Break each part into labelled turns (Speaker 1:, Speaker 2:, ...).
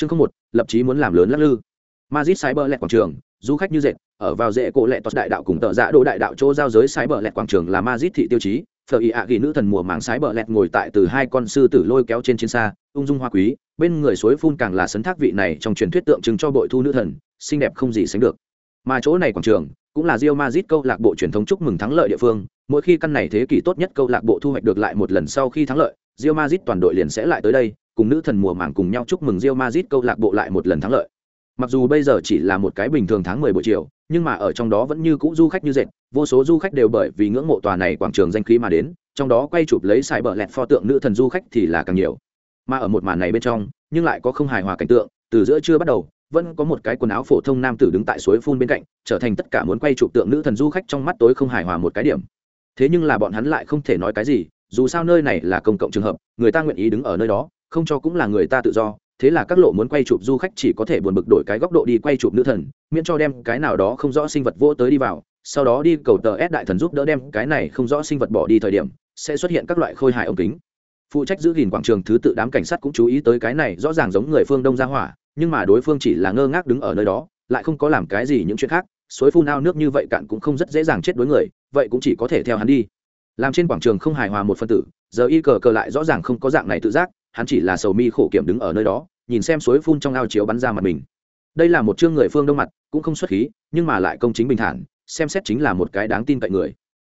Speaker 1: chương không một lập chí muốn làm lớn lắc lư. Mazit sái bờ lẹt quảng trường du khách như dệt ở vào dễ cổ lẹt tos đại đạo cùng tợ dạ đỗ đại đạo chỗ giao giới sái bờ lẹt quảng trường là mazit thị tiêu chí. Phở ý ạ ghi nữ thần mùa màng sái bờ lẹt ngồi tại từ hai con sư tử lôi kéo trên chiến xa ung dung hoa quý bên người suối phun càng là sấn thác vị này trong truyền thuyết tượng trưng cho bội thu nữ thần xinh đẹp không gì sánh được. Mà chỗ này quảng trường cũng là Real Madrid câu lạc bộ truyền thống chúc mừng thắng lợi địa phương, mỗi khi căn này thế kỷ tốt nhất câu lạc bộ thu hoạch được lại một lần sau khi thắng lợi, Real Madrid toàn đội liền sẽ lại tới đây, cùng nữ thần mùa màng cùng nhau chúc mừng Real Madrid câu lạc bộ lại một lần thắng lợi. Mặc dù bây giờ chỉ là một cái bình thường tháng 10 buổi chiều, nhưng mà ở trong đó vẫn như cũ du khách như dệt, vô số du khách đều bởi vì ngưỡng mộ tòa này quảng trường danh khí mà đến, trong đó quay chụp lấy sải bờ lẹt pho tượng nữ thần du khách thì là càng nhiều. Mà ở một màn này bên trong, nhưng lại có không hài hòa cảnh tượng, từ giữa trưa bắt đầu, vẫn có một cái quần áo phổ thông nam tử đứng tại suối phun bên cạnh trở thành tất cả muốn quay chụp tượng nữ thần du khách trong mắt tối không hài hòa một cái điểm thế nhưng là bọn hắn lại không thể nói cái gì dù sao nơi này là công cộng trường hợp người ta nguyện ý đứng ở nơi đó không cho cũng là người ta tự do, thế là các lộ muốn quay chụp du khách chỉ có thể buồn bực đổi cái góc độ đi quay chụp nữ thần, miễn cho đem cái nào đó không rõ sinh vật vô tới đi vào, sau đó đi cầu tờ ép đại thần giúp đỡ đem cái này không rõ sinh vật bỏ đi thời điểm, sẽ xuất hiện các loại khôi hài ống kính. Phụ trách giữ gìn quảng trường thứ tự đám cảnh sát cũng chú ý tới cái này, rõ ràng giống người phương đông ra hỏa, nhưng mà đối phương chỉ là ngơ ngác đứng ở nơi đó, lại không có làm cái gì những chuyện khác, suối phun ao nước như vậy cạn cũng không rất dễ dàng chết đối người, vậy cũng chỉ có thể theo hắn đi. Làm trên quảng trường không hài hòa một phân tử, giờ y cờ cờ lại rõ ràng không có dạng này tự giác hắn chỉ là sầu mi khổ kiểm đứng ở nơi đó, nhìn xem suối phun trong ao chiếu bắn ra mặt mình. Đây là một chương người phương đông mặt, cũng không xuất khí, nhưng mà lại công chính bình thản, xem xét chính là một cái đáng tin cậy người.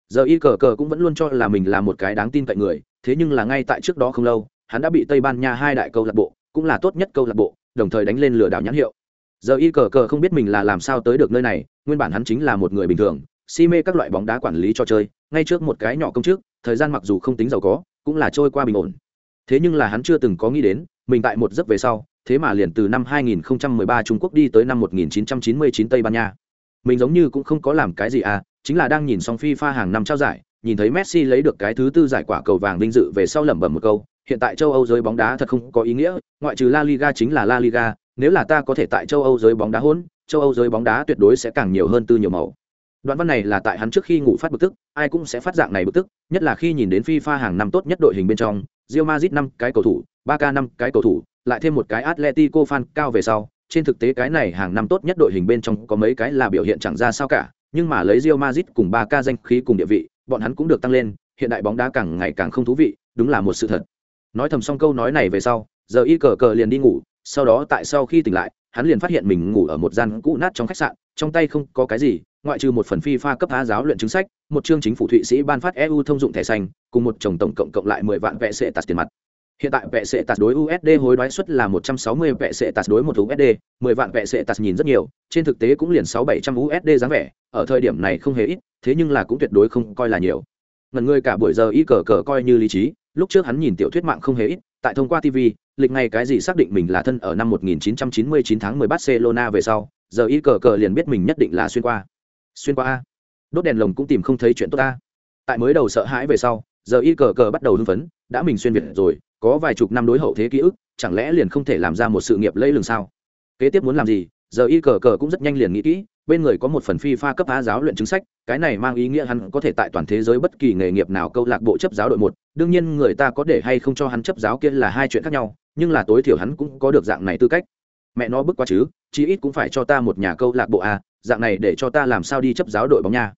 Speaker 1: Giờ y cờ cờ cũng vẫn luôn cho là mình là một cái đáng tin cậy người, thế nhưng là ngay tại trước đó không lâu, hắn đã bị tây ban nha hai đại câu lạc bộ, cũng là tốt nhất câu lạc bộ, đồng thời đánh lên lừa đảo nhãn hiệu. Giờ y cờ cờ không biết mình là làm sao tới được nơi này, nguyên bản hắn chính là một người bình thường, si mê các loại bóng đá quản lý cho chơi, ngay trước một cái nhỏ công chức, thời gian mặc dù không tính giàu có, cũng là trôi qua bình ổn thế nhưng là hắn chưa từng có nghĩ đến mình tại một giấc về sau thế mà liền từ năm 2013 Trung Quốc đi tới năm 1999 Tây Ban Nha. Mình giống như cũng không có làm cái gì à, chính là đang nhìn xong FIFA hàng năm trao giải, nhìn thấy Messi lấy được cái thứ tư giải quả cầu vàng vinh dự về sau lẩm bẩm một câu, hiện tại châu Âu giới bóng đá thật không có ý nghĩa, ngoại trừ La Liga chính là La Liga, nếu là ta có thể tại châu Âu giới bóng đá hỗn, châu Âu giới bóng đá tuyệt đối sẽ càng nhiều hơn tư nhiều màu. Đoạn văn này là tại hắn trước khi ngủ phát bực tức, ai cũng sẽ phát dạng này bực tức, nhất là khi nhìn đến FIFA hàng năm tốt nhất đội hình bên trong, Real Madrid năm cái cầu thủ, Barca năm cái cầu thủ, lại thêm một cái Atletico fan cao về sau, trên thực tế cái này hàng năm tốt nhất đội hình bên trong có mấy cái là biểu hiện chẳng ra sao cả, nhưng mà lấy Real Madrid cùng Barca danh khí cùng địa vị, bọn hắn cũng được tăng lên, hiện đại bóng đá càng ngày càng không thú vị, đúng là một sự thật. Nói thầm xong câu nói này về sau giờ y cờ cờ liền đi ngủ. Sau đó tại sau khi tỉnh lại hắn liền phát hiện mình ngủ ở một gian cũ nát trong khách sạn trong tay không có cái gì ngoại trừ một phần phi pha cấp á giáo luyện chứng sách, một chương chính phủ thụy sĩ ban phát eu thông dụng thẻ xanh, cùng một chồng tổng cộng cộng lại mười vạn vệ sệ tạt tiền mặt. Hiện tại vệ sệ tạt đối usd hối đoái suất là một trăm sáu mươi vệ sệ tạt đối một usd mười vạn vệ sệ tạt nhìn rất nhiều, trên thực tế cũng liền sáu bảy trăm usd dáng vẻ, ở thời điểm này không hề ít, thế nhưng là cũng tuyệt đối không coi là nhiều. Ngần người cả buổi giờ y cờ cờ coi như lý trí, lúc trước hắn nhìn tiểu thuyết mạng không hề ít, tại thông qua tv lịch ngày cái gì xác định mình là thân ở năm 1999 tháng 10 barcelona về sau, giờ y cờ cờ liền biết mình nhất định là xuyên qua xuyên qua a. Đốt đèn lồng cũng tìm không thấy chuyện tốt ta. Tại mới đầu sợ hãi về sau, giờ y cờ cờ bắt đầu hưng phấn, đã mình xuyên việt rồi, có vài chục năm đối hậu thế ký ức, chẳng lẽ liền không thể làm ra một sự nghiệp lẫy lừng sao? Kế tiếp muốn làm gì, giờ y cờ cờ cũng rất nhanh liền nghĩ kỹ, bên người có một phần phi pha cấp á giáo luyện chứng sách, cái này mang ý nghĩa hắn có thể tại toàn thế giới bất kỳ nghề nghiệp nào câu lạc bộ chấp giáo đội một, đương nhiên người ta có để hay không cho hắn chấp giáo kia là hai chuyện khác nhau, nhưng là tối thiểu hắn cũng có được dạng này tư cách. Mẹ nó bức quá chứ, chí ít cũng phải cho ta một nhà câu lạc bộ a dạng này để cho ta làm sao đi chấp giáo đội bóng nha.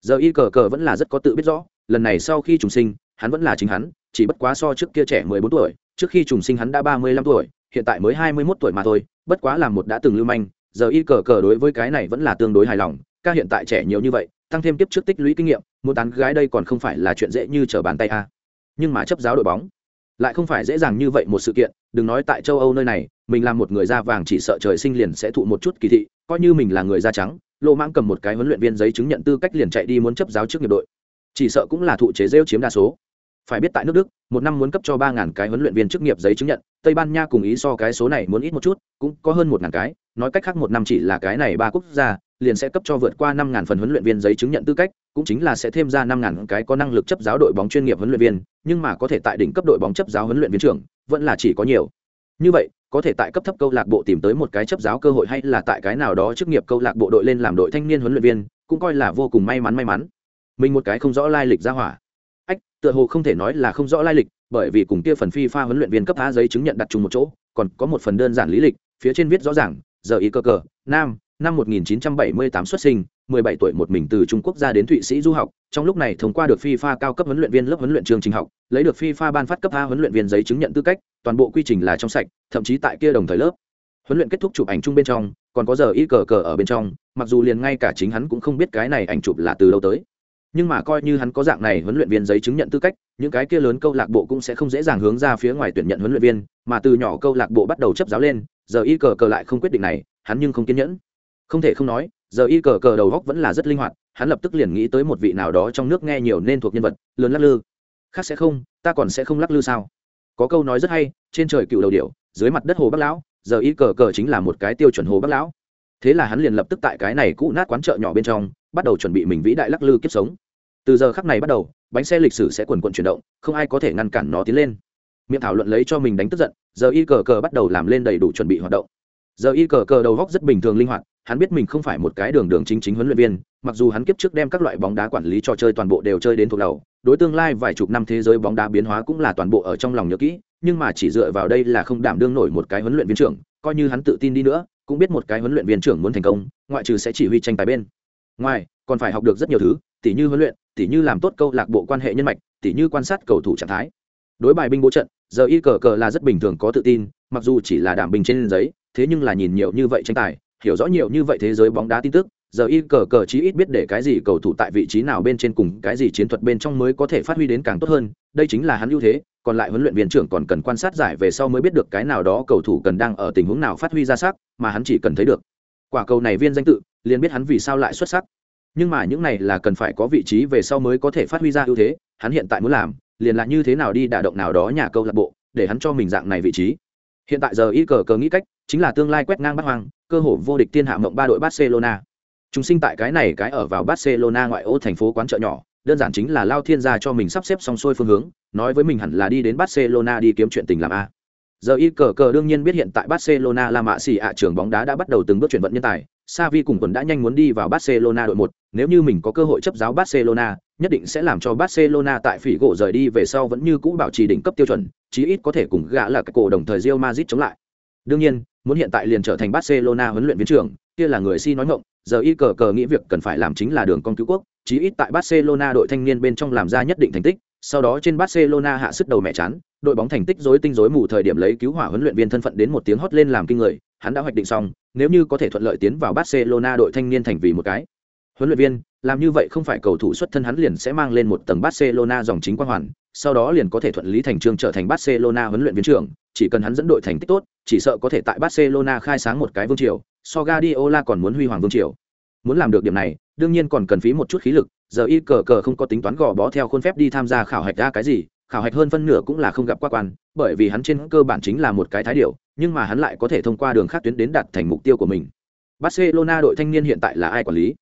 Speaker 1: Giờ y cờ cờ vẫn là rất có tự biết rõ, lần này sau khi trùng sinh, hắn vẫn là chính hắn, chỉ bất quá so trước kia trẻ mười bốn tuổi, trước khi trùng sinh hắn đã ba mươi lăm tuổi, hiện tại mới hai mươi mốt tuổi mà thôi, bất quá là một đã từng lưu manh, giờ y cờ cờ đối với cái này vẫn là tương đối hài lòng, ca hiện tại trẻ nhiều như vậy, tăng thêm tiếp trước tích lũy kinh nghiệm, muốn tán gái đây còn không phải là chuyện dễ như trở bàn tay a. Nhưng mà chấp giáo đội bóng lại không phải dễ dàng như vậy một sự kiện, đừng nói tại châu âu nơi này, mình là một người da vàng chỉ sợ trời sinh liền sẽ thụ một chút kỳ thị, coi như mình là người da trắng, lô mãng cầm một cái huấn luyện viên giấy chứng nhận tư cách liền chạy đi muốn chấp giáo trước nghiệp đội. Chỉ sợ cũng là thụ chế rêu chiếm đa số. Phải biết tại nước đức, một năm muốn cấp cho ba ngàn cái huấn luyện viên chức nghiệp giấy chứng nhận, tây ban nha cùng ý so cái số này muốn ít một chút, cũng có hơn một ngàn cái, nói cách khác một năm chỉ là cái này ba quốc gia liền sẽ cấp cho vượt qua năm ngàn phần huấn luyện viên giấy chứng nhận tư cách, cũng chính là sẽ thêm ra năm ngàn cái có năng lực chấp giáo đội bóng chuyên nghiệp huấn luyện viên, nhưng mà có thể tại đỉnh cấp đội bóng chấp giáo huấn luyện viên trưởng, vẫn là chỉ có nhiều. Như vậy, có thể tại cấp thấp câu lạc bộ tìm tới một cái chấp giáo cơ hội hay là tại cái nào đó chức nghiệp câu lạc bộ đội lên làm đội thanh niên huấn luyện viên, cũng coi là vô cùng may mắn may mắn. Mình một cái không rõ lai lịch ra hỏa. Ách, tựa hồ không thể nói là không rõ lai lịch, bởi vì cùng kia phần phi pha huấn luyện viên cấp a giấy chứng nhận đặt chung một chỗ, còn có một phần đơn giản lý lịch, phía trên viết rõ ràng, giờ y cơ cờ nam năm 1978 xuất sinh 17 tuổi một mình từ Trung Quốc ra đến Thụy Sĩ du học, trong lúc này thông qua được FIFA cao cấp huấn luyện viên lớp huấn luyện trường trình học, lấy được FIFA ban phát cấp A huấn luyện viên giấy chứng nhận tư cách, toàn bộ quy trình là trong sạch, thậm chí tại kia đồng thời lớp. Huấn luyện kết thúc chụp ảnh chung bên trong, còn có giờ y cờ cờ ở bên trong, mặc dù liền ngay cả chính hắn cũng không biết cái này ảnh chụp là từ đâu tới. Nhưng mà coi như hắn có dạng này huấn luyện viên giấy chứng nhận tư cách, những cái kia lớn câu lạc bộ cũng sẽ không dễ dàng hướng ra phía ngoài tuyển nhận huấn luyện viên, mà từ nhỏ câu lạc bộ bắt đầu chấp giáo lên, giờ y cờ cờ lại không quyết định này, hắn nhưng không kiên nhẫn không thể không nói, giờ y cờ cờ đầu góc vẫn là rất linh hoạt, hắn lập tức liền nghĩ tới một vị nào đó trong nước nghe nhiều nên thuộc nhân vật, lớn lắc lư. Khác sẽ không, ta còn sẽ không lắc lư sao? Có câu nói rất hay, trên trời cựu đầu điệu dưới mặt đất hồ bắc lão, giờ y cờ cờ chính là một cái tiêu chuẩn hồ bắc lão. Thế là hắn liền lập tức tại cái này cũ nát quán chợ nhỏ bên trong, bắt đầu chuẩn bị mình vĩ đại lắc lư kiếp sống. Từ giờ khắc này bắt đầu, bánh xe lịch sử sẽ quần quận chuyển động, không ai có thể ngăn cản nó tiến lên. Miệng thảo luận lấy cho mình đánh tức giận, giờ y cờ cờ bắt đầu làm lên đầy đủ chuẩn bị hoạt động. Giờ y cờ cờ đầu góc rất bình thường linh hoạt hắn biết mình không phải một cái đường đường chính chính huấn luyện viên, mặc dù hắn kiếp trước đem các loại bóng đá quản lý trò chơi toàn bộ đều chơi đến thuộc đầu, đối tương lai vài chục năm thế giới bóng đá biến hóa cũng là toàn bộ ở trong lòng nhớ kỹ, nhưng mà chỉ dựa vào đây là không đảm đương nổi một cái huấn luyện viên trưởng, coi như hắn tự tin đi nữa, cũng biết một cái huấn luyện viên trưởng muốn thành công, ngoại trừ sẽ chỉ huy tranh tài bên ngoài, còn phải học được rất nhiều thứ, tỉ như huấn luyện, tỉ như làm tốt câu lạc bộ quan hệ nhân mạch, tỉ như quan sát cầu thủ trạng thái. Đối bài binh bố trận, giờ y cờ cờ là rất bình thường có tự tin, mặc dù chỉ là đảm bình trên giấy, thế nhưng là nhìn nhiều như vậy tranh tài hiểu rõ nhiều như vậy thế giới bóng đá tin tức, giờ y cờ cờ chí ít biết để cái gì cầu thủ tại vị trí nào bên trên cùng cái gì chiến thuật bên trong mới có thể phát huy đến càng tốt hơn, đây chính là hắn ưu thế, còn lại huấn luyện viên trưởng còn cần quan sát giải về sau mới biết được cái nào đó cầu thủ cần đang ở tình huống nào phát huy ra sắc mà hắn chỉ cần thấy được. Quả cầu này viên danh tự, liền biết hắn vì sao lại xuất sắc. Nhưng mà những này là cần phải có vị trí về sau mới có thể phát huy ra ưu thế, hắn hiện tại muốn làm, liền là như thế nào đi đả động nào đó nhà câu lạc bộ, để hắn cho mình dạng này vị trí hiện tại giờ y cờ cờ nghĩ cách, chính là tương lai quét ngang bắt hoang, cơ hội vô địch thiên hạ mộng ba đội barcelona. Chúng sinh tại cái này cái ở vào barcelona ngoại ô thành phố quán chợ nhỏ, đơn giản chính là lao thiên gia cho mình sắp xếp xong xuôi phương hướng, nói với mình hẳn là đi đến barcelona đi kiếm chuyện tình làm a. Giờ y cờ cờ đương nhiên biết hiện tại barcelona là mạ xì ạ trường bóng đá đã bắt đầu từng bước chuyển vận nhân tài Savi cùng tuần đã nhanh muốn đi vào Barcelona đội một, nếu như mình có cơ hội chấp giáo Barcelona, nhất định sẽ làm cho Barcelona tại phỉ gỗ rời đi về sau vẫn như cũ bảo trì đỉnh cấp tiêu chuẩn, chí ít có thể cùng gã là cái cổ đồng thời Real Madrid chống lại. Đương nhiên, muốn hiện tại liền trở thành Barcelona huấn luyện viên trưởng, kia là người si nói ngọng, giờ y cờ cờ nghĩ việc cần phải làm chính là đường con cứu quốc, chí ít tại Barcelona đội thanh niên bên trong làm ra nhất định thành tích, sau đó trên Barcelona hạ sức đầu mẹ chán, đội bóng thành tích rối tinh rối mù thời điểm lấy cứu hỏa huấn luyện viên thân phận đến một tiếng hót lên làm kinh người, hắn đã hoạch định xong, nếu như có thể thuận lợi tiến vào Barcelona đội thanh niên thành vì một cái huấn luyện viên, làm như vậy không phải cầu thủ xuất thân hắn liền sẽ mang lên một tầng Barcelona dòng chính quan hoàn, sau đó liền có thể thuận lý thành trương trở thành Barcelona huấn luyện viên trưởng, chỉ cần hắn dẫn đội thành tích tốt, chỉ sợ có thể tại Barcelona khai sáng một cái vương triều, so Guardiola còn muốn huy hoàng vương triều. Muốn làm được điểm này, đương nhiên còn cần phí một chút khí lực, giờ y cờ cờ không có tính toán gò bó theo khuôn phép đi tham gia khảo hạch ra cái gì, khảo hạch hơn phân nửa cũng là không gặp qua quan, bởi vì hắn trên cơ bản chính là một cái thái điệu, nhưng mà hắn lại có thể thông qua đường khác tuyến đến đạt thành mục tiêu của mình. Barcelona đội thanh niên hiện tại là ai quản lý?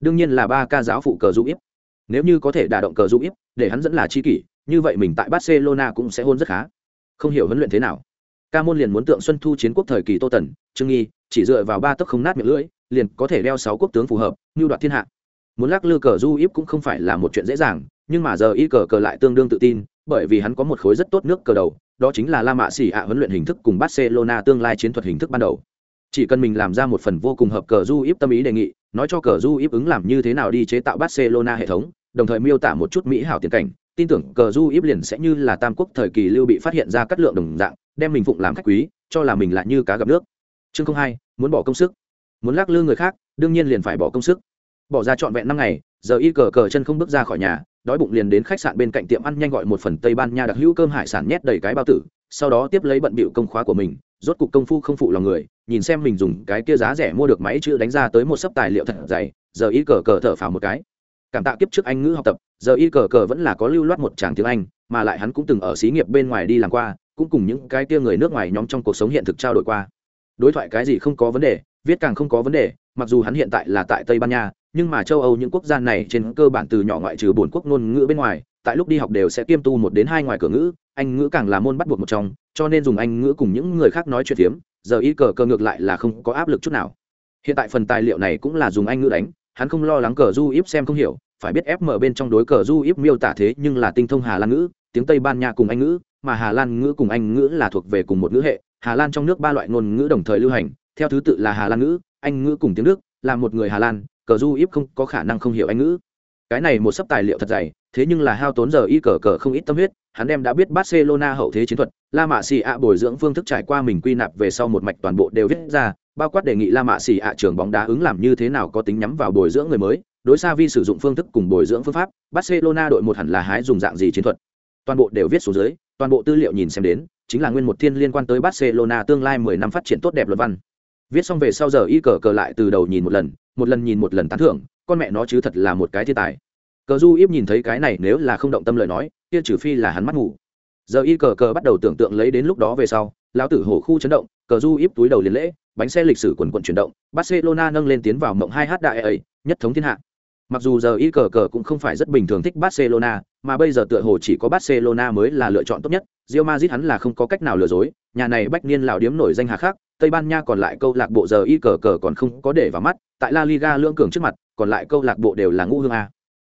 Speaker 1: Đương nhiên là ba ca giáo phụ cờ Giúp Nếu như có thể đả động cờ Giúp để hắn dẫn là chi kỷ, như vậy mình tại Barcelona cũng sẽ hôn rất khá. Không hiểu huấn luyện thế nào. Ca môn liền muốn tượng Xuân Thu chiến quốc thời kỳ Tô Tần, Trương Nghi, chỉ dựa vào ba tấc không nát miệng lưỡi, liền có thể đeo sáu quốc tướng phù hợp, như đoạt thiên hạ. Muốn lắc lư cờ du íp cũng không phải là một chuyện dễ dàng, nhưng mà giờ y cờ cờ lại tương đương tự tin, bởi vì hắn có một khối rất tốt nước cờ đầu, đó chính là La Mã xỉ ạ huấn luyện hình thức cùng Barcelona tương lai chiến thuật hình thức ban đầu. Chỉ cần mình làm ra một phần vô cùng hợp cờ du íp tâm ý đề nghị, nói cho cờ du íp ứng làm như thế nào đi chế tạo Barcelona hệ thống, đồng thời miêu tả một chút mỹ hảo tiền cảnh, tin tưởng cờ du íp liền sẽ như là tam quốc thời kỳ lưu bị phát hiện ra cắt lượng đồng dạng, đem mình phụng làm khách quý, cho là mình lại như cá gặp nước. Chương không hai, muốn bỏ công sức, muốn lắc lư người khác, đương nhiên liền phải bỏ công sức. Bỏ ra trọn vẹn năm ngày, giờ y cờ cờ chân không bước ra khỏi nhà, đói bụng liền đến khách sạn bên cạnh tiệm ăn nhanh gọi một phần tây ban nha đặc hữu cơm hải sản nhét đầy cái bao tử sau đó tiếp lấy bận bịu công khóa của mình rốt cục công phu không phụ lòng người nhìn xem mình dùng cái kia giá rẻ mua được máy chữ đánh ra tới một sấp tài liệu thật dày giờ y cờ cờ thở phào một cái. Cảm tạ kiếp trước anh ngữ học tập giờ y cờ cờ vẫn là có lưu loát một tràng tiếng anh mà lại hắn cũng từng ở xí nghiệp bên ngoài đi làm qua cũng cùng những cái kia người nước ngoài nhóm trong cuộc sống hiện thực trao đổi qua. Đối thoại cái gì không có vấn đề viết càng không có vấn đề mặc dù hắn hiện tại là tại tây ban nha nhưng mà châu âu những quốc gia này trên cơ bản từ nhỏ ngoại trừ bổn quốc ngôn ngữ bên ngoài, tại lúc đi học đều sẽ kiêm tu một đến hai ngoài cửa ngữ, anh ngữ càng là môn bắt buộc một trong, cho nên dùng anh ngữ cùng những người khác nói chuyện phiếm, giờ y cờ cờ ngược lại là không có áp lực chút nào. Hiện tại phần tài liệu này cũng là dùng anh ngữ đánh, hắn không lo lắng cờ du íp xem không hiểu, phải biết ép mở bên trong đối cờ du íp miêu tả thế nhưng là tinh thông hà lan ngữ, tiếng tây ban nha cùng anh ngữ, mà hà lan ngữ cùng anh ngữ là thuộc về cùng một ngữ hệ, hà lan trong nước ba loại ngôn ngữ đồng thời lưu hành, theo thứ tự là hà lan ngữ, anh ngữ cùng tiếng đức, là một người hà lan cờ du íp không có khả năng không hiểu anh ngữ. Cái này một sấp tài liệu thật dày, thế nhưng là hao tốn giờ y cờ cờ không ít tâm huyết, hắn đem đã biết barcelona hậu thế chiến thuật, la mạ xì ạ bồi dưỡng phương thức trải qua mình quy nạp về sau một mạch toàn bộ đều viết ra, bao quát đề nghị la mạ xì ạ trường bóng đá ứng làm như thế nào có tính nhắm vào bồi dưỡng người mới, đối xa vi sử dụng phương thức cùng bồi dưỡng phương pháp, barcelona đội một hẳn là hái dùng dạng gì chiến thuật. Toàn bộ đều viết xuống dưới, toàn bộ tư liệu nhìn xem đến, chính là nguyên một thiên liên quan tới barcelona tương lai mười năm phát triển tốt đẹp luật văn viết xong về sau giờ y cờ cờ lại từ đầu nhìn một lần một lần nhìn một lần tán thưởng, con mẹ nó chứ thật là một cái thiên tài. Cờ du íp nhìn thấy cái này nếu là không động tâm lời nói, kia trừ phi là hắn mắt ngủ giờ y cờ cờ bắt đầu tưởng tượng lấy đến lúc đó về sau, lão tử hổ khu chấn động, cờ du íp túi đầu liền lễ, bánh xe lịch sử quần quận chuyển động, barcelona nâng lên tiến vào mộng hai h đại ấy, nhất thống thiên hạ mặc dù giờ y cờ cờ cũng không phải rất bình thường thích barcelona, mà bây giờ tựa hồ chỉ có barcelona mới là lựa chọn tốt nhất. Real Madrid hắn là không có cách nào lừa dối, nhà này bách niên lão điếm nổi danh hà khác tây ban nha còn lại câu lạc bộ giờ y cờ cờ còn không có để vào mắt, tại la liga lưỡng cường trước mặt, còn lại câu lạc bộ đều là ngũ hương a.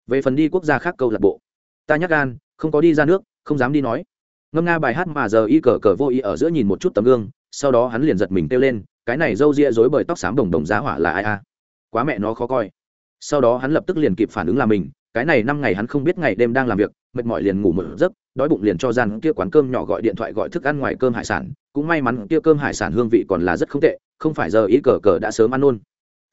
Speaker 1: Về phần đi quốc gia khác câu lạc bộ, ta nhắc gan, không có đi ra nước, không dám đi nói. Ngâm nga bài hát mà giờ y cờ cờ vô ý ở giữa nhìn một chút tấm gương, sau đó hắn liền giật mình kêu lên, cái này râu ria rối bời tóc xám đồng đồng giá hỏa là ai a? Quá mẹ nó khó coi sau đó hắn lập tức liền kịp phản ứng là mình, cái này năm ngày hắn không biết ngày đêm đang làm việc, mệt mỏi liền ngủ một giấc, đói bụng liền cho gian kia quán cơm nhỏ gọi điện thoại gọi thức ăn ngoài cơm hải sản, cũng may mắn kia cơm hải sản hương vị còn là rất không tệ, không phải giờ ý cờ cờ đã sớm ăn luôn.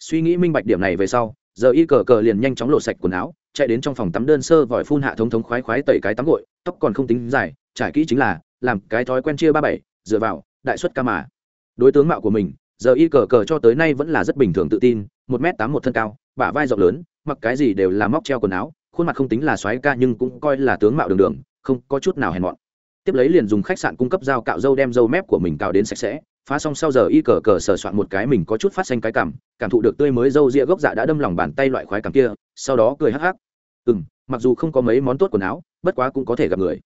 Speaker 1: Suy nghĩ minh bạch điểm này về sau, giờ y cờ cờ liền nhanh chóng lột sạch quần áo, chạy đến trong phòng tắm đơn sơ vòi phun hạ thống thống khoái khoái tẩy cái tắm gội, tóc còn không tính dài, trải kỹ chính là, làm cái thói quen chia ba bảy, dựa vào, đại xuất ca mà. Đối tướng mạo của mình, giờ y cờ cờ cho tới nay vẫn là rất bình thường tự tin một m tám một thân cao, bả vai rộng lớn, mặc cái gì đều là móc treo quần áo, khuôn mặt không tính là xoáy ca nhưng cũng coi là tướng mạo đường đường, không có chút nào hèn mọn. Tiếp lấy liền dùng khách sạn cung cấp dao cạo dâu đem dâu mép của mình cạo đến sạch sẽ, phá xong sau giờ y cờ cờ sờ soạn một cái mình có chút phát xanh cái cảm cảm thụ được tươi mới dâu ria gốc dạ đã đâm lòng bàn tay loại khoái cảm kia, sau đó cười hắc hắc. Ừ m mặc dù không có mấy món tốt quần áo, bất quá cũng có thể gặp người.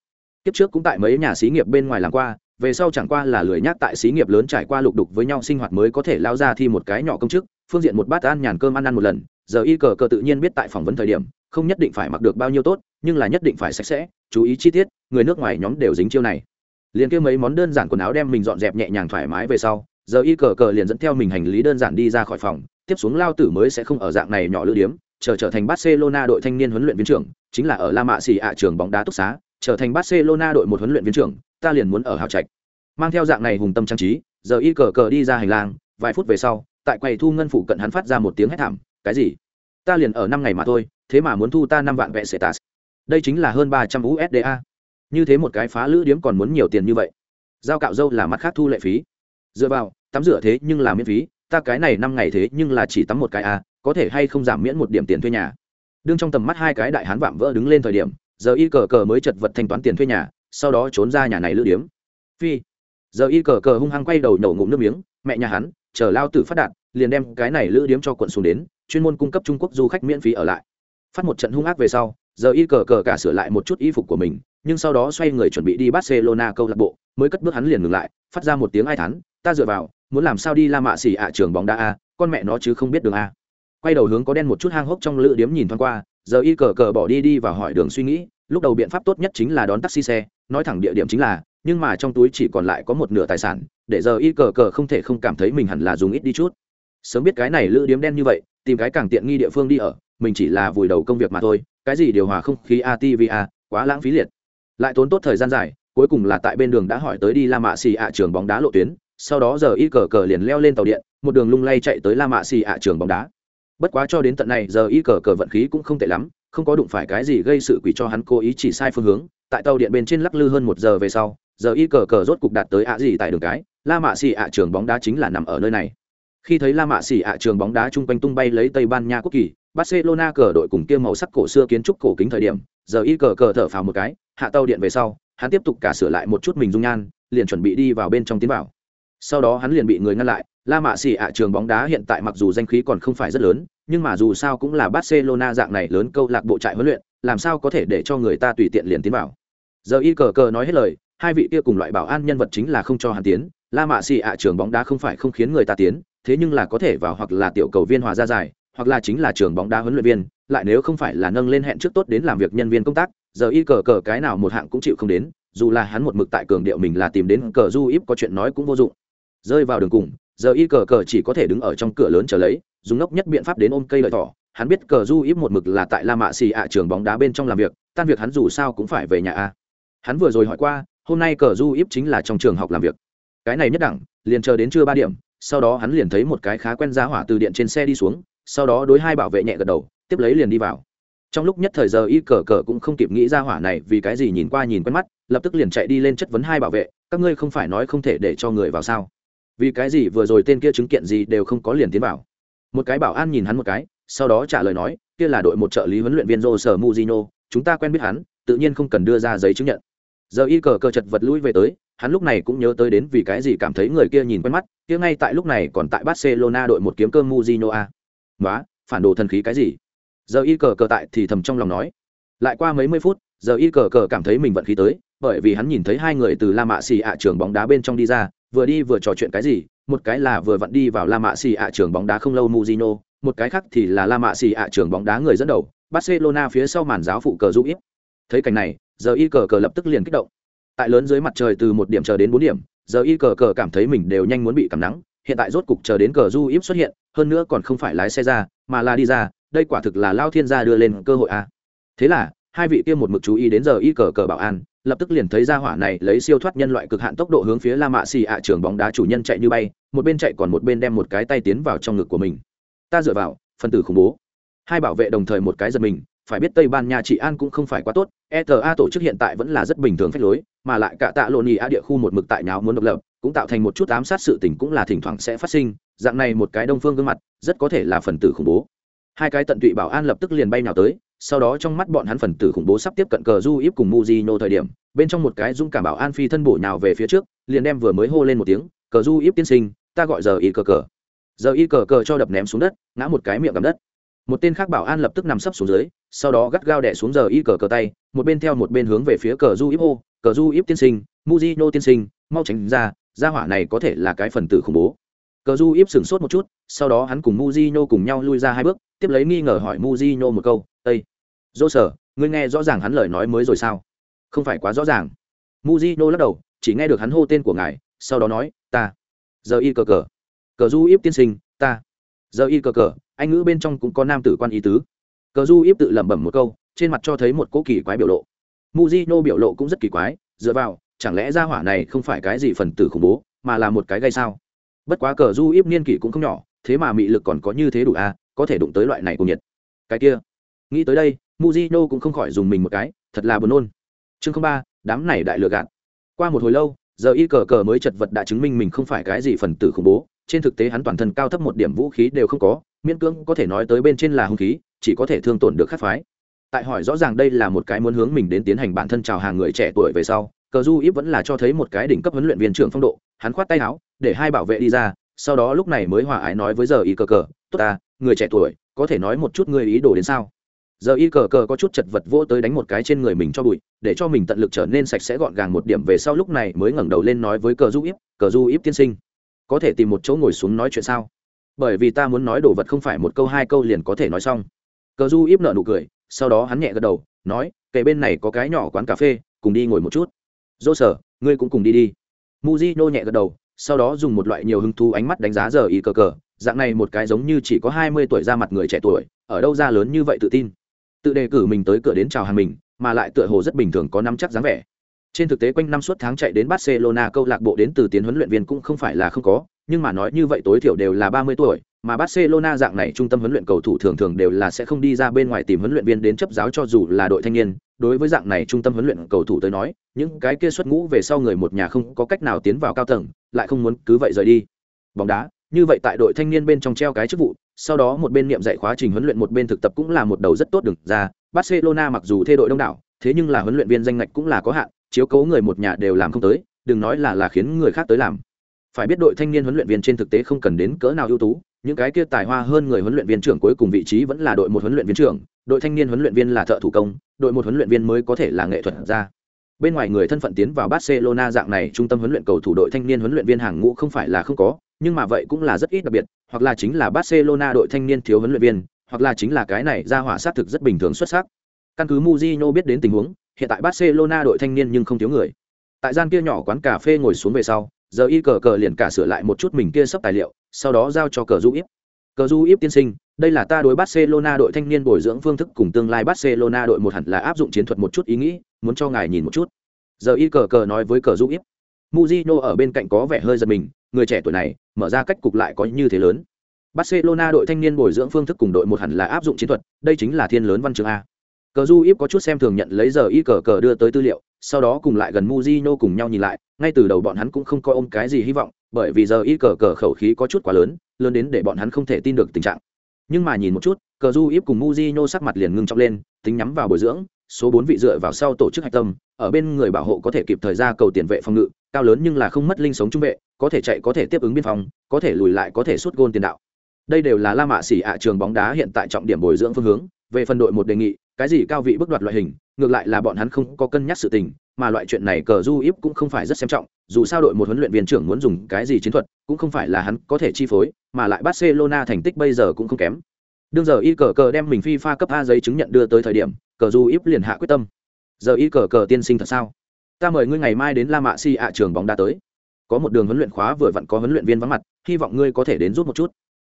Speaker 1: Kiếp trước cũng tại mấy nhà xí nghiệp bên ngoài làm qua, về sau chẳng qua là lười nhác tại xí nghiệp lớn trải qua lục đục với nhau sinh hoạt mới có thể lao ra thi một cái nhỏ công chức phương diện một bát ăn nhàn cơm ăn ăn một lần, giờ y cờ cờ tự nhiên biết tại phỏng vấn thời điểm, không nhất định phải mặc được bao nhiêu tốt, nhưng là nhất định phải sạch sẽ, chú ý chi tiết, người nước ngoài nhóm đều dính chiêu này. Liền kêu mấy món đơn giản quần áo đem mình dọn dẹp nhẹ nhàng thoải mái về sau, giờ y cờ cờ liền dẫn theo mình hành lý đơn giản đi ra khỏi phòng, tiếp xuống lao tử mới sẽ không ở dạng này nhỏ lữ điếm, chờ trở thành barcelona đội thanh niên huấn luyện viên trưởng, chính là ở la mạ xì ạ trường bóng đá túc xá, trở thành barcelona đội một huấn luyện viên trưởng, ta liền muốn ở hào trạch. Mang theo dạng này hùng tâm trang trí, giờ y cờ cờ đi ra hành lang, vài phút về sau tại quầy thu ngân phụ cận hắn phát ra một tiếng hét thảm cái gì? Ta liền ở năm ngày mà thôi thế mà muốn thu ta năm vạn vệ sệ tạt đây chính là hơn ba trăm USD a. như thế một cái phá lữ điếm còn muốn nhiều tiền như vậy. Giao cạo dâu là mặt khác thu lệ phí. Dựa vào tắm rửa thế nhưng là miễn phí ta cái này năm ngày thế nhưng là chỉ tắm một cái a, có thể hay không giảm miễn một điểm tiền thuê nhà? Đương trong tầm mắt hai cái đại hán vạm vỡ đứng lên thời điểm giờ y cờ cờ mới chật vật thanh toán tiền thuê nhà sau đó trốn ra nhà này lữ điếm. Phi giờ y cờ cờ hung hăng quay đầu nổ ngụm nước miếng mẹ nhà hắn chờ lao tử phát đạt, liền đem cái này lữ điếm cho quận xuống đến, chuyên môn cung cấp trung quốc du khách miễn phí ở lại. Phát một trận hung ác về sau, giờ y cờ cờ cả sửa lại một chút y phục của mình, nhưng sau đó xoay người chuẩn bị đi barcelona câu lạc bộ, mới cất bước hắn liền ngừng lại, phát ra một tiếng ai thắn ta dựa vào, muốn làm sao đi la mạ xỉ ạ trường bóng đá a, con mẹ nó chứ không biết đường a. Quay đầu hướng có đen một chút hang hốc trong lữ điếm nhìn thoáng qua, giờ y cờ cờ bỏ đi đi và hỏi đường suy nghĩ, lúc đầu biện pháp tốt nhất chính là đón taxi xe, nói thẳng địa điểm chính là nhưng mà trong túi chỉ còn lại có một nửa tài sản, để giờ y cờ cờ không thể không cảm thấy mình hẳn là dùng ít đi chút. Sớm biết cái này lữ điếm đen như vậy, tìm cái càng tiện nghi địa phương đi ở, mình chỉ là vùi đầu công việc mà thôi, cái gì điều hòa không khí atva quá lãng phí liệt. Lại tốn tốt thời gian dài, cuối cùng là tại bên đường đã hỏi tới đi la mạ xì ạ trường bóng đá lộ tuyến, sau đó giờ y cờ cờ liền leo lên tàu điện, một đường lung lay chạy tới la mạ xì ạ trường bóng đá. Bất quá cho đến tận này, giờ y cờ cờ vận khí cũng không tệ lắm, không có đụng phải cái gì gây sự quỷ cho hắn cố ý chỉ sai phương hướng, tại tàu điện bên trên lắc lư hơn một giờ về sau giờ y cờ cờ rốt cục đạt tới ạ gì tại đường cái, la mạ xì ạ trường bóng đá chính là nằm ở nơi này. Khi thấy la mạ xì ạ trường bóng đá chung quanh tung bay lấy tây ban nha quốc kỳ, barcelona cờ đội cùng kia màu sắc cổ xưa kiến trúc cổ kính thời điểm, giờ y cờ cờ thở phào một cái, hạ tàu điện về sau, hắn tiếp tục cả sửa lại một chút mình dung nhan, liền chuẩn bị đi vào bên trong tiến vào. Sau đó hắn liền bị người ngăn lại, la mạ xì ạ trường bóng đá hiện tại mặc dù danh khí còn không phải rất lớn, nhưng mà dù sao cũng là barcelona dạng này lớn câu lạc bộ trại huấn luyện, làm sao có thể để cho người ta tùy tiện liền tiến vào. Giờ y cờ cờ nói hết lời hai vị kia cùng loại bảo an nhân vật chính là không cho hắn tiến, la mạ xì ạ trường bóng đá không phải không khiến người ta tiến, thế nhưng là có thể vào hoặc là tiểu cầu viên hòa ra dài hoặc là chính là trường bóng đá huấn luyện viên, lại nếu không phải là nâng lên hẹn trước tốt đến làm việc nhân viên công tác, giờ y cờ cờ cái nào một hạng cũng chịu không đến, dù là hắn một mực tại cường điệu mình là tìm đến cờ du íp có chuyện nói cũng vô dụng. Rơi vào đường cùng, giờ y cờ cờ chỉ có thể đứng ở trong cửa lớn chờ lấy, dùng ngốc nhất biện pháp đến ôm cây lợi thỏ, hắn biết cờ du íp một mực là tại la mạ xì ạ trường bóng đá bên trong làm việc, tan việc hắn dù sao cũng phải về nhà a. Hắn vừa rồi hỏi qua hôm nay cờ du íp chính là trong trường học làm việc. Cái này nhất đẳng, liền chờ đến trưa ba điểm, sau đó hắn liền thấy một cái khá quen giá hỏa từ điện trên xe đi xuống, sau đó đối hai bảo vệ nhẹ gật đầu, tiếp lấy liền đi vào. Trong lúc nhất thời giờ y cờ cờ cũng không kịp nghĩ ra hỏa này vì cái gì nhìn qua nhìn quen mắt, lập tức liền chạy đi lên chất vấn hai bảo vệ, các ngươi không phải nói không thể để cho người vào sao? Vì cái gì vừa rồi tên kia chứng kiện gì đều không có liền tiến vào? Một cái bảo an nhìn hắn một cái, sau đó trả lời nói, kia là đội một trợ lý huấn luyện viên rô sở muzino chúng ta quen biết hắn, tự nhiên không cần đưa ra giấy chứng nhận giờ y cờ cờ chật vật lui về tới, hắn lúc này cũng nhớ tới đến vì cái gì cảm thấy người kia nhìn quen mắt, kia ngay tại lúc này còn tại barcelona đội một kiếm cơm muzino a. Nói phản đồ thần khí cái gì? Giờ y cờ cờ tại thì thầm trong lòng nói. Lại qua mấy mươi phút, giờ y cờ cờ cảm thấy mình vận khí tới, bởi vì hắn nhìn thấy hai người từ la mạ xì ạ trường bóng đá bên trong đi ra, vừa đi vừa trò chuyện cái gì, một cái là vừa vặn đi vào la mạ xì ạ trường bóng đá không lâu muzino một cái khác thì là la mạ xì ạ trường bóng đá người dẫn đầu, barcelona phía sau màn giáo phụ cờ giúp ít thấy cảnh này, giờ y cờ cờ lập tức liền kích động. Tại lớn dưới mặt trời từ một điểm chờ đến bốn điểm, giờ y cờ cờ cảm thấy mình đều nhanh muốn bị cảm nắng, hiện tại rốt cục chờ đến cờ du íp xuất hiện, hơn nữa còn không phải lái xe ra, mà là đi ra, đây quả thực là lao thiên gia đưa lên cơ hội a. À. thế là, hai vị kia một mực chú ý đến giờ y cờ cờ bảo an, lập tức liền thấy ra hỏa này lấy siêu thoát nhân loại cực hạn tốc độ hướng phía la mạ xì ạ trường bóng đá chủ nhân chạy như bay, một bên chạy còn một bên đem một cái tay tiến vào trong ngực của mình. Ta dựa vào phân tử khủng bố. Hai bảo vệ đồng thời một cái giật mình phải biết tây ban nha trị an cũng không phải quá tốt eta tổ chức hiện tại vẫn là rất bình thường phép lối, mà lại cả tạ lộn nhì a địa khu một mực tại nháo muốn độc lập, cũng tạo thành một chút ám sát sự tình cũng là thỉnh thoảng sẽ phát sinh, dạng này một cái đông phương gương mặt, rất có thể là phần tử khủng bố. Hai cái tận tụy bảo an lập tức liền bay nào tới, sau đó trong mắt bọn hắn phần tử khủng bố sắp tiếp cận cờ du íp cùng muzino thời điểm, bên trong một cái dũng cảm bảo an phi thân bổ nhào về phía trước, liền đem vừa mới hô lên một tiếng, cờ du íp tiên sinh, ta gọi giờ y cờ cờ. Giờ y cờ cờ cho đập ném xuống đất, ngã một cái miệng gầm đất. Một tên khác bảo an lập tức nằm sấp xuống dưới sau đó gắt gao đẻ xuống giờ y cờ cờ tay, một bên theo một bên hướng về phía cờ du íp hô, cờ du íp tiên sinh, muzino tiên sinh, mau tránh ra, gia hỏa này có thể là cái phần tử khủng bố. Cờ du íp sửng sốt một chút, sau đó hắn cùng muzino cùng nhau lui ra hai bước, tiếp lấy nghi ngờ hỏi muzino một câu ây dô sở, ngươi nghe rõ ràng hắn lời nói mới rồi sao? Không phải quá rõ ràng. Muzino lắc đầu, chỉ nghe được hắn hô tên của ngài, sau đó nói, ta, giờ y cờ cờ. Cờ du íp tiên sinh, ta. Giờ y cờ cờ, anh ngữ bên trong cũng có nam tử quan ý tứ cờ du íp tự lẩm bẩm một câu, trên mặt cho thấy một cỗ kỳ quái biểu lộ. Muzino biểu lộ cũng rất kỳ quái, dựa vào, chẳng lẽ ra hỏa này không phải cái gì phần tử khủng bố, mà là một cái gây sao? Bất quá cờ du íp niên kỷ cũng không nhỏ, thế mà mị lực còn có như thế đủ à có thể đụng tới loại này cùng nhiệt cái kia. Nghĩ tới đây muzino cũng không khỏi dùng mình một cái, thật là buồn nôn. Chương không ba, đám này đại lừa gạt. Qua một hồi lâu, giờ y cờ cờ mới chật vật đã chứng minh mình không phải cái gì phần tử khủng bố, trên thực tế hắn toàn thân cao thấp một điểm vũ khí đều không có, miễn cưỡng có thể nói tới bên trên là hung khí chỉ có thể thương tổn được khắc phái. Tại hỏi rõ ràng đây là một cái muốn hướng mình đến tiến hành bản thân chào hàng người trẻ tuổi về sau, cờ du íp vẫn là cho thấy một cái đỉnh cấp huấn luyện viên trưởng phong độ, hắn khoát tay áo, để hai bảo vệ đi ra, sau đó lúc này mới hòa ái nói với giờ y cờ cờ, tốt ta, người trẻ tuổi, có thể nói một chút người ý đồ đến sao? Giờ y cờ cờ có chút chật vật vỗ tới đánh một cái trên người mình cho bụi, để cho mình tận lực trở nên sạch sẽ gọn gàng một điểm về sau lúc này mới ngẩng đầu lên nói với cờ du íp cờ du íp tiên sinh, có thể tìm một chỗ ngồi xuống nói chuyện sao? Bởi vì ta muốn nói đồ vật không phải một câu hai câu liền có thể nói xong cờ du íp nợ nụ cười, sau đó hắn nhẹ gật đầu, nói, kể bên này có cái nhỏ quán cà phê, cùng đi ngồi một chút. Dô sở, ngươi cũng cùng đi đi. Muzino nhẹ gật đầu, sau đó dùng một loại nhiều hứng thú ánh mắt đánh giá giờ y cờ cờ, dạng này một cái giống như chỉ có hai mươi tuổi ra mặt người trẻ tuổi, ở đâu ra lớn như vậy tự tin. Tự đề cử mình tới cửa đến chào hàng mình, mà lại tựa hồ rất bình thường có năm chắc dáng vẻ. Trên thực tế quanh năm suốt tháng chạy đến barcelona câu lạc bộ đến từ tiến huấn luyện viên cũng không phải là không có, nhưng mà nói như vậy tối thiểu đều là ba mươi tuổi mà barcelona dạng này trung tâm huấn luyện cầu thủ thường thường đều là sẽ không đi ra bên ngoài tìm huấn luyện viên đến chấp giáo cho dù là đội thanh niên. Đối với dạng này trung tâm huấn luyện cầu thủ tới nói, những cái kia xuất ngũ về sau người một nhà không có cách nào tiến vào cao tầng, lại không muốn cứ vậy rời đi. Bóng đá, như vậy tại đội thanh niên bên trong treo cái chức vụ, sau đó một bên niệm dạy khóa trình huấn luyện, một bên thực tập cũng là một đầu rất tốt được ra. Barcelona mặc dù thay đội đông đảo, thế nhưng là huấn luyện viên danh ngạch cũng là có hạn, chiếu cố người một nhà đều làm không tới, đừng nói là là khiến người khác tới làm. Phải biết đội thanh niên huấn luyện viên trên thực tế không cần đến cỡ nào ưu tú những cái kia tài hoa hơn người huấn luyện viên trưởng cuối cùng vị trí vẫn là đội một huấn luyện viên trưởng, đội thanh niên huấn luyện viên là thợ thủ công, đội một huấn luyện viên mới có thể là nghệ thuật ra bên ngoài người thân phận tiến vào barcelona dạng này, trung tâm huấn luyện cầu thủ đội thanh niên huấn luyện viên hàng ngũ không phải là không có, nhưng mà vậy cũng là rất ít đặc biệt, hoặc là chính là barcelona đội thanh niên thiếu huấn luyện viên, hoặc là chính là cái này ra hỏa sát thực rất bình thường xuất sắc. Căn cứ muzino biết đến tình huống, hiện tại barcelona đội thanh niên nhưng không thiếu người. Tại gian kia nhỏ quán cà phê ngồi xuống về sau giờ y cờ cờ liền cả sửa lại một chút mình kia sắp tài liệu, sau đó giao cho cờ du íp. Cờ du íp tiên sinh, đây là ta đối barcelona đội thanh niên bồi dưỡng phương thức cùng tương lai barcelona đội một hẳn là áp dụng chiến thuật một chút ý nghĩ, muốn cho ngài nhìn một chút. Giờ y cờ cờ nói với cờ du íp. Muzino ở bên cạnh có vẻ hơi giật mình, người trẻ tuổi này, mở ra cách cục lại có như thế lớn. Barcelona đội thanh niên bồi dưỡng phương thức cùng đội một hẳn là áp dụng chiến thuật, đây chính là thiên lớn văn chương a. Cờ du íp có chút xem thường nhận lấy giờ y cờ cờ đưa tới tư liệu sau đó cùng lại gần Mujino cùng nhau nhìn lại, ngay từ đầu bọn hắn cũng không coi ôm cái gì hy vọng, bởi vì giờ y cờ cờ khẩu khí có chút quá lớn, lớn đến để bọn hắn không thể tin được tình trạng. Nhưng mà nhìn một chút, cờ du íp cùng Mujino sắc mặt liền ngưng trọng lên, tính nhắm vào bồi dưỡng, số bốn vị dựa vào sau tổ chức hạch tâm, ở bên người bảo hộ có thể kịp thời ra cầu tiền vệ phòng ngự, cao lớn nhưng là không mất linh sống trung vệ, có thể chạy có thể tiếp ứng biên phòng, có thể lùi lại có thể sút gôn tiền đạo. Đây đều là La Mã Sĩ ạ trường bóng đá hiện tại trọng điểm bồi dưỡng phương hướng, về phần đội một đề nghị, cái gì cao vị bước đoạt loại hình, ngược lại là bọn hắn không có cân nhắc sự tình, mà loại chuyện này cờ du íp cũng không phải rất xem trọng dù sao đội một huấn luyện viên trưởng muốn dùng cái gì chiến thuật cũng không phải là hắn có thể chi phối mà lại barcelona thành tích bây giờ cũng không kém. Đương giờ y cờ cờ đem mình phi pha cấp a giấy chứng nhận đưa tới thời điểm cờ du íp liền hạ quyết tâm. Giờ y cờ cờ tiên sinh thật sao? Ta mời ngươi ngày mai đến la mạ si ạ trường bóng đá tới. Có một đường huấn luyện khóa vừa vặn có huấn luyện viên vắng mặt hy vọng ngươi có thể đến giúp một chút.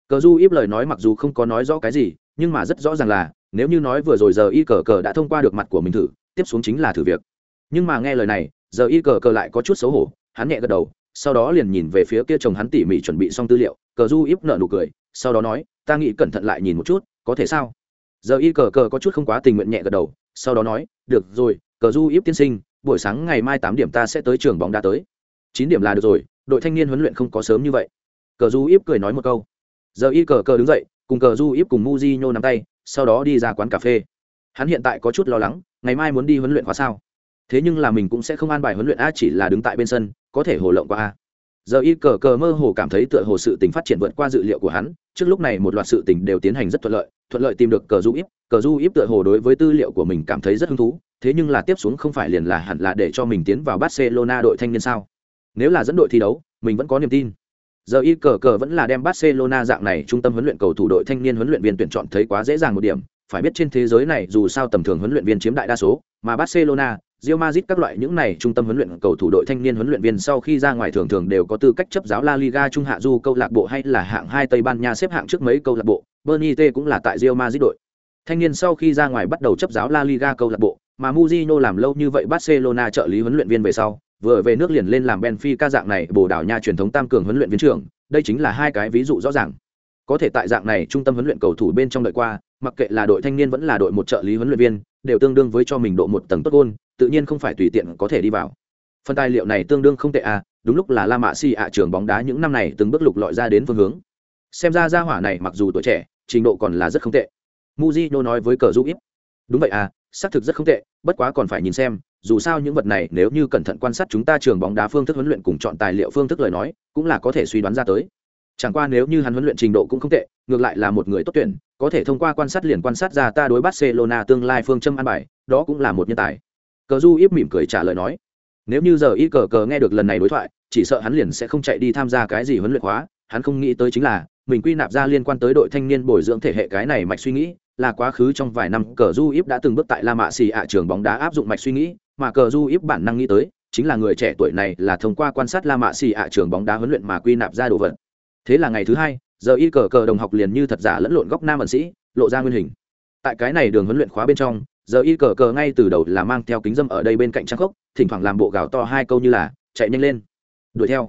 Speaker 1: Cờ du íp lời nói mặc dù không có nói rõ cái gì nhưng mà rất rõ ràng là nếu như nói vừa rồi giờ y cờ cờ đã thông qua được mặt của mình thử, tiếp xuống chính là thử việc. Nhưng mà nghe lời này, giờ y cờ cờ lại có chút xấu hổ, hắn nhẹ gật đầu, sau đó liền nhìn về phía kia chồng hắn tỉ mỉ chuẩn bị xong tư liệu, cờ du íp nợ nụ cười, sau đó nói, ta nghĩ cẩn thận lại nhìn một chút, có thể sao? Giờ y cờ cờ có chút không quá tình nguyện nhẹ gật đầu, sau đó nói, được rồi, cờ du íp tiên sinh, buổi sáng ngày mai tám điểm ta sẽ tới trường bóng đá tới. Chín điểm là được rồi, đội thanh niên huấn luyện không có sớm như vậy. Cờ du íp cười nói một câu. Giờ y cờ cờ đứng dậy, cùng cờ du íp cùng muji nhô nắm tay sau đó đi ra quán cà phê. Hắn hiện tại có chút lo lắng, ngày mai muốn đi huấn luyện khóa sao? Thế nhưng là mình cũng sẽ không an bài huấn luyện a, chỉ là đứng tại bên sân, có thể hồ lộng qua a. Giờ y cờ cờ mơ hồ cảm thấy tựa hồ sự tình phát triển vượt qua dự liệu của hắn, trước lúc này một loạt sự tình đều tiến hành rất thuận lợi thuận lợi tìm được cờ du íp, cờ du íp tựa hồ đối với tư liệu của mình cảm thấy rất hứng thú, thế nhưng là tiếp xuống không phải liền là hẳn là để cho mình tiến vào barcelona đội thanh niên sao? Nếu là dẫn đội thi đấu, mình vẫn có niềm tin giờ y cờ cờ vẫn là đem barcelona dạng này trung tâm huấn luyện cầu thủ đội thanh niên huấn luyện viên tuyển chọn thấy quá dễ dàng một điểm phải biết trên thế giới này dù sao tầm thường huấn luyện viên chiếm đại đa số mà barcelona Real Madrid các loại những này trung tâm huấn luyện cầu thủ đội thanh niên huấn luyện viên sau khi ra ngoài thường thường đều có tư cách chấp giáo La Liga trung hạ du câu lạc bộ hay là hạng hai Tây Ban Nha xếp hạng trước mấy câu lạc bộ, Benitez cũng là tại Real Madrid đội. Thanh niên sau khi ra ngoài bắt đầu chấp giáo La Liga câu lạc bộ, mà Mourinho làm lâu như vậy Barcelona trợ lý huấn luyện viên về sau, vừa về nước liền lên làm Benfica dạng này Bồ Đào Nha truyền thống tam cường huấn luyện viên trưởng, đây chính là hai cái ví dụ rõ ràng. Có thể tại dạng này trung tâm huấn luyện cầu thủ bên trong đợi qua, mặc kệ là đội thanh niên vẫn là đội một trợ lý huấn luyện viên, đều tương đương với cho mình độ một tầng tốt gôn, tự nhiên không phải tùy tiện có thể đi vào. Phần tài liệu này tương đương không tệ à đúng lúc là la Mã si ạ trường bóng đá những năm này từng bước lục lọi ra đến phương hướng. Xem ra gia hỏa này mặc dù tuổi trẻ trình độ còn là rất không tệ. Muzino nói với cờ du ít đúng vậy à xác thực rất không tệ bất quá còn phải nhìn xem dù sao những vật này nếu như cẩn thận quan sát chúng ta trường bóng đá phương thức huấn luyện cùng chọn tài liệu phương thức lời nói, cũng là có thể suy đoán ra tới. Chẳng qua nếu như hắn huấn luyện trình độ cũng không tệ, ngược lại là một người tốt tuyển, có thể thông qua quan sát liền quan sát ra ta đối barcelona tương lai phương châm an bài, đó cũng là một nhân tài. Cờ du ít mỉm cười trả lời nói, nếu như giờ y cờ cờ nghe được lần này đối thoại, chỉ sợ hắn liền sẽ không chạy đi tham gia cái gì huấn luyện hóa, hắn không nghĩ tới chính là, mình quy nạp ra liên quan tới đội thanh niên bồi dưỡng thể hệ cái này mạch suy nghĩ, là quá khứ trong vài năm cờ du íp đã từng bước tại la mạ xì ạ trường bóng đá áp dụng mạch suy nghĩ mà cờ du íp bản năng nghĩ tới, chính là người trẻ tuổi này là thông qua quan sát la mạ xì ạ trường bóng đá huấn luyện mà quy nạp ra đồ vật. Thế là ngày thứ hai, giờ y cờ cờ đồng học liền như thật giả lẫn lộn góc nam ẩn sĩ, lộ ra nguyên hình. Tại cái này đường huấn luyện khóa bên trong, giờ y cờ cờ ngay từ đầu là mang theo kính dâm ở đây bên cạnh trang khốc, thỉnh thoảng làm bộ gào to hai câu như là, chạy nhanh lên. Đuổi theo.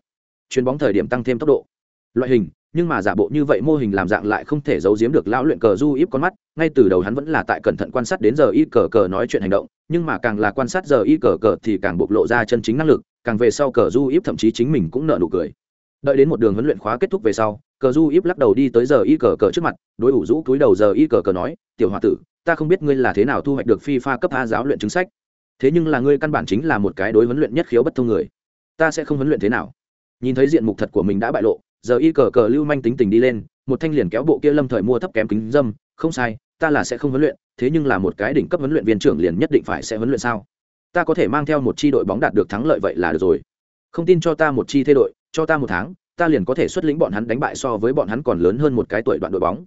Speaker 1: Chuyền bóng thời điểm tăng thêm tốc độ. Loại hình, nhưng mà giả bộ như vậy mô hình làm dạng lại không thể giấu giếm được lão luyện cờ du íp con mắt, ngay từ đầu hắn vẫn là tại cẩn thận quan sát đến giờ y cờ cờ nói chuyện hành động nhưng mà càng là quan sát giờ y cờ cờ thì càng bộc lộ ra chân chính năng lực càng về sau cờ du íp thậm chí chính mình cũng nợ nụ cười đợi đến một đường huấn luyện khóa kết thúc về sau cờ du íp lắc đầu đi tới giờ y cờ cờ trước mặt đối ủ rũ cúi đầu giờ y cờ cờ nói tiểu h o a tử ta không biết ngươi là thế nào thu hoạch được phi pha cấp A giáo luyện chứng sách. Thế nhưng là ngươi căn bản chính là một cái đối huấn luyện nhất khiếu bất thông người. Ta sẽ không huấn luyện thế nào. Nhìn thấy diện mục thật của mình đã bại lộ, giờ y cờ cờ lưu manh tính tình đi lên, một thanh liền kéo bộ kia lâm thời mua thấp kém kính dâm, không sai, ta là sẽ không huấn luyện, thế nhưng là một cái đỉnh cấp huấn luyện viên trưởng liền nhất định phải sẽ huấn luyện sao? Ta có thể mang theo một chi đội bóng đạt được thắng lợi vậy là được rồi. Không tin cho ta một chi thay đội, cho ta một tháng, ta liền có thể xuất lĩnh bọn hắn đánh bại so với bọn hắn còn lớn hơn một cái tuổi đoạn đội bóng.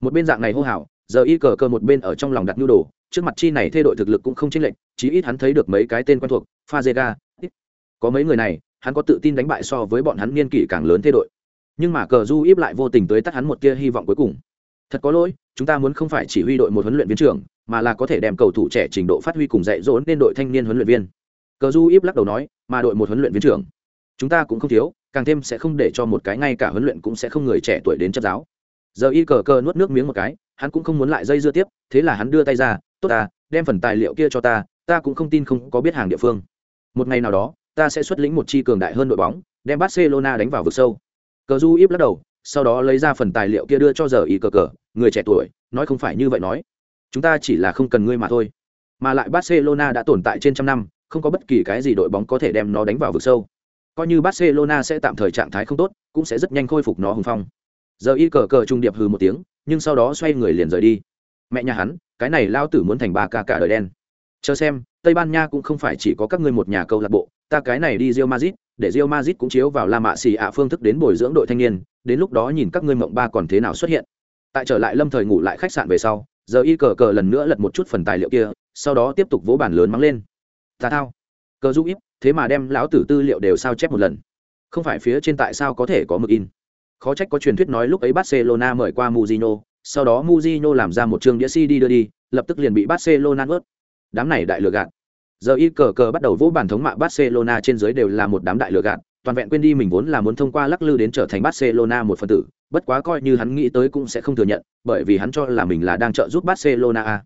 Speaker 1: Một bên dạng này hô hào, giờ y cờ cờ một bên ở trong lòng đặt nhu đồ trước mặt chi này thay đổi thực lực cũng không chênh lệch chí ít hắn thấy được mấy cái tên quen thuộc Fazega có mấy người này hắn có tự tin đánh bại so với bọn hắn niên kỷ càng lớn thế đội nhưng mà cờ du íp lại vô tình tới tắt hắn một tia hy vọng cuối cùng thật có lỗi, chúng ta muốn không phải chỉ huy đội một huấn luyện viên trưởng, mà là có thể đem cầu thủ trẻ trình độ phát huy cùng dạy dỗ nên đội thanh niên huấn luyện viên. Cờ du íp lắc đầu nói, mà đội một huấn luyện viên trưởng, chúng ta cũng không thiếu, càng thêm sẽ không để cho một cái ngay cả huấn luyện cũng sẽ không người trẻ tuổi đến chấp giáo. Giờ y cờ cờ nuốt nước miếng một cái, hắn cũng không muốn lại dây dưa tiếp, thế là hắn đưa tay ra, tốt ta, đem phần tài liệu kia cho ta ta cũng không tin không có biết hàng địa phương. Một ngày nào đó, ta sẽ xuất lĩnh một chi cường đại hơn đội bóng, đem barcelona đánh vào vực sâu. Cờ du íp lắc đầu sau đó lấy ra phần tài liệu kia đưa cho giờ y cờ cờ, người trẻ tuổi, nói không phải như vậy nói. Chúng ta chỉ là không cần ngươi mà thôi. Mà lại barcelona đã tồn tại trên trăm năm, không có bất kỳ cái gì đội bóng có thể đem nó đánh vào vực sâu. Coi như barcelona sẽ tạm thời trạng thái không tốt, cũng sẽ rất nhanh khôi phục nó hùng phong. Giờ y cờ cờ trung điệp hừ một tiếng, nhưng sau đó xoay người liền rời đi. Mẹ nhà hắn, cái này lao tử muốn thành ba ca cả đời đen. Chờ xem, tây ban nha cũng không phải chỉ có các ngươi một nhà câu lạc bộ, ta cái này đi rio mazit để rio mazit cũng chiếu vào la mạ xì ạ phương thức đến bồi dưỡng đội thanh niên đến lúc đó nhìn các ngươi mộng ba còn thế nào xuất hiện. Tại trở lại lâm thời ngủ lại khách sạn về sau, giờ y cờ cờ lần nữa lật một chút phần tài liệu kia, sau đó tiếp tục vỗ bản lớn mắng lên. Tà thao. Cờ giúp ít, thế mà đem lão tử tư liệu đều sao chép một lần. Không phải phía trên tại sao có thể có mực in. Khó trách có truyền thuyết nói lúc ấy barcelona mời qua muzino sau đó muzino làm ra một chương đĩa cd đưa đi, lập tức liền bị barcelona nuốt. Đám này đại lừa gạt. Giờ y cờ cờ bắt đầu vỗ bản thống mạ barcelona trên dưới đều là một đám đại lừa gạt toàn vẹn quên đi mình vốn là muốn thông qua lắc lư đến trở thành barcelona một phần tử bất quá coi như hắn nghĩ tới cũng sẽ không thừa nhận bởi vì hắn cho là mình là đang trợ giúp barcelona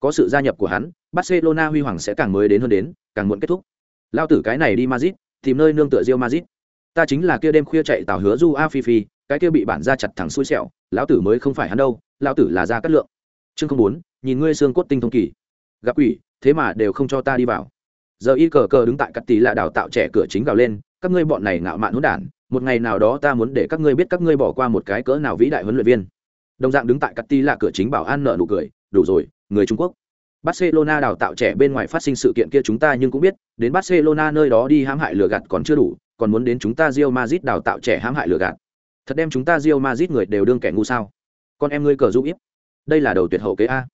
Speaker 1: có sự gia nhập của hắn barcelona huy hoàng sẽ càng mới đến hơn đến càng muộn kết thúc lao tử cái này đi Madrid, tìm nơi nương tựa Real Madrid. Ta chính là kia đêm khuya chạy tàu hứa du A Phi Phi, cái kia bị bản ra chặt thẳng xui xẻo, lão tử mới không phải hắn đâu, lão tử là ra cát lượng. Chương không bốn, nhìn ngươi xương cốt tinh thông kỳ. Gặp quỷ, thế mà đều không cho ta đi vào. Giờ y cờ cờ đứng tại cắt tí là đào tạo trẻ cửa chính gào lên, các ngươi bọn này ngạo mạn hỗn đản, một ngày nào đó ta muốn để các ngươi biết các ngươi bỏ qua một cái cỡ nào vĩ đại huấn luyện viên. Đồng dạng đứng tại cắt Ti là cửa chính bảo an nợ nụ cười, đủ rồi, người Trung Quốc. Barcelona đào tạo trẻ bên ngoài phát sinh sự kiện kia chúng ta nhưng cũng biết, đến Barcelona nơi đó đi hãm hại lừa gạt còn chưa đủ, còn muốn đến chúng ta Real Madrid đào tạo trẻ hãm hại lừa gạt. Thật đem chúng ta Real Madrid người đều đương kẻ ngu sao? Con em ngươi cờ giúp ít. Đây là đầu tuyệt hậu kế a.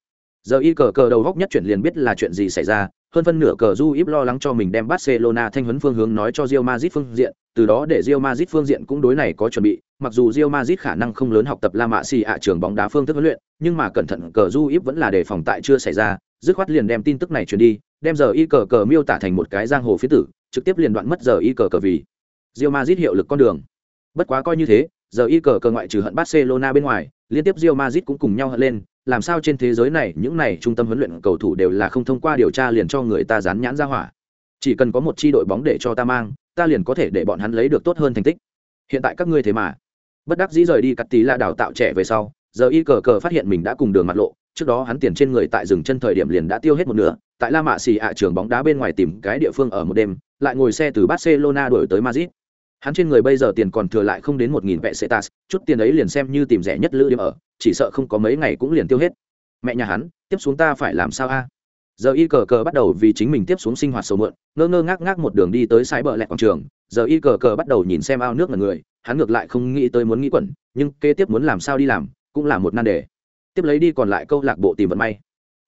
Speaker 1: Giờ y cờ cờ đầu góc nhất chuyển liền biết là chuyện gì xảy ra, hơn phân nửa cờ du íp lo lắng cho mình đem Barcelona thanh huấn phương hướng nói cho Real Madrid phương diện, từ đó để Real Madrid phương diện cũng đối này có chuẩn bị, mặc dù Real Madrid khả năng không lớn học tập La Masia ạ trường bóng đá phương thức huấn luyện, nhưng mà cẩn thận cờ du íp vẫn là đề phòng tại chưa xảy ra, dứt khoát liền đem tin tức này truyền đi đem giờ y cờ cờ miêu tả thành một cái giang hồ phía tử trực tiếp liền đoạn mất giờ y cờ cờ vì Real Madrid hiệu lực con đường. Bất quá coi như thế giờ y cờ cờ ngoại trừ hận Barcelona bên ngoài liên tiếp Real Madrid cũng cùng nhau hận lên làm sao trên thế giới này những này trung tâm huấn luyện cầu thủ đều là không thông qua điều tra liền cho người ta dán nhãn ra hỏa? Chỉ cần có một chi đội bóng để cho ta mang, ta liền có thể để bọn hắn lấy được tốt hơn thành tích. Hiện tại các ngươi thế mà. Bất đắc dĩ rời đi cắt tí là đào tạo trẻ về sau, giờ y cờ cờ phát hiện mình đã cùng đường mặt lộ, trước đó hắn tiền trên người tại rừng chân thời điểm liền đã tiêu hết một nửa, tại la mạ xì ạ trường bóng đá bên ngoài tìm cái địa phương ở một đêm, lại ngồi xe từ barcelona đổi tới madrid. Hắn trên người bây giờ tiền còn thừa lại không đến một nghìn vệ setas chút tiền ấy liền xem như tìm rẻ nhất lữ điểm ở chỉ sợ không có mấy ngày cũng liền tiêu hết. Mẹ nhà hắn, tiếp xuống ta phải làm sao a? Giờ y cờ cờ bắt đầu vì chính mình tiếp xuống sinh hoạt sầu mượn ngơ ngơ ngác ngác một đường đi tới sái bờ lẹ quảng trường. Giờ y cờ cờ bắt đầu nhìn xem ao nước là người, hắn ngược lại không nghĩ tới muốn nghĩ quẩn, nhưng kế tiếp muốn làm sao đi làm, cũng là một nan đề. Tiếp lấy đi còn lại câu lạc bộ tìm vận may.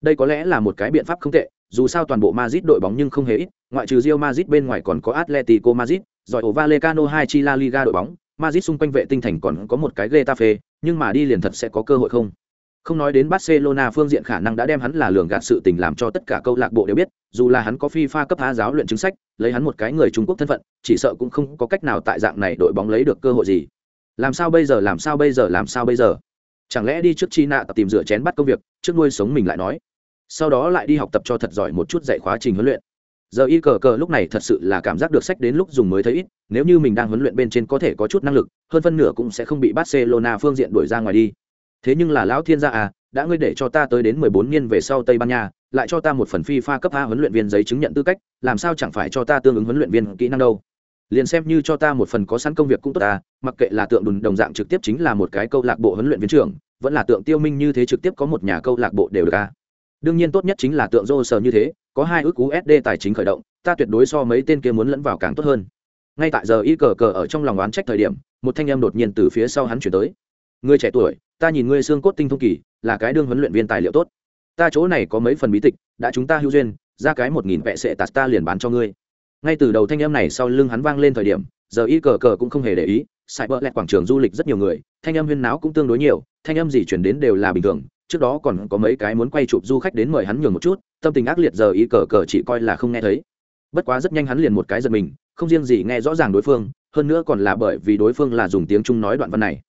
Speaker 1: Đây có lẽ là một cái biện pháp không tệ, dù sao toàn bộ Madrid đội bóng nhưng không hề ít, ngoại trừ Real Madrid bên ngoài còn có Atletico Madrid, rồi ổ Vallecano hai chi La Liga đội bóng. Madrid xung quanh vệ tinh thành còn có một cái Getafe nhưng mà đi liền thật sẽ có cơ hội không không nói đến Barcelona phương diện khả năng đã đem hắn là lường gạt sự tình làm cho tất cả câu lạc bộ đều biết, dù là hắn có FIFA cấp há giáo luyện chứng sách, lấy hắn một cái người Trung Quốc thân phận, chỉ sợ cũng không có cách nào tại dạng này đội bóng lấy được cơ hội gì. Làm sao bây giờ, làm sao bây giờ, làm sao bây giờ? chẳng lẽ đi trước chi nạ tập tìm rửa chén bắt công việc trước nuôi sống mình lại nói sau đó lại đi học tập cho thật giỏi một chút dạy khóa trình huấn luyện giờ y cờ cờ lúc này thật sự là cảm giác được sách đến lúc dùng mới thấy ít, nếu như mình đang huấn luyện bên trên có thể có chút năng lực, hơn phân nửa cũng sẽ không bị barcelona phương diện đuổi ra ngoài đi. Thế nhưng là lão thiên gia à đã ngươi để cho ta tới đến mười bốn niên về sau tây ban nha, lại cho ta một phần phi pha cấp a huấn luyện viên giấy chứng nhận tư cách, làm sao chẳng phải cho ta tương ứng huấn luyện viên kỹ năng đâu. Liền xem như cho ta một phần có sẵn công việc cũng tốt ta, mặc kệ là tượng đùn đồng dạng trực tiếp chính là một cái câu lạc bộ huấn luyện viên trưởng, vẫn là tượng tiêu minh như thế trực tiếp có một nhà câu lạc bộ đều được à đương nhiên tốt nhất chính là tượng rô sờ như thế, có hai ước usd tài chính khởi động, ta tuyệt đối so mấy tên kia muốn lẫn vào càng tốt hơn. Ngay tại giờ y cờ cờ ở trong lòng oán trách thời điểm, một thanh em đột nhiên từ phía sau hắn chuyển tới. Người trẻ tuổi, ta nhìn ngươi xương cốt tinh thông kỳ, là cái đương huấn luyện viên tài liệu tốt. Ta chỗ này có mấy phần bí tịch, đã chúng ta hữu duyên, ra cái một nghìn vệ sệ tạt ta liền bán cho ngươi. Ngay từ đầu thanh em này sau lưng hắn vang lên thời điểm, giờ y cờ cờ cũng không hề để ý sài bỡ lẹt quảng trường du lịch rất nhiều người, thanh em huyên náo cũng tương đối nhiều, thanh em gì chuyển đến đều là bình thường trước đó còn có mấy cái muốn quay chụp du khách đến mời hắn nhường một chút, tâm tình ác liệt giờ y cờ cờ chỉ coi là không nghe thấy. Bất quá rất nhanh hắn liền một cái giật mình, không riêng gì nghe rõ ràng đối phương, hơn nữa còn là bởi vì đối phương là dùng tiếng trung nói đoạn văn này.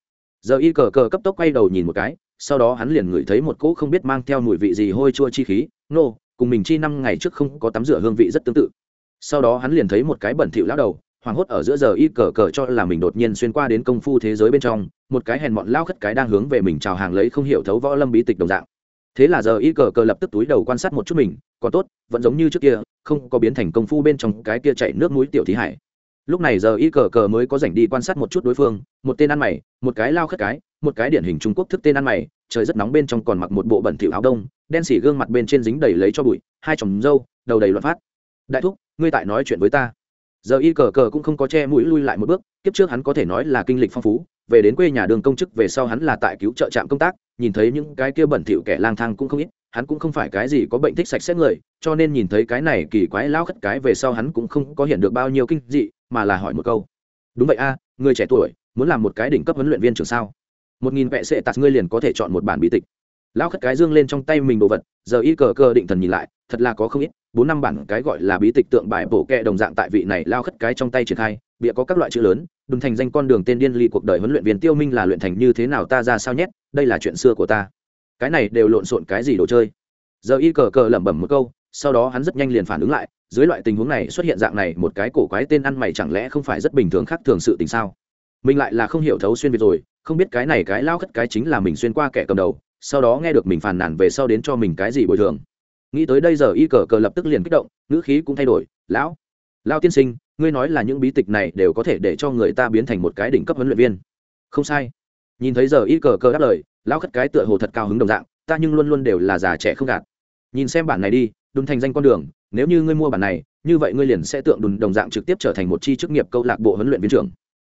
Speaker 1: Giờ y cờ cờ cấp tốc quay đầu nhìn một cái, sau đó hắn liền ngửi thấy một cỗ không biết mang theo mùi vị gì hôi chua chi khí, nô, cùng mình chi năm ngày trước không có tắm rửa hương vị rất tương tự. Sau đó hắn liền thấy một cái bẩn thỉu lão đầu hoảng hốt ở giữa giờ y cờ cờ cho là mình đột nhiên xuyên qua đến công phu thế giới bên trong, một cái hèn mọn lao khất cái đang hướng về mình chào hàng lấy không hiểu thấu võ lâm bí tịch đồng dạng. Thế là giờ y cờ cờ lập tức túi đầu quan sát một chút mình, còn tốt, vẫn giống như trước kia, không có biến thành công phu bên trong cái kia chạy nước mũi tiểu thí hải. Lúc này giờ y cờ cờ mới có rảnh đi quan sát một chút đối phương, một tên ăn mày, một cái lao khất cái, một cái điển hình trung quốc thức tên ăn mày, trời rất nóng bên trong còn mặc một bộ bẩn thỉu áo đông, đen xỉ gương mặt bên trên dính đầy lấy cho bụi, hai chồng râu đầu đầy loạn phát. Đại thúc, ngươi tại nói chuyện với ta giờ y cờ cờ cũng không có che mũi lui lại một bước, kiếp trước hắn có thể nói là kinh lịch phong phú, về đến quê nhà đường công chức về sau hắn là tại cứu trợ trạm công tác, nhìn thấy những cái kia bẩn thỉu kẻ lang thang cũng không ít, hắn cũng không phải cái gì có bệnh thích sạch sẽ người, cho nên nhìn thấy cái này kỳ quái lao khất cái về sau hắn cũng không có hiện được bao nhiêu kinh dị, mà là hỏi một câu. Đúng vậy a, người trẻ tuổi, muốn làm một cái đỉnh cấp huấn luyện viên trường sao? Một nghìn vệ sệ tạt ngươi liền có thể chọn một bản bí tịch. Lao khất cái dương lên trong tay mình đồ vật, giờ y cờ cờ định thần nhìn lại, thật là có không ít bốn năm bản cái gọi là bí tịch tượng bài bổ kẹ đồng dạng tại vị này lao khất cái trong tay triển khai, bịa có các loại chữ lớn, đừng thành danh con đường tên điên ly cuộc đời huấn luyện viên tiêu minh là luyện thành như thế nào ta ra sao nhét, đây là chuyện xưa của ta. Cái này đều lộn xộn cái gì đồ chơi? Giờ y cờ cờ lẩm bẩm một câu, sau đó hắn rất nhanh liền phản ứng lại, dưới loại tình huống này xuất hiện dạng này một cái cổ quái tên ăn mày chẳng lẽ không phải rất bình thường khác thường sự tình sao? Mình lại là không hiểu thấu xuyên việt rồi, không biết cái này cái lao khất cái chính là mình xuyên qua kẻ cầm đầu, sau đó nghe được mình phàn nàn về sau đến cho mình cái gì bồi thường nghĩ tới đây giờ y cờ cờ lập tức liền kích động, ngữ khí cũng thay đổi, lão lao tiên sinh, ngươi nói là những bí tịch này đều có thể để cho người ta biến thành một cái đỉnh cấp huấn luyện viên. Không sai. Nhìn thấy giờ y cờ cờ đáp lời, lão khất cái tựa hồ thật cao hứng đồng dạng, ta nhưng luôn luôn đều là già trẻ không gạt. Nhìn xem bản này đi đun thành danh con đường, nếu như ngươi mua bản này, như vậy ngươi liền sẽ tượng đùn đồng dạng trực tiếp trở thành một chi chức nghiệp câu lạc bộ huấn luyện viên trưởng.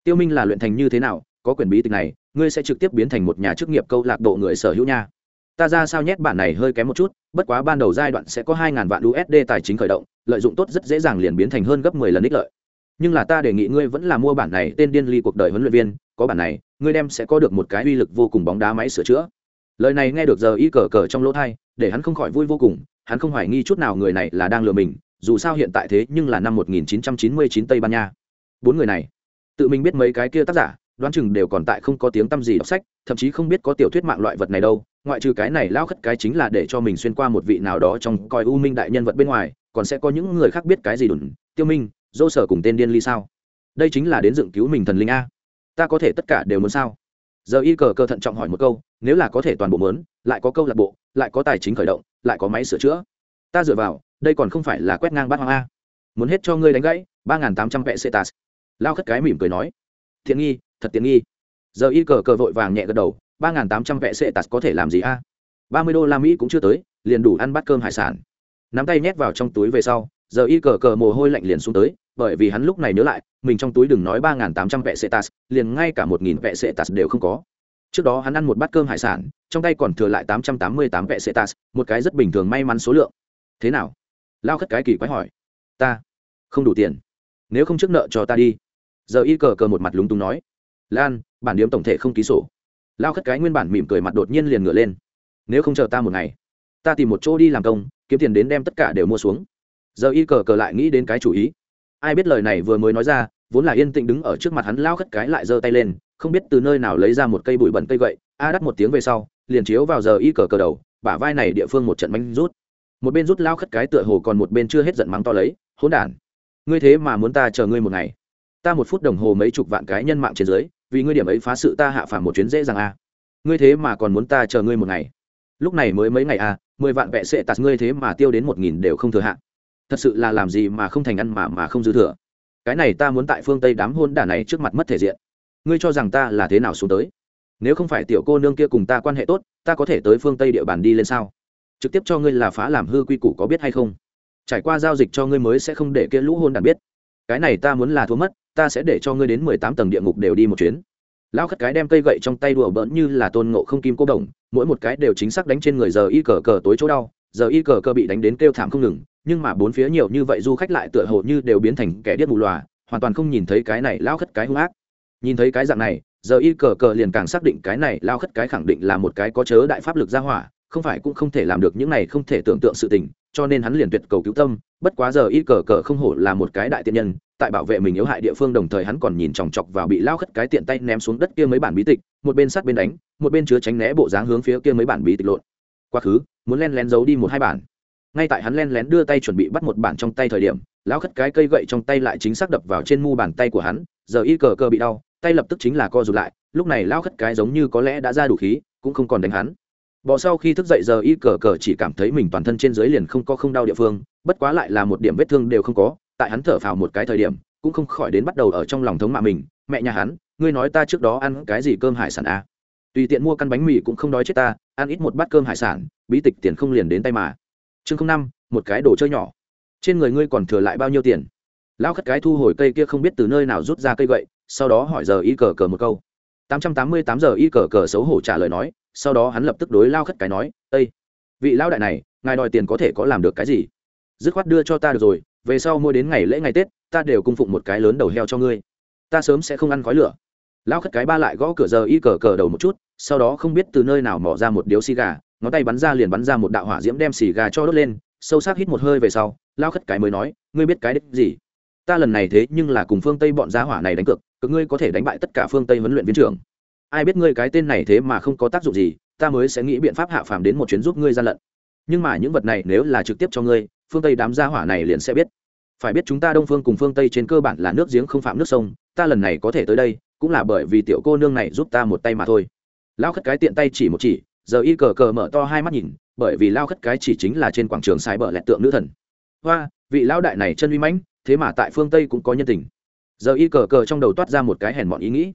Speaker 1: Tiêu minh là luyện thành như thế nào, có quyền bí tịch này, ngươi sẽ trực tiếp biến thành một nhà chức nghiệp câu lạc bộ người sở hữu nha ta ra sao nhét bản này hơi kém một chút, bất quá ban đầu giai đoạn sẽ có hai ngàn vạn usd tài chính khởi động, lợi dụng tốt rất dễ dàng liền biến thành hơn gấp mười lần ích lợi. Nhưng là ta đề nghị ngươi vẫn là mua bản này tên điên ly cuộc đời huấn luyện viên, có bản này, ngươi đem sẽ có được một cái uy lực vô cùng bóng đá máy sửa chữa. Lời này nghe được giờ y cờ cờ trong lỗ thai, để hắn không khỏi vui vô cùng, hắn không hoài nghi chút nào người này là đang lừa mình, dù sao hiện tại thế nhưng là năm 1999 tây ban nha. Bốn người này, tự mình biết mấy cái kia tác giả, đoán chừng đều còn tại không có tiếng tăm gì đọc sách, thậm chí không biết có tiểu thuyết mạng loại vật này đâu ngoại trừ cái này lao khất cái chính là để cho mình xuyên qua một vị nào đó trong coi u minh đại nhân vật bên ngoài, còn sẽ có những người khác biết cái gì đùn tiêu minh dô sở cùng tên điên ly sao? Đây chính là đến dựng cứu mình thần linh a. Ta có thể tất cả đều muốn sao? Giờ y cờ cơ thận trọng hỏi một câu, nếu là có thể toàn bộ mớn lại có câu lạc bộ, lại có tài chính khởi động, lại có máy sửa chữa. Ta dựa vào, đây còn không phải là quét ngang bát hoang a. Muốn hết cho ngươi đánh gãy, ba nghìn tám trăm vệ cetas lao khất cái mỉm cười nói. Thiện nghi, thật tiện nghi. Giờ y cờ cờ vội vàng nhẹ gật đầu ba nghìn tám trăm vệ tạt có thể làm gì a? ba mươi đô la mỹ cũng chưa tới, liền đủ ăn bát cơm hải sản. Nắm tay nhét vào trong túi về sau, giờ y cờ cờ mồ hôi lạnh liền xuống tới, bởi vì hắn lúc này nhớ lại, mình trong túi đừng nói ba nghìn tám trăm vệ tạt, liền ngay cả một nghìn vệ tạt đều không có. Trước đó hắn ăn một bát cơm hải sản, trong tay còn thừa lại tám trăm tám mươi tám vệ tạt, một cái rất bình thường may mắn số lượng. Thế nào? Lao khất cái kỳ quái hỏi. Ta không đủ tiền. Nếu không trước nợ cho ta đi. Giờ y cờ cờ một mặt lúng túng nói. Lan, bản điếm tổng thể không ký sổ lao khất cái nguyên bản mỉm cười mặt đột nhiên liền ngửa lên. Nếu không chờ ta một ngày, ta tìm một chỗ đi làm công, kiếm tiền đến đem tất cả đều mua xuống. Giờ y cờ cờ lại nghĩ đến cái chủ ý. Ai biết lời này vừa mới nói ra, vốn là yên tĩnh đứng ở trước mặt hắn, lao khất cái lại giơ tay lên, không biết từ nơi nào lấy ra một cây bụi bẩn cây gậy, a đắt một tiếng về sau, liền chiếu vào giờ y cờ cờ đầu, bả vai này địa phương một trận bánh rút. Một bên rút lao khất cái tựa hồ còn một bên chưa hết giận mắng to lấy, hỗn đản, ngươi thế mà muốn ta chờ ngươi một ngày? Ta một phút đồng hồ mấy chục vạn cái nhân mạng trên dưới vì ngươi điểm ấy phá sự ta hạ phàm một chuyến dễ dàng a ngươi thế mà còn muốn ta chờ ngươi một ngày. Lúc này mới mấy ngày a mười vạn vẹ sệ tạt ngươi thế mà tiêu đến một nghìn đều không thừa hạ. Thật sự là làm gì mà không thành ăn mà mà không dư thừa. Cái này ta muốn tại phương tây đám hôn đả này trước mặt mất thể diện. Ngươi cho rằng ta là thế nào xuống tới? Nếu không phải tiểu cô nương kia cùng ta quan hệ tốt, ta có thể tới phương tây địa bàn đi lên sao? Trực tiếp cho ngươi là phá làm hư quy củ có biết hay không? Trải qua giao dịch cho ngươi mới sẽ không để kia lũ hôn đàn biết. Cái này ta muốn là thua mất ta sẽ để cho ngươi đến mười tám tầng địa ngục đều đi một chuyến. Lão khất cái đem cây gậy trong tay đùa bỡn như là tôn ngộ không kim cô đồng, mỗi một cái đều chính xác đánh trên người giờ y cờ cờ tối chỗ đau, giờ y cờ cờ bị đánh đến kêu thảm không ngừng, nhưng mà bốn phía nhiều như vậy du khách lại tựa hồ như đều biến thành kẻ điếc mù lòa hoàn toàn không nhìn thấy cái này lao khất cái hung ác. Nhìn thấy cái dạng này, giờ y cờ cờ liền càng xác định cái này lao khất cái khẳng định là một cái có chớ đại pháp lực ra hỏa không phải cũng không thể làm được những này không thể tưởng tượng sự tình, cho nên hắn liền tuyệt cầu cứu tâm, bất quá giờ y cờ cờ không hổ là một cái đại tiện nhân, tại bảo vệ mình yếu hại địa phương đồng thời hắn còn nhìn chòng chọc vào bị lao khất cái tiện tay ném xuống đất kia mấy bản bí tịch, một bên sát bên đánh, một bên chứa tránh né bộ dáng hướng phía kia mấy bản bí tịch lộn. Quá khứ, muốn len lén giấu đi một hai bản. Ngay tại hắn len lén đưa tay chuẩn bị bắt một bản trong tay thời điểm, lao khất cái cây gậy trong tay lại chính xác đập vào trên mu bàn tay của hắn, giờ y cờ cờ bị đau, tay lập tức chính là co rụt lại, lúc này lao khất cái giống như có lẽ đã ra đủ khí, cũng không còn đánh hắn bỏ sau khi thức dậy giờ y cờ cờ chỉ cảm thấy mình toàn thân trên dưới liền không có không đau địa phương, bất quá lại là một điểm vết thương đều không có, tại hắn thở phào một cái thời điểm, cũng không khỏi đến bắt đầu ở trong lòng thống mạ mình, mẹ nhà hắn, ngươi nói ta trước đó ăn cái gì cơm hải sản à? tùy tiện mua căn bánh mì cũng không đói chết ta, ăn ít một bát cơm hải sản, bí tịch tiền không liền đến tay mà. Chương không năm, một cái đồ chơi nhỏ. Trên người ngươi còn thừa lại bao nhiêu tiền? Lão khất cái thu hồi cây kia không biết từ nơi nào rút ra cây gậy, sau đó hỏi giờ y cờ cờ một câu. Tám trăm tám mươi tám giờ y cờ cờ xấu hổ trả lời nói sau đó hắn lập tức đối lao khất cái nói ây vị lão đại này, ngài đòi tiền có thể có làm được cái gì? Dứt khoát đưa cho ta được rồi, về sau mua đến ngày lễ ngày tết, ta đều cung phụng một cái lớn đầu heo cho ngươi. Ta sớm sẽ không ăn khói lửa. Lão khất cái ba lại gõ cửa giờ y cờ cờ đầu một chút, sau đó không biết từ nơi nào mỏ ra một điếu xì gà, ngón tay bắn ra liền bắn ra một đạo hỏa diễm đem xì gà cho đốt lên, sâu sắc hít một hơi về sau, lao khất cái mới nói, ngươi biết cái đích gì? Ta lần này thế nhưng là cùng phương tây bọn gia hỏa này đánh cược cực ngươi có thể đánh bại tất cả phương tây huấn luyện viên trưởng ai biết ngươi cái tên này thế mà không có tác dụng gì, ta mới sẽ nghĩ biện pháp hạ phàm đến một chuyến giúp ngươi gian lận. Nhưng mà những vật này nếu là trực tiếp cho ngươi, phương tây đám gia hỏa này liền sẽ biết. Phải biết chúng ta đông phương cùng phương tây trên cơ bản là nước giếng không phạm nước sông, ta lần này có thể tới đây, cũng là bởi vì tiểu cô nương này giúp ta một tay mà thôi. Lao khất cái tiện tay chỉ một chỉ, giờ y cờ cờ mở to hai mắt nhìn, bởi vì lao khất cái chỉ chính là trên quảng trường sai bờ lẹt tượng nữ thần. Hoa, vị lão đại này chân uy mãnh, thế mà tại phương tây cũng có nhân tình. Giờ y cờ cờ trong đầu toát ra một cái hèn mọn ý nghĩ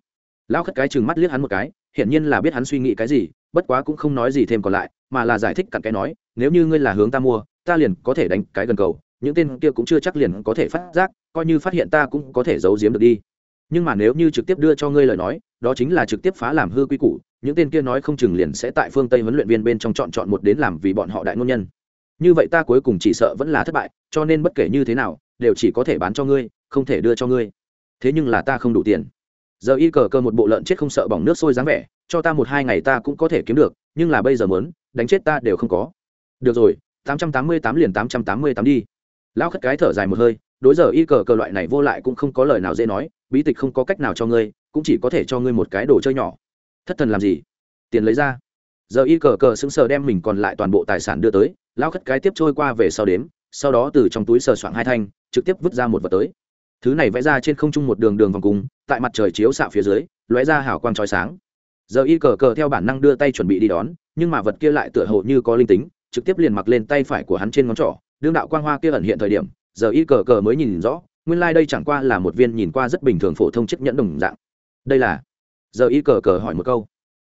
Speaker 1: lao khất cái chừng mắt liếc hắn một cái, hiển nhiên là biết hắn suy nghĩ cái gì, bất quá cũng không nói gì thêm còn lại, mà là giải thích cặn cái nói, nếu như ngươi là hướng ta mua, ta liền có thể đánh cái gần cầu, những tên kia cũng chưa chắc liền có thể phát giác, coi như phát hiện ta cũng có thể giấu giếm được đi. Nhưng mà nếu như trực tiếp đưa cho ngươi lời nói, đó chính là trực tiếp phá làm hư quy củ, những tên kia nói không chừng liền sẽ tại phương tây huấn luyện viên bên trong chọn chọn một đến làm vì bọn họ đại ngôn nhân. Như vậy ta cuối cùng chỉ sợ vẫn là thất bại, cho nên bất kể như thế nào, đều chỉ có thể bán cho ngươi, không thể đưa cho ngươi. Thế nhưng là ta không đủ tiền giờ y cờ cơ một bộ lợn chết không sợ bỏng nước sôi dáng vẻ, cho ta một hai ngày ta cũng có thể kiếm được, nhưng là bây giờ mớn đánh chết ta đều không có. Được rồi, tám trăm tám mươi tám liền tám trăm tám mươi tám đi. Lão khất cái thở dài một hơi, đối giờ y cờ cờ loại này vô lại cũng không có lời nào dễ nói, bí tịch không có cách nào cho ngươi, cũng chỉ có thể cho ngươi một cái đồ chơi nhỏ. Thất thần làm gì? Tiền lấy ra. Giờ y cờ cờ sững sờ đem mình còn lại toàn bộ tài sản đưa tới, lão khất cái tiếp trôi qua về sau đếm, sau đó từ trong túi sờ soạng hai thanh, trực tiếp vứt ra một vật tới thứ này vẽ ra trên không trung một đường đường vòng cung, tại mặt trời chiếu xạ phía dưới, lóe ra hào quang trói sáng. Giờ y cờ cờ theo bản năng đưa tay chuẩn bị đi đón, nhưng mà vật kia lại tựa hồ như có linh tính, trực tiếp liền mặc lên tay phải của hắn trên ngón trỏ. Đương đạo quang hoa kia ẩn hiện thời điểm, giờ y cờ cờ mới nhìn rõ, nguyên lai、like、đây chẳng qua là một viên nhìn qua rất bình thường phổ thông chiếc nhẫn đồng dạng. Đây là? Giờ y cờ cờ hỏi một câu.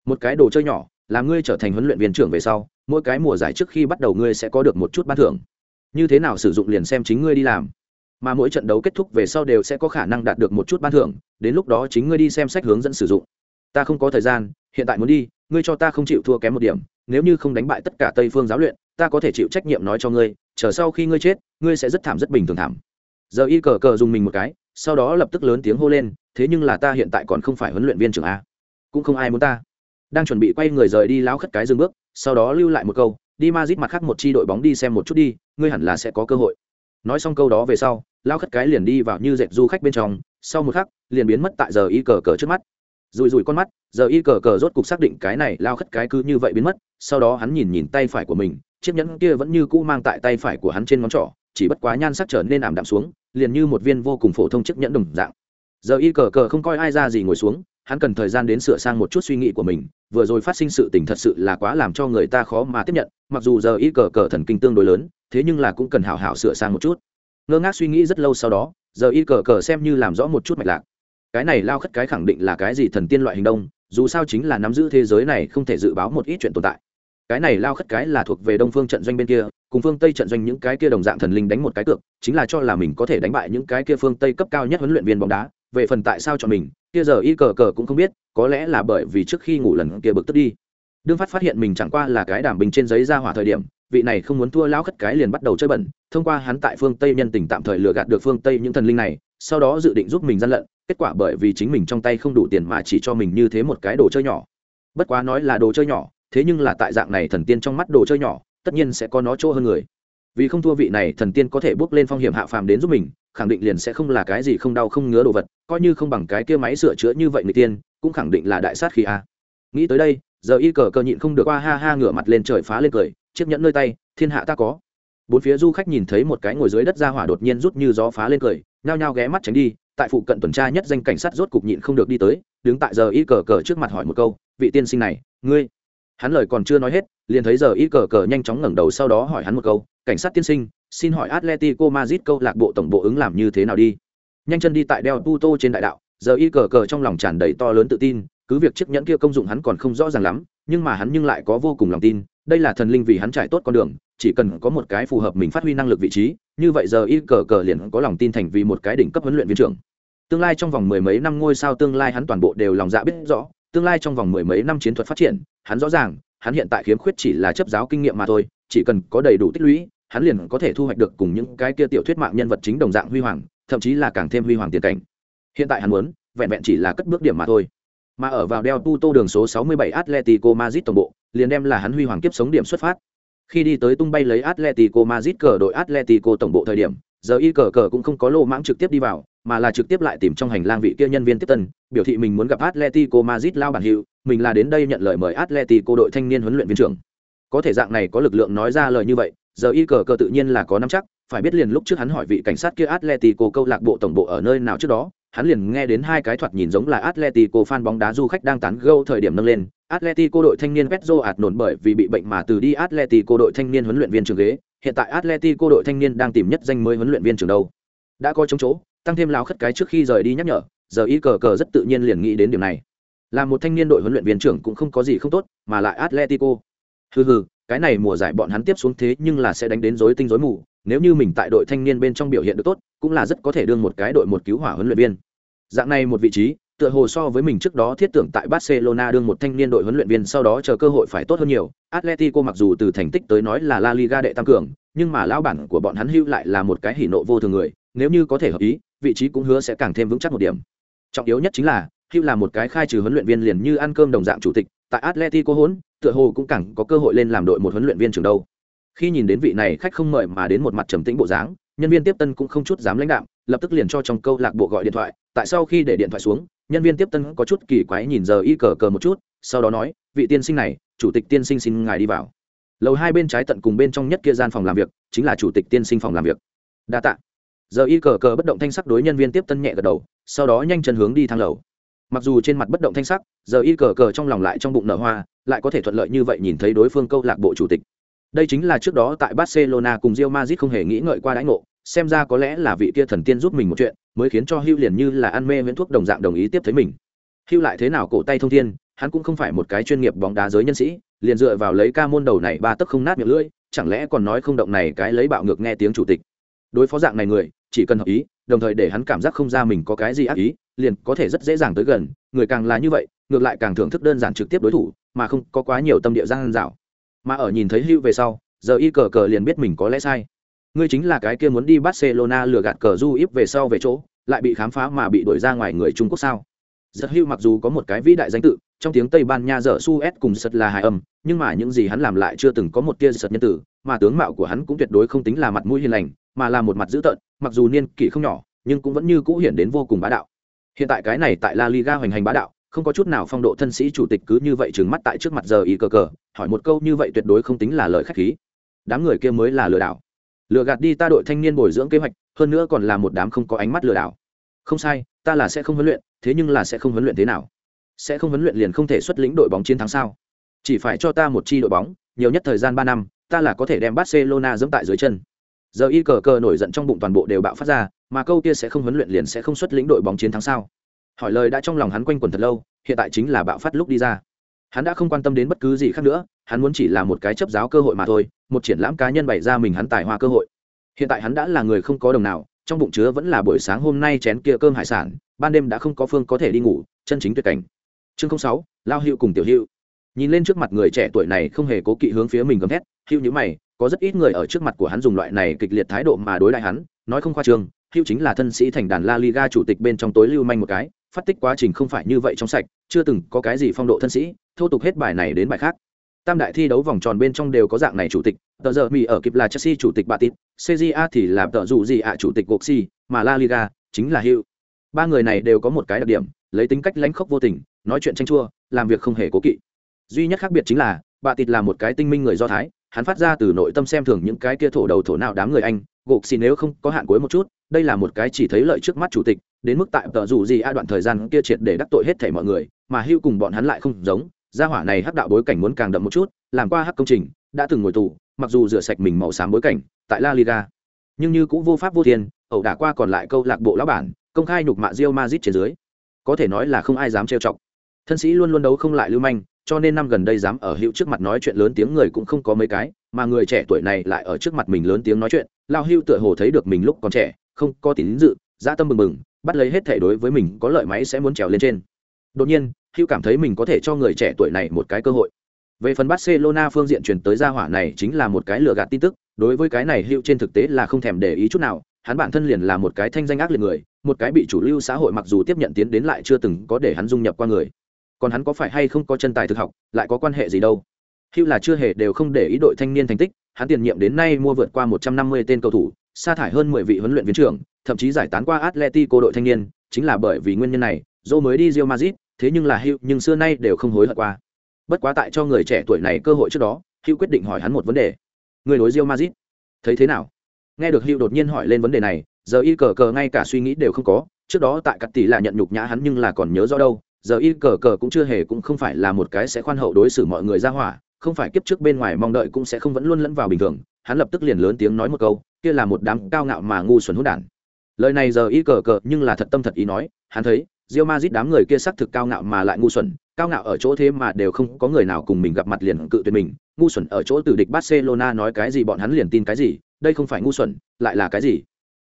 Speaker 1: Một cái đồ chơi nhỏ là ngươi trở thành huấn luyện viên trưởng về sau, mỗi cái mùa giải trước khi bắt đầu ngươi sẽ có được một chút ban thưởng. Như thế nào sử dụng liền xem chính ngươi đi làm mà mỗi trận đấu kết thúc về sau đều sẽ có khả năng đạt được một chút ban thưởng, đến lúc đó chính ngươi đi xem sách hướng dẫn sử dụng. Ta không có thời gian, hiện tại muốn đi, ngươi cho ta không chịu thua kém một điểm, nếu như không đánh bại tất cả tây phương giáo luyện, ta có thể chịu trách nhiệm nói cho ngươi, chờ sau khi ngươi chết, ngươi sẽ rất thảm rất bình thường thảm. Giờ y cờ cờ dùng mình một cái, sau đó lập tức lớn tiếng hô lên, thế nhưng là ta hiện tại còn không phải huấn luyện viên trưởng a. Cũng không ai muốn ta. Đang chuẩn bị quay người rời đi lão khất cái dừng bước, sau đó lưu lại một câu, đi ma dít mặt khác một chi đội bóng đi xem một chút đi, ngươi hẳn là sẽ có cơ hội nói xong câu đó về sau, lao khất cái liền đi vào như dẹp du khách bên trong, sau một khắc, liền biến mất tại giờ y cờ cờ trước mắt. Rùi rùi con mắt, giờ y cờ cờ rốt cục xác định cái này lao khất cái cứ như vậy biến mất, sau đó hắn nhìn nhìn tay phải của mình, chiếc nhẫn kia vẫn như cũ mang tại tay phải của hắn trên ngón trỏ, chỉ bất quá nhan sắc trở nên ảm đạm xuống, liền như một viên vô cùng phổ thông chiếc nhẫn đồng dạng. Giờ y cờ cờ không coi ai ra gì ngồi xuống hắn cần thời gian đến sửa sang một chút suy nghĩ của mình, vừa rồi phát sinh sự tình thật sự là quá làm cho người ta khó mà tiếp nhận, mặc dù giờ y cờ cờ thần kinh tương đối lớn, thế nhưng là cũng cần hảo hảo sửa sang một chút. Ngơ ngác suy nghĩ rất lâu sau đó, giờ y cờ cờ xem như làm rõ một chút mạch lạc. Cái này lao khất cái khẳng định là cái gì thần tiên loại hình đông, dù sao chính là nắm giữ thế giới này không thể dự báo một ít chuyện tồn tại. Cái này lao khất cái là thuộc về đông phương trận doanh bên kia, cùng phương tây trận doanh những cái kia đồng dạng thần linh đánh một cái cược, chính là cho là mình có thể đánh bại những cái kia phương tây cấp cao nhất huấn luyện viên bóng đá, về phần tại sao cho mình kia giờ y cờ cờ cũng không biết, có lẽ là bởi vì trước khi ngủ lần kia bực tức đi. Đương phát phát hiện mình chẳng qua là cái đảm bình trên giấy ra hỏa thời điểm, vị này không muốn thua lão khất cái liền bắt đầu chơi bẩn, thông qua hắn tại phương tây nhân tình tạm thời lừa gạt được phương tây những thần linh này, sau đó dự định giúp mình gian lận, kết quả bởi vì chính mình trong tay không đủ tiền mà chỉ cho mình như thế một cái đồ chơi nhỏ. Bất quá nói là đồ chơi nhỏ, thế nhưng là tại dạng này thần tiên trong mắt đồ chơi nhỏ, tất nhiên sẽ có nó chỗ hơn người vì không thua vị này thần tiên có thể bước lên phong hiểm hạ phàm đến giúp mình, khẳng định liền sẽ không là cái gì không đau không ngứa đồ vật, coi như không bằng cái kia máy sửa chữa như vậy người tiên, cũng khẳng định là đại sát khí a. Nghĩ tới đây, giờ y cờ cờ nhịn không được qua ha ha ngửa mặt lên trời phá lên cười, chiếc nhẫn nơi tay, thiên hạ ta có. Bốn phía du khách nhìn thấy một cái ngồi dưới đất ra hỏa đột nhiên rút như gió phá lên cười, nhao nhao ghé mắt tránh đi, tại phụ cận tuần tra nhất danh cảnh sát rốt cục nhịn không được đi tới, đứng tại giờ y cờ cờ trước mặt hỏi một câu, vị tiên sinh này, ngươi hắn lời còn chưa nói hết, liền thấy giờ y cờ cờ nhanh chóng ngẩng đầu sau đó hỏi hắn một câu, cảnh sát tiên sinh, xin hỏi atletico madrid câu lạc bộ tổng bộ ứng làm như thế nào đi? Nhanh chân đi tại đeo puto trên đại đạo, giờ y cờ cờ trong lòng tràn đầy to lớn tự tin, cứ việc chiếc nhẫn kia công dụng hắn còn không rõ ràng lắm, nhưng mà hắn nhưng lại có vô cùng lòng tin, đây là thần linh vì hắn trải tốt con đường, chỉ cần có một cái phù hợp mình phát huy năng lực vị trí, như vậy giờ y cờ cờ liền có lòng tin thành vì một cái đỉnh cấp huấn luyện viên trưởng. Tương lai trong vòng mười mấy năm ngôi sao tương lai hắn toàn bộ đều lòng dạ biết rõ tương lai trong vòng mười mấy năm chiến thuật phát triển, hắn rõ ràng, hắn hiện tại khiếm khuyết chỉ là chấp giáo kinh nghiệm mà thôi, chỉ cần có đầy đủ tích lũy, hắn liền có thể thu hoạch được cùng những cái kia tiểu thuyết mạng nhân vật chính đồng dạng huy hoàng, thậm chí là càng thêm huy hoàng tiền cảnh. Hiện tại hắn muốn, vẹn vẹn chỉ là cất bước điểm mà thôi. Mà ở vào đeo tu đường số 67 Atletico Madrid tổng bộ, liền đem là hắn huy hoàng kiếp sống điểm xuất phát. Khi đi tới tung bay lấy Atletico Madrid cờ đội Atletico tổng bộ thời điểm, giờ y cờ cờ cũng không có lô mãng trực tiếp đi vào mà là trực tiếp lại tìm trong hành lang vị kia nhân viên tiếp tân, biểu thị mình muốn gặp Atletico Madrid lao bản hiệu, mình là đến đây nhận lời mời Atletico đội thanh niên huấn luyện viên trưởng. Có thể dạng này có lực lượng nói ra lời như vậy, giờ y cờ cờ tự nhiên là có nắm chắc, phải biết liền lúc trước hắn hỏi vị cảnh sát kia Atletico câu lạc bộ tổng bộ ở nơi nào trước đó, hắn liền nghe đến hai cái thoạt nhìn giống là Atletico fan bóng đá du khách đang tán gẫu thời điểm nâng lên, Atletico đội thanh niên Pedro ạt nổn bởi vì bị bệnh mà từ đi Atletico đội thanh niên huấn luyện viên trưởng ghế, hiện tại Atletico đội thanh niên đang tìm nhất danh mới huấn luyện viên trưởng đâu. Đã có chống chỗ tăng thêm lao khất cái trước khi rời đi nhắc nhở, giờ y cờ cờ rất tự nhiên liền nghĩ đến điểm này. Là một thanh niên đội huấn luyện viên trưởng cũng không có gì không tốt, mà lại Atletico. Hừ hừ, cái này mùa giải bọn hắn tiếp xuống thế nhưng là sẽ đánh đến rối tinh rối mù, nếu như mình tại đội thanh niên bên trong biểu hiện được tốt, cũng là rất có thể đương một cái đội một cứu hỏa huấn luyện viên. Dạng này một vị trí, tựa hồ so với mình trước đó thiết tưởng tại barcelona đương một thanh niên đội huấn luyện viên sau đó chờ cơ hội phải tốt hơn nhiều. Atletico mặc dù từ thành tích tới nói là la liga đệ tam cường, nhưng mà lão bản của bọn hắn hưu lại là một cái hỉ nộ vô thường người, nếu như có thể hợp ý vị trí cũng hứa sẽ càng thêm vững chắc một điểm. Trọng yếu nhất chính là khi là một cái khai trừ huấn luyện viên liền như ăn cơm đồng dạng chủ tịch, tại atletico hỗn tựa hồ cũng càng có cơ hội lên làm đội một huấn luyện viên trưởng đâu. Khi nhìn đến vị này khách không mời mà đến một mặt trầm tĩnh bộ dáng, nhân viên tiếp tân cũng không chút dám lãnh đạm, lập tức liền cho trong câu lạc bộ gọi điện thoại, tại sau khi để điện thoại xuống, nhân viên tiếp tân có chút kỳ quái nhìn giờ y cờ cờ một chút, sau đó nói, vị tiên sinh này, chủ tịch tiên sinh xin ngài đi vào. Lầu hai bên trái tận cùng bên trong nhất kia gian phòng làm việc, chính là chủ tịch tiên sinh phòng làm việc. Đa tạ giờ y cờ cờ bất động thanh sắc đối nhân viên tiếp tân nhẹ gật đầu, sau đó nhanh chân hướng đi thang lầu. Mặc dù trên mặt bất động thanh sắc, giờ y cờ cờ trong lòng lại trong bụng nở hoa, lại có thể thuận lợi như vậy nhìn thấy đối phương câu lạc bộ chủ tịch. Đây chính là trước đó tại barcelona cùng rio mazit không hề nghĩ ngợi qua đãi ngộ, xem ra có lẽ là vị kia thần tiên giúp mình một chuyện, mới khiến cho hưu liền như là ăn mê miễn thuốc đồng dạng đồng ý tiếp thấy mình. Hưu lại thế nào cổ tay thông thiên, hắn cũng không phải một cái chuyên nghiệp bóng đá giới nhân sĩ, liền dựa vào lấy ca môn đầu này ba tấc không nát miệng lưỡi, chẳng lẽ còn nói không động này cái lấy bạo ngược nghe tiếng chủ tịch. Đối phó dạng này người chỉ cần hợp ý, đồng thời để hắn cảm giác không ra mình có cái gì ác ý, liền có thể rất dễ dàng tới gần. Người càng là như vậy, ngược lại càng thưởng thức đơn giản trực tiếp đối thủ, mà không có quá nhiều tâm địa giang dạo. Mà ở nhìn thấy hữu về sau, giờ y cờ cờ liền biết mình có lẽ sai. Ngươi chính là cái kia muốn đi barcelona lừa gạt cờ du íp về sau về chỗ, lại bị khám phá mà bị đuổi ra ngoài người trung quốc sao? Giật hữu mặc dù có một cái vĩ đại danh tự, trong tiếng tây ban nha dở su s cùng sật là hài âm, nhưng mà những gì hắn làm lại chưa từng có một tia sật nhân tử mà tướng mạo của hắn cũng tuyệt đối không tính là mặt mũi hiền lành, mà là một mặt dữ tợn, mặc dù niên kỷ không nhỏ, nhưng cũng vẫn như cũ hiển đến vô cùng bá đạo. Hiện tại cái này tại la liga hoành hành bá đạo, không có chút nào phong độ thân sĩ chủ tịch cứ như vậy trừng mắt tại trước mặt giờ y cờ cờ, hỏi một câu như vậy tuyệt đối không tính là lời khách khí. Đám người kia mới là lừa đảo. Lừa gạt đi ta đội thanh niên bồi dưỡng kế hoạch, hơn nữa còn là một đám không có ánh mắt lừa đảo. Không sai, ta là sẽ không huấn luyện, thế nhưng là sẽ không huấn luyện thế nào? Sẽ không huấn luyện liền không thể xuất lĩnh đội bóng chiến thắng sao? Chỉ phải cho ta một chi đội bóng, nhiều nhất thời gian ba năm ta là có thể đem barcelona dẫm tại dưới chân. Giờ y cờ cờ nổi giận trong bụng toàn bộ đều bạo phát ra, mà câu kia sẽ không huấn luyện liền sẽ không xuất lĩnh đội bóng chiến thắng sao? Hỏi lời đã trong lòng hắn quanh quẩn thật lâu, hiện tại chính là bạo phát lúc đi ra. Hắn đã không quan tâm đến bất cứ gì khác nữa, hắn muốn chỉ là một cái chấp giáo cơ hội mà thôi, một triển lãm cá nhân bày ra mình hắn tài hoa cơ hội. Hiện tại hắn đã là người không có đồng nào, trong bụng chứa vẫn là buổi sáng hôm nay chén kia cơm hải sản, ban đêm đã không có phương có thể đi ngủ, chân chính tuyệt cảnh. Chương sáu, lao hữu cùng tiểu hữu. Nhìn lên trước mặt người trẻ tuổi này không hề cố kỵ hướng phía mình gầm thét hữu nhữ mày, có rất ít người ở trước mặt của hắn dùng loại này kịch liệt thái độ mà đối lại hắn, nói không khoa trương hữu chính là thân sĩ thành đàn la liga chủ tịch bên trong tối lưu manh một cái, phát tích quá trình không phải như vậy trong sạch, chưa từng có cái gì phong độ thân sĩ, thô tục hết bài này đến bài khác. Tam đại thi đấu vòng tròn bên trong đều có dạng này chủ tịch, tờ giờ mỹ ở kịp là chelsea chủ tịch bà tít cja thì là tờ dù gì ạ chủ tịch goxi mà la liga chính là hữu ba người này đều có một cái đặc điểm, lấy tính cách lãnh khốc vô tình, nói chuyện tranh chua, làm việc không hề cố kỵ. Duy nhất khác biệt chính là bà tịt là một cái tinh minh người do thái hắn phát ra từ nội tâm xem thường những cái kia thổ đầu thổ nào đám người anh, gục xì nếu không có hạn cuối một chút, đây là một cái chỉ thấy lợi trước mắt chủ tịch, đến mức tại tờ dù gì a đoạn thời gian kia triệt để đắc tội hết thảy mọi người, mà hưu cùng bọn hắn lại không giống, gia hỏa này hắc đạo bối cảnh muốn càng đậm một chút, làm qua hắc công trình, đã từng ngồi tù, mặc dù rửa sạch mình màu xám bối cảnh, tại la liga, nhưng như cũng vô pháp vô thiên, ẩu đả qua còn lại câu lạc bộ lão bản, công khai nhục mạ rio mazit trên dưới. Có thể nói là không ai dám trêu chọc. Thân sĩ luôn luôn đấu không lại lưu manh cho nên năm gần đây dám ở hữu trước mặt nói chuyện lớn tiếng người cũng không có mấy cái, mà người trẻ tuổi này lại ở trước mặt mình lớn tiếng nói chuyện lao hưu tựa hồ thấy được mình lúc còn trẻ, không có tín dự, dã tâm mừng mừng bắt lấy hết thể đối với mình có lợi máy sẽ muốn trèo lên trên. Đột nhiên, hữu cảm thấy mình có thể cho người trẻ tuổi này một cái cơ hội. Về phần barcelona phương diện truyền tới gia hỏa này chính là một cái lừa gạt tin tức, đối với cái này hữu trên thực tế là không thèm để ý chút nào, hắn bản thân liền là một cái thanh danh ác liệt người, một cái bị chủ lưu xã hội mặc dù tiếp nhận tiến đến lại chưa từng có để hắn dung nhập qua người còn hắn có phải hay không có chân tài thực học, lại có quan hệ gì đâu? Hữu là chưa hề đều không để ý đội thanh niên thành tích, hắn tiền nhiệm đến nay mua vượt qua một trăm năm mươi tên cầu thủ, sa thải hơn mười vị huấn luyện viên trưởng, thậm chí giải tán qua atletico đội thanh niên, chính là bởi vì nguyên nhân này dô mới đi rio mazit thế nhưng là hữu nhưng xưa nay đều không hối hận qua. Bất quá tại cho người trẻ tuổi này cơ hội trước đó hữu quyết định hỏi hắn một vấn đề. Người đối rio mazit thấy thế nào? Nghe được hữu đột nhiên hỏi lên vấn đề này, giờ y cờ cờ ngay cả suy nghĩ đều không có, trước đó tại cắt tỷ là nhận nhục nhã hắn nhưng là còn nhớ rõ đâu giờ y cờ cờ cũng chưa hề cũng không phải là một cái sẽ khoan hậu đối xử mọi người ra hỏa không phải kiếp trước bên ngoài mong đợi cũng sẽ không vẫn luôn lẫn vào bình thường hắn lập tức liền lớn tiếng nói một câu kia là một đám cao ngạo mà ngu xuẩn hỗn đản lời này giờ y cờ cờ nhưng là thật tâm thật ý nói hắn thấy Real Madrid đám người kia xác thực cao ngạo mà lại ngu xuẩn, cao ngạo ở chỗ thế mà đều không có người nào cùng mình gặp mặt liền cự tuyệt mình, ngu xuẩn ở chỗ từ địch Barcelona nói cái gì bọn hắn liền tin cái gì, đây không phải ngu xuẩn, lại là cái gì?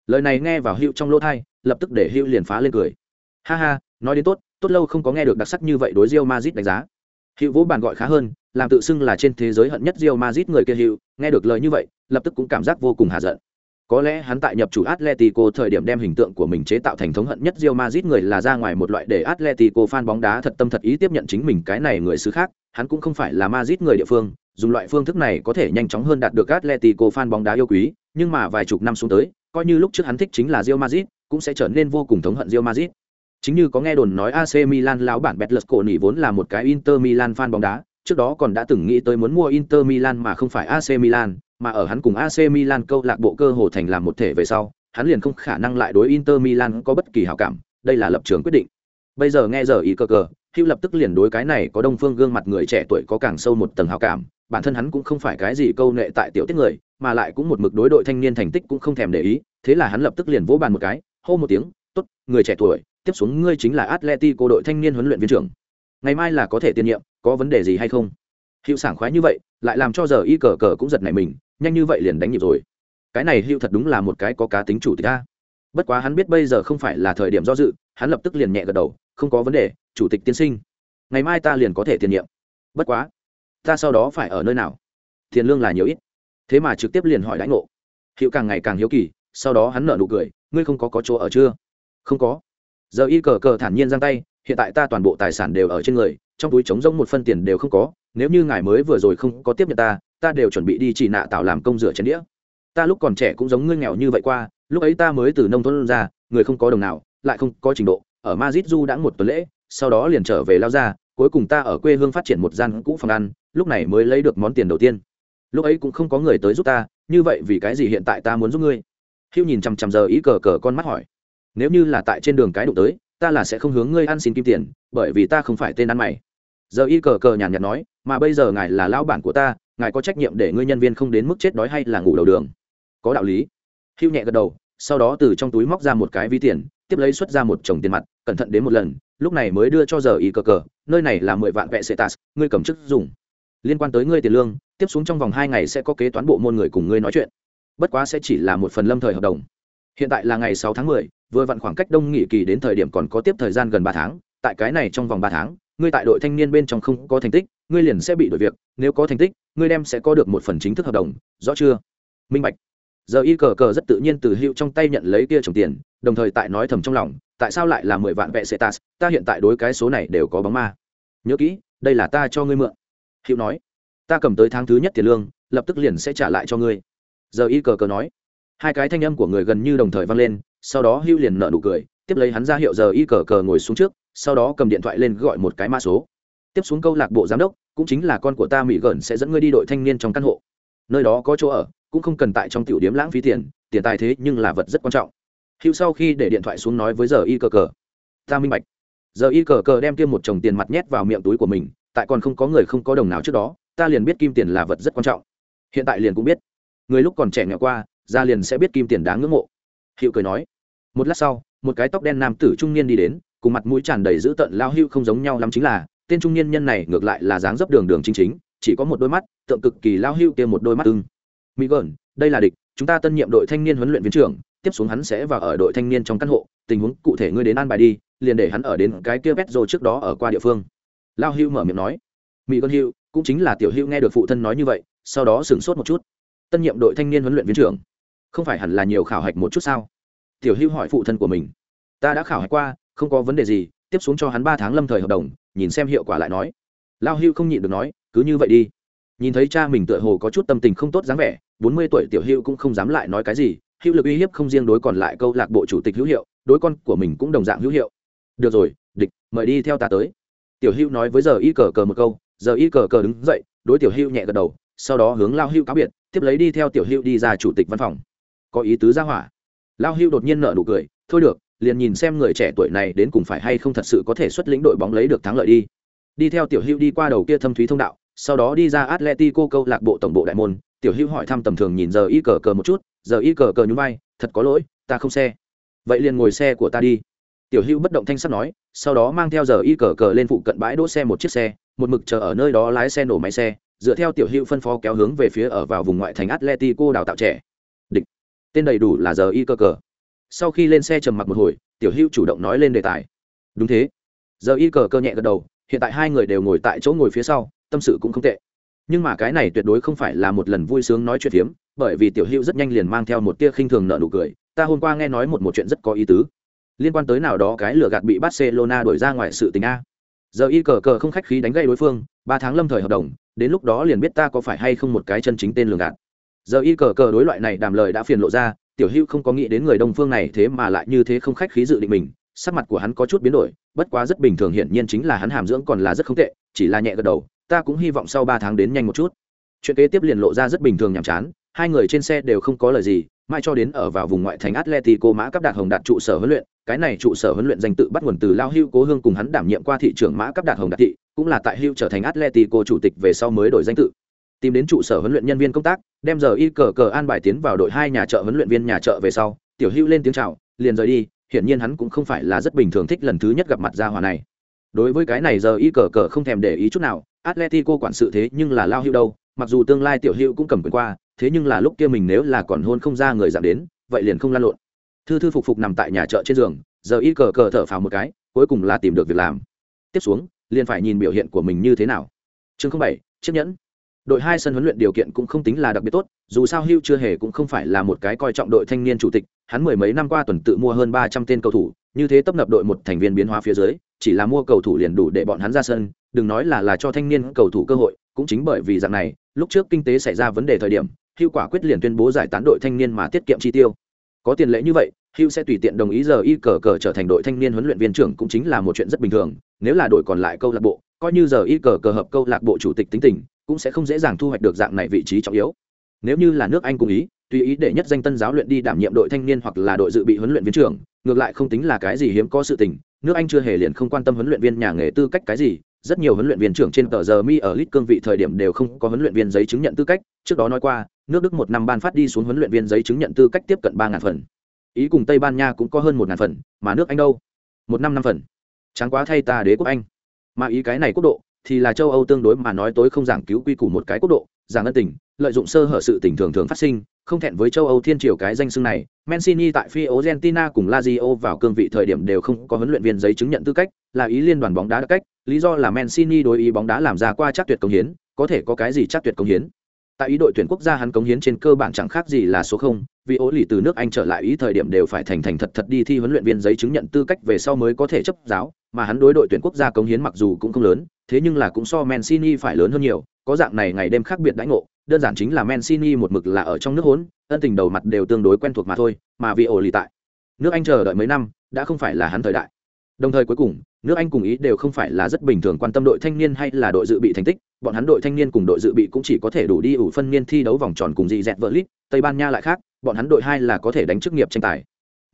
Speaker 1: Lời này nghe vào Hữu trong lỗ thai lập tức để Hữu liền phá lên cười. Ha ha, nói đến tốt, tốt lâu không có nghe được đặc sắc như vậy đối Real Madrid đánh giá. hiệu vỗ bàn gọi khá hơn, làm tự xưng là trên thế giới hận nhất Real Madrid người kia hiệu, nghe được lời như vậy, lập tức cũng cảm giác vô cùng hà giận. Có lẽ hắn tại nhập chủ Atletico thời điểm đem hình tượng của mình chế tạo thành thống hận nhất Real Madrid người là ra ngoài một loại để Atletico fan bóng đá thật tâm thật ý tiếp nhận chính mình cái này người xứ khác, hắn cũng không phải là Madrid người địa phương, dùng loại phương thức này có thể nhanh chóng hơn đạt được Atletico fan bóng đá yêu quý, nhưng mà vài chục năm xuống tới, coi như lúc trước hắn thích chính là Real Madrid, cũng sẽ trở nên vô cùng thống hận Real Madrid. Chính như có nghe đồn nói AC Milan lão bản Betlesconi vốn là một cái Inter Milan fan bóng đá, trước đó còn đã từng nghĩ tới muốn mua Inter Milan mà không phải AC Milan, mà ở hắn cùng AC Milan câu lạc bộ cơ hồ thành làm một thể về sau, hắn liền không khả năng lại đối Inter Milan có bất kỳ hảo cảm, đây là lập trường quyết định. Bây giờ nghe giờ ý cơ cơ, Hugh lập tức liền đối cái này có đông phương gương mặt người trẻ tuổi có càng sâu một tầng hảo cảm, bản thân hắn cũng không phải cái gì câu nệ tại tiểu tiết người, mà lại cũng một mực đối đội thanh niên thành tích cũng không thèm để ý, thế là hắn lập tức liền vỗ bàn một cái, hô một tiếng, "Tốt, người trẻ tuổi, tiếp xuống ngươi chính là Atletico đội thanh niên huấn luyện viên trưởng. Ngày mai là có thể tiền nhiệm, có vấn đề gì hay không?" Hữu sảng khoái như vậy, lại làm cho giờ y cờ cờ cũng giật nảy mình, nhanh như vậy liền đánh nhịp rồi. Cái này hữu thật đúng là một cái có cá tính chủ tịch a. Bất quá hắn biết bây giờ không phải là thời điểm do dự hắn lập tức liền nhẹ gật đầu không có vấn đề chủ tịch tiên sinh. Ngày mai ta liền có thể tiền nhiệm. Bất quá ta sau đó phải ở nơi nào? Tiền lương là nhiều ít. Thế mà trực tiếp liền hỏi đãi ngộ. Hữu càng ngày càng hiếu kỳ sau đó hắn nở nụ cười ngươi không có có chỗ ở chưa? Không có giờ y cờ cờ thản nhiên giang tay, hiện tại ta toàn bộ tài sản đều ở trên người, trong túi trống rỗng một phân tiền đều không có, nếu như ngài mới vừa rồi không có tiếp nhận ta ta đều chuẩn bị đi chỉ nạ tạo làm công rửa chén đĩa. Ta lúc còn trẻ cũng giống ngươi nghèo như vậy qua, lúc ấy ta mới từ nông thôn ra, người không có đồng nào, lại không có trình độ, ở mazit du đã một tuần lễ, sau đó liền trở về lao ra cuối cùng ta ở quê hương phát triển một gian cũ phòng ăn, lúc này mới lấy được món tiền đầu tiên. Lúc ấy cũng không có người tới giúp ta, như vậy vì cái gì hiện tại ta muốn giúp ngươi? Hữu nhìn chằm chằm giờ ý cờ cờ con mắt hỏi nếu như là tại trên đường cái đụng tới, ta là sẽ không hướng ngươi ăn xin kim tiền, bởi vì ta không phải tên ăn mày. Giờ y cờ cờ nhàn nhạt nói, mà bây giờ ngài là lão bản của ta, ngài có trách nhiệm để ngươi nhân viên không đến mức chết đói hay là ngủ đầu đường. Có đạo lý. Hưu nhẹ gật đầu, sau đó từ trong túi móc ra một cái ví tiền, tiếp lấy xuất ra một chồng tiền mặt, cẩn thận đến một lần, lúc này mới đưa cho giờ y cờ cờ, nơi này là mười vạn vệ sệ tas ngươi cầm chức dùng. Liên quan tới ngươi tiền lương, tiếp xuống trong vòng hai ngày sẽ có kế toán bộ môn người cùng ngươi nói chuyện. Bất quá sẽ chỉ là một phần lâm thời hợp đồng hiện tại là ngày sáu tháng mười, vừa vặn khoảng cách đông nghị kỳ đến thời điểm còn có tiếp thời gian gần ba tháng, tại cái này trong vòng ba tháng, ngươi tại đội thanh niên bên trong không có thành tích, ngươi liền sẽ bị đổi việc, nếu có thành tích, ngươi đem sẽ có được một phần chính thức hợp đồng, rõ chưa? Minh bạch. Giờ y cờ cờ rất tự nhiên từ hữu trong tay nhận lấy kia trồng tiền, đồng thời tại nói thầm trong lòng, tại sao lại là mười vạn vệ sẽ tas ta hiện tại đối cái số này đều có bóng ma. Nhớ kỹ, đây là ta cho ngươi mượn. Hữu nói, ta cầm tới tháng thứ nhất tiền lương, lập tức liền sẽ trả lại cho ngươi. Giờ y cờ cờ nói hai cái thanh âm của người gần như đồng thời vang lên, sau đó Hưu liền nợ nụ cười, tiếp lấy hắn ra hiệu giờ y cờ cờ ngồi xuống trước, sau đó cầm điện thoại lên gọi một cái mã số. Tiếp xuống câu lạc bộ giám đốc, cũng chính là con của ta mỹ gần sẽ dẫn ngươi đi đội thanh niên trong căn hộ. Nơi đó có chỗ ở, cũng không cần tại trong tiểu điểm lãng phí tiền tiền tài thế nhưng là vật rất quan trọng. Hữu sau khi để điện thoại xuống nói với giờ y cờ cờ, ta minh bạch. Giờ y cờ cờ đem tiêm một chồng tiền mặt nhét vào miệng túi của mình, tại còn không có người không có đồng nào trước đó, ta liền biết kim tiền là vật rất quan trọng. Hiện tại liền cũng biết. Người lúc còn trẻ nghèo qua ra liền sẽ biết kim tiền đáng ngưỡng mộ. Hữu cười nói, một lát sau, một cái tóc đen nam tử trung niên đi đến, cùng mặt mũi tràn đầy dữ tợn lao hưu không giống nhau lắm chính là, tên trung niên nhân này ngược lại là dáng dấp đường đường chính chính, chỉ có một đôi mắt, tượng cực kỳ lao hưu kia một đôi mắt ưng. Mỹ gờn đây là địch, chúng ta tân nhiệm đội thanh niên huấn luyện viên trưởng, tiếp xuống hắn sẽ vào ở đội thanh niên trong căn hộ, tình huống cụ thể ngươi đến an bài đi, liền để hắn ở đến cái kia vét rồi trước đó ở qua địa phương. Lao hưu mở miệng nói. Mỹ gờn hưu cũng chính là tiểu hưu nghe được phụ thân nói như vậy, sau đó sửng sốt một chút. Tân nhiệm đội thanh niên huấn luyện viên trưởng không phải hẳn là nhiều khảo hạch một chút sao? Tiểu hưu hỏi phụ thân của mình. Ta đã khảo hạch qua, không có vấn đề gì, tiếp xuống cho hắn ba tháng lâm thời hợp đồng, nhìn xem hiệu quả lại nói. Lao hưu không nhịn được nói, cứ như vậy đi. Nhìn thấy cha mình tựa hồ có chút tâm tình không tốt dáng vẻ, bốn mươi tuổi tiểu hưu cũng không dám lại nói cái gì, hữu lực uy hiếp không riêng đối còn lại câu lạc bộ chủ tịch hữu hiệu, đối con của mình cũng đồng dạng hữu hiệu. Được rồi, địch, mời đi theo ta tới. Tiểu hưu nói với giờ y cờ cờ một câu, giờ y cờ cờ đứng dậy, đối tiểu hưu nhẹ gật đầu, sau đó hướng lao hưu cáo biệt, tiếp lấy đi theo tiểu hưu đi ra chủ tịch văn phòng có ý tứ ra hỏa. Lao hưu đột nhiên nợ nụ cười, thôi được, liền nhìn xem người trẻ tuổi này đến cùng phải hay không thật sự có thể xuất lĩnh đội bóng lấy được thắng lợi đi. Đi theo tiểu hưu đi qua đầu kia thâm thúy thông đạo, sau đó đi ra atletico câu lạc bộ tổng bộ đại môn. Tiểu hưu hỏi thăm tầm thường nhìn giờ y cờ cờ một chút, giờ y cờ cờ nhún vai, thật có lỗi, ta không xe. Vậy liền ngồi xe của ta đi. Tiểu hưu bất động thanh sắt nói, sau đó mang theo giờ y cờ cờ lên phụ cận bãi đỗ xe một chiếc xe, một mực chờ ở nơi đó lái xe nổ máy xe, dựa theo tiểu hưu phân phó kéo hướng về phía ở vào vùng ngoại thành atletico đào tạo trẻ tên đầy đủ là giờ y cơ cờ. Sau khi lên xe trầm mặc một hồi, tiểu hữu chủ động nói lên đề tài. Đúng thế. Giờ y cờ cơ nhẹ gật đầu, hiện tại hai người đều ngồi tại chỗ ngồi phía sau, tâm sự cũng không tệ. Nhưng mà cái này tuyệt đối không phải là một lần vui sướng nói chuyện phiếm, bởi vì tiểu hữu rất nhanh liền mang theo một tia khinh thường nợ nụ cười, ta hôm qua nghe nói một một chuyện rất có ý tứ. Liên quan tới nào đó cái lừa gạt bị barcelona đổi ra ngoài sự tình a. Giờ y cờ cờ không khách khí đánh gây đối phương, ba tháng lâm thời hợp đồng, đến lúc đó liền biết ta có phải hay không một cái chân chính tên lừa gạt giờ y cờ cờ đối loại này đàm lời đã phiền lộ ra, tiểu hữu không có nghĩ đến người đông phương này thế mà lại như thế không khách khí dự định mình, sắc mặt của hắn có chút biến đổi, bất quá rất bình thường hiển nhiên chính là hắn hàm dưỡng còn là rất không tệ, chỉ là nhẹ gật đầu, ta cũng hy vọng sau ba tháng đến nhanh một chút. Chuyện kế tiếp liền lộ ra rất bình thường nhàm chán, hai người trên xe đều không có lời gì, mai cho đến ở vào vùng ngoại thành atletico mã cấp đạt hồng đạt trụ sở huấn luyện, cái này trụ sở huấn luyện danh tự bắt nguồn từ lao hưu cố hương cùng hắn đảm nhiệm qua thị trưởng mã cấp đạt hồng đạt thị, cũng là tại hưu trở thành atletico chủ tịch về sau mới đổi danh tự tìm đến trụ sở huấn luyện nhân viên công tác, đem giờ y cờ cờ an bài tiến vào đội hai nhà chợ huấn luyện viên nhà chợ về sau, tiểu hữu lên tiếng chào, liền rời đi, hiển nhiên hắn cũng không phải là rất bình thường thích lần thứ nhất gặp mặt gia hòa này. Đối với cái này giờ y cờ cờ không thèm để ý chút nào, atletico quản sự thế nhưng là lao hưu đâu, mặc dù tương lai tiểu hữu cũng cầm quyền qua, thế nhưng là lúc kia mình nếu là còn hôn không ra người giảm đến, vậy liền không lan lộn. Thư thư phục phục nằm tại nhà chợ trên giường, giờ y cờ cờ thở phào một cái, cuối cùng là tìm được việc làm. Tiếp xuống, liền phải nhìn biểu hiện của mình như thế nào. Chương bảy, chiếc nhẫn đội hai sân huấn luyện điều kiện cũng không tính là đặc biệt tốt, dù sao hưu chưa hề cũng không phải là một cái coi trọng đội thanh niên chủ tịch, hắn mười mấy năm qua tuần tự mua hơn ba trăm tên cầu thủ, như thế tấp nập đội một thành viên biến hóa phía dưới, chỉ là mua cầu thủ liền đủ để bọn hắn ra sân, đừng nói là là cho thanh niên cầu thủ cơ hội, cũng chính bởi vì dạng này, lúc trước kinh tế xảy ra vấn đề thời điểm, hưu quả quyết liền tuyên bố giải tán đội thanh niên mà tiết kiệm chi tiêu. Có tiền lệ như vậy, hưu sẽ tùy tiện đồng ý giờ y cờ cờ trở thành đội thanh niên huấn luyện viên trưởng cũng chính là một chuyện rất bình thường, nếu là đội còn lại câu lạc bộ, coi như giờ y cờ cờ hợp câu lạc bộ chủ tịch tính tình cũng sẽ không dễ dàng thu hoạch được dạng này vị trí trọng yếu. Nếu như là nước anh cùng ý, tùy ý để nhất danh tân giáo luyện đi đảm nhiệm đội thanh niên hoặc là đội dự bị huấn luyện viên trưởng, ngược lại không tính là cái gì hiếm có sự tình, nước anh chưa hề liền không quan tâm huấn luyện viên nhà nghề tư cách cái gì, rất nhiều huấn luyện viên trưởng trên tờ giờ mi ở lit cương vị thời điểm đều không có huấn luyện viên giấy chứng nhận tư cách, trước đó nói qua, nước đức một năm ban phát đi xuống huấn luyện viên giấy chứng nhận tư cách tiếp cận ba ngàn phần. Ý cùng tây ban nha cũng có hơn một ngàn phần, mà nước anh đâu? Một năm năm phần. Tráng quá thay ta đế quốc anh. Mà ý cái này quốc độ thì là châu âu tương đối mà nói tối không giảng cứu quy củ một cái quốc độ giảng ân tình lợi dụng sơ hở sự tình thường thường phát sinh, không thẹn với châu Âu thiên triều cái danh xưng này. Mancini tại phi Argentina cùng Lazio vào cương vị thời điểm đều không có huấn luyện viên giấy chứng nhận tư cách, là ý liên đoàn bóng đá đặc cách, lý do là Mancini đối ý bóng đá làm ra qua chắc tuyệt công hiến, có thể có cái gì chắc tuyệt công hiến. Tại ý đội tuyển quốc gia hắn công hiến trên cơ bản chẳng khác gì là số không, vì ố lì từ nước Anh trở lại ý thời điểm đều phải thành thành thật thật đi thi huấn luyện viên giấy chứng nhận tư cách về sau mới có thể chấp giáo, mà hắn đối đội tuyển quốc gia cống hiến mặc dù cũng không lớn, thế nhưng là cũng so Mancini phải lớn hơn nhiều, có dạng này ngày đêm khác biệt đãi ngộ, đơn giản chính là Mancini một mực là ở trong nước hỗn, ân tình đầu mặt đều tương đối quen thuộc mà thôi, mà vì ổ lì tại nước Anh chờ đợi mấy năm, đã không phải là hắn thời đại. Đồng thời cuối cùng, nước Anh cùng ý đều không phải là rất bình thường quan tâm đội thanh niên hay là đội dự bị thành tích, bọn hắn đội thanh niên cùng đội dự bị cũng chỉ có thể đủ đi ủ phân niên thi đấu vòng tròn cùng gì dẹt vợ lít, Tây Ban Nha lại khác, bọn hắn đội hai là có thể đánh chức nghiệp tranh tài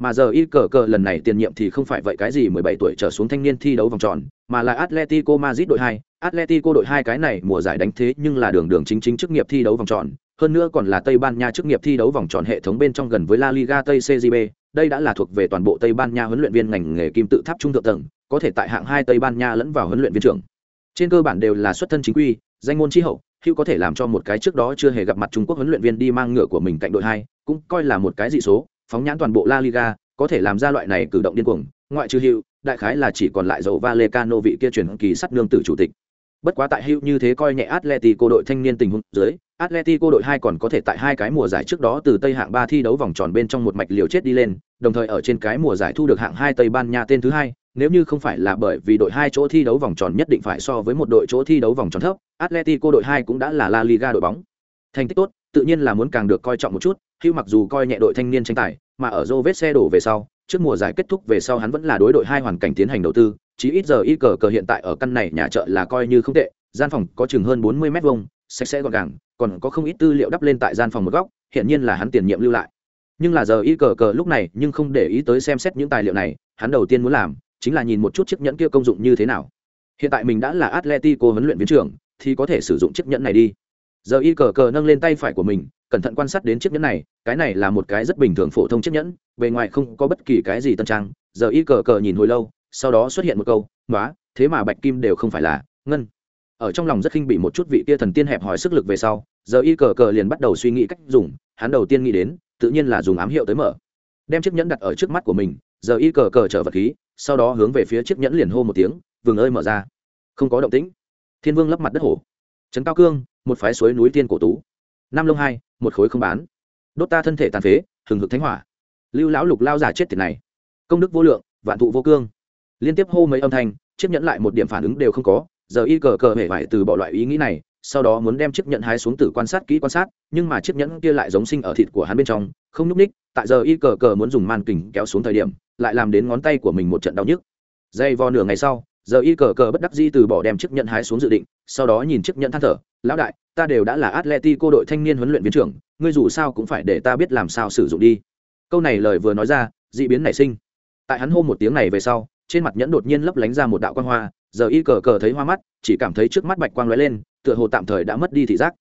Speaker 1: mà giờ y cờ cờ lần này tiền nhiệm thì không phải vậy, cái gì 17 tuổi trở xuống thanh niên thi đấu vòng tròn, mà là atletico madrid đội hai. Atletico đội hai cái này mùa giải đánh thế nhưng là đường đường chính chính chức nghiệp thi đấu vòng tròn, hơn nữa còn là tây ban nha chức nghiệp thi đấu vòng tròn hệ thống bên trong gần với la liga tây cgb đây đã là thuộc về toàn bộ tây ban nha huấn luyện viên ngành nghề kim tự tháp trung thượng tầng, có thể tại hạng hai tây ban nha lẫn vào huấn luyện viên trưởng. Trên cơ bản đều là xuất thân chính quy, danh môn tri hậu, hữu có thể làm cho một cái trước đó chưa hề gặp mặt trung quốc huấn luyện viên đi mang ngựa của mình cạnh đội hai, cũng coi là một cái dị số phóng nhãn toàn bộ La Liga, có thể làm ra loại này cử động điên cuồng, ngoại trừ Hữu, đại khái là chỉ còn lại dầu Valecano vị kia chuyển kỳ sắt nương tử chủ tịch. Bất quá tại Hữu như thế coi nhẹ Atletico đội thanh niên tình huống dưới, Atletico đội hai còn có thể tại hai cái mùa giải trước đó từ Tây hạng ba thi đấu vòng tròn bên trong một mạch liều chết đi lên, đồng thời ở trên cái mùa giải thu được hạng hai Tây Ban Nha tên thứ hai, nếu như không phải là bởi vì đội hai chỗ thi đấu vòng tròn nhất định phải so với một đội chỗ thi đấu vòng tròn thấp, Atletico đội hai cũng đã là La Liga đội bóng. Thành tích tốt, tự nhiên là muốn càng được coi trọng một chút, Hưu mặc dù coi nhẹ đội thanh niên tranh tài, mà ở Zô vết xe đổ về sau, trước mùa giải kết thúc về sau hắn vẫn là đối đội hai hoàn cảnh tiến hành đầu tư, chỉ ít giờ y cờ cờ hiện tại ở căn này nhà chợ là coi như không tệ, gian phòng có chừng hơn 40 mét vuông, sạch sẽ gọn gàng, còn có không ít tư liệu đắp lên tại gian phòng một góc, hiện nhiên là hắn tiền nhiệm lưu lại. Nhưng là giờ y cờ cờ lúc này nhưng không để ý tới xem xét những tài liệu này, hắn đầu tiên muốn làm chính là nhìn một chút chiếc nhẫn kia công dụng như thế nào. Hiện tại mình đã là Atletico huấn luyện viên trưởng, thì có thể sử dụng chiếc nhẫn này đi. Giờ y cờ cờ nâng lên tay phải của mình, cẩn thận quan sát đến chiếc nhẫn này cái này là một cái rất bình thường phổ thông chiếc nhẫn, bề ngoài không có bất kỳ cái gì tân trang, giờ y cờ cờ nhìn hồi lâu, sau đó xuất hiện một câu nói thế mà bạch kim đều không phải là ngân. Ở trong lòng rất khinh bị một chút vị kia thần tiên hẹp hỏi sức lực về sau, giờ y cờ cờ liền bắt đầu suy nghĩ cách dùng, hắn đầu tiên nghĩ đến, tự nhiên là dùng ám hiệu tới mở. Đem chiếc nhẫn đặt ở trước mắt của mình, giờ y cờ cờ chở vật khí, sau đó hướng về phía chiếc nhẫn liền hô một tiếng, vừng ơi mở ra. Không có động tĩnh. Thiên vương lấp mặt đất hổ. Trấn cao cương, một phái suối núi tiên cổ tú. Nam lông hai, một khối không bán đốt ta thân thể tàn phế, hừng hực thánh hỏa. Lưu lão lục lao giả chết tiệt này. Công đức vô lượng, vạn thụ vô cương. Liên tiếp hô mấy âm thanh, chiếc nhẫn lại một điểm phản ứng đều không có, giờ y cờ cờ hể vải từ bỏ loại ý nghĩ này, sau đó muốn đem chiếc nhẫn hái xuống tử quan sát kỹ quan sát, nhưng mà chiếc nhẫn kia lại giống sinh ở thịt của hắn bên trong, không nhúc ních tại giờ y cờ cờ muốn dùng màn kình kéo xuống thời điểm, lại làm đến ngón tay của mình một trận đau nhức. Dây vo nửa ngày sau giờ y cờ cờ bất đắc di từ bỏ đem chiếc nhẫn hái xuống dự định, sau đó nhìn chiếc nhẫn than thở, lão đại, ta đều đã là atletico đội thanh niên huấn luyện viên trưởng, ngươi dù sao cũng phải để ta biết làm sao sử dụng đi. Câu này lời vừa nói ra d ị biến nảy sinh. Tại hắn hô một tiếng này về sau, trên mặt nhẫn đột nhiên lấp lánh ra một đạo quan hoa, giờ y cờ cờ thấy hoa mắt, chỉ cảm thấy trước mắt bạch quang lóe lên, tựa hồ tạm thời đã mất đi thị giác.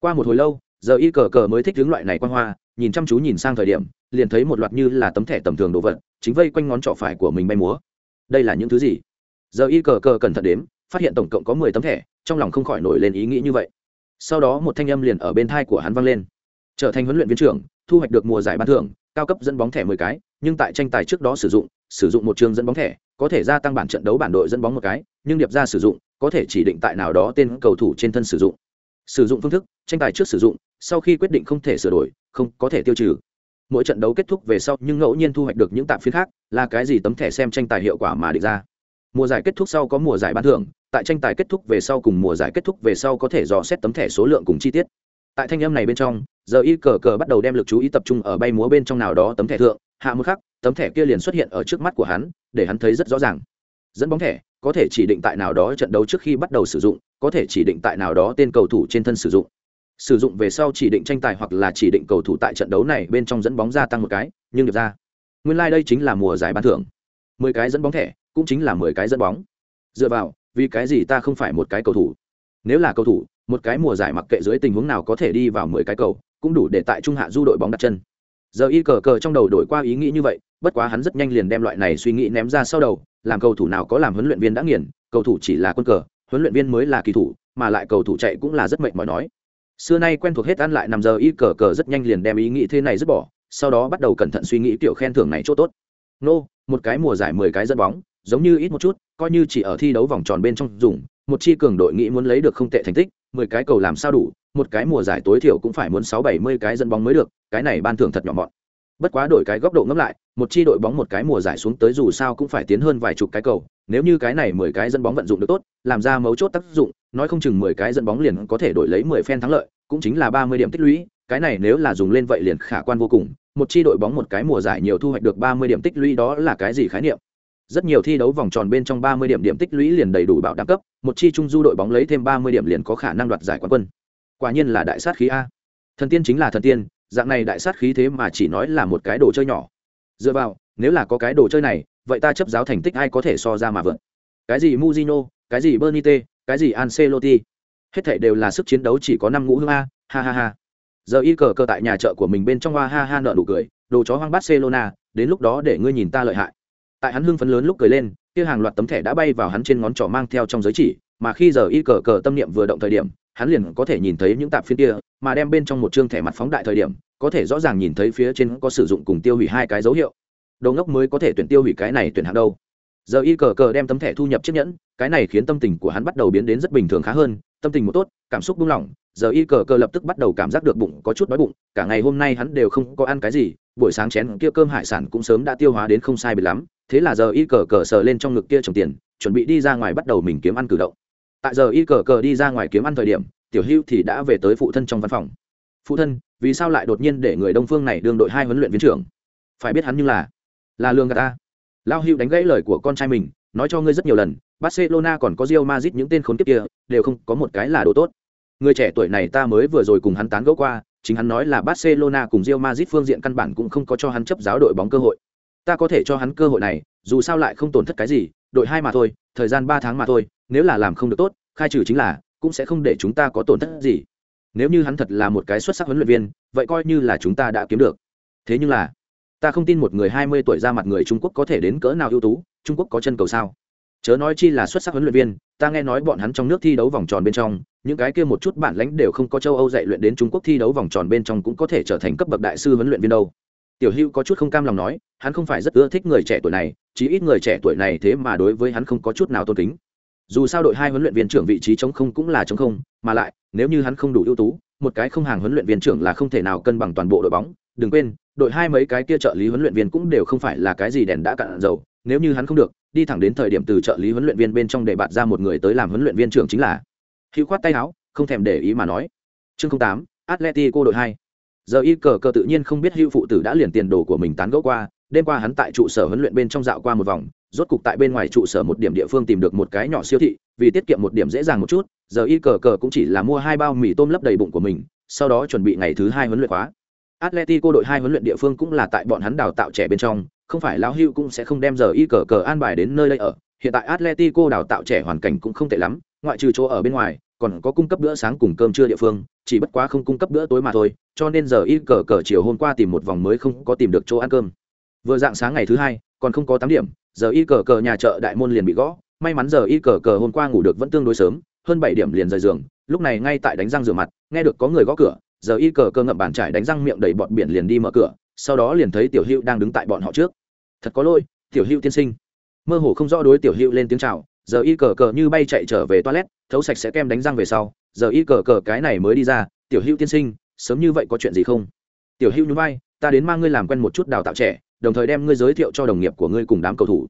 Speaker 1: Qua một hồi lâu, giờ y cờ cờ mới thích hướng loại này quan hoa, nhìn chăm chú nhìn sang thời điểm, liền thấy một loạt như là tấm thẻ tầm thường đồ vật, chính vây quanh ngón trỏ phải của mình bay múa. Đây là những thứ gì? Giờ y cờ cờ cẩn thận đếm, phát hiện tổng cộng có mười tấm thẻ, trong lòng không khỏi nổi lên ý nghĩ như vậy. Sau đó một thanh âm liền ở bên thai của hắn vang lên. Trở thành huấn luyện viên trưởng, thu hoạch được mùa giải ban thưởng, cao cấp dẫn bóng thẻ mười cái, nhưng tại tranh tài trước đó sử dụng sử dụng một trường dẫn bóng thẻ, có thể gia tăng bản trận đấu bản đội dẫn bóng một cái, nhưng điệp ra sử dụng, có thể chỉ định tại nào đó tên cầu thủ trên thân sử dụng. Sử dụng phương thức, tranh tài trước sử dụng, sau khi quyết định không thể sửa đổi, không có thể tiêu trừ. Mỗi trận đấu kết thúc về sau nhưng ngẫu nhiên thu hoạch được những tạm phiên khác, là cái gì tấm thẻ xem tranh tài hiệu quả mà định ra mùa giải kết thúc sau có mùa giải ban thưởng, tại tranh tài kết thúc về sau cùng mùa giải kết thúc về sau có thể dò xét tấm thẻ số lượng cùng chi tiết. Tại thanh âm này bên trong, giờ y cờ cờ bắt đầu đem lực chú ý tập trung ở bay múa bên trong nào đó tấm thẻ thượng, hạ một khắc, tấm thẻ kia liền xuất hiện ở trước mắt của hắn, để hắn thấy rất rõ ràng. Dẫn bóng thẻ, có thể chỉ định tại nào đó trận đấu trước khi bắt đầu sử dụng, có thể chỉ định tại nào đó tên cầu thủ trên thân sử dụng. Sử dụng về sau chỉ định tranh tài hoặc là chỉ định cầu thủ tại trận đấu này bên trong dẫn bóng gia tăng một cái, nhưng được ra. Nguyên lai、like、đây chính là mùa giải ban thưởng. Mười cái dẫn bóng thẻ cũng chính là mười cái dẫn bóng. Dựa vào, vì cái gì ta không phải một cái cầu thủ? Nếu là cầu thủ, một cái mùa giải mặc kệ dưới tình huống nào có thể đi vào mười cái cầu, cũng đủ để tại trung hạ du đội bóng đặt chân. Giờ y cờ cờ trong đầu đổi qua ý nghĩ như vậy, bất quá hắn rất nhanh liền đem loại này suy nghĩ ném ra sau đầu, làm cầu thủ nào có làm huấn luyện viên đã nghiền, cầu thủ chỉ là quân cờ, huấn luyện viên mới là kỳ thủ, mà lại cầu thủ chạy cũng là rất mệt mỏi nói. Xưa nay quen thuộc hết ăn lại nằm giờ y cờ cờ rất nhanh liền đem ý nghĩ thế này dứt bỏ, sau đó bắt đầu cẩn thận suy nghĩ tiểu khen thưởng này chỗ tốt. Nô, một cái mùa giải mười cái dẫn bóng giống như ít một chút, coi như chỉ ở thi đấu vòng tròn bên trong dùng, một chi cường đội nghĩ muốn lấy được không tệ thành tích, mười cái cầu làm sao đủ, một cái mùa giải tối thiểu cũng phải muốn sáu bảy mươi cái dẫn bóng mới được, cái này ban thưởng thật nhỏ mọn. Bất quá đổi cái góc độ ngẫm lại, một chi đội bóng một cái mùa giải xuống tới dù sao cũng phải tiến hơn vài chục cái cầu, nếu như cái này mười cái dẫn bóng vận dụng được tốt, làm ra mấu chốt tác dụng, nói không chừng mười cái dẫn bóng liền có thể đổi lấy mười phen thắng lợi, cũng chính là ba mươi điểm tích lũy, cái này nếu là dùng lên vậy liền khả quan vô cùng, một chi đội bóng một cái mùa giải nhiều thu hoạch được ba mươi điểm tích lũy đó là cái gì khái niệm? Rất nhiều thi đấu vòng tròn bên trong ba mươi điểm điểm tích lũy liền đầy đủ bảo đẳng cấp một chi trung du đội bóng lấy thêm ba mươi điểm liền có khả năng đoạt giải quán quân. Quả nhiên là đại sát khí a. Thần tiên chính là thần tiên dạng này đại sát khí thế mà chỉ nói là một cái đồ chơi nhỏ. Dựa vào nếu là có cái đồ chơi này vậy ta chấp giáo thành tích ai có thể so ra mà vượt? Cái gì Mujino, cái gì Bernite, cái gì Ancelotti, hết thảy đều là sức chiến đấu chỉ có năm ngũ hương a, ha ha ha. Giờ y cờ cờ tại nhà chợ của mình bên trong hoa ha ha nợ nụ cười, đồ chó hoang Barcelona, đến lúc đó để ngươi nhìn ta lợi hại. Tại hắn hưng phấn lớn lúc cười lên, kia hàng loạt tấm thẻ đã bay vào hắn trên ngón trỏ mang theo trong giới chỉ, mà khi giờ y cờ cờ tâm niệm vừa động thời điểm, hắn liền có thể nhìn thấy những tạp phiên kia, mà đem bên trong một chương thẻ mặt phóng đại thời điểm, có thể rõ ràng nhìn thấy phía trên có sử dụng cùng tiêu hủy hai cái dấu hiệu. Đầu ngốc mới có thể tuyển tiêu hủy cái này tuyển hạng đâu giờ y cờ cờ đem tấm thẻ thu nhập chiếc nhẫn cái này khiến tâm tình của hắn bắt đầu biến đến rất bình thường khá hơn tâm tình một tốt cảm xúc buông lỏng giờ y cờ cờ lập tức bắt đầu cảm giác được bụng có chút đói bụng cả ngày hôm nay hắn đều không có ăn cái gì buổi sáng chén kia cơm hải sản cũng sớm đã tiêu hóa đến không sai bị lắm thế là giờ y cờ cờ sờ lên trong ngực kia trồng tiền chuẩn bị đi ra ngoài bắt đầu mình kiếm ăn cử động tại giờ y cờ cờ đi ra ngoài kiếm ăn thời điểm tiểu hưu thì đã về tới phụ thân trong văn phòng phụ thân vì sao lại đột nhiên để người đông phương này đương đội hai huấn luyện viên trưởng phải biết hắn như là là lương gà ta Lao Hữu đánh gãy lời của con trai mình, nói cho ngươi rất nhiều lần, Barcelona còn có Real Madrid những tên khốn kiếp kia, đều không có một cái là đồ tốt. Người trẻ tuổi này ta mới vừa rồi cùng hắn tán gẫu qua, chính hắn nói là Barcelona cùng Real Madrid phương diện căn bản cũng không có cho hắn chấp giáo đội bóng cơ hội. Ta có thể cho hắn cơ hội này, dù sao lại không tổn thất cái gì, đội hai mà thôi, thời gian ba tháng mà thôi, nếu là làm không được tốt, khai trừ chính là, cũng sẽ không để chúng ta có tổn thất gì. Nếu như hắn thật là một cái xuất sắc huấn luyện viên, vậy coi như là chúng ta đã kiếm được. Thế nhưng là, ta không tin một người hai mươi tuổi ra mặt người trung quốc có thể đến cỡ nào ưu tú trung quốc có chân cầu sao chớ nói chi là xuất sắc huấn luyện viên ta nghe nói bọn hắn trong nước thi đấu vòng tròn bên trong những cái kia một chút bản lãnh đều không có châu âu dạy luyện đến trung quốc thi đấu vòng tròn bên trong cũng có thể trở thành cấp bậc đại sư huấn luyện viên đâu tiểu hữu có chút không cam lòng nói, hắn không phải rất ưa thích người trẻ tuổi này, chí ít người trẻ tuổi này thế mà đối với hắn không có chút nào tôn kính. Dù sao đội hai huấn luyện viên trưởng vị trí chống không cũng là chống không, mà lại, nếu như hắn không đủ ưu tú, một cái không hàng huấn luyện viên trưởng là không thể nào cân bằng toàn bộ đội bóng. Đừng quên, đội hai mấy cái kia trợ lý huấn luyện viên cũng đều không phải là cái gì đèn đã cạn dầu, nếu như hắn không được, đi thẳng đến thời điểm từ trợ lý huấn luyện viên bên trong để bạt ra một người tới làm huấn luyện viên trưởng chính là. Hữu khoát tay áo, không thèm để ý mà nói. Chương tám, atletico đội hai giờ y cờ cờ tự nhiên không biết hữu phụ tử đã liền tiền đồ của mình tán gẫu qua đêm qua hắn tại trụ sở huấn luyện bên trong dạo qua một vòng rốt cục tại bên ngoài trụ sở một điểm địa phương tìm được một cái nhỏ siêu thị vì tiết kiệm một điểm dễ dàng một chút giờ y cờ cờ cũng chỉ là mua hai bao mì tôm lấp đầy bụng của mình sau đó chuẩn bị ngày thứ hai huấn luyện khóa Atletico đội hai huấn luyện địa phương cũng là tại bọn hắn đào tạo trẻ bên trong, không phải lão Hưu cũng sẽ không đem giờ y cờ cờ an bài đến nơi đây ở. Hiện tại Atletico đào tạo trẻ hoàn cảnh cũng không tệ lắm, ngoại trừ chỗ ở bên ngoài, còn có cung cấp bữa sáng cùng cơm trưa địa phương, chỉ bất quá không cung cấp bữa tối mà thôi, cho nên giờ y cờ cờ chiều hôm qua tìm một vòng mới không có tìm được chỗ ăn cơm. Vừa dạng sáng ngày thứ hai, còn không có tám điểm, giờ y cờ cờ nhà chợ đại môn liền bị gõ, may mắn giờ y cờ cờ hôm qua ngủ được vẫn tương đối sớm, hơn bảy điểm liền rời giường, lúc này ngay tại đánh răng rửa mặt, nghe được có người gõ cửa, giờ y cờ Cờ ngậm bàn trải đánh răng miệng đầy bọt biển liền đi mở cửa sau đó liền thấy tiểu hữu đang đứng tại bọn họ trước. Thật có lỗi tiểu hữu tiên sinh. Mơ hồ không rõ đối tiểu hữu lên tiếng chào giờ y cờ cờ như bay chạy trở về toilet thấu sạch sẽ kem đánh răng về sau giờ y cờ cờ cái này mới đi ra tiểu hữu tiên sinh sớm như vậy có chuyện gì không? Tiểu hữu nhún vai, ta đến mang ngươi làm quen một chút đào tạo trẻ, đồng thời đem ngươi giới thiệu cho đồng nghiệp của ngươi cùng đám cầu thủ.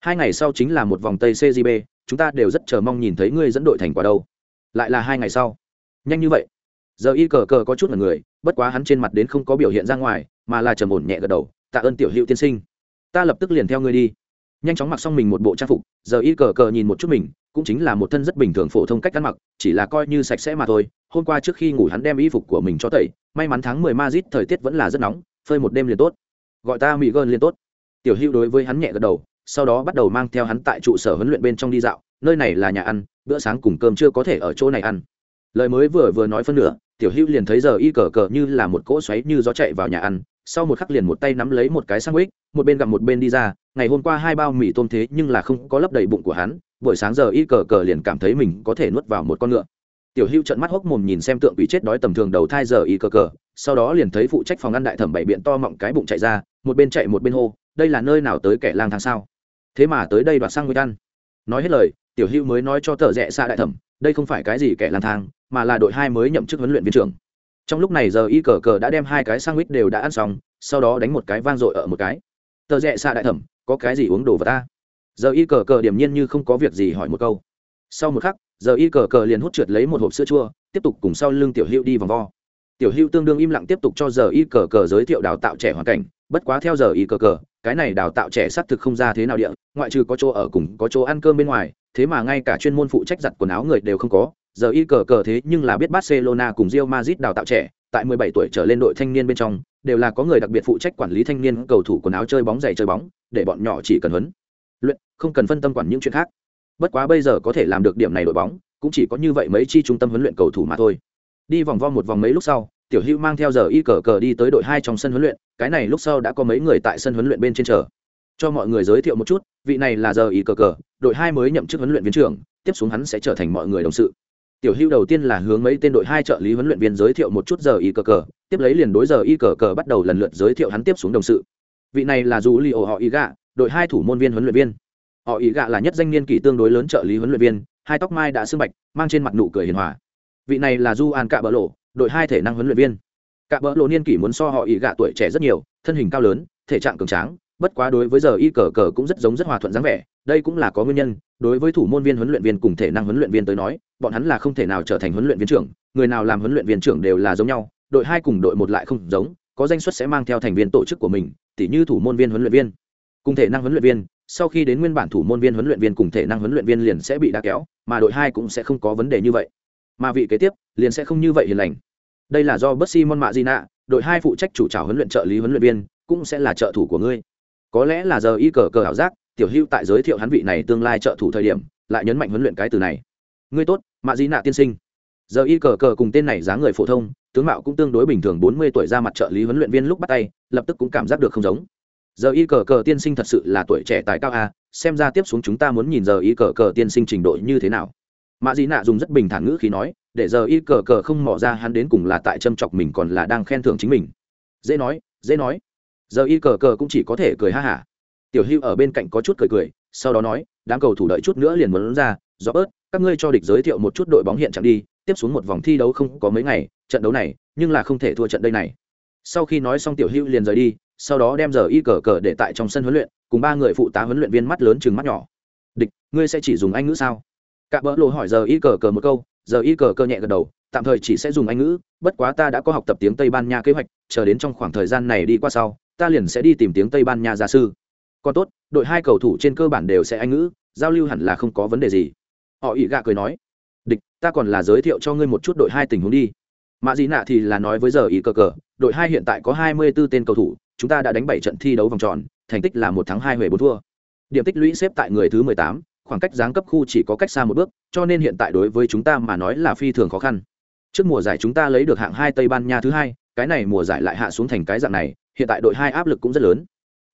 Speaker 1: Hai ngày sau chính là một vòng tây cgb chúng ta đều rất chờ mong nhìn thấy ngươi dẫn đội thành quả đâu. Lại là hai ngày sau. Nhanh như vậy. Giờ y cờ cờ có chút là người, bất quá hắn trên mặt đến không có biểu hiện ra ngoài, mà là trầm ổn nhẹ gật đầu, tạ ơn tiểu hữu tiên sinh. Ta lập tức liền theo ngươi đi nhanh chóng mặc xong mình một bộ trang phục, giờ y cờ cờ nhìn một chút mình, cũng chính là một thân rất bình thường phổ thông cách ăn mặc, chỉ là coi như sạch sẽ mà thôi. Hôm qua trước khi ngủ hắn đem y phục của mình cho tẩy, may mắn tháng mười mazit thời tiết vẫn là rất nóng, phơi một đêm liền tốt. Gọi ta mỹ gơn liền tốt. Tiểu hữu đối với hắn nhẹ gật đầu, sau đó bắt đầu mang theo hắn tại trụ sở huấn luyện bên trong đi dạo, nơi này là nhà ăn, bữa sáng cùng cơm chưa có thể ở chỗ này ăn. Lời mới vừa vừa nói phân nửa, tiểu hữu liền thấy giờ y cờ cờ như là một cỗ xoáy như gió chạy vào nhà ăn sau một khắc liền một tay nắm lấy một cái sandwich một bên gặp một bên đi ra, ngày hôm qua hai bao mì tôm thế nhưng là không có lấp đầy bụng của hắn, buổi sáng giờ y cờ cờ liền cảm thấy mình có thể nuốt vào một con ngựa. Tiểu hữu trận mắt hốc mồm nhìn xem tượng quỷ chết đói tầm thường đầu thai giờ y cờ cờ, sau đó liền thấy phụ trách phòng ăn đại thẩm bảy biện to mọng cái bụng chạy ra, một bên chạy một bên hô, đây là nơi nào tới kẻ lang thang sao? Thế mà tới đây đoạt sang người ăn. Nói hết lời, tiểu hữu mới nói cho thợ rẽ xa đại thẩm, đây không phải cái gì kẻ lang thang, mà là đội hai mới nhậm chức huấn luyện viên trưởng trong lúc này giờ y cờ cờ đã đem hai cái sang mít đều đã ăn xong, sau đó đánh một cái vang dội ở một cái. Tờ rẽ xa đại thẩm, có cái gì uống đồ vào ta? Giờ y cờ cờ điểm nhiên như không có việc gì hỏi một câu. Sau một khắc, giờ y cờ cờ liền hút trượt lấy một hộp sữa chua, tiếp tục cùng sau lưng tiểu hữu đi vòng vo. Tiểu hữu tương đương im lặng tiếp tục cho giờ y cờ cờ giới thiệu đào tạo trẻ hoàn cảnh, bất quá theo giờ y cờ cờ, cái này đào tạo trẻ xác thực không ra thế nào địa, ngoại trừ có chỗ ở cùng có chỗ ăn cơm bên ngoài, thế mà ngay cả chuyên môn phụ trách giặt quần áo người đều không có giờ y cờ cờ thế nhưng là biết barcelona cùng Real Madrid đào tạo trẻ, tại 17 tuổi trở lên đội thanh niên bên trong, đều là có người đặc biệt phụ trách quản lý thanh niên cầu thủ quần áo chơi bóng giày chơi bóng, để bọn nhỏ chỉ cần huấn luyện, không cần phân tâm quản những chuyện khác. Bất quá bây giờ có thể làm được điểm này đội bóng, cũng chỉ có như vậy mấy chi trung tâm huấn luyện cầu thủ mà thôi. Đi vòng vo một vòng mấy lúc sau, tiểu hữu mang theo giờ y cờ cờ đi tới đội hai trong sân huấn luyện, cái này lúc sau đã có mấy người tại sân huấn luyện bên trên chờ. Cho mọi người giới thiệu một chút, vị này là giờ y cờ cờ, đội hai mới nhậm chức huấn luyện viên trưởng, tiếp xuống hắn sẽ trở thành mọi người đồng sự tiểu hữu đầu tiên là hướng mấy tên đội hai trợ lý huấn luyện viên giới thiệu một chút giờ y cờ cờ, tiếp lấy liền đối giờ y cờ cờ bắt đầu lần lượt giới thiệu hắn tiếp xuống đồng sự. Vị này là dù li ổ họ y gạ đội hai thủ môn viên huấn luyện viên. Họ ý gạ là nhất danh niên kỷ tương đối lớn trợ lý huấn luyện viên, hai tóc mai đã sưng bạch, mang trên mặt nụ cười hiền hòa. Vị này là du an cạ bỡ lộ đội hai thể năng huấn luyện viên. Cạ bỡ lộ niên kỷ muốn so họ ý gạ tuổi trẻ rất nhiều, thân hình cao lớn, thể trạng cường tráng, bất quá đối với giờ y cờ cờ cũng rất giống rất hòa thuận dáng vẻ, đây cũng là có nguyên nhân, đối với thủ môn viên huấn luyện viên cùng thể năng huấn luyện viên tới nói bọn hắn là không thể nào trở thành huấn luyện viên trưởng, người nào làm huấn luyện viên trưởng đều là giống nhau, đội hai cùng đội một lại không giống, có danh suất sẽ mang theo thành viên tổ chức của mình, tỉ như thủ môn viên huấn luyện viên. Cùng thể năng huấn luyện viên, sau khi đến nguyên bản thủ môn viên huấn luyện viên cùng thể năng huấn luyện viên liền sẽ bị đa kéo, mà đội hai cũng sẽ không có vấn đề như vậy. Mà vị kế tiếp liền sẽ không như vậy hiền lành. Đây là do bất mon mạ di nạ đội hai phụ trách chủ trào huấn luyện trợ lý huấn luyện viên, cũng sẽ là trợ thủ của ngươi. Có lẽ là giờ y cờ cờ ảo giác, tiểu hữu tại giới thiệu hắn vị này tương lai trợ thủ thời điểm, lại nhấn mạnh huấn luyện cái từ này. Ngươi tốt mạ di nạ tiên sinh. Giờ y cờ cờ cùng tên này dáng người phổ thông, tướng mạo cũng tương đối bình thường, bốn mươi tuổi ra mặt trợ lý huấn luyện viên lúc bắt tay, lập tức cũng cảm giác được không giống. Giờ y cờ cờ tiên sinh thật sự là tuổi trẻ tài cao a, xem ra tiếp xuống chúng ta muốn nhìn giờ y cờ cờ tiên sinh trình độ như thế nào. Mạ dĩ nạ dùng rất bình thản ngữ khi nói, để giờ y cờ cờ không mỏ ra hắn đến cùng là tại châm chọc mình còn là đang khen thưởng chính mình. Dễ nói dễ nói. Giờ y cờ cờ cũng chỉ có thể cười ha hả. Tiểu hưu ở bên cạnh có chút cười cười, sau đó nói, đám cầu thủ đợi chút nữa liền muốn ra do bớt các ngươi cho địch giới thiệu một chút đội bóng hiện trạng đi, tiếp xuống một vòng thi đấu không có mấy ngày, trận đấu này, nhưng là không thể thua trận đây này. Sau khi nói xong tiểu hữu liền rời đi, sau đó đem giờ y cờ cờ để tại trong sân huấn luyện, cùng ba người phụ tá huấn luyện viên mắt lớn chừng mắt nhỏ. Địch, ngươi sẽ chỉ dùng anh ngữ sao? Cả bỡ lộ hỏi giờ y cờ cờ một câu, giờ y cờ cờ nhẹ gật đầu, tạm thời chỉ sẽ dùng anh ngữ, bất quá ta đã có học tập tiếng tây ban nha kế hoạch, chờ đến trong khoảng thời gian này đi qua sau, ta liền sẽ đi tìm tiếng tây ban nha gia sư. Còn tốt, đội hai cầu thủ trên cơ bản đều sẽ anh ngữ, giao lưu hẳn là không có vấn đề gì họ ỉ gạ cười nói, địch, ta còn là giới thiệu cho ngươi một chút đội hai tình huống đi. Mạ dị nạ thì là nói với giờ ý cờ cờ, đội hai hiện tại có hai mươi 24 tên cầu thủ, chúng ta đã đánh bảy trận thi đấu vòng tròn, thành tích là một thắng hai huệ bốn thua. Điểm tích lũy xếp tại người thứ mười tám, khoảng cách giáng cấp khu chỉ có cách xa một bước, cho nên hiện tại đối với chúng ta mà nói là phi thường khó khăn. Trước mùa giải chúng ta lấy được hạng hai tây ban nha thứ hai, cái này mùa giải lại hạ xuống thành cái dạng này, hiện tại đội hai áp lực cũng rất lớn.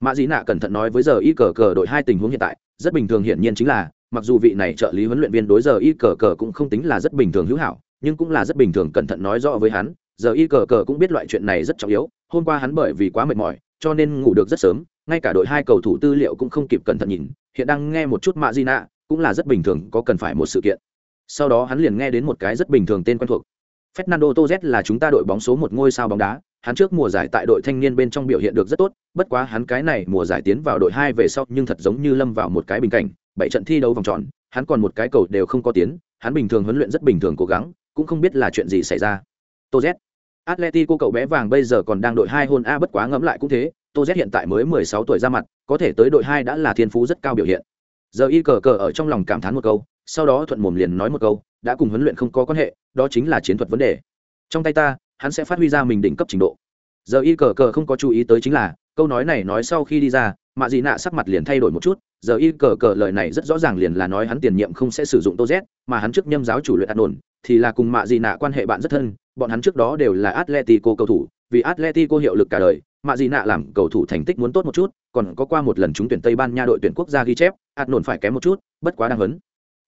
Speaker 1: Mạ dĩ nạ cẩn thận nói với giờ y cờ cờ đội hai tình huống hiện tại, rất bình thường hiển nhiên chính là mặc dù vị này trợ lý huấn luyện viên đối giờ y cờ cờ cũng không tính là rất bình thường hữu hảo, nhưng cũng là rất bình thường cẩn thận nói rõ với hắn, giờ y cờ cờ cũng biết loại chuyện này rất trọng yếu, hôm qua hắn bởi vì quá mệt mỏi, cho nên ngủ được rất sớm, ngay cả đội hai cầu thủ tư liệu cũng không kịp cẩn thận nhìn, hiện đang nghe một chút mạ di nạ cũng là rất bình thường, có cần phải một sự kiện. Sau đó hắn liền nghe đến một cái rất bình thường tên quen thuộc. Fernando tozet là chúng ta đội bóng số một ngôi sao bóng đá, hắn trước mùa giải tại đội thanh niên bên trong biểu hiện được rất tốt, bất quá hắn cái này mùa giải tiến vào đội hai về sau nhưng thật giống như lâm vào một cái bình cảnh bảy trận thi đấu vòng tròn hắn còn một cái cầu đều không có tiến hắn bình thường huấn luyện rất bình thường cố gắng cũng không biết là chuyện gì xảy ra tozet Atletico cậu bé vàng bây giờ còn đang đội hai hôn a bất quá ngẫm lại cũng thế, Tô Z hiện tại mới 16 tuổi ra mặt, có thể tới đội hai đã là thiên phú rất cao biểu hiện. Giờ y cờ cờ ở trong lòng cảm thán một câu, sau đó thuận mồm liền nói một câu, đã cùng huấn luyện không có quan hệ, đó chính là chiến thuật vấn đề. Trong tay ta, hắn sẽ phát huy ra mình đỉnh cấp trình độ. Giờ y cờ cờ không có chú ý tới chính là, câu nói này nói sau khi đi ra, mạ dị nạ sắc mặt liền thay đổi một chút, giờ y cờ cờ lời này rất rõ ràng liền là nói hắn tiền nhiệm không sẽ sử dụng Tô Z, mà hắn trước nhâm giáo chủ luyện ăn ổn, thì là cùng mạ dị nạ quan hệ bạn rất thân, bọn hắn trước đó đều là Atletico cầu thủ, vì Atletico hiệu lực cả đời, mạ dị nạ làm cầu thủ thành tích muốn tốt một chút, còn có qua một lần chúng tuyển Tây Ban Nha đội tuyển quốc gia ghi chép, ạt nổn phải kém một chút, bất quá đang hấn.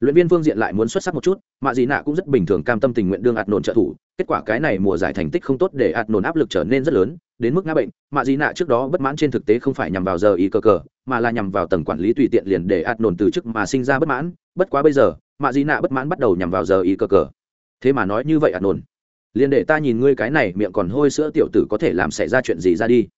Speaker 1: luyện viên phương diện lại muốn xuất sắc một chút mạ dị nạ cũng rất bình thường cam tâm tình nguyện đương ạt nổn trợ thủ kết quả cái này mùa giải thành tích không tốt để ạt nổn áp lực trở nên rất lớn đến mức ngã bệnh mạ dị nạ trước đó bất mãn trên thực tế không phải nhằm vào giờ Y cờ cờ, mà là nhằm vào tầng quản lý tùy tiện liền để ạt nổn từ chức mà sinh ra bất mãn. Bất quá bây giờ mạ dị nạ bất mãn bắt đầu nhằm vào giờ Y cờ cờ. Thế mà nói như vậy ạt nổn liền để ta nhìn ngươi cái này miệng còn hôi sữa tiểu tử có thể làm xảy ra chuyện gì ra đi.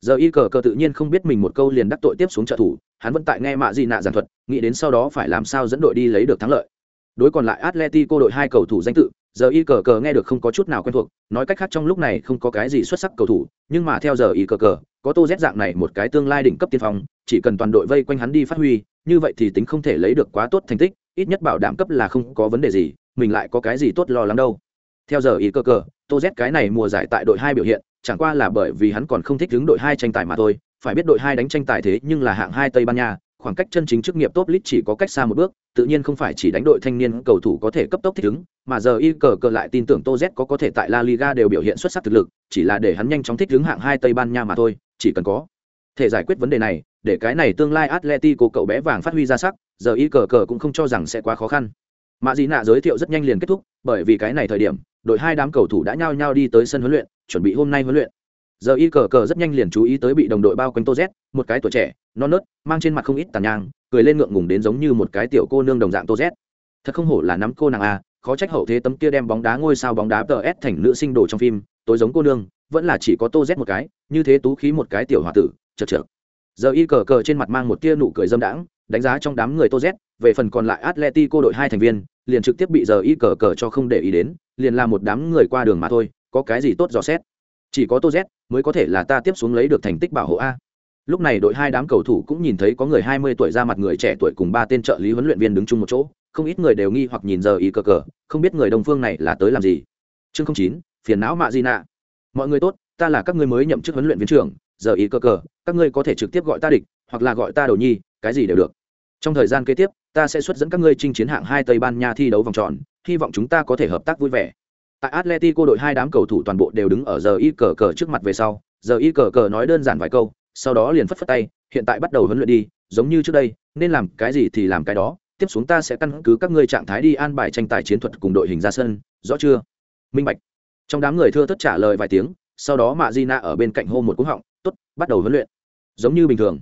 Speaker 1: Giờ y cờ cờ tự nhiên không biết mình một câu liền đắc tội tiếp xuống trợ thủ, hắn vẫn tại nghe mạ dị nạ giảng thuật, nghĩ đến sau đó phải làm sao dẫn đội đi lấy được thắng lợi. Đối còn lại Atleti cô đội hai cầu thủ danh tự giờ y cờ cờ nghe được không có chút nào quen thuộc, nói cách khác trong lúc này không có cái gì xuất sắc cầu thủ, nhưng mà theo giờ y cờ cờ, có tô z dạng này một cái tương lai đỉnh cấp tiên phong, chỉ cần toàn đội vây quanh hắn đi phát huy, như vậy thì tính không thể lấy được quá tốt thành tích, ít nhất bảo đảm cấp là không có vấn đề gì, mình lại có cái gì tốt lo lắng đâu. Theo giờ y cờ cờ, tô z cái này mùa giải tại đội hai biểu hiện, chẳng qua là bởi vì hắn còn không thích đứng đội hai tranh tài mà thôi, phải biết đội hai đánh tranh tài thế nhưng là hạng hai tây ban nha, khoảng cách chân chính chức nghiệp top lit chỉ có cách xa một bước tự nhiên không phải chỉ đánh đội thanh niên cầu thủ có thể cấp tốc thích ứng, mà giờ y cờ cờ lại tin tưởng tô z có có thể tại la liga đều biểu hiện xuất sắc thực lực, chỉ là để hắn nhanh chóng thích ứng hạng hai tây ban nha mà thôi, chỉ cần có thể giải quyết vấn đề này, để cái này tương lai atletico cậu bé vàng phát huy ra sắc, giờ y cờ cờ cũng không cho rằng sẽ quá khó khăn. Mã Dĩ nạ giới thiệu rất nhanh liền kết thúc, bởi vì cái này thời điểm, đội hai đám cầu thủ đã nhao nhao đi tới sân huấn luyện, chuẩn bị hôm nay huấn luyện giờ y cờ cờ rất nhanh liền chú ý tới bị đồng đội bao quanh tô z, một cái tuổi trẻ, non nớt, mang trên mặt không ít tàn nhang, cười lên ngượng ngùng đến giống như một cái tiểu cô nương đồng dạng tô z. Thật không hổ là nắm cô nàng a, khó trách hậu thế tấm kia đem bóng đá ngôi sao bóng đá tờ s thành nữ sinh đồ trong phim, tối giống cô nương, vẫn là chỉ có tô z một cái, như thế tú khí một cái tiểu h o a tử, chật chược. Giờ y cờ cờ trên mặt mang một tia nụ cười dâm đãng, đánh giá trong đám người tô z, về phần còn lại atleti cô đội hai thành viên, liền trực tiếp bị giờ y cờ cờ cho không để ý đến, liền là một đám người qua đường mà thôi, có cái gì tốt dò xét. Chỉ có tô z mới có thể là ta tiếp xuống lấy được thành tích bảo hộ a. Lúc này đội hai đám cầu thủ cũng nhìn thấy có người hai mươi tuổi ra mặt người trẻ tuổi cùng ba tên trợ lý huấn luyện viên đứng chung một chỗ, không ít người đều nghi hoặc nhìn giờ y cờ cờ, không biết người đồng phương này là tới làm gì. Chương không chín, phiền não mạ di nạ. Mọi người tốt, ta là các ngươi mới nhậm chức huấn luyện viên trưởng, giờ y cờ cờ, các ngươi có thể trực tiếp gọi ta địch, hoặc là gọi ta đầu nhi, cái gì đều được. Trong thời gian kế tiếp, ta sẽ xuất dẫn các ngươi chinh chiến hạng hai tây ban nha thi đấu vòng tròn, hy vọng chúng ta có thể hợp tác vui vẻ tại atletico đội hai đám cầu thủ toàn bộ đều đứng ở giờ y cờ cờ trước mặt về sau, giờ y cờ cờ nói đơn giản vài câu, sau đó liền phất phất tay, hiện tại bắt đầu huấn luyện đi, giống như trước đây, nên làm cái gì thì làm cái đó, tiếp xuống ta sẽ căn cứ các ngươi trạng thái đi an bài tranh tài chiến thuật cùng đội hình ra sân, rõ chưa? Minh bạch. Trong đám người thưa thất trả lời vài tiếng, sau đó mạ di ở bên cạnh hô một cú họng, tốt, bắt đầu huấn luyện. Giống như bình thường.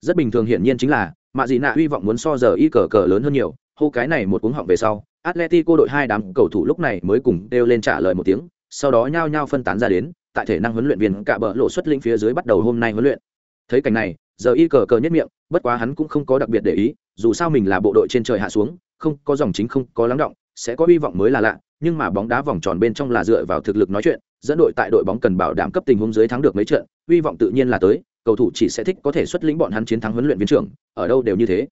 Speaker 1: Rất bình thường hiển nhiên chính là mạ di na hy vọng muốn so giờ y cờ cờ lớn hơn nhiều, hô cái này một cú họng về sau atletico đội hai đám cầu thủ lúc này mới cùng đều lên trả lời một tiếng, sau đó nhao nhao phân tán ra đến, tại thể năng huấn luyện viên cả bờ lộ xuất lĩnh phía dưới bắt đầu hôm nay huấn luyện. Thấy cảnh này, giờ y cờ cờ nhất miệng, bất quá hắn cũng không có đặc biệt để ý, dù sao mình là bộ đội trên trời hạ xuống, không có dòng chính không có lắng động, sẽ có hy vọng mới là lạ, nhưng mà bóng đá vòng tròn bên trong là dựa vào thực lực nói chuyện, dẫn đội tại đội bóng cần bảo đảm cấp tình huống dưới thắng được mấy trận, hy vọng tự nhiên là tới, cầu thủ chỉ sẽ thích có thể xuất lĩnh bọn hắn chiến thắng huấn luyện viên trưởng, ở đâu đều như thế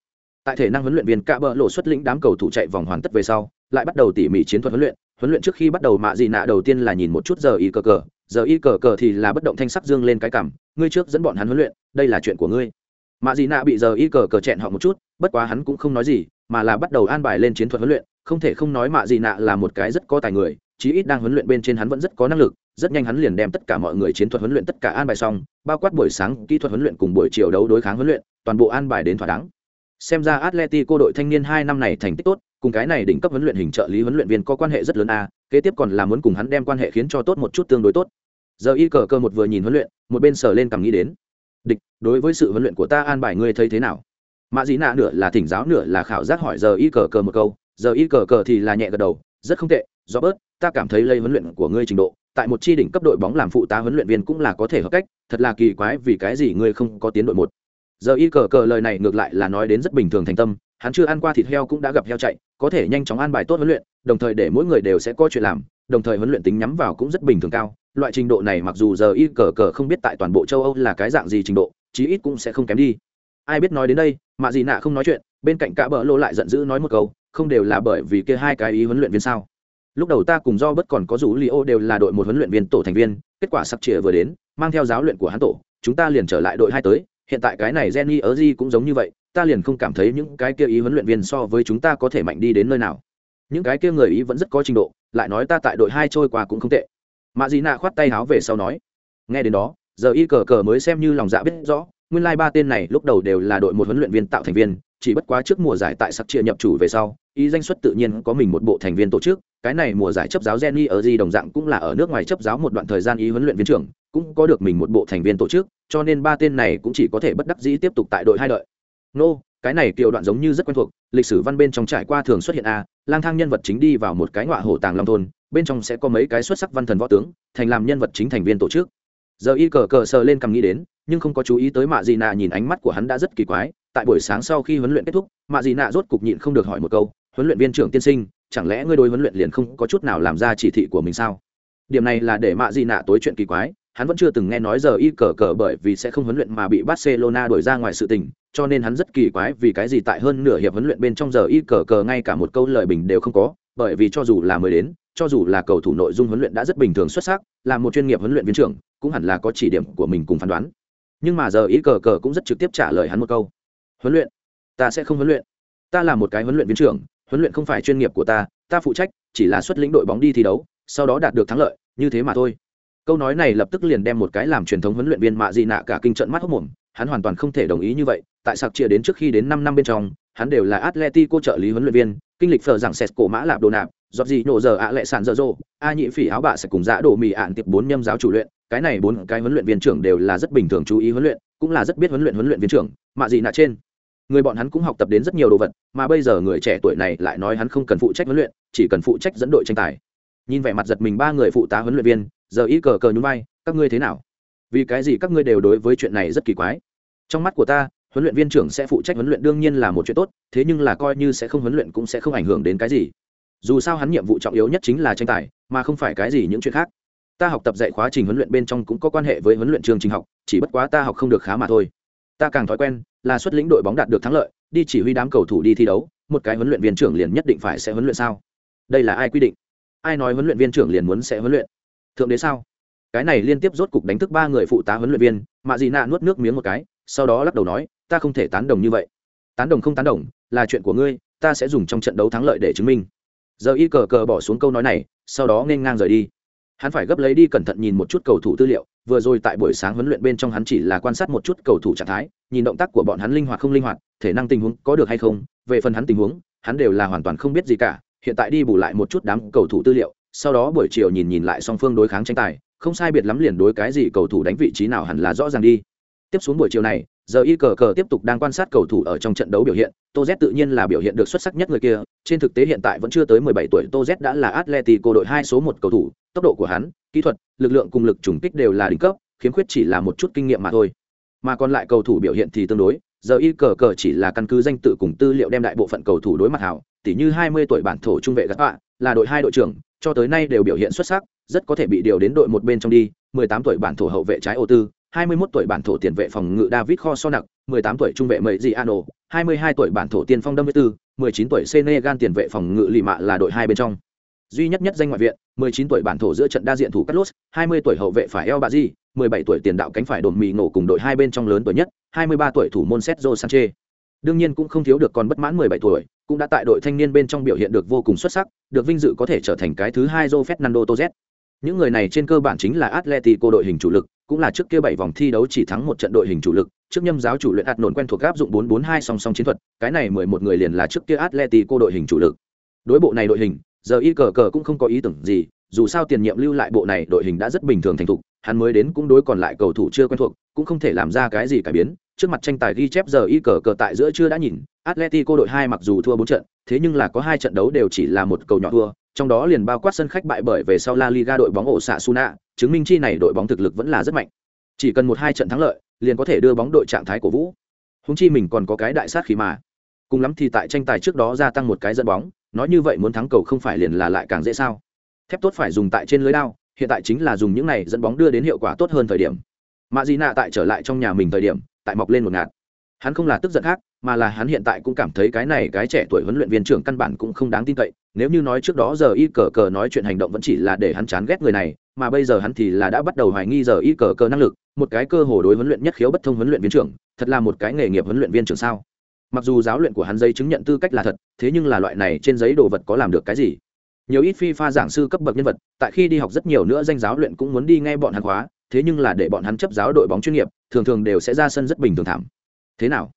Speaker 1: tại thể năng huấn luyện viên cạ bờ lộ xuất lĩnh đám cầu thủ chạy vòng hoàn tất về sau, lại bắt đầu tỉ mỉ chiến thuật huấn luyện. Huấn luyện trước khi bắt đầu, mạ dị nạ đầu tiên là nhìn một chút giờ y cờ cờ. Giờ y cờ cờ thì là bất động thanh sắc dương lên cái cảm ngươi trước dẫn bọn hắn huấn luyện, đây là chuyện của ngươi. Mạ dị nạ bị giờ y cờ cờ chẹn họ một chút, bất quá hắn cũng không nói gì, mà là bắt đầu an bài lên chiến thuật huấn luyện. Không thể không nói mạ dị nạ là một cái rất có tài người, chí ít đang huấn luyện bên trên hắn vẫn rất có năng lực. Rất nhanh hắn liền đem tất cả mọi người chiến thuật huấn luyện tất cả an bài xong, bao quát buổi sáng kỹ thuật huấn luyện cùng buổi chiều đấu đối kháng huấn luyện, toàn bộ an bài đến thỏa đáng xem ra atletico đội thanh niên hai năm này thành tích tốt, cùng cái này đỉnh cấp huấn luyện hình trợ lý huấn luyện viên có quan hệ rất lớn a, kế tiếp còn là muốn cùng hắn đem quan hệ khiến cho tốt một chút tương đối tốt. Giờ y cờ cơ một vừa nhìn huấn luyện, một bên sờ lên cầm nghĩ đến. Địch, đối với sự huấn luyện của ta an bài ngươi thấy thế nào? Mã dĩ nạ nửa là thỉnh giáo, nửa là khảo giác hỏi giờ y cờ cờ một câu, giờ y cờ cờ thì là nhẹ gật đầu, rất không tệ do bớt ta cảm thấy lây huấn luyện của ngươi trình độ, tại một chi đỉnh cấp đội bóng làm phụ tá huấn luyện viên cũng là có thể hợp cách, thật là kỳ quái vì cái gì ngươi không có tiến đội một giờ y cờ cờ lời này ngược lại là nói đến rất bình thường thành tâm, hắn chưa ăn qua thịt heo cũng đã gặp heo chạy, có thể nhanh chóng an bài tốt huấn luyện, đồng thời để mỗi người đều sẽ có chuyện làm, đồng thời huấn luyện tính nhắm vào cũng rất bình thường cao. Loại trình độ này mặc dù giờ y cờ cờ không biết tại toàn bộ châu âu là cái dạng gì trình độ, chí ít cũng sẽ không kém đi. Ai biết nói đến đây mà gì nạ không nói chuyện, bên cạnh cả bờ lô lại giận dữ nói một câu, không đều là bởi vì kia hai cái ý huấn luyện viên sao? Lúc đầu ta cùng do bất còn có rủ li ô đều là đội một huấn luyện viên tổ thành viên, kết quả sắp chìa vừa đến, mang theo giáo luyện của hắn tổ, chúng ta liền trở lại đội hai tới hiện tại cái này jenny ở di cũng giống như vậy, ta liền không cảm thấy những cái kia ý huấn luyện viên so với chúng ta có thể mạnh đi đến nơi nào. Những cái kia người ý vẫn rất có trình độ, lại nói ta tại đội hai trôi qua cũng không tệ. Mã Dĩ nạ khoát tay háo về sau nói, nghe đến đó, giờ y cờ cờ mới xem như lòng dạ biết rõ, nguyên lai ba tên này lúc đầu đều là đội một huấn luyện viên tạo thành viên chỉ bất quá trước mùa giải tại sắp chia nhập chủ về sau, ý danh xuất tự nhiên có mình một bộ thành viên tổ chức, cái này mùa giải chấp giáo Jenny ở gì đồng dạng cũng là ở nước ngoài chấp giáo một đoạn thời gian ý huấn luyện viên trưởng, cũng có được mình một bộ thành viên tổ chức, cho nên ba tên này cũng chỉ có thể bất đắc dĩ tiếp tục tại đội hai đợi. Nô, cái này kiểu đoạn giống như rất quen thuộc, lịch sử văn bên trong trải qua thường xuất hiện a, lang thang nhân vật chính đi vào một cái ngọa hổ tàng long thôn, bên trong sẽ có mấy cái xuất sắc văn thần võ tướng, thành làm nhân vật chính thành viên tổ chức giờ y cờ cờ sờ lên cầm nghĩ đến, nhưng không có chú ý tới mạ dị nạ nhìn ánh mắt của hắn đã rất kỳ quái. Tại buổi sáng sau khi huấn luyện kết thúc, mạ dị nạ rốt cục nhịn không được hỏi một câu, huấn luyện viên trưởng tiên sinh, chẳng lẽ ngươi đối huấn luyện liền không có chút nào làm ra chỉ thị của mình sao? Điểm này là để mạ dị nạ tối chuyện kỳ quái, hắn vẫn chưa từng nghe nói giờ y cờ cờ bởi vì sẽ không huấn luyện mà bị barcelona đuổi ra ngoài sự tình, cho nên hắn rất kỳ quái vì cái gì tại hơn nửa hiệp huấn luyện bên trong giờ y cờ cờ ngay cả một câu lời bình đều không có, bởi vì cho dù là mới đến cho dù là cầu thủ nội dung huấn luyện đã rất bình thường xuất sắc, là một chuyên nghiệp huấn luyện viên trưởng, cũng hẳn là có chỉ điểm của mình cùng phán đoán. Nhưng mà giờ ý cờ cờ cũng rất trực tiếp trả lời hắn một câu. Huấn luyện? Ta sẽ không huấn luyện. Ta là một cái huấn luyện viên trưởng, huấn luyện không phải chuyên nghiệp của ta ta phụ trách, chỉ là xuất lĩnh đội bóng đi thi đấu, sau đó đạt được thắng lợi, như thế mà thôi. Câu nói này lập tức liền đem một cái làm truyền thống huấn luyện viên mạ dị nạ cả kinh trận mắt hốc mồm, hắn hoàn toàn không thể đồng ý như vậy, tại sạc chia đến trước khi đến năm năm bên trong, hắn đều là atletico trợ lý huấn luyện viên, kinh lịch phờ rằng sệt cổ mã lạp đồ nạp giọt gì nổ giờ ạ lệ sàn dở dô a nhị phỉ áo bạ sẽ cùng dã đổ mì ạn tiệp bốn nhâm giáo chủ luyện, cái này bốn cái huấn luyện viên trưởng đều là rất bình thường chú ý huấn luyện, cũng là rất biết huấn luyện huấn luyện viên trưởng mạ gì nạ trên. Người bọn hắn cũng học tập đến rất nhiều đồ vật, mà bây giờ người trẻ tuổi này lại nói hắn không cần phụ trách huấn luyện, chỉ cần phụ trách dẫn đội tranh tài. Nhìn vẻ mặt giật mình ba người phụ tá huấn luyện viên, giờ ý cờ cờ nhún vai, các ngươi thế nào? Vì cái gì các ngươi đều đối với chuyện này rất kỳ quái? Trong mắt của ta, huấn luyện viên trưởng sẽ phụ trách huấn luyện đương nhiên là một chuyện tốt, thế nhưng là coi như sẽ không huấn luyện cũng sẽ không ảnh hưởng đến cái gì dù sao hắn nhiệm vụ trọng yếu nhất chính là tranh tài, mà không phải cái gì những chuyện khác. Ta học tập dạy khóa trình huấn luyện bên trong cũng có quan hệ với huấn luyện trường trình học, chỉ bất quá ta học không được khá mà thôi. Ta càng thói quen là xuất lĩnh đội bóng đạt được thắng lợi, đi chỉ huy đám cầu thủ đi thi đấu, một cái huấn luyện viên trưởng liền nhất định phải sẽ huấn luyện sao? Đây là ai quy định? Ai nói huấn luyện viên trưởng liền muốn sẽ huấn luyện? Thượng đế sao? Cái này liên tiếp rốt cục đánh thức ba người phụ tá huấn luyện viên mạ dị nạ nuốt nước miếng một cái, sau đó lắc đầu nói, ta không thể tán đồng như vậy. Tán đồng không tán đồng, là chuyện của ngươi, ta sẽ dùng trong trận đấu thắng lợi để chứng minh giờ y cờ cờ bỏ xuống câu nói này, sau đó nên ngang rời đi. Hắn phải gấp lấy đi cẩn thận nhìn một chút cầu thủ tư liệu, vừa rồi tại buổi sáng huấn luyện bên trong hắn chỉ là quan sát một chút cầu thủ trạng thái, nhìn động tác của bọn hắn linh hoạt không linh hoạt, thể năng tình huống có được hay không, về phần hắn tình huống, hắn đều là hoàn toàn không biết gì cả. Hiện tại đi bù lại một chút đám cầu thủ tư liệu, sau đó buổi chiều nhìn nhìn lại song phương đối kháng tranh tài, không sai biệt lắm liền đối cái gì cầu thủ đánh vị trí nào hẳn là rõ ràng đi. Tiếp xuống buổi chiều này giờ y cờ cờ tiếp tục đang quan sát cầu thủ ở trong trận đấu biểu hiện, tô z tự nhiên là biểu hiện được xuất sắc nhất người kia, trên thực tế hiện tại vẫn chưa tới 17 tuổi, tô z đã là atletico đội hai số một cầu thủ, tốc độ của hắn, kỹ thuật, lực lượng cùng lực trùng kích đều là đỉnh cấp, khiếm khuyết chỉ là một chút kinh nghiệm mà thôi. Mà còn lại cầu thủ biểu hiện thì tương đối, giờ y cờ cờ chỉ là căn cứ danh tự cùng tư liệu đem đại bộ phận cầu thủ đối mặt hảo tỷ như 20 tuổi bản thổ trung vệ gắt bạ là đội hai đội trưởng, cho tới nay đều biểu hiện xuất sắc, rất có thể bị điều đến đội một bên trong đi 18 tuổi bản thổ hậu vệ trái ô tư 21 tuổi bản thổ tiền vệ phòng ngự David Kho so nặng, 18 tuổi trung vệ Mây Di Ano, 22 tuổi bản thổ tiền phong đâm 4, 19 tuổi Senegal tiền vệ phòng ngự lì mạ là đội hai bên trong. Duy nhất nhất danh ngoại viện, 19 tuổi bản thổ giữa trận đa diện thủ Carlos, 20 tuổi hậu vệ phải El Bazi, 17 tuổi tiền đạo cánh phải đồn mì nổ cùng đội hai bên trong lớn tuổi nhất, 23 tuổi thủ môn Sergio Sanchez. Đương nhiên cũng không thiếu được còn bất mãn 17 tuổi, cũng đã tại đội thanh niên bên trong biểu hiện được vô cùng xuất sắc, được vinh dự có thể trở thành cái thứ hai Joe Fernando Torres. Những người này trên cơ bản chính là Atletico đội hình chủ lực, cũng là trước kia bảy vòng thi đấu chỉ thắng một trận đội hình chủ lực, trước nhâm giáo chủ luyện ạt nổn quen thuộc áp dụng 442 song song chiến thuật, cái này 11 người liền là trước kia Atletico đội hình chủ lực. Đối bộ này đội hình, giờ y cờ cờ cũng không có ý tưởng gì, dù sao tiền nhiệm lưu lại bộ này đội hình đã rất bình thường thành thục, hắn mới đến cũng đối còn lại cầu thủ chưa quen thuộc, cũng không thể làm ra cái gì cải biến. Trước mặt tranh tài ghi chép giờ y cờ cờ tại giữa chưa đã nhìn, Atletico đội 2 mặc dù thua 4 trận, thế nhưng là có hai trận đấu đều chỉ là một cầu nhỏ thua, trong đó liền bao quát sân khách bại bởi về sau La Liga đội bóng ổ xạ Suna, chứng minh chi này đội bóng thực lực vẫn là rất mạnh. Chỉ cần một hai trận thắng lợi, liền có thể đưa bóng đội trạng thái của Vũ. Húng chi mình còn có cái đại sát khí mà. Cùng lắm thì tại tranh tài trước đó gia tăng một cái dẫn bóng, nói như vậy muốn thắng cầu không phải liền là lại càng dễ sao? Thép tốt phải dùng tại trên lưới đao, hiện tại chính là dùng những này dẫn bóng đưa đến hiệu quả tốt hơn thời điểm. Mã Di tại trở lại trong nhà mình thời điểm, tại mọc lên một ngạt. Hắn không là tức giận khác, mà là hắn hiện tại cũng cảm thấy cái này cái trẻ tuổi huấn luyện viên trưởng căn bản cũng không đáng tin cậy nếu như nói trước đó giờ y cờ cờ nói chuyện hành động vẫn chỉ là để hắn chán ghét người này mà bây giờ hắn thì là đã bắt đầu hoài nghi giờ y cờ cờ năng lực một cái cơ hồ đối huấn luyện nhất khiếu bất thông huấn luyện viên trưởng thật là một cái nghề nghiệp huấn luyện viên trưởng sao mặc dù giáo luyện của hắn giấy chứng nhận tư cách là thật thế nhưng là loại này trên giấy đồ vật có làm được cái gì nhiều ít phi pha giảng sư cấp bậc nhân vật, tại khi đi học rất nhiều nữa danh giáo luyện cũng muốn đi nghe bọn hắn khóa, thế nhưng là để bọn hắn chấp giáo đội bóng chuyên nghiệp, thường thường đều sẽ ra sân rất bình thường thảm. Thế nào?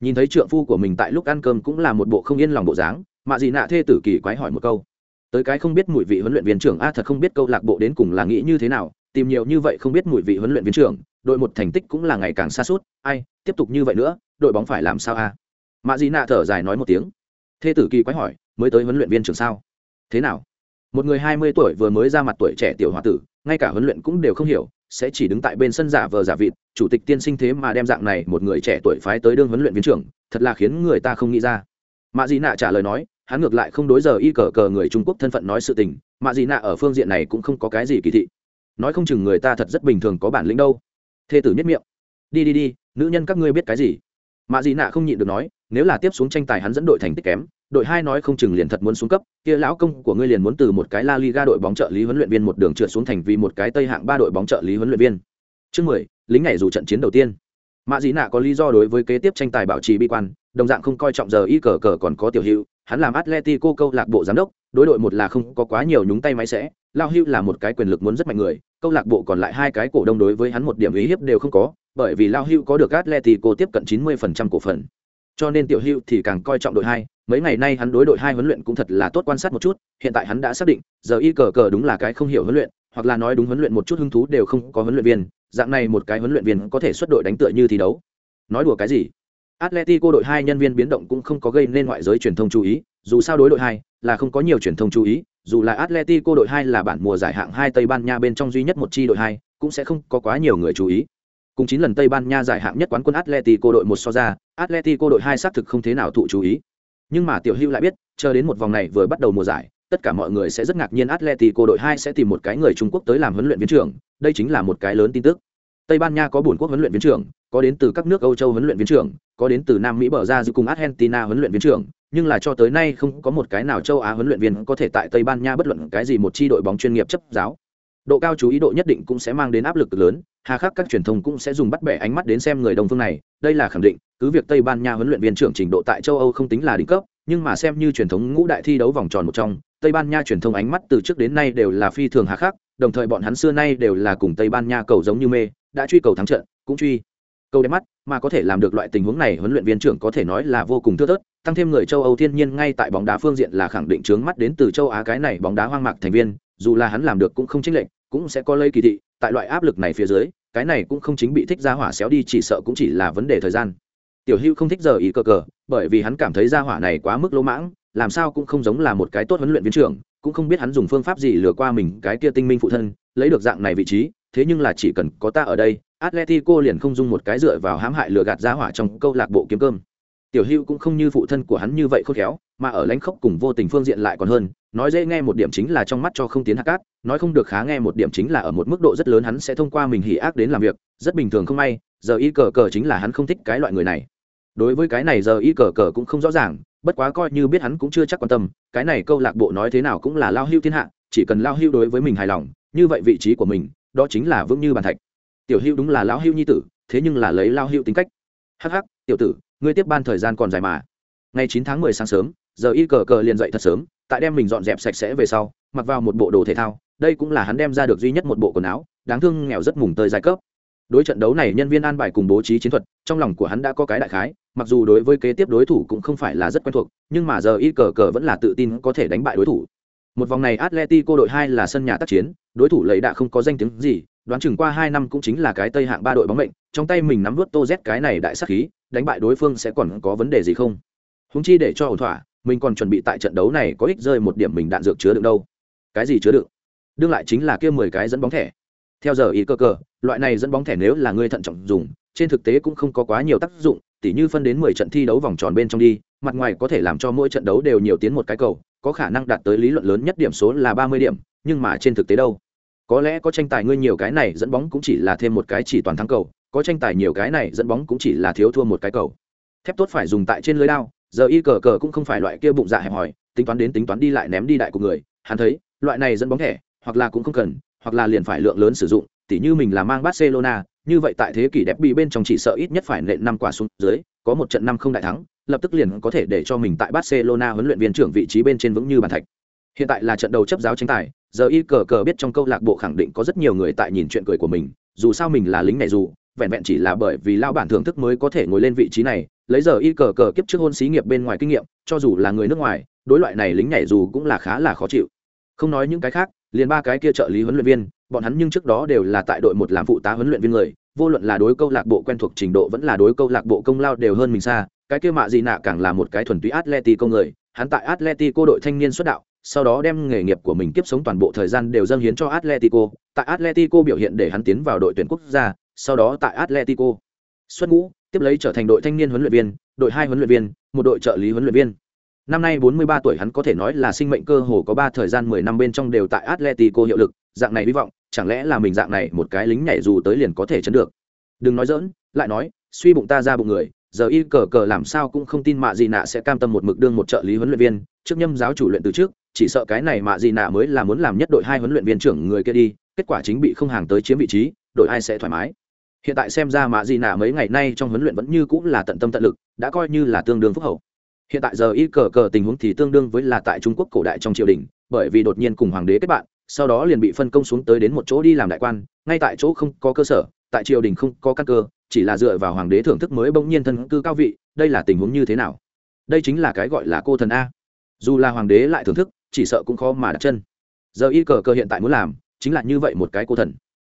Speaker 1: Nhìn thấy trượng phu của mình tại lúc ăn cơm cũng là một bộ không yên lòng bộ dáng, mạ dị nạ thê tử kỳ quái hỏi một câu. Tới cái không biết mùi vị huấn luyện viên trưởng a thật không biết câu lạc bộ đến cùng là nghĩ như thế nào, tìm nhiều như vậy không biết mùi vị huấn luyện viên trưởng, đội một thành tích cũng là ngày càng xa suốt ai, tiếp tục như vậy nữa, đội bóng phải làm sao a? Mạ dị nạ thở dài nói một tiếng. Thê tử kỳ quái hỏi, mới tới huấn luyện viên trưởng sao? Thế nào? Một người hai mươi tuổi vừa mới ra mặt tuổi trẻ tiểu h o a tử, ngay cả huấn luyện cũng đều không hiểu, sẽ chỉ đứng tại bên sân giả vờ giả vịt, chủ tịch tiên sinh thế mà đem dạng này một người trẻ tuổi phái tới đương huấn luyện viên trưởng, thật là khiến người ta không nghĩ ra. Mạ dị nạ trả lời nói, hắn ngược lại không đối giờ y cờ cờ người trung quốc thân phận nói sự tình, mạ dị nạ ở phương diện này cũng không có cái gì kỳ thị. Nói không chừng người ta thật rất bình thường có bản lĩnh đâu. Thê tử nhất miệng. Đi đi đi, nữ nhân các ngươi biết cái gì? Mạ dị nạ không nhịn được nói, nếu là tiếp xuống tranh tài hắn dẫn đội thành tích kém đội hai nói không chừng liền thật muốn xuống cấp, kia lão công của ngươi liền muốn từ một cái la liga đội bóng trợ lý huấn luyện viên một đường trượt xuống thành vì một cái tây hạng ba đội bóng trợ lý huấn luyện viên. Chương mười, lính nhảy dù trận chiến đầu tiên. Mạ dĩ nạ có lý do đối với kế tiếp tranh tài bảo trì bi quan, đồng dạng không coi trọng giờ y cờ cờ còn có tiểu hữu, hắn làm atletico câu lạc bộ giám đốc, đối đội một là không có quá nhiều nhúng tay máy sẽ, lao hữu là một cái quyền lực muốn rất mạnh người, câu lạc bộ còn lại hai cái cổ đông đối với hắn một điểm ý hiếp đều không có, bởi vì lao hữu có được atletico tiếp cận 90% cổ phần. Cho nên tiểu hữu thì càng coi trọng đội hai mấy ngày nay hắn đối đội hai huấn luyện cũng thật là tốt quan sát một chút, hiện tại hắn đã xác định, giờ y cờ cờ đúng là cái không hiểu huấn luyện, hoặc là nói đúng huấn luyện một chút hứng thú đều không có huấn luyện viên, dạng này một cái huấn luyện viên có thể xuất đội đánh tựa như thi đấu. Nói đùa cái gì? Atletico đội hai nhân viên biến động cũng không có gây nên ngoại giới truyền thông chú ý, dù sao đối đội hai là không có nhiều truyền thông chú ý, dù là atletico đội hai là bản mùa giải hạng hai tây ban nha bên trong duy nhất một chi đội hai, cũng sẽ không có quá nhiều người chú ý. Cùng chín lần tây ban nha giải hạng nhất quán quân atletico đội một so ra, atletico đội hai xác thực không thế nào thụ chú ý nhưng mà tiểu hữu lại biết, chờ đến một vòng này vừa bắt đầu mùa giải, tất cả mọi người sẽ rất ngạc nhiên atletico đội hai sẽ tìm một cái người trung quốc tới làm huấn luyện viên trưởng, đây chính là một cái lớn tin tức. Tây ban nha có bổn quốc huấn luyện viên trưởng, có đến từ các nước âu châu huấn luyện viên trưởng, có đến từ nam mỹ bờ ra giữ cùng argentina huấn luyện viên trưởng, nhưng là cho tới nay không có một cái nào châu á huấn luyện viên có thể tại tây ban nha bất luận cái gì một chi đội bóng chuyên nghiệp chấp giáo. Độ cao chú ý độ nhất định cũng sẽ mang đến áp lực lớn, hà khắc các truyền thông cũng sẽ dùng bắt bẻ ánh mắt đến xem người đồng phương này, đây là khẳng định cứ việc tây ban nha huấn luyện viên trưởng trình độ tại châu âu không tính là đỉnh cấp, nhưng mà xem như truyền thống ngũ đại thi đấu vòng tròn một trong, tây ban nha truyền thông ánh mắt từ trước đến nay đều là phi thường hà khắc, đồng thời bọn hắn xưa nay đều là cùng tây ban nha cầu giống như mê, đã truy cầu thắng trận, cũng truy cầu đẹp mắt, mà có thể làm được loại tình huống này huấn luyện viên trưởng có thể nói là vô cùng thưa thớt, tăng thêm người châu âu thiên nhiên ngay tại bóng đá phương diện là khẳng định trướng mắt đến từ châu á cái này bóng đá hoang mạc thành viên, dù là hắn làm được cũng không chính lệnh cũng sẽ có lây kỳ thị, tại loại áp lực này phía dưới, cái này cũng không chính bị thích ra hỏa xéo đi, chỉ sợ cũng chỉ là vấn đề thời gian tiểu hữu không thích giờ ý cờ cờ, bởi vì hắn cảm thấy gia hỏa này quá mức lỗ mãng, làm sao cũng không giống là một cái tốt huấn luyện viên trưởng, cũng không biết hắn dùng phương pháp gì lừa qua mình cái kia tinh minh phụ thân, lấy được dạng này vị trí, thế nhưng là chỉ cần có ta ở đây, atletico liền không dung một cái dựa vào hãm hại lừa gạt gia hỏa trong câu lạc bộ kiếm cơm. Tiểu hữu cũng không như phụ thân của hắn như vậy khôn khéo, mà ở lãnh khốc cùng vô tình phương diện lại còn hơn, nói dễ nghe một điểm chính là trong mắt cho không tiến hạ cát, nói không được khá nghe một điểm chính là ở một mức độ rất lớn hắn sẽ thông qua mình hỉ ác đến làm việc, rất bình thường không may, giờ y cờ cờ chính là hắn không thích cái loại người này đối với cái này giờ y cờ cờ cũng không rõ ràng, bất quá coi như biết hắn cũng chưa chắc quan tâm, cái này câu lạc bộ nói thế nào cũng là lao hưu thiên hạ, chỉ cần lao hưu đối với mình hài lòng, như vậy vị trí của mình, đó chính là vững như bàn thạch. Tiểu hưu đúng là lão hưu nhi tử, thế nhưng là lấy lao hưu tính cách. Hắc hắc, tiểu tử, ngươi tiếp ban thời gian còn dài mà. Ngày chín tháng mười sáng sớm, giờ y cờ cờ liền dậy thật sớm, tại đem mình dọn dẹp sạch sẽ về sau, mặc vào một bộ đồ thể thao, đây cũng là hắn đem ra được duy nhất một bộ quần áo, đáng thương nghèo rất mùng tơi giai cấp. Đối trận đấu này nhân viên an bài cùng bố trí chiến thuật, trong lòng của hắn đã có cái đại khái mặc dù đối với kế tiếp đối thủ cũng không phải là rất quen thuộc, nhưng mà giờ y cờ cờ vẫn là tự tin có thể đánh bại đối thủ. Một vòng này atletico đội hai là sân nhà tác chiến, đối thủ lấy đã không có danh tiếng gì, đoán chừng qua hai năm cũng chính là cái tây hạng ba đội bóng mệnh, trong tay mình nắm vút tô z cái này đại sát khí, đánh bại đối phương sẽ còn có vấn đề gì không? Húng chi để cho ổn thỏa, mình còn chuẩn bị tại trận đấu này có ích rơi một điểm mình đạn dược chứa đựng đâu. Cái gì chứa đựng? Đương lại chính là kia mười cái dẫn bóng thẻ. Theo giờ y cơ cơ loại này dẫn bóng thẻ nếu là ngươi thận trọng dùng, trên thực tế cũng không có quá nhiều tác dụng tỉ như phân đến mười trận thi đấu vòng tròn bên trong đi, mặt ngoài có thể làm cho mỗi trận đấu đều nhiều tiến một cái cầu, có khả năng đạt tới lý luận lớn nhất điểm số là ba mươi điểm, nhưng mà trên thực tế đâu? Có lẽ có tranh tài ngươi nhiều cái này dẫn bóng cũng chỉ là thêm một cái chỉ toàn thắng cầu, có tranh tài nhiều cái này dẫn bóng cũng chỉ là thiếu thua một cái cầu. Thép tốt phải dùng tại trên lưới đao, giờ y cờ cờ cũng không phải loại kia bụng dạ hẹp hòi, tính toán đến tính toán đi lại ném đi đại của người, hắn thấy, loại này dẫn bóng thẻ, hoặc là cũng không cần, hoặc là liền phải lượng lớn sử dụng, tỉ như mình là mang barcelona như vậy tại thế kỷ đẹp bị bên trong chỉ sợ ít nhất phải nện năm quả xuống dưới, có một trận năm không đại thắng, lập tức liền có thể để cho mình tại barcelona huấn luyện viên trưởng vị trí bên trên vững như bàn thạch. Hiện tại là trận đầu chấp giáo tranh tài, giờ y cờ cờ biết trong câu lạc bộ khẳng định có rất nhiều người tại nhìn chuyện cười của mình, dù sao mình là lính này dù, vẹn vẹn chỉ là bởi vì lao bản thưởng thức mới có thể ngồi lên vị trí này, lấy giờ y cờ cờ kiếp trước hôn xí nghiệp bên ngoài kinh nghiệm, cho dù là người nước ngoài, đối loại này lính nhảy dù cũng là khá là khó chịu. Không nói những cái khác, liền ba cái kia trợ lý huấn luyện viên bọn hắn nhưng trước đó đều là tại đội một làm phụ tá huấn luyện viên người, vô luận là đối câu lạc bộ quen thuộc trình độ vẫn là đối câu lạc bộ công lao đều hơn mình xa, cái kia mạ gì nạ càng là một cái thuần túy Atleti công người, hắn tại atletico đội thanh niên xuất đạo, sau đó đem nghề nghiệp của mình kiếp sống toàn bộ thời gian đều dâng hiến cho atletico, tại atletico biểu hiện để hắn tiến vào đội tuyển quốc gia, sau đó tại atletico xuất ngũ, tiếp lấy trở thành đội thanh niên huấn luyện viên, đội hai huấn luyện viên, một đội trợ lý huấn luyện viên năm nay 43 tuổi hắn có thể nói là sinh mệnh cơ hồ có ba thời gian 10 năm bên trong đều tại atletico hiệu lực dạng này hy vọng chẳng lẽ là mình dạng này một cái lính nhảy dù tới liền có thể chấn được? Đừng nói giỡn, lại nói suy bụng ta ra bụng người giờ y cờ cờ làm sao cũng không tin mạ gì nạ sẽ cam tâm một mực đương một trợ lý huấn luyện viên trước nhâm giáo chủ luyện từ trước chỉ sợ cái này mạ gì nạ mới là muốn làm nhất đội hai huấn luyện viên trưởng người kia đi kết quả chính bị không hàng tới chiếm vị trí đội ai sẽ thoải mái? Hiện tại xem ra mạ gì nạ mấy ngày nay trong huấn luyện vẫn như cũng là tận tâm tận lực đã coi như là tương đương phúc hậu hiện tại giờ y cờ cờ tình huống thì tương đương với là tại trung quốc cổ đại trong triều đình, bởi vì đột nhiên cùng hoàng đế kết bạn, sau đó liền bị phân công xuống tới đến một chỗ đi làm đại quan, ngay tại chỗ không có cơ sở, tại triều đình không có căn cơ, chỉ là dựa vào hoàng đế thưởng thức mới bỗng nhiên thân cư cao vị, đây là tình huống như thế nào? Đây chính là cái gọi là cô thần a. Dù là hoàng đế lại thưởng thức, chỉ sợ cũng khó mà đặt chân. Giờ y cờ cờ hiện tại muốn làm, chính là như vậy một cái cô thần.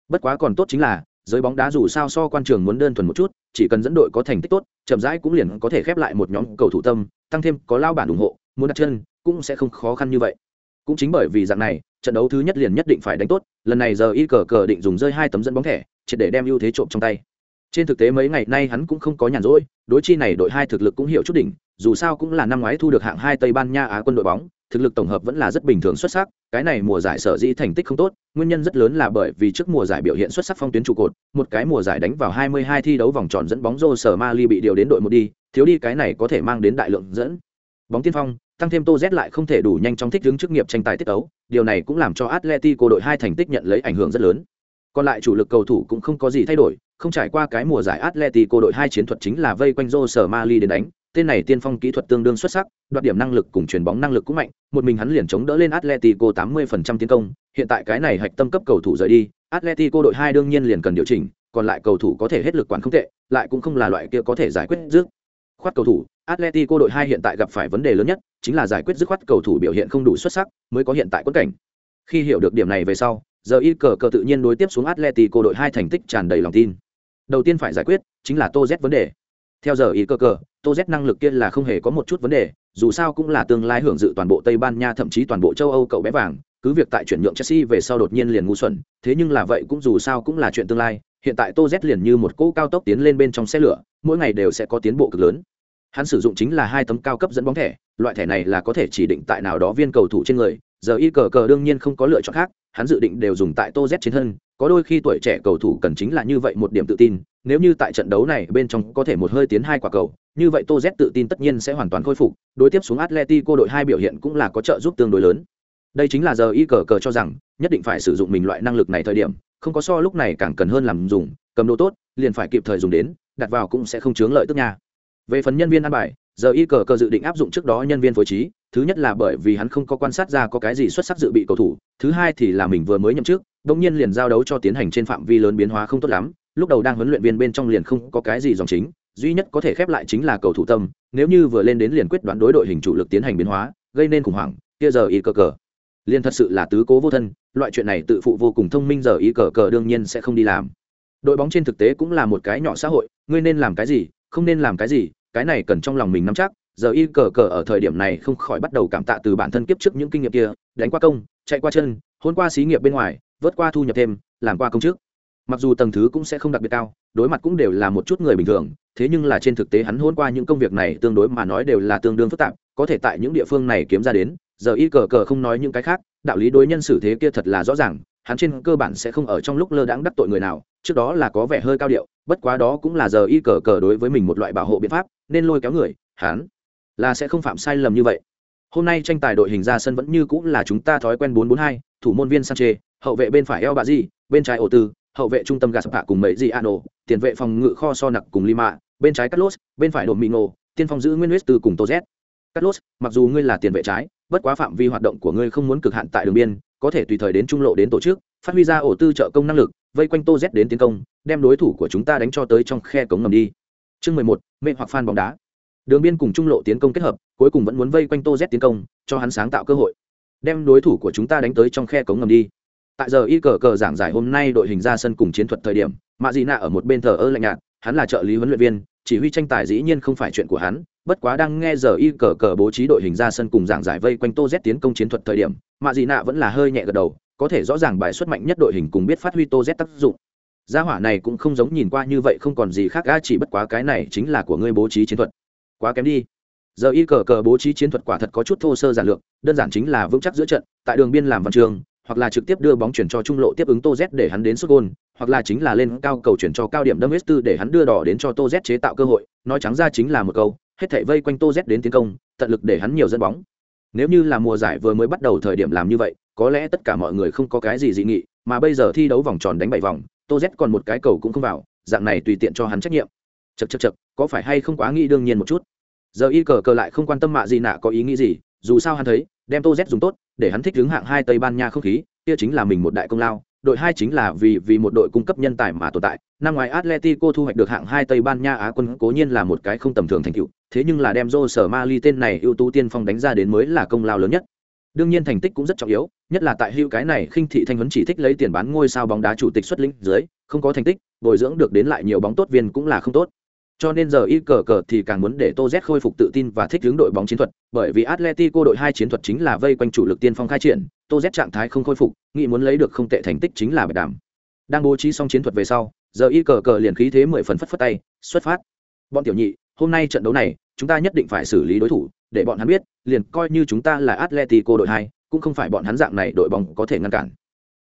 Speaker 1: Bất quá còn tốt chính là, giới bóng đá dù sao so quan trường muốn đơn thuần một chút, chỉ cần dẫn đội có thành tích tốt, chậm rãi cũng liền có thể khép lại một nhóm cầu thủ tâm tăng thêm có lao bản ủng hộ, muốn đặt chân cũng sẽ không khó khăn như vậy. Cũng chính bởi vì dạng này, trận đấu thứ nhất liền nhất định phải đánh tốt, lần này giờ y cờ cờ định dùng rơi hai tấm dẫn bóng thẻ, triệt để đem ưu thế trộm trong tay. Trên thực tế mấy ngày nay hắn cũng không có nhàn rỗi, đối chi này đội hai thực lực cũng hiểu chút đỉnh, dù sao cũng là năm ngoái thu được hạng hai tây ban nha á quân đội bóng, thực lực tổng hợp vẫn là rất bình thường xuất sắc, cái này mùa giải sở dĩ thành tích không tốt, nguyên nhân rất lớn là bởi vì trước mùa giải biểu hiện xuất sắc phong tuyến trụ cột, một cái mùa giải đánh vào 22 thi đấu vòng tròn dẫn bóng rô sở mali bị điều đến đội một đi thiếu đi cái này có thể mang đến đại lượng dẫn. Bóng tiên phong, tăng thêm tô z lại không thể đủ nhanh chóng thích ứng chức nghiệp tranh tài tiết ấu, điều này cũng làm cho Atleti atletico đội hai thành tích nhận lấy ảnh hưởng rất lớn. Còn lại chủ lực cầu thủ cũng không có gì thay đổi, không trải qua cái mùa giải Atleti atletico đội hai chiến thuật chính là vây quanh rô sở mali đến đánh, tên này tiên phong kỹ thuật tương đương xuất sắc, đoạt điểm năng lực cùng chuyền bóng năng lực cũng mạnh, một mình hắn liền chống đỡ lên atletico 80% tiến công, hiện tại cái này hạch tâm cấp cầu thủ rời đi, atletico đội hai đương nhiên liền cần điều chỉnh, còn lại cầu thủ có thể hết lực quản không tệ, lại cũng không là loại kia có thể giải quyết dứt khoát cầu thủ, atletico đội hai hiện tại gặp phải vấn đề lớn nhất chính là giải quyết dứt khoát cầu thủ biểu hiện không đủ xuất sắc mới có hiện tại quất cảnh. Khi hiểu được điểm này về sau, giờ y cờ cờ tự nhiên đối tiếp xuống atletico đội hai thành tích tràn đầy lòng tin. Đầu tiên phải giải quyết chính là tô z vấn đề. Theo giờ y cờ cờ tô z năng lực kia là không hề có một chút vấn đề, dù sao cũng là tương lai hưởng dự toàn bộ tây ban nha thậm chí toàn bộ châu âu cậu bé vàng, cứ việc tại chuyển nhượng chelsea về sau đột nhiên liền ngu xuẩn, thế nhưng là vậy cũng dù sao cũng là chuyện tương lai hiện tại tô z liền như một cỗ cao tốc tiến lên bên trong xe lửa, mỗi ngày đều sẽ có tiến bộ cực lớn. Hắn sử dụng chính là hai tấm cao cấp dẫn bóng thẻ, loại thẻ này là có thể chỉ định tại nào đó viên cầu thủ trên người, giờ y cờ cờ đương nhiên không có lựa chọn khác, hắn dự định đều dùng tại tô z trên thân, có đôi khi tuổi trẻ cầu thủ cần chính là như vậy một điểm tự tin, nếu như tại trận đấu này bên trong có thể một hơi tiến hai quả cầu, như vậy tô z tự tin tất nhiên sẽ hoàn toàn khôi phục, đối tiếp xuống atletico đội hai biểu hiện cũng là có trợ giúp tương đối lớn đây chính là giờ y cờ cờ cho rằng, nhất định phải sử dụng mình loại năng lực này thời điểm, không có so lúc này càng cần hơn làm dùng, cầm đồ tốt, liền phải kịp thời dùng đến, đặt vào cũng sẽ không chướng lợi tức nha. Về phần nhân viên ăn bài, giờ y cờ cờ dự định áp dụng trước đó nhân viên phối trí, thứ nhất là bởi vì hắn không có quan sát ra có cái gì xuất sắc dự bị cầu thủ, thứ hai thì là mình vừa mới nhậm chức đông nhiên liền giao đấu cho tiến hành trên phạm vi lớn biến hóa không tốt lắm, lúc đầu đang huấn luyện viên bên trong liền không có cái gì dòng chính, duy nhất có thể khép lại chính là cầu thủ tâm, nếu như vừa lên đến liền quyết đoán đối đội hình chủ lực tiến hành biến hóa, gây nên khủng hoảng, kia giờ y cờ cờ liền thật sự là tứ cố vô thân, loại chuyện này tự phụ vô cùng thông minh giờ y cờ cờ đương nhiên sẽ không đi làm. Đội bóng trên thực tế cũng là một cái nhỏ xã hội, ngươi nên làm cái gì, không nên làm cái gì, cái này cần trong lòng mình nắm chắc. Giờ y cờ cờ ở thời điểm này không khỏi bắt đầu cảm tạ từ bản thân kiếp trước những kinh nghiệm kia, đánh qua công, chạy qua chân, hôn qua xí nghiệp bên ngoài, vớt qua thu nhập thêm, làm qua công chức. Mặc dù tầng thứ cũng sẽ không đặc biệt cao, đối mặt cũng đều là một chút người bình thường, thế nhưng là trên thực tế hắn hôn qua những công việc này tương đối mà nói đều là tương đương phức tạp, có thể tại những địa phương này kiếm ra đến giờ y cờ cờ không nói những cái khác đạo lý đối nhân xử thế kia thật là rõ ràng hắn trên cơ bản sẽ không ở trong lúc lơ đãng đắc tội người nào trước đó là có vẻ hơi cao điệu bất quá đó cũng là giờ y cờ cờ đối với mình một loại bảo hộ biện pháp nên lôi kéo người hắn là sẽ không phạm sai lầm như vậy hôm nay tranh tài đội hình ra sân vẫn như cũng là chúng ta thói quen 442, thủ môn viên Sanchez, hậu vệ bên phải El Bazi, bên trái ổ tư, hậu vệ trung tâm Gaspar cùng mấy gì Ano, tiền vệ phòng ngự kho so nặc cùng Lima, bên trái Carlos, bên phải Domino, tiên phong giữ nguyên huyết từ cùng Toz. Carlos, mặc dù ngươi là tiền vệ trái, bất quá phạm vi hoạt động của ngươi không muốn cực hạn tại đường biên, có thể tùy thời đến trung lộ đến tổ chức, phát huy ra ổ tư trợ công năng lực, vây quanh tô z đến tiến công, đem đối thủ của chúng ta đánh cho tới trong khe cống ngầm đi. chương mười một mê hoặc phan bóng đá đường biên cùng trung lộ tiến công kết hợp cuối cùng vẫn muốn vây quanh tô z tiến công cho hắn sáng tạo cơ hội đem đối thủ của chúng ta đánh tới trong khe cống ngầm đi tại giờ y cờ cờ giảng giải hôm nay đội hình ra sân cùng chiến thuật thời điểm mạ dị nạ ở một bên thờ ơ lạnh nhạt hắn là trợ lý huấn luyện viên chỉ huy tranh tài dĩ nhiên không phải chuyện của hắn bất quá đang nghe giờ y cờ cờ bố trí đội hình ra sân cùng giảng giải vây quanh tô z tiến công chiến thuật thời điểm, mạ dị nạ vẫn là hơi nhẹ gật đầu, có thể rõ ràng bài xuất mạnh nhất đội hình cùng biết phát huy tô z tác dụng. Gia hỏa này cũng không giống nhìn qua như vậy không còn gì khác ga chỉ bất quá cái này chính là của ngươi bố trí chiến thuật. Quá kém đi. Giờ y cờ cờ bố trí chiến thuật quả thật có chút thô sơ giản lược, đơn giản chính là vững chắc giữa trận, tại đường biên làm văn trường, hoặc là trực tiếp đưa bóng chuyển cho trung lộ tiếp ứng tô z để hắn đến xuất gôn, hoặc là chính là lên cao cầu chuyển cho cao điểm đâm hết tư để hắn đưa đỏ đến cho tô z chế tạo cơ hội, nói trắng ra chính là một câu hết thảy vây quanh tô z đến tiến công tận lực để hắn nhiều dẫn bóng. Nếu như là mùa giải vừa mới bắt đầu thời điểm làm như vậy có lẽ tất cả mọi người không có cái gì dị nghị mà bây giờ thi đấu vòng tròn đánh bảy vòng tô z còn một cái cầu cũng không vào dạng này tùy tiện cho hắn trách nhiệm. Chậc chậc chậc, có phải hay không quá nghĩ đương nhiên một chút? Giờ y cờ cờ lại không quan tâm mạ gì nạ có ý nghĩ gì dù sao hắn thấy đem tô z dùng tốt để hắn thích ứng hạng hai tây ban nha không khí kia chính là mình một đại công lao đội hai chính là vì vì một đội cung cấp nhân tài mà tồn tại. Năm ngoài atletico thu hoạch được hạng hai tây ban nha á quân cố nhiên là một cái không tầm thường thành tựu thế nhưng là đem Joe sở mali tên này ưu tú tiên phong đánh ra đến mới là công lao lớn nhất. Đương nhiên thành tích cũng rất trọng yếu, nhất là tại hưu cái này khinh thị thanh huấn chỉ thích lấy tiền bán ngôi sao bóng đá chủ tịch xuất lĩnh dưới, không có thành tích, bồi dưỡng được đến lại nhiều bóng tốt viên cũng là không tốt. Cho nên giờ y cờ cờ thì càng muốn để tô z khôi phục tự tin và thích hướng đội bóng chiến thuật, bởi vì atletico đội hai chiến thuật chính là vây quanh chủ lực tiên phong khai triển, tô z trạng thái không khôi phục, nghĩ muốn lấy được không tệ thành tích chính là bảo đảm đang bố trí xong chiến thuật về sau, giờ y cờ cờ liền khí thế mười phần phất phất tay, xuất phát. Bọn tiểu nhị hôm nay trận đấu này chúng ta nhất định phải xử lý đối thủ để bọn hắn biết liền coi như chúng ta là atletico đội hai cũng không phải bọn hắn dạng này đội bóng có thể ngăn cản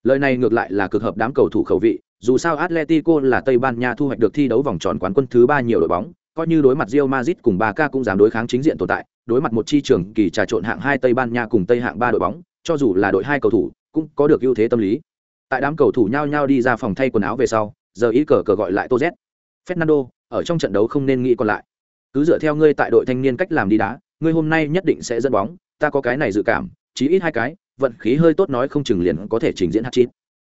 Speaker 1: lời này ngược lại là cực hợp đám cầu thủ khẩu vị dù sao Atletico là Tây Ban Nha thu hoạch được thi đấu vòng tròn quán quân thứ ba nhiều đội bóng, coi như đối mặt Real Madrid cùng Barca cũng dám đối kháng chính diện tồn tại, đối mặt một chi trường kỳ trà trộn hạng hai Tây Ban Nha cùng Tây hạng ba đội bóng, cho dù là đội hai cầu thủ, cũng có được ưu thế tâm lý. Tại đám cầu thủ nhao nhao đi ra phòng thay quần áo về sau, giờ ý cờ cờ gọi lại Tô Z. Fernando, ở trong trận đấu không nên nghĩ còn lại. Cứ dựa theo ngươi tại đội thanh niên cách làm đi đá, ngươi hôm nay nhất định sẽ dẫn bóng, ta có cái này dự cảm, chí ít hai cái, vận khí hơi tốt nói không chừng liền có thể trình diễn hát chít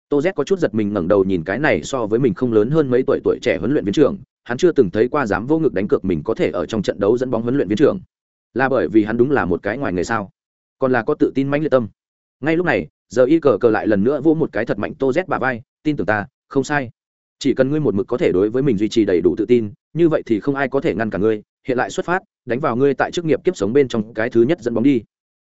Speaker 1: tô z có chút giật mình ngẩng đầu nhìn cái này so với mình không lớn hơn mấy tuổi tuổi trẻ huấn luyện viên trưởng hắn chưa từng thấy qua dám vô ngực đánh cược mình có thể ở trong trận đấu dẫn bóng huấn luyện viên trưởng. Là bởi vì hắn đúng là một cái ngoài người sao? Còn là có tự tin mãnh liệt tâm. Ngay lúc này giờ y cờ cờ lại lần nữa vỗ một cái thật mạnh tô z bà vai tin tưởng ta không sai. Chỉ cần ngươi một mực có thể đối với mình duy trì đầy đủ tự tin như vậy thì không ai có thể ngăn cả ngươi hiện lại xuất phát, đánh vào ngươi tại chức nghiệp kiếp sống bên trong cái thứ nhất dẫn bóng đi.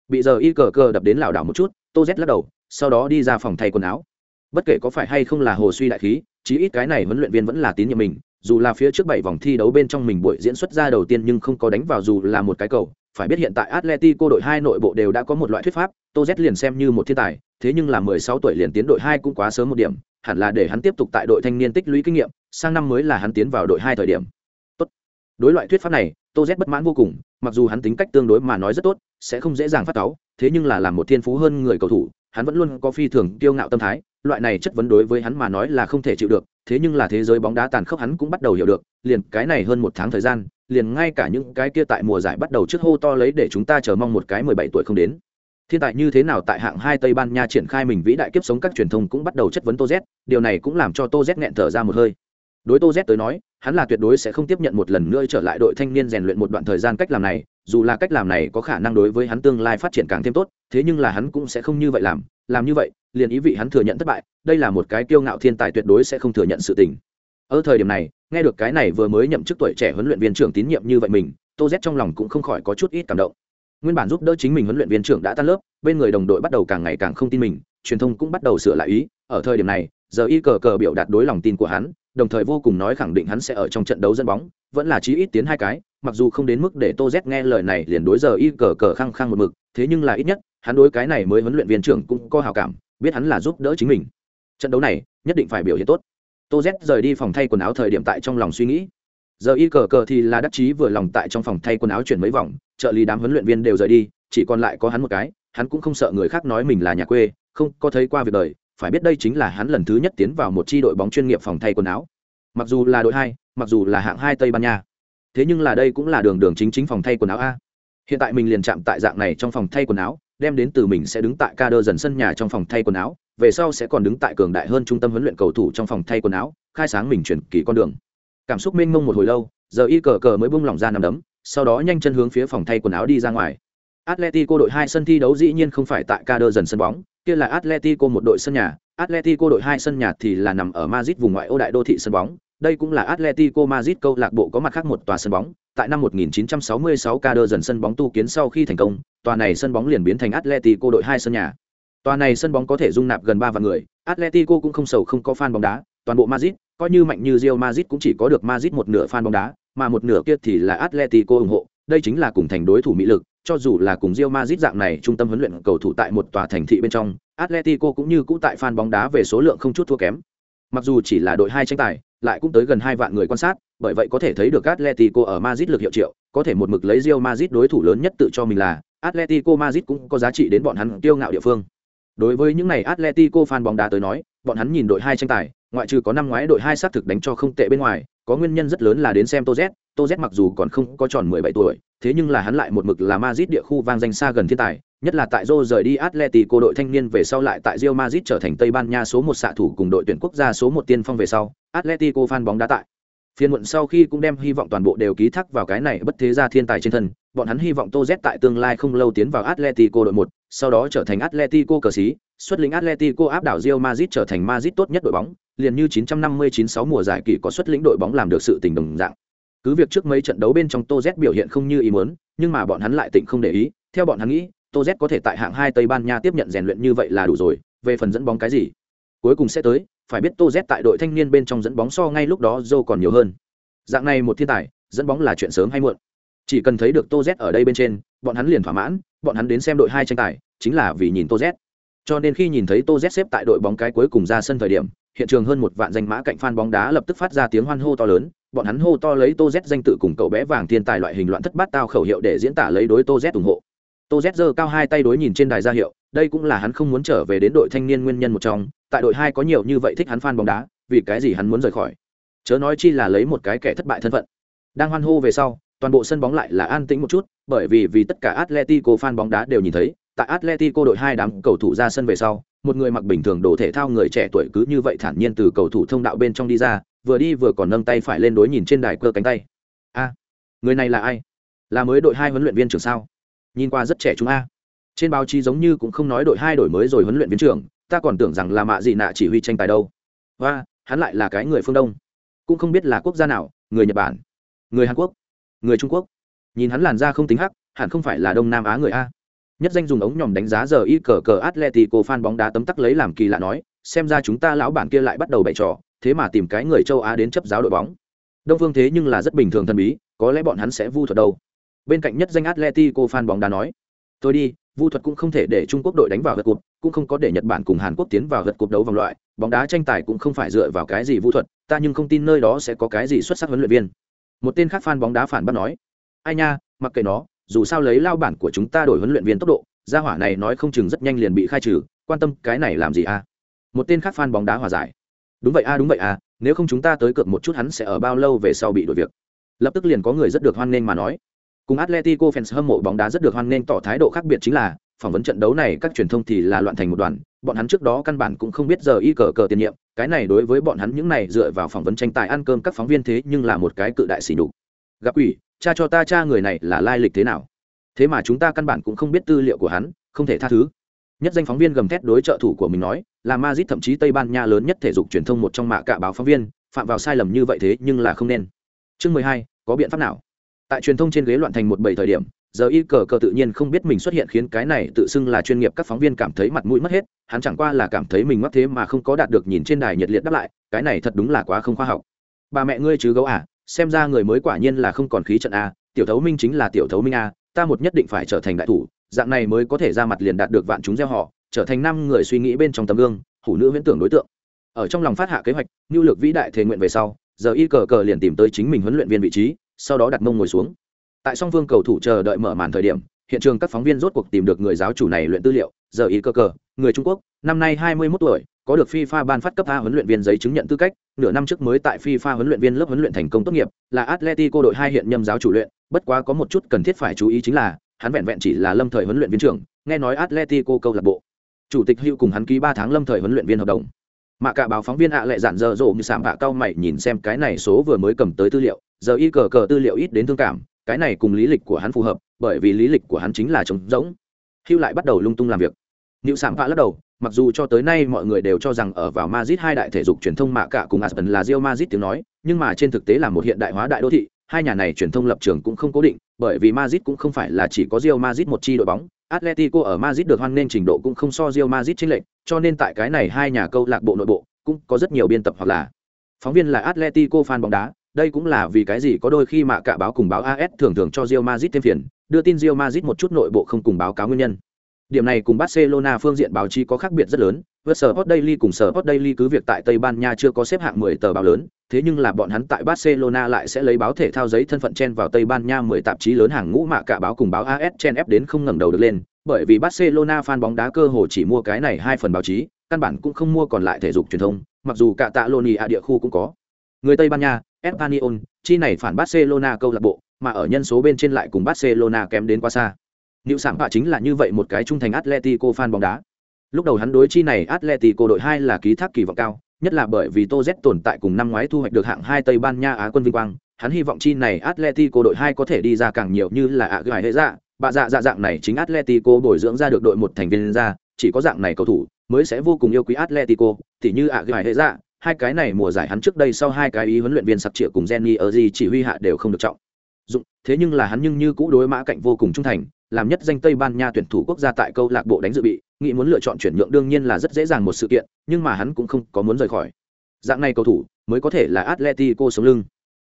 Speaker 1: Bị giờ y cờ cờ đập đến lảo đảo một chút, tô z lắc đầu, sau đó đi ra phòng thay quần áo. Bất kể có phải hay không là hồ suy đại khí, chí ít cái này huấn luyện viên vẫn là tín nhiệm mình, dù là phía trước bảy vòng thi đấu bên trong mình buổi diễn xuất ra đầu tiên nhưng không có đánh vào dù là một cái cầu. Phải biết hiện tại atletico đội hai nội bộ đều đã có một loại thuyết pháp, tô z liền xem như một thiên tài, thế nhưng là mười sáu tuổi liền tiến đội hai cũng quá sớm một điểm, hẳn là để hắn tiếp tục tại đội thanh niên tích lũy kinh nghiệm, sang năm mới là hắn tiến vào đội hai thời điểm đối loại thuyết pháp này, tô z bất mãn vô cùng, mặc dù hắn tính cách tương đối mà nói rất tốt, sẽ không dễ dàng phát cáu, thế nhưng là làm một thiên phú hơn người cầu thủ, hắn vẫn luôn có phi thường kiêu ngạo tâm thái, loại này chất vấn đối với hắn mà nói là không thể chịu được, thế nhưng là thế giới bóng đá tàn khốc hắn cũng bắt đầu hiểu được, liền cái này hơn một tháng thời gian, liền ngay cả những cái kia tại mùa giải bắt đầu trước hô to lấy để chúng ta chờ mong một cái mười bảy tuổi không đến. Thiên tài như thế nào tại hạng hai tây ban nha triển khai mình vĩ đại kiếp sống các truyền thông cũng bắt đầu chất vấn tô z, điều này cũng làm cho tô z nghẹn thở ra một hơi đối tô z tới nói, hắn là tuyệt đối sẽ không tiếp nhận một lần nữa trở lại đội thanh niên rèn luyện một đoạn thời gian cách làm này, dù là cách làm này có khả năng đối với hắn tương lai phát triển càng thêm tốt, thế nhưng là hắn cũng sẽ không như vậy làm làm như vậy, liền ý vị hắn thừa nhận thất bại, đây là một cái kiêu ngạo thiên tài tuyệt đối sẽ không thừa nhận sự tình. Ở thời điểm này, nghe được cái này vừa mới nhậm chức tuổi trẻ huấn luyện viên trưởng tín nhiệm như vậy mình, tô z trong lòng cũng không khỏi có chút ít cảm động. Nguyên bản giúp đỡ chính mình huấn luyện viên trưởng đã tan lớp, bên người đồng đội bắt đầu càng ngày càng không tin mình, truyền thông cũng bắt đầu sửa lại ý, ở thời điểm này, giờ y cờ cờ biểu đạt đối lòng tin của hắn đồng thời vô cùng nói khẳng định hắn sẽ ở trong trận đấu dẫn bóng, vẫn là chí ít tiến hai cái, mặc dù không đến mức để tô z nghe lời này liền đối giờ y cờ cờ khăng khăng một mực, thế nhưng là ít nhất, hắn đối cái này mới huấn luyện viên trưởng cũng có hào cảm, biết hắn là giúp đỡ chính mình. Trận đấu này, nhất định phải biểu hiện tốt. Tô z rời đi phòng thay quần áo thời điểm tại trong lòng suy nghĩ. Giờ y cờ cờ thì là đắc chí vừa lòng tại trong phòng thay quần áo chuyển mấy vòng, trợ lý đám huấn luyện viên đều rời đi, chỉ còn lại có hắn một cái, hắn cũng không sợ người khác nói mình là nhà quê, không có thấy qua việc đời phải biết đây chính là hắn lần thứ nhất tiến vào một chi đội bóng chuyên nghiệp phòng thay quần áo. Mặc dù là đội hai, mặc dù là hạng hai tây ban nha, thế nhưng là đây cũng là đường đường chính chính phòng thay quần áo a. Hiện tại mình liền chạm tại dạng này trong phòng thay quần áo, đem đến từ mình sẽ đứng tại ca đơ dần sân nhà trong phòng thay quần áo, về sau sẽ còn đứng tại cường đại hơn trung tâm huấn luyện cầu thủ trong phòng thay quần áo, khai sáng mình chuyển kỳ con đường. Cảm xúc mênh mông một hồi lâu, giờ y cờ cờ mới bung lỏng ra nằm đấm, sau đó nhanh chân hướng phía phòng thay quần áo đi ra ngoài atletico đội hai sân thi đấu dĩ nhiên không phải tại ca dần sân bóng kia là atletico một đội sân nhà. Atletico đội hai sân nhà thì là nằm ở madrid vùng ngoại ô đại đô thị sân bóng. Đây cũng là atletico madrid câu lạc bộ có mặt khác một tòa sân bóng. Tại năm 1966 ca dần sân bóng tu kiến sau khi thành công tòa này sân bóng liền biến thành atletico đội hai sân nhà. Tòa này sân bóng có thể dung nạp gần ba vạn người. Atletico cũng không sầu không có fan bóng đá. Toàn bộ madrid coi như mạnh như Real Madrid cũng chỉ có được Madrid một nửa fan bóng đá, mà một nửa kia thì là Atletico ủng hộ, đây chính là cùng thành đối thủ mỹ lực, cho dù là cùng Real Madrid dạng này trung tâm huấn luyện cầu thủ tại một tòa thành thị bên trong, Atletico cũng như cũ tại fan bóng đá về số lượng không chút thua kém. Mặc dù chỉ là đội hai tranh tài, lại cũng tới gần hai vạn người quan sát, bởi vậy có thể thấy được Atletico ở Madrid lực hiệu triệu, có thể một mực lấy Real Madrid đối thủ lớn nhất tự cho mình là Atletico Madrid cũng có giá trị đến bọn hắn tiêu ngạo địa phương. Đối với những này Atletico fan bóng đá tới nói, bọn hắn nhìn đội hai tranh tài, ngoại trừ có năm ngoái đội hai sát thực đánh cho không tệ bên ngoài, có nguyên nhân rất lớn là đến xem Toz, Toz mặc dù còn không có tròn 17 tuổi, thế nhưng là hắn lại một mực là Madrid địa khu vang danh xa gần thiên tài, nhất là tại Rô rời đi Atletico đội thanh niên về sau lại tại Real Madrid trở thành Tây Ban Nha số một xạ thủ cùng đội tuyển quốc gia số một tiên phong về sau, Atletico fan bóng đá tại. Phiên muộn sau khi cũng đem hy vọng toàn bộ đều ký thác vào cái này bất thế gia thiên tài trên thân, bọn hắn hy vọng Tô Z tại tương lai không lâu tiến vào Atletico đội một, sau đó trở thành Atletico cờ sĩ, xuất lĩnh Atletico áp đảo Real Madrid trở thành Madrid tốt nhất đội bóng, liền như 959-6 mùa giải kỳ có xuất lĩnh đội bóng làm được sự tình đồng dạng. Cứ việc trước mấy trận đấu bên trong Tô Z biểu hiện không như ý muốn, nhưng mà bọn hắn lại tỉnh không để ý, theo bọn hắn nghĩ, Tô Z có thể tại hạng hai Tây Ban Nha tiếp nhận rèn luyện như vậy là đủ rồi, về phần dẫn bóng cái gì, cuối cùng sẽ tới, phải biết Tô Z tại đội thanh niên bên trong dẫn bóng so ngay lúc đó dô còn nhiều hơn. Dạng này một thiên tài, dẫn bóng là chuyện sớm hay muộn. Chỉ cần thấy được Tô Z ở đây bên trên, bọn hắn liền thỏa mãn, bọn hắn đến xem đội hai tranh tài, chính là vì nhìn Tô Z. Cho nên khi nhìn thấy Tô Z xếp tại đội bóng cái cuối cùng ra sân thời điểm, hiện trường hơn một vạn danh mã cạnh phan bóng đá lập tức phát ra tiếng hoan hô to lớn, bọn hắn hô to lấy Tô Z danh tự cùng cậu bé vàng thiên tài loại hình loạn thất bát tao khẩu hiệu để diễn tả lấy đối Tô Z ủng hộ. Tô Z giơ cao hai tay đối nhìn trên đài ra hiệu, đây cũng là hắn không muốn trở về đến đội thanh niên nguyên nhân một trong, tại đội hai có nhiều như vậy thích hắn fan bóng đá, vì cái gì hắn muốn rời khỏi. Chớ nói chi là lấy một cái kẻ thất bại thân phận. Đang hoan hô về sau, toàn bộ sân bóng lại là an tĩnh một chút, bởi vì vì tất cả Atletico fan bóng đá đều nhìn thấy, tại Atletico đội hai đám cầu thủ ra sân về sau, một người mặc bình thường đồ thể thao người trẻ tuổi cứ như vậy thản nhiên từ cầu thủ thông đạo bên trong đi ra, vừa đi vừa còn nâng tay phải lên đối nhìn trên đài cơ cánh tay. A, người này là ai? Là mới đội hai huấn luyện viên trưởng sao? Nhìn qua rất trẻ chúng a. Trên báo chí giống như cũng không nói đội hai đổi mới rồi huấn luyện viên trưởng, ta còn tưởng rằng là mạ gì nạ chỉ huy tranh tài đâu. Và, hắn lại là cái người phương Đông, cũng không biết là quốc gia nào, người Nhật Bản, người Hàn Quốc, người Trung Quốc. Nhìn hắn làn da không tính hắc, hẳn không phải là Đông Nam Á người a nhất danh dùng ống nhòm đánh giá giờ y cờ cờ atletico fan bóng đá tấm tắc lấy làm kỳ lạ nói, xem ra chúng ta lão bản kia lại bắt đầu bày trò, thế mà tìm cái người châu á đến chấp giáo đội bóng. Đông phương thế nhưng là rất bình thường thần bí, có lẽ bọn hắn sẽ vu thuật đâu. Bên cạnh nhất danh atletico fan bóng đá nói tôi đi, vu thuật cũng không thể để trung quốc đội đánh vào gật cụt, cũng không có để nhật bản cùng hàn quốc tiến vào gật cụt đấu vòng loại, bóng đá tranh tài cũng không phải dựa vào cái gì vu thuật, ta nhưng không tin nơi đó sẽ có cái gì xuất sắc huấn luyện viên. Một tên khác fan bóng đá phản bác nói, ai nha, mặc kệ nó dù sao lấy lao bản của chúng ta đổi huấn luyện viên tốc độ, gia hỏa này nói không chừng rất nhanh liền bị khai trừ, quan tâm cái này làm gì a một tên khác fan bóng đá hòa giải. Đúng vậy a đúng vậy a nếu không chúng ta tới cược một chút hắn sẽ ở bao lâu về sau bị đổi việc? Lập tức liền có người rất được hoan nghênh mà nói. Cùng atletico fans hâm mộ bóng đá rất được hoan nghênh tỏ thái độ khác biệt chính là, phỏng vấn trận đấu này các truyền thông thì là loạn thành một đoàn, bọn hắn trước đó căn bản cũng không biết giờ y cờ cờ tiền nhiệm, cái này đối với bọn hắn những này dựa vào phỏng vấn tranh tài ăn cơm các phóng viên thế nhưng là một cái cự đại xỉ đục gặp ủy cha cho ta cha người này là lai lịch thế nào? Thế mà chúng ta căn bản cũng không biết tư liệu của hắn, không thể tha thứ. Nhất danh phóng viên gầm thét đối trợ thủ của mình nói, là mazit thậm chí tây ban nha lớn nhất thể dục truyền thông một trong mạ cả báo phóng viên, phạm vào sai lầm như vậy thế nhưng là không nên. Chương mười hai, có biện pháp nào? Tại truyền thông trên ghế loạn thành một bảy thời điểm, giờ y cờ cờ tự nhiên không biết mình xuất hiện khiến cái này tự xưng là chuyên nghiệp các phóng viên cảm thấy mặt mũi mất hết, hắn chẳng qua là cảm thấy mình mắc thế mà không có đạt được nhìn trên đài nhiệt liệt đáp lại, cái này thật đúng là quá không khoa học. Bà mẹ ngươi chứ gấu à xem ra người mới quả nhiên là không còn khí trận a, tiểu thấu minh chính là tiểu thấu minh a, ta một nhất định phải trở thành đại thủ, dạng này mới có thể ra mặt liền đạt được vạn chúng gieo họ, trở thành năm người suy nghĩ bên trong tấm gương, hủ nữ viễn tưởng đối tượng. Ở trong lòng phát hạ kế hoạch nhu lược vĩ đại thề nguyện về sau, giờ y cờ cờ liền tìm tới chính mình huấn luyện viên vị trí, sau đó đặt mông ngồi xuống. Tại song phương cầu thủ chờ đợi mở màn thời điểm, hiện trường các phóng viên rốt cuộc tìm được người giáo chủ này luyện tư liệu, giờ y cờ cờ, người trung quốc, năm nay hai mươi 21 tuổi có được FIFA ban phát cấp A huấn luyện viên giấy chứng nhận tư cách, nửa năm trước mới tại FIFA huấn luyện viên lớp huấn luyện thành công tốt nghiệp, là Atletico đội hai hiện nhâm giáo chủ luyện, bất quá có một chút cần thiết phải chú ý chính là, hắn vẹn vẹn chỉ là lâm thời huấn luyện viên trưởng, nghe nói Atletico câu lạc bộ. Chủ tịch Hữu cùng hắn ký ba tháng lâm thời huấn luyện viên hợp đồng. Mà cả báo phóng viên ạ à lệ giản dơ dỗ như sạm bạ cao mày nhìn xem cái này số vừa mới cầm tới tư liệu, giờ y cờ cờ tư liệu ít đến thương cảm cái này cùng lý lịch của hắn phù hợp bởi vì lý lịch của hắn chính là trống rỗng hữu lại bắt đầu lung tung làm việc Nữu Sạm Vạ lắc đầu, mặc dù cho tới nay mọi người đều cho rằng ở vào Madrid hai đại thể dục truyền thông mạ cả cùng Aston là Real Madrid tiếng nói, nhưng mà trên thực tế là một hiện đại hóa đại đô thị, hai nhà này truyền thông lập trường cũng không cố định, bởi vì Madrid cũng không phải là chỉ có Real Madrid một chi đội bóng, Atletico ở Madrid được hoan nên trình độ cũng không so Real Madrid chênh lệch, cho nên tại cái này hai nhà câu lạc bộ nội bộ cũng có rất nhiều biên tập hoặc là phóng viên là Atletico fan bóng đá, đây cũng là vì cái gì có đôi khi mạ cả báo cùng báo AS thường thường cho Real Madrid thêm phiền, đưa tin Real Madrid một chút nội bộ không cùng báo cáo nguyên nhân. Điểm này cùng Barcelona phương diện báo chí có khác biệt rất lớn, với Sport Daily cùng Sport Daily cứ việc tại Tây Ban Nha chưa có xếp hạng 10 tờ báo lớn, thế nhưng là bọn hắn tại Barcelona lại sẽ lấy báo thể thao giấy thân phận chen vào Tây Ban Nha 10 tạp chí lớn hàng ngũ mạ cả báo cùng báo AS chen ép đến không ngẩng đầu được lên, bởi vì Barcelona fan bóng đá cơ hồ chỉ mua cái này hai phần báo chí, căn bản cũng không mua còn lại thể dục truyền thông, mặc dù cả Catalonia địa khu cũng có. Người Tây Ban Nha, Espanyol, chi này phản Barcelona câu lạc bộ, mà ở nhân số bên trên lại cùng Barcelona kém đến quá xa. Nữu Sạm Bạ chính là như vậy một cái trung thành Atletico fan bóng đá. Lúc đầu hắn đối chi này Atletico đội hai là ký thác kỳ vọng cao, nhất là bởi vì Tô Z tồn tại cùng năm ngoái thu hoạch được hạng hai Tây Ban Nha Á quân vinh quang, hắn hy vọng chi này Atletico đội hai có thể đi ra càng nhiều như là ạ gài hệ dạ, bạ dạ dạ dạng này chính Atletico bồi dưỡng ra được đội một thành viên ra, chỉ có dạng này cầu thủ mới sẽ vô cùng yêu quý Atletico, tỉ như ạ gài hệ dạ, hai cái này mùa giải hắn trước đây sau hai cái ý huấn luyện viên sặc trịa cùng Jenny Erzi chỉ huy hạ đều không được trọng dụng, thế nhưng là hắn nhưng như cũ đối mã cạnh vô cùng trung thành, làm nhất danh Tây Ban Nha tuyển thủ quốc gia tại câu lạc bộ đánh dự bị, nghĩ muốn lựa chọn chuyển nhượng đương nhiên là rất dễ dàng một sự kiện, nhưng mà hắn cũng không có muốn rời khỏi. Dạng này cầu thủ mới có thể là Atletico sống lưng.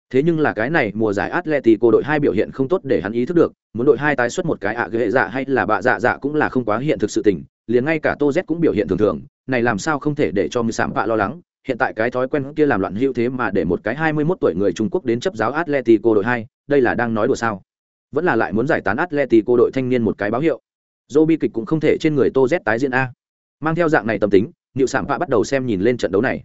Speaker 1: Thế nhưng là cái này mùa giải Atletico đội hai biểu hiện không tốt để hắn ý thức được, muốn đội hai tái xuất một cái ạ à ghệ dạ hay là bạ dạ dạ cũng là không quá hiện thực sự tình, liền ngay cả Tô Z cũng biểu hiện thường thường, này làm sao không thể để cho Mư Sạm Bạ lo lắng, hiện tại cái thói quen kia làm loạn hữu thế mà để một cái 21 tuổi người Trung Quốc đến chấp giáo Atletico đội hai, đây là đang nói đùa sao? Vẫn là lại muốn giải tán Atletico đội thanh niên một cái báo hiệu. Dô bi kịch cũng không thể trên người Tô Z tái diễn a. Mang theo dạng này tâm tính, Niệu Sạm Bạ bắt đầu xem nhìn lên trận đấu này.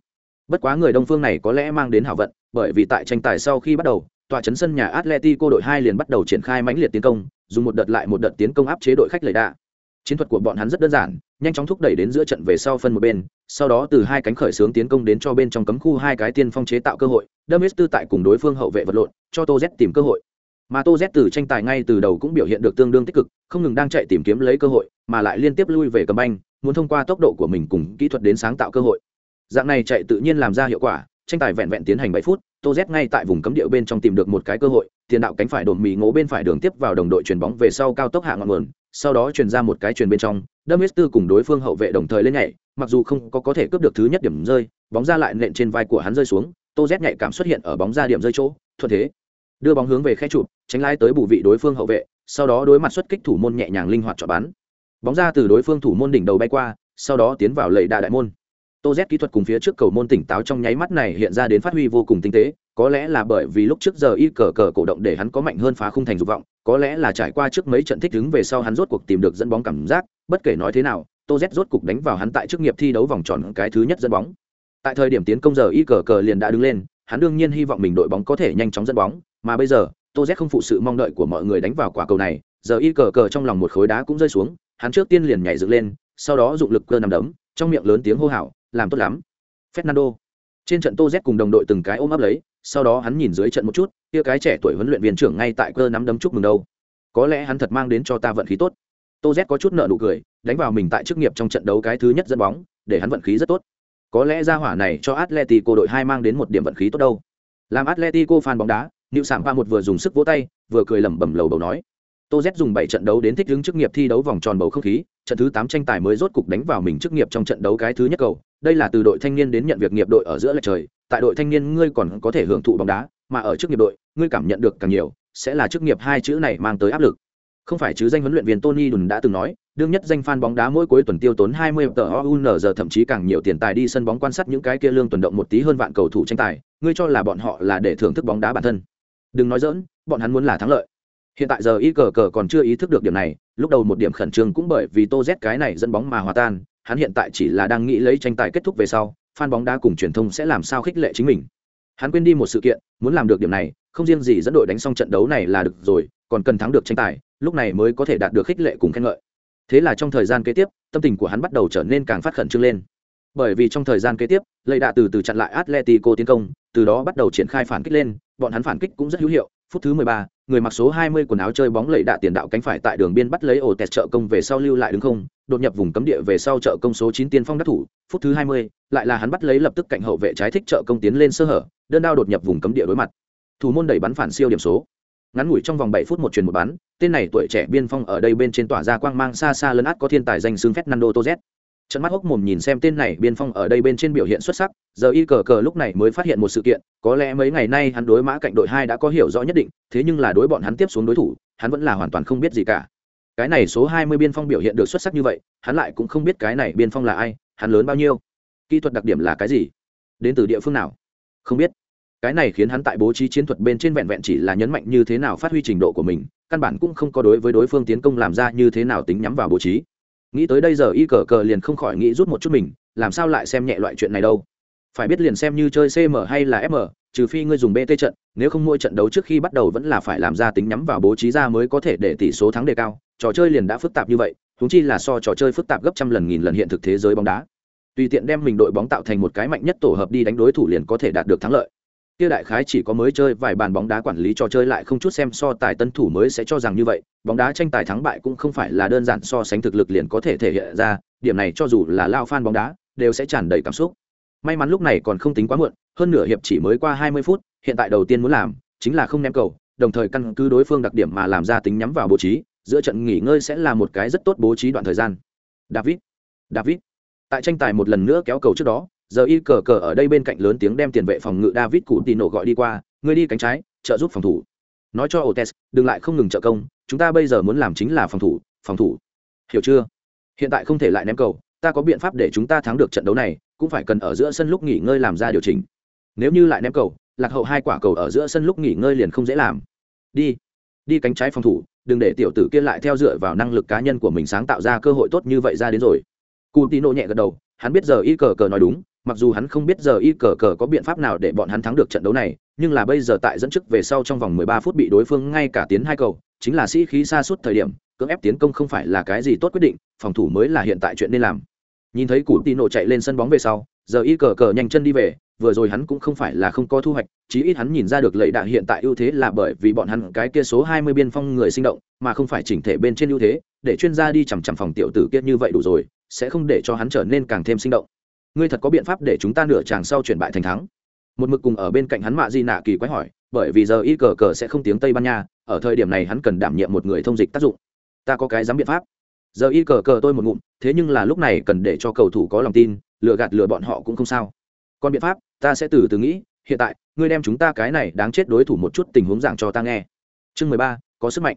Speaker 1: Bất quá người Đông phương này có lẽ mang đến hảo vận, bởi vì tại tranh tài sau khi bắt đầu, tòa chấn sân nhà Atletico đội hai liền bắt đầu triển khai mãnh liệt tiến công, dùng một đợt lại một đợt tiến công áp chế đội khách lầy đạ. Chiến thuật của bọn hắn rất đơn giản, nhanh chóng thúc đẩy đến giữa trận về sau phân một bên, sau đó từ hai cánh khởi xướng tiến công đến cho bên trong cấm khu hai cái tiên phong chế tạo cơ hội, Demis tư tại cùng đối phương hậu vệ vật lộn, cho Tô Z tìm cơ hội. Mà Tô Z từ tranh tài ngay từ đầu cũng biểu hiện được tương đương tích cực, không ngừng đang chạy tìm kiếm lấy cơ hội, mà lại liên tiếp lui về cầm banh, muốn thông qua tốc độ của mình cùng kỹ thuật đến sáng tạo cơ hội. Dạng này chạy tự nhiên làm ra hiệu quả, tranh tài vẹn vẹn tiến hành bảy phút, Tô Z ngay tại vùng cấm địa bên trong tìm được một cái cơ hội, tiền đạo cánh phải đồn mì ngố bên phải đường tiếp vào đồng đội chuyền bóng về sau cao tốc hạ ngọn nguồn, sau đó truyền ra một cái truyền bên trong, Demis tư cùng đối phương hậu vệ đồng thời lên nhảy, mặc dù không có có thể cướp được thứ nhất điểm rơi, bóng ra lại nện trên vai của hắn rơi xuống, Tô Z nhạy cảm xuất hiện ở bóng ra điểm rơi chỗ, thuận thế đưa bóng hướng về khe chụp, tránh lái tới bù vị đối phương hậu vệ, sau đó đối mặt xuất kích thủ môn nhẹ nhàng linh hoạt chọn bắn. Bóng ra từ đối phương thủ môn đỉnh đầu bay qua, sau đó tiến vào lầy đà đại môn. Tô Z kỹ thuật cùng phía trước cầu môn tỉnh táo trong nháy mắt này hiện ra đến phát huy vô cùng tinh tế, có lẽ là bởi vì lúc trước giờ y cờ cờ cổ động để hắn có mạnh hơn phá khung thành dục vọng, có lẽ là trải qua trước mấy trận thích ứng về sau hắn rốt cuộc tìm được dẫn bóng cảm giác, bất kể nói thế nào, Tô Z rốt cuộc đánh vào hắn tại chức nghiệp thi đấu vòng tròn cái thứ nhất dẫn bóng. Tại thời điểm tiến công giờ y cờ cờ liền đã đứng lên, hắn đương nhiên hy vọng mình đội bóng có thể nhanh chóng dẫn bóng, mà bây giờ, Tô Z không phụ sự mong đợi của mọi người đánh vào quả cầu này, giờ y cờ cờ trong lòng một khối đá cũng rơi xuống, hắn trước tiên liền nhảy dựng lên, sau đó dụng lực cơ nằm đấm, trong miệng lớn tiếng hô hào, làm tốt lắm. Fernando. Trên trận Tô Z cùng đồng đội từng cái ôm ấp lấy, sau đó hắn nhìn dưới trận một chút, kia cái trẻ tuổi huấn luyện viên trưởng ngay tại cơ nắm đấm chúc mừng đâu. Có lẽ hắn thật mang đến cho ta vận khí tốt. Tô Z có chút nợ nụ cười, đánh vào mình tại chức nghiệp trong trận đấu cái thứ nhất dẫn bóng, để hắn vận khí rất tốt. Có lẽ ra hỏa này cho Atletico đội hai mang đến một điểm vận khí tốt đâu. Làm Atletico fan bóng đá, Nữu Sảng Pa một vừa dùng sức vỗ tay, vừa cười lẩm bẩm lầu bầu nói. Tô Z dùng bảy trận đấu đến thích ứng chức nghiệp thi đấu vòng tròn bầu không khí, trận thứ tám tranh tài mới rốt cục đánh vào mình chức nghiệp trong trận đấu cái thứ nhất cầu. Đây là từ đội thanh niên đến nhận việc nghiệp đội ở giữa lệch trời, tại đội thanh niên ngươi còn có thể hưởng thụ bóng đá, mà ở chức nghiệp đội, ngươi cảm nhận được càng nhiều, sẽ là chức nghiệp hai chữ này mang tới áp lực. Không phải chứ danh huấn luyện viên Tony Đùn đã từng nói, đương nhất danh fan bóng đá mỗi cuối tuần tiêu tốn 20 tờ OUN giờ thậm chí càng nhiều tiền tài đi sân bóng quan sát những cái kia lương tuần động một tí hơn vạn cầu thủ tranh tài, ngươi cho là bọn họ là để thưởng thức bóng đá bản thân. Đừng nói dỡn bọn hắn muốn là thắng lợi. Hiện tại giờ y cờ cờ còn chưa ý thức được điểm này, lúc đầu một điểm khẩn trương cũng bởi vì Tô Z cái này dẫn bóng mà hòa tan, hắn hiện tại chỉ là đang nghĩ lấy tranh tài kết thúc về sau, fan bóng đá cùng truyền thông sẽ làm sao khích lệ chính mình. Hắn quên đi một sự kiện, muốn làm được điểm này, không riêng gì dẫn đội đánh xong trận đấu này là được rồi, còn cần thắng được tranh tài, lúc này mới có thể đạt được khích lệ cùng khen ngợi. Thế là trong thời gian kế tiếp, tâm tình của hắn bắt đầu trở nên càng phát khẩn trương lên. Bởi vì trong thời gian kế tiếp, Lệ đã từ từ chặn lại Atletico tiến công, từ đó bắt đầu triển khai phản kích lên, bọn hắn phản kích cũng rất hữu hiệu. Phút thứ 13, người mặc số 20 quần áo chơi bóng lẩy đạ tiền đạo cánh phải tại đường biên bắt lấy ổ tẹt trợ công về sau lưu lại đứng không đột nhập vùng cấm địa về sau trợ công số 9 tiên phong đắc thủ. Phút thứ 20, lại là hắn bắt lấy lập tức cạnh hậu vệ trái thích trợ công tiến lên sơ hở đơn đao đột nhập vùng cấm địa đối mặt. Thủ môn đẩy bắn phản siêu điểm số. Ngắn ngủi trong vòng 7 phút một truyền một bắn tên này tuổi trẻ biên phong ở đây bên trên tỏa ra quang mang xa xa lớn át có thiên tài danh xưng Fernando Torres trận mắt hốc mồm nhìn xem tên này biên phong ở đây bên trên biểu hiện xuất sắc, giờ y cờ cờ lúc này mới phát hiện một sự kiện, có lẽ mấy ngày nay hắn đối mã cạnh đội hai đã có hiểu rõ nhất định, thế nhưng là đối bọn hắn tiếp xuống đối thủ, hắn vẫn là hoàn toàn không biết gì cả. Cái này số hai mươi biên phong biểu hiện được xuất sắc như vậy, hắn lại cũng không biết cái này biên phong là ai, hắn lớn bao nhiêu, kỹ thuật đặc điểm là cái gì, đến từ địa phương nào, không biết. Cái này khiến hắn tại bố trí chiến thuật bên trên vẹn vẹn chỉ là nhấn mạnh như thế nào phát huy trình độ của mình, căn bản cũng không có đối với đối phương tiến công làm ra như thế nào tính nhắm vào bố trí nghĩ tới đây giờ y cờ cờ liền không khỏi nghĩ rút một chút mình, làm sao lại xem nhẹ loại chuyện này đâu? Phải biết liền xem như chơi cm hay là fm trừ phi ngươi dùng bt trận, nếu không mỗi trận đấu trước khi bắt đầu vẫn là phải làm ra tính nhắm vào bố trí ra mới có thể để tỷ số thắng đề cao. Trò chơi liền đã phức tạp như vậy húng chi là so trò chơi phức tạp gấp trăm lần nghìn lần hiện thực thế giới bóng đá. Tùy tiện đem mình đội bóng tạo thành một cái mạnh nhất tổ hợp đi đánh đối thủ liền có thể đạt được thắng lợi kia đại khái chỉ có mới chơi vài bàn bóng đá quản lý trò chơi lại không chút xem so tài tân thủ mới sẽ cho rằng như vậy. Bóng đá tranh tài thắng bại cũng không phải là đơn giản so sánh thực lực liền có thể thể hiện ra. Điểm này cho dù là lao fan bóng đá, đều sẽ tràn đầy cảm xúc. May mắn lúc này còn không tính quá muộn, hơn nửa hiệp chỉ mới qua 20 phút, hiện tại đầu tiên muốn làm chính là không ném cầu, đồng thời căn cứ đối phương đặc điểm mà làm ra tính nhắm vào bố trí, giữa trận nghỉ ngơi sẽ là một cái rất tốt bố trí đoạn thời gian. David david, tại tranh tài một lần nữa kéo cầu trước đó giờ y cờ cờ ở đây bên cạnh lớn tiếng đem tiền vệ phòng ngự david cụ tì nổ gọi đi qua người đi cánh trái, trợ giúp phòng thủ. Nói cho otes đừng lại không ngừng trợ công, chúng ta bây giờ muốn làm chính là phòng thủ phòng thủ. Hiểu chưa? Hiện tại không thể lại ném cầu, ta có biện pháp để chúng ta thắng được trận đấu này, cũng phải cần ở giữa sân lúc nghỉ ngơi làm ra điều chỉnh. Nếu như lại ném cầu, lạc hậu hai quả cầu ở giữa sân lúc nghỉ ngơi liền không dễ làm. Đi đi cánh trái phòng thủ, đừng để tiểu tử kia lại theo dựa vào năng lực cá nhân của mình sáng tạo ra cơ hội tốt như vậy ra đến rồi. Cụ tino nhẹ gật đầu, hắn biết giờ y cờ cờ nói đúng mặc dù hắn không biết giờ y cờ cờ có biện pháp nào để bọn hắn thắng được trận đấu này, nhưng là bây giờ tại dẫn trước về sau trong vòng 13 phút bị đối phương ngay cả tiến hai cầu, chính là sĩ khí xa suốt thời điểm, cưỡng ép tiến công không phải là cái gì tốt quyết định, phòng thủ mới là hiện tại chuyện nên làm. Nhìn thấy cụ tino chạy lên sân bóng về sau, giờ y cờ cờ nhanh chân đi về, vừa rồi hắn cũng không phải là không có thu hoạch, chí ít hắn nhìn ra được lệ đạ hiện tại ưu thế là bởi vì bọn hắn cái kia số 20 biên phong người sinh động, mà không phải chỉnh thể bên trên ưu thế, để chuyên gia đi chằm chằm phòng tiểu tử kia như vậy đủ rồi, sẽ không để cho hắn trở nên càng thêm sinh động ngươi thật có biện pháp để chúng ta nửa chàng sau chuyển bại thành thắng. Một mực cùng ở bên cạnh hắn mạ di nạ kỳ quái hỏi, bởi vì giờ y cờ cờ sẽ không tiếng tây ban nha, ở thời điểm này hắn cần đảm nhiệm một người thông dịch tác dụng. Ta có cái dám biện pháp. Giờ y cờ cờ tôi một ngụm, thế nhưng là lúc này cần để cho cầu thủ có lòng tin, lừa gạt lừa bọn họ cũng không sao. Còn biện pháp, ta sẽ từ từ nghĩ, hiện tại, ngươi đem chúng ta cái này đáng chết đối thủ một chút tình huống giảng cho ta nghe. Chương mười ba, có sức mạnh.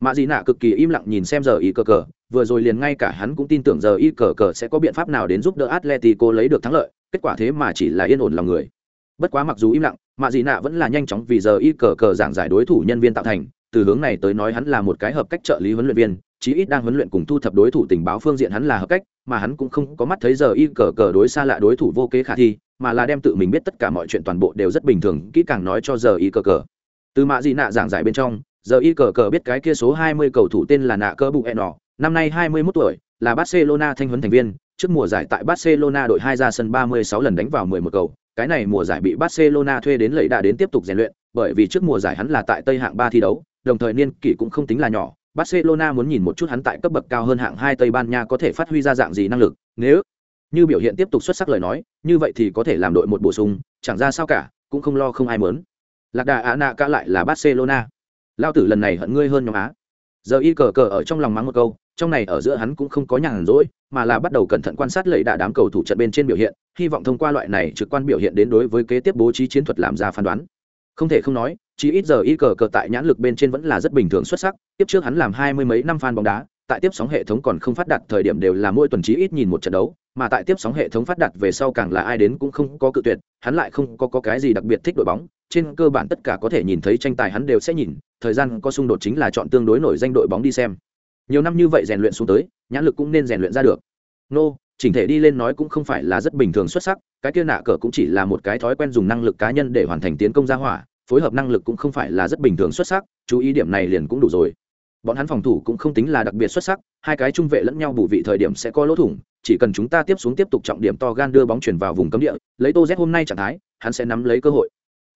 Speaker 1: Mạ dị nạ cực kỳ im lặng nhìn xem giờ y cờ cờ vừa rồi liền ngay cả hắn cũng tin tưởng giờ y cờ cờ sẽ có biện pháp nào đến giúp đỡ atletico lấy được thắng lợi, kết quả thế mà chỉ là yên ổn lòng người. Bất quá mặc dù im lặng, mạ dị nạ vẫn là nhanh chóng vì giờ y cờ cờ giảng giải đối thủ nhân viên tạo thành, từ hướng này tới nói hắn là một cái hợp cách trợ lý huấn luyện viên, chí ít đang huấn luyện cùng thu thập đối thủ tình báo phương diện hắn là hợp cách, mà hắn cũng không có mắt thấy giờ y cờ cờ đối xa lạ đối thủ vô kế khả thi, mà là đem tự mình biết tất cả mọi chuyện toàn bộ đều rất bình thường, kỹ càng nói cho giờ y cờ cờ. Từ mạ dị nạ giảng giải bên trong, giờ y cờ cờ biết cái kia số 20 cầu thủ tên là nạ cơ bụ E nọ năm nay 21 tuổi, là barcelona thanh huấn thành viên. Trước mùa giải tại barcelona đội hai ra sân 36 lần đánh vào 11 cầu. Cái này mùa giải bị barcelona thuê đến lấy đã đến tiếp tục rèn luyện, bởi vì trước mùa giải hắn là tại tây hạng ba thi đấu, đồng thời niên kỷ cũng không tính là nhỏ. Barcelona muốn nhìn một chút hắn tại cấp bậc cao hơn hạng hai tây ban nha có thể phát huy ra dạng gì năng lực. Nếu như biểu hiện tiếp tục xuất sắc lời nói, như vậy thì có thể làm đội một bổ sung, chẳng ra sao cả, cũng không lo không ai muốn. lạc đà Ana cả lại là barcelona. Lao tử lần này hận ngươi hơn nhóm á. Giờ y cờ cờ ở trong lòng mắng một câu trong này ở giữa hắn cũng không có nhàn rỗi mà là bắt đầu cẩn thận quan sát lệ đà đám cầu thủ trận bên trên biểu hiện hy vọng thông qua loại này trực quan biểu hiện đến đối với kế tiếp bố trí chiến thuật làm ra phán đoán. Không thể không nói chỉ ít giờ y cờ cờ tại nhãn lực bên trên vẫn là rất bình thường xuất sắc tiếp trước hắn làm hai mươi mấy năm fan bóng đá tại tiếp sóng hệ thống còn không phát đạt thời điểm đều là mỗi tuần chí ít nhìn một trận đấu mà tại tiếp sóng hệ thống phát đạt về sau càng là ai đến cũng không có cự tuyệt hắn lại không có, có cái gì đặc biệt thích đội bóng trên cơ bản tất cả có thể nhìn thấy tranh tài hắn đều sẽ nhìn thời gian có xung đột chính là chọn tương đối nổi danh đội bóng đi xem nhiều năm như vậy rèn luyện xuống tới, nhãn lực cũng nên rèn luyện ra được. Nô, chỉnh thể đi lên nói cũng không phải là rất bình thường xuất sắc, cái kia nạ cờ cũng chỉ là một cái thói quen dùng năng lực cá nhân để hoàn thành tiến công ra hỏa, phối hợp năng lực cũng không phải là rất bình thường xuất sắc, chú ý điểm này liền cũng đủ rồi. Bọn hắn phòng thủ cũng không tính là đặc biệt xuất sắc, hai cái trung vệ lẫn nhau bù vị thời điểm sẽ có lỗ thủng, chỉ cần chúng ta tiếp xuống tiếp tục trọng điểm to gan đưa bóng chuyển vào vùng cấm địa, lấy tô z hôm nay trạng thái, hắn sẽ nắm lấy cơ hội.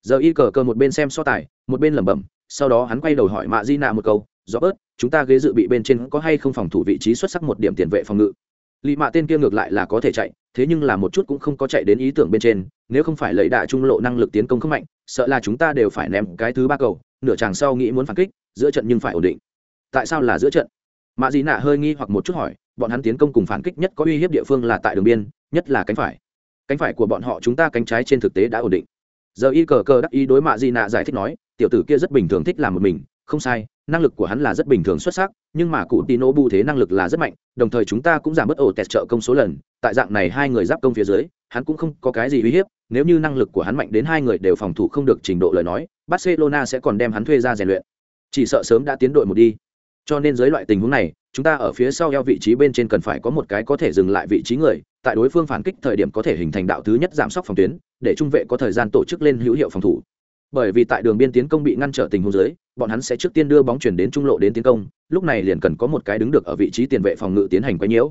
Speaker 1: Giờ y cờ cờ một bên xem so tài, một bên lẩm bẩm, sau đó hắn quay đầu hỏi mạ di nạ một câu rõ bớt, chúng ta ghế dự bị bên trên có hay không phòng thủ vị trí xuất sắc một điểm tiền vệ phòng ngự. Lì mạ tên kia ngược lại là có thể chạy, thế nhưng là một chút cũng không có chạy đến ý tưởng bên trên, nếu không phải lấy đại trung lộ năng lực tiến công không mạnh, sợ là chúng ta đều phải ném cái thứ ba cầu, nửa chàng sau nghĩ muốn phản kích, giữa trận nhưng phải ổn định. Tại sao là giữa trận? Mạ dị nạ hơi nghi hoặc một chút hỏi, bọn hắn tiến công cùng phản kích nhất có uy hiếp địa phương là tại đường biên, nhất là cánh phải. Cánh phải của bọn họ chúng ta cánh trái trên thực tế đã ổn định. Giờ y cờ cờ đắc ý đối mạ dị nạ giải thích nói, tiểu tử kia rất bình thường thích làm một mình, không sai năng lực của hắn là rất bình thường xuất sắc, nhưng mà cụ tino bu thế năng lực là rất mạnh, đồng thời chúng ta cũng giảm bớt ổ tẹt trợ công số lần. Tại dạng này hai người giáp công phía dưới, hắn cũng không có cái gì uy hiếp, nếu như năng lực của hắn mạnh đến hai người đều phòng thủ không được trình độ lời nói, barcelona sẽ còn đem hắn thuê ra rèn luyện. Chỉ sợ sớm đã tiến đội một đi. Cho nên dưới loại tình huống này, chúng ta ở phía sau eo vị trí bên trên cần phải có một cái có thể dừng lại vị trí người, tại đối phương phản kích thời điểm có thể hình thành đạo thứ nhất giảm sốc phòng tuyến, để trung vệ có thời gian tổ chức lên hữu hiệu phòng thủ. Bởi vì tại đường biên tiến công bị ngăn trở tình huống dưới bọn hắn sẽ trước tiên đưa bóng chuyển đến trung lộ đến tiến công, lúc này liền cần có một cái đứng được ở vị trí tiền vệ phòng ngự tiến hành quấy nhiễu.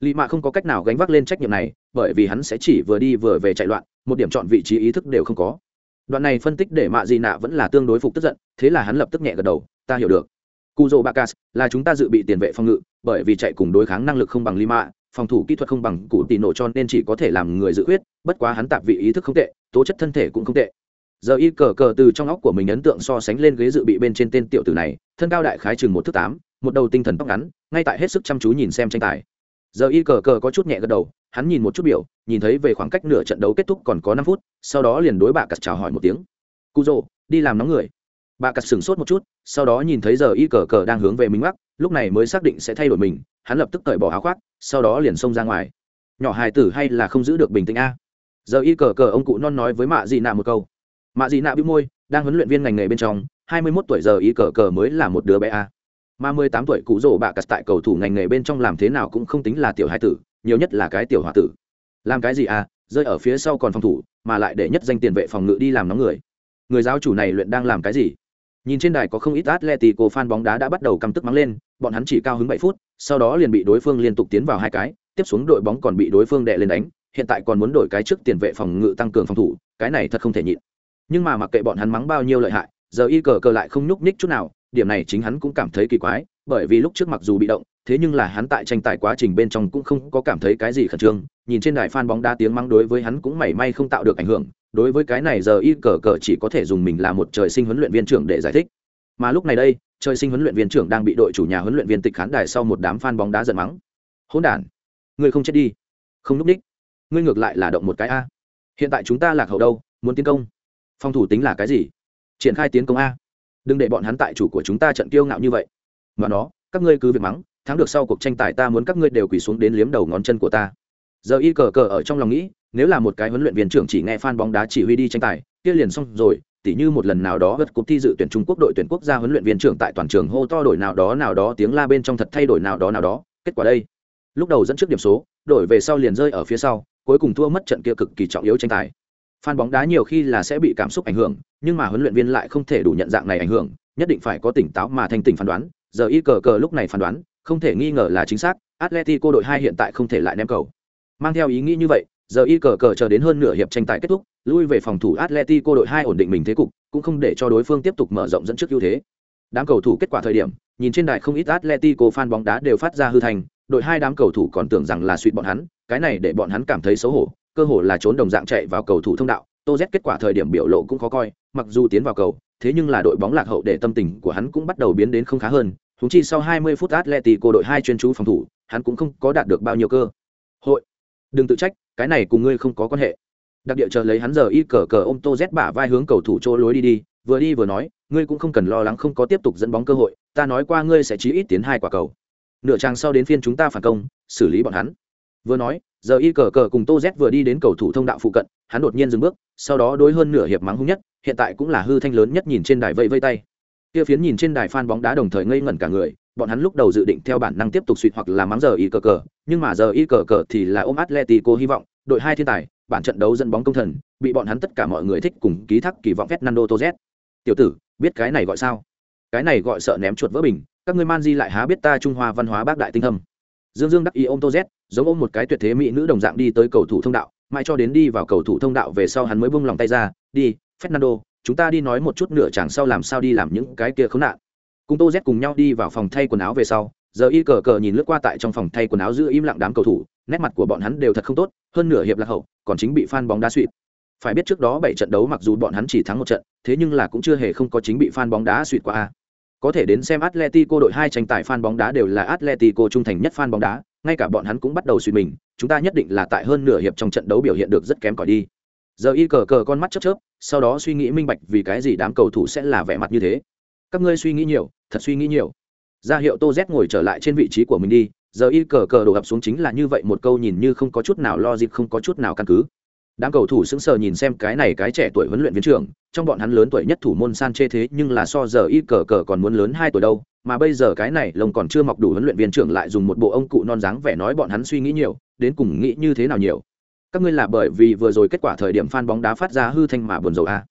Speaker 1: Lì mạ không có cách nào gánh vác lên trách nhiệm này, bởi vì hắn sẽ chỉ vừa đi vừa về chạy loạn, một điểm chọn vị trí ý thức đều không có. Đoạn này phân tích để mạ gì nạ vẫn là tương đối phục tức giận, thế là hắn lập tức nhẹ gật đầu, ta hiểu được. Cu dô bacas là chúng ta dự bị tiền vệ phòng ngự, bởi vì chạy cùng đối kháng năng lực không bằng lima phòng thủ kỹ thuật không bằng cụ tì nổ cho nên chỉ có thể làm người dự khuyết, bất quá hắn tạp vị ý thức không tệ, tố chất thân thể cũng không tệ giờ y cờ cờ từ trong óc của mình ấn tượng so sánh lên ghế dự bị bên trên tên tiểu tử này, thân cao đại khái chừng một thước tám, một đầu tinh thần tóc ngắn, ngay tại hết sức chăm chú nhìn xem tranh tài. Giờ y cờ cờ có chút nhẹ gật đầu, hắn nhìn một chút biểu, nhìn thấy về khoảng cách nửa trận đấu kết thúc còn có năm phút, sau đó liền đối bà cặt chào hỏi một tiếng. Cụ rồ đi làm nóng người. Bà cặt sửng sốt một chút, sau đó nhìn thấy giờ y cờ cờ đang hướng về mình mắc lúc này mới xác định sẽ thay đổi mình, hắn lập tức cởi bỏ áo khoác, sau đó liền xông ra ngoài. Nhỏ hài tử hay là không giữ được bình tĩnh a? Giờ y cờ cờ ông cụ non nói với mạ dị nạ một câu mạ dị nạ bĩu môi, đang huấn luyện viên ngành nghề bên trong, hai mươi 21 tuổi giờ y cờ cờ mới là một đứa bé a. Mà mười tám tuổi cụ rổ bạ cắt tại cầu thủ ngành nghề bên trong làm thế nào cũng không tính là tiểu hai tử, nhiều nhất là cái tiểu hòa tử. Làm cái gì à rơi ở phía sau còn phòng thủ, mà lại để nhất danh tiền vệ phòng ngự đi làm nóng người. Người giáo chủ này luyện đang làm cái gì? Nhìn trên đài có không ít atletico fan bóng đá đã bắt đầu căm tức mắng lên, bọn hắn chỉ cao hứng bảy phút, sau đó liền bị đối phương liên tục tiến vào hai cái, tiếp xuống đội bóng còn bị đối phương đệ lên đánh, hiện tại còn muốn đổi cái trước tiền vệ phòng ngự tăng cường phòng thủ, cái này thật không thể nhịn nhưng mà mặc kệ bọn hắn mắng bao nhiêu lợi hại, giờ y cờ cờ lại không nhúc nhích chút nào, điểm này chính hắn cũng cảm thấy kỳ quái, bởi vì lúc trước mặc dù bị động, thế nhưng là hắn tại tranh tài quá trình bên trong cũng không có cảm thấy cái gì khẩn trương, nhìn trên đài phan bóng đá tiếng mắng đối với hắn cũng mảy may không tạo được ảnh hưởng, đối với cái này giờ y cờ cờ chỉ có thể dùng mình là một trời sinh huấn luyện viên trưởng để giải thích. Mà lúc này đây, trời sinh huấn luyện viên trưởng đang bị đội chủ nhà huấn luyện viên tịch khán đài sau một đám phan bóng đá giận mắng. Hỗn đản, ngươi không chết đi, không núp đích ngươi ngược lại là động một cái a. Hiện tại chúng ta lạc hậu đâu, muốn tiến công phòng thủ tính là cái gì triển khai tiến công a đừng để bọn hắn tại chủ của chúng ta trận kiêu ngạo như vậy mà nó các ngươi cứ việc mắng thắng được sau cuộc tranh tài ta muốn các ngươi đều quỳ xuống đến liếm đầu ngón chân của ta giờ y cờ cờ ở trong lòng nghĩ nếu là một cái huấn luyện viên trưởng chỉ nghe fan bóng đá chỉ huy đi tranh tài kia liền xong rồi tỉ như một lần nào đó vật cuộc thi dự tuyển Trung Quốc đội tuyển quốc gia huấn luyện viên trưởng tại toàn trường hô to đổi nào đó nào đó tiếng la bên trong thật thay đổi nào đó nào đó, kết quả đây. Lúc đầu dẫn trước điểm số, đổi về sau liền rơi ở phía sau, cuối cùng thua mất trận kia cực kỳ trọng yếu tranh tài. Fan bóng đá nhiều khi là sẽ bị cảm xúc ảnh hưởng, nhưng mà huấn luyện viên lại không thể đủ nhận dạng này ảnh hưởng, nhất định phải có tỉnh táo mà thanh tỉnh phán đoán, giờ y cờ cờ lúc này phán đoán, không thể nghi ngờ là chính xác, Atletico đội hai hiện tại không thể lại ném cầu. Mang theo ý nghĩ như vậy, giờ y cờ cờ chờ đến hơn nửa hiệp tranh tài kết thúc, lui về phòng thủ Atletico đội hai ổn định mình thế cục, cũng không để cho đối phương tiếp tục mở rộng dẫn trước ưu thế. Đám cầu thủ kết quả thời điểm, nhìn trên đài không ít Atletico fan bóng đá đều phát ra hư thành, đội hai đám cầu thủ còn tưởng rằng là suýt bọn hắn, cái này để bọn hắn cảm thấy xấu hổ, cơ hồ là trốn đồng dạng chạy vào cầu thủ thông đạo. Tô Z kết quả thời điểm biểu lộ cũng khó coi, mặc dù tiến vào cầu, thế nhưng là đội bóng lạc hậu để tâm tình của hắn cũng bắt đầu biến đến không khá hơn. thúng chi sau 20 phút atleti cô đội hai chuyên chú phòng thủ, hắn cũng không có đạt được bao nhiêu cơ hội. Đừng tự trách, cái này cùng ngươi không có quan hệ đặc địa chờ lấy hắn giờ y cờ cờ ôm tô z bả vai hướng cầu thủ chỗ lối đi đi vừa đi vừa nói ngươi cũng không cần lo lắng không có tiếp tục dẫn bóng cơ hội ta nói qua ngươi sẽ chí ít tiến hai quả cầu nửa trang sau đến phiên chúng ta phản công xử lý bọn hắn vừa nói giờ y cờ cờ cùng tô z vừa đi đến cầu thủ thông đạo phụ cận hắn đột nhiên dừng bước sau đó đối hơn nửa hiệp mắng hung nhất hiện tại cũng là hư thanh lớn nhất nhìn trên đài vây vây tay kia phiến nhìn trên đài phan bóng đá đồng thời ngây ngẩn cả người bọn hắn lúc đầu dự định theo bản năng tiếp tục suy hoặc là mắng giờ y cờ cờ nhưng mà giờ y cờ cờ thì là ôm atletico hy vọng đội hai thiên tài bản trận đấu dẫn bóng công thần bị bọn hắn tất cả mọi người thích cùng ký thác kỳ vọng Fernando Z. Tiểu tử, biết cái này gọi sao? Cái này gọi sợ ném chuột vỡ bình, các ngươi man di lại há biết ta Trung Hoa văn hóa bác đại tinh thâm. Dương Dương đắc ý ôm Torres, giống ôm một cái tuyệt thế mỹ nữ đồng dạng đi tới cầu thủ thông đạo, mãi cho đến đi vào cầu thủ thông đạo về sau hắn mới buông lòng tay ra, đi, Fernando, chúng ta đi nói một chút nửa chẳng sau làm sao đi làm những cái kia khốn nạn. Cùng tô z cùng nhau đi vào phòng thay quần áo về sau giờ y cờ cờ nhìn lướt qua tại trong phòng thay quần áo giữ im lặng đám cầu thủ nét mặt của bọn hắn đều thật không tốt hơn nửa hiệp lạc hậu còn chính bị fan bóng đá suỵt phải biết trước đó bảy trận đấu mặc dù bọn hắn chỉ thắng một trận thế nhưng là cũng chưa hề không có chính bị fan bóng đá suỵt qua a có thể đến xem Atletico đội hai tranh tài fan bóng đá đều là Atletico trung thành nhất fan bóng đá, ngay cả bọn hắn cũng bắt đầu suy mình, chúng ta nhất định là tại hơn nửa hiệp trong trận đấu biểu hiện được rất kém cỏi đi. Giờ y cờ cờ con mắt chớp chớp, sau đó suy nghĩ minh bạch vì cái gì đám cầu thủ sẽ là vẻ mặt như thế. Các ngươi suy nghĩ nhiều, thật suy nghĩ nhiều. Ra hiệu Tô Z ngồi trở lại trên vị trí của mình đi, giờ y cờ cờ đổ ập xuống chính là như vậy một câu nhìn như không có chút nào lo dịp không có chút nào căn cứ đám cầu thủ sững sờ nhìn xem cái này cái trẻ tuổi huấn luyện viên trưởng, trong bọn hắn lớn tuổi nhất thủ môn san chê thế nhưng là so giờ y cờ cờ còn muốn lớn hai tuổi đâu, mà bây giờ cái này lông còn chưa mọc đủ huấn luyện viên trưởng lại dùng một bộ ông cụ non dáng vẻ nói bọn hắn suy nghĩ nhiều, đến cùng nghĩ như thế nào nhiều các ngươi là bởi vì vừa rồi kết quả thời điểm phan bóng đá phát ra hư thanh mà buồn rầu a à.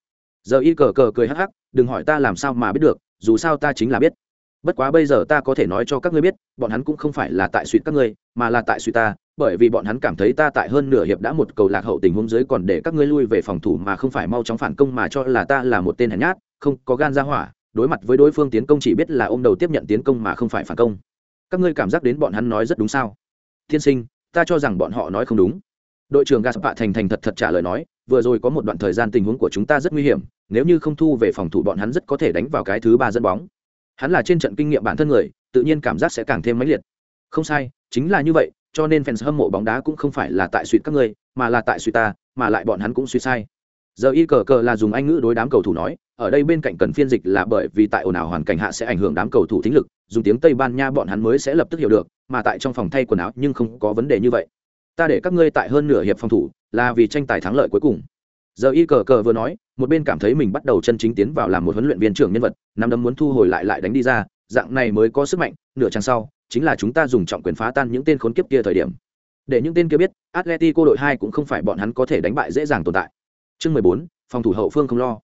Speaker 1: giờ y cờ cờ cười hắc hắc, đừng hỏi ta làm sao mà biết được, dù sao ta chính là biết bất quá bây giờ ta có thể nói cho các ngươi biết, bọn hắn cũng không phải là tại suy các ngươi, mà là tại suy ta bởi vì bọn hắn cảm thấy ta tại hơn nửa hiệp đã một cầu lạc hậu tình huống dưới còn để các ngươi lui về phòng thủ mà không phải mau chóng phản công mà cho là ta là một tên hèn nhát, không có gan ra hỏa, đối mặt với đối phương tiến công chỉ biết là ôm đầu tiếp nhận tiến công mà không phải phản công. Các ngươi cảm giác đến bọn hắn nói rất đúng sao? Thiên sinh, ta cho rằng bọn họ nói không đúng. Đội trưởng gas thành thành thật thật trả lời nói, vừa rồi có một đoạn thời gian tình huống của chúng ta rất nguy hiểm, nếu như không thu về phòng thủ bọn hắn rất có thể đánh vào cái thứ ba dẫn bóng. Hắn là trên trận kinh nghiệm bản thân người, tự nhiên cảm giác sẽ càng thêm mãnh liệt. Không sai, chính là như vậy cho nên fans hâm mộ bóng đá cũng không phải là tại suy các ngươi, mà là tại suy ta, mà lại bọn hắn cũng suy sai. Giờ y cờ cờ là dùng anh ngữ đối đám cầu thủ nói, ở đây bên cạnh cần phiên dịch là bởi vì tại ồn ào hoàn cảnh hạ sẽ ảnh hưởng đám cầu thủ tính lực, dùng tiếng tây ban nha bọn hắn mới sẽ lập tức hiểu được, mà tại trong phòng thay quần áo nhưng không có vấn đề như vậy. Ta để các ngươi tại hơn nửa hiệp phòng thủ, là vì tranh tài thắng lợi cuối cùng. Giờ y cờ cờ vừa nói, một bên cảm thấy mình bắt đầu chân chính tiến vào làm một huấn luyện viên trưởng nhân vật năm đấm muốn thu hồi lại lại đánh đi ra, dạng này mới có sức mạnh, nửa trang sau chính là chúng ta dùng trọng quyền phá tan những tên khốn kiếp kia thời điểm. Để những tên kia biết, atletico đội hai cũng không phải bọn hắn có thể đánh bại dễ dàng tồn tại. Chương mười bốn, phòng thủ hậu phương không lo.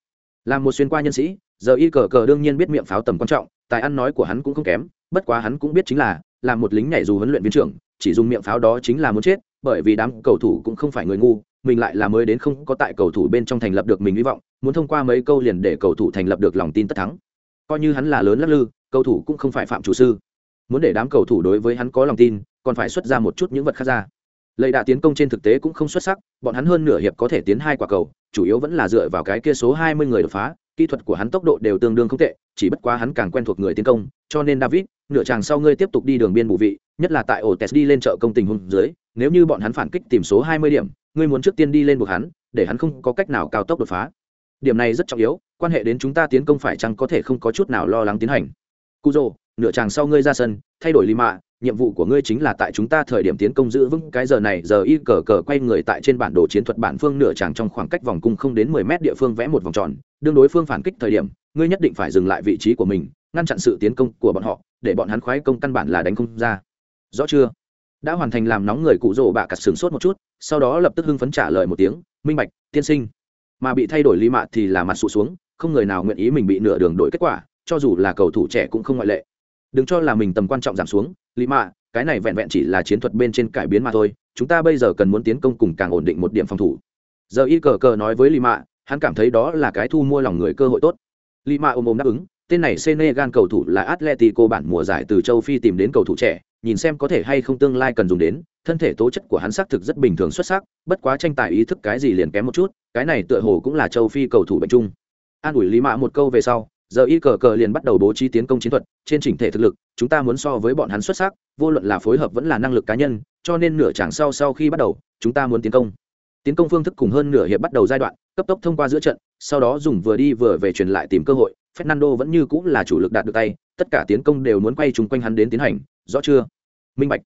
Speaker 1: Làm một xuyên qua nhân sĩ, giờ y cờ cờ đương nhiên biết miệng pháo tầm quan trọng, tài ăn nói của hắn cũng không kém, bất quá hắn cũng biết chính là làm một lính nhảy dù huấn luyện viên trưởng, chỉ dùng miệng pháo đó chính là muốn chết, bởi vì đám cầu thủ cũng không phải người ngu, mình lại là mới đến không có tại cầu thủ bên trong thành lập được mình hy vọng, muốn thông qua mấy câu liền để cầu thủ thành lập được lòng tin tất thắng. Coi như hắn là lớn lắc lư, cầu thủ cũng không phải phạm chủ sư muốn để đám cầu thủ đối với hắn có lòng tin còn phải xuất ra một chút những vật khác ra. Lệ đạ tiến công trên thực tế cũng không xuất sắc bọn hắn hơn nửa hiệp có thể tiến hai quả cầu chủ yếu vẫn là dựa vào cái kia số hai mươi người đột phá kỹ thuật của hắn tốc độ đều tương đương không tệ chỉ bất quá hắn càng quen thuộc người tiến công cho nên david nửa chàng sau ngươi tiếp tục đi đường biên bù vị nhất là tại ổ tes đi lên chợ công tình hôn dưới nếu như bọn hắn phản kích tìm số hai mươi điểm ngươi muốn trước tiên đi lên buộc hắn để hắn không có cách nào cao tốc đột phá. Điểm này rất trọng yếu quan hệ đến chúng ta tiến công phải chăng có thể không có chút nào lo lắng tiến hành. Cujo, nửa chàng sau ngươi ra sân, thay đổi lima nhiệm vụ của ngươi chính là tại chúng ta thời điểm tiến công giữ vững cái giờ này, giờ y cờ cờ quay người tại trên bản đồ chiến thuật bản phương nửa chàng trong khoảng cách vòng cung không đến mười mét địa phương vẽ một vòng tròn, đương đối phương phản kích thời điểm, ngươi nhất định phải dừng lại vị trí của mình, ngăn chặn sự tiến công của bọn họ, để bọn hắn khoái công căn bản là đánh không ra. Rõ chưa? Đã hoàn thành làm nóng người cụ rồ bạ cặt sừng sốt một chút, sau đó lập tức hưng phấn trả lời một tiếng, minh bạch, tiên sinh. Mà bị thay đổi lý mạ thì là mặt sụ xuống, không người nào nguyện ý mình bị nửa đường đổi kết quả, cho dù là cầu thủ trẻ cũng không ngoại lệ đừng cho là mình tầm quan trọng giảm xuống, lý mạ, cái này vẹn vẹn chỉ là chiến thuật bên trên cải biến mà thôi, chúng ta bây giờ cần muốn tiến công cùng càng ổn định một điểm phòng thủ. Giờ y cờ cờ nói với lý mạ, hắn cảm thấy đó là cái thu mua lòng người cơ hội tốt. Lý mạ ôm ôm đáp ứng, tên này senegal cầu thủ là atletico bản mùa giải từ châu phi tìm đến cầu thủ trẻ, nhìn xem có thể hay không tương lai cần dùng đến, thân thể tố chất của hắn xác thực rất bình thường xuất sắc, bất quá tranh tài ý thức cái gì liền kém một chút, cái này tựa hồ cũng là châu phi cầu thủ bệnh chung. An ủi lý mạ một câu về sau giờ y cờ cờ liền bắt đầu bố trí tiến công chiến thuật, trên chỉnh thể thực lực, chúng ta muốn so với bọn hắn xuất sắc, vô luận là phối hợp vẫn là năng lực cá nhân, cho nên nửa chặng sau sau khi bắt đầu, chúng ta muốn tiến công. Tiến công phương thức cùng hơn nửa hiệp bắt đầu giai đoạn, cấp tốc thông qua giữa trận, sau đó dùng vừa đi vừa về truyền lại tìm cơ hội, fernando vẫn như cũng là chủ lực đạt được tay, tất cả tiến công đều muốn quay chung quanh hắn đến tiến hành, rõ chưa? Minh bạch.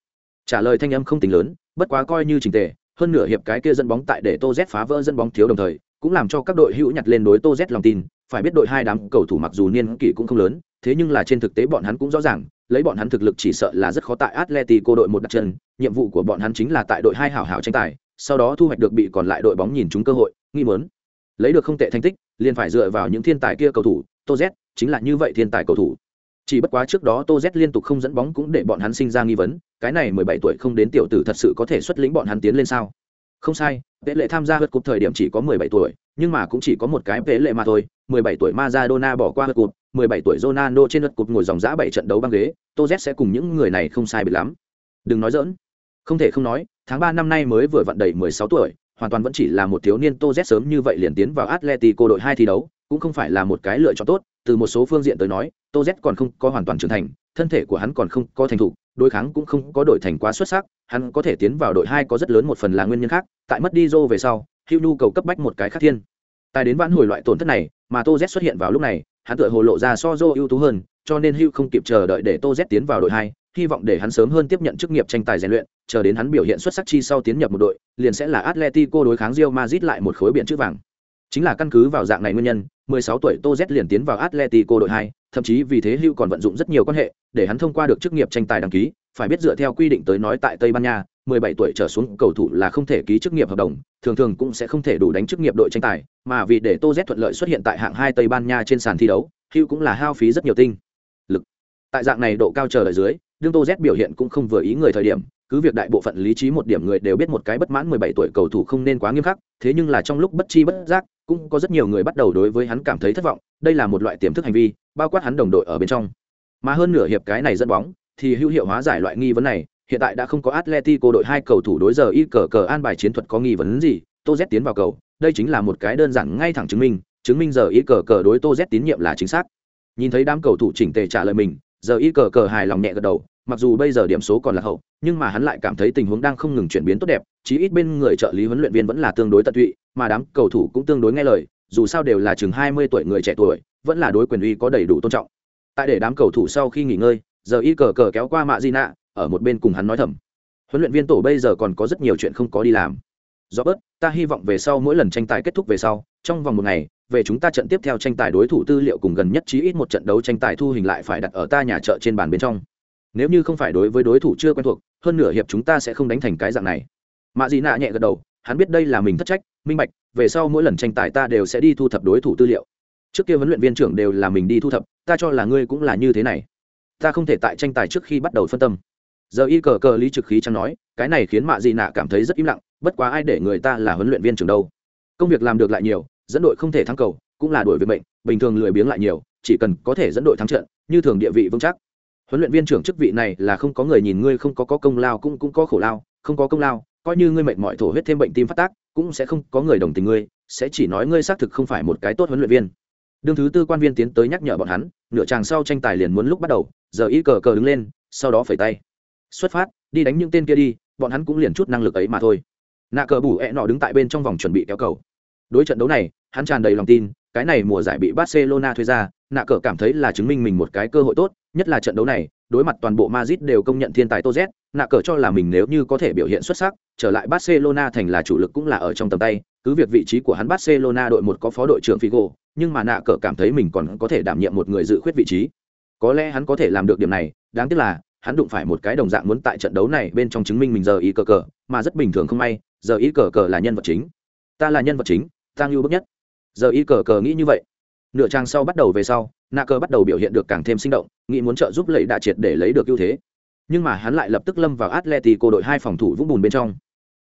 Speaker 1: Trả lời thanh âm không tính lớn, bất quá coi như trình tề, hơn nửa hiệp cái kia dẫn bóng tại để tô z phá vỡ dẫn bóng thiếu đồng thời, cũng làm cho các đội hữu nhặt lên đối tô z lòng tin phải biết đội hai đám cầu thủ mặc dù niên kỷ cũng không lớn, thế nhưng là trên thực tế bọn hắn cũng rõ ràng, lấy bọn hắn thực lực chỉ sợ là rất khó tại atletico đội một đặt chân, nhiệm vụ của bọn hắn chính là tại đội hai hảo hảo tranh tài, sau đó thu hoạch được bị còn lại đội bóng nhìn chúng cơ hội, nghi muốn. Lấy được không tệ thành tích, liền phải dựa vào những thiên tài kia cầu thủ Toz chính là như vậy thiên tài cầu thủ. Chỉ bất quá trước đó Toz liên tục không dẫn bóng cũng để bọn hắn sinh ra nghi vấn, cái này mười bảy tuổi không đến tiểu tử thật sự có thể xuất lĩnh bọn hắn tiến lên sao? Không sai vệ lệ tham gia vượt cục thời điểm chỉ có mười bảy tuổi nhưng mà cũng chỉ có một cái vế lệ mà thôi 17 tuổi Maradona bỏ qua lượt cụt, 17 tuổi Ronaldo trên lượt cụt ngồi dòng dã 7 trận đấu băng ghế, Toz sẽ cùng những người này không sai biệt lắm. Đừng nói giỡn. Không thể không nói, tháng 3 năm nay mới vừa vận đầy 16 tuổi, hoàn toàn vẫn chỉ là một thiếu niên Toz sớm như vậy liền tiến vào Atletico đội 2 thi đấu, cũng không phải là một cái lựa chọn tốt, từ một số phương diện tới nói, Toz còn không có hoàn toàn trưởng thành, thân thể của hắn còn không có thành thục, đối kháng cũng không có đội thành quá xuất sắc, hắn có thể tiến vào đội 2 có rất lớn một phần là nguyên nhân khác, tại mất đi Zô về sau, hữu nhu cầu cấp bách một cái khác thiên. Tài đến vãn hồi loại tổn thất này, mà Tô Z xuất hiện vào lúc này, hắn tựa hồ lộ ra so dô ưu tú hơn, cho nên hữu không kịp chờ đợi để Tô Z tiến vào đội hai, hy vọng để hắn sớm hơn tiếp nhận chức nghiệp tranh tài rèn luyện, chờ đến hắn biểu hiện xuất sắc chi sau tiến nhập một đội, liền sẽ là Atletico đối kháng Real Madrid lại một khối biển chữ vàng. Chính là căn cứ vào dạng này nguyên nhân, 16 tuổi Tô Z liền tiến vào Atletico đội hai, thậm chí vì thế hữu còn vận dụng rất nhiều quan hệ, để hắn thông qua được chức nghiệp tranh tài đăng ký, phải biết dựa theo quy định tới nói tại Tây Ban Nha, 17 tuổi trở xuống cầu thủ là không thể ký chức nghiệp hợp đồng, thường thường cũng sẽ không thể đủ đánh chức nghiệp đội tranh tài, mà vì để Tô Z thuận lợi xuất hiện tại hạng 2 Tây Ban Nha trên sàn thi đấu, Hugh cũng là hao phí rất nhiều tinh lực. Tại dạng này độ cao chờ đợi dưới, đương Tô Z biểu hiện cũng không vừa ý người thời điểm, cứ việc đại bộ phận lý trí một điểm người đều biết một cái bất mãn 17 tuổi cầu thủ không nên quá nghiêm khắc, thế nhưng là trong lúc bất chi bất giác, cũng có rất nhiều người bắt đầu đối với hắn cảm thấy thất vọng, đây là một loại tiềm thức hành vi, bao quát hắn đồng đội ở bên trong. Mà hơn nửa hiệp cái này dẫn bóng, thì hữu hiệu hóa giải loại nghi vấn này, hiện tại đã không có Atletico đội hai cầu thủ đối giờ y cờ cờ an bài chiến thuật có nghi vấn gì, Tô Z tiến vào cầu, đây chính là một cái đơn giản ngay thẳng chứng minh, chứng minh giờ y cờ cờ đối Tô Z tín nhiệm là chính xác. Nhìn thấy đám cầu thủ chỉnh tề trả lời mình, giờ y cờ cờ hài lòng nhẹ gật đầu, mặc dù bây giờ điểm số còn là hậu, nhưng mà hắn lại cảm thấy tình huống đang không ngừng chuyển biến tốt đẹp, chí ít bên người trợ lý huấn luyện viên vẫn là tương đối tận tụy, mà đám cầu thủ cũng tương đối nghe lời, dù sao đều là chừng 20 tuổi người trẻ tuổi, vẫn là đối quyền uy có đầy đủ tôn trọng. Tại để đám cầu thủ sau khi nghỉ ngơi, giờ y cờ cờ kéo qua mạ di nạ ở một bên cùng hắn nói thầm. Huấn luyện viên tổ bây giờ còn có rất nhiều chuyện không có đi làm. Do bớt ta hy vọng về sau mỗi lần tranh tài kết thúc về sau, trong vòng một ngày, về chúng ta trận tiếp theo tranh tài đối thủ tư liệu cùng gần nhất chí ít một trận đấu tranh tài thu hình lại phải đặt ở ta nhà chợ trên bàn bên trong. Nếu như không phải đối với đối thủ chưa quen thuộc, hơn nửa hiệp chúng ta sẽ không đánh thành cái dạng này. Mạ dị nạ nhẹ gật đầu, hắn biết đây là mình thất trách, minh bạch, về sau mỗi lần tranh tài ta đều sẽ đi thu thập đối thủ tư liệu. Trước kia huấn luyện viên trưởng đều là mình đi thu thập, ta cho là ngươi cũng là như thế này. Ta không thể tại tranh tài trước khi bắt đầu phân tâm giờ y cờ cờ lý trực khí chẳng nói, cái này khiến mạ dị nạ cảm thấy rất im lặng, bất quá ai để người ta là huấn luyện viên trường đâu. Công việc làm được lại nhiều, dẫn đội không thể thắng cầu, cũng là đổi việc bệnh bình thường lười biếng lại nhiều, chỉ cần có thể dẫn đội thắng trận, như thường địa vị vững chắc. Huấn luyện viên trưởng chức vị này là không có người nhìn ngươi, không có có công lao cũng cũng có khổ lao, không có công lao, coi như ngươi mệt mỏi thổ huyết thêm bệnh tim phát tác, cũng sẽ không có người đồng tình ngươi, sẽ chỉ nói ngươi xác thực không phải một cái tốt huấn luyện viên. Đương thứ tư quan viên tiến tới nhắc nhở bọn hắn, nửa chàng sau tranh tài liền muốn lúc bắt đầu, giờ y cờ cờ đứng lên, sau đó phẩy tay xuất phát đi đánh những tên kia đi bọn hắn cũng liền chút năng lực ấy mà thôi nạ cờ bù ẹ、e、nọ đứng tại bên trong vòng chuẩn bị kéo cầu đối trận đấu này hắn tràn đầy lòng tin cái này mùa giải bị barcelona thuê ra nạ cờ cảm thấy là chứng minh mình một cái cơ hội tốt nhất là trận đấu này đối mặt toàn bộ Madrid đều công nhận thiên tài Tô Z, nạ cờ cho là mình nếu như có thể biểu hiện xuất sắc, trở lại Barcelona thành là chủ lực cũng là ở trong tầm tay, cứ việc vị trí của hắn Barcelona đội một có phó đội trưởng Figo, nhưng mà nạ cờ cảm thấy mình còn có thể đảm nhiệm một người dự khuyết vị trí. Có lẽ hắn có thể làm được điểm này, đáng tiếc là hắn đụng phải một cái đồng dạng muốn tại trận đấu này bên trong chứng minh mình giờ ý cờ cờ, mà rất bình thường không may, giờ ý cờ cờ là nhân vật chính. Ta là nhân vật chính, ta ưu bức nhất. Giờ ý cờ cờ nghĩ như vậy. Nửa trang sau bắt đầu về sau, nạ cờ bắt đầu biểu hiện được càng thêm sinh động, nghĩ muốn trợ giúp lẫy đạ triệt để lấy được ưu thế. Nhưng mà hắn lại lập tức lâm vào Atletico đội hai phòng thủ vũng bùn bên trong.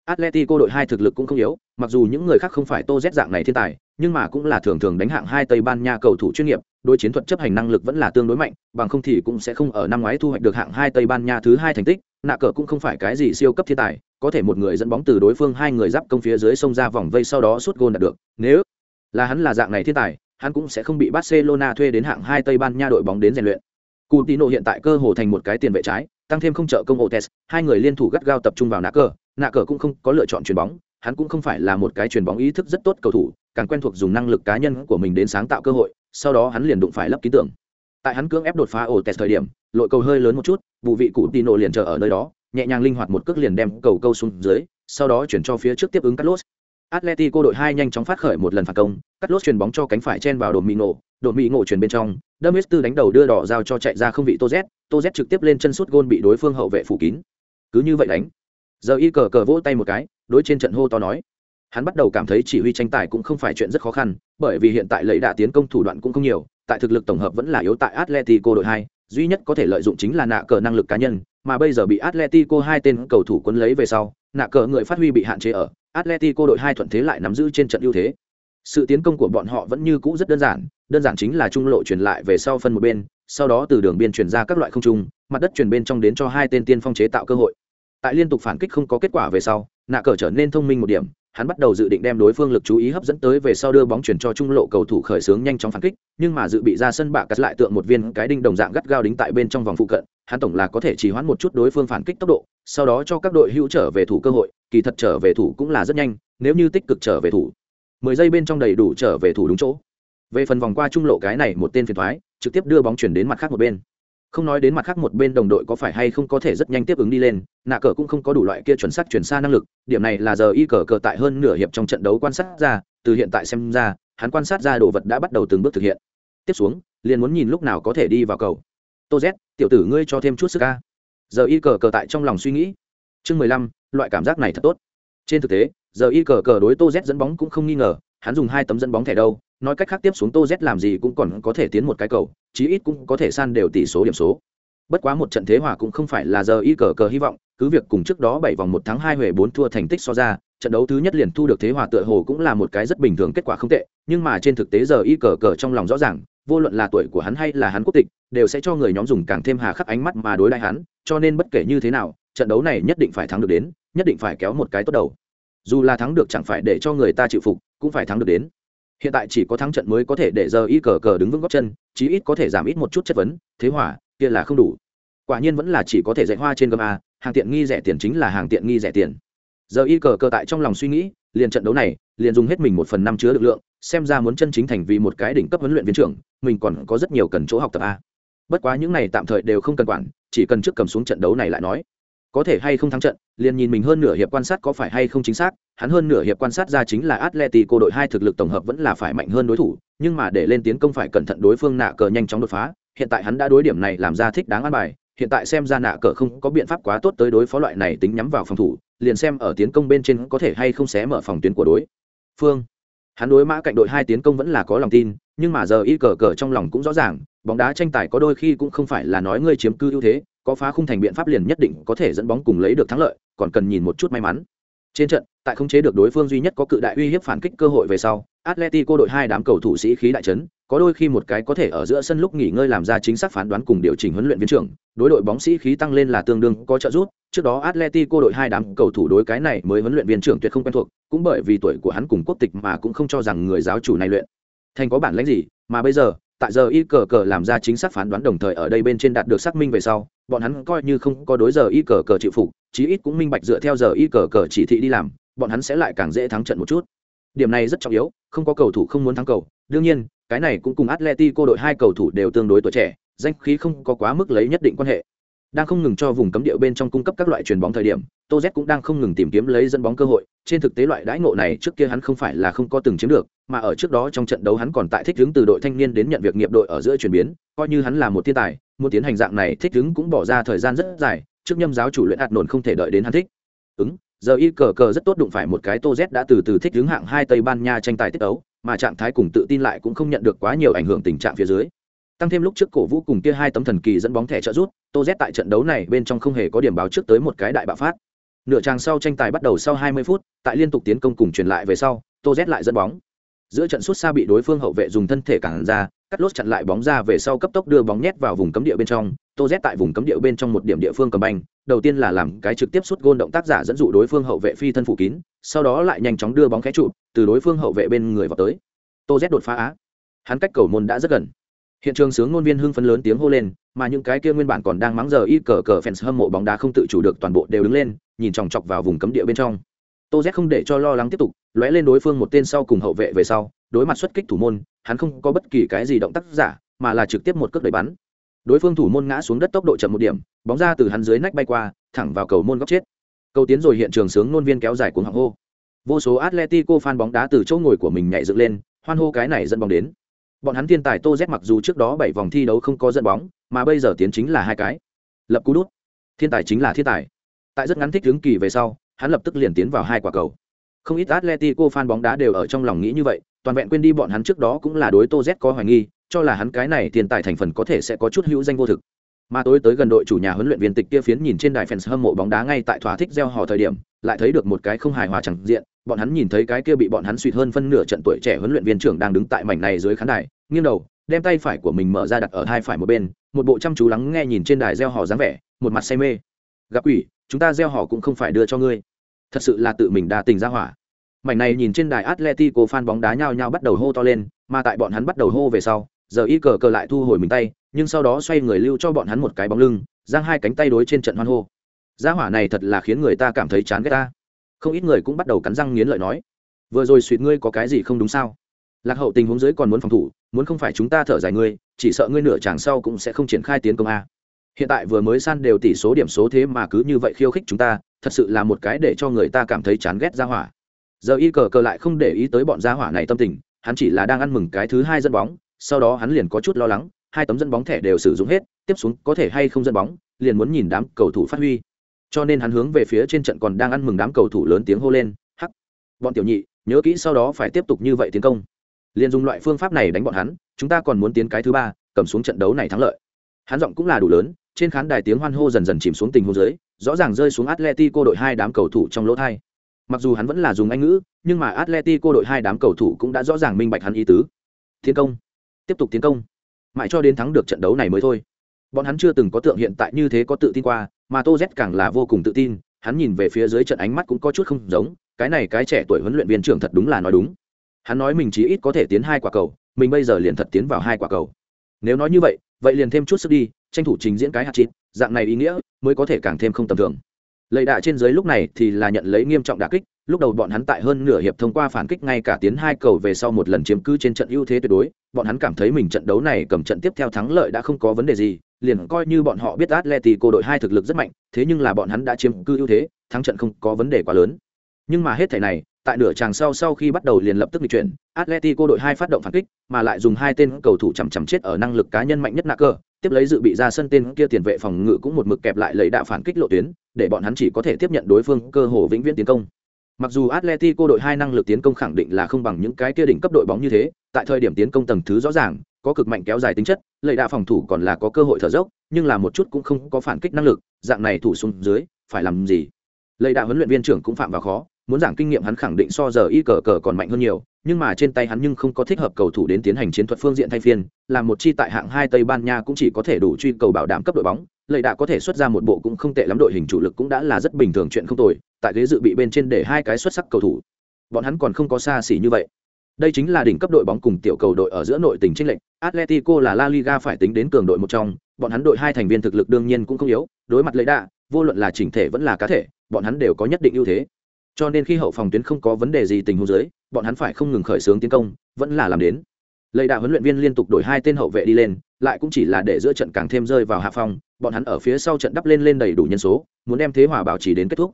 Speaker 1: Atletico đội hai thực lực cũng không yếu, mặc dù những người khác không phải Tô Z dạng này thiên tài, nhưng mà cũng là thường thường đánh hạng hai Tây Ban Nha cầu thủ chuyên nghiệp, đối chiến thuật chấp hành năng lực vẫn là tương đối mạnh, bằng không thì cũng sẽ không ở năm ngoái thu hoạch được hạng hai Tây Ban Nha thứ hai thành tích, nạ cờ cũng không phải cái gì siêu cấp thiên tài, có thể một người dẫn bóng từ đối phương hai người giáp công phía dưới sông ra vòng vây sau đó suốt gôn đạt được. Nếu là hắn là dạng này thiên tài, hắn cũng sẽ không bị Barcelona thuê đến hạng hai Tây Ban Nha đội bóng đến rèn luyện. Coutinho hiện tại cơ hồ thành một cái tiền vệ trái, tăng thêm không trợ công Otes, hai người liên thủ gắt gao tập trung vào nạ cờ, nạ cờ cũng không có lựa chọn chuyền bóng, hắn cũng không phải là một cái chuyền bóng ý thức rất tốt cầu thủ, càng quen thuộc dùng năng lực cá nhân của mình đến sáng tạo cơ hội, sau đó hắn liền đụng phải lấp ký tưởng. Tại hắn cưỡng ép đột phá Otes thời điểm, lội cầu hơi lớn một chút, vụ vị Coutinho liền chờ ở nơi đó, nhẹ nhàng linh hoạt một cước liền đem cầu câu xuống dưới, sau đó chuyển cho phía trước tiếp ứng cắt lốt atleti cô đội hai nhanh chóng phát khởi một lần phản công, cắt lốt chuyền bóng cho cánh phải chen vào đồn Mino, đồn Mino chuyển bên trong, Demis tư đánh đầu đưa đỏ giao cho chạy ra không vị Tô Z, Tô Z trực tiếp lên chân sút gôn bị đối phương hậu vệ phủ kín. Cứ như vậy đánh. Giờ y cờ cờ vỗ tay một cái, đối trên trận hô to nói. Hắn bắt đầu cảm thấy chỉ huy tranh tài cũng không phải chuyện rất khó khăn, bởi vì hiện tại lấy đà tiến công thủ đoạn cũng không nhiều, tại thực lực tổng hợp vẫn là yếu tại Atletico đội hai, duy nhất có thể lợi dụng chính là nạ cờ năng lực cá nhân, mà bây giờ bị Atletico hai tên cầu thủ quấn lấy về sau, nạ cờ người phát huy bị hạn chế ở, Atletico đội hai thuận thế lại nắm giữ trên trận ưu thế. sự tiến công của bọn họ vẫn như cũ rất đơn giản đơn giản chính là trung lộ truyền lại về sau phân một bên sau đó từ đường biên truyền ra các loại không trung mặt đất truyền bên trong đến cho hai tên tiên phong chế tạo cơ hội tại liên tục phản kích không có kết quả về sau nạ cờ trở nên thông minh một điểm hắn bắt đầu dự định đem đối phương lực chú ý hấp dẫn tới về sau đưa bóng chuyển cho trung lộ cầu thủ khởi xướng nhanh chóng phản kích, nhưng mà dự bị ra sân bạ cắt lại tượng một viên cái đinh đồng dạng gắt gao đính tại bên trong vòng phụ cận, hắn tổng là có thể trì hoãn một chút đối phương phản kích tốc độ, sau đó cho các đội hữu trở về thủ cơ hội, kỳ thật trở về thủ cũng là rất nhanh, nếu như tích cực trở về thủ. Mười giây bên trong đầy đủ trở về thủ đúng chỗ. Về phần vòng qua trung lộ cái này một tên phiền thoái, trực tiếp đưa bóng chuyển đến mặt khác một bên không nói đến mặt khác một bên đồng đội có phải hay không có thể rất nhanh tiếp ứng đi lên, nạ cờ cũng không có đủ loại kia chuẩn xác chuyển xa năng lực, điểm này là giờ y cờ cờ tại hơn nửa hiệp trong trận đấu quan sát ra, từ hiện tại xem ra, hắn quan sát ra đồ vật đã bắt đầu từng bước thực hiện. Tiếp xuống, liền muốn nhìn lúc nào có thể đi vào cầu. Tô z, tiểu tử ngươi cho thêm chút sức ca giờ y cờ cờ tại trong lòng suy nghĩ. Chương mười lăm, loại cảm giác này thật tốt. Trên thực tế, giờ y cờ cờ đối tô z dẫn bóng cũng không nghi ngờ, hắn dùng hai tấm dẫn bóng thẻ đâu nói cách khác tiếp xuống tô z làm gì cũng còn có thể tiến một cái cầu, chí ít cũng có thể san đều tỷ số điểm số. Bất quá một trận thế hòa cũng không phải là giờ y cờ cờ hy vọng, cứ việc cùng trước đó bảy vòng một tháng hai huệ bốn thua thành tích so ra, trận đấu thứ nhất liền thu được thế hòa tựa hồ cũng là một cái rất bình thường kết quả không tệ, nhưng mà trên thực tế giờ y cờ cờ trong lòng rõ ràng, vô luận là tuổi của hắn hay là hắn quốc tịch, đều sẽ cho người nhóm dùng càng thêm hà khắc ánh mắt mà đối lại hắn, cho nên bất kể như thế nào, trận đấu này nhất định phải thắng được đến, nhất định phải kéo một cái tốt đầu. Dù là thắng được chẳng phải để cho người ta chịu phục, cũng phải thắng được đến hiện tại chỉ có thắng trận mới có thể để giờ y cờ cờ đứng vững góc chân, chí ít có thể giảm ít một chút chất vấn, thế hỏa kia là không đủ. Quả nhiên vẫn là chỉ có thể dạy hoa trên gầm a, hàng tiện nghi rẻ tiền chính là hàng tiện nghi rẻ tiền. Giờ y cờ cờ tại trong lòng suy nghĩ, liền trận đấu này, liền dùng hết mình một phần năm chứa lực lượng, xem ra muốn chân chính thành vì một cái đỉnh cấp huấn luyện viên trưởng, mình còn có rất nhiều cần chỗ học tập a. Bất quá những này tạm thời đều không cần quản, chỉ cần trước cầm xuống trận đấu này lại nói có thể hay không thắng trận, liền nhìn mình hơn nửa hiệp quan sát có phải hay không chính xác, hắn hơn nửa hiệp quan sát ra chính là Atleti cô đội hai thực lực tổng hợp vẫn là phải mạnh hơn đối thủ, nhưng mà để lên tiến công phải cẩn thận đối phương nạ cờ nhanh chóng đột phá, hiện tại hắn đã đối điểm này làm ra thích đáng an bài, hiện tại xem ra nạ cờ không có biện pháp quá tốt tới đối phó loại này tính nhắm vào phòng thủ, liền xem ở tiến công bên trên có thể hay không xé mở phòng tuyến của đối phương. Hắn đối mã cạnh đội hai tiến công vẫn là có lòng tin, nhưng mà giờ y cờ cờ trong lòng cũng rõ ràng, bóng đá tranh tài có đôi khi cũng không phải là nói ngươi chiếm cư ưu thế có phá khung thành biện pháp liền nhất định có thể dẫn bóng cùng lấy được thắng lợi, còn cần nhìn một chút may mắn. Trên trận, tại không chế được đối phương duy nhất có cự đại uy hiếp phản kích cơ hội về sau, atletico đội hai đám cầu thủ sĩ khí đại trấn có đôi khi một cái có thể ở giữa sân lúc nghỉ ngơi làm ra chính xác phán đoán cùng điều chỉnh huấn luyện viên trưởng, đối đội bóng sĩ khí tăng lên là tương đương có trợ giúp. Trước đó atletico đội hai đám cầu thủ đối cái này mới huấn luyện viên trưởng tuyệt không quen thuộc, cũng bởi vì tuổi của hắn cùng quốc tịch mà cũng không cho rằng người giáo chủ này luyện. Thành có bản lãnh gì? Mà bây giờ, tại giờ y cờ cờ làm ra chính xác phán đoán đồng thời ở đây bên trên đạt được xác minh về sau bọn hắn coi như không có đối giờ y cờ cờ chịu phục chí ít cũng minh bạch dựa theo giờ y cờ cờ chỉ thị đi làm bọn hắn sẽ lại càng dễ thắng trận một chút. Điểm này rất trọng yếu không có cầu thủ không muốn thắng cầu. Đương nhiên cái này cũng cùng Atleti, cô đội hai cầu thủ đều tương đối tuổi trẻ danh khí không có quá mức lấy nhất định quan hệ. Đang không ngừng cho vùng cấm địa bên trong cung cấp các loại chuyền bóng thời điểm tô z cũng đang không ngừng tìm kiếm lấy dẫn bóng cơ hội. Trên thực tế loại đãi ngộ này trước kia hắn không phải là không có từng chiếm được mà ở trước đó trong trận đấu hắn còn tại thích hướng từ đội thanh niên đến nhận việc nghiệp đội ở giữa chuyển biến coi như hắn là một thiên tài muốn tiến hành dạng này thích ứng cũng bỏ ra thời gian rất dài, trước nhâm giáo chủ luyện hạt nổn không thể đợi đến hắn thích. Ứng, giờ y cờ cờ rất tốt đụng phải một cái tô z đã từ từ thích ứng hạng hai tây ban nha tranh tài tiết đấu mà trạng thái cùng tự tin lại cũng không nhận được quá nhiều ảnh hưởng tình trạng phía dưới. Tăng thêm lúc trước cổ vũ cùng kia hai tấm thần kỳ dẫn bóng thẻ trợ rút tô z tại trận đấu này bên trong không hề có điểm báo trước tới một cái đại bạo phát. Nửa tràng sau tranh tài bắt đầu sau 20 phút, tại liên tục tiến công cùng truyền lại về sau, tô z lại dẫn bóng giữa trận suốt xa bị đối phương hậu vệ dùng thân thể cản ra, cắt lốt chặn lại bóng ra về sau cấp tốc đưa bóng nhét vào vùng cấm địa bên trong. Tô z tại vùng cấm địa bên trong một điểm địa phương cầm banh, đầu tiên là làm cái trực tiếp sút gôn động tác giả dẫn dụ đối phương hậu vệ phi thân phủ kín, sau đó lại nhanh chóng đưa bóng khé trụ, từ đối phương hậu vệ bên người vào tới. Tô z đột phá á. Hắn cách cầu môn đã rất gần. Hiện trường sướng ngôn viên hưng phấn lớn tiếng hô lên, mà những cái kia nguyên bản còn đang mắng giờ y cờ cờ fans hâm mộ bóng đá không tự chủ được toàn bộ đều đứng lên, nhìn chòng chọc vào vùng cấm địa bên trong tô z không để cho lo lắng tiếp tục, lóe lên đối phương một tên sau cùng hậu vệ về sau, đối mặt xuất kích thủ môn, hắn không có bất kỳ cái gì động tác giả, mà là trực tiếp một cước đẩy bắn. Đối phương thủ môn ngã xuống đất tốc độ chậm một điểm, bóng ra từ hắn dưới nách bay qua, thẳng vào cầu môn góc chết. Cầu tiến rồi hiện trường sướng nôn viên kéo dài cuồng họng hô. Vô số atletico fan bóng đá từ chỗ ngồi của mình nhảy dựng lên, hoan hô cái này dẫn bóng đến. Bọn hắn thiên tài tô z mặc dù trước đó bảy vòng thi đấu không có dẫn bóng, mà bây giờ tiến chính là hai cái. Lập cú đút. Thiên tài chính là thiên tài. Tại rất ngắn thích hướng kỳ về sau hắn lập tức liền tiến vào hai quả cầu. Không ít atletico fan bóng đá đều ở trong lòng nghĩ như vậy, toàn vẹn quên đi bọn hắn trước đó cũng là đối tô z có hoài nghi, cho là hắn cái này tiền tài thành phần có thể sẽ có chút hữu danh vô thực. Mà tối tới gần đội chủ nhà huấn luyện viên tịch kia phiến nhìn trên đài fans hâm mộ bóng đá ngay tại thỏa thích gieo hò thời điểm, lại thấy được một cái không hài hòa chẳng diện, bọn hắn nhìn thấy cái kia bị bọn hắn suýt hơn phân nửa trận tuổi trẻ huấn luyện viên trưởng đang đứng tại mảnh này dưới khán đài, nghiêng đầu, đem tay phải của mình mở ra đặt ở hai phải một bên, một bộ chăm chú lắng nghe nhìn trên đài gieo hò dáng vẻ, một mặt say mê gặp quỷ, chúng ta gieo họ cũng không phải đưa cho ngươi. Thật sự là tự mình đa tình ra hỏa. Mảnh này nhìn trên đài atletico fan bóng đá nhao nhao bắt đầu hô to lên, mà tại bọn hắn bắt đầu hô về sau, giờ y cờ cờ lại thu hồi mình tay, nhưng sau đó xoay người lưu cho bọn hắn một cái bóng lưng, giang hai cánh tay đối trên trận hoan hô. Gia hỏa này thật là khiến người ta cảm thấy chán ghét ta. Không ít người cũng bắt đầu cắn răng nghiến lợi nói, vừa rồi suýt ngươi có cái gì không đúng sao? Lạc hậu tình huống dưới còn muốn phòng thủ, muốn không phải chúng ta thở dài ngươi, chỉ sợ ngươi nửa chàng sau cũng sẽ không triển khai tiến công a hiện tại vừa mới san đều tỷ số điểm số thế mà cứ như vậy khiêu khích chúng ta, thật sự là một cái để cho người ta cảm thấy chán ghét gia hỏa. Giờ y cờ cờ lại không để ý tới bọn gia hỏa này tâm tình, hắn chỉ là đang ăn mừng cái thứ hai dẫn bóng, sau đó hắn liền có chút lo lắng, hai tấm dẫn bóng thẻ đều sử dụng hết, tiếp xuống có thể hay không dẫn bóng, liền muốn nhìn đám cầu thủ phát huy. Cho nên hắn hướng về phía trên trận còn đang ăn mừng đám cầu thủ lớn tiếng hô lên, hắc! Bọn tiểu nhị, nhớ kỹ sau đó phải tiếp tục như vậy tiến công. Liền dùng loại phương pháp này đánh bọn hắn, chúng ta còn muốn tiến cái thứ ba, cầm xuống trận đấu này thắng lợi. Hắn giọng cũng là đủ lớn trên khán đài tiếng hoan hô dần dần chìm xuống tình huống dưới, rõ ràng rơi xuống atletico đội hai đám cầu thủ trong lỗ thai. Mặc dù hắn vẫn là dùng anh ngữ, nhưng mà atletico đội hai đám cầu thủ cũng đã rõ ràng minh bạch hắn ý tứ. Tiến công. Tiếp tục tiến công. Mãi cho đến thắng được trận đấu này mới thôi. Bọn hắn chưa từng có tượng hiện tại như thế có tự tin qua, mà tô z càng là vô cùng tự tin, hắn nhìn về phía dưới trận ánh mắt cũng có chút không giống, cái này cái trẻ tuổi huấn luyện viên trưởng thật đúng là nói đúng. Hắn nói mình chỉ ít có thể tiến hai quả cầu, mình bây giờ liền thật tiến vào hai quả cầu nếu nói như vậy vậy liền thêm chút sức đi, tranh thủ trình diễn cái hạt chít dạng này ý nghĩa mới có thể càng thêm không tầm thường. Lầy đạ trên dưới lúc này thì là nhận lấy nghiêm trọng đà kích, lúc đầu bọn hắn tại hơn nửa hiệp thông qua phản kích ngay cả tiến hai cầu về sau một lần chiếm cứ trên trận ưu thế tuyệt đối, bọn hắn cảm thấy mình trận đấu này cầm trận tiếp theo thắng lợi đã không có vấn đề gì, liền coi như bọn họ biết atletico đội hai thực lực rất mạnh, thế nhưng là bọn hắn đã chiếm cứ ưu thế, thắng trận không có vấn đề quá lớn. Nhưng mà hết thể này tại nửa tràng sau sau khi bắt đầu liền lập tức di chuyển, atletico đội hai phát động phản kích, mà lại dùng hai tên cầu thủ chằm chằm chết ở năng lực cá nhân mạnh nhất nạ cơ, tiếp lấy dự bị ra sân tên kia tiền vệ phòng ngự cũng một mực kẹp lại lấy đạo phản kích lộ tuyến, để bọn hắn chỉ có thể tiếp nhận đối phương cơ hồ vĩnh viễn tiến công. Mặc dù atletico đội hai năng lực tiến công khẳng định là không bằng những cái kia đỉnh cấp đội bóng như thế, tại thời điểm tiến công tầng thứ rõ ràng, có cực mạnh kéo dài tính chất, lấy đạo phòng thủ còn là có cơ hội thở dốc, nhưng là một chút cũng không có phản kích năng lực, dạng này thủ xuống dưới, phải làm gì? Lấy đạo huấn luyện viên trưởng cũng phạm vào khó muốn giảng kinh nghiệm hắn khẳng định so giờ y cờ cờ còn mạnh hơn nhiều, nhưng mà trên tay hắn nhưng không có thích hợp cầu thủ đến tiến hành chiến thuật phương diện thay phiên làm một chi tại hạng hai tây ban nha cũng chỉ có thể đủ truy cầu bảo đảm cấp đội bóng lệ đã có thể xuất ra một bộ cũng không tệ lắm đội hình chủ lực cũng đã là rất bình thường chuyện không tồi, tại ghế dự bị bên trên để hai cái xuất sắc cầu thủ. Bọn hắn còn không có xa xỉ như vậy. Đây chính là đỉnh cấp đội bóng cùng tiểu cầu đội ở giữa nội tỉnh tranh lệnh atletico là la liga phải tính đến cường đội một trong, bọn hắn đội hai thành viên thực lực đương nhiên cũng không yếu, đối mặt lệ đạ, vô luận là chỉnh thể vẫn là cá thể, bọn hắn đều có nhất định ưu thế cho nên khi hậu phòng tuyến không có vấn đề gì tình huống dưới bọn hắn phải không ngừng khởi xướng tiến công vẫn là làm đến. Lầy đạo huấn luyện viên liên tục đổi hai tên hậu vệ đi lên lại cũng chỉ là để giữa trận càng thêm rơi vào hạ phong bọn hắn ở phía sau trận đắp lên lên đầy đủ nhân số muốn đem thế hòa bảo trì đến kết thúc.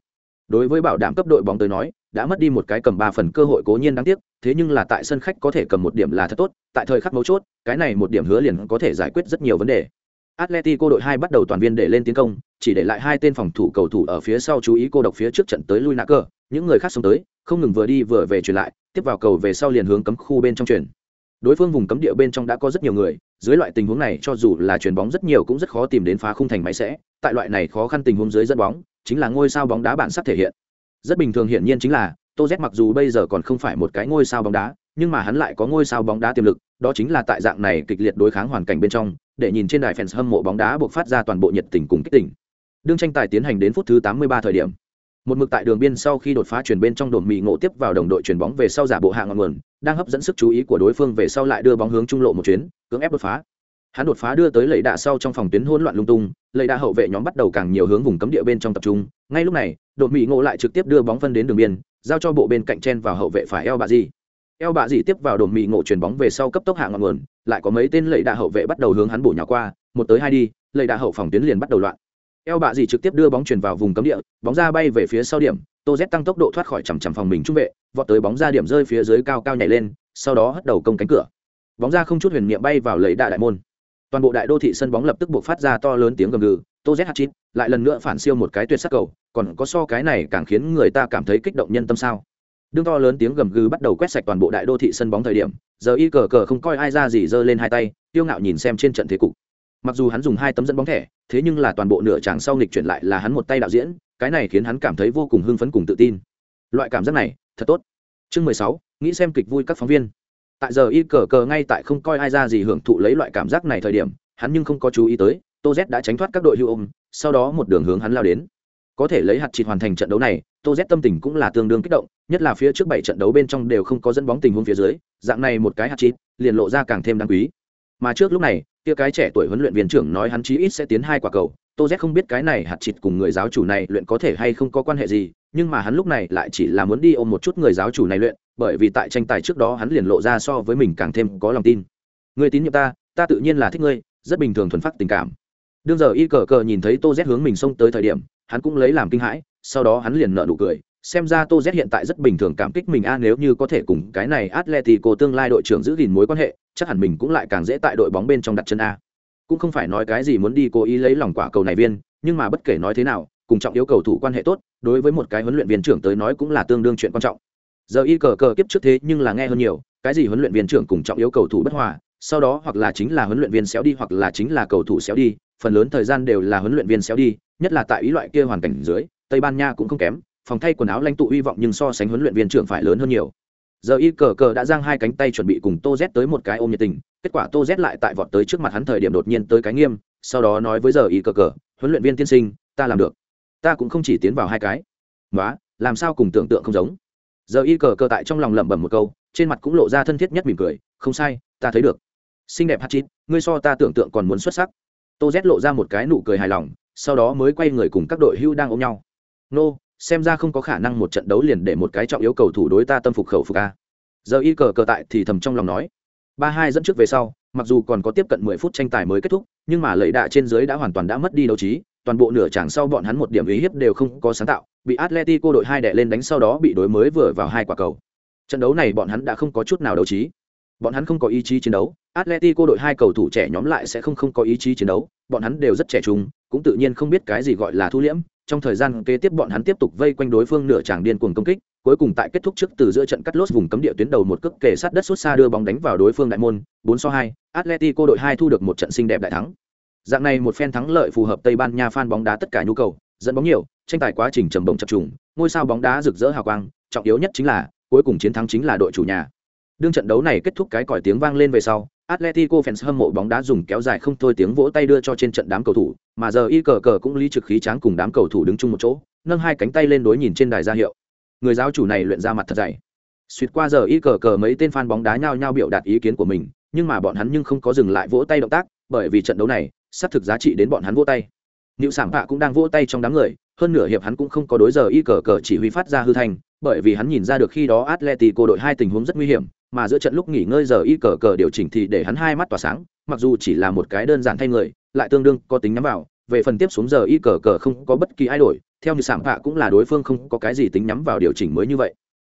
Speaker 1: Đối với bảo đảm cấp đội bóng tới nói đã mất đi một cái cầm ba phần cơ hội cố nhiên đáng tiếc thế nhưng là tại sân khách có thể cầm một điểm là thật tốt tại thời khắc mấu chốt cái này một điểm hứa liền có thể giải quyết rất nhiều vấn đề. Atletico đội hai bắt đầu toàn viên để lên tiến công, chỉ để lại hai tên phòng thủ cầu thủ ở phía sau chú ý cô độc phía trước trận tới lui nạ cờ những người khác xông tới, không ngừng vừa đi vừa về truyền lại, tiếp vào cầu về sau liền hướng cấm khu bên trong truyền. Đối phương vùng cấm địa bên trong đã có rất nhiều người, dưới loại tình huống này cho dù là chuyền bóng rất nhiều cũng rất khó tìm đến phá khung thành máy sẽ, tại loại này khó khăn tình huống dưới dẫn bóng, chính là ngôi sao bóng đá bản sắc thể hiện. Rất bình thường hiển nhiên chính là, Tô Z mặc dù bây giờ còn không phải một cái ngôi sao bóng đá, nhưng mà hắn lại có ngôi sao bóng đá tiềm lực, đó chính là tại dạng này kịch liệt đối kháng hoàn cảnh bên trong, để nhìn trên đài fans hâm mộ bóng đá buộc phát ra toàn bộ nhiệt tình cùng kích tỉnh. Đương tranh tài tiến hành đến phút thứ 83 thời điểm, một mực tại đường biên sau khi đột phá chuyển bên trong đồn mì ngộ tiếp vào đồng đội chuyển bóng về sau giả bộ hạ ngọn nguồn, đang hấp dẫn sức chú ý của đối phương về sau lại đưa bóng hướng trung lộ một chuyến, cưỡng ép đột phá. Hắn đột phá đưa tới lầy đạ sau trong phòng tuyến hỗn loạn lung tung, lầy đạ hậu vệ nhóm bắt đầu càng nhiều hướng vùng cấm địa bên trong tập trung. Ngay lúc này, đột mì ngộ lại trực tiếp đưa bóng phân đến đường biên, giao cho bộ bên cạnh chen vào hậu vệ phải eo bà gì eo bạ gì tiếp vào đồn mì ngộ chuyền bóng về sau cấp tốc hạ ngọn nguồn lại có mấy tên lầy đạ hậu vệ bắt đầu hướng hắn bổ nhỏ qua một tới hai đi lầy đạ hậu phòng tuyến liền bắt đầu loạn eo bạ dì trực tiếp đưa bóng chuyển vào vùng cấm địa bóng ra bay về phía sau điểm. Tô z tăng tốc độ thoát khỏi chằm chằm phòng mình trung vệ vọt tới bóng ra điểm rơi phía dưới cao cao nhảy lên sau đó hất đầu công cánh cửa. Bóng ra không chút huyền niệm bay vào lấy đại đại môn. Toàn bộ đại đô thị sân bóng lập tức buộc phát ra to lớn tiếng gầm gừ tô z chín, lại lần nữa phản siêu một cái tuyệt sắc cầu còn có so cái này càng khiến người ta cảm thấy kích động nhân tâm sao? Đương to lớn tiếng gầm gừ bắt đầu quét sạch toàn bộ đại đô thị sân bóng thời điểm giờ y cờ cờ không coi ai ra gì giơ lên hai tay tiêu ngạo nhìn xem trên trận thế cục mặc dù hắn dùng hai tấm dẫn bóng thẻ, thế nhưng là toàn bộ nửa tràng sau nghịch chuyển lại là hắn một tay đạo diễn, cái này khiến hắn cảm thấy vô cùng hưng phấn cùng tự tin. Loại cảm giác này, thật tốt. Chương mười sáu, nghĩ xem kịch vui các phóng viên. Tại giờ y cờ cờ ngay tại không coi ai ra gì hưởng thụ lấy loại cảm giác này thời điểm, hắn nhưng không có chú ý tới, tô z đã tránh thoát các đội hưu ôm, sau đó một đường hướng hắn lao đến. Có thể lấy hạt chịt hoàn thành trận đấu này, tô z tâm tình cũng là tương đương kích động, nhất là phía trước bảy trận đấu bên trong đều không có dẫn bóng tình huống phía dưới, dạng này một cái hạt chịt, liền lộ ra càng thêm đáng quý. Mà trước lúc này kia cái trẻ tuổi huấn luyện viên trưởng nói hắn chí ít sẽ tiến hai quả cầu. Tô z không biết cái này hạt chịt cùng người giáo chủ này luyện có thể hay không có quan hệ gì, nhưng mà hắn lúc này lại chỉ là muốn đi ôm một chút người giáo chủ này luyện, bởi vì tại tranh tài trước đó hắn liền lộ ra so với mình càng thêm có lòng tin. Người tín nhiệm ta ta tự nhiên là thích ngươi, rất bình thường thuần phát tình cảm. Đương giờ y cờ cờ nhìn thấy tô z hướng mình xông tới thời điểm, hắn cũng lấy làm kinh hãi, sau đó hắn liền nợ nụ cười xem ra tô z hiện tại rất bình thường cảm kích mình. A, nếu như có thể cùng cái này atletico tương lai đội trưởng giữ gìn mối quan hệ, chắc hẳn mình cũng lại càng dễ tại đội bóng bên trong đặt chân a. Cũng không phải nói cái gì muốn đi cố ý lấy lòng quả cầu này viên, nhưng mà bất kể nói thế nào, cùng trọng yêu cầu thủ quan hệ tốt, đối với một cái huấn luyện viên trưởng tới nói cũng là tương đương chuyện quan trọng. Giờ y cờ cờ kiếp trước thế nhưng là nghe hơn nhiều, cái gì huấn luyện viên trưởng cùng trọng yêu cầu thủ bất hòa, sau đó hoặc là chính là huấn luyện viên xéo đi hoặc là chính là cầu thủ xéo đi, phần lớn thời gian đều là huấn luyện viên xéo đi, nhất là tại ý loại kia hoàn cảnh dưới, tây ban nha cũng không kém phòng thay quần áo lãnh tụ hy vọng nhưng so sánh huấn luyện viên trưởng phải lớn hơn nhiều. Giờ y cờ cờ đã giang hai cánh tay chuẩn bị cùng tô z tới một cái ôm nhiệt tình, kết quả tô z lại tại vọt tới trước mặt hắn thời điểm đột nhiên tới cái nghiêm, sau đó nói với giờ y cờ cờ, huấn luyện viên tiên sinh, ta làm được. Ta cũng không chỉ tiến vào hai cái. Nói làm sao cùng tưởng tượng không giống? Giờ y cờ cờ tại trong lòng lẩm bẩm một câu, trên mặt cũng lộ ra thân thiết nhất mỉm cười, không sai, ta thấy được. Xinh đẹp hát chít, ngươi so ta tưởng tượng còn muốn xuất sắc. Tô z lộ ra một cái nụ cười hài lòng, sau đó mới quay người cùng các đội hưu đang ôm nhau. Nô xem ra không có khả năng một trận đấu liền để một cái trọng yếu cầu thủ đối ta tâm phục khẩu phục a. Giờ y cờ cờ tại thì thầm trong lòng nói. Ba hai dẫn trước về sau, mặc dù còn có tiếp cận mười phút tranh tài mới kết thúc, nhưng mà lợi đạ trên dưới đã hoàn toàn đã mất đi đấu trí, toàn bộ nửa chẳng sau bọn hắn một điểm ý hiếp đều không có sáng tạo, bị atletico đội hai đẻ lên đánh sau đó bị đối mới vừa vào hai quả cầu. Trận đấu này bọn hắn đã không có chút nào đấu trí. Bọn hắn không có ý chí chiến đấu, atletico đội hai cầu thủ trẻ nhóm lại sẽ không không có ý chí chiến đấu, bọn hắn đều rất trẻ trung, cũng tự nhiên không biết cái gì gọi là thu liễm trong thời gian kế tiếp bọn hắn tiếp tục vây quanh đối phương nửa tràng điên cuồng công kích cuối cùng tại kết thúc trước từ giữa trận cắt lốt vùng cấm địa tuyến đầu một cước kề sát đất xuất xa đưa bóng đánh vào đối phương đại môn 4 so 2, Atletico đội 2 thu được một trận xinh đẹp đại thắng. Dạng này một phen thắng lợi phù hợp Tây Ban Nha fan bóng đá tất cả nhu cầu, dẫn bóng nhiều, tranh tài quá trình trầm bổng chập trùng, ngôi sao bóng đá rực rỡ hào quang, trọng yếu nhất chính là cuối cùng chiến thắng chính là đội chủ nhà. Đương trận đấu này kết thúc cái còi tiếng vang lên về sau, Atletico fans hâm mộ bóng đá dùng kéo dài không thôi tiếng vỗ tay đưa cho trên trận đám cầu thủ, mà giờ y cờ cờ cũng lý trực khí tráng cùng đám cầu thủ đứng chung một chỗ, nâng hai cánh tay lên đối nhìn trên đài ra hiệu. Người giáo chủ này luyện ra mặt thật dày. Xuyệt qua giờ y cờ cờ mấy tên fan bóng đá nhao nhao biểu đạt ý kiến của mình, nhưng mà bọn hắn nhưng không có dừng lại vỗ tay động tác, bởi vì trận đấu này, sắp thực giá trị đến bọn hắn vỗ tay. Nữu Sảng Phạ cũng đang vỗ tay trong đám người, hơn nửa hiệp hắn cũng không có đối giờ y cờ cờ chỉ huy phát ra hư thành, bởi vì hắn nhìn ra được khi đó Atletico đội hai tình huống rất nguy hiểm, mà giữa trận lúc nghỉ ngơi giờ y cờ cờ điều chỉnh thì để hắn hai mắt tỏa sáng mặc dù chỉ là một cái đơn giản thay người lại tương đương có tính nhắm vào. Về phần tiếp xuống giờ y cờ cờ không có bất kỳ ai đổi theo như sảng phạ cũng là đối phương không có cái gì tính nhắm vào điều chỉnh mới như vậy.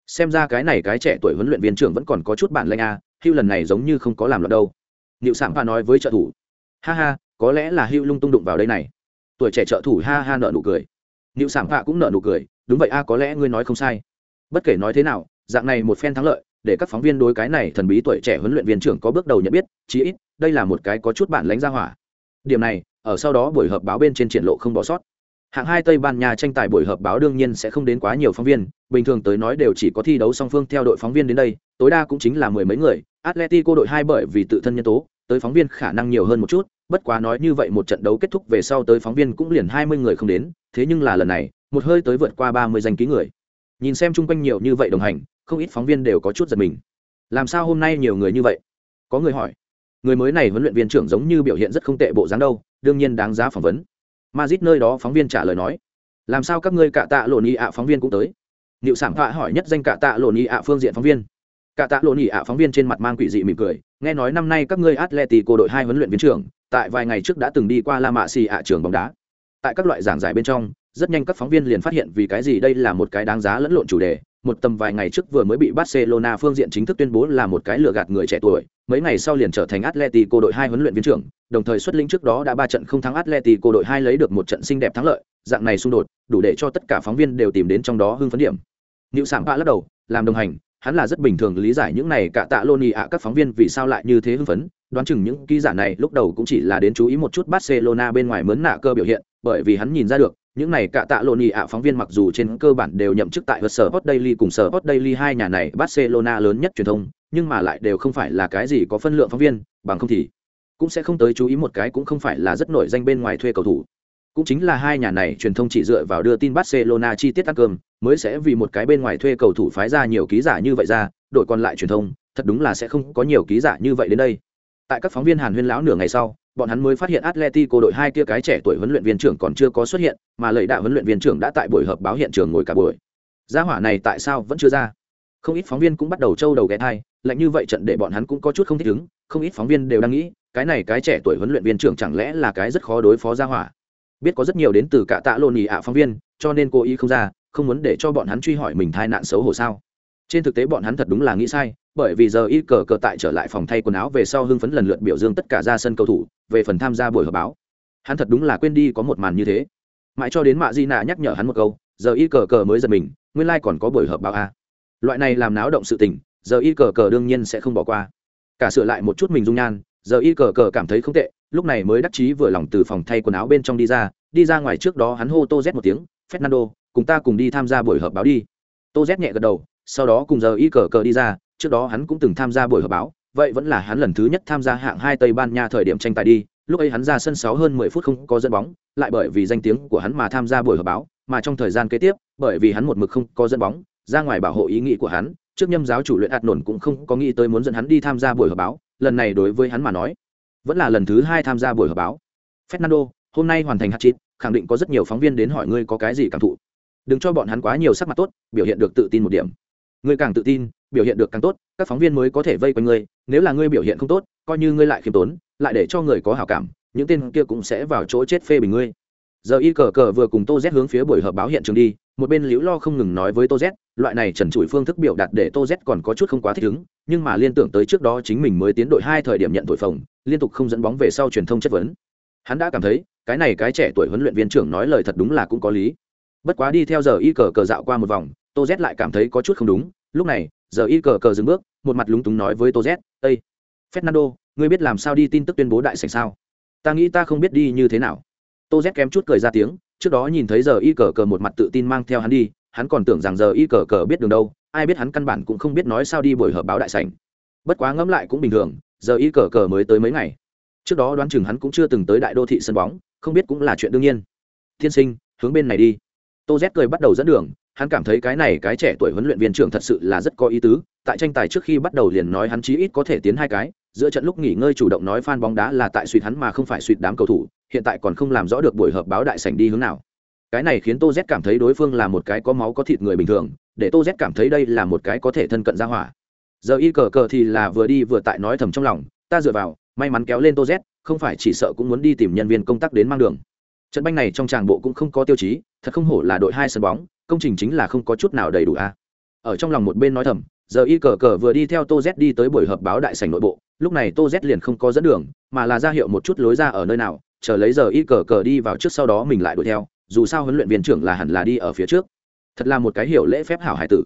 Speaker 1: Xem ra cái này cái trẻ tuổi huấn luyện viên trưởng vẫn còn có chút bản lanh a à, hưu lần này giống như không có làm loạn đâu. Nịu sảng phạ nói với trợ thủ. Ha ha có lẽ là hưu lung tung đụng vào đây này. Tuổi trẻ trợ thủ ha ha nợ nụ cười. Nịu sảng phạ cũng nợ nụ cười. Đúng vậy a có lẽ ngươi nói không sai. Bất kể nói thế nào dạng này một phen thắng lợi để các phóng viên đối cái này thần bí tuổi trẻ huấn luyện viên trưởng có bước đầu nhận biết, chí ít, đây là một cái có chút bản lãnh ra hỏa. Điểm này, ở sau đó buổi họp báo bên trên triển lộ không bỏ sót. Hạng hai tây ban nha tranh tài buổi họp báo đương nhiên sẽ không đến quá nhiều phóng viên, bình thường tới nói đều chỉ có thi đấu song phương theo đội phóng viên đến đây, tối đa cũng chính là mười mấy người, atletico đội hai bởi vì tự thân nhân tố, tới phóng viên khả năng nhiều hơn một chút, bất quá nói như vậy một trận đấu kết thúc về sau tới phóng viên cũng liền hai mươi người không đến, thế nhưng là lần này, một hơi tới vượt qua ba mươi danh ký người. Nhìn xem chung quanh nhiều như vậy đồng hành không ít phóng viên đều có chút giật mình. Làm sao hôm nay nhiều người như vậy? Có người hỏi. Người mới này huấn luyện viên trưởng giống như biểu hiện rất không tệ bộ dáng đâu đương nhiên đáng giá phỏng vấn. Mazit nơi đó phóng viên trả lời nói. Làm sao các ngươi cạ tạ lộn ý ạ phóng viên cũng tới? Liệu sản Phạ hỏi nhất danh cạ tạ lộn ý ạ phương diện phóng viên. Cạ tạ lộn ý ạ phóng viên trên mặt mang quỷ dị mỉm cười, nghe nói năm nay các ngươi Atletico đội hai huấn luyện viên trưởng, tại vài ngày trước đã từng đi qua La Mạ Xì ạ trường bóng đá. Tại các loại giảng giải bên trong, rất nhanh các phóng viên liền phát hiện vì cái gì đây là một cái đáng giá lẫn lộn chủ đề, một tầm vài ngày trước vừa mới bị Barcelona phương diện chính thức tuyên bố là một cái lừa gạt người trẻ tuổi, mấy ngày sau liền trở thành Atletico đội hai huấn luyện viên trưởng, đồng thời xuất lĩnh trước đó đã ba trận không thắng Atletico đội hai lấy được một trận xinh đẹp thắng lợi, dạng này xung đột, đủ để cho tất cả phóng viên đều tìm đến trong đó hưng phấn điểm. Nữu Sảng Pạ lắc đầu, làm đồng hành, hắn là rất bình thường lý giải những này cả tạ Loni ạ các phóng viên vì sao lại như thế hưng phấn, đoán chừng những ký giả này lúc đầu cũng chỉ là đến chú ý một chút Barcelona bên ngoài mướn nạ cơ biểu hiện, bởi vì hắn nhìn ra được, những này cả tạ lộn nhị ạ phóng viên mặc dù trên cơ bản đều nhậm chức tại vật sở Hot Daily cùng sở Hot Daily hai nhà này Barcelona lớn nhất truyền thông, nhưng mà lại đều không phải là cái gì có phân lượng phóng viên, bằng không thì cũng sẽ không tới chú ý một cái cũng không phải là rất nổi danh bên ngoài thuê cầu thủ. Cũng chính là hai nhà này truyền thông chỉ dựa vào đưa tin Barcelona chi tiết ăn cơm, mới sẽ vì một cái bên ngoài thuê cầu thủ phái ra nhiều ký giả như vậy ra, đội còn lại truyền thông, thật đúng là sẽ không có nhiều ký giả như vậy đến đây. Tại các phóng viên Hàn Huyên lão nửa ngày sau, bọn hắn mới phát hiện Atletico đội hai kia cái trẻ tuổi huấn luyện viên trưởng còn chưa có xuất hiện, mà lợi đạo huấn luyện viên trưởng đã tại buổi họp báo hiện trường ngồi cả buổi. Gia hỏa này tại sao vẫn chưa ra? Không ít phóng viên cũng bắt đầu trâu đầu ghé thai, lạnh như vậy trận để bọn hắn cũng có chút không thích ứng, không ít phóng viên đều đang nghĩ, cái này cái trẻ tuổi huấn luyện viên trưởng chẳng lẽ là cái rất khó đối phó gia hỏa. Biết có rất nhiều đến từ cả tạ lộn nhì ạ phóng viên, cho nên cố ý không ra, không muốn để cho bọn hắn truy hỏi mình thai nạn xấu hổ sao. Trên thực tế bọn hắn thật đúng là nghĩ sai, bởi vì giờ y cờ cờ tại trở lại phòng thay quần áo về sau hưng phấn lần lượt biểu dương tất cả ra sân cầu thủ về phần tham gia buổi họp báo. Hắn thật đúng là quên đi có một màn như thế. Mãi cho đến mạ di nạ nhắc nhở hắn một câu, giờ y cờ cờ mới giật mình, nguyên lai、like、còn có buổi họp báo a. À. loại này làm náo động sự tình, giờ y cờ cờ đương nhiên sẽ không bỏ qua. Cả sửa lại một chút mình dung nhan, giờ y cờ cờ cảm thấy không tệ, lúc này mới đắc chí vừa lòng từ phòng thay quần áo bên trong đi ra đi ra ngoài trước đó hắn hô tô z một tiếng, fernando, cùng ta cùng đi tham gia buổi họp báo đi. Tô z nhẹ gật đầu, sau đó cùng giờ y cờ cờ đi ra, trước đó hắn cũng từng tham gia buổi họp báo vậy vẫn là hắn lần thứ nhất tham gia hạng hai tây ban nha thời điểm tranh tài đi, lúc ấy hắn ra sân sáu hơn mười phút không có dẫn bóng, lại bởi vì danh tiếng của hắn mà tham gia buổi họp báo, mà trong thời gian kế tiếp, bởi vì hắn một mực không có dẫn bóng, ra ngoài bảo hộ ý nghĩ của hắn, trước nhâm giáo chủ luyện ạt nổn cũng không có nghĩ tới muốn dẫn hắn đi tham gia buổi họp báo, lần này đối với hắn mà nói, vẫn là lần thứ hai tham gia buổi họp báo. Fernando, hôm nay hoàn thành hạt chít khẳng định có rất nhiều phóng viên đến hỏi ngươi có cái gì cảm thụ. Đừng cho bọn hắn quá nhiều sắc mặt tốt, biểu hiện được tự tin một điểm. Ngươi càng tự tin biểu hiện được càng tốt, các phóng viên mới có thể vây quanh ngươi, nếu là ngươi biểu hiện không tốt, coi như ngươi lại khiêm tốn, lại để cho người có hảo cảm, những tên kia cũng sẽ vào chỗ chết phê bình ngươi. Giờ y cờ cờ vừa cùng tô z hướng phía buổi họp báo hiện trường đi, một bên liễu lo không ngừng nói với tô z, loại này trần trụi phương thức biểu đạt để tô z còn có chút không quá thích ứng, nhưng mà liên tưởng tới trước đó chính mình mới tiến đội hai thời điểm nhận thổi phồng, liên tục không dẫn bóng về sau truyền thông chất vấn. Hắn đã cảm thấy, cái này cái trẻ tuổi huấn luyện viên trưởng nói lời thật đúng là cũng có lý. Bất quá đi theo giờ y cờ cờ dạo qua một vòng, tô z lại cảm thấy có chút không đúng, lúc này giờ y cờ cờ dừng bước, một mặt lúng túng nói với tô z ây fernando, ngươi biết làm sao đi tin tức tuyên bố đại sảnh sao? Ta nghĩ ta không biết đi như thế nào. Tô z kém chút cười ra tiếng, trước đó nhìn thấy giờ y cờ cờ một mặt tự tin mang theo hắn đi, hắn còn tưởng rằng giờ y cờ cờ biết đường đâu, ai biết hắn căn bản cũng không biết nói sao đi buổi họp báo đại sảnh. Bất quá ngẫm lại cũng bình thường, giờ y cờ cờ mới tới mấy ngày. Trước đó đoán chừng hắn cũng chưa từng tới đại đô thị sân bóng, không biết cũng là chuyện đương nhiên. Thiên sinh, hướng bên này đi. Tô z cười bắt đầu dẫn đường hắn cảm thấy cái này cái trẻ tuổi huấn luyện viên trưởng thật sự là rất có ý tứ, tại tranh tài trước khi bắt đầu liền nói hắn chí ít có thể tiến hai cái, giữa trận lúc nghỉ ngơi chủ động nói fan bóng đá là tại suýt hắn mà không phải suýt đám cầu thủ, hiện tại còn không làm rõ được buổi họp báo đại sảnh đi hướng nào. Cái này khiến tô z cảm thấy đối phương là một cái có máu có thịt người bình thường, để tô z cảm thấy đây là một cái có thể thân cận ra hỏa. Giờ y cờ cờ thì là vừa đi vừa tại nói thầm trong lòng, ta dựa vào, may mắn kéo lên tô z, không phải chỉ sợ cũng muốn đi tìm nhân viên công tác đến mang đường. Trận banh này trong tràng bộ cũng không có tiêu chí, thật không hổ là đội hai sân bóng công trình chính là không có chút nào đầy đủ a ở trong lòng một bên nói thầm, giờ y cờ cờ vừa đi theo tô z đi tới buổi họp báo đại sảnh nội bộ, lúc này tô z liền không có dẫn đường, mà là ra hiệu một chút lối ra ở nơi nào, chờ lấy giờ y cờ cờ đi vào trước sau đó mình lại đuổi theo, dù sao huấn luyện viên trưởng là hẳn là đi ở phía trước. Thật là một cái hiểu lễ phép hảo hải tử.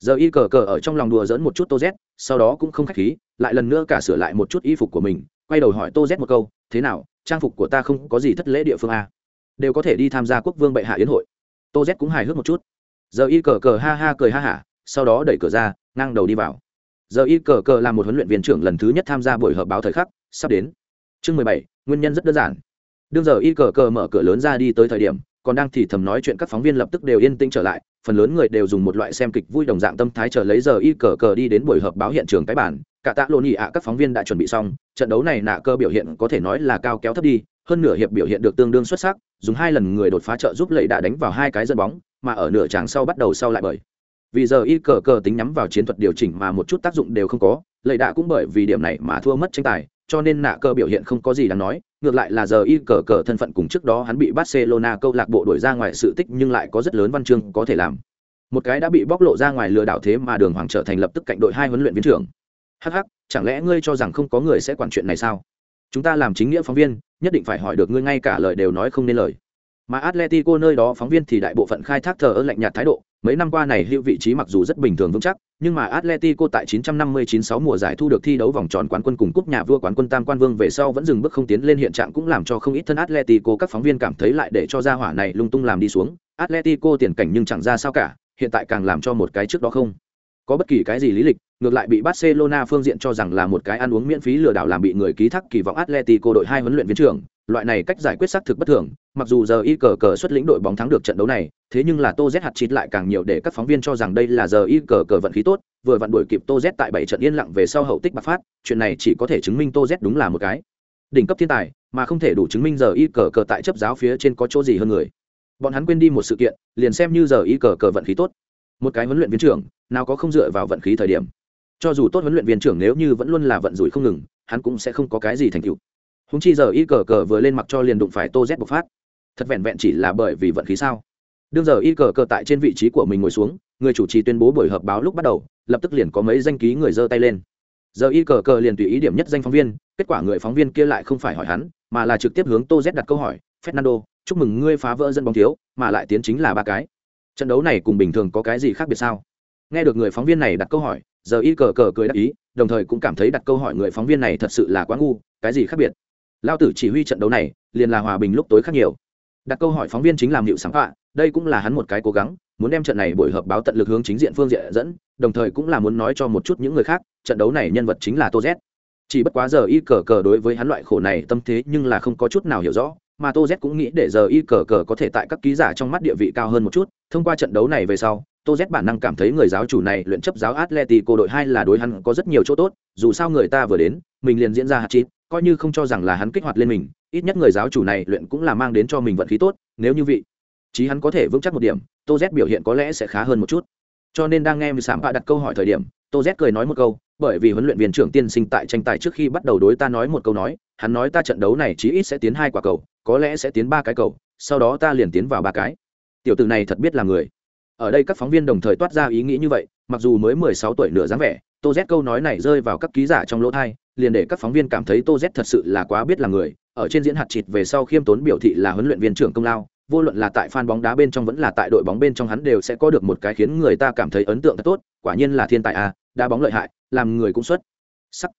Speaker 1: Giờ y cờ cờ ở trong lòng đùa dẫn một chút tô z, sau đó cũng không khách khí, lại lần nữa cả sửa lại một chút y phục của mình, quay đầu hỏi tô z một câu, thế nào, trang phục của ta không có gì thất lễ địa phương a đều có thể đi tham gia quốc vương bệ hạ yến hội tô z cũng hài hước một chút. Giờ y cờ cờ ha ha cười ha hả, sau đó đẩy cửa ra, ngang đầu đi vào. Giờ y cờ cờ là một huấn luyện viên trưởng lần thứ nhất tham gia buổi họp báo thời khắc, sắp đến. Chương mười bảy, nguyên nhân rất đơn giản. Đương giờ y cờ cờ mở cửa lớn ra đi tới thời điểm, còn đang thì thầm nói chuyện các phóng viên lập tức đều yên tĩnh trở lại, phần lớn người đều dùng một loại xem kịch vui đồng dạng tâm thái chờ lấy giờ y cờ cờ đi đến buổi họp báo hiện trường cái bản cả tạ lộn ị ạ, các phóng viên đã chuẩn bị xong, trận đấu này nạ cơ biểu hiện có thể nói là cao kéo thấp đi hơn nửa hiệp biểu hiện được tương đương xuất sắc dùng hai lần người đột phá trợ giúp lệ đã đánh vào hai cái dẫn bóng mà ở nửa tràng sau bắt đầu sau lại bởi. Vì giờ y cờ cờ tính nhắm vào chiến thuật điều chỉnh mà một chút tác dụng đều không có lệ đã cũng bởi vì điểm này mà thua mất tranh tài cho nên nạ cơ biểu hiện không có gì đáng nói ngược lại là giờ y cờ cờ thân phận cùng trước đó hắn bị barcelona câu lạc bộ đuổi ra ngoài sự tích nhưng lại có rất lớn văn chương có thể làm. Một cái đã bị bóc lộ ra ngoài lừa đảo thế mà đường hoàng trở thành lập tức cạnh đội hai huấn luyện viên trưởng. Hắc hắc, chẳng lẽ ngươi cho rằng không có người sẽ quản chuyện này sao? Chúng ta làm chính nghĩa phóng viên nhất định phải hỏi được ngươi ngay cả lời đều nói không nên lời mà atletico nơi đó phóng viên thì đại bộ phận khai thác thờ ơ lạnh nhạt thái độ Mấy năm qua này hữu vị trí mặc dù rất bình thường vững chắc, nhưng mà Atletico tại 959-6 mùa giải thu được thi đấu vòng tròn quán quân cùng cúp nhà vua quán quân tam quan vương về sau vẫn dừng bước không tiến lên hiện trạng cũng làm cho không ít thân Atletico các phóng viên cảm thấy lại để cho gia hỏa này lung tung làm đi xuống. Atletico tiền cảnh nhưng chẳng ra sao cả, hiện tại càng làm cho một cái trước đó không có bất kỳ cái gì lý lịch, ngược lại bị Barcelona phương diện cho rằng là một cái ăn uống miễn phí lừa đảo làm bị người ký thác kỳ vọng Atletico đội hai huấn luyện viên trưởng, loại này cách giải quyết xác thực bất thường, mặc dù giờ y cờ cờ xuất lĩnh đội bóng thắng được trận đấu này, thế nhưng là Tô Z hạt chít lại càng nhiều để các phóng viên cho rằng đây là giờ y cờ cờ vận khí tốt, vừa vặn đuổi kịp Tô Z tại bảy trận yên lặng về sau hậu tích bạc phát, chuyện này chỉ có thể chứng minh Tô Z đúng là một cái đỉnh cấp thiên tài, mà không thể đủ chứng minh giờ y cờ cờ tại chấp giáo phía trên có chỗ gì hơn người. Bọn hắn quên đi một sự kiện, liền xem như giờ y cờ cờ vận khí tốt. Một cái huấn luyện viên trưởng, nào có không dựa vào vận khí thời điểm. Cho dù tốt huấn luyện viên trưởng nếu như vẫn luôn là vận rủi không ngừng, hắn cũng sẽ không có cái gì thành tựu. Húng chi giờ y cờ cờ vừa lên mặc cho liền đụng phải tô z bộc phát. Thật vẹn vẹn chỉ là bởi vì vận khí sao? Đương giờ y cờ cờ tại trên vị trí của mình ngồi xuống người chủ trì tuyên bố buổi họp báo lúc bắt đầu lập tức liền có mấy danh ký người giơ tay lên. Giờ y cờ cờ liền tùy ý điểm nhất danh phóng viên kết quả người phóng viên kia lại không phải hỏi hắn mà là trực tiếp hướng tô z đặt câu hỏi fernando chúc mừng ngươi phá vỡ dân bóng thiếu mà lại tiến chính là ba cái. Trận đấu này cùng bình thường có cái gì khác biệt sao? Nghe được người phóng viên này đặt câu hỏi, giờ y cờ cờ cười đáp ý, đồng thời cũng cảm thấy đặt câu hỏi người phóng viên này thật sự là quá ngu, cái gì khác biệt? Lao tử chỉ huy trận đấu này, liền là hòa bình lúc tối khác nhiều. Đặt câu hỏi phóng viên chính làm hiệu sáng họa đây cũng là hắn một cái cố gắng, muốn đem trận này buổi họp báo tận lực hướng chính diện phương diện dẫn, đồng thời cũng là muốn nói cho một chút những người khác, trận đấu này nhân vật chính là tô z. Chỉ bất quá giờ y cờ cờ đối với hắn loại khổ này tâm thế nhưng là không có chút nào hiểu rõ mà tô z cũng nghĩ để giờ y cờ cờ có thể tại các ký giả trong mắt địa vị cao hơn một chút. Thông qua trận đấu này về sau, tô z bản năng cảm thấy người giáo chủ này luyện chấp giáo atletico đội hai là đối hắn có rất nhiều chỗ tốt. Dù sao người ta vừa đến, mình liền diễn ra hạt chít, coi như không cho rằng là hắn kích hoạt lên mình, ít nhất người giáo chủ này luyện cũng là mang đến cho mình vận khí tốt. Nếu như vị chí hắn có thể vững chắc một điểm, tô z biểu hiện có lẽ sẽ khá hơn một chút. Cho nên đang nghe mình sảm bạ đặt câu hỏi thời điểm, tô z cười nói một câu bởi vì huấn luyện viên trưởng tiên sinh tại tranh tài trước khi bắt đầu đối ta nói một câu nói, hắn nói ta trận đấu này chí ít sẽ tiến hai quả cầu, có lẽ sẽ tiến ba cái cầu, sau đó ta liền tiến vào ba cái. Tiểu tử này thật biết là người. Ở đây các phóng viên đồng thời toát ra ý nghĩ như vậy, mặc dù mới mười sáu tuổi nửa dáng vẻ, tô z câu nói này rơi vào các ký giả trong lỗ thai, liền để các phóng viên cảm thấy tô z thật sự là quá biết là người. Ở trên diễn hạt chịt về sau khiêm tốn biểu thị là huấn luyện viên trưởng công lao, vô luận là tại fan bóng đá bên trong vẫn là tại đội bóng bên trong hắn đều sẽ có được một cái khiến người ta cảm thấy ấn tượng thật tốt, quả nhiên là thiên tài à đá bóng lợi hại làm người cũng xuất. Sắc.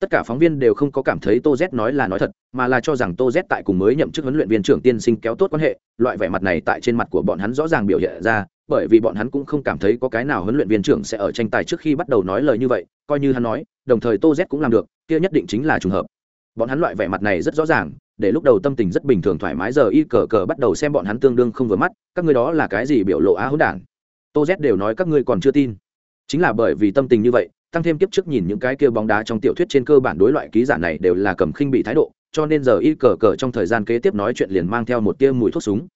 Speaker 1: Tất cả phóng viên đều không có cảm thấy tô z nói là nói thật, mà là cho rằng tô z tại cùng mới nhậm chức huấn luyện viên trưởng tiên sinh kéo tốt quan hệ, loại vẻ mặt này tại trên mặt của bọn hắn rõ ràng biểu hiện ra, bởi vì bọn hắn cũng không cảm thấy có cái nào huấn luyện viên trưởng sẽ ở tranh tài trước khi bắt đầu nói lời như vậy, coi như hắn nói, đồng thời tô z cũng làm được, kia nhất định chính là trùng hợp. Bọn hắn loại vẻ mặt này rất rõ ràng, để lúc đầu tâm tình rất bình thường thoải mái giờ y cờ cờ bắt đầu xem bọn hắn tương đương không vừa mắt, các ngươi đó là cái gì biểu lộ á hỗn đản? Tô z đều nói các ngươi còn chưa tin. Chính là bởi vì tâm tình như vậy tăng thêm kiếp trước nhìn những cái kia bóng đá trong tiểu thuyết trên cơ bản đối loại ký giả này đều là cầm khinh bị thái độ, cho nên giờ y cờ cờ trong thời gian kế tiếp nói chuyện liền mang theo một tia mùi thuốc súng.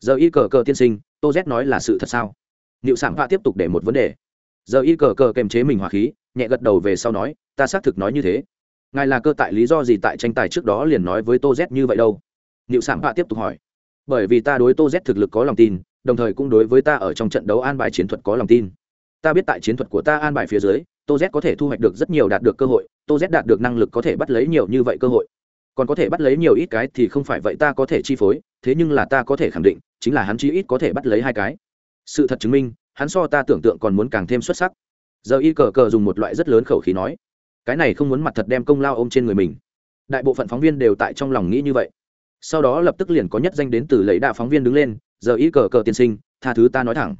Speaker 1: Giờ y cờ cờ tiên sinh, tô z nói là sự thật sao? Liệu sản vạ tiếp tục để một vấn đề. Giờ y cờ cờ kềm chế mình hỏa khí, nhẹ gật đầu về sau nói, ta xác thực nói như thế. Ngài là cơ tại lý do gì tại tranh tài trước đó liền nói với tô z như vậy đâu? Liệu sản vạ tiếp tục hỏi. Bởi vì ta đối tô z thực lực có lòng tin, đồng thời cũng đối với ta ở trong trận đấu an bài chiến thuật có lòng tin. Ta biết tại chiến thuật của ta an bài phía dưới tô z có thể thu hoạch được rất nhiều đạt được cơ hội, tô z đạt được năng lực có thể bắt lấy nhiều như vậy cơ hội. Còn có thể bắt lấy nhiều ít cái thì không phải vậy ta có thể chi phối, thế nhưng là ta có thể khẳng định, chính là hắn chi ít có thể bắt lấy hai cái. Sự thật chứng minh, hắn so ta tưởng tượng còn muốn càng thêm xuất sắc. Giờ y cờ cờ dùng một loại rất lớn khẩu khí nói, cái này không muốn mặt thật đem công lao ôm trên người mình. Đại bộ phận phóng viên đều tại trong lòng nghĩ như vậy. Sau đó lập tức liền có nhất danh đến từ lấy đạo phóng viên đứng lên, giờ y cờ cờ tiên sinh, tha thứ ta nói thẳng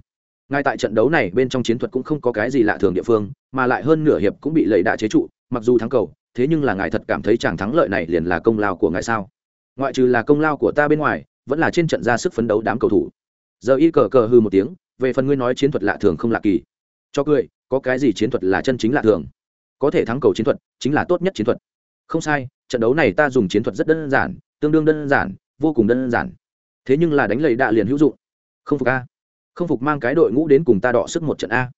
Speaker 1: ngay tại trận đấu này bên trong chiến thuật cũng không có cái gì lạ thường địa phương, mà lại hơn nửa hiệp cũng bị lầy đạ chế trụ, mặc dù thắng cầu, thế nhưng là ngài thật cảm thấy chàng thắng lợi này liền là công lao của ngài sao? Ngoại trừ là công lao của ta bên ngoài, vẫn là trên trận ra sức phấn đấu đám cầu thủ. Giờ y cờ cờ hư một tiếng, về phần ngươi nói chiến thuật lạ thường không lạ kỳ. Cho cười, có cái gì chiến thuật là chân chính lạ thường? Có thể thắng cầu chiến thuật, chính là tốt nhất chiến thuật. Không sai, trận đấu này ta dùng chiến thuật rất đơn giản, tương đương đơn giản, vô cùng đơn giản. Thế nhưng là đánh lầy đạ liền hữu dụng. Không phục a không phục mang cái đội ngũ đến cùng ta đọ sức một trận a.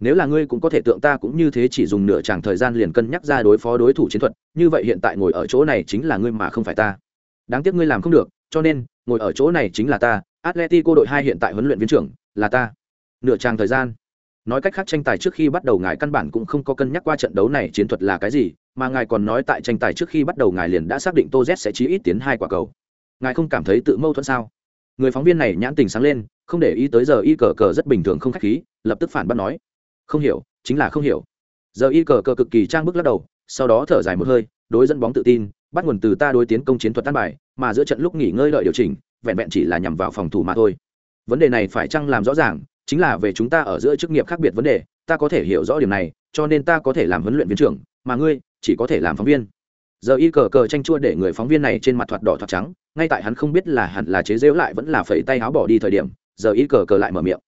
Speaker 1: Nếu là ngươi cũng có thể tượng ta cũng như thế chỉ dùng nửa chàng thời gian liền cân nhắc ra đối phó đối thủ chiến thuật, như vậy hiện tại ngồi ở chỗ này chính là ngươi mà không phải ta. Đáng tiếc ngươi làm không được, cho nên, ngồi ở chỗ này chính là ta, atletico đội hai hiện tại huấn luyện viên trưởng, là ta. Nửa chàng thời gian. Nói cách khác tranh tài trước khi bắt đầu ngài căn bản cũng không có cân nhắc qua trận đấu này chiến thuật là cái gì, mà ngài còn nói tại tranh tài trước khi bắt đầu ngài liền đã xác định tô z sẽ chí ít tiến hai quả cầu. Ngài không cảm thấy tự mâu thuẫn sao? Người phóng viên này nhãn tình sáng lên, không để ý tới giờ y cờ cờ rất bình thường không khách khí, lập tức phản bác nói, không hiểu, chính là không hiểu. Giờ y cờ cờ cực kỳ trang bức lắc đầu, sau đó thở dài một hơi, đối dẫn bóng tự tin, bắt nguồn từ ta đối tiến công chiến thuật tan bài, mà giữa trận lúc nghỉ ngơi đợi điều chỉnh, vẹn vẹn chỉ là nhằm vào phòng thủ mà thôi. Vấn đề này phải chăng làm rõ ràng, chính là về chúng ta ở giữa chức nghiệp khác biệt vấn đề, ta có thể hiểu rõ điểm này, cho nên ta có thể làm huấn luyện viên trưởng, mà ngươi chỉ có thể làm phóng viên. Giờ y cờ cờ tranh chua để người phóng viên này trên mặt thoạt đỏ thoạt trắng ngay tại hắn không biết là hẳn là chế rễu lại vẫn là phẩy tay áo bỏ đi thời điểm, giờ y cờ cờ lại mở miệng.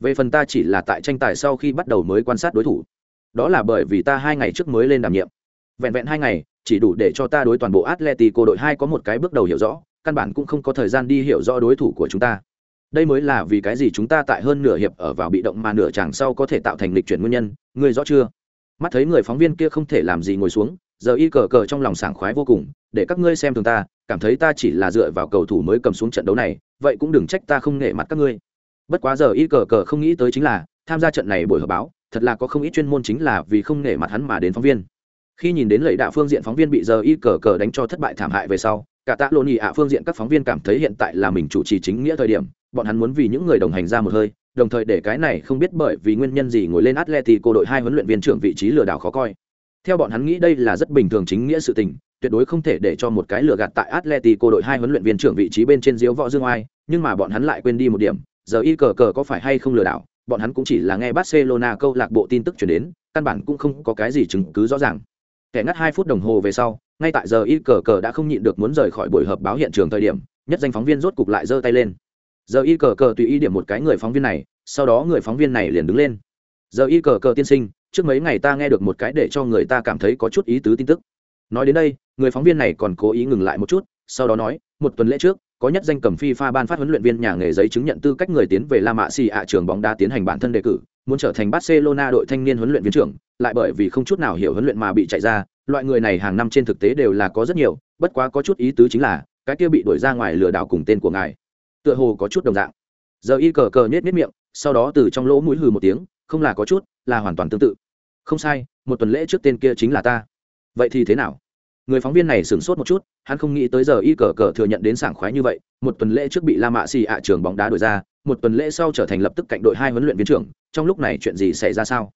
Speaker 1: Về phần ta chỉ là tại tranh tài sau khi bắt đầu mới quan sát đối thủ. Đó là bởi vì ta hai ngày trước mới lên đảm nhiệm. Vẹn vẹn hai ngày, chỉ đủ để cho ta đối toàn bộ atletico đội hai có một cái bước đầu hiểu rõ, căn bản cũng không có thời gian đi hiểu rõ đối thủ của chúng ta. Đây mới là vì cái gì chúng ta tại hơn nửa hiệp ở vào bị động mà nửa chàng sau có thể tạo thành lịch chuyển nguyên nhân, ngươi rõ chưa? Mắt thấy người phóng viên kia không thể làm gì ngồi xuống, giờ y cờ cờ trong lòng sảng khoái vô cùng, để các ngươi xem thường ta cảm thấy ta chỉ là dựa vào cầu thủ mới cầm xuống trận đấu này, vậy cũng đừng trách ta không nể mặt các ngươi. Bất quá giờ y cờ cờ không nghĩ tới chính là, tham gia trận này buổi họp báo, thật là có không ít chuyên môn chính là vì không nể mặt hắn mà đến phóng viên. Khi nhìn đến lệ đạo phương diện phóng viên bị giờ y cờ cờ đánh cho thất bại thảm hại về sau, cả tạ lộn ì ạ phương diện các phóng viên cảm thấy hiện tại là mình chủ trì chính nghĩa thời điểm, bọn hắn muốn vì những người đồng hành ra một hơi, đồng thời để cái này không biết bởi vì nguyên nhân gì ngồi lên atletico đội hai huấn luyện viên trưởng vị trí lừa đảo khó coi. Theo bọn hắn nghĩ đây là rất bình thường chính nghĩa sự tình tuyệt đối không thể để cho một cái lừa gạt tại atletico đội hai huấn luyện viên trưởng vị trí bên trên diếu võ dương oai, nhưng mà bọn hắn lại quên đi một điểm, giờ y cờ cờ có phải hay không lừa đảo, bọn hắn cũng chỉ là nghe barcelona câu lạc bộ tin tức chuyển đến, căn bản cũng không có cái gì chứng cứ rõ ràng. Kẻ ngắt hai phút đồng hồ về sau, ngay tại giờ y cờ cờ đã không nhịn được muốn rời khỏi buổi họp báo hiện trường thời điểm, nhất danh phóng viên rốt cục lại giơ tay lên. Giờ y cờ cờ tùy ý điểm một cái người phóng viên này, sau đó người phóng viên này liền đứng lên. Giờ y cờ cờ tiên sinh, trước mấy ngày ta nghe được một cái để cho người ta cảm thấy có chút ý tứ tin tức nói đến đây người phóng viên này còn cố ý ngừng lại một chút sau đó nói một tuần lễ trước có nhất danh cầm phi pha ban phát huấn luyện viên nhà nghề giấy chứng nhận tư cách người tiến về La Mã Xì ạ trường bóng đá tiến hành bản thân đề cử, muốn trở thành Barcelona đội thanh niên huấn luyện viên trưởng, lại bởi vì không chút nào hiểu huấn luyện mà bị chạy ra, loại người này hàng năm trên thực tế đều là có rất nhiều, bất quá có chút ý tứ chính là, cái kia bị đuổi ra ngoài lừa đảo cùng tên của ngài. Tựa hồ có chút đồng dạng. Giờ y cờ cờ nhếch nhếch miệng, sau đó từ trong lỗ mũi hừ một tiếng, không là có chút, là hoàn toàn tương tự. Không sai, một tuần lễ trước tên kia chính là ta. Vậy thì thế nào? người phóng viên này sửng sốt một chút, hắn không nghĩ tới giờ y cờ cờ thừa nhận đến sảng khoái như vậy, một tuần lễ trước bị la mạ xì ạ trường bóng đá đổi ra, một tuần lễ sau trở thành lập tức cạnh đội hai huấn luyện viên trưởng, trong lúc này chuyện gì xảy ra sao?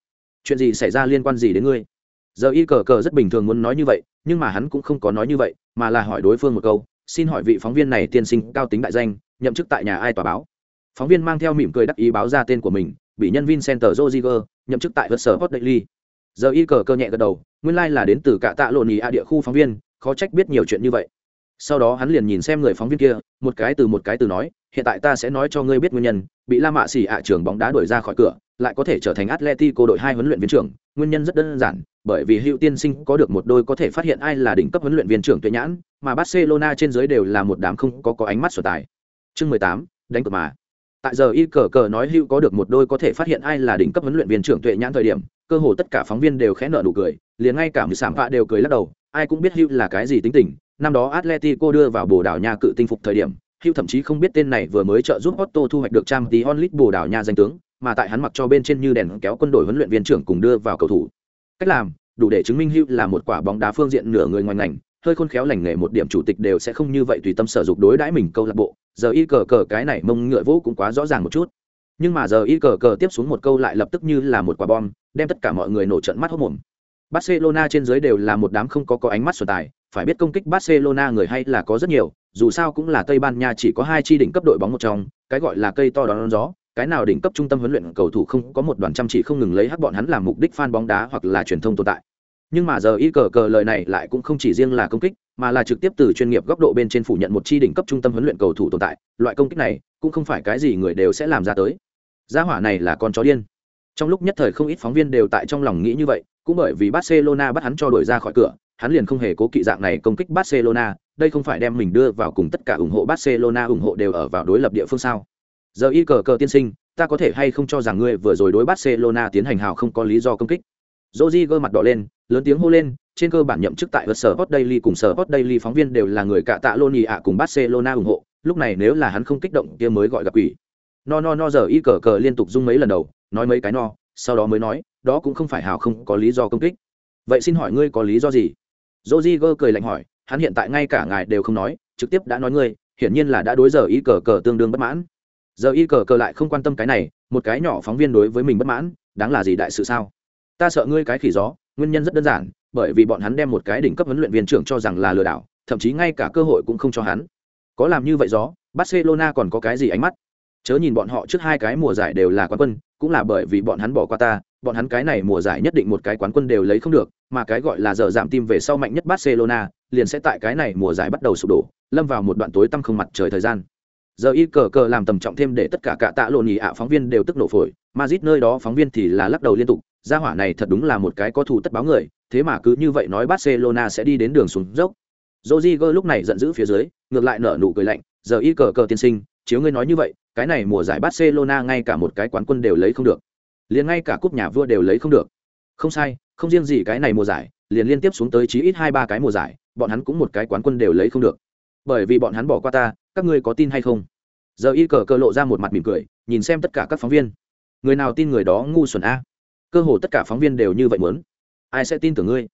Speaker 1: Chuyện gì xảy ra liên quan gì đến ngươi? Giờ y cờ cờ rất bình thường muốn nói như vậy, nhưng mà hắn cũng không có nói như vậy, mà là hỏi đối phương một câu, xin hỏi vị phóng viên này tiên sinh cao tính đại danh, nhậm chức tại nhà ai tòa báo? Phóng viên mang theo mỉm cười đắc ý báo ra tên của mình, bị nhân viên center joziger nhậm chức tại vật sở hot daily. Giờ y cờ cơ nhẹ gật đầu nguyên lai là đến từ cả tạ lộn ý a địa khu phóng viên, khó trách biết nhiều chuyện như vậy. Sau đó hắn liền nhìn xem người phóng viên kia, một cái từ một cái từ nói, hiện tại ta sẽ nói cho ngươi biết nguyên nhân, bị la mạ xỉ ạ trường bóng đá đuổi ra khỏi cửa, lại có thể trở thành atletico đội hai huấn luyện viên trưởng, nguyên nhân rất đơn giản, bởi vì hữu tiên sinh có được một đôi có thể phát hiện ai là đỉnh cấp huấn luyện viên trưởng tuệ nhãn, mà barcelona trên giới đều là một đám không có có ánh mắt sở tài. Chương mười tám, đánh cược mà. Tại giờ y cờ cờ nói hữu có được một đôi có thể phát hiện ai là đỉnh cấp huấn luyện viên trưởng tuệ nhãn thời điểm, cơ hồ tất cả phóng viên đều khẽ nợ nụ cười liền ngay cả người sản vạ đều cười lắc đầu, ai cũng biết hữu là cái gì tính tình. Năm đó atletico đưa vào bồ đào nha cự tinh phục thời điểm hữu thậm chí không biết tên này vừa mới trợ giúp otto thu hoạch được trang tí onlit bồ đào nha danh tướng, mà tại hắn mặc cho bên trên như đèn kéo quân đội huấn luyện viên trưởng cùng đưa vào cầu thủ. Cách làm, đủ để chứng minh hữu là một quả bóng đá phương diện nửa người ngoài ngành, hơi khôn khéo lành nghề một điểm chủ tịch đều sẽ không như vậy tùy tâm sở dục đối đãi mình câu lạc bộ. Giờ y cờ cờ cái này mông ngựa vũ cũng quá rõ ràng một chút. Nhưng mà giờ y cờ cờ tiếp xuống một câu lại lập tức như là một quả bom, đem tất cả mọi người nổ trận mắt hốc mồm barcelona trên dưới đều là một đám không có có ánh mắt sở tài, phải biết công kích barcelona người hay là có rất nhiều, dù sao cũng là tây ban nha chỉ có hai chi đỉnh cấp đội bóng một trong, cái gọi là cây to đón gió, cái nào đỉnh cấp trung tâm huấn luyện cầu thủ không có một đoàn chăm chỉ không ngừng lấy hắc bọn hắn làm mục đích fan bóng đá hoặc là truyền thông tồn tại. Nhưng mà giờ y cờ cờ lời này lại cũng không chỉ riêng là công kích, mà là trực tiếp từ chuyên nghiệp góc độ bên trên phủ nhận một chi đỉnh cấp trung tâm huấn luyện cầu thủ tồn tại, loại công kích này cũng không phải cái gì người đều sẽ làm ra tới. Gia hỏa này là con chó điên. Trong lúc nhất thời không ít phóng viên đều tại trong lòng nghĩ như vậy cũng bởi vì barcelona bắt hắn cho đuổi ra khỏi cửa hắn liền không hề cố kỵ dạng này công kích barcelona đây không phải đem mình đưa vào cùng tất cả ủng hộ barcelona ủng hộ đều ở vào đối lập địa phương sao giờ y cờ cờ tiên sinh ta có thể hay không cho rằng ngươi vừa rồi đối barcelona tiến hành hào không có lý do công kích Roji gơ mặt đỏ lên, lớn tiếng hô lên, trên cơ bản nhậm chức tại sở Daily cùng sở Daily phóng viên đều là người cả tạ Loni ạ cùng Barcelona ủng hộ, lúc này nếu là hắn không kích động kia mới gọi gặp quỷ. No no no giờ y cờ cờ liên tục rung mấy lần đầu, nói mấy cái no, sau đó mới nói, đó cũng không phải hào không có lý do công kích. Vậy xin hỏi ngươi có lý do gì? Roji gơ cười lạnh hỏi, hắn hiện tại ngay cả ngài đều không nói, trực tiếp đã nói ngươi, hiển nhiên là đã đối giờ y cờ cờ tương đương bất mãn giờ y cờ cờ lại không quan tâm cái này một cái nhỏ phóng viên đối với mình bất mãn đáng là gì đại sự sao ta sợ ngươi cái khỉ gió nguyên nhân rất đơn giản bởi vì bọn hắn đem một cái đỉnh cấp huấn luyện viên trưởng cho rằng là lừa đảo thậm chí ngay cả cơ hội cũng không cho hắn có làm như vậy gió barcelona còn có cái gì ánh mắt chớ nhìn bọn họ trước hai cái mùa giải đều là quán quân cũng là bởi vì bọn hắn bỏ qua ta, bọn hắn cái này mùa giải nhất định một cái quán quân đều lấy không được, mà cái gọi là giờ giảm tim về sau mạnh nhất barcelona, liền sẽ tại cái này mùa giải bắt đầu sụp đổ, lâm vào một đoạn tối tăm không mặt trời thời gian. Giờ y cờ cờ làm tầm trọng thêm để tất cả cả tạ lộn nhì ạ phóng viên đều tức nổ phổi mazit nơi đó phóng viên thì là lắc đầu liên tục, gia hỏa này thật đúng là một cái có thù tất báo người, thế mà cứ như vậy nói barcelona sẽ đi đến đường xuống dốc. Jose lúc này giận dữ phía dưới, ngược lại nở nụ cười lạnh, giờ y cờ cờ tiên sinh, chiếu ngươi nói như vậy cái này mùa giải barcelona ngay cả một cái quán quân đều lấy không được. Liền ngay cả cúp nhà vua đều lấy không được. Không sai, không riêng gì cái này mùa giải, liền liên tiếp xuống tới chí ít hai ba cái mùa giải, bọn hắn cũng một cái quán quân đều lấy không được. Bởi vì bọn hắn bỏ qua ta, các ngươi có tin hay không? Giờ y cờ cờ lộ ra một mặt mỉm cười, nhìn xem tất cả các phóng viên. Người nào tin người đó ngu xuẩn a? Cơ hồ tất cả phóng viên đều như vậy muốn. Ai sẽ tin tưởng ngươi?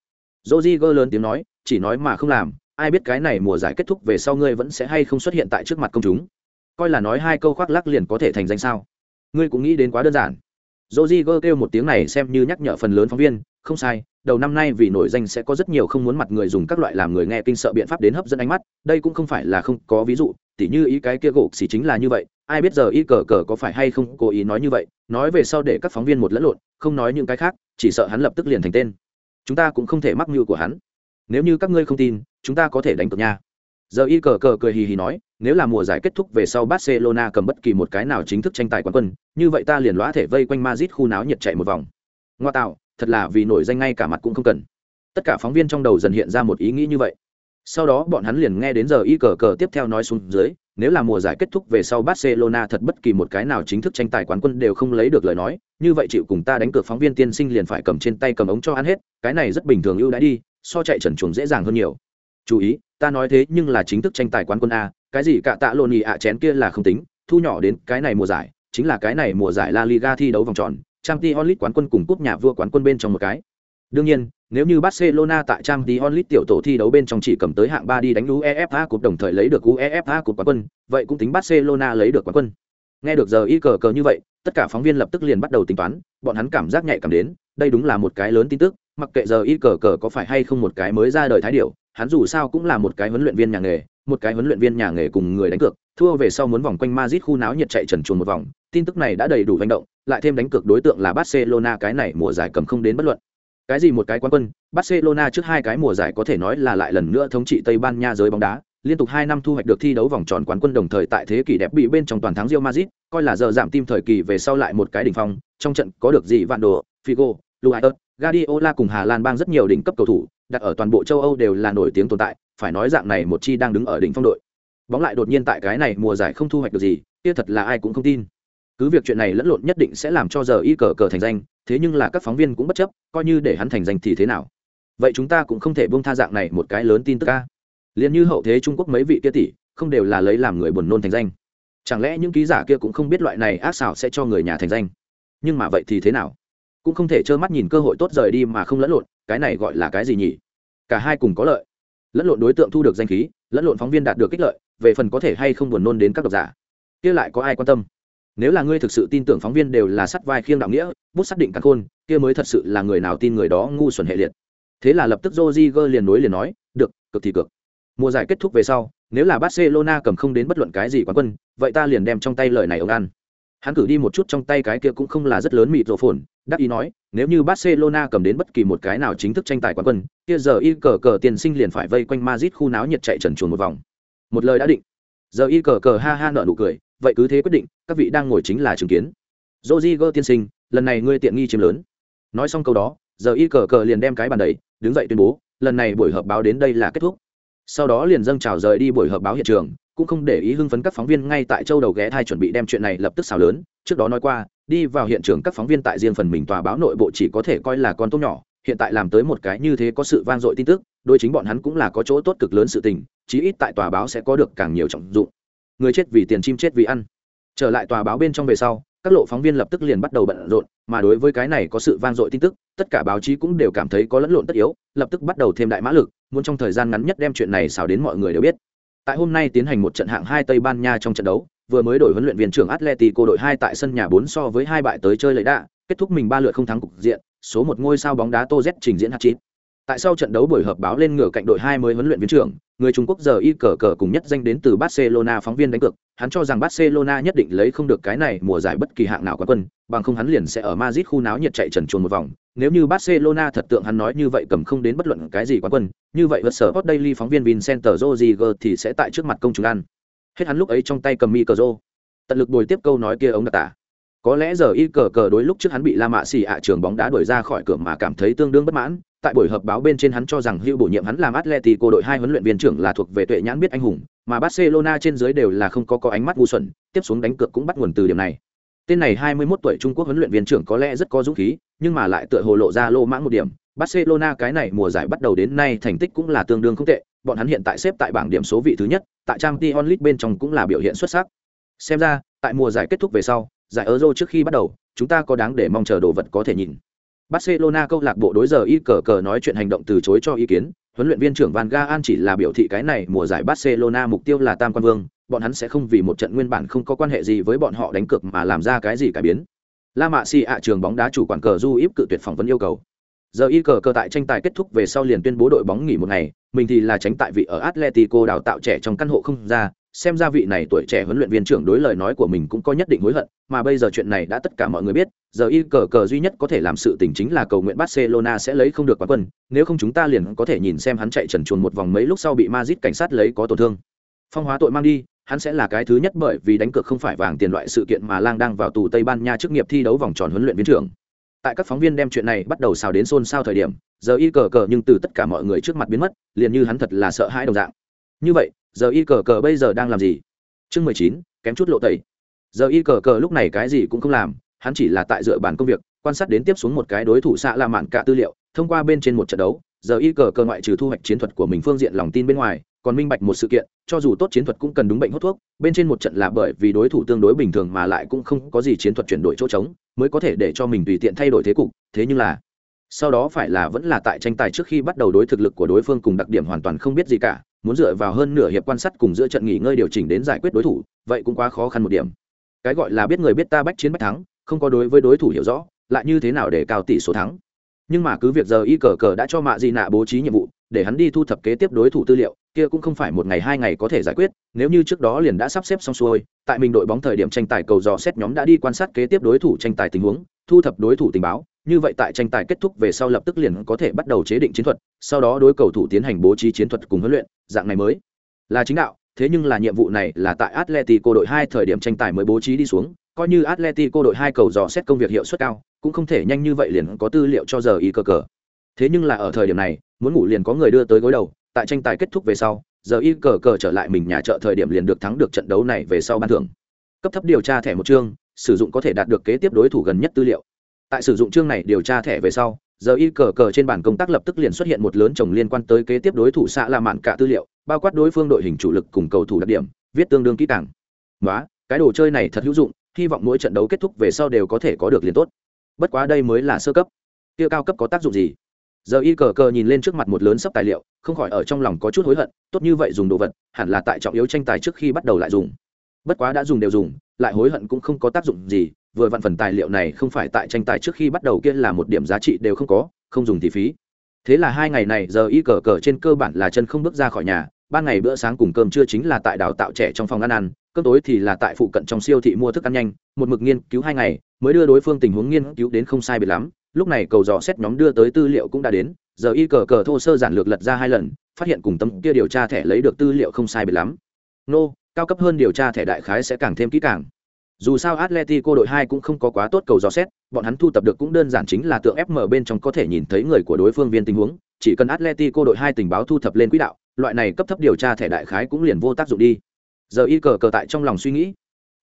Speaker 1: Dô gơ lớn tiếng nói, chỉ nói mà không làm, ai biết cái này mùa giải kết thúc về sau ngươi vẫn sẽ hay không xuất hiện tại trước mặt công chúng coi là nói hai câu khoác lắc liền có thể thành danh sao? Ngươi cũng nghĩ đến quá đơn giản. Dô di gơ kêu một tiếng này xem như nhắc nhở phần lớn phóng viên, không sai, đầu năm nay vì nổi danh sẽ có rất nhiều không muốn mặt người dùng các loại làm người nghe kinh sợ biện pháp đến hấp dẫn ánh mắt, đây cũng không phải là không có ví dụ, tỉ như ý cái kia gỗ xì chính là như vậy, ai biết giờ y cờ cờ có phải hay không cố ý nói như vậy, nói về sau để các phóng viên một lẫn lộn, không nói những cái khác, chỉ sợ hắn lập tức liền thành tên. Chúng ta cũng không thể mắc mưu của hắn. Nếu như các ngươi không tin, chúng ta có thể đánh cược nha giờ y cờ cờ cười hì hì nói, nếu là mùa giải kết thúc về sau barcelona cầm bất kỳ một cái nào chính thức tranh tài quán quân, như vậy ta liền lõa thể vây quanh mazit khu náo nhiệt chạy một vòng. Ngoa tạo, thật là vì nổi danh ngay cả mặt cũng không cần. Tất cả phóng viên trong đầu dần hiện ra một ý nghĩ như vậy. Sau đó bọn hắn liền nghe đến giờ y cờ cờ tiếp theo nói xuống dưới, nếu là mùa giải kết thúc về sau barcelona thật bất kỳ một cái nào chính thức tranh tài quán quân đều không lấy được lời nói, như vậy chịu cùng ta đánh cược phóng viên tiên sinh liền phải cầm trên tay cầm ống cho ăn hết, cái này rất bình thường ưu đãi đi, so chạy trần chuồng dễ dàng hơn nhiều. Chú ý ta nói thế nhưng là chính thức tranh tài quán quân a, cái gì cả tạ lộn nhì ạ, chén kia là không tính, thu nhỏ đến cái này mùa giải, chính là cái này mùa giải la liga thi đấu vòng tròn trang t onlit quán quân cùng cúp nhà vua quán quân bên trong một cái. Đương nhiên, nếu như barcelona tại trang t onlit tiểu tổ thi đấu bên trong chỉ cầm tới hạng ba đi đánh uefa cúp đồng thời lấy được uefa cúp quán quân, vậy cũng tính barcelona lấy được quán quân. Nghe được giờ y cờ cờ như vậy, tất cả phóng viên lập tức liền bắt đầu tính toán, bọn hắn cảm giác nhạy cảm đến, đây đúng là một cái lớn tin tức mặc kệ giờ y cờ cờ có phải hay không một cái mới ra đời thái điệu hắn dù sao cũng là một cái huấn luyện viên nhà nghề, một cái huấn luyện viên nhà nghề cùng người đánh cược, thua về sau muốn vòng quanh Madrid khu náo nhiệt chạy trần chuồn một vòng, tin tức này đã đầy đủ hành động, lại thêm đánh cược đối tượng là Barcelona cái này mùa giải cầm không đến bất luận. Cái gì một cái quán quân, Barcelona trước hai cái mùa giải có thể nói là lại lần nữa thống trị Tây Ban Nha giới bóng đá, liên tục hai năm thu hoạch được thi đấu vòng tròn quán quân đồng thời tại thế kỷ đẹp bị bên trong toàn thắng Real Madrid, coi là giờ giảm tim thời kỳ về sau lại một cái đỉnh phong, trong trận có được gì vạn đồ, Figo Luis Guardiola cùng Hà Lan bang rất nhiều đỉnh cấp cầu thủ, đặt ở toàn bộ châu Âu đều là nổi tiếng tồn tại, phải nói dạng này một chi đang đứng ở đỉnh phong đội. Bóng lại đột nhiên tại cái này mùa giải không thu hoạch được gì, kia thật là ai cũng không tin. Cứ việc chuyện này lẫn lộn nhất định sẽ làm cho giờ y cờ cờ thành danh, thế nhưng là các phóng viên cũng bất chấp, coi như để hắn thành danh thì thế nào. Vậy chúng ta cũng không thể buông tha dạng này một cái lớn tin tức a. Liên như hậu thế Trung Quốc mấy vị kia tỷ, không đều là lấy làm người buồn nôn thành danh. Chẳng lẽ những ký giả kia cũng không biết loại này ác xảo sẽ cho người nhà thành danh? Nhưng mà vậy thì thế nào? Cũng không thể trơ mắt nhìn cơ hội tốt rời đi mà không lẫn lộn, cái này gọi là cái gì nhỉ? Cả hai cùng có lợi. Lẫn lộn đối tượng thu được danh khí, lẫn lộn phóng viên đạt được kích lợi, về phần có thể hay không buồn nôn đến các độc giả. Kia lại có ai quan tâm? Nếu là ngươi thực sự tin tưởng phóng viên đều là sắt vai khiêng đạo nghĩa, bút xác định căn khôn, kia mới thật sự là người nào tin người đó ngu xuẩn hệ liệt. Thế là lập tức Rodriguez liền nối liền nói, được, cực thì cực. Mùa giải kết thúc về sau, nếu là barcelona cầm không đến bất luận cái gì quán quân, vậy ta liền đem trong tay lời này ông ăn hắn cử đi một chút trong tay cái kia cũng không là rất lớn mịt rổ phồn, đắc ý nói, nếu như barcelona cầm đến bất kỳ một cái nào chính thức tranh tài quán quân, kia giờ y cờ cờ tiền sinh liền phải vây quanh mazit khu náo nhiệt chạy trần chuồn một vòng. Một lời đã định. Giờ y cờ cờ ha ha nợ nụ cười, vậy cứ thế quyết định, các vị đang ngồi chính là chứng kiến. Joji tiên sinh, lần này ngươi tiện nghi chiếm lớn. Nói xong câu đó, giờ y cờ cờ liền đem cái bàn đầy đứng dậy tuyên bố, lần này buổi họp báo đến đây là kết thúc. Sau đó liền dâng trào rời đi buổi họp báo hiện trường cũng không để ý hưng phấn các phóng viên ngay tại châu đầu ghé thai chuẩn bị đem chuyện này lập tức xào lớn. Trước đó nói qua, đi vào hiện trường các phóng viên tại riêng phần mình tòa báo nội bộ chỉ có thể coi là con tốt nhỏ, hiện tại làm tới một cái như thế có sự vang dội tin tức, đôi chính bọn hắn cũng là có chỗ tốt cực lớn sự tình, chí ít tại tòa báo sẽ có được càng nhiều trọng dụng. Người chết vì tiền, chim chết vì ăn. Trở lại tòa báo bên trong về sau, các lộ phóng viên lập tức liền bắt đầu bận rộn, mà đối với cái này có sự vang dội tin tức, tất cả báo chí cũng đều cảm thấy có lẫn lộn tất yếu, lập tức bắt đầu thêm đại mã lực, muốn trong thời gian ngắn nhất đem chuyện này xào đến mọi người đều biết tại hôm nay tiến hành một trận hạng hai tây ban nha trong trận đấu, vừa mới đổi huấn luyện viên trưởng atletico đội hai tại sân nhà bốn so với hai bại tới chơi lấy đạ, kết thúc mình ba lượt không thắng cục diện, số một ngôi sao bóng đá tô z trình diễn hạt chín tại sau trận đấu buổi họp báo lên ngửa cạnh đội hai mới huấn luyện viên trưởng, người trung quốc giờ y cờ cờ cùng nhất danh đến từ barcelona phóng viên đánh cược, hắn cho rằng barcelona nhất định lấy không được cái này mùa giải bất kỳ hạng nào quán quân, bằng không hắn liền sẽ ở madrid khu náo nhiệt chạy trần chuồn một vòng. Nếu như barcelona thật tượng hắn nói như vậy cầm không đến bất luận cái gì quán quân, như vậy vật sở hot daily phóng viên vincent rodriguez thì sẽ tại trước mặt công chúng ăn. Hết hắn lúc ấy trong tay cầm mi cờ rô. Tận lực bồi tiếp câu nói kia ông đặc tả. Có lẽ giờ y cờ cờ đối lúc trước hắn bị la mạ xì ạ trường bóng đá đuổi ra khỏi cửa mà cảm thấy tương đương bất mãn tại buổi họp báo bên trên hắn cho rằng hữu bổ nhiệm hắn làm atletico đội hai huấn luyện viên trưởng là thuộc về tuệ nhãn biết anh hùng, mà barcelona trên dưới đều là không có có ánh mắt ngu xuẩn, tiếp xuống đánh cược cũng bắt nguồn từ điểm này. Tên này 21 tuổi trung quốc huấn luyện viên trưởng có lẽ rất có dũng khí, nhưng mà lại tựa hồ lộ ra lô mãng một điểm. Barcelona cái này mùa giải bắt đầu đến nay thành tích cũng là tương đương không tệ, bọn hắn hiện tại xếp tại bảng điểm số vị thứ nhất, tại trang League bên trong cũng là biểu hiện xuất sắc. Xem ra, tại mùa giải kết thúc về sau, giải euro trước khi bắt đầu, chúng ta có đáng để mong chờ đồ vật có thể nhìn barcelona câu lạc bộ đối giờ y cờ cờ nói chuyện hành động từ chối cho ý kiến. Huấn luyện viên trưởng van gaal chỉ là biểu thị cái này mùa giải barcelona mục tiêu là tam quan vương. Bọn hắn sẽ không vì một trận nguyên bản không có quan hệ gì với bọn họ đánh cược mà làm ra cái gì cải biến. La mạ si ạ trường bóng đá chủ quản cờ du íp cự tuyệt phỏng vấn yêu cầu. Giờ y cờ cờ tại tranh tài kết thúc về sau liền tuyên bố đội bóng nghỉ một ngày. Mình thì là tránh tại vị ở atletico đào tạo trẻ trong căn hộ không ra xem ra vị này tuổi trẻ huấn luyện viên trưởng đối lời nói của mình cũng có nhất định hối hận, mà bây giờ chuyện này đã tất cả mọi người biết, giờ y cờ cờ duy nhất có thể làm sự tình chính là cầu nguyện barcelona sẽ lấy không được quán quân, nếu không chúng ta liền có thể nhìn xem hắn chạy trần chuồn một vòng mấy lúc sau bị mazit cảnh sát lấy có tổn thương. Phong hóa tội mang đi, hắn sẽ là cái thứ nhất bởi vì đánh cược không phải vàng tiền loại sự kiện mà lang đang vào tù tây ban nha chức nghiệp thi đấu vòng tròn huấn luyện viên trưởng. Tại các phóng viên đem chuyện này bắt đầu xào đến xôn xao thời điểm, giờ y cờ cờ nhưng từ tất cả mọi người trước mặt biến mất, liền như hắn thật là sợ hãi đồng dạng. Như vậy giờ y cờ cờ bây giờ đang làm gì? Chương mười chín, kém chút lộ tẩy. Giờ y cờ cờ lúc này cái gì cũng không làm, hắn chỉ là tại dựa bàn công việc, quan sát đến tiếp xuống một cái đối thủ xạ la mạn cả tư liệu, thông qua bên trên một trận đấu, giờ y cờ cờ ngoại trừ thu hoạch chiến thuật của mình phương diện lòng tin bên ngoài, còn minh bạch một sự kiện, cho dù tốt chiến thuật cũng cần đúng bệnh hút thuốc, bên trên một trận là bởi vì đối thủ tương đối bình thường mà lại cũng không có gì chiến thuật chuyển đổi chỗ trống, mới có thể để cho mình tùy tiện thay đổi thế cục, thế nhưng là, sau đó phải là vẫn là tại tranh tài trước khi bắt đầu đối thực lực của đối phương cùng đặc điểm hoàn toàn không biết gì cả muốn dựa vào hơn nửa hiệp quan sát cùng giữa trận nghỉ ngơi điều chỉnh đến giải quyết đối thủ, vậy cũng quá khó khăn một điểm. Cái gọi là biết người biết ta bách chiến bách thắng, không có đối với đối thủ hiểu rõ, lại như thế nào để cao tỷ số thắng. Nhưng mà cứ việc giờ y cờ cờ đã cho mạ di nạ bố trí nhiệm vụ, để hắn đi thu thập kế tiếp đối thủ tư liệu kia cũng không phải một ngày hai ngày có thể giải quyết, nếu như trước đó liền đã sắp xếp xong xuôi, tại mình đội bóng thời điểm tranh tài cầu dò xét nhóm đã đi quan sát kế tiếp đối thủ tranh tài tình huống, thu thập đối thủ tình báo, như vậy tại tranh tài kết thúc về sau lập tức liền có thể bắt đầu chế định chiến thuật, sau đó đối cầu thủ tiến hành bố trí chiến thuật cùng huấn luyện, dạng này mới là chính đạo. Thế nhưng là nhiệm vụ này là tại atletico đội hai thời điểm tranh tài mới bố trí đi xuống, coi như atletico đội hai cầu dò xét công việc hiệu suất cao, cũng không thể nhanh như vậy liền có tư liệu cho giờ y cơ cờ. Thế nhưng là ở thời điểm này, muốn ngủ liền có người đưa tới gối đầu tại tranh tài kết thúc về sau, giờ y cờ cờ trở lại mình nhà chợ thời điểm liền được thắng được trận đấu này về sau ban thưởng. Cấp thấp điều tra thẻ một chương, sử dụng có thể đạt được kế tiếp đối thủ gần nhất tư liệu. Tại sử dụng chương này điều tra thẻ về sau, giờ y cờ cờ trên bản công tác lập tức liền xuất hiện một lớn chồng liên quan tới kế tiếp đối thủ xạ la mạn cả tư liệu, bao quát đối phương đội hình chủ lực cùng cầu thủ đặc điểm, viết tương đương kỹ càng. Nói cái đồ chơi này thật hữu dụng, hy vọng mỗi trận đấu kết thúc về sau đều có thể có được liền tốt. Bất quá đây mới là sơ cấp. Kia cao cấp có tác dụng gì? Giờ y cờ cờ nhìn lên trước mặt một lớn sấp tài liệu, không khỏi ở trong lòng có chút hối hận, tốt như vậy dùng đồ vật, hẳn là tại trọng yếu tranh tài trước khi bắt đầu lại dùng. Bất quá đã dùng đều dùng, lại hối hận cũng không có tác dụng gì, vừa vặn phần tài liệu này không phải tại tranh tài trước khi bắt đầu kia là một điểm giá trị đều không có, không dùng thì phí. Thế là hai ngày này giờ y cờ cờ trên cơ bản là chân không bước ra khỏi nhà ban ngày bữa sáng cùng cơm trưa chính là tại đào tạo trẻ trong phòng ăn ăn, cơm tối thì là tại phụ cận trong siêu thị mua thức ăn nhanh, một mực nghiên cứu hai ngày, mới đưa đối phương tình huống nghiên cứu đến không sai biệt lắm lúc này cầu dò xét nhóm đưa tới tư liệu cũng đã đến, giờ y cờ cờ thô sơ giản lược lật ra hai lần, phát hiện cùng tâm kia điều tra thẻ lấy được tư liệu không sai biệt lắm. Nô, cao cấp hơn điều tra thẻ đại khái sẽ càng thêm kỹ càng. Dù sao atletico đội hai cũng không có quá tốt cầu dò xét, bọn hắn thu tập được cũng đơn giản chính là tượng fm bên trong có thể nhìn thấy người của đối phương viên tình huống, chỉ cần atletico đội hai tình báo thu thập lên quỹ đạo, loại này cấp thấp điều tra thẻ đại khái cũng liền vô tác dụng đi. Giờ y cờ cờ tại trong lòng suy nghĩ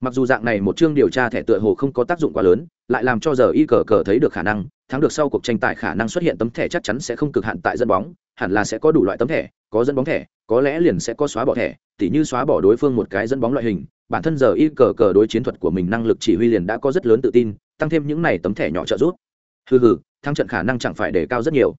Speaker 1: mặc dù dạng này một chương điều tra thẻ tựa hồ không có tác dụng quá lớn, lại làm cho giờ y cờ cờ thấy được khả năng, thắng được sau cuộc tranh tài khả năng xuất hiện tấm thẻ chắc chắn sẽ không cực hạn tại dẫn bóng, hẳn là sẽ có đủ loại tấm thẻ, có dẫn bóng thẻ, có lẽ liền sẽ có xóa bỏ thẻ, tỉ như xóa bỏ đối phương một cái dẫn bóng loại hình, bản thân giờ y cờ cờ đối chiến thuật của mình năng lực chỉ huy liền đã có rất lớn tự tin, tăng thêm những này tấm thẻ nhỏ trợ giúp. Hừ hừ, thắng trận khả năng chẳng phải đề cao rất nhiều.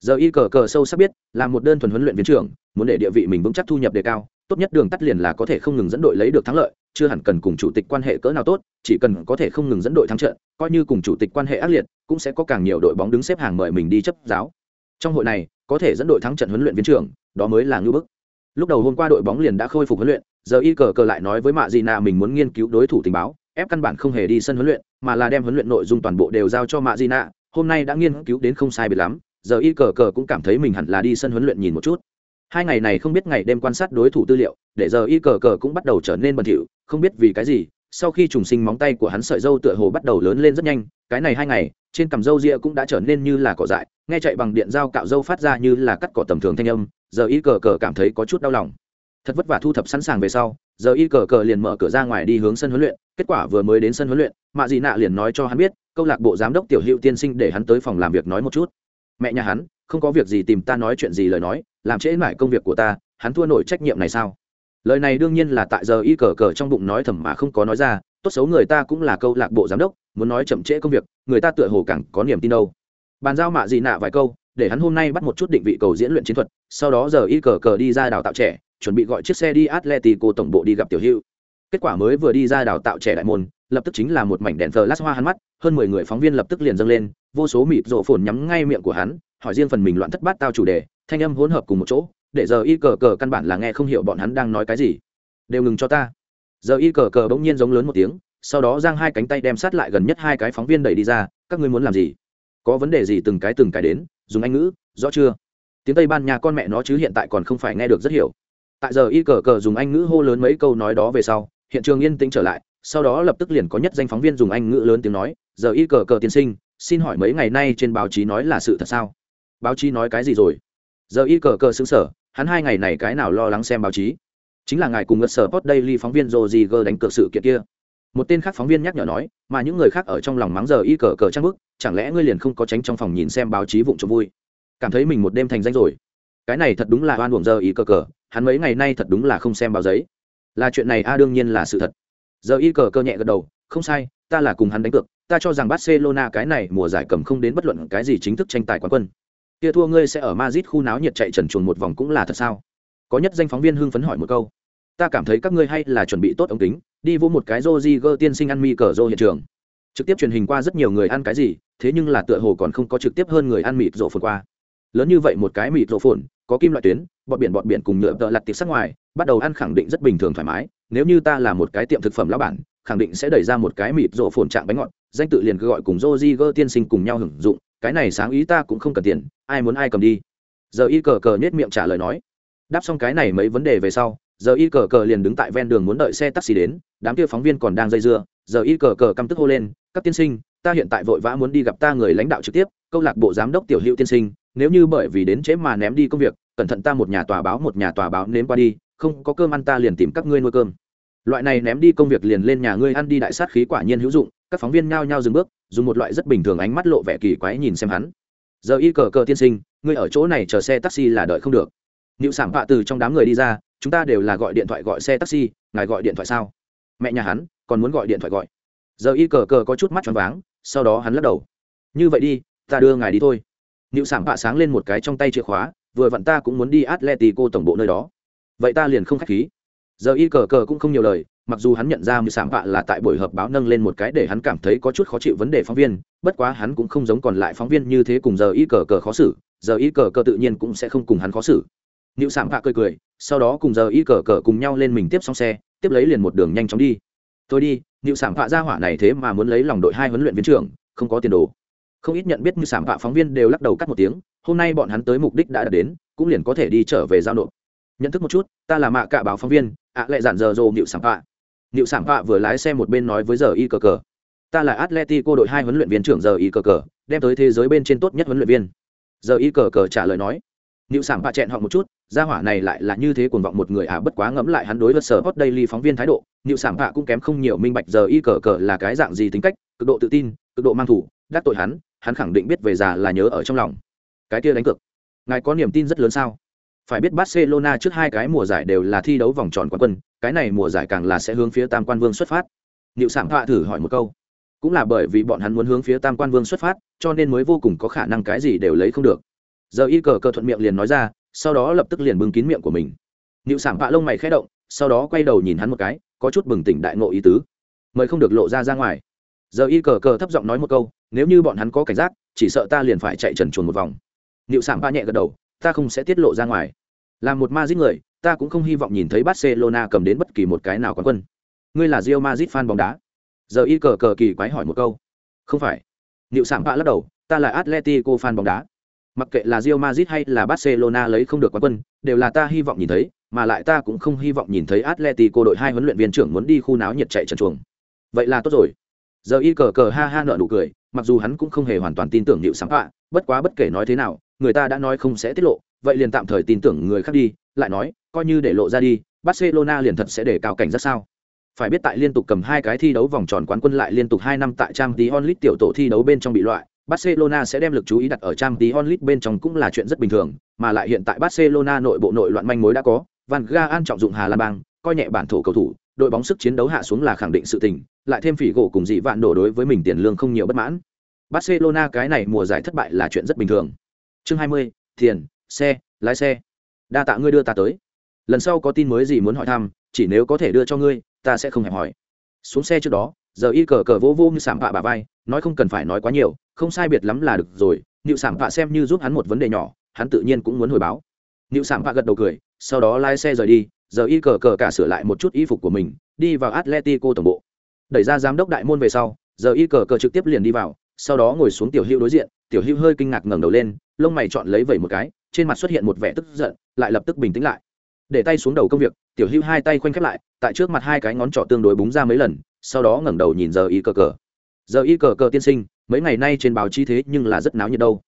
Speaker 1: Giờ y cờ cờ sâu sắc biết, là một đơn thuần huấn luyện viên trưởng, muốn để địa vị mình vững chắc thu nhập đề cao, tốt nhất đường tắt liền là có thể không ngừng dẫn đội lấy được thắng lợi chưa hẳn cần cùng chủ tịch quan hệ cỡ nào tốt, chỉ cần có thể không ngừng dẫn đội thắng trận, coi như cùng chủ tịch quan hệ ác liệt, cũng sẽ có càng nhiều đội bóng đứng xếp hàng mời mình đi chấp giáo. Trong hội này, có thể dẫn đội thắng trận huấn luyện viên trưởng, đó mới là ngưỡng bức. Lúc đầu hôm qua đội bóng liền đã khôi phục huấn luyện, giờ y cờ cờ lại nói với mạ dị nạ mình muốn nghiên cứu đối thủ tình báo, ép căn bản không hề đi sân huấn luyện, mà là đem huấn luyện nội dung toàn bộ đều giao cho mạ dị nạ hôm nay đã nghiên cứu đến không sai biệt lắm, giờ y cờ cờ cũng cảm thấy mình hẳn là đi sân huấn luyện nhìn một chút hai ngày này không biết ngày đêm quan sát đối thủ tư liệu, để giờ y cờ cờ cũng bắt đầu trở nên bẩn thỉu, không biết vì cái gì, sau khi trùng sinh móng tay của hắn sợi dâu tựa hồ bắt đầu lớn lên rất nhanh, cái này hai ngày, trên cằm dâu ria cũng đã trở nên như là cỏ dại, nghe chạy bằng điện dao cạo dâu phát ra như là cắt cỏ tầm thường thanh âm, giờ y cờ cờ cảm thấy có chút đau lòng. Thật vất vả thu thập sẵn sàng về sau, giờ y cờ cờ liền mở cửa ra ngoài đi hướng sân huấn luyện, kết quả vừa mới đến sân huấn luyện, mạ dị nạ liền nói cho hắn biết, câu lạc bộ giám đốc tiểu hiệu tiên sinh để hắn tới phòng làm việc nói một chút. Mẹ nhà hắn, không có việc gì tìm ta nói chuyện gì lời nói làm trễ mãi công việc của ta, hắn thua nổi trách nhiệm này sao? Lời này đương nhiên là tại giờ y cờ cờ trong bụng nói thầm mà không có nói ra, tốt xấu người ta cũng là câu lạc bộ giám đốc, muốn nói chậm trễ công việc, người ta tựa hồ càng có niềm tin đâu. Bàn giao mạ dị nạ vài câu, để hắn hôm nay bắt một chút định vị cầu diễn luyện chiến thuật, sau đó giờ y cờ cờ đi ra đào tạo trẻ, chuẩn bị gọi chiếc xe đi atletico tổng bộ đi gặp tiểu hữu. Kết quả mới vừa đi ra đào tạo trẻ đại môn lập tức chính là một mảnh đèn thờ lát hoa hắn mắt, hơn mười người phóng viên lập tức liền dâng lên, vô số mịt rộ phồn nhắm ngay miệng của hắn, hỏi riêng phần mình loạn thất bát tao chủ đề, thanh âm hỗn hợp cùng một chỗ, để giờ y cờ cờ căn bản là nghe không hiểu bọn hắn đang nói cái gì. Đều ngừng cho ta. Giờ y cờ cờ bỗng nhiên giống lớn một tiếng, sau đó giang hai cánh tay đem sát lại gần nhất hai cái phóng viên đẩy đi ra, các ngươi muốn làm gì? Có vấn đề gì từng cái từng cái đến, dùng anh ngữ, rõ chưa? Tiếng tây ban nha con mẹ nó chứ hiện tại còn không phải nghe được rất hiểu. Tại giờ y cờ cờ dùng anh ngữ hô lớn mấy câu nói đó về sau, hiện trường yên tĩnh trở lại sau đó lập tức liền có nhất danh phóng viên dùng anh ngữ lớn tiếng nói, giờ y cờ cờ tiên sinh, xin hỏi mấy ngày nay trên báo chí nói là sự thật sao? Báo chí nói cái gì rồi? Giờ y cờ cờ xứng sở, hắn hai ngày này cái nào lo lắng xem báo chí? Chính là ngài cùng ngất sở post daily phóng viên joe đánh cược sự kiện kia. Một tên khác phóng viên nhắc nhở nói, mà những người khác ở trong lòng mắng giờ y cờ cờ trang bức, chẳng lẽ ngươi liền không có tránh trong phòng nhìn xem báo chí vụng trộm vui? Cảm thấy mình một đêm thành danh rồi. Cái này thật đúng là oan uổng giờ y cờ cờ, hắn mấy ngày nay thật đúng là không xem báo giấy. Là chuyện này a, đương nhiên là sự thật giờ y cờ cơ nhẹ gật đầu, không sai, ta là cùng hắn đánh cược, ta cho rằng barcelona cái này mùa giải cầm không đến bất luận cái gì chính thức tranh tài quán quân. Kia thua ngươi sẽ ở madrid khu náo nhiệt chạy trần chuồn một vòng cũng là thật sao? Có nhất danh phóng viên hưng phấn hỏi một câu. Ta cảm thấy các ngươi hay là chuẩn bị tốt ống kính, đi vô một cái Rodrigo tiên sinh ăn mi cờ rô hiện trường. Trực tiếp truyền hình qua rất nhiều người ăn cái gì, thế nhưng là tựa hồ còn không có trực tiếp hơn người ăn mịt rộ phồn qua. Lớn như vậy một cái mịt rộ phồn, có kim loại tuyến, bọt biển bọt biển cùng nhựa tợ lặt tiệp sắc ngoài, bắt đầu ăn khẳng định rất bình thường thoải mái nếu như ta là một cái tiệm thực phẩm lão bản, khẳng định sẽ đẩy ra một cái mịt rộ phồn trạng bánh ngọt, danh tự liền gọi cùng Rodrigo tiên sinh cùng nhau hưởng dụng, cái này sáng ý ta cũng không cần tiền, ai muốn ai cầm đi. Giờ y cờ cờ nhét miệng trả lời nói. Đáp xong cái này mấy vấn đề về sau, giờ y cờ cờ liền đứng tại ven đường muốn đợi xe taxi đến, đám kia phóng viên còn đang dây dưa, giờ y cờ cờ căm tức hô lên, các tiên sinh, ta hiện tại vội vã muốn đi gặp ta người lãnh đạo trực tiếp, câu lạc bộ giám đốc tiểu hữu tiên sinh, nếu như bởi vì đến trễ mà ném đi công việc, cẩn thận ta một nhà tòa báo một nhà tòa báo nếm qua đi không có cơm ăn ta liền tìm các ngươi nuôi cơm loại này ném đi công việc liền lên nhà ngươi ăn đi đại sát khí quả nhiên hữu dụng các phóng viên nhao nhao dừng bước dùng một loại rất bình thường ánh mắt lộ vẻ kỳ quái nhìn xem hắn giờ y cờ cờ tiên sinh ngươi ở chỗ này chờ xe taxi là đợi không được Nữu Sảng vạ từ trong đám người đi ra, chúng ta đều là gọi điện thoại gọi xe taxi, ngài gọi điện thoại sao? Mẹ nhà hắn, còn muốn gọi điện thoại gọi. Giờ y cờ cờ có chút mắt tròn váng, sau đó hắn lắc đầu. Như vậy đi, ta đưa ngài đi thôi. Nữu Sảng vạ sáng lên một cái trong tay chìa khóa, vừa vặn ta cũng muốn đi Atletico tổng bộ nơi đó. Vậy ta liền không khách khí. Giờ y cờ cờ cũng không nhiều lời, mặc dù hắn nhận ra mười Sảng vạ là tại buổi họp báo nâng lên một cái để hắn cảm thấy có chút khó chịu vấn đề phóng viên, bất quá hắn cũng không giống còn lại phóng viên như thế cùng giờ y cờ cờ khó xử, giờ y cờ cờ tự nhiên cũng sẽ không cùng hắn khó xử Nữu Sạm vạ cười cười, sau đó cùng giờ y cờ cờ cùng nhau lên mình tiếp xong xe, tiếp lấy liền một đường nhanh chóng đi. tôi đi, Nữu Sạm vạ ra hỏa này thế mà muốn lấy lòng đội hai huấn luyện viên trưởng, không có tiền đồ. Không ít nhận biết như sảng vạ phóng viên đều lắc đầu cắt một tiếng, hôm nay bọn hắn tới mục đích đã đạt đến, cũng liền có thể đi trở về giao nộp. Nhận thức một chút, ta là mạ cạ báo phóng viên, ạ lại dạn giờ dồ nịu sảng Phạ. nịu sảng Phạ vừa lái xe một bên nói với giờ y cờ cờ, ta là Atletico đội hai huấn luyện viên trưởng giờ y cờ cờ, đem tới thế giới bên trên tốt nhất huấn luyện viên. Giờ y cờ cờ trả lời nói, nịu sảng Phạ chẹn họ một chút, gia hỏa này lại là như thế cuồng vọng một người à bất quá ngẫm lại hắn đối với sở hot daily phóng viên thái độ nịu Sảng hạ cũng kém không nhiều minh bạch giờ y cờ cờ là cái dạng gì tính cách cực độ tự tin cực độ mang thủ đắc tội hắn hắn khẳng định biết về già là nhớ ở trong lòng. Cái kia đánh cược. Ngài có niềm tin rất lớn sao? Phải biết barcelona trước hai cái mùa giải đều là thi đấu vòng tròn quán quân, cái này mùa giải càng là sẽ hướng phía tam quan vương xuất phát. Niệu Sảng hạ thử hỏi một câu. Cũng là bởi vì bọn hắn muốn hướng phía tam quan vương xuất phát, cho nên mới vô cùng có khả năng cái gì đều lấy không được. Giờ y cờ cờ thuận miệng liền nói ra, sau đó lập tức liền bưng kín miệng của mình. Niệu sảng bạ lông mày khẽ động, sau đó quay đầu nhìn hắn một cái, có chút bừng tỉnh đại ngộ ý tứ. Mời không được lộ ra ra ngoài. Giờ y cờ cờ thấp giọng nói một câu, nếu như bọn hắn có cảnh giác, chỉ sợ ta liền phải chạy trần chuồn một vòng. Niệu sảng bạ nhẹ gật đầu ta không sẽ tiết lộ ra ngoài. Là một ma giết người, ta cũng không hy vọng nhìn thấy barcelona cầm đến bất kỳ một cái nào quán quân. Ngươi là rio mazit fan bóng đá. Giờ y cờ cờ kỳ quái hỏi một câu. Không phải. Nịu sảng bạ lắc đầu, ta là atletico fan bóng đá. Mặc kệ là rio mazit hay là barcelona lấy không được quán quân, đều là ta hy vọng nhìn thấy, mà lại ta cũng không hy vọng nhìn thấy atletico đội hai huấn luyện viên trưởng muốn đi khu náo nhiệt chạy trần chuồng. Vậy là tốt rồi. Giờ y cờ cờ ha ha nợ nụ cười, mặc dù hắn cũng không hề hoàn toàn tin tưởng nịu sảng bạ, bất quá bất kể nói thế nào người ta đã nói không sẽ tiết lộ, vậy liền tạm thời tin tưởng người khác đi, lại nói, coi như để lộ ra đi, barcelona liền thật sẽ để cao cảnh rất sao? Phải biết tại liên tục cầm hai cái thi đấu vòng tròn quán quân lại liên tục hai năm tại trang tí onlit tiểu tổ thi đấu bên trong bị loại, barcelona sẽ đem lực chú ý đặt ở trang tí onlit bên trong cũng là chuyện rất bình thường, mà lại hiện tại barcelona nội bộ nội loạn manh mối đã có, van gaal trọng dụng hà lan bang, coi nhẹ bản thổ cầu thủ, đội bóng sức chiến đấu hạ xuống là khẳng định sự tình, lại thêm phỉ gỗ cùng dị vạn đổ đối với mình tiền lương không nhiều bất mãn. Barcelona cái này mùa giải thất bại là chuyện rất bình thường chương 20, tiền xe lái xe. Đa tạ ngươi đưa ta tới. Lần sau có tin mới gì muốn hỏi thăm chỉ nếu có thể đưa cho ngươi ta sẽ không hẹp hỏi xuống xe trước đó giờ y cờ cờ vô vô như sảm vạ bà vai nói không cần phải nói quá nhiều không sai biệt lắm là được rồi. Nịu sảm vạ xem như giúp hắn một vấn đề nhỏ hắn tự nhiên cũng muốn hồi báo. Nịu sảm vạ gật đầu cười sau đó lái xe rời đi giờ y cờ cờ cả sửa lại một chút y phục của mình đi vào atletico tổng bộ. Đẩy ra giám đốc đại môn về sau giờ y cờ cờ trực tiếp liền đi vào sau đó ngồi xuống tiểu hữu đối diện tiểu hữu hơi kinh ngạc ngẩng đầu lên lông mày chọn lấy vẩy một cái, trên mặt xuất hiện một vẻ tức giận, lại lập tức bình tĩnh lại. Để tay xuống đầu công việc, tiểu hữu hai tay khoanh khép lại, tại trước mặt hai cái ngón trỏ tương đối búng ra mấy lần, sau đó ngẩng đầu nhìn giờ y cờ cờ. Giờ y cờ cờ tiên sinh, mấy ngày nay trên báo chí thế nhưng là rất náo nhiệt đâu.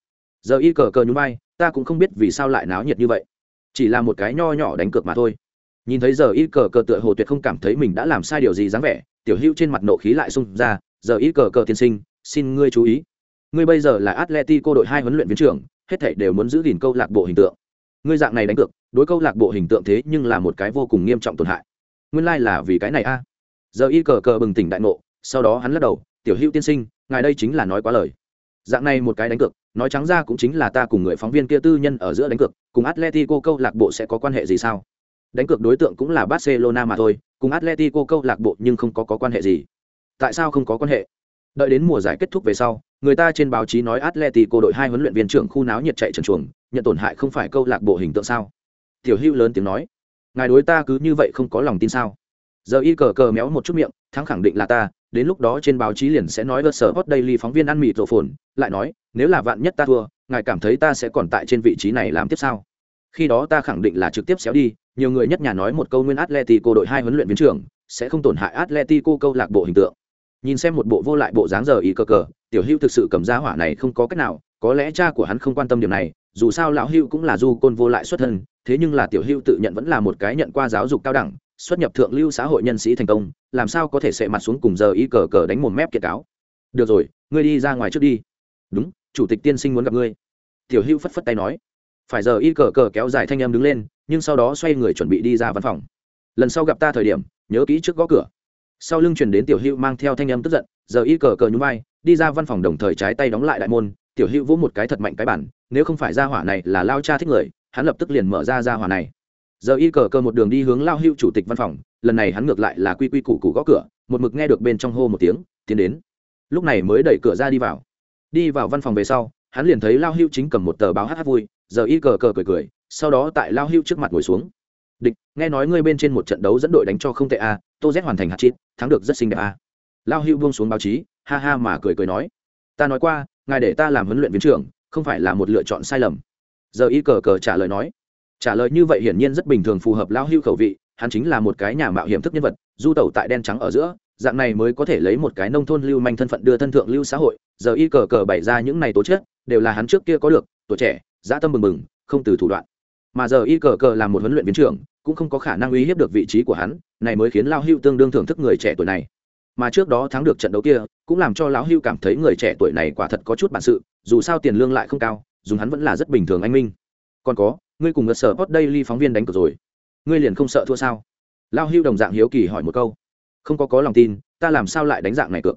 Speaker 1: Giờ y cờ cờ nhún vai, ta cũng không biết vì sao lại náo nhiệt như vậy. Chỉ là một cái nho nhỏ đánh cược mà thôi. Nhìn thấy giờ y cờ cờ tựa hồ tuyệt không cảm thấy mình đã làm sai điều gì dáng vẻ, tiểu hữu trên mặt nộ khí lại xung ra, giờ y cờ cờ tiên sinh, xin ngươi chú ý. Ngươi bây giờ là atletico đội hai huấn luyện viên trưởng hết thảy đều muốn giữ gìn câu lạc bộ hình tượng. Ngươi dạng này đánh cược đối câu lạc bộ hình tượng thế nhưng là một cái vô cùng nghiêm trọng tổn hại. Nguyên lai、like、là vì cái này a. Giờ y cờ cờ bừng tỉnh đại ngộ sau đó hắn lắc đầu tiểu hữu tiên sinh ngài đây chính là nói quá lời. Dạng này một cái đánh cược nói trắng ra cũng chính là ta cùng người phóng viên kia tư nhân ở giữa đánh cược cùng atletico câu lạc bộ sẽ có quan hệ gì sao? Đánh cược đối tượng cũng là barcelona mà thôi cùng atletico câu lạc bộ nhưng không có, có quan hệ gì? Tại sao không có quan hệ? Đợi đến mùa giải kết thúc về sau, người ta trên báo chí nói atletico đội hai huấn luyện viên trưởng khu náo nhiệt chạy trần chuồng, nhận tổn hại không phải câu lạc bộ hình tượng sao? Tiểu hữu lớn tiếng nói. Ngài đối ta cứ như vậy không có lòng tin sao? Giờ y cờ cờ méo một chút miệng, thắng khẳng định là ta, đến lúc đó trên báo chí liền sẽ nói vợt sở hot daily phóng viên ăn mịt rộ phồn lại nói, nếu là vạn nhất ta thua, ngài cảm thấy ta sẽ còn tại trên vị trí này làm tiếp sao? Khi đó ta khẳng định là trực tiếp xéo đi, nhiều người nhất nhà nói một câu nguyên atletico đội hai huấn luyện viên trưởng, sẽ không tổn hại atletico câu lạc bộ hình tượng nhìn xem một bộ vô lại bộ dáng giờ y cờ cờ, tiểu hữu thực sự cầm giá hỏa này không có cách nào, có lẽ cha của hắn không quan tâm điểm này, dù sao lão hữu cũng là du côn vô lại xuất thân, thế nhưng là tiểu hữu tự nhận vẫn là một cái nhận qua giáo dục cao đẳng, xuất nhập thượng lưu xã hội nhân sĩ thành công, làm sao có thể sệ mặt xuống cùng giờ y cờ cờ đánh một mép kiệt cáo. Được rồi, ngươi đi ra ngoài trước đi. Đúng, chủ tịch tiên sinh muốn gặp ngươi. Tiểu hữu phất phất tay nói. Phải giờ y cờ cờ kéo dài thanh em đứng lên, nhưng sau đó xoay người chuẩn bị đi ra văn phòng. Lần sau gặp ta thời điểm, nhớ kỹ trước gõ cửa sau lưng chuyển đến tiểu hữu mang theo thanh em tức giận, giờ y cờ cờ nhún vai, đi ra văn phòng đồng thời trái tay đóng lại đại môn, tiểu hữu vỗ một cái thật mạnh cái bản, nếu không phải ra hỏa này là lao cha thích người, hắn lập tức liền mở ra ra hỏa này. Giờ y cờ cờ một đường đi hướng lao hữu chủ tịch văn phòng, lần này hắn ngược lại là quy quy củ củ gõ cửa, một mực nghe được bên trong hô một tiếng, tiến đến. Lúc này mới đẩy cửa ra đi vào. Đi vào văn phòng về sau, hắn liền thấy lao hữu chính cầm một tờ báo hát hát vui, giờ y cờ cờ cười cười, sau đó tại lao hữu trước mặt ngồi xuống địch, nghe nói ngươi bên trên một trận đấu dẫn đội đánh cho không tệ a, tô z hoàn thành hạt chít, thắng được rất xinh đẹp a. Lao hữu buông xuống báo chí, ha ha mà cười cười nói, ta nói qua, ngài để ta làm huấn luyện viên trưởng, không phải là một lựa chọn sai lầm. Giờ y cờ cờ trả lời nói, trả lời như vậy hiển nhiên rất bình thường phù hợp lao hưu khẩu vị, hắn chính là một cái nhà mạo hiểm thức nhân vật, du tẩu tại đen trắng ở giữa, dạng này mới có thể lấy một cái nông thôn lưu manh thân phận đưa thân thượng lưu xã hội. Giờ y cờ cờ bày ra những này tố chất, đều là hắn trước kia có được, tuổi trẻ, dã tâm bừng bừng, không từ thủ đoạn. Mà giờ y cờ cờ là một huấn luyện viên trưởng cũng không có khả năng uy hiếp được vị trí của hắn, này mới khiến lao hưu tương đương thưởng thức người trẻ tuổi này. Mà trước đó thắng được trận đấu kia, cũng làm cho lão hưu cảm thấy người trẻ tuổi này quả thật có chút bản sự, dù sao tiền lương lại không cao dùng hắn vẫn là rất bình thường anh minh. Còn có, ngươi cùng ngật sở hot daily phóng viên đánh cược rồi. Ngươi liền không sợ thua sao? Lao hưu đồng dạng hiếu kỳ hỏi một câu. Không có có lòng tin, ta làm sao lại đánh dạng này cược?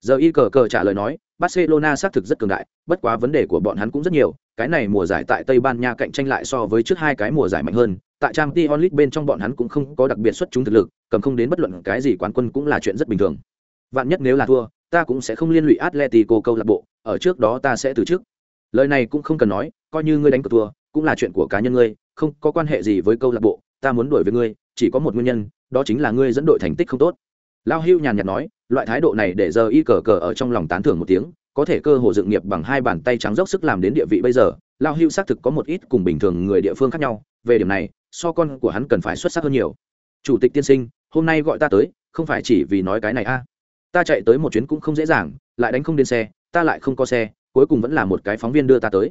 Speaker 1: Giờ y cờ cờ trả lời nói, barcelona xác thực rất cường đại, bất quá vấn đề của bọn hắn cũng rất nhiều, cái này mùa giải tại tây ban nha cạnh tranh lại so với trước hai cái mùa giải mạnh hơn tại trang t onlit bên trong bọn hắn cũng không có đặc biệt xuất chúng thực lực, cầm không đến bất luận cái gì quán quân cũng là chuyện rất bình thường. Vạn nhất nếu là thua, ta cũng sẽ không liên lụy atletico câu lạc bộ, ở trước đó ta sẽ từ chức. Lời này cũng không cần nói, coi như ngươi đánh cược thua, cũng là chuyện của cá nhân ngươi, không có quan hệ gì với câu lạc bộ, ta muốn đuổi với ngươi, chỉ có một nguyên nhân, đó chính là ngươi dẫn đội thành tích không tốt. Lao hưu nhàn nhạt nói, loại thái độ này để giờ y cờ cờ ở trong lòng tán thưởng một tiếng, có thể cơ hồ dựng nghiệp bằng hai bàn tay trắng dốc sức làm đến địa vị bây giờ. Lao hưu xác thực có một ít cùng bình thường người địa phương khác nhau, về điểm này so con của hắn cần phải xuất sắc hơn nhiều. Chủ tịch tiên sinh hôm nay gọi ta tới không phải chỉ vì nói cái này a. Ta chạy tới một chuyến cũng không dễ dàng lại đánh không đến xe ta lại không có xe cuối cùng vẫn là một cái phóng viên đưa ta tới.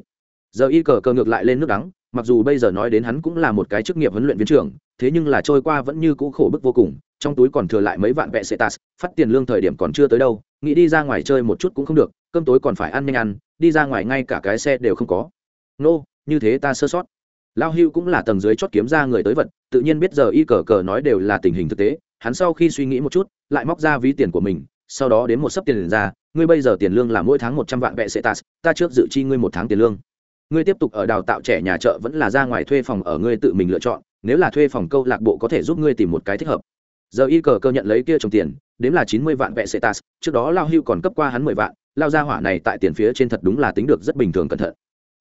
Speaker 1: Giờ y cờ cờ ngược lại lên nước đắng mặc dù bây giờ nói đến hắn cũng là một cái chức nghiệp huấn luyện viên trưởng thế nhưng là trôi qua vẫn như cũ khổ bức vô cùng trong túi còn thừa lại mấy vạn vẹ xe tas phát tiền lương thời điểm còn chưa tới đâu nghĩ đi ra ngoài chơi một chút cũng không được cơm tối còn phải ăn nhanh ăn đi ra ngoài ngay cả cái xe đều không có. Nô、no, như thế ta sơ sót lao hưu cũng là tầng dưới chót kiếm ra người tới vật, tự nhiên biết giờ y cờ cờ nói đều là tình hình thực tế, hắn sau khi suy nghĩ một chút, lại móc ra ví tiền của mình, sau đó đến một sấp tiền ra, ngươi bây giờ tiền lương là mỗi tháng một trăm vạn vệ sệ tas ta trước dự chi ngươi một tháng tiền lương. Ngươi tiếp tục ở đào tạo trẻ nhà chợ vẫn là ra ngoài thuê phòng ở ngươi tự mình lựa chọn, nếu là thuê phòng câu lạc bộ có thể giúp ngươi tìm một cái thích hợp. Giờ y cờ cơ nhận lấy kia trồng tiền đếm là chín mươi vạn vệ sệ tas trước đó lao hưu còn cấp qua hắn mười vạn, lao ra hỏa này tại tiền phía trên thật đúng là tính được rất bình thường cẩn thận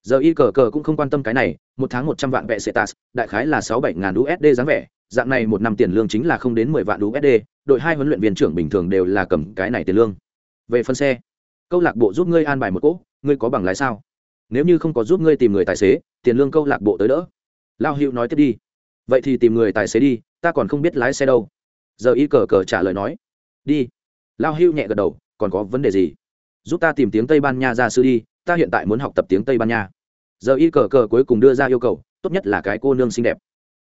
Speaker 1: giờ y cờ cờ cũng không quan tâm cái này, một tháng một trăm vạn vẹ setas, đại khái là sáu bảy ngàn usd dáng vẻ, dạng này một năm tiền lương chính là không đến mười vạn usd đội hai huấn luyện viên trưởng bình thường đều là cầm cái này tiền lương. Về phân xe, câu lạc bộ giúp ngươi an bài một cỗ, ngươi có bằng lái sao? Nếu như không có giúp ngươi tìm người tài xế, tiền lương câu lạc bộ tới đỡ. Lao hữu nói tiếp đi. Vậy thì tìm người tài xế đi, ta còn không biết lái xe đâu. Giờ y cờ cờ trả lời nói. Đi. Lao hữu nhẹ gật đầu, còn có vấn đề gì? Giúp ta tìm tiếng tây ban nha ra sư đi ta hiện tại muốn học tập tiếng tây ban nha. Giờ y cờ cờ cuối cùng đưa ra yêu cầu, tốt nhất là cái cô nương xinh đẹp.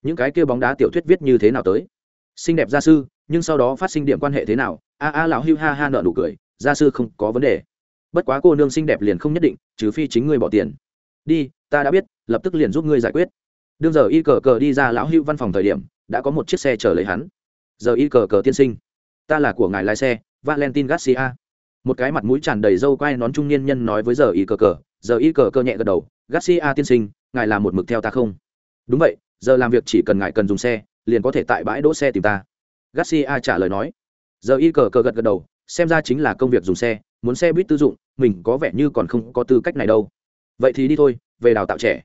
Speaker 1: Những cái kêu bóng đá tiểu thuyết viết như thế nào tới? Xinh đẹp gia sư, nhưng sau đó phát sinh điểm quan hệ thế nào? A a lão hưu ha ha nợ nụ cười, gia sư không có vấn đề. Bất quá cô nương xinh đẹp liền không nhất định, trừ phi chính ngươi bỏ tiền. Đi, ta đã biết, lập tức liền giúp ngươi giải quyết. Đương giờ y cờ cờ đi ra lão hưu văn phòng thời điểm, đã có một chiếc xe chờ lấy hắn. Giờ y cờ cờ tiên sinh, ta là của ngài lái xe, valentin garcia một cái mặt mũi tràn đầy râu quai nón trung niên nhân nói với giờ y cờ cờ. Giờ y cờ cờ nhẹ gật đầu, garcia tiên sinh, ngài làm một mực theo ta không? Đúng vậy, giờ làm việc chỉ cần ngài cần dùng xe, liền có thể tại bãi đỗ xe tìm ta. Garcia trả lời nói. Giờ y cờ cờ gật gật đầu, xem ra chính là công việc dùng xe, muốn xe buýt tư dụng, mình có vẻ như còn không có tư cách này đâu. Vậy thì đi thôi, về đào tạo trẻ.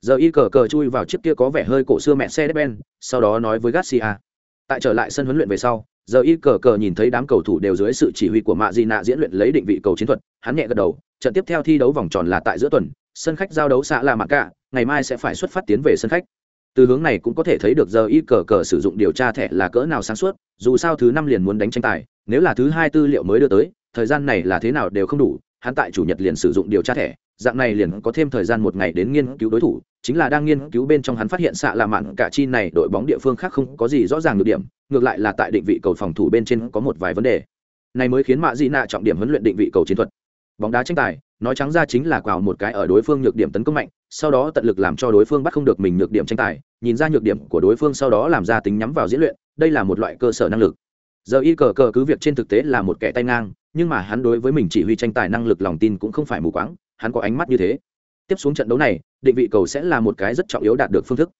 Speaker 1: Giờ y cờ cờ chui vào chiếc kia có vẻ hơi cổ xưa mẹ xe ben, sau đó nói với garcia. Tại trở lại sân huấn luyện về sau giờ y cờ cờ nhìn thấy đám cầu thủ đều dưới sự chỉ huy của mạ di nạ diễn luyện lấy định vị cầu chiến thuật, hắn nhẹ gật đầu, trận tiếp theo thi đấu vòng tròn là tại giữa tuần, sân khách giao đấu xã là mạc cả ngày mai sẽ phải xuất phát tiến về sân khách. Từ hướng này cũng có thể thấy được giờ y cờ cờ sử dụng điều tra thẻ là cỡ nào sáng suốt, dù sao thứ năm liền muốn đánh tranh tài, nếu là thứ hai tư liệu mới đưa tới, thời gian này là thế nào đều không đủ, hắn tại chủ nhật liền sử dụng điều tra thẻ dạng này liền có thêm thời gian một ngày đến nghiên cứu đối thủ, chính là đang nghiên cứu bên trong hắn phát hiện xạ là mạn cả chi này đội bóng địa phương khác không có gì rõ ràng được điểm, ngược lại là tại định vị cầu phòng thủ bên trên có một vài vấn đề. Này mới khiến mạ dị nạ trọng điểm huấn luyện định vị cầu chiến thuật. Bóng đá tranh tài, nói trắng ra chính là quào một cái ở đối phương nhược điểm tấn công mạnh, sau đó tận lực làm cho đối phương bắt không được mình nhược điểm tranh tài, nhìn ra nhược điểm của đối phương sau đó làm ra tính nhắm vào diễn luyện, đây là một loại cơ sở năng lực. Giờ y cờ cờ cứ việc trên thực tế là một kẻ tay ngang, nhưng mà hắn đối với mình chỉ huy tranh tài năng lực lòng tin cũng không phải mù quáng hắn có ánh mắt như thế. Tiếp xuống trận đấu này, định vị cầu sẽ là một cái rất trọng yếu đạt được phương thức.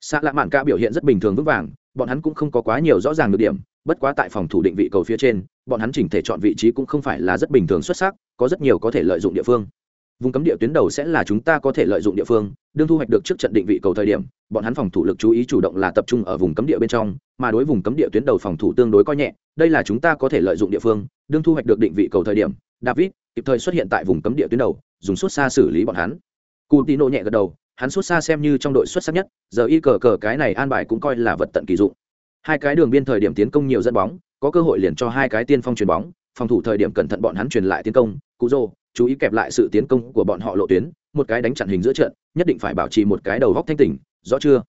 Speaker 1: Xạ lạ mạn ca biểu hiện rất bình thường vững vàng, bọn hắn cũng không có quá nhiều rõ ràng được điểm, bất quá tại phòng thủ định vị cầu phía trên, bọn hắn chỉnh thể chọn vị trí cũng không phải là rất bình thường xuất sắc, có rất nhiều có thể lợi dụng địa phương. Vùng cấm địa tuyến đầu sẽ là chúng ta có thể lợi dụng địa phương, đương thu hoạch được trước trận định vị cầu thời điểm, bọn hắn phòng thủ lực chú ý chủ động là tập trung ở vùng cấm địa bên trong, mà đối vùng cấm địa tuyến đầu phòng thủ tương đối coi nhẹ, đây là chúng ta có thể lợi dụng địa phương, đương thu hoạch được định vị cầu thời điểm, david kịp thời xuất hiện tại vùng cấm địa tuyến đầu dùng suốt xa xử lý bọn hắn. Coutinho nhẹ gật đầu, hắn suốt xa xem như trong đội xuất sắc nhất, giờ y cờ cờ cái này an bài cũng coi là vật tận kỳ dụng. Hai cái đường biên thời điểm tiến công nhiều dẫn bóng, có cơ hội liền cho hai cái tiên phong chuyền bóng, phòng thủ thời điểm cẩn thận bọn hắn truyền lại tiến công cú rô chú ý kẹp lại sự tiến công của bọn họ lộ tuyến, một cái đánh chặn hình giữa trận, nhất định phải bảo trì một cái đầu góc thanh tỉnh, rõ chưa?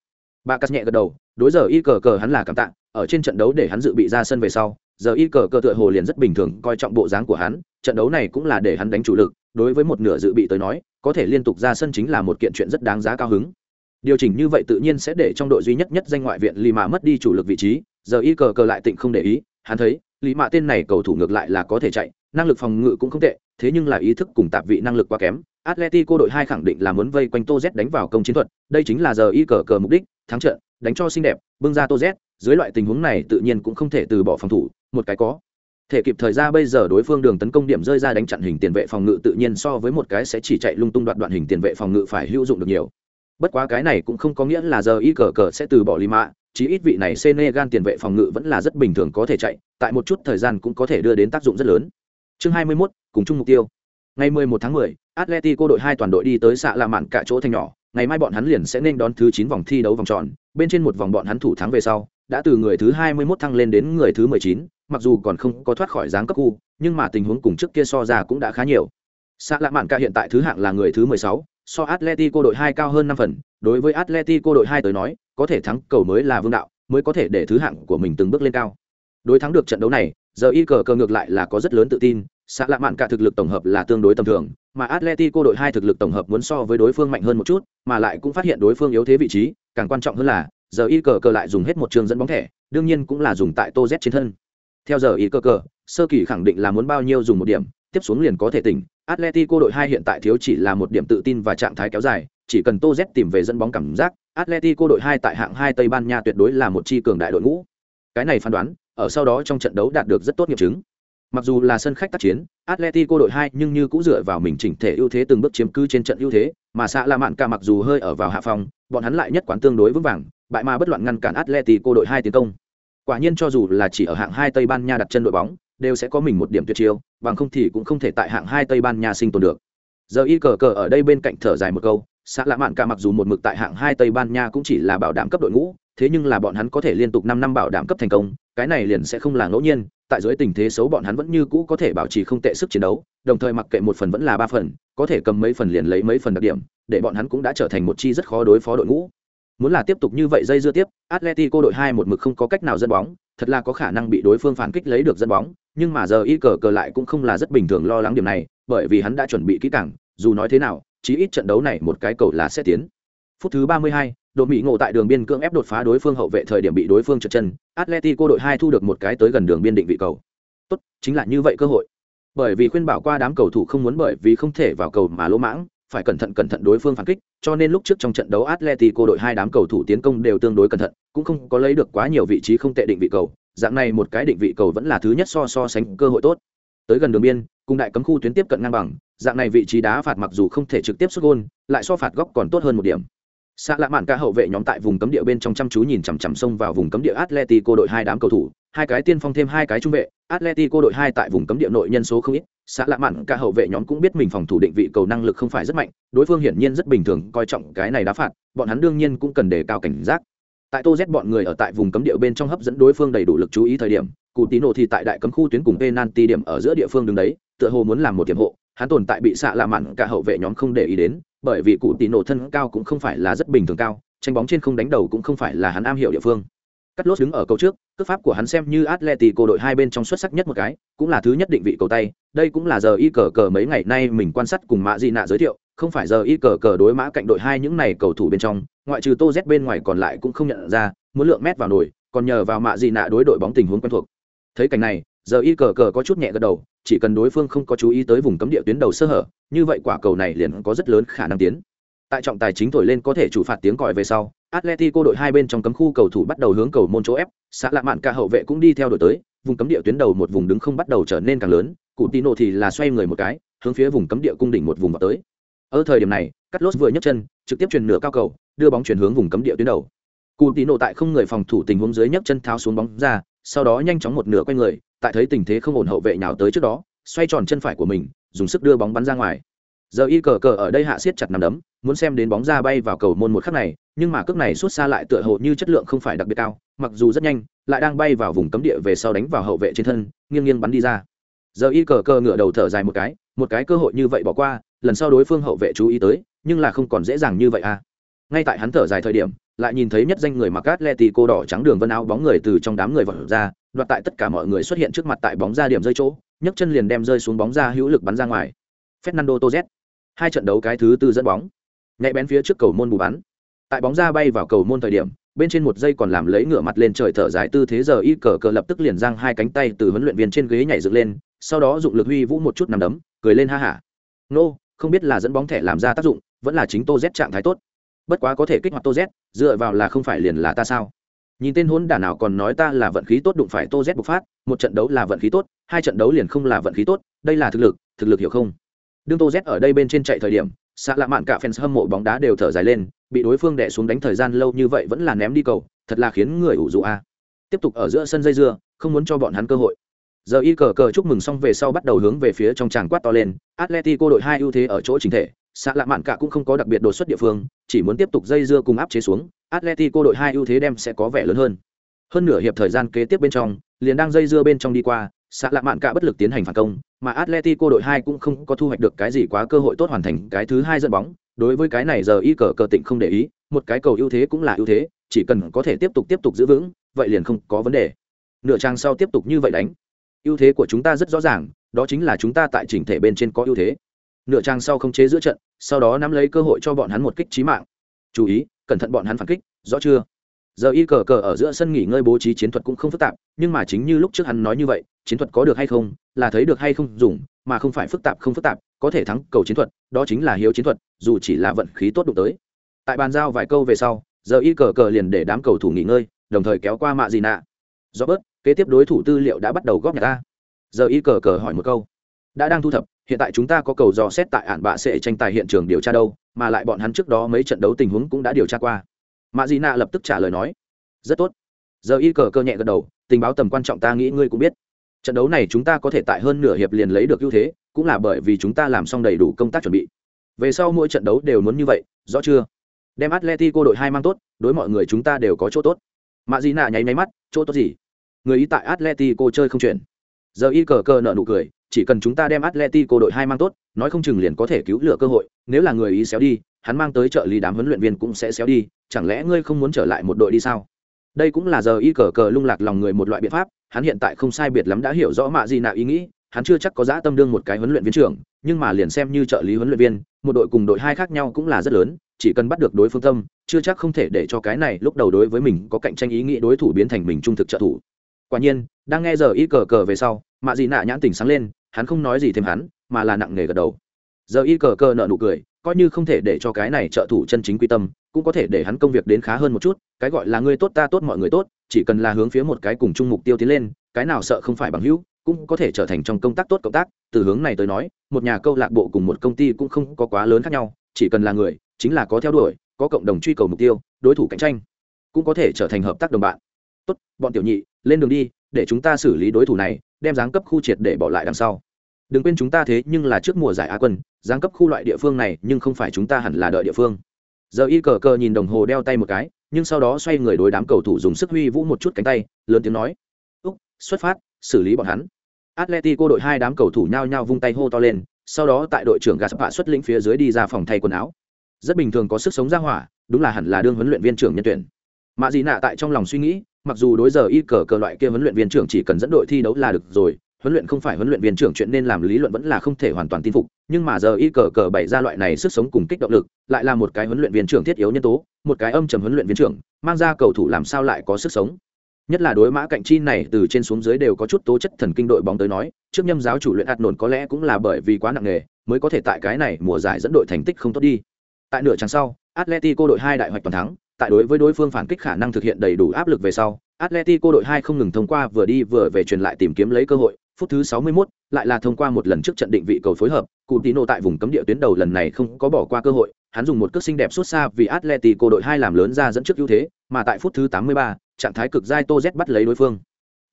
Speaker 1: Ba cắt nhẹ gật đầu, đối giờ y cờ cờ hắn là cảm tạ, ở trên trận đấu để hắn dự bị ra sân về sau, giờ y cờ cờ tựa hồ liền rất bình thường, coi trọng bộ dáng của hắn, trận đấu này cũng là để hắn đánh chủ lực đối với một nửa dự bị tới nói, có thể liên tục ra sân chính là một kiện chuyện rất đáng giá cao hứng. Điều chỉnh như vậy tự nhiên sẽ để trong đội duy nhất nhất danh ngoại viện lì mạ mất đi chủ lực vị trí, giờ y cờ cờ lại tịnh không để ý, hắn thấy, lý mạ tên này cầu thủ ngược lại là có thể chạy, năng lực phòng ngự cũng không tệ, thế nhưng là ý thức cùng tạp vị năng lực quá kém. Atletico đội hai khẳng định là muốn vây quanh tô z đánh vào công chiến thuật, đây chính là giờ y cờ cờ mục đích, thắng trận, đánh cho xinh đẹp, bưng ra tô z dưới loại tình huống này tự nhiên cũng không thể từ bỏ phòng thủ, một cái có thể kịp thời ra bây giờ đối phương đường tấn công điểm rơi ra đánh chặn hình tiền vệ phòng ngự tự nhiên so với một cái sẽ chỉ chạy lung tung đoạn đoạn hình tiền vệ phòng ngự phải hữu dụng được nhiều bất quá cái này cũng không có nghĩa là giờ y cờ cờ sẽ từ bỏ lima chí ít vị này Senegal tiền vệ phòng ngự vẫn là rất bình thường có thể chạy, tại một chút thời gian cũng có thể đưa đến tác dụng rất lớn. Chương 21, cùng chung mục tiêu. Ngày 11 tháng 10, Atletico đội hai toàn đội đi tới xạ La Mạn cả chỗ thành nhỏ, ngày mai bọn hắn liền sẽ nên đón thứ 9 vòng thi đấu vòng tròn, bên trên một vòng bọn hắn thủ thắng về sau, đã từ người thứ 21 thăng lên đến người thứ 19, mặc dù còn không có thoát khỏi dáng cấp khu, nhưng mà tình huống cùng trước kia so ra cũng đã khá nhiều. Xạ lạ Mạn cả hiện tại thứ hạng là người thứ 16, so Atletico đội hai cao hơn năm phần, đối với Atletico đội hai tới nói, có thể thắng cầu mới là vương đạo, mới có thể để thứ hạng của mình từng bước lên cao. Đối thắng được trận đấu này, giờ y cờ cờ ngược lại là có rất lớn tự tin, xạ lạ mạn cả thực lực tổng hợp là tương đối tầm thường, mà Atletico đội hai thực lực tổng hợp muốn so với đối phương mạnh hơn một chút, mà lại cũng phát hiện đối phương yếu thế vị trí, càng quan trọng hơn là, giờ y cờ cờ lại dùng hết một trường dẫn bóng thẻ, đương nhiên cũng là dùng tại Tô Z trên thân. Theo giờ ý cơ cờ, sơ kỳ khẳng định là muốn bao nhiêu dùng một điểm, tiếp xuống liền có thể tỉnh. Atletico đội hai hiện tại thiếu chỉ là một điểm tự tin và trạng thái kéo dài, chỉ cần Tô Z tìm về dẫn bóng cảm giác, Atletico đội hai tại hạng hai Tây Ban Nha tuyệt đối là một chi cường đại đội ngũ. Cái này phán đoán, ở sau đó trong trận đấu đạt được rất tốt nghiệm chứng. Mặc dù là sân khách tác chiến, Atletico đội hai nhưng như cũng dựa vào mình chỉnh thể ưu thế từng bước chiếm cứ trên trận ưu thế, mà xạ La Mạn cả mặc dù hơi ở vào hạ phòng, bọn hắn lại nhất quán tương đối vững vàng, bại mà bất loạn ngăn cản Atletico đội hai tiến công. Quả nhiên cho dù là chỉ ở hạng hai Tây Ban Nha đặt chân đội bóng, đều sẽ có mình một điểm tuyệt chiêu, bằng không thì cũng không thể tại hạng hai Tây Ban Nha sinh tồn được. Giờ y cờ cờ ở đây bên cạnh thở dài một câu, xã lạ mạn cả mặc dù một mực tại hạng hai tây ban nha cũng chỉ là bảo đảm cấp đội ngũ thế nhưng là bọn hắn có thể liên tục năm năm bảo đảm cấp thành công cái này liền sẽ không là ngẫu nhiên tại dưới tình thế xấu bọn hắn vẫn như cũ có thể bảo trì không tệ sức chiến đấu đồng thời mặc kệ một phần vẫn là ba phần có thể cầm mấy phần liền lấy mấy phần đặc điểm để bọn hắn cũng đã trở thành một chi rất khó đối phó đội ngũ muốn là tiếp tục như vậy dây dưa tiếp atletico đội hai một mực không có cách nào dẫn bóng thật là có khả năng bị đối phương phản kích lấy được dẫn bóng nhưng mà giờ y cờ cờ lại cũng không là rất bình thường lo lắng điểm này bởi vì hắn đã chuẩn bị kỹ càng dù nói thế nào chí ít trận đấu này một cái cầu là sẽ tiến. Phút thứ 32, đội Mỹ ngộ tại đường biên cưỡng ép đột phá đối phương hậu vệ thời điểm bị đối phương trượt chân, Atletico đội 2 thu được một cái tới gần đường biên định vị cầu. Tốt, chính là như vậy cơ hội. Bởi vì khuyên bảo qua đám cầu thủ không muốn bởi vì không thể vào cầu mà lỗ mãng, phải cẩn thận cẩn thận đối phương phản kích, cho nên lúc trước trong trận đấu Atletico đội hai đám cầu thủ tiến công đều tương đối cẩn thận, cũng không có lấy được quá nhiều vị trí không tệ định vị cầu, dạng này một cái định vị cầu vẫn là thứ nhất so so sánh cơ hội tốt. Tới gần đường biên, cùng đại cấm khu tuyến tiếp cận ngang bằng, dạng này vị trí đá phạt mặc dù không thể trực tiếp sút gôn lại so phạt góc còn tốt hơn một điểm xạ lạ mạn ca hậu vệ nhóm tại vùng cấm địa bên trong chăm chú nhìn chằm chằm xông vào vùng cấm địa atletico đội hai đám cầu thủ. Hai cái tiên phong thêm hai cái trung vệ. Atletico đội hai tại vùng cấm địa nội nhân số không ít. Xạ lạ mạn ca hậu vệ nhóm cũng biết mình phòng thủ định vị cầu năng lực không phải rất mạnh. Đối phương hiển nhiên rất bình thường, coi trọng cái này đá phạt. Bọn hắn đương nhiên cũng cần đề cao cảnh giác. Tại tô z bọn người ở tại vùng cấm địa bên trong hấp dẫn đối phương đầy đủ lực chú ý thời điểm cụ tín nổ thì tại đại cấm khu tuyến cùng penalty điểm ở giữa địa phương đứng đấy, tựa hồ muốn làm một tiệm hộ. Hắn tồn tại bị xạ lạ mạn cả hậu vệ nhóm không để ý đến bởi vì cụ tỷ nổ thân cao cũng không phải là rất bình thường cao, tranh bóng trên không đánh đầu cũng không phải là hắn am hiểu địa phương. Cắt lốt đứng ở cầu trước, cước pháp của hắn xem như atletico đội hai bên trong xuất sắc nhất một cái, cũng là thứ nhất định vị cầu tay, đây cũng là giờ y cờ cờ mấy ngày nay mình quan sát cùng mã di nạ giới thiệu, không phải giờ y cờ cờ đối mã cạnh đội hai những này cầu thủ bên trong, ngoại trừ tô z bên ngoài còn lại cũng không nhận ra, muốn lượng mét vào nổi, còn nhờ vào mạ di nạ đối đội bóng tình huống quen thuộc. Thấy cảnh này giờ y cờ cờ có chút nhẹ gật đầu, chỉ cần đối phương không có chú ý tới vùng cấm địa tuyến đầu sơ hở, như vậy quả cầu này liền có rất lớn khả năng tiến. Tại trọng tài chính thổi lên có thể chủ phạt tiếng còi về sau, atletico đội hai bên trong cấm khu cầu thủ bắt đầu hướng cầu môn chỗ ép xã lạ mạn cả hậu vệ cũng đi theo đội tới, vùng cấm địa tuyến đầu một vùng đứng không bắt đầu trở nên càng lớn cụ tino thì là xoay người một cái, hướng phía vùng cấm địa cung đỉnh một vùng vào tới. Ở thời điểm này cắt lốt vừa nhấc chân, trực tiếp chuyển nửa cao cầu, đưa bóng chuyển hướng vùng cấm địa tuyến đầu. Cụ tino tại không người phòng thủ tình huống dưới nhấc chân tháo xuống bóng ra, sau đó nhanh chóng một nửa quay người tại thấy tình thế không ổn hậu vệ nhào tới trước đó, xoay tròn chân phải của mình, dùng sức đưa bóng bắn ra ngoài. Giờ y cờ cờ ở đây hạ siết chặt nằm đấm, muốn xem đến bóng ra bay vào cầu môn một khắc này, nhưng mà cước này suốt xa lại tựa hồ như chất lượng không phải đặc biệt cao, mặc dù rất nhanh, lại đang bay vào vùng cấm địa về sau đánh vào hậu vệ trên thân, nghiêng nghiêng bắn đi ra. Giờ y cờ cờ ngựa đầu thở dài một cái một cái cơ hội như vậy bỏ qua, lần sau đối phương hậu vệ chú ý tới, nhưng là không còn dễ dàng như vậy à ngay tại hắn thở dài thời điểm lại nhìn thấy nhất danh người mặc Atletico đỏ trắng đường vân áo bóng người từ trong đám người vọt ra, đoạt tại tất cả mọi người xuất hiện trước mặt tại bóng ra điểm rơi chỗ, nhấc chân liền đem rơi xuống bóng ra hữu lực bắn ra ngoài. Fernando Torres. Hai trận đấu cái thứ tư dẫn bóng. Nhạy bén phía trước cầu môn bù bắn. Tại bóng ra bay vào cầu môn thời điểm, bên trên một giây còn làm lấy ngửa mặt lên trời thở dài tư thế giờ y cờ cờ lập tức liền giang hai cánh tay từ huấn luyện viên trên ghế nhảy dựng lên, sau đó dụng lực huy vũ một chút nằm đấm, cười lên ha hả. Nô, không biết là dẫn bóng thẻ làm ra tác dụng, vẫn là chính Tô Z trạng thái tốt bất quá có thể kích hoạt tô z, dựa vào là không phải liền là ta sao? Nhìn tên hôn đả nào còn nói ta là vận khí tốt đụng phải tô z bộc phát, một trận đấu là vận khí tốt, hai trận đấu liền không là vận khí tốt, đây là thực lực thực lực hiểu không? Đương tô z ở đây bên trên chạy thời điểm xạ lạ mạn cả fans hâm mộ bóng đá đều thở dài lên, bị đối phương đẻ xuống đánh thời gian lâu như vậy vẫn là ném đi cầu, thật là khiến người ủ dụ a. Tiếp tục ở giữa sân dây dưa, không muốn cho bọn hắn cơ hội. Giờ y cờ cờ chúc mừng xong về sau bắt đầu hướng về phía trong tràng quát to lên, atletico đội hai ưu thế ở chỗ chính thể xạ lạ mạn cả cũng không có đặc biệt đột xuất địa phương, chỉ muốn tiếp tục dây dưa cùng áp chế xuống, atletico đội hai ưu thế đem sẽ có vẻ lớn hơn. Hơn nửa hiệp thời gian kế tiếp bên trong, liền đang dây dưa bên trong đi qua, xạ lạ mạn cả bất lực tiến hành phản công, mà atletico đội hai cũng không có thu hoạch được cái gì quá cơ hội tốt hoàn thành cái thứ hai dẫn bóng. Đối với cái này giờ y cờ cờ tịnh không để ý, một cái cầu ưu thế cũng là ưu thế, chỉ cần có thể tiếp tục tiếp tục giữ vững, vậy liền không có vấn đề. Nửa trang sau tiếp tục như vậy đánh. Ưu thế của chúng ta rất rõ ràng, đó chính là chúng ta tại chỉnh thể bên trên có ưu thế. Nửa trang sau không chế giữa trận sau đó nắm lấy cơ hội cho bọn hắn một kích trí mạng. Chú ý, cẩn thận bọn hắn phản kích, rõ chưa? Giờ y cờ cờ ở giữa sân nghỉ ngơi bố trí chiến thuật cũng không phức tạp, nhưng mà chính như lúc trước hắn nói như vậy, chiến thuật có được hay không, là thấy được hay không dùng, mà không phải phức tạp không phức tạp, có thể thắng cầu chiến thuật, đó chính là hiếu chiến thuật, dù chỉ là vận khí tốt đụng tới. Tại bàn giao vài câu về sau, giờ y cờ cờ liền để đám cầu thủ nghỉ ngơi, đồng thời kéo qua mạ gì nạ. Do bớt kế tiếp đối thủ tư liệu đã bắt đầu góp nhặt ta giờ y cờ cờ hỏi một câu. Đã đang thu thập hiện tại chúng ta có cầu dò xét tại ản bạ sẽ tranh tài hiện trường điều tra đâu, mà lại bọn hắn trước đó mấy trận đấu tình huống cũng đã điều tra qua. Mạ dị nạ lập tức trả lời nói, rất tốt. Giờ y cờ cơ nhẹ gật đầu, tình báo tầm quan trọng ta nghĩ ngươi cũng biết. Trận đấu này chúng ta có thể tại hơn nửa hiệp liền lấy được ưu thế, cũng là bởi vì chúng ta làm xong đầy đủ công tác chuẩn bị. Về sau mỗi trận đấu đều muốn như vậy, rõ chưa? Đem atletico đội hai mang tốt, đối mọi người chúng ta đều có chỗ tốt. Mạ dị nạ nháy máy mắt, chỗ tốt gì? Người ý tại atletico chơi không chuyển. Giờ y cờ cơ nợ nụ cười chỉ cần chúng ta đem atletico đội hai mang tốt, nói không chừng liền có thể cứu lựa cơ hội, nếu là người ý xéo đi, hắn mang tới trợ lý đám huấn luyện viên cũng sẽ xéo đi, chẳng lẽ ngươi không muốn trở lại một đội đi sao? Đây cũng là giờ y cờ cờ lung lạc lòng người một loại biện pháp, hắn hiện tại không sai biệt lắm đã hiểu rõ mạ gì nào ý nghĩ, hắn chưa chắc có dã tâm đương một cái huấn luyện viên trưởng, nhưng mà liền xem như trợ lý huấn luyện viên, một đội cùng đội hai khác nhau cũng là rất lớn, chỉ cần bắt được đối phương tâm, chưa chắc không thể để cho cái này lúc đầu đối với mình có cạnh tranh ý nghĩ đối thủ biến thành mình trung thực trợ thủ. Quả nhiên, đang nghe giờ y cờ cờ về sau, mạ dị nạ nhãn tỉnh sáng lên hắn không nói gì thêm hắn, mà là nặng nề gật đầu. Giờ y cờ cờ nợ nụ cười, coi như không thể để cho cái này trợ thủ chân chính quy tâm, cũng có thể để hắn công việc đến khá hơn một chút, cái gọi là người tốt ta tốt mọi người tốt, chỉ cần là hướng phía một cái cùng chung mục tiêu tiến lên, cái nào sợ không phải bằng hữu, cũng có thể trở thành trong công tác tốt cộng tác. Từ hướng này tới nói, một nhà câu lạc bộ cùng một công ty cũng không có quá lớn khác nhau, chỉ cần là người, chính là có theo đuổi, có cộng đồng truy cầu mục tiêu, đối thủ cạnh tranh, cũng có thể trở thành hợp tác đồng bạn. Tốt, bọn tiểu nhị, lên đường đi, để chúng ta xử lý đối thủ này, đem giáng cấp khu triệt để bỏ lại đằng sau đừng quên chúng ta thế nhưng là trước mùa giải á quân, giáng cấp khu loại địa phương này, nhưng không phải chúng ta hẳn là đợi địa phương. Giờ y cờ cờ nhìn đồng hồ đeo tay một cái, nhưng sau đó xoay người đối đám cầu thủ dùng sức huy vũ một chút cánh tay, lớn tiếng nói. Úc, xuất phát, xử lý bọn hắn. Atletico đội hai đám cầu thủ nhao nhao vung tay hô to lên, sau đó tại đội trưởng gaspar xuất lĩnh phía dưới đi ra phòng thay quần áo. Rất bình thường có sức sống ra hỏa, đúng là hẳn là đương huấn luyện viên trưởng nhân tuyển. Mạ dị nạ tại trong lòng suy nghĩ, mặc dù đối giờ y cờ cờ loại kia huấn luyện viên trưởng chỉ cần dẫn đội thi đấu là được rồi huấn luyện không phải huấn luyện viên trưởng chuyện nên làm lý luận vẫn là không thể hoàn toàn tin phục, nhưng mà giờ y cờ cờ bày ra loại này sức sống cùng kích động lực, lại là một cái huấn luyện viên trưởng thiết yếu nhân tố, một cái âm trầm huấn luyện viên trưởng, mang ra cầu thủ làm sao lại có sức sống. Nhất là đối mã cạnh chi này từ trên xuống dưới đều có chút tố chất thần kinh đội bóng tới nói, trước nhâm giáo chủ luyện hạt nổn có lẽ cũng là bởi vì quá nặng nghề mới có thể tại cái này mùa giải dẫn đội thành tích không tốt đi. Tại nửa trang sau, atletico đội hai đại hoạch toàn thắng tại đối với đối phương phản kích khả năng thực hiện đầy đủ áp lực về sau atletico đội hai không ngừng thông qua vừa đi vừa về truyền lại tìm kiếm lấy cơ hội phút thứ 61, lại là thông qua một lần trước trận định vị cầu phối hợp, Coutinho tại vùng cấm địa tuyến đầu lần này không có bỏ qua cơ hội, hắn dùng một cước xinh đẹp xuất xa vì Atletico đội hai làm lớn ra dẫn trước ưu thế, mà tại phút thứ 83, trạng thái cực giai Tô Z bắt lấy đối phương.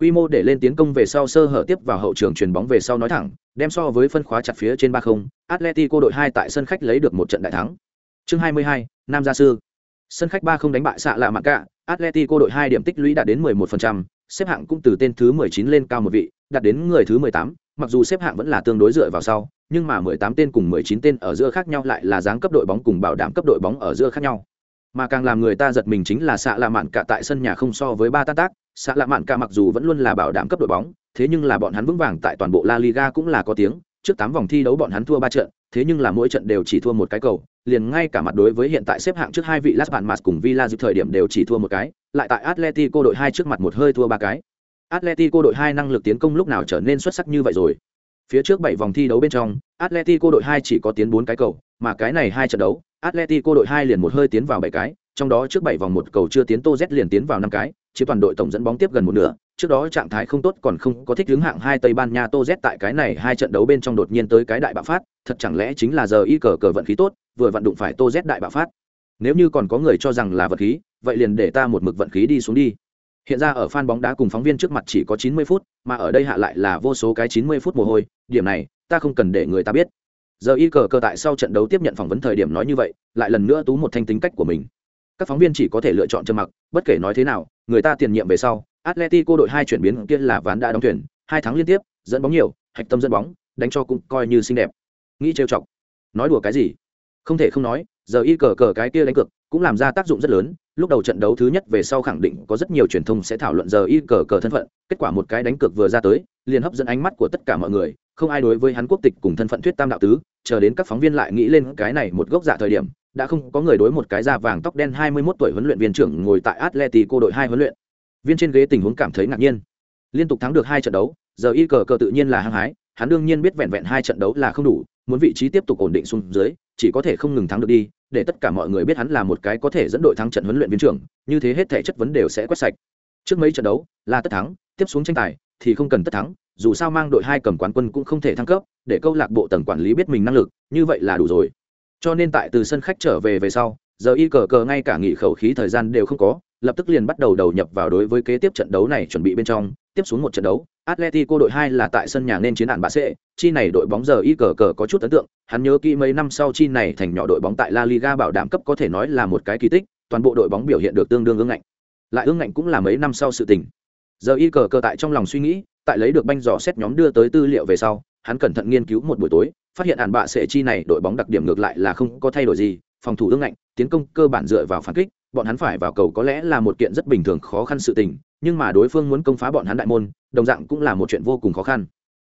Speaker 1: Quy mô để lên tiến công về sau sơ hở tiếp vào hậu trường truyền bóng về sau nói thẳng, đem so với phân khóa chặt phía trên 3-0, Atletico đội hai tại sân khách lấy được một trận đại thắng. Chương 22, Nam gia sư. Sân khách 3-0 đánh bại xạ lạ mặt cả, Atletico đội hai điểm tích lũy đạt đến 11%, xếp hạng cũng từ tên thứ 19 lên cao một vị, đạt đến người thứ 18, mặc dù xếp hạng vẫn là tương đối dựa vào sau, nhưng mà 18 tên cùng 19 tên ở giữa khác nhau lại là dáng cấp đội bóng cùng bảo đảm cấp đội bóng ở giữa khác nhau. Mà càng làm người ta giật mình chính là xạ lạ mạn cả tại sân nhà không so với ba tan tác, xạ lạ mạn cả mặc dù vẫn luôn là bảo đảm cấp đội bóng, thế nhưng là bọn hắn vững vàng tại toàn bộ La Liga cũng là có tiếng, trước 8 vòng thi đấu bọn hắn thua 3 trận, thế nhưng là mỗi trận đều chỉ thua một cái cầu, liền ngay cả mặt đối với hiện tại xếp hạng trước hai vị Las Palmas cùng Villa dịp thời điểm đều chỉ thua một cái, lại tại Atletico đội hai trước mặt một hơi thua ba cái. Atletico đội hai năng lực tiến công lúc nào trở nên xuất sắc như vậy rồi. Phía trước bảy vòng thi đấu bên trong, Atletico đội hai chỉ có tiến bốn cái cầu, mà cái này hai trận đấu, Atletico đội hai liền một hơi tiến vào bảy cái, trong đó trước bảy vòng một cầu chưa tiến Tô Z liền tiến vào năm cái, chiếm toàn đội tổng dẫn bóng tiếp gần một nửa, trước đó trạng thái không tốt còn không có thích hướng hạng hai Tây Ban Nha Tô Z tại cái này hai trận đấu bên trong đột nhiên tới cái đại bạo phát, thật chẳng lẽ chính là giờ y cờ cờ vận khí tốt, vừa vận đụng phải Tô Z đại bạo phát. Nếu như còn có người cho rằng là vận khí, vậy liền để ta một mực vận khí đi xuống đi. Hiện ra ở fan bóng đá cùng phóng viên trước mặt chỉ có 90 phút, mà ở đây hạ lại là vô số cái 90 phút mồ hôi, điểm này ta không cần để người ta biết. Giờ y cờ cờ tại sau trận đấu tiếp nhận phỏng vấn thời điểm nói như vậy, lại lần nữa tú một thanh tính cách của mình. Các phóng viên chỉ có thể lựa chọn trầm mặc, bất kể nói thế nào, người ta tiền nhiệm về sau, Atletico đội hai chuyển biến kia là ván đã đóng tuyển, hai tháng liên tiếp, dẫn bóng nhiều, hạch tâm dẫn bóng, đánh cho cũng coi như xinh đẹp. Nghĩ trêu chọc. Nói đùa cái gì? Không thể không nói, giờ y cờ cờ cái kia đánh cược cũng làm ra tác dụng rất lớn, lúc đầu trận đấu thứ nhất về sau khẳng định có rất nhiều truyền thông sẽ thảo luận giờ y cờ cờ thân phận, kết quả một cái đánh cược vừa ra tới, liền hấp dẫn ánh mắt của tất cả mọi người, không ai đối với hắn quốc tịch cùng thân phận thuyết tam đạo tứ, chờ đến các phóng viên lại nghĩ lên cái này một gốc dạ thời điểm, đã không có người đối một cái da vàng tóc đen 21 tuổi huấn luyện viên trưởng ngồi tại Atletico đội hai huấn luyện viên trên ghế tình huống cảm thấy ngạc nhiên. Liên tục thắng được hai trận đấu, giờ y cờ cờ tự nhiên là hăng hái, hắn đương nhiên biết vẹn vẹn hai trận đấu là không đủ, muốn vị trí tiếp tục ổn định xuống dưới, chỉ có thể không ngừng thắng được đi, để tất cả mọi người biết hắn là một cái có thể dẫn đội thắng trận huấn luyện viên trưởng, như thế hết thể chất vấn đều sẽ quét sạch. Trước mấy trận đấu, là tất thắng, tiếp xuống tranh tài, thì không cần tất thắng, dù sao mang đội hai cầm quán quân cũng không thể thăng cấp, để câu lạc bộ tầng quản lý biết mình năng lực, như vậy là đủ rồi. Cho nên tại từ sân khách trở về về sau, giờ y cờ cờ ngay cả nghỉ khẩu khí thời gian đều không có lập tức liền bắt đầu đầu nhập vào đối với kế tiếp trận đấu này chuẩn bị bên trong, tiếp xuống một trận đấu, atletico đội hai là tại sân nhà nên chiến đạn bạ sệ chi này đội bóng giờ y cờ cờ có chút ấn tượng, hắn nhớ kỹ mấy năm sau chi này thành nhỏ đội bóng tại la liga bảo đảm cấp có thể nói là một cái kỳ tích, toàn bộ đội bóng biểu hiện được tương đương ương ngạnh. Lại ương ngạnh cũng là mấy năm sau sự tình. Giờ y cờ cờ tại trong lòng suy nghĩ, tại lấy được banh dò xét nhóm đưa tới tư liệu về sau, hắn cẩn thận nghiên cứu một buổi tối, phát hiện ạn bạ sệ chi này đội bóng đặc điểm ngược lại là không có thay đổi gì, phòng thủ ương ngạnh, tiến công cơ bản dựa vào phản kích bọn hắn phải vào cầu có lẽ là một kiện rất bình thường khó khăn sự tình, nhưng mà đối phương muốn công phá bọn hắn đại môn, đồng dạng cũng là một chuyện vô cùng khó khăn.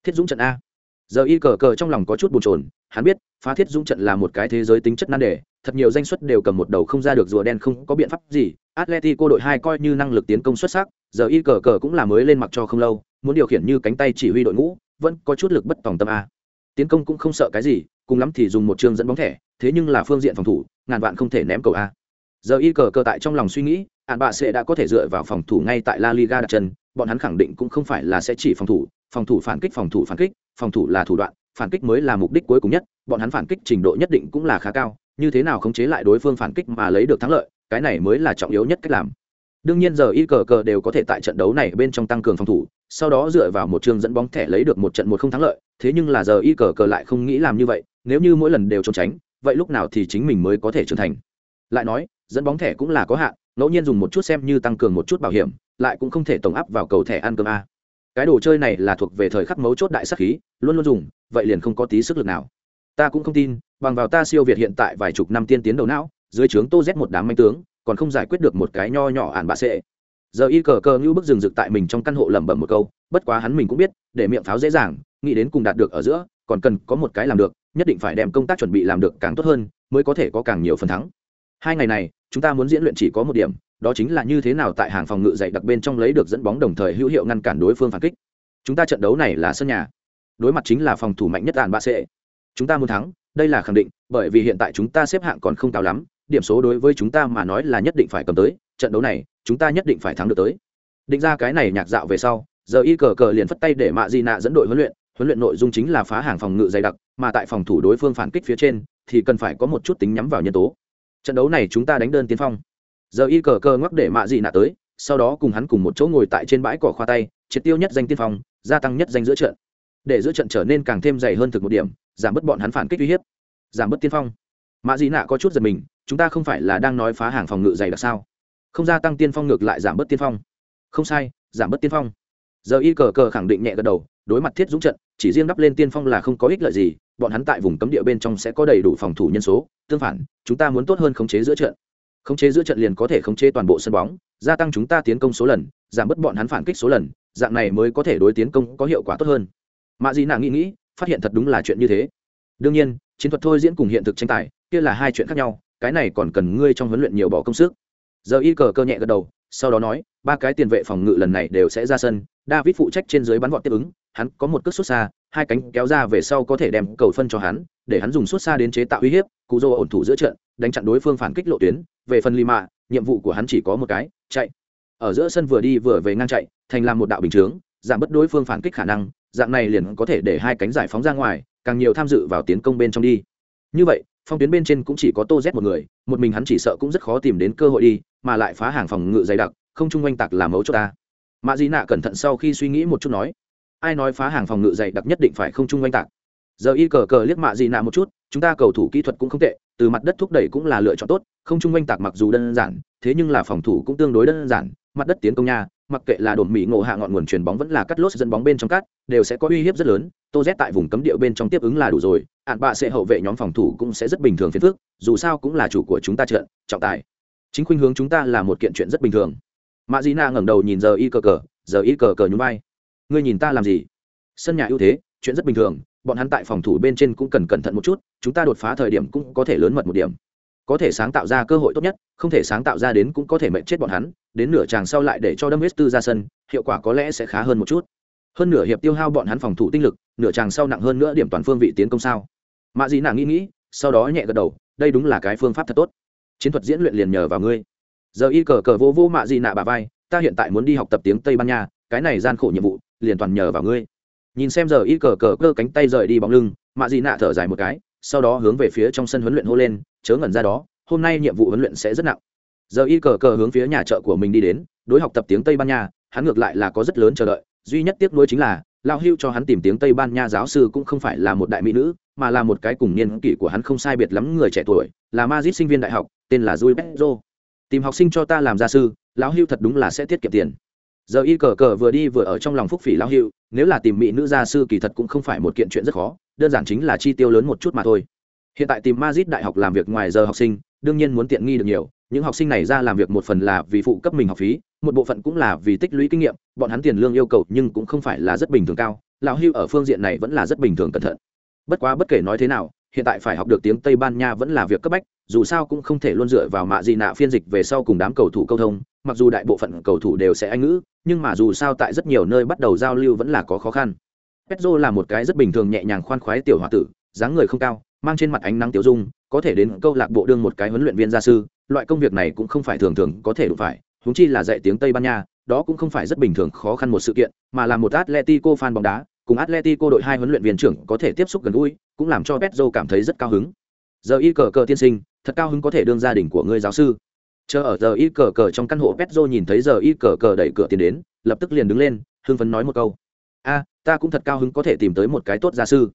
Speaker 1: Thiết dũng trận a. Giờ y cờ cờ trong lòng có chút bồn chồn, hắn biết, phá thiết dũng trận là một cái thế giới tính chất nan đề, thật nhiều danh xuất đều cầm một đầu không ra được rùa đen không có biện pháp gì Atleti cô đội hai coi như năng lực tiến công xuất sắc, giờ y cờ cờ cũng là mới lên mặc cho không lâu, muốn điều khiển như cánh tay chỉ huy đội ngũ, vẫn có chút lực bất tòng tâm a. Tiến công cũng không sợ cái gì, cùng lắm thì dùng một chương dẫn bóng thẻ, thế nhưng là phương diện phòng thủ, ngàn vạn không thể ném cầu a giờ y cờ cờ tại trong lòng suy nghĩ, ạn bạ sẽ đã có thể dựa vào phòng thủ ngay tại la liga đặt chân, bọn hắn khẳng định cũng không phải là sẽ chỉ phòng thủ phòng thủ phản kích, phòng thủ phản kích, phòng thủ là thủ đoạn, phản kích mới là mục đích cuối cùng nhất, bọn hắn phản kích trình độ nhất định cũng là khá cao, như thế nào khống chế lại đối phương phản kích mà lấy được thắng lợi, cái này mới là trọng yếu nhất cách làm. Đương nhiên giờ y cờ cờ đều có thể tại trận đấu này bên trong tăng cường phòng thủ, sau đó dựa vào một chương dẫn bóng thẻ lấy được một trận một không thắng lợi, thế nhưng là giờ y cờ cờ lại không nghĩ làm như vậy, nếu như mỗi lần đều trốn tránh, vậy lúc nào thì chính mình mới có thể trưởng thành? Lại nói dẫn bóng thẻ cũng là có hạn, ngẫu nhiên dùng một chút xem như tăng cường một chút bảo hiểm, lại cũng không thể tổng áp vào cầu thẻ ăn cơm a. Cái đồ chơi này là thuộc về thời khắc mấu chốt đại sắc khí, luôn luôn dùng, vậy liền không có tí sức lực nào. Ta cũng không tin, bằng vào ta siêu việt hiện tại vài chục năm tiên tiến đầu não, dưới trướng tô z một đám manh tướng, còn không giải quyết được một cái nho nhỏ ản bạ sệ. Giờ y cờ cờ như bức rừng rực tại mình trong căn hộ lẩm bẩm một câu, bất quá hắn mình cũng biết, để miệng pháo dễ dàng, nghĩ đến cùng đạt được ở giữa, còn cần có một cái làm được, nhất định phải đem công tác chuẩn bị làm được càng tốt hơn, mới có thể có càng nhiều phần thắng hai ngày này, chúng ta muốn diễn luyện chỉ có một điểm, đó chính là như thế nào tại hàng phòng ngự dạy đặc bên trong lấy được dẫn bóng đồng thời hữu hiệu ngăn cản đối phương phản kích. Chúng ta trận đấu này là sân nhà. Đối mặt chính là phòng thủ mạnh nhất đàn ba sệ chúng ta muốn thắng, đây là khẳng định, bởi vì hiện tại chúng ta xếp hạng còn không cao lắm, điểm số đối với chúng ta mà nói là nhất định phải cầm tới, trận đấu này, chúng ta nhất định phải thắng được tới. Định ra cái này nhạc dạo về sau, giờ y cờ cờ liền phất tay để mạ di nạ dẫn đội huấn luyện huấn luyện nội dung chính là phá hàng phòng ngự dày đặc, mà tại phòng thủ đối phương phản kích phía trên, thì cần phải có một chút tính nhắm vào nhân tố trận đấu này chúng ta đánh đơn tiên phong. Giờ y cờ cờ ngoắc để mạ dị nạ tới, sau đó cùng hắn cùng một chỗ ngồi tại trên bãi cỏ khoa tay, triệt tiêu nhất danh tiên phong, gia tăng nhất danh giữa trận. Để giữa trận trở nên càng thêm dày hơn thực một điểm, giảm bớt bọn hắn phản kích uy hiếp, giảm bớt tiên phong. Mạ dị nạ có chút giật mình, chúng ta không phải là đang nói phá hàng phòng ngự dày đặc sao? Không gia tăng tiên phong ngược lại giảm bớt tiên phong. Không sai, giảm bớt tiên phong. Giờ y cờ cờ khẳng định nhẹ gật đầu đối mặt thiết dũng trận, chỉ riêng đắp lên tiên phong là không có ích lợi gì, bọn hắn tại vùng cấm địa bên trong sẽ có đầy đủ phòng thủ nhân số. Tương phản, chúng ta muốn tốt hơn khống chế giữa trận. Khống chế giữa trận liền có thể khống chế toàn bộ sân bóng, gia tăng chúng ta tiến công số lần, giảm bớt bọn hắn phản kích số lần, dạng này mới có thể đối tiến công có hiệu quả tốt hơn. Mạ dị nàng nghĩ nghĩ, phát hiện thật đúng là chuyện như thế. Đương nhiên, chiến thuật thôi diễn cùng hiện thực tranh tài, kia là hai chuyện khác nhau, cái này còn cần ngươi trong huấn luyện nhiều bỏ công sức. Giờ y cờ cơ nhẹ gật đầu, sau đó nói, ba cái tiền vệ phòng ngự lần này đều sẽ ra sân david phụ trách trên dưới bắn vọt tiếp ứng, hắn có một cước xuất xa, hai cánh kéo ra về sau có thể đem cầu phân cho hắn, để hắn dùng xuất xa đến chế tạo uy hiếp, cụ dô ổn thủ giữa trận, đánh chặn đối phương phản kích lộ tuyến. Về phần lima, nhiệm vụ của hắn chỉ có một cái, chạy. Ở giữa sân vừa đi vừa về ngang chạy, thành làm một đạo bình chướng, giảm bớt đối phương phản kích khả năng, dạng này liền có thể để hai cánh giải phóng ra ngoài, càng nhiều tham dự vào tiến công bên trong đi. Như vậy, phong tuyến bên trên cũng chỉ có tô z một người, một mình hắn chỉ sợ cũng rất khó tìm đến cơ hội đi, mà lại phá hàng phòng ngự dày đặc, không chung quanh tạc làm mấu chốt ta mạ dị nạ cẩn thận sau khi suy nghĩ một chút nói, ai nói phá hàng phòng ngự dày đặc nhất định phải không chung oanh tạc? Giờ y cờ cờ liếc mạ dị nạ một chút, chúng ta cầu thủ kỹ thuật cũng không tệ, từ mặt đất thúc đẩy cũng là lựa chọn tốt, không chung oanh tạc mặc dù đơn giản, thế nhưng là phòng thủ cũng tương đối đơn giản, mặt đất tiến công nha, mặc kệ là đồn mỹ ngộ hạ ngọn nguồn truyền bóng vẫn là cắt lốt dẫn bóng bên trong cắt, đều sẽ có uy hiếp rất lớn, tô z tại vùng cấm địa bên trong tiếp ứng là đủ rồi, ạn bạ sẽ hậu vệ nhóm phòng thủ cũng sẽ rất bình thường phiền phức, dù sao cũng là chủ của chúng ta trận, trọng tài. Chính khuynh hướng chúng ta là một kiện chuyện rất bình thường mạ dị na ngẩng đầu nhìn giờ y cờ cờ, giờ y cờ cờ nhún vai. Ngươi nhìn ta làm gì? Sân nhà ưu thế, chuyện rất bình thường, bọn hắn tại phòng thủ bên trên cũng cần cẩn thận một chút, chúng ta đột phá thời điểm cũng có thể lớn mật một điểm. Có thể sáng tạo ra cơ hội tốt nhất, không thể sáng tạo ra đến cũng có thể mệnh chết bọn hắn, đến nửa chàng sau lại để cho đâm hết tư ra sân, hiệu quả có lẽ sẽ khá hơn một chút. Hơn nửa hiệp tiêu hao bọn hắn phòng thủ tinh lực, nửa chàng sau nặng hơn nữa điểm toàn phương vị tiến công sao? Mạ dị nạ nghĩ nghĩ, sau đó nhẹ gật đầu, đây đúng là cái phương pháp thật tốt. Chiến thuật diễn luyện liền nhờ vào ngươi giờ y cờ cờ vô vô mạ gì nạ bà vai, ta hiện tại muốn đi học tập tiếng tây ban nha, cái này gian khổ nhiệm vụ, liền toàn nhờ vào ngươi nhìn xem giờ y cờ cờ cơ cánh tay rời đi bóng lưng, mạ dị nạ thở dài một cái, sau đó hướng về phía trong sân huấn luyện hô lên, chớ ngẩn ra đó, hôm nay nhiệm vụ huấn luyện sẽ rất nặng giờ y cờ cờ hướng phía nhà chợ của mình đi đến, đối học tập tiếng tây ban nha, hắn ngược lại là có rất lớn chờ đợi, duy nhất tiếc nuối chính là, lao hưu cho hắn tìm tiếng tây ban nha giáo sư cũng không phải là một đại mỹ nữ, mà là một cái cùng niên kỷ của hắn không sai biệt lắm người trẻ tuổi, là mazit sinh viên đại học, tên là Rui Pedro. Tìm học sinh cho ta làm gia sư, lão hưu thật đúng là sẽ tiết kiệm tiền. Giờ y cờ cờ vừa đi vừa ở trong lòng phúc phỉ lão hưu, nếu là tìm mỹ nữ gia sư kỳ thật cũng không phải một kiện chuyện rất khó, đơn giản chính là chi tiêu lớn một chút mà thôi. Hiện tại tìm mazit đại học làm việc ngoài giờ học sinh, đương nhiên muốn tiện nghi được nhiều, những học sinh này ra làm việc một phần là vì phụ cấp mình học phí, một bộ phận cũng là vì tích lũy kinh nghiệm, bọn hắn tiền lương yêu cầu nhưng cũng không phải là rất bình thường cao, lão hưu ở phương diện này vẫn là rất bình thường cẩn thận. Bất quá bất kể nói thế nào, hiện tại phải học được tiếng Tây Ban Nha vẫn là việc cấp bách, dù sao cũng không thể luôn dựa vào mạ gì nạ phiên dịch về sau cùng đám cầu thủ câu thông mặc dù đại bộ phận cầu thủ đều sẽ anh ngữ nhưng mà dù sao tại rất nhiều nơi bắt đầu giao lưu vẫn là có khó khăn. Petro là một cái rất bình thường nhẹ nhàng khoan khoái tiểu h o a tử dáng người không cao mang trên mặt ánh nắng tiểu dung có thể đến câu lạc bộ đương một cái huấn luyện viên gia sư loại công việc này cũng không phải thường thường có thể đủ phải húng chi là dạy tiếng tây ban nha đó cũng không phải rất bình thường khó khăn một sự kiện mà là một atletico fan bóng đá cùng atletico đội hai huấn luyện viên trưởng có thể tiếp xúc gần gũi cũng làm cho petro cảm thấy rất cao hứng. Giờ y cờ cờ tiên sinh, thật cao hứng có thể đương gia đình của ngươi giáo sư. Chờ ở giờ y cờ cờ trong căn hộ petro nhìn thấy giờ y cờ cờ đẩy cửa tiến đến, lập tức liền đứng lên, hưng phấn nói một câu. A, ta cũng thật cao hứng có thể tìm tới một cái tốt gia sư.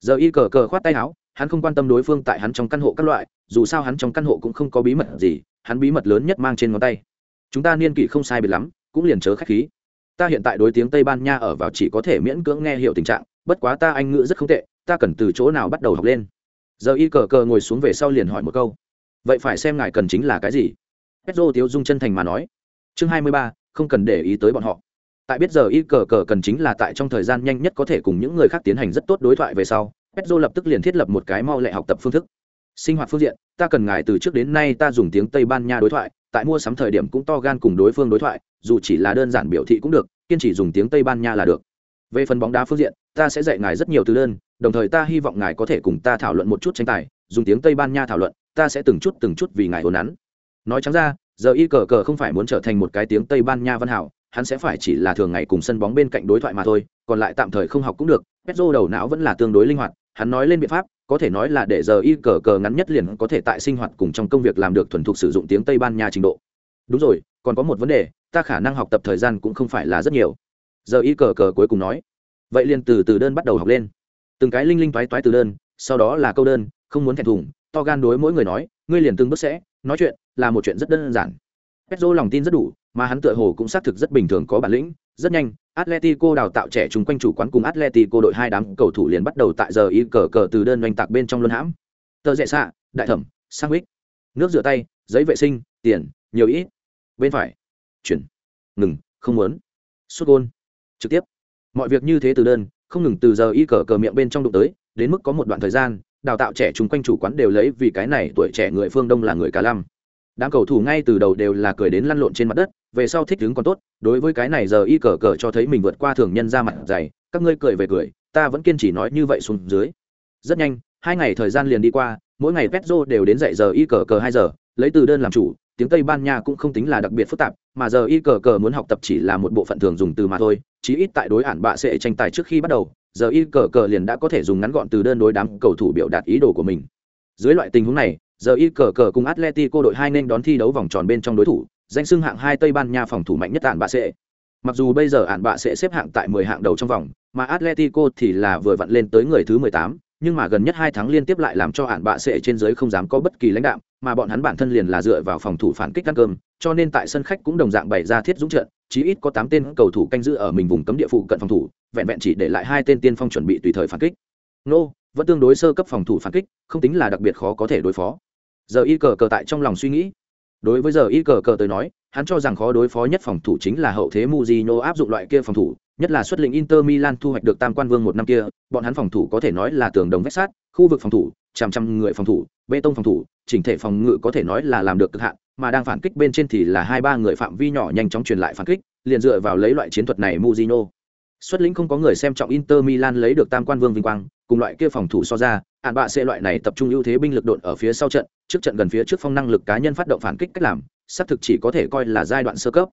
Speaker 1: Giờ y cờ cờ khoát tay áo, hắn không quan tâm đối phương tại hắn trong căn hộ các loại, dù sao hắn trong căn hộ cũng không có bí mật gì, hắn bí mật lớn nhất mang trên ngón tay. Chúng ta niên kỷ không sai biệt lắm, cũng liền chớ khách khí. Ta hiện tại đối tiếng tây ban nha ở vào chỉ có thể miễn cưỡng nghe hiểu tình trạng, bất quá ta anh ngữ rất không tệ ta cần từ chỗ nào bắt đầu học lên? Giờ y cờ cờ ngồi xuống về sau liền hỏi một câu. Vậy phải xem ngài cần chính là cái gì? Petro tiếu dung chân thành mà nói. Chương hai mươi ba, không cần để ý tới bọn họ. Tại biết giờ y cờ cờ cần chính là tại trong thời gian nhanh nhất có thể cùng những người khác tiến hành rất tốt đối thoại về sau petro lập tức liền thiết lập một cái mau lẹ học tập phương thức. Sinh hoạt phương diện, ta cần ngài từ trước đến nay ta dùng tiếng tây ban nha đối thoại, tại mua sắm thời điểm cũng to gan cùng đối phương đối thoại, dù chỉ là đơn giản biểu thị cũng được, kiên trì dùng tiếng tây ban nha là được. Về phần bóng đá phương diện, ta sẽ dạy ngài rất nhiều từ đơn đồng thời ta hy vọng ngài có thể cùng ta thảo luận một chút tranh tài, dùng tiếng tây ban nha thảo luận, ta sẽ từng chút từng chút vì ngài hồn nắn. Nói trắng ra, giờ y cờ cờ không phải muốn trở thành một cái tiếng tây ban nha văn hảo, hắn sẽ phải chỉ là thường ngày cùng sân bóng bên cạnh đối thoại mà thôi, còn lại tạm thời không học cũng được petro đầu não vẫn là tương đối linh hoạt, hắn nói lên biện pháp, có thể nói là để giờ y cờ cờ ngắn nhất liền có thể tại sinh hoạt cùng trong công việc làm được thuần thục sử dụng tiếng tây ban nha trình độ. Đúng rồi, còn có một vấn đề, ta khả năng học tập thời gian cũng không phải là rất nhiều. Giờ y cờ cờ cuối cùng nói. Vậy liền từ từ đơn bắt đầu học lên từng cái linh linh toái toái từ đơn, sau đó là câu đơn, không muốn thẹn thùng, to gan đối mỗi người nói, ngươi liền từng bước sẽ, nói chuyện là một chuyện rất đơn giản. Petro lòng tin rất đủ, mà hắn tựa hồ cũng xác thực rất bình thường có bản lĩnh, rất nhanh, atletico đào tạo trẻ chung quanh chủ quán cùng atletico đội hai đám cầu thủ liền bắt đầu tại giờ y cờ cờ từ đơn oanh tạc bên trong luân hãm. Tờ rẽ xạ, đại thẩm sang ích nước rửa tay, giấy vệ sinh, tiền, nhiều ít. Bên phải. Chuyển. Ngừng, không muốn. Xuất gôn. Trực tiếp. Mọi việc như thế từ đơn không ngừng từ giờ y cờ cờ miệng bên trong đụng tới, đến mức có một đoạn thời gian, đào tạo trẻ chung quanh chủ quán đều lấy vì cái này tuổi trẻ người phương đông là người cả lăm. Đám cầu thủ ngay từ đầu đều là cười đến lăn lộn trên mặt đất, về sau thích đứng còn tốt, đối với cái này giờ y cờ cờ cho thấy mình vượt qua thường nhân ra mặt dày, các ngươi cười về cười, ta vẫn kiên trì nói như vậy xuống dưới. Rất nhanh, hai ngày thời gian liền đi qua, mỗi ngày petro đều đến dạy giờ y cờ cờ hai giờ, lấy từ đơn làm chủ tiếng tây ban nha cũng không tính là đặc biệt phức tạp, mà giờ y cờ cờ muốn học tập chỉ là một bộ phận thường dùng từ mà thôi, chí ít tại đối ản bạ sẽ tranh tài trước khi bắt đầu, giờ y cờ cờ liền đã có thể dùng ngắn gọn từ đơn đối đám cầu thủ biểu đạt ý đồ của mình. Dưới loại tình huống này, giờ y cờ cờ cùng atletico đội hai nên đón thi đấu vòng tròn bên trong đối thủ, danh xưng hạng hai tây ban nha phòng thủ mạnh nhất ản bạ sẽ. Mặc dù bây giờ ản bạ sẽ xếp hạng tại mười hạng đầu trong vòng, mà atletico thì là vừa vặn lên tới người thứ mười tám nhưng mà gần nhất hai tháng liên tiếp lại làm cho hạn bạ sẽ trên giới không dám có bất kỳ lãnh đạo mà bọn hắn bản thân liền là dựa vào phòng thủ phản kích ăn cơm, cho nên tại sân khách cũng đồng dạng bày ra thiết dũng trận, chí ít có tám tên cầu thủ canh giữ ở mình vùng cấm địa phụ cận phòng thủ, vẹn vẹn chỉ để lại hai tên tiên phong chuẩn bị tùy thời phản kích. Nô, vẫn tương đối sơ cấp phòng thủ phản kích, không tính là đặc biệt khó có thể đối phó. Giờ y cờ cờ tại trong lòng suy nghĩ. Đối với giờ y cờ cờ tới nói hắn cho rằng khó đối phó nhất phòng thủ chính là hậu thế Mujino áp dụng loại kia phòng thủ, nhất là xuất lĩnh Inter Milan thu hoạch được tam quan vương một năm kia, bọn hắn phòng thủ có thể nói là tường đồng vách sát khu vực phòng thủ trăm trăm người phòng thủ, bê tông phòng thủ, chỉnh thể phòng ngự có thể nói là làm được cực hạn, mà đang phản kích bên trên thì là hai ba người phạm vi nhỏ nhanh chóng truyền lại phản kích, liền dựa vào lấy loại chiến thuật này Mujino. Xuất lĩnh không có người xem trọng Inter Milan lấy được tam quan vương vinh quang, cùng loại kia phòng thủ so ra ản bạ sẽ loại này tập trung ưu thế binh lực đột ở phía sau trận, trước trận gần phía trước phong năng lực cá nhân phát động phản kích cách làm xác thực chỉ có thể coi là giai đoạn sơ cấp.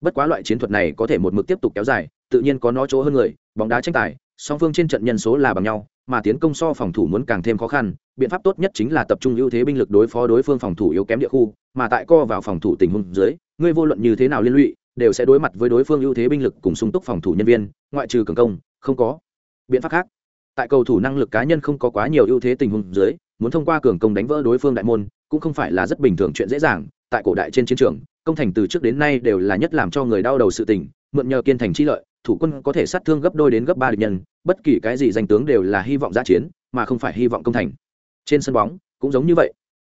Speaker 1: Bất quá loại chiến thuật này có thể một mực tiếp tục kéo dài, tự nhiên có nó chỗ hơn người, bóng đá tranh tài, song phương trên trận nhân số là bằng nhau, mà tiến công so phòng thủ muốn càng thêm khó khăn, biện pháp tốt nhất chính là tập trung ưu thế binh lực đối phó đối phương phòng thủ yếu kém địa khu, mà tại co vào phòng thủ tình huống dưới, ngươi vô luận như thế nào liên lụy, đều sẽ đối mặt với đối phương ưu thế binh lực cùng sung túc phòng thủ nhân viên, ngoại trừ cường công, không có biện pháp khác. Tại cầu thủ năng lực cá nhân không có quá nhiều ưu thế tình huống dưới, muốn thông qua cường công đánh vỡ đối phương đại môn, cũng không phải là rất bình thường chuyện dễ dàng tại cổ đại trên chiến trường, công thành từ trước đến nay đều là nhất làm cho người đau đầu sự tình, mượn nhờ kiên thành chi lợi, thủ quân có thể sát thương gấp đôi đến gấp ba địch nhân, bất kỳ cái gì danh tướng đều là hy vọng giã chiến, mà không phải hy vọng công thành. Trên sân bóng, cũng giống như vậy.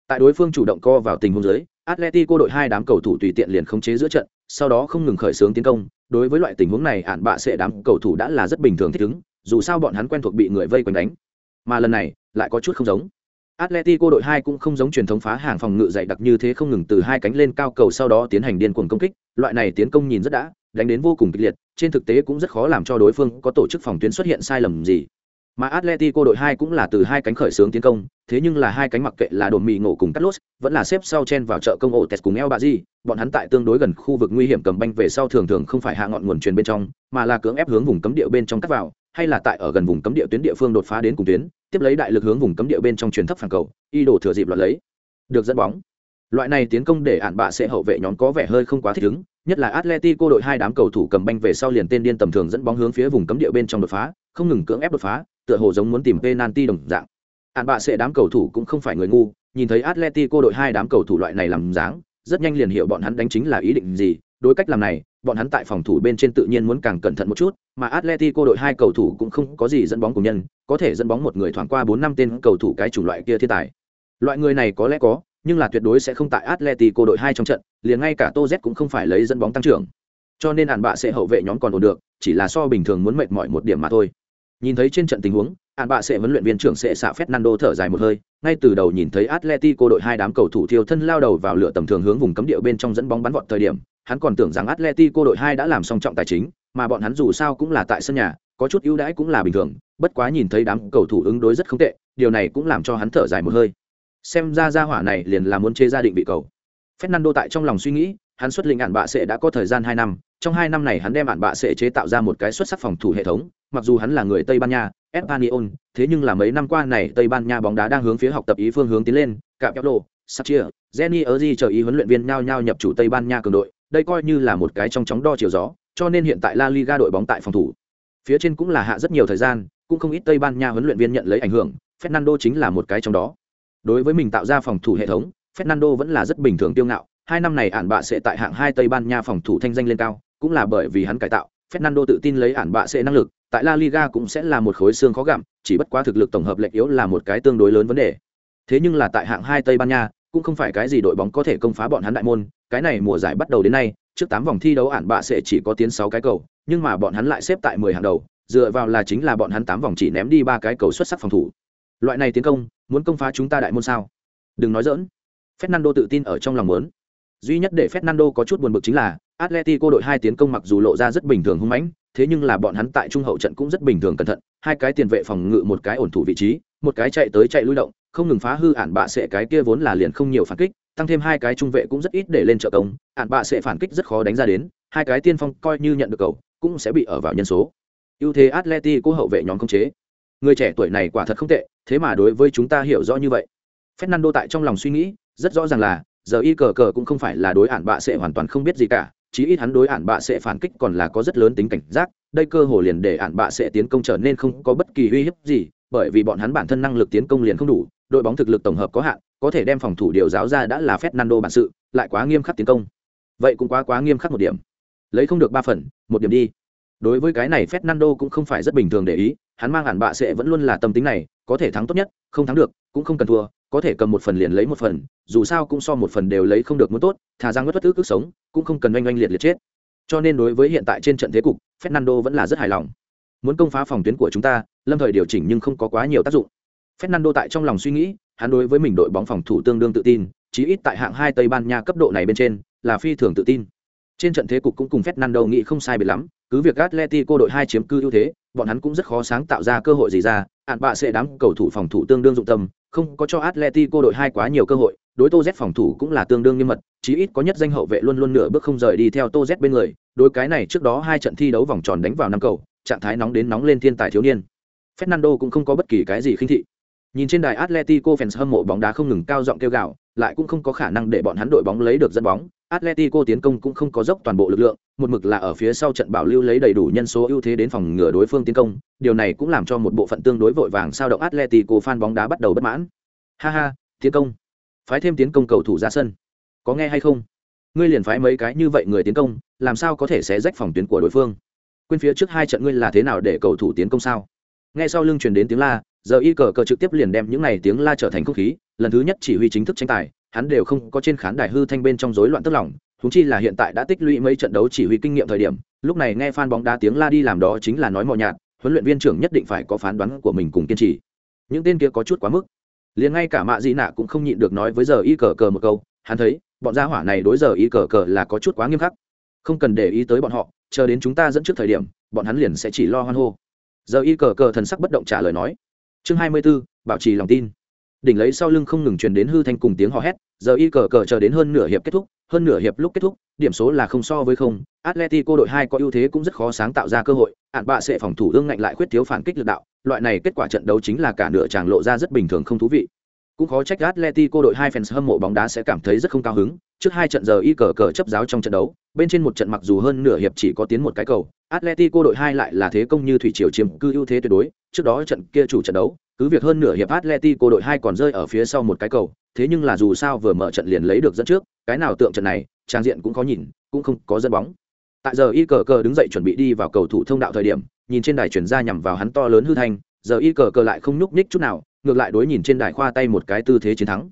Speaker 1: Tại đối phương chủ động co vào tình huống dưới, atletico đội hai đám cầu thủ tùy tiện liền khống chế giữa trận, sau đó không ngừng khởi xướng tiến công. Đối với loại tình huống này ạn bạ sẽ đám cầu thủ đã là rất bình thường thích ứng, dù sao bọn hắn quen thuộc bị người vây quanh đánh. Mà lần này, lại có chút không giống. Atletico đội hai cũng không giống truyền thống phá hàng phòng ngự dày đặc như thế không ngừng từ hai cánh lên cao cầu sau đó tiến hành điên cuồng công kích, loại này tiến công nhìn rất đã, đánh đến vô cùng kịch liệt, trên thực tế cũng rất khó làm cho đối phương có tổ chức phòng tuyến xuất hiện sai lầm gì. Mà Atletico đội hai cũng là từ hai cánh khởi xướng tiến công, thế nhưng là hai cánh mặc kệ là đồn mì ngộ cùng Carlos, vẫn là xếp sau chen vào chợ công ổ Tes cùng El Bazi, bọn hắn tại tương đối gần khu vực nguy hiểm cầm banh về sau thường thường không phải hạ ngọn nguồn truyền bên trong, mà là cưỡng ép hướng vùng cấm địa bên trong cắt vào, hay là tại ở gần vùng cấm địa tuyến địa phương đột phá đến cùng tuyến, tiếp lấy đại lực hướng vùng cấm địa bên trong truyền thấp phản cầu, y đổ thừa dịp loạn lấy. Được dẫn bóng. Loại này tiến công để ản bạ sẽ hậu vệ nhóm có vẻ hơi không quá thích ứng, nhất là Atletico đội hai đám cầu thủ cầm banh về sau liền tên điên tầm thường dẫn bóng hướng phía vùng cấm địa bên trong đột phá, không ngừng cưỡng ép đột phá, tựa hồ giống muốn tìm penalty đồng dạng. Ản bạ sẽ đám cầu thủ cũng không phải người ngu, nhìn thấy Atletico đội hai đám cầu thủ loại này làm dáng, rất nhanh liền hiểu bọn hắn đánh chính là ý định gì, đối cách làm này, bọn hắn tại phòng thủ bên trên tự nhiên muốn càng cẩn thận một chút, mà Atletico đội hai cầu thủ cũng không có gì dẫn bóng của nhân, có thể dẫn bóng một người thoảng qua bốn năm tên cầu thủ cái chủng loại kia thiên tài. Loại người này có lẽ có, nhưng là tuyệt đối sẽ không tại Atletico đội hai trong trận, liền ngay cả Tô Z cũng không phải lấy dẫn bóng tăng trưởng. Cho nên hẳn bạ sẽ hậu vệ nhóm còn ổn được, chỉ là so bình thường muốn mệt mỏi một điểm mà thôi. Nhìn thấy trên trận tình huống, hẳn bạ sẽ vấn luyện viên trưởng sẽ xạ Fernando thở dài một hơi, ngay từ đầu nhìn thấy Atletico đội hai đám cầu thủ thiêu thân lao đầu vào lửa tầm thường hướng vùng cấm địa bên trong dẫn bóng bắn vọt thời điểm, hắn còn tưởng rằng Atletico đội hai đã làm xong trọng tài chính, mà bọn hắn dù sao cũng là tại sân nhà, có chút ưu đãi cũng là bình thường, bất quá nhìn thấy đám cầu thủ ứng đối rất không tệ, điều này cũng làm cho hắn thở dài một hơi. Xem ra gia hỏa này liền là muốn chê gia định bị cầu. Fernando tại trong lòng suy nghĩ, hắn xuất lĩnh ản bạ sẽ đã có thời gian hai năm, trong hai năm này hắn đem ản bạ sẽ chế tạo ra một cái xuất sắc phòng thủ hệ thống, mặc dù hắn là người Tây Ban Nha, Espanyol, thế nhưng là mấy năm qua này Tây Ban Nha bóng đá đang hướng phía học tập ý phương hướng tiến lên, Capello, Sachia, Jenny Erzi chờ ý huấn luyện viên nhau nhau nhập chủ Tây Ban Nha cường đội, đây coi như là một cái trong chóng đo chiều gió, cho nên hiện tại La Liga đội bóng tại phòng thủ. Phía trên cũng là hạ rất nhiều thời gian, cũng không ít Tây Ban Nha huấn luyện viên nhận lấy ảnh hưởng, Fernando chính là một cái trong đó. Đối với mình tạo ra phòng thủ hệ thống, Fernando vẫn là rất bình thường tiêu ngạo, hai năm này ản bạ sẽ tại hạng hai Tây Ban Nha phòng thủ thanh danh lên cao, cũng là bởi vì hắn cải tạo, Fernando tự tin lấy ản bạ sẽ năng lực, tại La Liga cũng sẽ là một khối xương khó gặm, chỉ bất quá thực lực tổng hợp lệch yếu là một cái tương đối lớn vấn đề. Thế nhưng là tại hạng hai Tây Ban Nha, cũng không phải cái gì đội bóng có thể công phá bọn hắn đại môn, cái này mùa giải bắt đầu đến nay, trước tám vòng thi đấu ản bạ sẽ chỉ có tiến sáu cái cầu, nhưng mà bọn hắn lại xếp tại mười hàng đầu, dựa vào là chính là bọn hắn tám vòng chỉ ném đi ba cái cầu xuất sắc phòng thủ. Loại này tiến công, muốn công phá chúng ta đại môn sao? Đừng nói giỡn. Fernando tự tin ở trong lòng muốn. Duy nhất để Fernando có chút buồn bực chính là, Atletico đội hai tiến công mặc dù lộ ra rất bình thường hung mãnh, thế nhưng là bọn hắn tại trung hậu trận cũng rất bình thường cẩn thận, hai cái tiền vệ phòng ngự một cái ổn thủ vị trí, một cái chạy tới chạy lui động, không ngừng phá hư ản bạ sẽ cái kia vốn là liền không nhiều phản kích, tăng thêm hai cái trung vệ cũng rất ít để lên trợ công, ạn bạ sẽ phản kích rất khó đánh ra đến, hai cái tiên phong coi như nhận được cầu, cũng sẽ bị ở vào nhân số. ưu thế Atleti Atletico hậu vệ nhóm công chế. Người trẻ tuổi này quả thật không tệ, thế mà đối với chúng ta hiểu rõ như vậy. Fernando tại trong lòng suy nghĩ, rất rõ ràng là giờ y cờ cờ cũng không phải là đối ản bạ sẽ hoàn toàn không biết gì cả chí ít hắn đối ản bạ sẽ phản kích còn là có rất lớn tính cảnh giác đây cơ hồ liền để ản bạ sẽ tiến công trở nên không có bất kỳ uy hiếp gì bởi vì bọn hắn bản thân năng lực tiến công liền không đủ đội bóng thực lực tổng hợp có hạn có thể đem phòng thủ điều giáo ra đã là Fernando bản sự, lại quá nghiêm khắc tiến công. Vậy cũng quá quá nghiêm khắc một điểm. Lấy không được ba phần, một điểm đi. Đối với cái này Fernando cũng không phải rất bình thường để ý, hắn mang hẳn bạ sẽ vẫn luôn là tâm tính này, có thể thắng tốt nhất, không thắng được, cũng không cần thua, có thể cầm một phần liền lấy một phần, dù sao cũng so một phần đều lấy không được muốn tốt, thà rằng mất bất cứ sống, cũng không cần oanh oanh liệt liệt chết. Cho nên đối với hiện tại trên trận thế cục, fernando vẫn là rất hài lòng. Muốn công phá phòng tuyến của chúng ta, lâm thời điều chỉnh nhưng không có quá nhiều tác dụng. Fernando tại trong lòng suy nghĩ hắn đối với mình đội bóng phòng thủ tương đương tự tin chí ít tại hạng hai tây ban nha cấp độ này bên trên là phi thường tự tin trên trận thế cục cũng cùng fernando nghĩ không sai biệt lắm cứ việc atletico đội hai chiếm cư ưu thế bọn hắn cũng rất khó sáng tạo ra cơ hội gì ra ạn bạ sẽ đám cầu thủ phòng thủ tương đương dụng tâm không có cho Atletico đội hai quá nhiều cơ hội, đối Tô Z phòng thủ cũng là tương đương nghiêm mật, chí ít có nhất danh hậu vệ luôn luôn nửa bước không rời đi theo Tô Z bên người, đối cái này trước đó hai trận thi đấu vòng tròn đánh vào năm cầu, trạng thái nóng đến nóng lên thiên tài thiếu niên. Fernando cũng không có bất kỳ cái gì khinh thị. Nhìn trên đài Atletico fans hâm mộ bóng đá không ngừng cao giọng kêu gào, lại cũng không có khả năng để bọn hắn đội bóng lấy được dẫn bóng, Atletico tiến công cũng không có dốc toàn bộ lực lượng, một mực là ở phía sau trận bảo lưu lấy đầy đủ nhân số ưu thế đến phòng ngừa đối phương tiến công, điều này cũng làm cho một bộ phận tương đối vội vàng sao động Atletico fan bóng đá bắt đầu bất mãn. Ha ha, tiến công. Phái thêm tiến công cầu thủ ra sân. Có nghe hay không? Ngươi liền phái mấy cái như vậy người tiến công, làm sao có thể xé rách phòng tuyến của đối phương? Quên phía trước hai trận ngươi là thế nào để cầu thủ tiến công sao? Nghe sau lưng truyền đến tiếng la, giờ y cờ cờ trực tiếp liền đem những này tiếng la trở thành không khí, lần thứ nhất chỉ huy chính thức tranh tài, hắn đều không có trên khán đài hư thanh bên trong rối loạn tức lòng, thúng chi là hiện tại đã tích lũy mấy trận đấu chỉ huy kinh nghiệm thời điểm, lúc này nghe fan bóng đá tiếng la đi làm đó chính là nói mò nhạt, huấn luyện viên trưởng nhất định phải có phán đoán của mình cùng kiên trì. Những tên kia có chút quá mức. Liền ngay cả Mạ Dị Nạ cũng không nhịn được nói với giờ y cờ cờ một câu, hắn thấy, bọn gia hỏa này đối giờ y cờ cờ là có chút quá nghiêm khắc. Không cần để ý tới bọn họ, chờ đến chúng ta dẫn trước thời điểm, bọn hắn liền sẽ chỉ lo hoan hô. Giờ y cờ cờ thần sắc bất động trả lời nói. Chương 24, bảo trì lòng tin. Đỉnh lấy sau lưng không ngừng truyền đến hư thanh cùng tiếng hò hét giờ y cờ cờ chờ đến hơn nửa hiệp kết thúc hơn nửa hiệp lúc kết thúc điểm số là không so với không atletico đội hai có ưu thế cũng rất khó sáng tạo ra cơ hội ạn bạ sẽ phòng thủ ương ngạnh lại khuyết thiếu phản kích lực đạo loại này kết quả trận đấu chính là cả nửa chàng lộ ra rất bình thường không thú vị cũng khó trách atletico đội hai fans hâm mộ bóng đá sẽ cảm thấy rất không cao hứng trước hai trận giờ y cờ cờ chấp giáo trong trận đấu bên trên một trận mặc dù hơn nửa hiệp chỉ có tiến một cái cầu atletico đội hai lại là thế công như thủy triều chiếm cư ưu thế tuyệt đối trước đó trận kia chủ trận đấu cứ việc hơn nửa hiệp Atletico đội hai còn rơi ở phía sau một cái cầu, thế nhưng là dù sao vừa mở trận liền lấy được dẫn trước, cái nào tượng trận này, trang diện cũng có nhìn, cũng không có dẫn bóng. Tại giờ y cờ cờ đứng dậy chuẩn bị đi vào cầu thủ thông đạo thời điểm, nhìn trên đài chuyển ra nhằm vào hắn to lớn hư thanh, giờ y cờ cờ lại không nhúc nhích chút nào, ngược lại đối nhìn trên đài khoa tay một cái tư thế chiến thắng.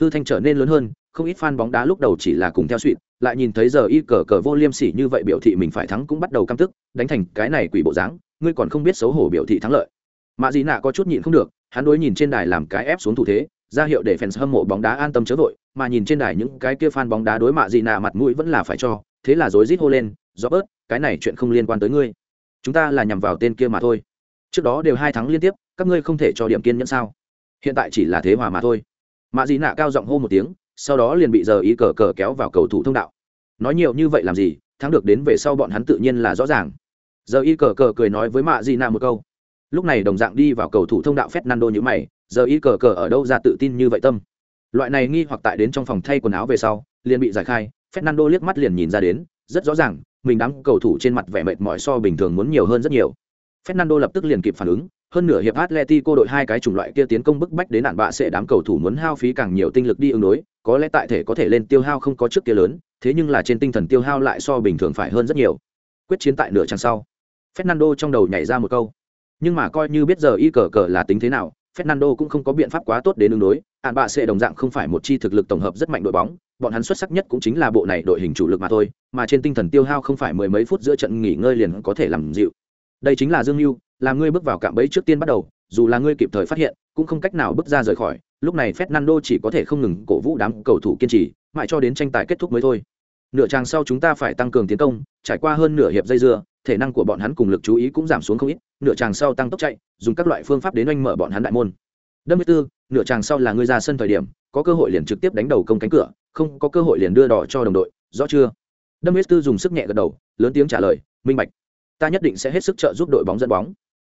Speaker 1: Hư thanh trở nên lớn hơn, không ít fan bóng đá lúc đầu chỉ là cùng theo suy, lại nhìn thấy giờ y cờ cờ vô liêm sỉ như vậy biểu thị mình phải thắng cũng bắt đầu căm tức, đánh thành cái này quỷ bộ dáng, ngươi còn không biết xấu hổ biểu thị thắng lợi. Mạ dị nạ có chút nhịn không được hắn đối nhìn trên đài làm cái ép xuống thủ thế ra hiệu để fans hâm mộ bóng đá an tâm chớ vội mà nhìn trên đài những cái kia fan bóng đá đối mạ dị nạ mặt mũi vẫn là phải cho thế là rối rít hô lên do bớt cái này chuyện không liên quan tới ngươi. Chúng ta là nhằm vào tên kia mà thôi. Trước đó đều hai tháng liên tiếp các ngươi không thể cho điểm kiên nhẫn sao? Hiện tại chỉ là thế hòa mà thôi. Mạ dị nạ cao giọng hô một tiếng sau đó liền bị giờ ý cờ cờ kéo vào cầu thủ thông đạo. Nói nhiều như vậy làm gì thắng được đến về sau bọn hắn tự nhiên là rõ ràng. Giờ y cờ cờ cười nói với mạ dị nạ một câu. Lúc này đồng dạng đi vào cầu thủ thông đạo Fernando như mày, giờ y cờ cờ ở đâu ra tự tin như vậy tâm. Loại này nghi hoặc tại đến trong phòng thay quần áo về sau, liền bị giải khai, Fernando liếc mắt liền nhìn ra đến, rất rõ ràng, mình đám cầu thủ trên mặt vẻ mệt mỏi so bình thường muốn nhiều hơn rất nhiều. Fernando lập tức liền kịp phản ứng, hơn nửa hiệp Atletico đội hai cái chủng loại kia tiến công bức bách đến nạn bạ sẽ đám cầu thủ muốn hao phí càng nhiều tinh lực đi ứng đối, có lẽ tại thể có thể lên tiêu hao không có trước kia lớn, thế nhưng là trên tinh thần tiêu hao lại so bình thường phải hơn rất nhiều. Quyết chiến tại nửa chặng sau, Fernando trong đầu nhảy ra một câu, nhưng mà coi như biết giờ y cờ cờ là tính thế nào fernando cũng không có biện pháp quá tốt đến ứng đối ạn bạ sẽ đồng dạng không phải một chi thực lực tổng hợp rất mạnh đội bóng bọn hắn xuất sắc nhất cũng chính là bộ này đội hình chủ lực mà thôi mà trên tinh thần tiêu hao không phải mười mấy phút giữa trận nghỉ ngơi liền có thể làm dịu đây chính là dương mưu là ngươi bước vào cạm bẫy trước tiên bắt đầu, dù là ngươi kịp thời phát hiện, cũng không cách nào bước ra rời khỏi, lúc này fernando chỉ có thể không ngừng cổ vũ đám cầu thủ kiên trì, mãi cho đến tranh tài kết thúc mới thôi. Nửa trang sau chúng ta phải tăng cường tiến công, trải qua hơn nửa hiệp dây dưa, thể năng của bọn hắn cùng lực chú ý cũng giảm xuống không ít, nửa tràng sau tăng tốc chạy, dùng các loại phương pháp đến oanh mở bọn hắn đại môn. Đâm mươi tư, nửa tràng sau là ngươi ra sân thời điểm, có cơ hội liền trực tiếp đánh đầu công cánh cửa, không có cơ hội liền đưa đỏ cho đồng đội, rõ chưa? Đâm mươi tư dùng sức nhẹ gật đầu, lớn tiếng trả lời, minh bạch ta nhất định sẽ hết sức trợ giúp đội bóng dẫn bóng.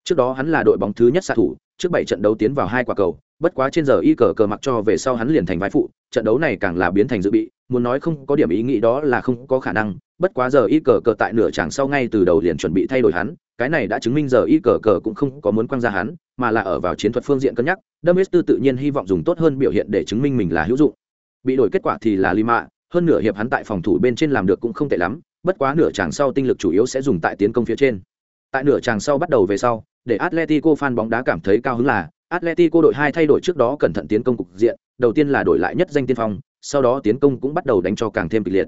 Speaker 1: Trước đó hắn là đội bóng thứ nhất xạ thủ, trước bảy trận đấu tiến vào hai quả cầu, bất quá trên giờ y cờ cờ mặc cho về sau hắn liền thành vai phụ, trận đấu này càng là biến thành dự bị, muốn nói không có điểm ý nghĩ đó là không có khả năng, bất quá giờ y cờ cờ tại nửa chẳng sau ngay từ đầu liền chuẩn bị thay đổi hắn, cái này đã chứng minh giờ y cờ cờ cũng không có muốn quăng ra hắn, mà là ở vào chiến thuật phương diện cân nhắc đâm tư tự nhiên hy vọng dùng tốt hơn biểu hiện để chứng minh mình là hữu dụng. Bị đổi kết quả thì là lima, hơn nửa hiệp hắn tại phòng thủ bên trên làm được cũng không tệ lắm bất quá nửa chàng sau tinh lực chủ yếu sẽ dùng tại tiến công phía trên. Tại nửa chàng sau bắt đầu về sau, để atletico fan bóng đá cảm thấy cao hứng là, atletico đội hai thay đổi trước đó cẩn thận tiến công cục diện, đầu tiên là đổi lại nhất danh tiên phong, sau đó tiến công cũng bắt đầu đánh cho càng thêm kịch liệt.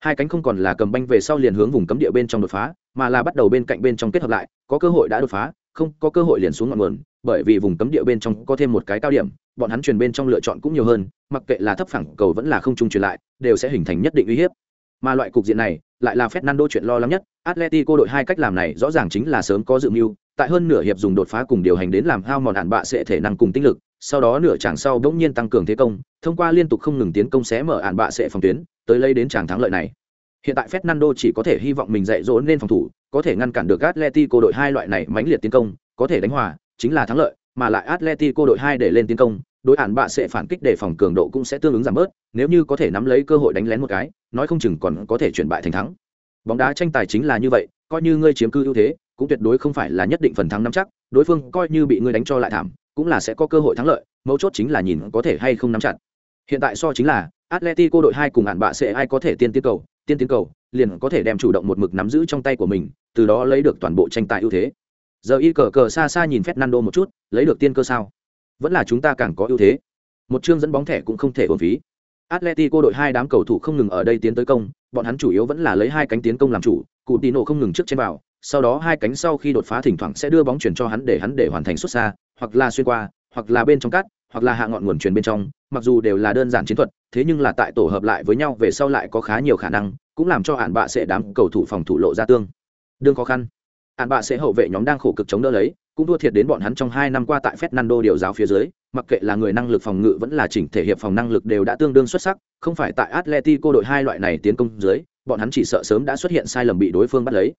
Speaker 1: Hai cánh không còn là cầm banh về sau liền hướng vùng cấm địa bên trong đột phá, mà là bắt đầu bên cạnh bên trong kết hợp lại, có cơ hội đã đột phá, không, có cơ hội liền xuống ngọn nguồn, bởi vì vùng cấm địa bên trong có thêm một cái cao điểm, bọn hắn truyền bên trong lựa chọn cũng nhiều hơn, mặc kệ là thấp phẳng cầu vẫn là không trung truyền lại, đều sẽ hình thành nhất định uy hiếp mà loại cục diện này lại là Fernando chuyện lo lắng nhất. Atletico đội hai cách làm này rõ ràng chính là sớm có dự mưu, tại hơn nửa hiệp dùng đột phá cùng điều hành đến làm hao mòn hạn bạ sẽ thể năng cùng tinh lực, sau đó nửa chàng sau bỗng nhiên tăng cường thế công, thông qua liên tục không ngừng tiến công xé mở hạn bạ sẽ phòng tuyến, tới lấy đến chàng thắng lợi này. Hiện tại Fernando chỉ có thể hy vọng mình dạy dỗ nên phòng thủ, có thể ngăn cản được Atletico đội hai loại này mãnh liệt tiến công, có thể đánh hòa, chính là thắng lợi, mà lại Atletico đội hai để lên tiến công đối hạn bạ sẽ phản kích để phòng cường độ cũng sẽ tương ứng giảm bớt, nếu như có thể nắm lấy cơ hội đánh lén một cái, nói không chừng còn có thể chuyển bại thành thắng. Bóng đá tranh tài chính là như vậy, coi như ngươi chiếm cư ưu thế, cũng tuyệt đối không phải là nhất định phần thắng nắm chắc, đối phương coi như bị ngươi đánh cho lại thảm, cũng là sẽ có cơ hội thắng lợi, mấu chốt chính là nhìn có thể hay không nắm chặt. Hiện tại so chính là, atletico đội hai cùng hạn bạ sẽ ai có thể tiên tiến cầu, tiên tiến cầu, liền có thể đem chủ động một mực nắm giữ trong tay của mình, từ đó lấy được toàn bộ tranh tài ưu thế. Giờ y cờ cờ xa xa nhìn Nando một chút, lấy được tiên cơ sao? Vẫn là chúng ta càng có ưu thế một chương dẫn bóng thẻ cũng không thể ổn phí Atletico đội hai đám cầu thủ không ngừng ở đây tiến tới công, bọn hắn chủ yếu vẫn là lấy hai cánh tiến công làm chủ, cụ Tino không ngừng trước trên vào, sau đó hai cánh sau khi đột phá thỉnh thoảng sẽ đưa bóng chuyển cho hắn để hắn để hoàn thành xuất xa, hoặc là xuyên qua, hoặc là bên trong cắt, hoặc là hạ ngọn nguồn chuyển bên trong, mặc dù đều là đơn giản chiến thuật, thế nhưng là tại tổ hợp lại với nhau về sau lại có khá nhiều khả năng, cũng làm cho hạn bạ sẽ đám cầu thủ phòng thủ lộ ra tương. Đương khó khăn, hạn bạ sẽ hậu vệ nhóm đang khổ cực chống đỡ lấy, cũng thua thiệt đến bọn hắn trong hai năm qua tại Fernando điều giáo phía dưới, mặc kệ là người năng lực phòng ngự vẫn là chỉnh thể hiệp phòng năng lực đều đã tương đương xuất sắc, không phải tại Atletico đội hai loại này tiến công dưới, bọn hắn chỉ sợ sớm đã xuất hiện sai lầm bị đối phương bắt lấy.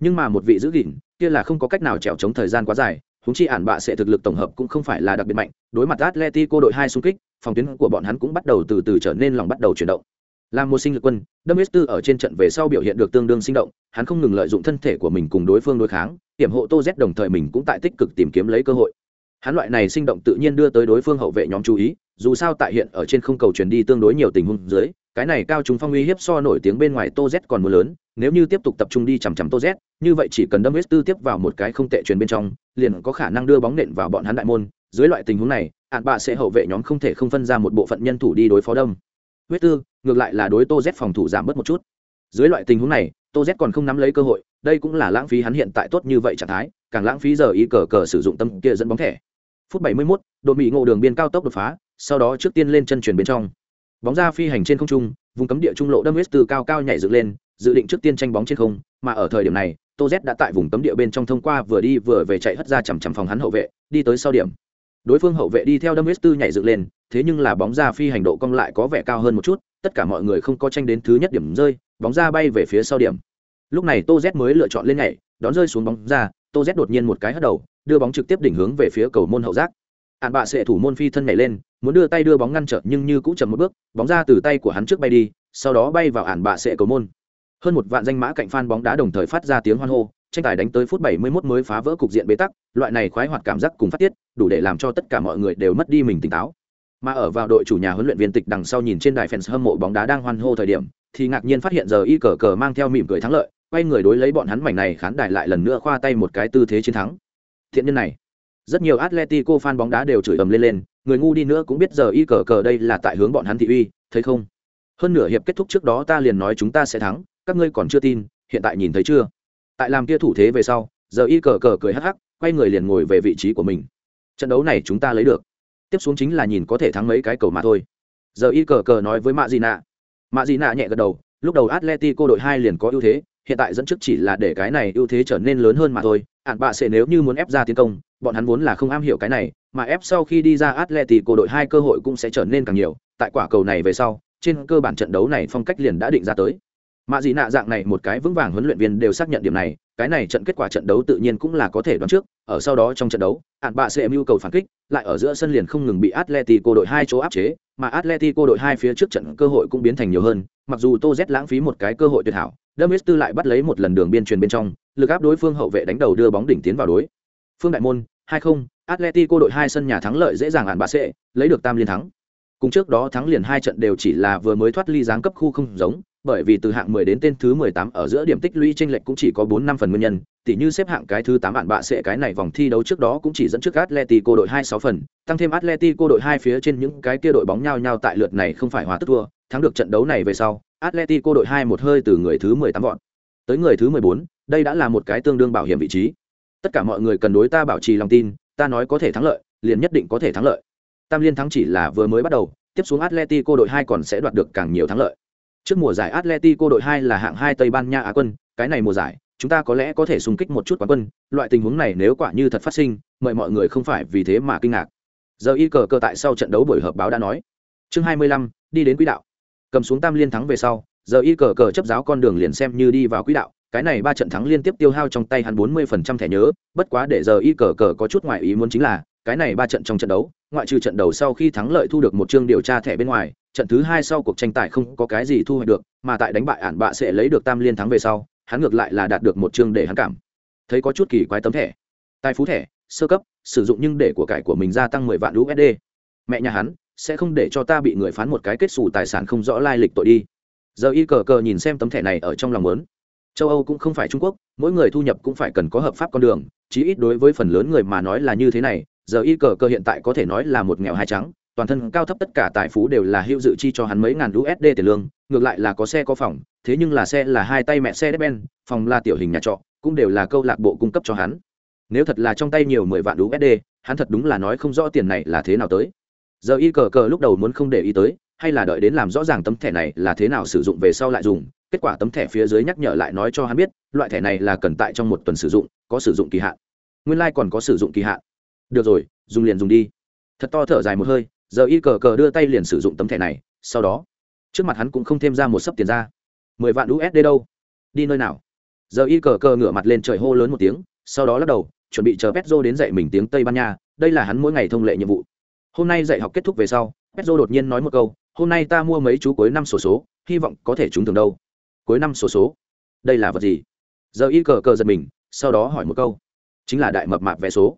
Speaker 1: Nhưng mà một vị giữ gìn, kia là không có cách nào trèo chống thời gian quá dài, huống chi ản bạ sẽ thực lực tổng hợp cũng không phải là đặc biệt mạnh, đối mặt Atletico đội hai xung kích, phòng tuyến của bọn hắn cũng bắt đầu từ từ trở nên lòng bắt đầu chuyển động. Làm một sinh lực quân, Demistu ở trên trận về sau biểu hiện được tương đương sinh động, hắn không ngừng lợi dụng thân thể của mình cùng đối phương đối kháng, tiềm hộ Tô Z đồng thời mình cũng tại tích cực tìm kiếm lấy cơ hội. Hắn loại này sinh động tự nhiên đưa tới đối phương hậu vệ nhóm chú ý, dù sao tại hiện ở trên không cầu truyền đi tương đối nhiều tình huống dưới, cái này cao trung phong uy hiếp so nổi tiếng bên ngoài Tô Z còn mưa lớn, nếu như tiếp tục tập trung đi chằm chằm Tô Z, như vậy chỉ cần Demistu tiếp vào một cái không tệ truyền bên trong, liền có khả năng đưa bóng nện vào bọn hắn đại môn, dưới loại tình huống này, ạn bạ sẽ hậu vệ nhóm không thể không phân ra một bộ phận nhân thủ đi đối phó đông huyết tư ngược lại là đối tô z phòng thủ giảm bớt một chút. Dưới loại tình huống này tô z còn không nắm lấy cơ hội đây cũng là lãng phí hắn hiện tại tốt như vậy trạng thái càng lãng phí giờ ý cờ cờ sử dụng tâm kia dẫn bóng thẻ. Phút 71, đội mỹ ngộ đường biên cao tốc đột phá sau đó trước tiên lên chân chuyển bên trong. Bóng ra phi hành trên không trung vùng cấm địa trung lộ đâm huyết từ cao cao nhảy dựng lên dự định trước tiên tranh bóng trên không mà ở thời điểm này tô z đã tại vùng cấm địa bên trong thông qua vừa đi vừa về chạy hất ra chằm chằm phòng hắn hậu vệ đi tới sau điểm. Đối phương hậu vệ đi theo đâm huyết tư nhảy dựng lên thế nhưng là bóng ra phi hành độ cong lại có vẻ cao hơn một chút tất cả mọi người không có tranh đến thứ nhất điểm rơi bóng ra bay về phía sau điểm. Lúc này tô z mới lựa chọn lên nhảy đón rơi xuống bóng ra tô z đột nhiên một cái hất đầu đưa bóng trực tiếp đỉnh hướng về phía cầu môn hậu giác. Ạn bạ sẽ thủ môn phi thân nhảy lên muốn đưa tay đưa bóng ngăn trở nhưng như cũng chậm một bước bóng ra từ tay của hắn trước bay đi sau đó bay vào ạn bạ sẽ cầu môn. Hơn một vạn danh mã cạnh phan bóng đá đồng thời phát ra tiếng hoan hô tranh tài đánh tới phút 71 mới phá vỡ cục diện bế tắc, loại này khoái hoạt cảm giác cùng phát tiết, đủ để làm cho tất cả mọi người đều mất đi mình tỉnh táo. Mà ở vào đội chủ nhà huấn luyện viên tịch đằng sau nhìn trên đài fans hâm mộ bóng đá đang hoan hô thời điểm, thì ngạc nhiên phát hiện giờ y cờ cờ mang theo mỉm cười thắng lợi, quay người đối lấy bọn hắn mảnh này khán đài lại lần nữa khoa tay một cái tư thế chiến thắng. Thiện nhân này, rất nhiều Atletico fan bóng đá đều chửi ầm lên lên, người ngu đi nữa cũng biết giờ y cờ cờ đây là tại hướng bọn hắn thị uy, thấy không? Hơn nửa hiệp kết thúc trước đó ta liền nói chúng ta sẽ thắng, các ngươi còn chưa tin, hiện tại nhìn thấy chưa? Tại làm kia thủ thế về sau, giờ y cờ cờ cười hắc hắc quay người liền ngồi về vị trí của mình trận đấu này chúng ta lấy được tiếp xuống chính là nhìn có thể thắng mấy cái cầu mà thôi. Giờ y cờ cờ nói với mạ dị nạ. Mạ dị nạ nhẹ gật đầu lúc đầu atletico đội hai liền có ưu thế hiện tại dẫn trước chỉ là để cái này ưu thế trở nên lớn hơn mà thôi. Ạn bạ sẽ nếu như muốn ép ra tiến công bọn hắn vốn là không am hiểu cái này mà ép sau khi đi ra atleti, cô đội hai cơ hội cũng sẽ trở nên càng nhiều. Tại quả cầu này về sau trên cơ bản trận đấu này phong cách liền đã định ra tới. Mạ dị nạ dạng này một cái vững vàng huấn luyện viên đều xác nhận điểm này cái này trận kết quả trận đấu tự nhiên cũng là có thể đoán trước ở sau đó trong trận đấu ạn bạ sẽ mưu cầu phản kích lại ở giữa sân liền không ngừng bị atletico đội hai chỗ áp chế mà atletico đội hai phía trước trận cơ hội cũng biến thành nhiều hơn mặc dù tô z lãng phí một cái cơ hội tuyệt hảo Demis tư lại bắt lấy một lần đường biên truyền bên trong lực áp đối phương hậu vệ đánh đầu đưa bóng đỉnh tiến vào đối. Phương đại môn 2-0, atletico đội hai sân nhà thắng lợi dễ dàng ạn bạ sẽ lấy được tam liên thắng. Cùng trước đó thắng liền hai trận đều chỉ là vừa mới thoát ly giáng cấp khu không giống bởi vì từ hạng 10 đến tên thứ 18 ở giữa điểm tích lũy chênh lệch cũng chỉ có 4 năm phần nguyên nhân, tỉ như xếp hạng cái thứ 8 bạn bạ sẽ cái này vòng thi đấu trước đó cũng chỉ dẫn trước Atletico đội 2 6 phần, tăng thêm Atletico đội 2 phía trên những cái kia đội bóng nhau nhau tại lượt này không phải hòa tức thua, thắng được trận đấu này về sau, Atletico đội 2 một hơi từ người thứ 18 vọt tới người thứ 14, đây đã là một cái tương đương bảo hiểm vị trí. Tất cả mọi người cần đối ta bảo trì lòng tin, ta nói có thể thắng lợi, liền nhất định có thể thắng lợi. Tam liên thắng chỉ là vừa mới bắt đầu, tiếp xuống Atletico đội 2 còn sẽ đoạt được càng nhiều thắng lợi. Trước mùa giải Atletico đội 2 là hạng 2 Tây Ban Nha Á quân, cái này mùa giải, chúng ta có lẽ có thể xung kích một chút quán quân, loại tình huống này nếu quả như thật phát sinh, mời mọi người không phải vì thế mà kinh ngạc. Giờ y cờ cơ tại sau trận đấu buổi họp báo đã nói. Chương 25, đi đến quỹ đạo. Cầm xuống tam liên thắng về sau, giờ y cờ cờ chấp giáo con đường liền xem như đi vào quỹ đạo, cái này ba trận thắng liên tiếp tiêu hao trong tay hắn 40% thẻ nhớ, bất quá để giờ y cờ cờ có chút ngoại ý muốn chính là, cái này ba trận trong trận đấu, ngoại trừ trận đầu sau khi thắng lợi thu được một chương điều tra thẻ bên ngoài, trận thứ hai sau cuộc tranh tài không có cái gì thu hoạch được mà tại đánh bại ản bạ sẽ lấy được tam liên thắng về sau hắn ngược lại là đạt được một chương để hắn cảm thấy có chút kỳ quái tấm thẻ. Tài phú thẻ sơ cấp sử dụng nhưng để của cải của mình gia tăng mười vạn usd mẹ nhà hắn sẽ không để cho ta bị người phán một cái kết xù tài sản không rõ lai lịch tội đi. Giờ y cờ cờ nhìn xem tấm thẻ này ở trong lòng lớn châu âu cũng không phải trung quốc mỗi người thu nhập cũng phải cần có hợp pháp con đường chí ít đối với phần lớn người mà nói là như thế này giờ y cờ cờ hiện tại có thể nói là một nghèo hai trắng toàn thân cao thấp tất cả tài phú đều là hữu dự chi cho hắn mấy ngàn USD tiền lương, ngược lại là có xe có phòng, thế nhưng là xe là hai tay mẹ xe Ben, phòng là tiểu hình nhà trọ, cũng đều là câu lạc bộ cung cấp cho hắn. Nếu thật là trong tay nhiều mười vạn USD, hắn thật đúng là nói không rõ tiền này là thế nào tới. Giờ y cờ cờ lúc đầu muốn không để ý tới, hay là đợi đến làm rõ ràng tấm thẻ này là thế nào sử dụng về sau lại dùng, kết quả tấm thẻ phía dưới nhắc nhở lại nói cho hắn biết, loại thẻ này là cần tại trong một tuần sử dụng, có sử dụng kỳ hạn. Nguyên lai like còn có sử dụng kỳ hạn. Được rồi, dùng liền dùng đi. Thật to thở dài một hơi, giờ y cờ cờ đưa tay liền sử dụng tấm thẻ này sau đó trước mặt hắn cũng không thêm ra một sấp tiền ra. Mười vạn usd đâu? Đi nơi nào? Giờ y cờ cờ ngửa mặt lên trời hô lớn một tiếng sau đó lắc đầu chuẩn bị chờ petro đến dạy mình tiếng tây ban nha đây là hắn mỗi ngày thông lệ nhiệm vụ. Hôm nay dạy học kết thúc về sau petro đột nhiên nói một câu hôm nay ta mua mấy chú cuối năm sổ số, số hy vọng có thể trúng thường đâu. Cuối năm sổ số, số? Đây là vật gì? Giờ y cờ cờ giật mình sau đó hỏi một câu chính là đại mập mạp vé số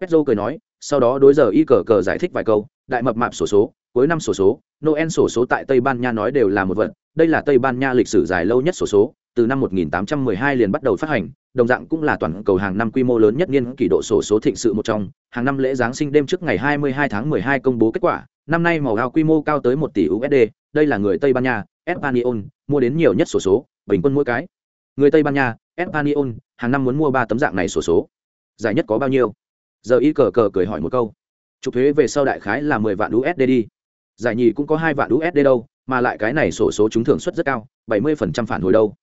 Speaker 1: petro cười nói, sau đó đối giờ y cờ cờ giải thích vài câu, đại mập mạp sổ số, cuối năm sổ số, noel sổ số tại tây ban nha nói đều là một vật, đây là tây ban nha lịch sử dài lâu nhất sổ số, từ năm 1812 liền bắt đầu phát hành, đồng dạng cũng là toàn cầu hàng năm quy mô lớn nhất niên kỷ độ sổ số thịnh sự một trong, hàng năm lễ giáng sinh đêm trước ngày 22 tháng 12 công bố kết quả, năm nay màu ao quy mô cao tới một tỷ usd đây là người tây ban nha, espanyol, mua đến nhiều nhất sổ số, bình quân mỗi cái. Người tây ban nha, espanyol, hàng năm muốn mua ba tấm dạng này sổ số. Giải nhất có bao nhiêu? Giờ y cờ cờ cười hỏi một câu. Trục thuế về sau đại khái là mười vạn usd đi. Giải nhì cũng có hai vạn usd đâu, mà lại cái này sổ số trúng thưởng suất rất cao, bảy mươi phần trăm phản hồi đâu.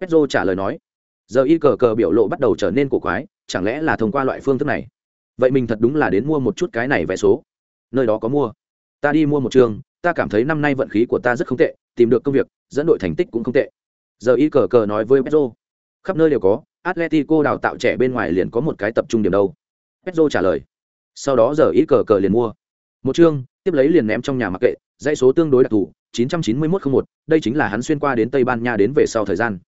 Speaker 1: Petro trả lời nói, giờ y cờ cờ biểu lộ bắt đầu trở nên cổ quái, chẳng lẽ là thông qua loại phương thức này? Vậy mình thật đúng là đến mua một chút cái này vé số. Nơi đó có mua. Ta đi mua một trường, ta cảm thấy năm nay vận khí của ta rất không tệ, tìm được công việc, dẫn đội thành tích cũng không tệ. Giờ y cờ cờ nói với petro khắp nơi đều có atletico đào tạo trẻ bên ngoài liền có một cái tập trung điểm đâu petro trả lời. Sau đó giờ ít cờ cờ liền mua. Một chương tiếp lấy liền ném trong nhà mặc kệ dãy số tương đối đặc thù 99101, đây chính là hắn xuyên qua đến tây ban nha đến về sau thời gian.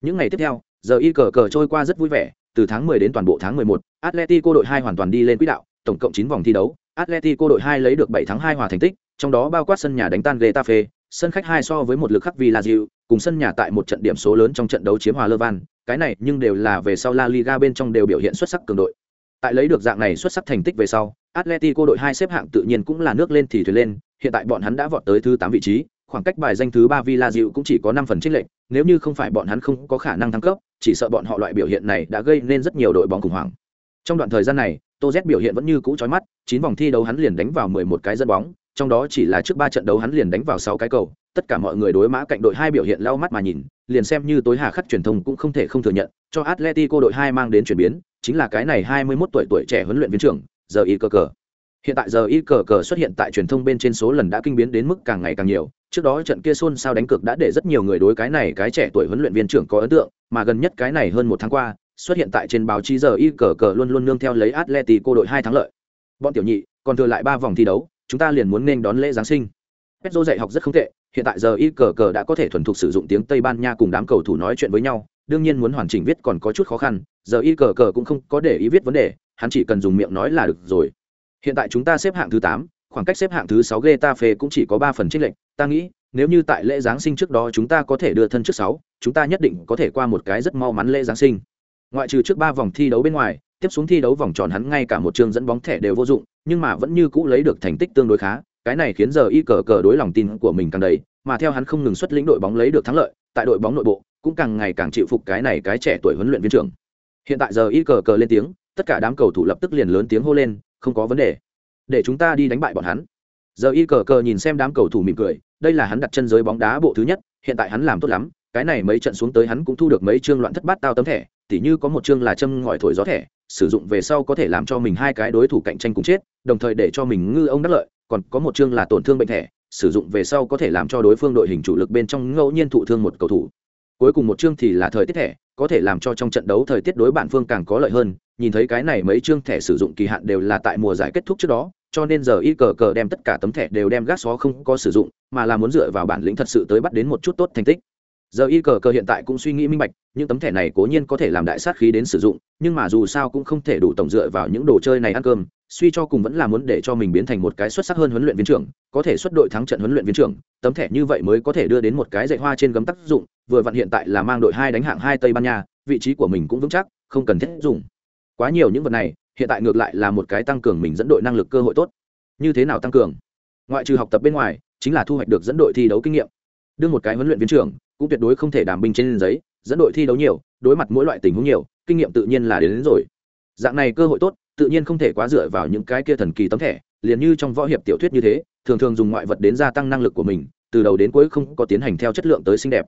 Speaker 1: Những ngày tiếp theo giờ y cờ cờ trôi qua rất vui vẻ từ tháng 10 đến toàn bộ tháng 11, atletico đội 2 hoàn toàn đi lên quỹ đạo tổng cộng 9 vòng thi đấu atletico đội 2 lấy được 7 thắng 2 hòa thành tích trong đó bao quát sân nhà đánh tan getafe sân khách hai so với một lực khắc vì là cùng sân nhà tại một trận điểm số lớn trong trận đấu chiếm hòa lơ van cái này nhưng đều là về sau la liga bên trong đều biểu hiện xuất sắc cường đội. Tại lấy được dạng này xuất sắc thành tích về sau, Atletico đội hai xếp hạng tự nhiên cũng là nước lên thì thuyền lên, hiện tại bọn hắn đã vọt tới thứ tám vị trí, khoảng cách bài danh thứ ba Villa Diệu cũng chỉ có năm phần chênh lệch, nếu như không phải bọn hắn không có khả năng thăng cấp, chỉ sợ bọn họ loại biểu hiện này đã gây nên rất nhiều đội bóng khủng hoảng. Trong đoạn thời gian này, Tô Z biểu hiện vẫn như cũ chói mắt, chín vòng thi đấu hắn liền đánh vào mười một cái dẫn bóng, trong đó chỉ là trước ba trận đấu hắn liền đánh vào sáu cái cầu tất cả mọi người đối mã cạnh đội hai biểu hiện lau mắt mà nhìn liền xem như tối hà khắc truyền thông cũng không thể không thừa nhận cho atletico đội hai mang đến chuyển biến chính là cái này hai mươi 21 tuổi tuổi trẻ huấn luyện viên trưởng, giờ y cờ cờ. Hiện tại giờ y cờ cờ xuất hiện tại truyền thông bên trên số lần đã kinh biến đến mức càng ngày càng nhiều. Trước đó trận kia xôn xao đánh cược đã để rất nhiều người đối cái này cái trẻ tuổi huấn luyện viên trưởng có ấn tượng, mà gần nhất cái này hơn một tháng qua, xuất hiện tại trên báo chí giờ y cờ cờ luôn luôn nương theo lấy atletico đội hai thắng lợi. Bọn tiểu nhị, còn thừa lại ba vòng thi đấu, chúng ta liền muốn nên đón lễ giáng sinh. Petro dạy học rất không tệ, hiện tại giờ y cờ cờ đã có thể thuần thục sử dụng tiếng tây ban nha cùng đám cầu thủ nói chuyện với nhau đương nhiên muốn hoàn chỉnh viết còn có chút khó khăn giờ y cờ cờ cũng không có để ý viết vấn đề hắn chỉ cần dùng miệng nói là được rồi hiện tại chúng ta xếp hạng thứ tám khoảng cách xếp hạng thứ sáu Getafe cũng chỉ có ba phần chênh lệch, ta nghĩ, nếu như tại lễ giáng sinh trước đó chúng ta có thể đưa thân trước sáu, chúng ta nhất định có thể qua một cái rất mau mắn lễ giáng sinh. Ngoại trừ trước ba vòng thi đấu bên ngoài, tiếp xuống thi đấu vòng tròn hắn ngay cả một trường dẫn bóng thẻ đều vô dụng, nhưng mà vẫn như cũ lấy được thành tích tương đối khá, cái này khiến giờ y cờ cờ đối lòng tin của mình càng đầy, mà theo hắn không ngừng xuất lĩnh đội bóng lấy được thắng lợi, tại đội bóng nội bộ cũng càng ngày càng chịu phục cái này cái trẻ tuổi huấn luyện viên trưởng. Hiện tại giờ y cờ cờ lên tiếng, tất cả đám cầu thủ lập tức liền lớn tiếng hô lên, không có vấn đề để chúng ta đi đánh bại bọn hắn giờ y cờ cờ nhìn xem đám cầu thủ mỉm cười đây là hắn đặt chân giới bóng đá bộ thứ nhất hiện tại hắn làm tốt lắm cái này mấy trận xuống tới hắn cũng thu được mấy chương loạn thất bát tao tấm thẻ tỉ như có một chương là châm ngòi thổi gió thẻ sử dụng về sau có thể làm cho mình hai cái đối thủ cạnh tranh cùng chết đồng thời để cho mình ngư ông đắc lợi còn có một chương là tổn thương bệnh thẻ sử dụng về sau có thể làm cho đối phương đội hình chủ lực bên trong ngẫu nhiên thụ thương một cầu thủ. Cuối cùng một chương thì là thời tiết thẻ, có thể làm cho trong trận đấu thời tiết đối bản phương càng có lợi hơn, nhìn thấy cái này mấy chương thẻ sử dụng kỳ hạn đều là tại mùa giải kết thúc trước đó, cho nên giờ y cờ cờ đem tất cả tấm thẻ đều đem gác xó không có sử dụng, mà là muốn dựa vào bản lĩnh thật sự tới bắt đến một chút tốt thành tích. Giờ y cờ cờ hiện tại cũng suy nghĩ minh bạch, những tấm thẻ này cố nhiên có thể làm đại sát khí đến sử dụng, nhưng mà dù sao cũng không thể đủ tổng dựa vào những đồ chơi này ăn cơm suy cho cùng vẫn là muốn để cho mình biến thành một cái xuất sắc hơn huấn luyện viên trưởng có thể xuất đội thắng trận huấn luyện viên trưởng tấm thẻ như vậy mới có thể đưa đến một cái dạy hoa trên gấm tác dụng vừa vặn hiện tại là mang đội hai đánh hạng hai tây ban nha vị trí của mình cũng vững chắc không cần thiết dùng. Quá nhiều những vật này hiện tại ngược lại là một cái tăng cường mình dẫn đội năng lực cơ hội tốt. Như thế nào tăng cường? Ngoại trừ học tập bên ngoài chính là thu hoạch được dẫn đội thi đấu kinh nghiệm. Đương một cái huấn luyện viên trưởng cũng tuyệt đối không thể đảm binh trên giấy dẫn đội thi đấu nhiều đối mặt mỗi loại tình huống nhiều kinh nghiệm tự nhiên là đến, đến rồi. Dạng này cơ hội tốt tự nhiên không thể quá dựa vào những cái kia thần kỳ tấm thẻ, liền như trong võ hiệp tiểu thuyết như thế, thường thường dùng ngoại vật đến gia tăng năng lực của mình, từ đầu đến cuối không có tiến hành theo chất lượng tới xinh đẹp.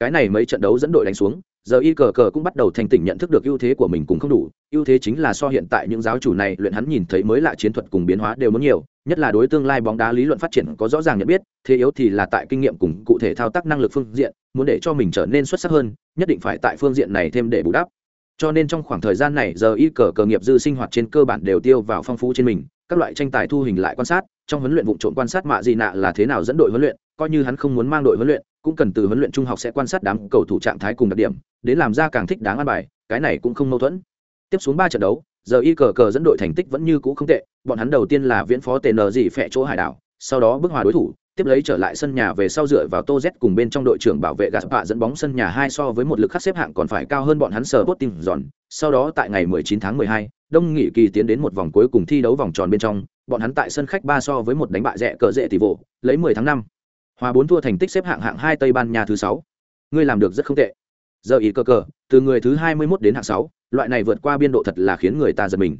Speaker 1: Cái này mấy trận đấu dẫn đội đánh xuống, giờ y cờ cờ cũng bắt đầu thành tỉnh nhận thức được ưu thế của mình cũng không đủ, ưu thế chính là so hiện tại những giáo chủ này luyện hắn nhìn thấy mới lạ chiến thuật cùng biến hóa đều muốn nhiều, nhất là đối tương lai bóng đá lý luận phát triển có rõ ràng nhận biết, thế yếu thì là tại kinh nghiệm cùng cụ thể thao tác năng lực phương diện, muốn để cho mình trở nên xuất sắc hơn, nhất định phải tại phương diện này thêm để bù đắp cho nên trong khoảng thời gian này, giờ y cờ cờ nghiệp dư sinh hoạt trên cơ bản đều tiêu vào phong phú trên mình, các loại tranh tài thu hình lại quan sát, trong huấn luyện vụ trộm quan sát mạ gì nạ là thế nào dẫn đội huấn luyện, coi như hắn không muốn mang đội huấn luyện, cũng cần từ huấn luyện trung học sẽ quan sát đám cầu thủ trạng thái cùng đặc điểm, đến làm ra càng thích đáng ăn bài, cái này cũng không mâu thuẫn. Tiếp xuống ba trận đấu, giờ y cờ cờ dẫn đội thành tích vẫn như cũ không tệ, bọn hắn đầu tiên là viễn phó tn dị phẹ chỗ hải đảo, sau đó bước hòa đối thủ tiếp lấy trở lại sân nhà về sau dựa vào tô z cùng bên trong đội trưởng bảo vệ gạt bạ dẫn bóng sân nhà hai so với một lực khắc xếp hạng còn phải cao hơn bọn hắn sờ bốt tim giòn sau đó tại ngày 19 tháng 12, đông nghị kỳ tiến đến một vòng cuối cùng thi đấu vòng tròn bên trong bọn hắn tại sân khách ba so với một đánh bại rẻ cờ rễ tỷ vụ lấy 10 tháng 5. hòa bốn thua thành tích xếp hạng hạng hai tây ban nha thứ sáu. Ngươi làm được rất không tệ. Giờ ý cơ cờ từ người thứ 21 đến hạng sáu loại này vượt qua biên độ thật là khiến người ta giật mình.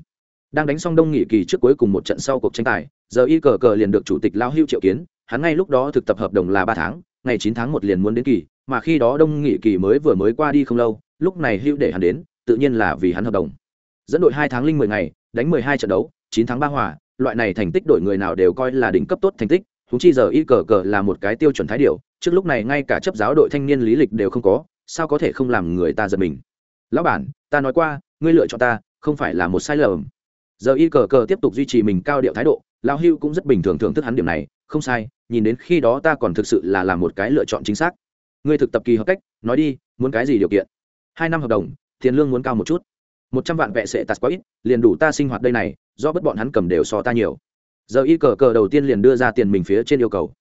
Speaker 1: Đang đánh xong đông nghị kỳ trước cuối cùng một trận sau cuộc tranh tài giờ y cờ cờ liền được chủ tịch lao hưu triệu kiến hắn ngay lúc đó thực tập hợp đồng là ba tháng, ngày chín tháng một liền muốn đến kỳ, mà khi đó đông nghị kỳ mới vừa mới qua đi không lâu, lúc này hưu để hắn đến, tự nhiên là vì hắn hợp đồng. Dẫn đội hai tháng linh mười ngày, đánh mười hai trận đấu, chín tháng ba hòa, loại này thành tích đội người nào đều coi là đỉnh cấp tốt thành tích húng chi giờ y cờ cờ là một cái tiêu chuẩn thái điệu trước lúc này ngay cả chấp giáo đội thanh niên lý lịch đều không có, sao có thể không làm người ta giật mình? Lão bản, ta nói qua, ngươi lựa chọn ta, không phải là một sai lầm. Giờ y cờ cờ tiếp tục duy trì mình cao điệu thái độ, lão hưu cũng rất bình thường thưởng thức hắn điểm này không sai, nhìn đến khi đó ta còn thực sự là làm một cái lựa chọn chính xác. Ngươi thực tập kỳ hợp cách, nói đi, muốn cái gì điều kiện? Hai năm hợp đồng, tiền lương muốn cao một chút. Một trăm vạn vệ sệ tạt quá ít, liền đủ ta sinh hoạt đây này, do bất bọn hắn cầm đều so ta nhiều. Giờ y cờ cờ đầu tiên liền đưa ra tiền mình phía trên yêu cầu.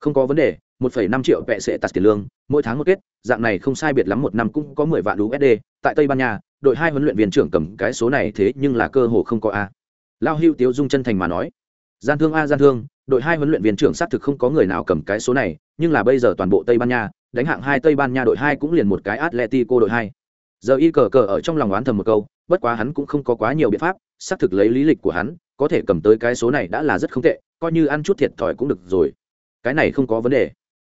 Speaker 1: Không có vấn đề, một phẩy năm triệu vệ sệ tạt tiền lương, mỗi tháng một kết, dạng này không sai biệt lắm một năm cũng có mười vạn usd tại tây ban nha, đội hai huấn luyện viên trưởng cầm cái số này thế nhưng là cơ hồ không có a. Lao hưu tiếu dung chân thành mà nói gian thương a, gian thương, đội hai huấn luyện viên trưởng xác thực không có người nào cầm cái số này, nhưng là bây giờ toàn bộ tây ban nha, đánh hạng hai tây ban nha đội hai cũng liền một cái atletico đội hai. Giờ y cờ cờ ở trong lòng oán thầm một câu, bất quá hắn cũng không có quá nhiều biện pháp, xác thực lấy lý lịch của hắn, có thể cầm tới cái số này đã là rất không tệ, coi như ăn chút thiệt thòi cũng được rồi. Cái này không có vấn đề.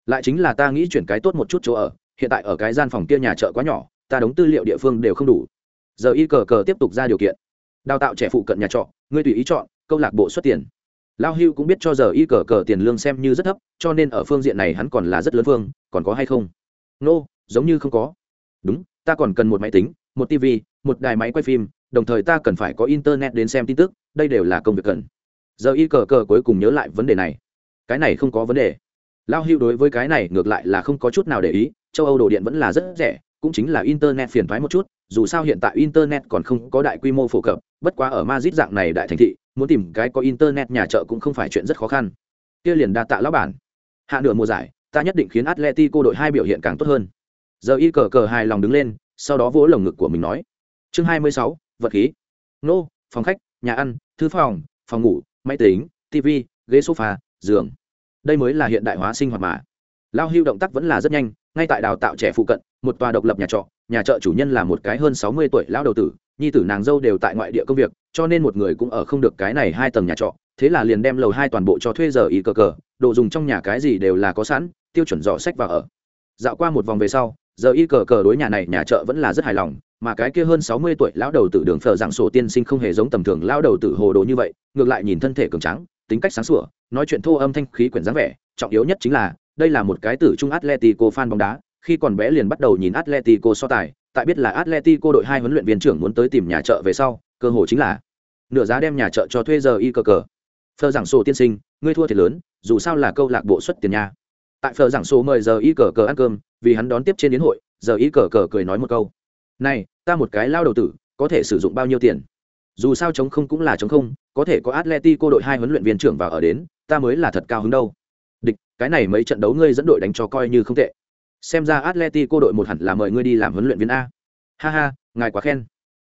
Speaker 1: Lại chính là ta nghĩ chuyển cái tốt một chút chỗ ở, hiện tại ở cái gian phòng kia nhà chợ quá nhỏ, ta đóng tư liệu địa phương đều không đủ. Giờ y cờ cờ tiếp tục ra điều kiện. Đào tạo trẻ phụ cận nhà trọ, ngươi tùy ý chọn, câu lạc bộ xuất tiền lao hưu cũng biết cho giờ y cờ cờ tiền lương xem như rất thấp cho nên ở phương diện này hắn còn là rất lớn phương còn có hay không? Nô、no, giống như không có. Đúng ta còn cần một máy tính một tv một đài máy quay phim đồng thời ta cần phải có internet đến xem tin tức đây đều là công việc cần. Giờ y cờ cờ cuối cùng nhớ lại vấn đề này. Cái này không có vấn đề. Lao hưu đối với cái này ngược lại là không có chút nào để ý châu âu đồ điện vẫn là rất rẻ cũng chính là internet phiền thoái một chút dù sao hiện tại internet còn không có đại quy mô phổ cập bất quá ở Madrid dạng này đại thành thị muốn tìm cái có internet nhà chợ cũng không phải chuyện rất khó khăn. Kia liền đa tạ lão bản. Hạ nửa mùa giải, ta nhất định khiến atletico đội hai biểu hiện càng tốt hơn. Giờ y cờ cờ hài lòng đứng lên, sau đó vỗ lồng ngực của mình nói, chương hai mươi sáu, vật khí. Nô, phòng khách, nhà ăn, thư phòng phòng ngủ, máy tính tv ghế sofa, giường. Đây mới là hiện đại hóa sinh hoạt mà. Lao hưu động tác vẫn là rất nhanh, ngay tại đào tạo trẻ phụ cận, một tòa độc lập nhà trọ, nhà trợ chủ nhân là một cái hơn sáu mươi tuổi lão đầu tử nhi tử nàng dâu đều tại ngoại địa công việc, cho nên một người cũng ở không được cái này hai tầng nhà trọ, thế là liền đem lầu hai toàn bộ cho thuê giờ ý cờ cờ, đồ dùng trong nhà cái gì đều là có sẵn, tiêu chuẩn dọ sách và ở. Dạo qua một vòng về sau, giờ y cờ cờ đối nhà này nhà chợ vẫn là rất hài lòng, mà cái kia hơn sáu mươi tuổi lão đầu tử đường phở dạng sổ tiên sinh không hề giống tầm thường lão đầu tử hồ đồ như vậy, ngược lại nhìn thân thể cường trắng tính cách sáng sủa, nói chuyện thô âm thanh khí quyển dáng vẻ, trọng yếu nhất chính là, đây là một cái tử trung atletico fan bóng đá, khi còn bé liền bắt đầu nhìn atletico so tài tại biết là atletico đội hai huấn luyện viên trưởng muốn tới tìm nhà trợ về sau, cơ hội chính là nửa giá đem nhà trợ cho thuê giờ y cờ cờ. Phờ giảng sổ tiên sinh, ngươi thua thiệt lớn, dù sao là câu lạc bộ xuất tiền nhà tại phờ giảng sổ mời giờ y cờ cờ ăn cơm, vì hắn đón tiếp trên đến hội, giờ y cờ cờ cười nói một câu. Này, ta một cái lao đầu tử, có thể sử dụng bao nhiêu tiền? Dù sao chống không cũng là chống không, có thể có atletico đội hai huấn luyện viên trưởng vào ở đến, ta mới là thật cao hứng đâu. Địch, cái này mấy trận đấu ngươi dẫn đội đánh cho coi như không tệ xem ra atletico đội một hẳn là mời ngươi đi làm huấn luyện viên a. Ha ha, ngài quá khen.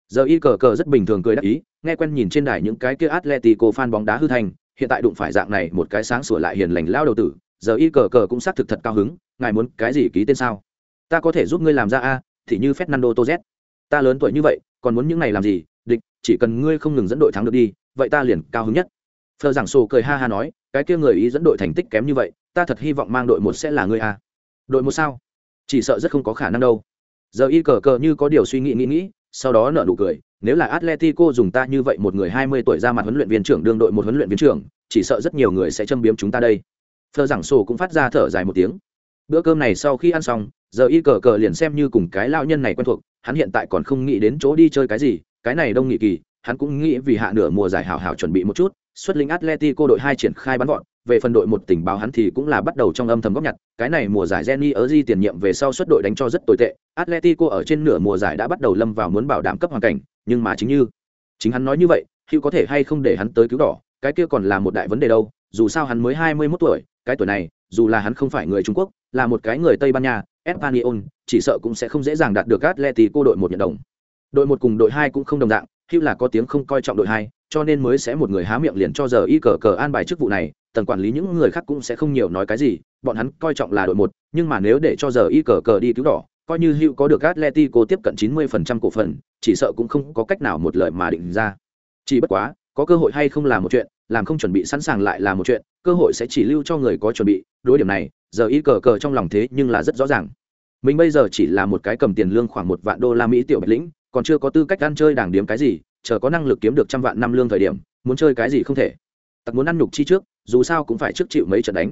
Speaker 1: Giờ y cờ cờ rất bình thường cười đắc ý, nghe quen nhìn trên đài những cái kia atletico fan bóng đá hư thành, hiện tại đụng phải dạng này một cái sáng sủa lại hiền lành lao đầu tử, giờ y cờ cờ cũng xác thực thật cao hứng, ngài muốn cái gì ký tên sao? Ta có thể giúp ngươi làm ra a, thì như fernando toz ta lớn tuổi như vậy, còn muốn những này làm gì? Địch, chỉ cần ngươi không ngừng dẫn đội thắng được đi, vậy ta liền cao hứng nhất. Phờ giảng sổ cười ha ha nói, cái kia người ý dẫn đội thành tích kém như vậy, ta thật hy vọng mang đội một sẽ là ngươi a. Đội một sao? Chỉ sợ rất không có khả năng đâu. Giờ y cờ cờ như có điều suy nghĩ nghĩ nghĩ, sau đó nợ nụ cười, nếu là atletico dùng ta như vậy một người hai mươi tuổi ra mặt huấn luyện viên trưởng đương đội một huấn luyện viên trưởng, chỉ sợ rất nhiều người sẽ châm biếm chúng ta đây. Thơ giảng sổ cũng phát ra thở dài một tiếng. Bữa cơm này sau khi ăn xong, giờ y cờ cờ liền xem như cùng cái lao nhân này quen thuộc, hắn hiện tại còn không nghĩ đến chỗ đi chơi cái gì, cái này đông nghị kỳ, hắn cũng nghĩ vì hạ nửa mùa giải hảo hảo chuẩn bị một chút xuất lĩnh atletico đội hai triển khai bắn gọn về phần đội một tình báo hắn thì cũng là bắt đầu trong âm thầm góp nhặt, cái này mùa giải Jenny ở di tiền nhiệm về sau xuất đội đánh cho rất tồi tệ, atletico ở trên nửa mùa giải đã bắt đầu lâm vào muốn bảo đảm cấp hoàn cảnh, nhưng mà chính như, chính hắn nói như vậy hữu có thể hay không để hắn tới cứu đỏ, cái kia còn là một đại vấn đề đâu, dù sao hắn mới hai mươi 21 tuổi, cái tuổi này, dù là hắn không phải người trung quốc, là một cái người tây ban nha, espanyol, chỉ sợ cũng sẽ không dễ dàng đạt được atletico đội một nhận đồng. Đội một cùng đội hai cũng không đồng dạng hữu là có tiếng không coi trọng đội hai, cho nên mới sẽ một người há miệng liền cho giờ y cờ cờ an bài chức vụ này, tầng quản lý những người khác cũng sẽ không nhiều nói cái gì, bọn hắn coi trọng là đội một, nhưng mà nếu để cho giờ y cờ cờ đi cứu đỏ, coi như hữu có được atletico tiếp cận 90% cổ phần, chỉ sợ cũng không có cách nào một lời mà định ra. Chỉ bất quá, có cơ hội hay không là một chuyện, làm không chuẩn bị sẵn sàng lại là một chuyện, cơ hội sẽ chỉ lưu cho người có chuẩn bị, đối điểm này, giờ y cờ cờ trong lòng thế nhưng là rất rõ ràng. Mình bây giờ chỉ là một cái cầm tiền lương khoảng một vạn đô la mỹ tiểu bạch lĩnh còn chưa có tư cách ăn chơi đảng điếm cái gì chờ có năng lực kiếm được trăm vạn năm lương thời điểm muốn chơi cái gì không thể. Tặc muốn ăn nhục chi trước dù sao cũng phải trước chịu mấy trận đánh.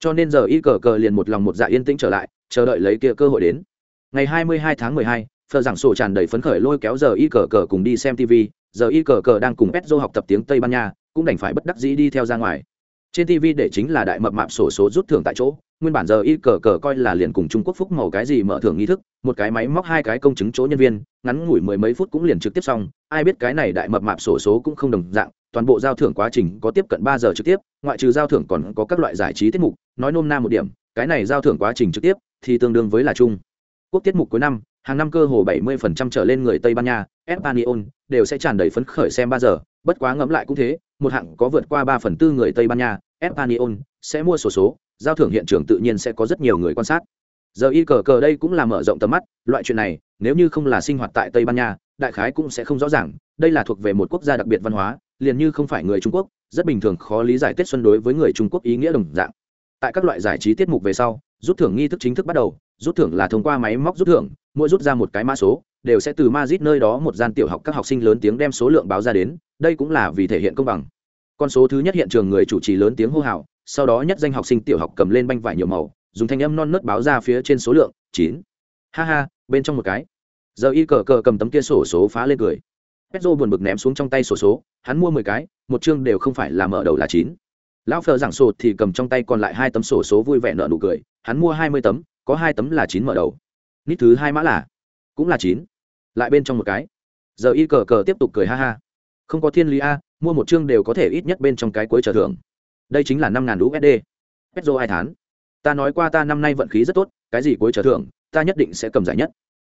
Speaker 1: Cho nên giờ y cờ cờ liền một lòng một dạ yên tĩnh trở lại chờ đợi lấy kia cơ hội đến. Ngày 22 tháng 12, phờ giảng sổ tràn đầy phấn khởi lôi kéo giờ y cờ cờ cùng đi xem tv giờ y cờ cờ đang cùng petro học tập tiếng tây ban nha cũng đành phải bất đắc dĩ đi theo ra ngoài. Trên tv để chính là đại mập mạp sổ số rút thưởng tại chỗ nguyên bản giờ y cờ cờ coi là liền cùng trung quốc phúc màu cái gì mở thưởng nghi thức một cái máy móc hai cái công chứng chỗ nhân viên ngắn ngủi mười mấy phút cũng liền trực tiếp xong ai biết cái này đại mập mạp sổ số cũng không đồng dạng toàn bộ giao thưởng quá trình có tiếp cận ba giờ trực tiếp ngoại trừ giao thưởng còn có các loại giải trí tiết mục nói nôm na một điểm cái này giao thưởng quá trình trực tiếp thì tương đương với là chung. Quốc tiết mục cuối năm hàng năm cơ hồ 70% trở lên người Tây Ban Nha, Espanyol đều sẽ tràn đầy phấn khởi xem ba giờ, bất quá ngẫm lại cũng thế, một hạng có vượt qua 3 phần tư người Tây Ban Nha, Espanyol sẽ mua sổ số, giao thưởng hiện trường tự nhiên sẽ có rất nhiều người quan sát. Giờ y cờ cờ đây cũng là mở rộng tầm mắt, loại chuyện này, nếu như không là sinh hoạt tại Tây Ban Nha, đại khái cũng sẽ không rõ ràng, đây là thuộc về một quốc gia đặc biệt văn hóa, liền như không phải người Trung Quốc, rất bình thường khó lý giải tết xuân đối với người trung quốc ý nghĩa đồng dạng tại các loại giải trí tiết mục về sau rút thưởng nghi thức chính thức bắt đầu rút thưởng là thông qua máy móc rút thưởng mỗi rút ra một cái mã số đều sẽ từ mazit nơi đó một gian tiểu học các học sinh lớn tiếng đem số lượng báo ra đến, đây cũng là vì thể hiện công bằng. Con số thứ nhất hiện trường người chủ trì lớn tiếng hô hào, sau đó nhất danh học sinh tiểu học cầm lên banh vải nhiều màu, dùng thanh âm non nớt báo ra phía trên số lượng chín. Ha ha, bên trong một cái. Giờ y cờ cờ cầm tấm kia sổ số phá lên cười. petro buồn bực ném xuống trong tay sổ số, hắn mua mười cái, một chương đều không phải là mở đầu là chín. Lão phờ giảng sổ thì cầm trong tay còn lại hai tấm sổ số vui vẻ nở nụ cười, hắn mua hai mươi tấm, có hai tấm là chín mở đầu. Nít thứ hai mã là cũng là chín lại bên trong một cái giờ y cờ cờ tiếp tục cười ha ha không có thiên lý a mua một chương đều có thể ít nhất bên trong cái cuối trở thưởng đây chính là năm ngàn usd. Petro hai tháng. Ta nói qua ta năm nay vận khí rất tốt, cái gì cuối trở thưởng, ta nhất định sẽ cầm giải nhất.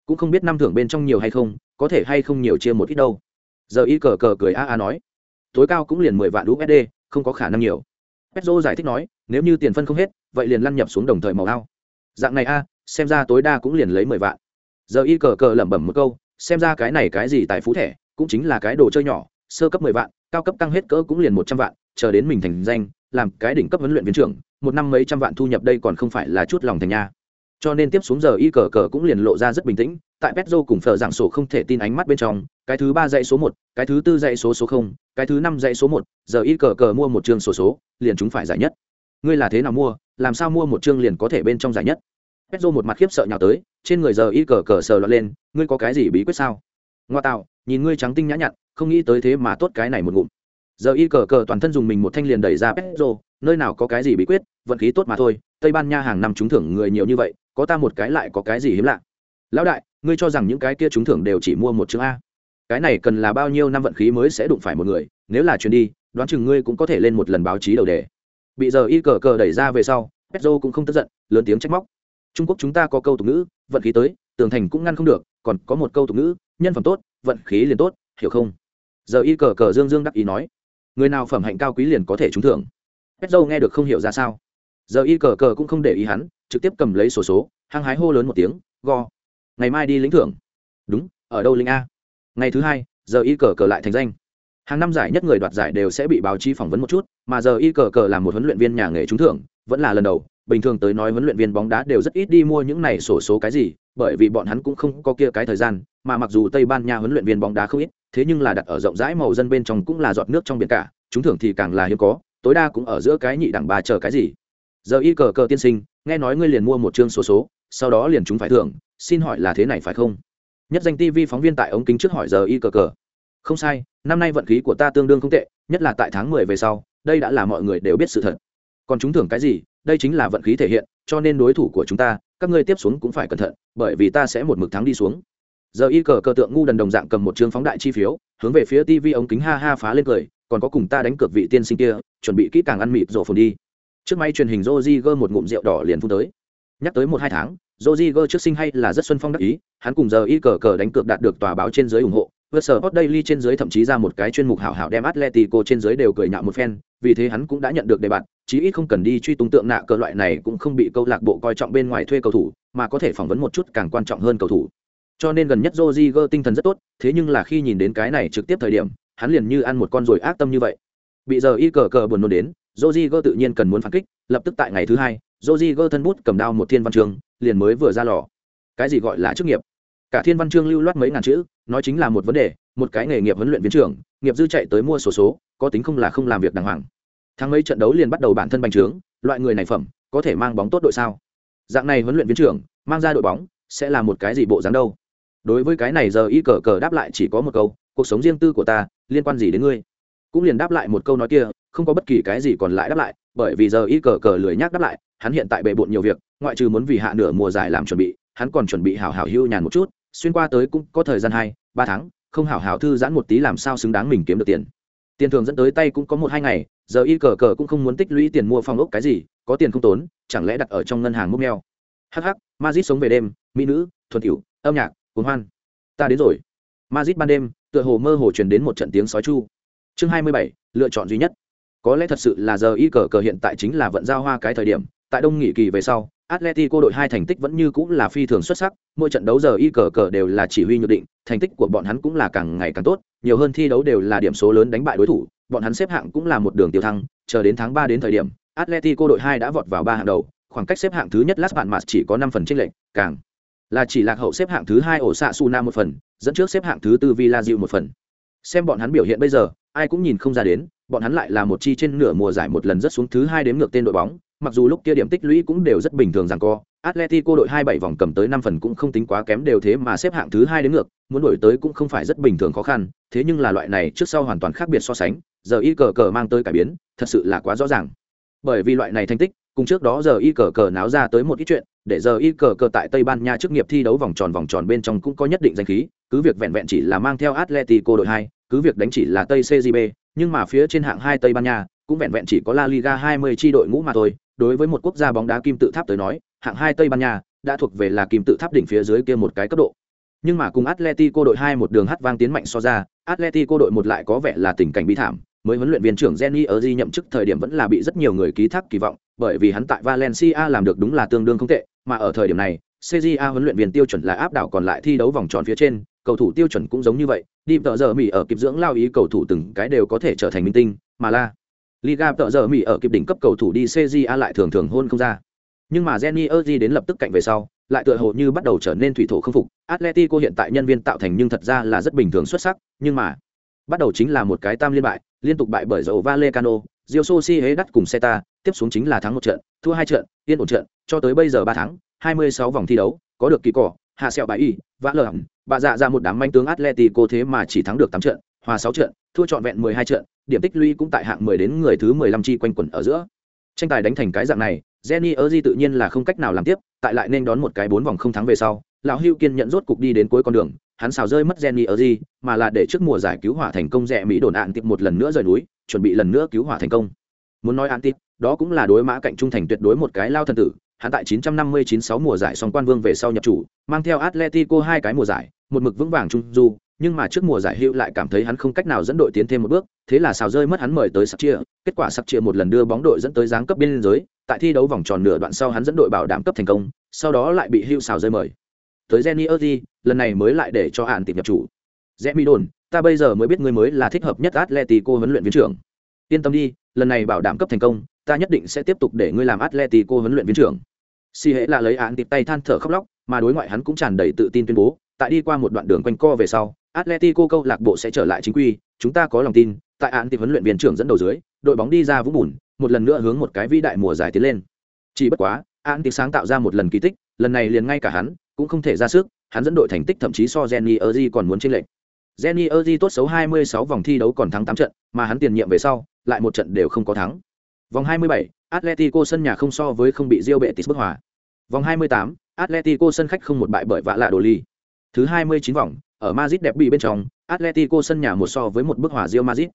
Speaker 1: Cũng không biết năm thưởng bên trong nhiều hay không, có thể hay không nhiều chia một ít đâu. Giờ y cờ cờ cười a a nói. Tối cao cũng liền mười vạn usd, không có khả năng nhiều. Petro giải thích nói, nếu như tiền phân không hết, vậy liền lăn nhập xuống đồng thời màu ao. Dạng này a, xem ra tối đa cũng liền lấy mười vạn. Giờ y cờ cờ lẩm bẩm một câu, xem ra cái này cái gì tại phú thẻ, cũng chính là cái đồ chơi nhỏ, sơ cấp mười vạn, cao cấp tăng hết cỡ cũng liền một trăm vạn, chờ đến mình thành danh làm cái đỉnh cấp huấn luyện viên trưởng, một năm mấy trăm vạn thu nhập đây còn không phải là chút lòng thành nha. Cho nên tiếp xuống giờ y cờ cờ cũng liền lộ ra rất bình tĩnh, tại petro cùng phở giảng sổ không thể tin ánh mắt bên trong, cái thứ ba dãy số một, cái thứ tư dãy số số không, cái thứ năm dãy số một, giờ y cờ cờ mua một chương sổ số, liền chúng phải giải nhất. Ngươi là thế nào mua, làm sao mua một chương liền có thể bên trong giải nhất? Petro một mặt khiếp sợ nhào tới, trên người giờ y cờ cờ sờ lọt lên, ngươi có cái gì bí quyết sao? Ngoa tạo, nhìn ngươi trắng tinh nhã nhặn, không nghĩ tới thế mà tốt cái này một ngụm giờ y cờ cờ toàn thân dùng mình một thanh liền đẩy ra petro nơi nào có cái gì bí quyết, vận khí tốt mà thôi, tây ban nha hàng năm trúng thưởng người nhiều như vậy, có ta một cái lại có cái gì hiếm lạ. Lão đại, ngươi cho rằng những cái kia trúng thưởng đều chỉ mua một chữ a. Cái này cần là bao nhiêu năm vận khí mới sẽ đụng phải một người, nếu là chuyến đi, đoán chừng ngươi cũng có thể lên một lần báo chí đầu đề. Bị giờ y cờ cờ đẩy ra về sau petro cũng không tức giận, lớn tiếng trách móc. Trung quốc chúng ta có câu tục ngữ, vận khí tới, tường thành cũng ngăn không được, còn có một câu tục ngữ, nhân phẩm tốt, vận khí liền tốt, hiểu không? Giờ y cờ cờ dương dương đắc ý nói người nào phẩm hạnh cao quý liền có thể trúng thưởng. Pet dâu nghe được không hiểu ra sao. Giờ y cờ cờ cũng không để ý hắn trực tiếp cầm lấy sổ số, số hăng hái hô lớn một tiếng go ngày mai đi lĩnh thưởng. Đúng ở đâu linh a? Ngày thứ hai giờ y cờ cờ lại thành danh. Hàng năm giải nhất người đoạt giải đều sẽ bị báo chí phỏng vấn một chút mà giờ y cờ cờ là một huấn luyện viên nhà nghề trúng thưởng vẫn là lần đầu. Bình thường tới nói huấn luyện viên bóng đá đều rất ít đi mua những này sổ số cái gì, bởi vì bọn hắn cũng không có kia cái thời gian, mà mặc dù Tây Ban Nha huấn luyện viên bóng đá không ít, thế nhưng là đặt ở rộng rãi màu dân bên trong cũng là giọt nước trong biển cả, chúng thường thì càng là hiếm có, tối đa cũng ở giữa cái nhị đẳng bà chờ cái gì. Giờ y cờ cờ tiên sinh, nghe nói ngươi liền mua một chương số số, sau đó liền chúng phải thưởng, xin hỏi là thế này phải không? Nhất danh TV phóng viên tại ống kính trước hỏi giờ y cờ cờ. Không sai, năm nay vận khí của ta tương đương không tệ, nhất là tại tháng mười về sau, đây đã là mọi người đều biết sự thật. Còn chúng thưởng cái gì, đây chính là vận khí thể hiện cho nên đối thủ của chúng ta các ngươi tiếp xuống cũng phải cẩn thận bởi vì ta sẽ một mực thắng đi xuống giờ y cờ cờ tượng ngu đần đồng dạng cầm một chương phóng đại chi phiếu, hướng về phía tv ống kính ha ha phá lên cười, còn có cùng ta đánh cược vị tiên sinh kia, chuẩn bị kỹ càng ăn mịt rổ phồn đi. Trước may truyền hình Roziger một ngụm rượu đỏ liền phun tới. Nhắc tới một hai tháng Roziger trước sinh hay là rất xuân phong đắc ý, hắn cùng giờ y cờ cờ đánh cược đạt được tòa báo trên giới ủng hộ vượt sở hot daily trên dưới thậm chí ra một cái chuyên mục hảo hảo đem atletico trên dưới đều cười nhạo một phen, vì thế hắn cũng đã nhận được đề bạt, chí ít không cần đi truy tung tượng nạ cờ loại này cũng không bị câu lạc bộ coi trọng bên ngoài thuê cầu thủ, mà có thể phỏng vấn một chút càng quan trọng hơn cầu thủ cho nên gần nhất Rodriguez tinh thần rất tốt thế nhưng là khi nhìn đến cái này trực tiếp thời điểm hắn liền như ăn một con rồi ác tâm như vậy. Bị giờ y cờ cờ buồn nôn đến Rodriguez tự nhiên cần muốn phản kích lập tức tại ngày thứ hai Rodriguez thân bút cầm đao một thiên văn chương liền mới vừa ra lò. Cái gì gọi là chức nghiệp? Cả thiên văn chương lưu loát mấy ngàn chữ nói chính là một vấn đề một cái nghề nghiệp huấn luyện viên trưởng nghiệp dư chạy tới mua sổ số, số có tính không là không làm việc đàng hoàng. Tháng mấy trận đấu liền bắt đầu bản thân bành trướng loại người này phẩm có thể mang bóng tốt đội sao? Dạng này huấn luyện viên trưởng mang ra đội bóng sẽ là một cái gì bộ dáng đâu? Đối với cái này giờ y cờ cờ đáp lại chỉ có một câu, cuộc sống riêng tư của ta, liên quan gì đến ngươi? Cũng liền đáp lại một câu nói kia, không có bất kỳ cái gì còn lại đáp lại, bởi vì giờ y cờ cờ lười nhác đáp lại, hắn hiện tại bề bộn nhiều việc, ngoại trừ muốn vì hạ nửa mùa giải làm chuẩn bị, hắn còn chuẩn bị hào hào hưu nhàn một chút, xuyên qua tới cũng có thời gian hai, ba tháng, không hào hào thư giãn một tí làm sao xứng đáng mình kiếm được tiền. Tiền thường dẫn tới tay cũng có một hai ngày, giờ y cờ cờ cũng không muốn tích lũy tiền mua phòng ốc cái gì, có tiền không tốn, chẳng lẽ đặt ở trong ngân hàng múc neo hh mazit sống về đêm, mỹ nữ, thuần cửu âm nhạc cuốn hoan. Ta đến rồi. Mazit ban đêm tựa hồ mơ hồ truyền đến một trận tiếng sói chu. Chương hai mươi bảy lựa chọn duy nhất. Có lẽ thật sự là giờ y cờ cờ hiện tại chính là vận giao hoa cái thời điểm tại đông nghị kỳ về sau Atletico đội hai thành tích vẫn như cũng là phi thường xuất sắc, mỗi trận đấu giờ y cờ cờ đều là chỉ huy nhược định, thành tích của bọn hắn cũng là càng ngày càng tốt, nhiều hơn thi đấu đều là điểm số lớn đánh bại đối thủ, bọn hắn xếp hạng cũng là một đường tiêu thăng, chờ đến tháng ba đến thời điểm, Atletico đội hai đã vọt vào ba hạng đầu, khoảng cách xếp hạng thứ nhất Las Palmas chỉ có năm phần chênh lệch, càng là chỉ lạc hậu xếp hạng thứ hai ổ xạ Suna một phần, dẫn trước xếp hạng thứ tư Villa Rio một phần. Xem bọn hắn biểu hiện bây giờ, ai cũng nhìn không ra đến, bọn hắn lại là một chi trên nửa mùa giải một lần rất xuống thứ hai đếm ngược tên đội bóng, mặc dù lúc kia điểm tích lũy cũng đều rất bình thường rằng co, Atletico đội 27 vòng cầm tới 5 phần cũng không tính quá kém đều thế mà xếp hạng thứ hai đến ngược, muốn đổi tới cũng không phải rất bình thường khó khăn, thế nhưng là loại này trước sau hoàn toàn khác biệt so sánh, giờ y cờ cờ mang tới cải biến, thật sự là quá rõ ràng. Bởi vì loại này thành tích, cùng trước đó giờ y cờ cờ náo ra tới một ít chuyện, để giờ y cờ cờ tại Tây Ban Nha chức nghiệp thi đấu vòng tròn vòng tròn bên trong cũng có nhất định danh khí, cứ việc vẹn vẹn chỉ là mang theo Atletico đội hai cứ việc đánh chỉ là Tây cgb nhưng mà phía trên hạng hai Tây Ban Nha cũng vẹn vẹn chỉ có La Liga 20 chi đội ngũ mà thôi, đối với một quốc gia bóng đá kim tự tháp tới nói, hạng hai Tây Ban Nha đã thuộc về là kim tự tháp đỉnh phía dưới kia một cái cấp độ. Nhưng mà cùng Atletico đội hai một đường hát vang tiến mạnh so ra, Atletico đội một lại có vẻ là tình cảnh bi thảm, mới huấn luyện viên trưởng Jenny di nhậm chức thời điểm vẫn là bị rất nhiều người ký thác kỳ vọng, bởi vì hắn tại Valencia làm được đúng là tương đương không tệ, mà ở thời điểm này, CJA huấn luyện viên tiêu chuẩn là áp đảo còn lại thi đấu vòng tròn phía trên, cầu thủ tiêu chuẩn cũng giống như vậy, đi tợ giờ Mỹ ở kịp dưỡng lao ý cầu thủ từng cái đều có thể trở thành minh tinh, mà là Liga tợ giờ Mỹ ở kịp đỉnh cấp cầu thủ đi CJA lại thường thường hôn không ra. Nhưng mà Jenny erdi đến lập tức cạnh về sau, lại tựa hồ như bắt đầu trở nên thủy thổ không phục. Atletico hiện tại nhân viên tạo thành nhưng thật ra là rất bình thường xuất sắc, nhưng mà bắt đầu chính là một cái tam liên bại, liên tục bại bởi dầu Diêu Sô Si hế đắt cùng Celta, tiếp xuống chính là thắng một trận, thua hai trận, yên ổn trận, cho tới bây giờ ba tháng, 26 vòng thi đấu, có được kỳ cỏ, hạ sẹo bãi y, vã lờ bà dạ ra một đám manh tướng Atletico thế mà chỉ thắng được 8 trận, hòa 6 trận, thua trọn vẹn 12 trận, điểm tích lũy cũng tại hạng 10 đến người thứ 15 chi quanh quẩn ở giữa. Tranh tài đánh thành cái dạng này, Jenny Erzi tự nhiên là không cách nào làm tiếp, tại lại nên đón một cái bốn vòng không thắng về sau, lão Hưu kiên nhận rốt cục đi đến cuối con đường, hắn xào rơi mất Jenny gì, mà là để trước mùa giải cứu hỏa thành công rẻ Mỹ đồn án tiếp một lần nữa rời núi, chuẩn bị lần nữa cứu hỏa thành công. Muốn nói án tiếp, đó cũng là đối mã cạnh trung thành tuyệt đối một cái lao thần tử, hắn tại 959-6 mùa giải song quan vương về sau nhập chủ, mang theo Atletico hai cái mùa giải, một mực vững vàng trung du, nhưng mà trước mùa giải hữu lại cảm thấy hắn không cách nào dẫn đội tiến thêm một bước, thế là xào rơi mất hắn mời tới sặc chia, kết quả sặc chia một lần đưa bóng đội dẫn tới giáng cấp biên giới, tại thi đấu vòng tròn nửa đoạn sau hắn dẫn đội bảo đảm cấp thành công, sau đó lại bị hữu xào rơi mời. Tới Jenny Erdi, lần này mới lại để cho hạn tìm nhập chủ. Remy đồn, ta bây giờ mới biết ngươi mới là thích hợp nhất Atletico huấn luyện viên trưởng. Yên tâm đi, lần này bảo đảm cấp thành công, ta nhất định sẽ tiếp tục để ngươi làm Atletico huấn luyện viên trưởng. Si Hễ là lấy hạn tìm tay than thở khóc lóc, mà đối ngoại hắn cũng tràn đầy tự tin tuyên bố, tại đi qua một đoạn đường quanh co về sau, Atletico câu lạc bộ sẽ trở lại chính quy, chúng ta có lòng tin, tại hạn tìm huấn luyện viên trưởng dẫn đầu dưới, đội bóng đi ra vũng bùn, một lần nữa hướng một cái vĩ đại mùa giải tiến lên. Chỉ bất quá, hạn tìm sáng tạo ra một lần kỳ tích, lần này liền ngay cả hắn cũng không thể ra sức, hắn dẫn đội thành tích thậm chí so Jenny Erzi còn muốn chênh lệch. Jenny Erzi tốt xấu 26 vòng thi đấu còn thắng 8 trận, mà hắn tiền nhiệm về sau, lại một trận đều không có thắng. Vòng 27, Atletico sân nhà không so với không bị Real Betis bức hòa. Vòng 28, Atletico sân khách không một bại bởi vạ lạ đồ ly. Thứ 29 vòng, ở Madrid đẹp bị bên trong, Atletico sân nhà một so với một bức hòa Real Madrid.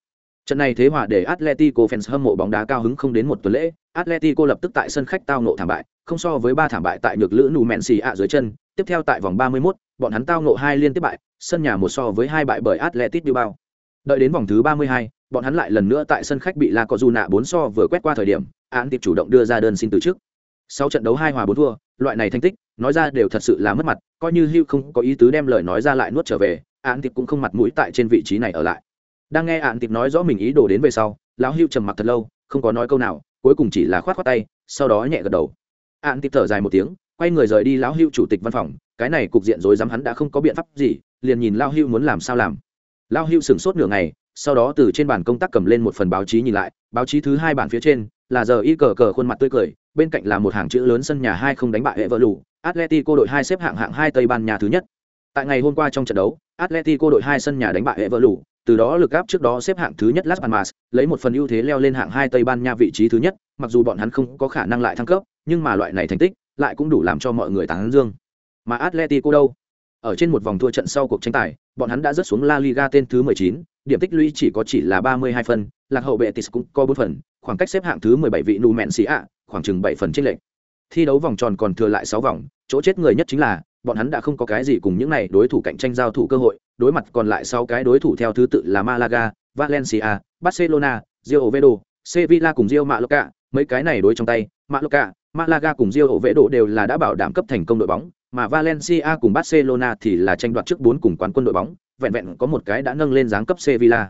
Speaker 1: Trận này thế hòa để Atletico fans hâm mộ bóng đá cao hứng không đến một tuần lễ, Atletico lập tức tại sân khách tao ngộ thảm bại, không so với ba thảm bại tại nhược lữ nù mẹn xì ạ dưới chân, tiếp theo tại vòng 31, bọn hắn tao ngộ hai liên tiếp bại, sân nhà một so với hai bại bởi Atletico Bilbao. Đợi đến vòng thứ 32, bọn hắn lại lần nữa tại sân khách bị La Cojuna 4 so vừa quét qua thời điểm, án tiếp chủ động đưa ra đơn xin từ chức. Sau trận đấu hai hòa bốn thua, loại này thành tích, nói ra đều thật sự là mất mặt, coi như Hugh không có ý tứ đem lời nói ra lại nuốt trở về, án tiếp cũng không mặt mũi tại trên vị trí này ở lại. Đang nghe án tiếp nói rõ mình ý đồ đến về sau, lão Hugh trầm mặc thật lâu, không có nói câu nào, cuối cùng chỉ là khoát khoát tay, sau đó nhẹ gật đầu. Án tiếp thở dài một tiếng, quay người rời đi lão Hưu chủ tịch văn phòng, cái này cục diện rối rắm hắn đã không có biện pháp gì, liền nhìn lão Hưu muốn làm sao làm. Lão hưu sửng sốt nửa ngày, sau đó từ trên bàn công tác cầm lên một phần báo chí nhìn lại báo chí thứ hai bản phía trên là giờ y cờ cờ khuôn mặt tươi cười bên cạnh là một hàng chữ lớn sân nhà hai không đánh bại hệ vợ lù atletico đội hai xếp hạng hạng hai tây ban nha thứ nhất tại ngày hôm qua trong trận đấu atletico đội hai sân nhà đánh bại hệ vợ lù từ đó lực áp trước đó xếp hạng thứ nhất las palmas lấy một phần ưu thế leo lên hạng hai tây ban nha vị trí thứ nhất mặc dù bọn hắn không có khả năng lại thăng cấp nhưng mà loại này thành tích lại cũng đủ làm cho mọi người tán dương mà atletico đâu ở trên một vòng thua trận sau cuộc tranh tài bọn hắn đã rớt xuống la liga tên thứ 19, điểm tích lũy chỉ có chỉ là 32 phần, lạc hậu Betis cũng có 4 phần, khoảng cách xếp hạng thứ 17 vị Numancia, khoảng chừng 7 phần trên lệch. Thi đấu vòng tròn còn thừa lại 6 vòng, chỗ chết người nhất chính là bọn hắn đã không có cái gì cùng những này đối thủ cạnh tranh giao thủ cơ hội, đối mặt còn lại 6 cái đối thủ theo thứ tự là Malaga, Valencia, Barcelona, Real Oviedo, Sevilla cùng Real Mallorca, mấy cái này đối trong tay, Mallorca, Malaga cùng Real độ đều là đã bảo đảm cấp thành công đội bóng, mà Valencia cùng Barcelona thì là tranh đoạt trước 4 cùng quán quân đội bóng, vẹn vẹn có một cái đã nâng lên dáng cấp Sevilla.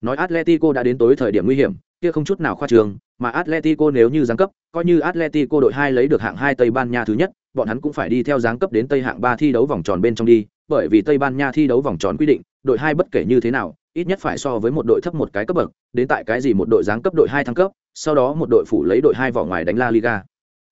Speaker 1: Nói Atletico đã đến tối thời điểm nguy hiểm, kia không chút nào khoa trương, mà Atletico nếu như giáng cấp, coi như Atletico đội 2 lấy được hạng 2 Tây Ban Nha thứ nhất, bọn hắn cũng phải đi theo giáng cấp đến Tây hạng 3 thi đấu vòng tròn bên trong đi, bởi vì Tây Ban Nha thi đấu vòng tròn quy định, đội 2 bất kể như thế nào, ít nhất phải so với một đội thấp một cái cấp bậc, đến tại cái gì một đội giáng cấp đội 2 thăng cấp, sau đó một đội phủ lấy đội hai vỏ ngoài đánh La Liga.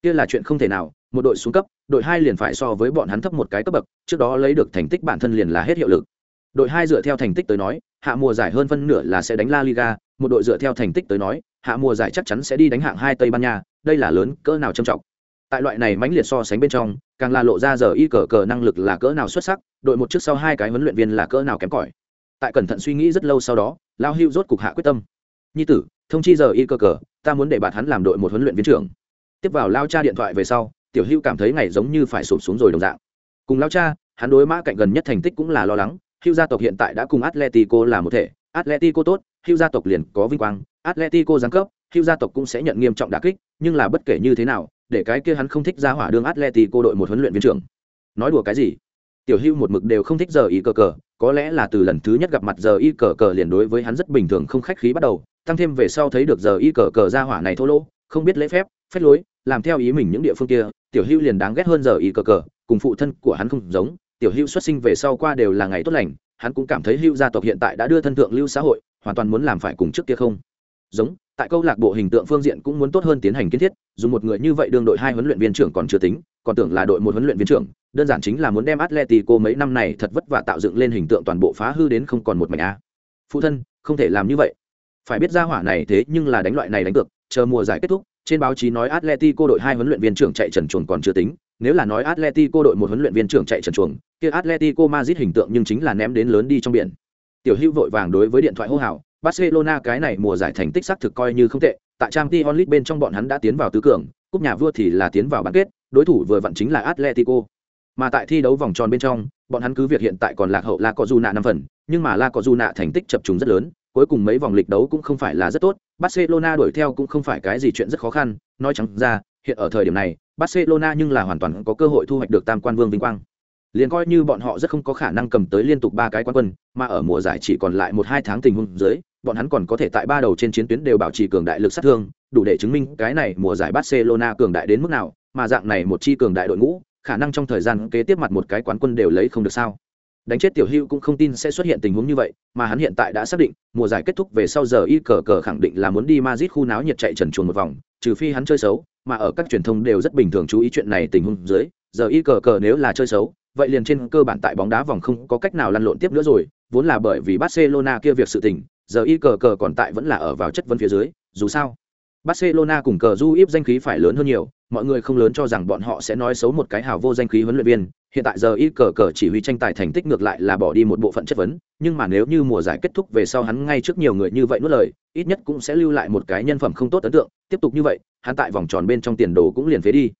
Speaker 1: Kia là chuyện không thể nào, một đội xuống cấp, đội hai liền phải so với bọn hắn thấp một cái cấp bậc, trước đó lấy được thành tích bản thân liền là hết hiệu lực. Đội hai dựa theo thành tích tới nói, hạ mùa giải hơn phân nửa là sẽ đánh La Liga, một đội dựa theo thành tích tới nói, hạ mùa giải chắc chắn sẽ đi đánh hạng hai Tây Ban Nha, đây là lớn cỡ nào trầm trọng. Tại loại này mãnh liệt so sánh bên trong, càng là lộ ra giờ y cờ cờ năng lực là cỡ nào xuất sắc, đội một trước sau hai cái huấn luyện viên là cỡ nào kém cỏi. Tại cẩn thận suy nghĩ rất lâu sau đó, Lao Hưu rốt cục hạ quyết tâm. Nhi tử, thông chi giờ y cơ cờ, ta muốn để bạn hắn làm đội một huấn luyện viên trưởng. Tiếp vào Lao cha điện thoại về sau, Tiểu Hưu cảm thấy ngày giống như phải sụp xuống rồi đồng dạng. Cùng Lao cha, hắn đối mã cạnh gần nhất thành tích cũng là lo lắng, Hưu gia tộc hiện tại đã cùng Atletico là một thể, Atletico tốt, Hưu gia tộc liền có vinh quang, Atletico giáng cấp, Hưu gia tộc cũng sẽ nhận nghiêm trọng đả kích, nhưng là bất kể như thế nào, để cái kia hắn không thích ra hỏa đương Atletico đội một huấn luyện viên trưởng. Nói đùa cái gì? Tiểu Hưu một mực đều không thích giờ y cờ cờ, có lẽ là từ lần thứ nhất gặp mặt giờ y cờ cờ liền đối với hắn rất bình thường không khách khí bắt đầu, tăng thêm về sau thấy được giờ y cờ cờ ra hỏa này thô lỗ, không biết lễ phép, phép lối, làm theo ý mình những địa phương kia, Tiểu Hưu liền đáng ghét hơn giờ y cờ cờ, cùng phụ thân của hắn không giống, Tiểu Hưu xuất sinh về sau qua đều là ngày tốt lành, hắn cũng cảm thấy Hưu gia tộc hiện tại đã đưa thân thượng lưu xã hội, hoàn toàn muốn làm phải cùng trước kia không. Giống tại câu lạc bộ hình tượng phương diện cũng muốn tốt hơn tiến hành kiến thiết dù một người như vậy đương đội hai huấn luyện viên trưởng còn chưa tính còn tưởng là đội một huấn luyện viên trưởng đơn giản chính là muốn đem atletico mấy năm này thật vất vả tạo dựng lên hình tượng toàn bộ phá hư đến không còn một mảnh a. Phụ thân không thể làm như vậy phải biết ra hỏa này thế nhưng là đánh loại này đánh cược chờ mùa giải kết thúc trên báo chí nói atletico đội hai huấn luyện viên trưởng chạy trần chuồng còn chưa tính nếu là nói atletico đội một huấn luyện viên trưởng chạy trần chuồng kia atletico madrid hình tượng nhưng chính là ném đến lớn đi trong biển tiểu hữu vội vàng đối với điện thoại hô hào Barcelona cái này mùa giải thành tích xác thực coi như không tệ, tại trang t onlit bên trong bọn hắn đã tiến vào tứ cường, cúp nhà vua thì là tiến vào bán kết, đối thủ vừa vặn chính là Atletico. Mà tại thi đấu vòng tròn bên trong, bọn hắn cứ việc hiện tại còn lạc hậu La Cojuna năm phần, nhưng mà La Cojuna thành tích chập trùng rất lớn, cuối cùng mấy vòng lịch đấu cũng không phải là rất tốt, Barcelona đuổi theo cũng không phải cái gì chuyện rất khó khăn, nói trắng ra, hiện ở thời điểm này, Barcelona nhưng là hoàn toàn có cơ hội thu hoạch được tam quan vương vinh quang. Liền coi như bọn họ rất không có khả năng cầm tới liên tục ba cái quán quân mà ở mùa giải chỉ còn lại một hai tháng tình huống dưới bọn hắn còn có thể tại ba đầu trên chiến tuyến đều bảo trì cường đại lực sát thương đủ để chứng minh cái này mùa giải barcelona cường đại đến mức nào mà dạng này một chi cường đại đội ngũ khả năng trong thời gian kế tiếp mặt một cái quán quân đều lấy không được sao đánh chết tiểu hữu cũng không tin sẽ xuất hiện tình huống như vậy mà hắn hiện tại đã xác định mùa giải kết thúc về sau giờ y cờ cờ khẳng định là muốn đi Madrid khu náo nhiệt chạy trần chuồn một vòng trừ phi hắn chơi xấu mà ở các truyền thông đều rất bình thường chú ý chuyện này tình huống dưới giờ y cờ cờ nếu là chơi xấu vậy liền trên cơ bản tại bóng đá vòng không có cách nào lăn lộn tiếp nữa rồi, vốn là bởi vì Barcelona kia việc sự tình, giờ y cờ cờ còn tại vẫn là ở vào chất vấn phía dưới, dù sao, Barcelona cùng cờ du íp danh khí phải lớn hơn nhiều, mọi người không lớn cho rằng bọn họ sẽ nói xấu một cái hào vô danh khí huấn luyện viên, hiện tại giờ y cờ cờ chỉ huy tranh tài thành tích ngược lại là bỏ đi một bộ phận chất vấn, nhưng mà nếu như mùa giải kết thúc về sau hắn ngay trước nhiều người như vậy nuốt lời, ít nhất cũng sẽ lưu lại một cái nhân phẩm không tốt ấn tượng, tiếp tục như vậy, hắn tại vòng tròn bên trong tiền đồ cũng liền phế đi.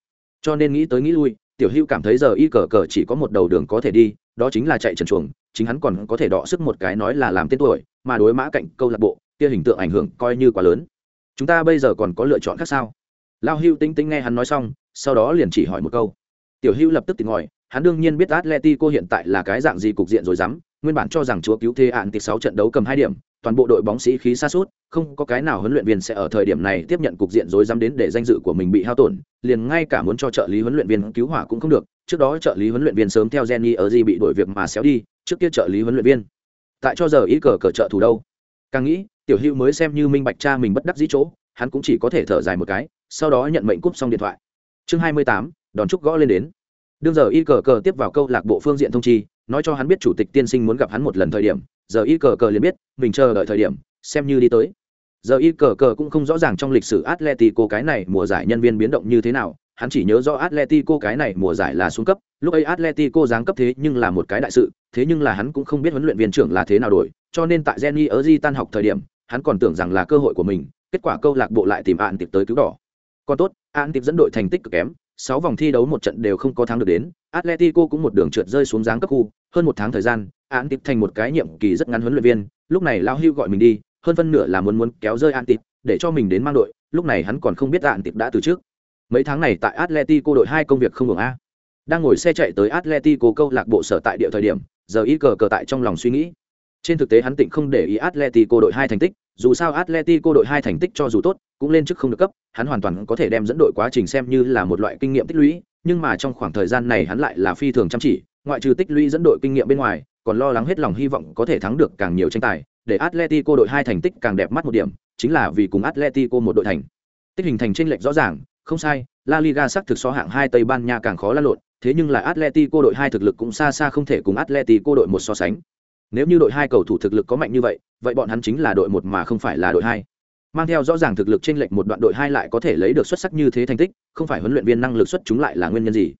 Speaker 1: Cho nên nghĩ tới nghĩ lui, tiểu Hưu cảm thấy giờ y cờ cờ chỉ có một đầu đường có thể đi đó chính là chạy trần chuồng chính hắn còn có thể đọ sức một cái nói là làm tên tuổi mà đối mã cạnh câu lạc bộ kia hình tượng ảnh hưởng coi như quá lớn. Chúng ta bây giờ còn có lựa chọn khác sao? Lao hưu tinh tinh nghe hắn nói xong sau đó liền chỉ hỏi một câu. Tiểu hưu lập tức tìm ngòi hắn đương nhiên biết atletico hiện tại là cái dạng gì cục diện rồi dám. Nguyên bản cho rằng chúa cứu thế ạn tịch sáu trận đấu cầm hai điểm toàn bộ đội bóng sĩ khí xa sút, không có cái nào huấn luyện viên sẽ ở thời điểm này tiếp nhận cục diện rối rắm đến để danh dự của mình bị hao tổn liền ngay cả muốn cho trợ lý huấn luyện viên cứu hỏa cũng không được. Trước đó trợ lý huấn luyện viên sớm theo Jenny ở gì bị đổi việc mà xéo đi trước kia trợ lý huấn luyện viên. Tại cho giờ ý cờ cờ trợ thủ đâu? Càng nghĩ tiểu hữu mới xem như minh bạch cha mình bất đắc dĩ chỗ hắn cũng chỉ có thể thở dài một cái sau đó nhận mệnh cúp xong điện thoại. Chương hai mươi tám gõ lên đến đương giờ y cờ cờ tiếp vào câu lạc bộ phương diện thông chi, nói cho hắn biết chủ tịch tiên sinh muốn gặp hắn một lần thời điểm, giờ y cờ cờ liền biết, mình chờ đợi thời điểm, xem như đi tới. Giờ y cờ cờ cũng không rõ ràng trong lịch sử atletico cái này mùa giải nhân viên biến động như thế nào, hắn chỉ nhớ do atletico cái này mùa giải là xuống cấp, lúc ấy atletico giáng cấp thế nhưng là một cái đại sự, thế nhưng là hắn cũng không biết huấn luyện viên trưởng là thế nào đổi, cho nên tại jenny ở di tan học thời điểm, hắn còn tưởng rằng là cơ hội của mình, kết quả câu lạc bộ lại tìm an tiệp tới cứu đỏ. Còn tốt an tiệp dẫn đội thành tích cực kém sáu vòng thi đấu một trận đều không có thắng được đến atletico cũng một đường trượt rơi xuống dáng cấp khu hơn một tháng thời gian án tiếp thành một cái nhiệm kỳ rất ngắn huấn luyện viên lúc này lao hưu gọi mình đi hơn phân nửa là muốn muốn kéo rơi án tiếp, để cho mình đến mang đội lúc này hắn còn không biết án tiếp đã từ trước. Mấy tháng này tại atletico đội hai công việc không ngừng a. Đang ngồi xe chạy tới atletico câu lạc bộ sở tại địa thời điểm giờ ít cờ cờ tại trong lòng suy nghĩ trên thực tế hắn tịnh không để ý atletico đội hai thành tích, dù sao atletico đội hai thành tích cho dù tốt, cũng lên chức không được cấp, hắn hoàn toàn có thể đem dẫn đội quá trình xem như là một loại kinh nghiệm tích lũy, nhưng mà trong khoảng thời gian này hắn lại là phi thường chăm chỉ, ngoại trừ tích lũy dẫn đội kinh nghiệm bên ngoài, còn lo lắng hết lòng hy vọng có thể thắng được càng nhiều tranh tài, để atletico đội hai thành tích càng đẹp mắt một điểm, chính là vì cùng atletico một đội thành. Tích hình thành tranh lệch rõ ràng, không sai, la liga xác thực so hạng hai tây ban nha càng khó lăn lộn, thế nhưng là atletico đội hai thực lực cũng xa xa không thể cùng atletico đội một so sánh nếu như đội hai cầu thủ thực lực có mạnh như vậy vậy bọn hắn chính là đội một mà không phải là đội hai. Mang theo rõ ràng thực lực trên lệch một đoạn đội hai lại có thể lấy được xuất sắc như thế thành tích, không phải huấn luyện viên năng lực xuất chúng lại là nguyên nhân gì?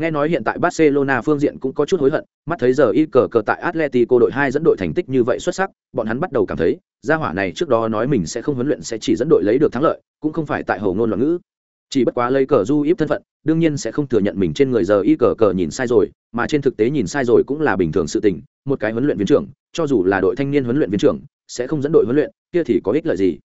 Speaker 1: Nghe nói hiện tại barcelona phương diện cũng có chút hối hận, mắt thấy giờ y cờ cờ tại atletico đội hai dẫn đội thành tích như vậy xuất sắc, bọn hắn bắt đầu cảm thấy, gia hỏa này trước đó nói mình sẽ không huấn luyện sẽ chỉ dẫn đội lấy được thắng lợi, cũng không phải tại hầu ngôn loạn ngữ chỉ bất quá lấy cờ du íp thân phận, đương nhiên sẽ không thừa nhận mình trên người giờ y cờ cờ nhìn sai rồi, mà trên thực tế nhìn sai rồi cũng là bình thường sự tình, một cái huấn luyện viên trưởng, cho dù là đội thanh niên huấn luyện viên trưởng, sẽ không dẫn đội huấn luyện, kia thì có ích lợi gì?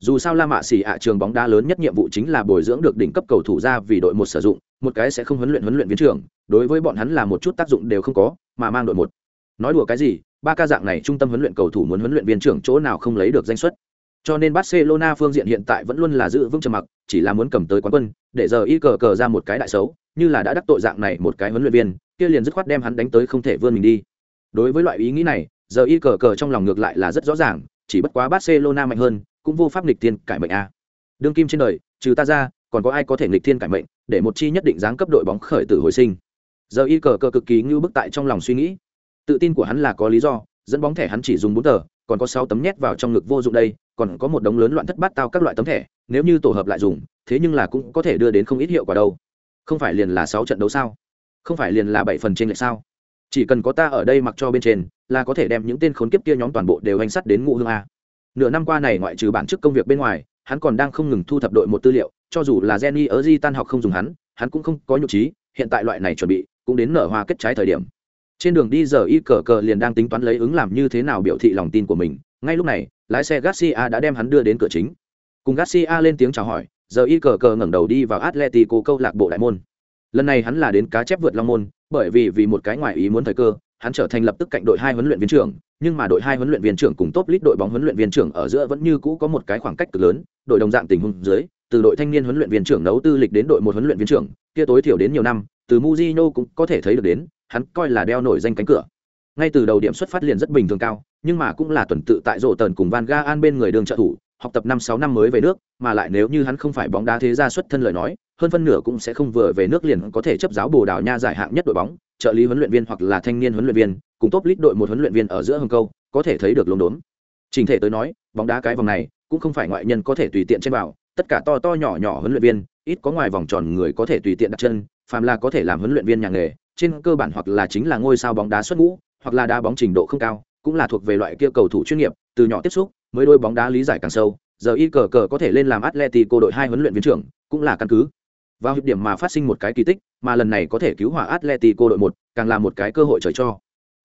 Speaker 1: Dù sao la mạ xỉ ạ trường bóng đá lớn nhất nhiệm vụ chính là bồi dưỡng được đỉnh cấp cầu thủ ra vì đội một sử dụng, một cái sẽ không huấn luyện huấn luyện viên trưởng, đối với bọn hắn là một chút tác dụng đều không có, mà mang đội một. Nói đùa cái gì, ba ca dạng này trung tâm huấn luyện cầu thủ muốn huấn luyện viên trưởng chỗ nào không lấy được danh xuất? Cho nên barcelona phương diện hiện tại vẫn luôn là giữ vững trầm mặc, chỉ là muốn cầm tới quán quân, để giờ y cờ cờ ra một cái đại xấu, như là đã đắc tội dạng này một cái huấn luyện viên, kia liền dứt khoát đem hắn đánh tới không thể vươn mình đi. Đối với loại ý nghĩ này, giờ y cờ cờ trong lòng ngược lại là rất rõ ràng, chỉ bất quá barcelona mạnh hơn, cũng vô pháp nghịch thiên cải mệnh a. Đương kim trên đời, trừ ta ra, còn có ai có thể nghịch thiên cải mệnh, để một chi nhất định dáng cấp đội bóng khởi tử hồi sinh? Giờ y cờ cờ cực kỳ ngưu bức tại trong lòng suy nghĩ. Tự tin của hắn là có lý do, dẫn bóng thẻ hắn chỉ dùng bốn tờ, còn có sáu tấm nhét vào trong ngực vô dụng đây còn có một đống lớn loạn thất bát tao các loại tấm thẻ, nếu như tổ hợp lại dùng, thế nhưng là cũng có thể đưa đến không ít hiệu quả đâu. Không phải liền là sáu trận đấu sao? Không phải liền là bảy phần trên lệch sao? Chỉ cần có ta ở đây mặc cho bên trên, là có thể đem những tên khốn kiếp kia nhóm toàn bộ đều hành sắt đến ngụ hương a. Nửa năm qua này ngoại trừ bản chức công việc bên ngoài, hắn còn đang không ngừng thu thập đội một tư liệu, cho dù là jenny ở di tan học không dùng hắn hắn cũng không có nhục trí, hiện tại loại này chuẩn bị, cũng đến nở hoa kết trái thời điểm. Trên đường đi giờ y cờ cờ liền đang tính toán lấy ứng làm như thế nào biểu thị lòng tin của mình, ngay lúc này lái xe garcia đã đem hắn đưa đến cửa chính. Cùng garcia lên tiếng chào hỏi, giờ y cờ cờ ngẩng đầu đi vào atletico câu lạc bộ đại môn. Lần này hắn là đến cá chép vượt long môn, bởi vì vì một cái ngoại ý muốn thời cơ, hắn trở thành lập tức cạnh đội hai huấn luyện viên trưởng, nhưng mà đội hai huấn luyện viên trưởng cùng top list đội bóng huấn luyện viên trưởng ở giữa vẫn như cũ có một cái khoảng cách cực lớn, đội đồng dạng tình huống dưới, từ đội thanh niên huấn luyện viên trưởng nấu tư lịch đến đội một huấn luyện viên trưởng, kia tối thiểu đến nhiều năm, từ Mujino cũng có thể thấy được đến, hắn coi là đeo nổi danh cánh cửa ngay từ đầu điểm xuất phát liền rất bình thường cao, nhưng mà cũng là tuần tự tại rộ tần cùng van ga bên người đường trợ thủ, học tập năm sáu năm mới về nước, mà lại nếu như hắn không phải bóng đá thế gia xuất thân lời nói, hơn phân nửa cũng sẽ không vừa về nước liền có thể chấp giáo bồ đào nha giải hạng nhất đội bóng, trợ lý huấn luyện viên hoặc là thanh niên huấn luyện viên, cùng top list đội một huấn luyện viên ở giữa hồng câu, có thể thấy được lồn đốn trình thể tới nói, bóng đá cái vòng này cũng không phải ngoại nhân có thể tùy tiện trên vào, tất cả to to nhỏ nhỏ huấn luyện viên, ít có ngoài vòng tròn người có thể tùy tiện đặt chân, phàm là có thể làm huấn luyện viên nhà nghề, trên cơ bản hoặc là chính là ngôi sao bóng đá xuất ngũ hoặc là đá bóng trình độ không cao, cũng là thuộc về loại kia cầu thủ chuyên nghiệp, từ nhỏ tiếp xúc, mới đôi bóng đá lý giải càng sâu, giờ y cờ cờ có thể lên làm atletico đội hai huấn luyện viên trưởng, cũng là căn cứ. Vào hiệp điểm mà phát sinh một cái kỳ tích, mà lần này có thể cứu hỏa atletico đội một, càng là một cái cơ hội trời cho.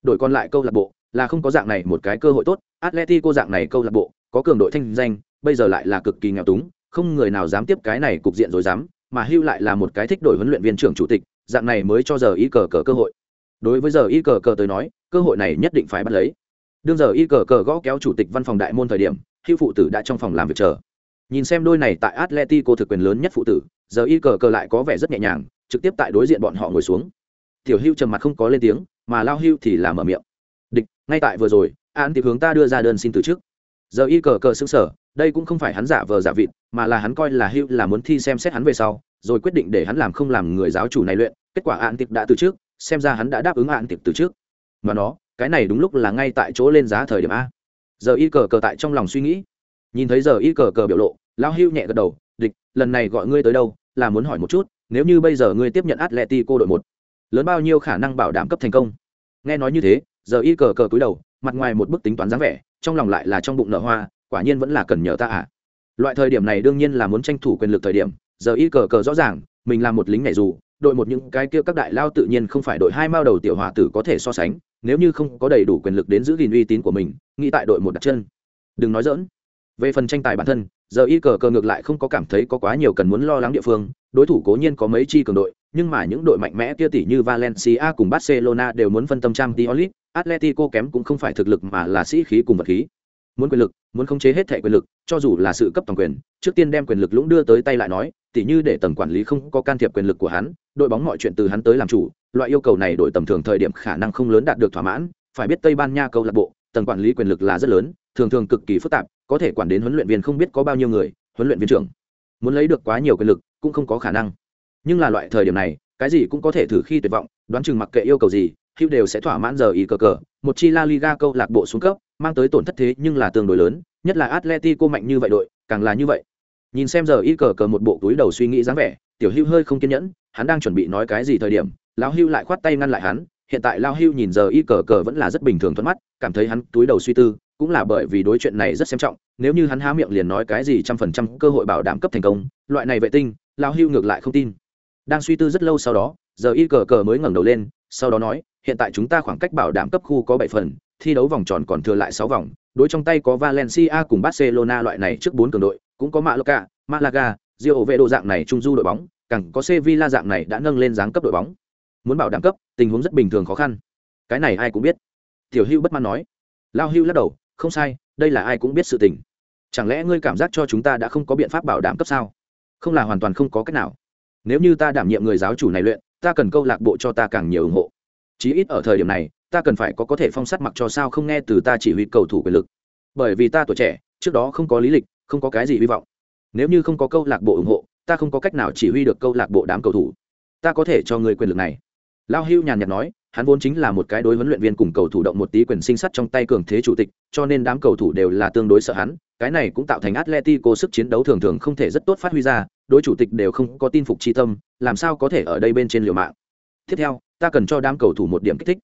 Speaker 1: Đội còn lại câu lạc bộ, là không có dạng này một cái cơ hội tốt, atletico dạng này câu lạc bộ, có cường đội thanh danh, bây giờ lại là cực kỳ nghèo túng, không người nào dám tiếp cái này cục diện rồi dám mà hưu lại là một cái thích đổi huấn luyện viên trưởng chủ tịch, dạng này mới cho giờ y cờ cờ cơ hội đối với giờ y cờ cờ tới nói, cơ hội này nhất định phải bắt lấy. Đương giờ y cờ cờ gõ kéo chủ tịch văn phòng đại môn thời điểm hữu phụ tử đã trong phòng làm việc chờ. Nhìn xem đôi này tại Atleti cô thực quyền lớn nhất phụ tử, giờ y cờ cờ lại có vẻ rất nhẹ nhàng, trực tiếp tại đối diện bọn họ ngồi xuống. Tiểu hưu trầm mặt không có lên tiếng, mà lao hưu thì làm mở miệng. Địch, ngay tại vừa rồi an tìm hướng ta đưa ra đơn xin từ chức. Giờ y cờ cờ xứng sở đây cũng không phải hắn giả vờ giả vịt, mà là hắn coi là hưu là muốn thi xem xét hắn về sau, rồi quyết định để hắn làm không làm người giáo chủ này luyện, kết quả an tiệp đã từ trước xem ra hắn đã đáp ứng hạn tiệp từ trước. Mà nó, cái này đúng lúc là ngay tại chỗ lên giá thời điểm a. Giờ y cờ cờ tại trong lòng suy nghĩ. Nhìn thấy giờ y cờ cờ biểu lộ, lao hưu nhẹ gật đầu, địch, lần này gọi ngươi tới đâu, là muốn hỏi một chút, nếu như bây giờ ngươi tiếp nhận Atleti cô đội một, lớn bao nhiêu khả năng bảo đảm cấp thành công? Nghe nói như thế, giờ y cờ cờ cúi đầu, mặt ngoài một bức tính toán dáng vẻ, trong lòng lại là trong bụng nở hoa, quả nhiên vẫn là cần nhờ ta à loại thời điểm này đương nhiên là muốn tranh thủ quyền lực thời điểm, giờ y cờ cờ rõ ràng, mình là một lính nhảy dù đội một những cái kia các đại lao tự nhiên không phải đội hai mao đầu tiểu hòa tử có thể so sánh, nếu như không có đầy đủ quyền lực đến giữ gìn uy tín của mình, nghĩ tại đội một đặt chân. Đừng nói dỡn về phần tranh tài bản thân, giờ y cờ cờ ngược lại không có cảm thấy có quá nhiều cần muốn lo lắng địa phương, đối thủ cố nhiên có mấy chi cường đội, nhưng mà những đội mạnh mẽ kia tỷ như valencia cùng barcelona đều muốn phân tâm trang t atletico kém cũng không phải thực lực mà là sĩ khí cùng vật khí. Muốn quyền lực, muốn khống chế hết thẻ quyền lực, cho dù là sự cấp toàn quyền, trước tiên đem quyền lực lũng đưa tới tay lại nói tỉ như để tầng quản lý không có can thiệp quyền lực của hắn, đội bóng mọi chuyện từ hắn tới làm chủ, loại yêu cầu này đội tầm thường thời điểm khả năng không lớn đạt được thỏa mãn, phải biết tây ban nha câu lạc bộ, tầng quản lý quyền lực là rất lớn, thường thường cực kỳ phức tạp, có thể quản đến huấn luyện viên không biết có bao nhiêu người, huấn luyện viên trưởng. Muốn lấy được quá nhiều quyền lực, cũng không có khả năng. Nhưng là loại thời điểm này, cái gì cũng có thể thử khi tuyệt vọng, đoán chừng mặc kệ yêu cầu gì, hữu đều sẽ thỏa mãn giờ ý cờ cờ, một chi la liga câu lạc bộ xuống cấp, mang tới tổn thất thế nhưng là tương đối lớn, nhất là atletico mạnh như vậy đội, càng là như vậy nhìn xem giờ y cờ cờ một bộ túi đầu suy nghĩ dáng vẻ, tiểu hưu hơi không kiên nhẫn, hắn đang chuẩn bị nói cái gì thời điểm, lão hưu lại khoát tay ngăn lại hắn. Hiện tại lao hưu nhìn giờ y cờ cờ vẫn là rất bình thường thuận mắt, cảm thấy hắn túi đầu suy tư, cũng là bởi vì đối chuyện này rất xem trọng. Nếu như hắn há miệng liền nói cái gì trăm phần trăm cơ hội bảo đảm cấp thành công, loại này vệ tinh lao hưu ngược lại không tin. Đang suy tư rất lâu sau đó, giờ y cờ cờ mới ngẩng đầu lên, sau đó nói, hiện tại chúng ta khoảng cách bảo đảm cấp khu có bảy phần, thi đấu vòng tròn còn thừa lại sáu vòng. Đối trong tay có valencia cùng barcelona loại này trước bốn cường đội cũng có mallorca malaga rio vệ độ dạng này trung du đội bóng, càng có sevilla dạng này đã nâng lên dáng cấp đội bóng. Muốn bảo đảm cấp, tình huống rất bình thường khó khăn. Cái này ai cũng biết. Tiểu hưu bất mãn nói. Lao hưu lắc đầu, không sai, đây là ai cũng biết sự tình. Chẳng lẽ ngươi cảm giác cho chúng ta đã không có biện pháp bảo đảm cấp sao? Không là hoàn toàn không có cách nào. Nếu như ta đảm nhiệm người giáo chủ này luyện, ta cần câu lạc bộ cho ta càng nhiều ủng hộ. Chí ít ở thời điểm này, ta cần phải có có thể phong sát mặc cho sao không nghe từ ta chỉ huy cầu thủ quyền lực. Bởi vì ta tuổi trẻ, trước đó không có lý lịch không có cái gì hy vọng. Nếu như không có câu lạc bộ ủng hộ, ta không có cách nào chỉ huy được câu lạc bộ đám cầu thủ. Ta có thể cho người quyền lực này. Lao hưu nhàn nhạt nói, hắn vốn chính là một cái đối huấn luyện viên cùng cầu thủ động một tí quyền sinh sắt trong tay cường thế chủ tịch, cho nên đám cầu thủ đều là tương đối sợ hắn, cái này cũng tạo thành atletico sức chiến đấu thường thường không thể rất tốt phát huy ra, đối chủ tịch đều không có tin phục tri tâm, làm sao có thể ở đây bên trên liều mạng. Tiếp theo, ta cần cho đám cầu thủ một điểm kích thích.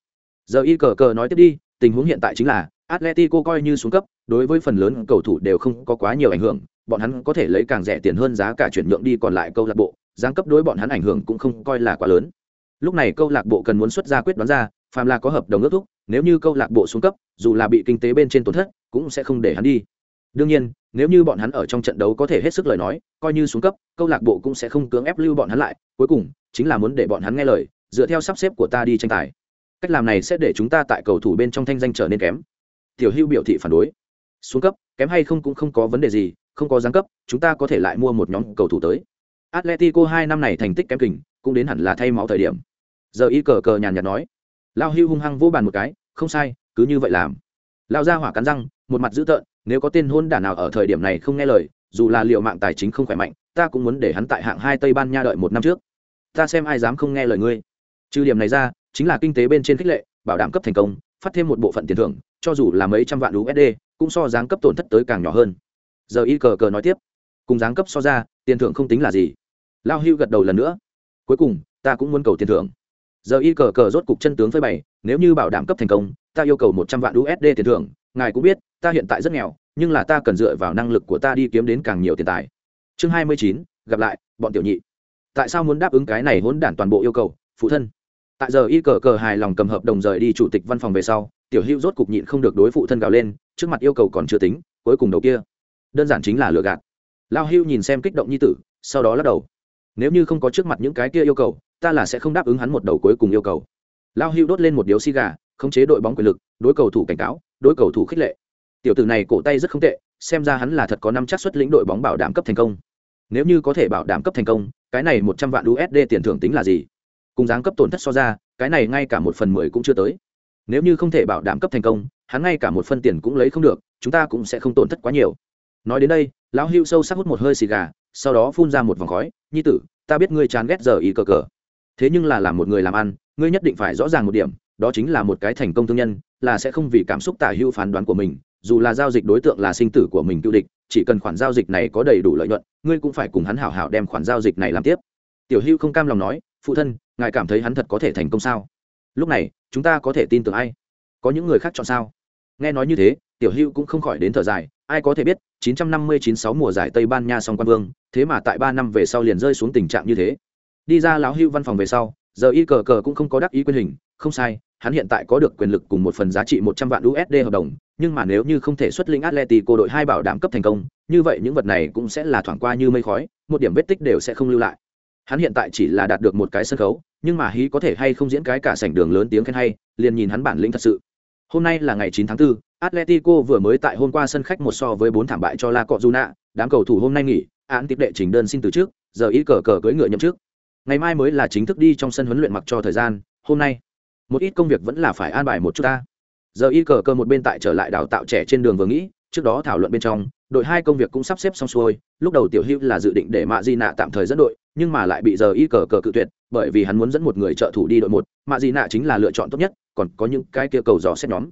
Speaker 1: Giờ y cờ cờ nói tiếp đi, tình huống hiện tại chính là atletico coi như xuống cấp đối với phần lớn cầu thủ đều không có quá nhiều ảnh hưởng, bọn hắn có thể lấy càng rẻ tiền hơn giá cả chuyển nhượng đi còn lại câu lạc bộ, giáng cấp đối bọn hắn ảnh hưởng cũng không coi là quá lớn. Lúc này câu lạc bộ cần muốn xuất ra quyết đoán ra phàm là có hợp đồng ước thúc, nếu như câu lạc bộ xuống cấp, dù là bị kinh tế bên trên tổn thất, cũng sẽ không để hắn đi. Đương nhiên, nếu như bọn hắn ở trong trận đấu có thể hết sức lời nói, coi như xuống cấp, câu lạc bộ cũng sẽ không cưỡng ép lưu bọn hắn lại, cuối cùng, chính là muốn để bọn hắn nghe lời, dựa theo sắp xếp của ta đi tranh tài. Cách làm này sẽ để chúng ta tại cầu thủ bên trong thanh danh trở nên kém. Tiểu hưu biểu thị phản đối xuống cấp, kém hay không cũng không có vấn đề gì, không có giáng cấp, chúng ta có thể lại mua một nhóm cầu thủ tới. Atletico hai năm này thành tích kém kình, cũng đến hẳn là thay máu thời điểm. Giờ y cờ cờ nhàn nhạt nói. Lao hưu hung hăng vô bàn một cái, không sai, cứ như vậy làm. Lao ra hỏa cắn răng, một mặt dữ tợn, nếu có tên hôn đả nào ở thời điểm này không nghe lời, dù là liệu mạng tài chính không khỏe mạnh, ta cũng muốn để hắn tại hạng hai tây ban nha đợi một năm trước. Ta xem ai dám không nghe lời ngươi. Trừ điểm này ra, chính là kinh tế bên trên khích lệ, bảo đảm cấp thành công, phát thêm một bộ phận tiền thưởng, cho dù là mấy trăm vạn usd cũng so giáng cấp tổn thất tới càng nhỏ hơn. Giờ y cờ cờ nói tiếp, cùng giáng cấp so ra, tiền thưởng không tính là gì. Lao hưu gật đầu lần nữa. Cuối cùng, ta cũng muốn cầu tiền thưởng. Giờ y cờ cờ rốt cục chân tướng phơi bày, nếu như bảo đảm cấp thành công, ta yêu cầu một trăm vạn usd tiền thưởng. Ngài cũng biết, ta hiện tại rất nghèo, nhưng là ta cần dựa vào năng lực của ta đi kiếm đến càng nhiều tiền tài. Chương hai mươi chín, gặp lại, bọn tiểu nhị. Tại sao muốn đáp ứng cái này hỗn đản toàn bộ yêu cầu, phụ thân? Tại giờ y cờ cờ hài lòng cầm hợp đồng rời đi chủ tịch văn phòng về sau tiểu hữu rốt cục nhịn không được đối phụ thân gào lên, trước mặt yêu cầu còn chưa tính, cuối cùng đầu kia. Đơn giản chính là lừa gạt. Lao hưu nhìn xem kích động như tử, sau đó lắc đầu. Nếu như không có trước mặt những cái kia yêu cầu, ta là sẽ không đáp ứng hắn một đầu cuối cùng yêu cầu. Lao hưu đốt lên một điếu xi gà, khống chế đội bóng quyền lực, đối cầu thủ cảnh cáo, đối cầu thủ khích lệ. Tiểu tử này cổ tay rất không tệ, xem ra hắn là thật có năm chắc xuất lĩnh đội bóng bảo đảm cấp thành công. Nếu như có thể bảo đảm cấp thành công, cái này một trăm vạn usd tiền thưởng tính là gì? Cùng dáng cấp tổn thất so ra, cái này ngay cả một phần mười cũng chưa tới nếu như không thể bảo đảm cấp thành công, hắn ngay cả một phân tiền cũng lấy không được, chúng ta cũng sẽ không tổn thất quá nhiều. Nói đến đây, lão hưu sâu sắc hút một hơi xì gà, sau đó phun ra một vòng khói, nhi tử, ta biết ngươi chán ghét giờ ý cờ cờ. Thế nhưng là làm một người làm ăn, ngươi nhất định phải rõ ràng một điểm, đó chính là một cái thành công thương nhân, là sẽ không vì cảm xúc tả hưu phán đoán của mình, dù là giao dịch đối tượng là sinh tử của mình cựu địch, chỉ cần khoản giao dịch này có đầy đủ lợi nhuận, ngươi cũng phải cùng hắn hảo hảo đem khoản giao dịch này làm tiếp. Tiểu hưu không cam lòng nói, phụ thân, ngài cảm thấy hắn thật có thể thành công sao? Lúc này chúng ta có thể tin tưởng ai có những người khác chọn sao nghe nói như thế tiểu hữu cũng không khỏi đến thở dài ai có thể biết 959-6 mùa giải Tây Ban Nha song quan vương, thế mà tại ba năm về sau liền rơi xuống tình trạng như thế. Đi ra lão hữu văn phòng về sau, giờ y cờ cờ cũng không có đắc ý quyền hình, không sai, hắn hiện tại có được quyền lực cùng một phần giá trị 100 vạn USD hợp đồng, nhưng mà nếu như không thể xuất lĩnh Atletico đội hai bảo đảm cấp thành công, như vậy những vật này cũng sẽ là thoảng qua như mây khói, một điểm vết tích đều sẽ không lưu lại. Hắn hiện tại chỉ là đạt được một cái sân khấu, nhưng mà hí có thể hay không diễn cái cả sảnh đường lớn tiếng khen hay, liền nhìn hắn bản lĩnh thật sự. hôm nay là ngày 9 tháng 4, Atletico vừa mới tại hôm qua sân khách một so với 4 thảm bại cho La Cojuna, đám cầu thủ hôm nay nghỉ, án tiếp đệ trình đơn xin từ trước, giờ ý cờ cờ cưỡi ngựa nhậm trước. Ngày mai mới là chính thức đi trong sân huấn luyện mặc cho thời gian, hôm nay một ít công việc vẫn là phải an bài một chút ta. Giờ y cờ cờ một bên tại trở lại đào tạo trẻ trên đường vừa nghĩ, trước đó thảo luận bên trong, đội hai công việc cũng sắp xếp xong xuôi, lúc đầu tiểu Hữu là dự định để Mạ Di Nạ tạm thời dẫn đội, nhưng mà lại bị giờ y cờ cờ cự tuyệt, bởi vì hắn muốn dẫn một người trợ thủ đi đội một, Mạ gì Nạ chính là lựa chọn tốt nhất, còn có những cái kia cầu dò xét nhóm.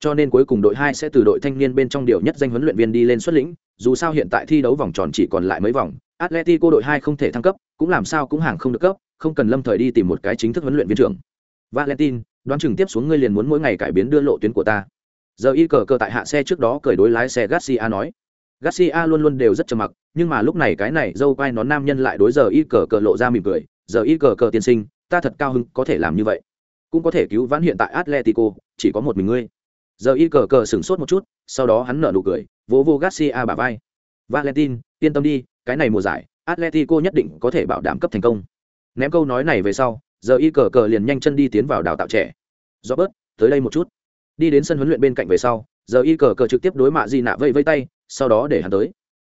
Speaker 1: Cho nên cuối cùng đội hai sẽ từ đội thanh niên bên trong điều nhất danh huấn luyện viên đi lên xuất lĩnh dù sao hiện tại thi đấu vòng tròn chỉ còn lại mấy vòng atletico đội hai không thể thăng cấp cũng làm sao cũng hàng không được cấp không cần lâm thời đi tìm một cái chính thức huấn luyện viên trưởng. Valentin đoán chừng tiếp xuống ngươi liền muốn mỗi ngày cải biến đưa lộ tuyến của ta. Giờ y cờ cờ tại hạ xe trước đó cởi đối lái xe garcia nói garcia luôn luôn đều rất trầm mặc nhưng mà lúc này cái này dâu quai nón nam nhân lại đối giờ y cờ cờ lộ ra mỉm cười giờ y cờ cờ tiên sinh ta thật cao hứng có thể làm như vậy. Cũng có thể cứu vãn hiện tại atletico chỉ có một mình ngươi. Giờ y cờ cờ sững sốt một chút sau đó hắn nở nụ cười vỗ vô garcia bả vai. Valentin yên tâm đi cái này mùa giải atletico nhất định có thể bảo đảm cấp thành công. Ném câu nói này về sau giờ y cờ cờ liền nhanh chân đi tiến vào đào tạo trẻ. Robert, tới đây một chút. Đi đến sân huấn luyện bên cạnh về sau giờ y cờ cờ trực tiếp đối mạ di nạ vây vây tay sau đó để hắn tới.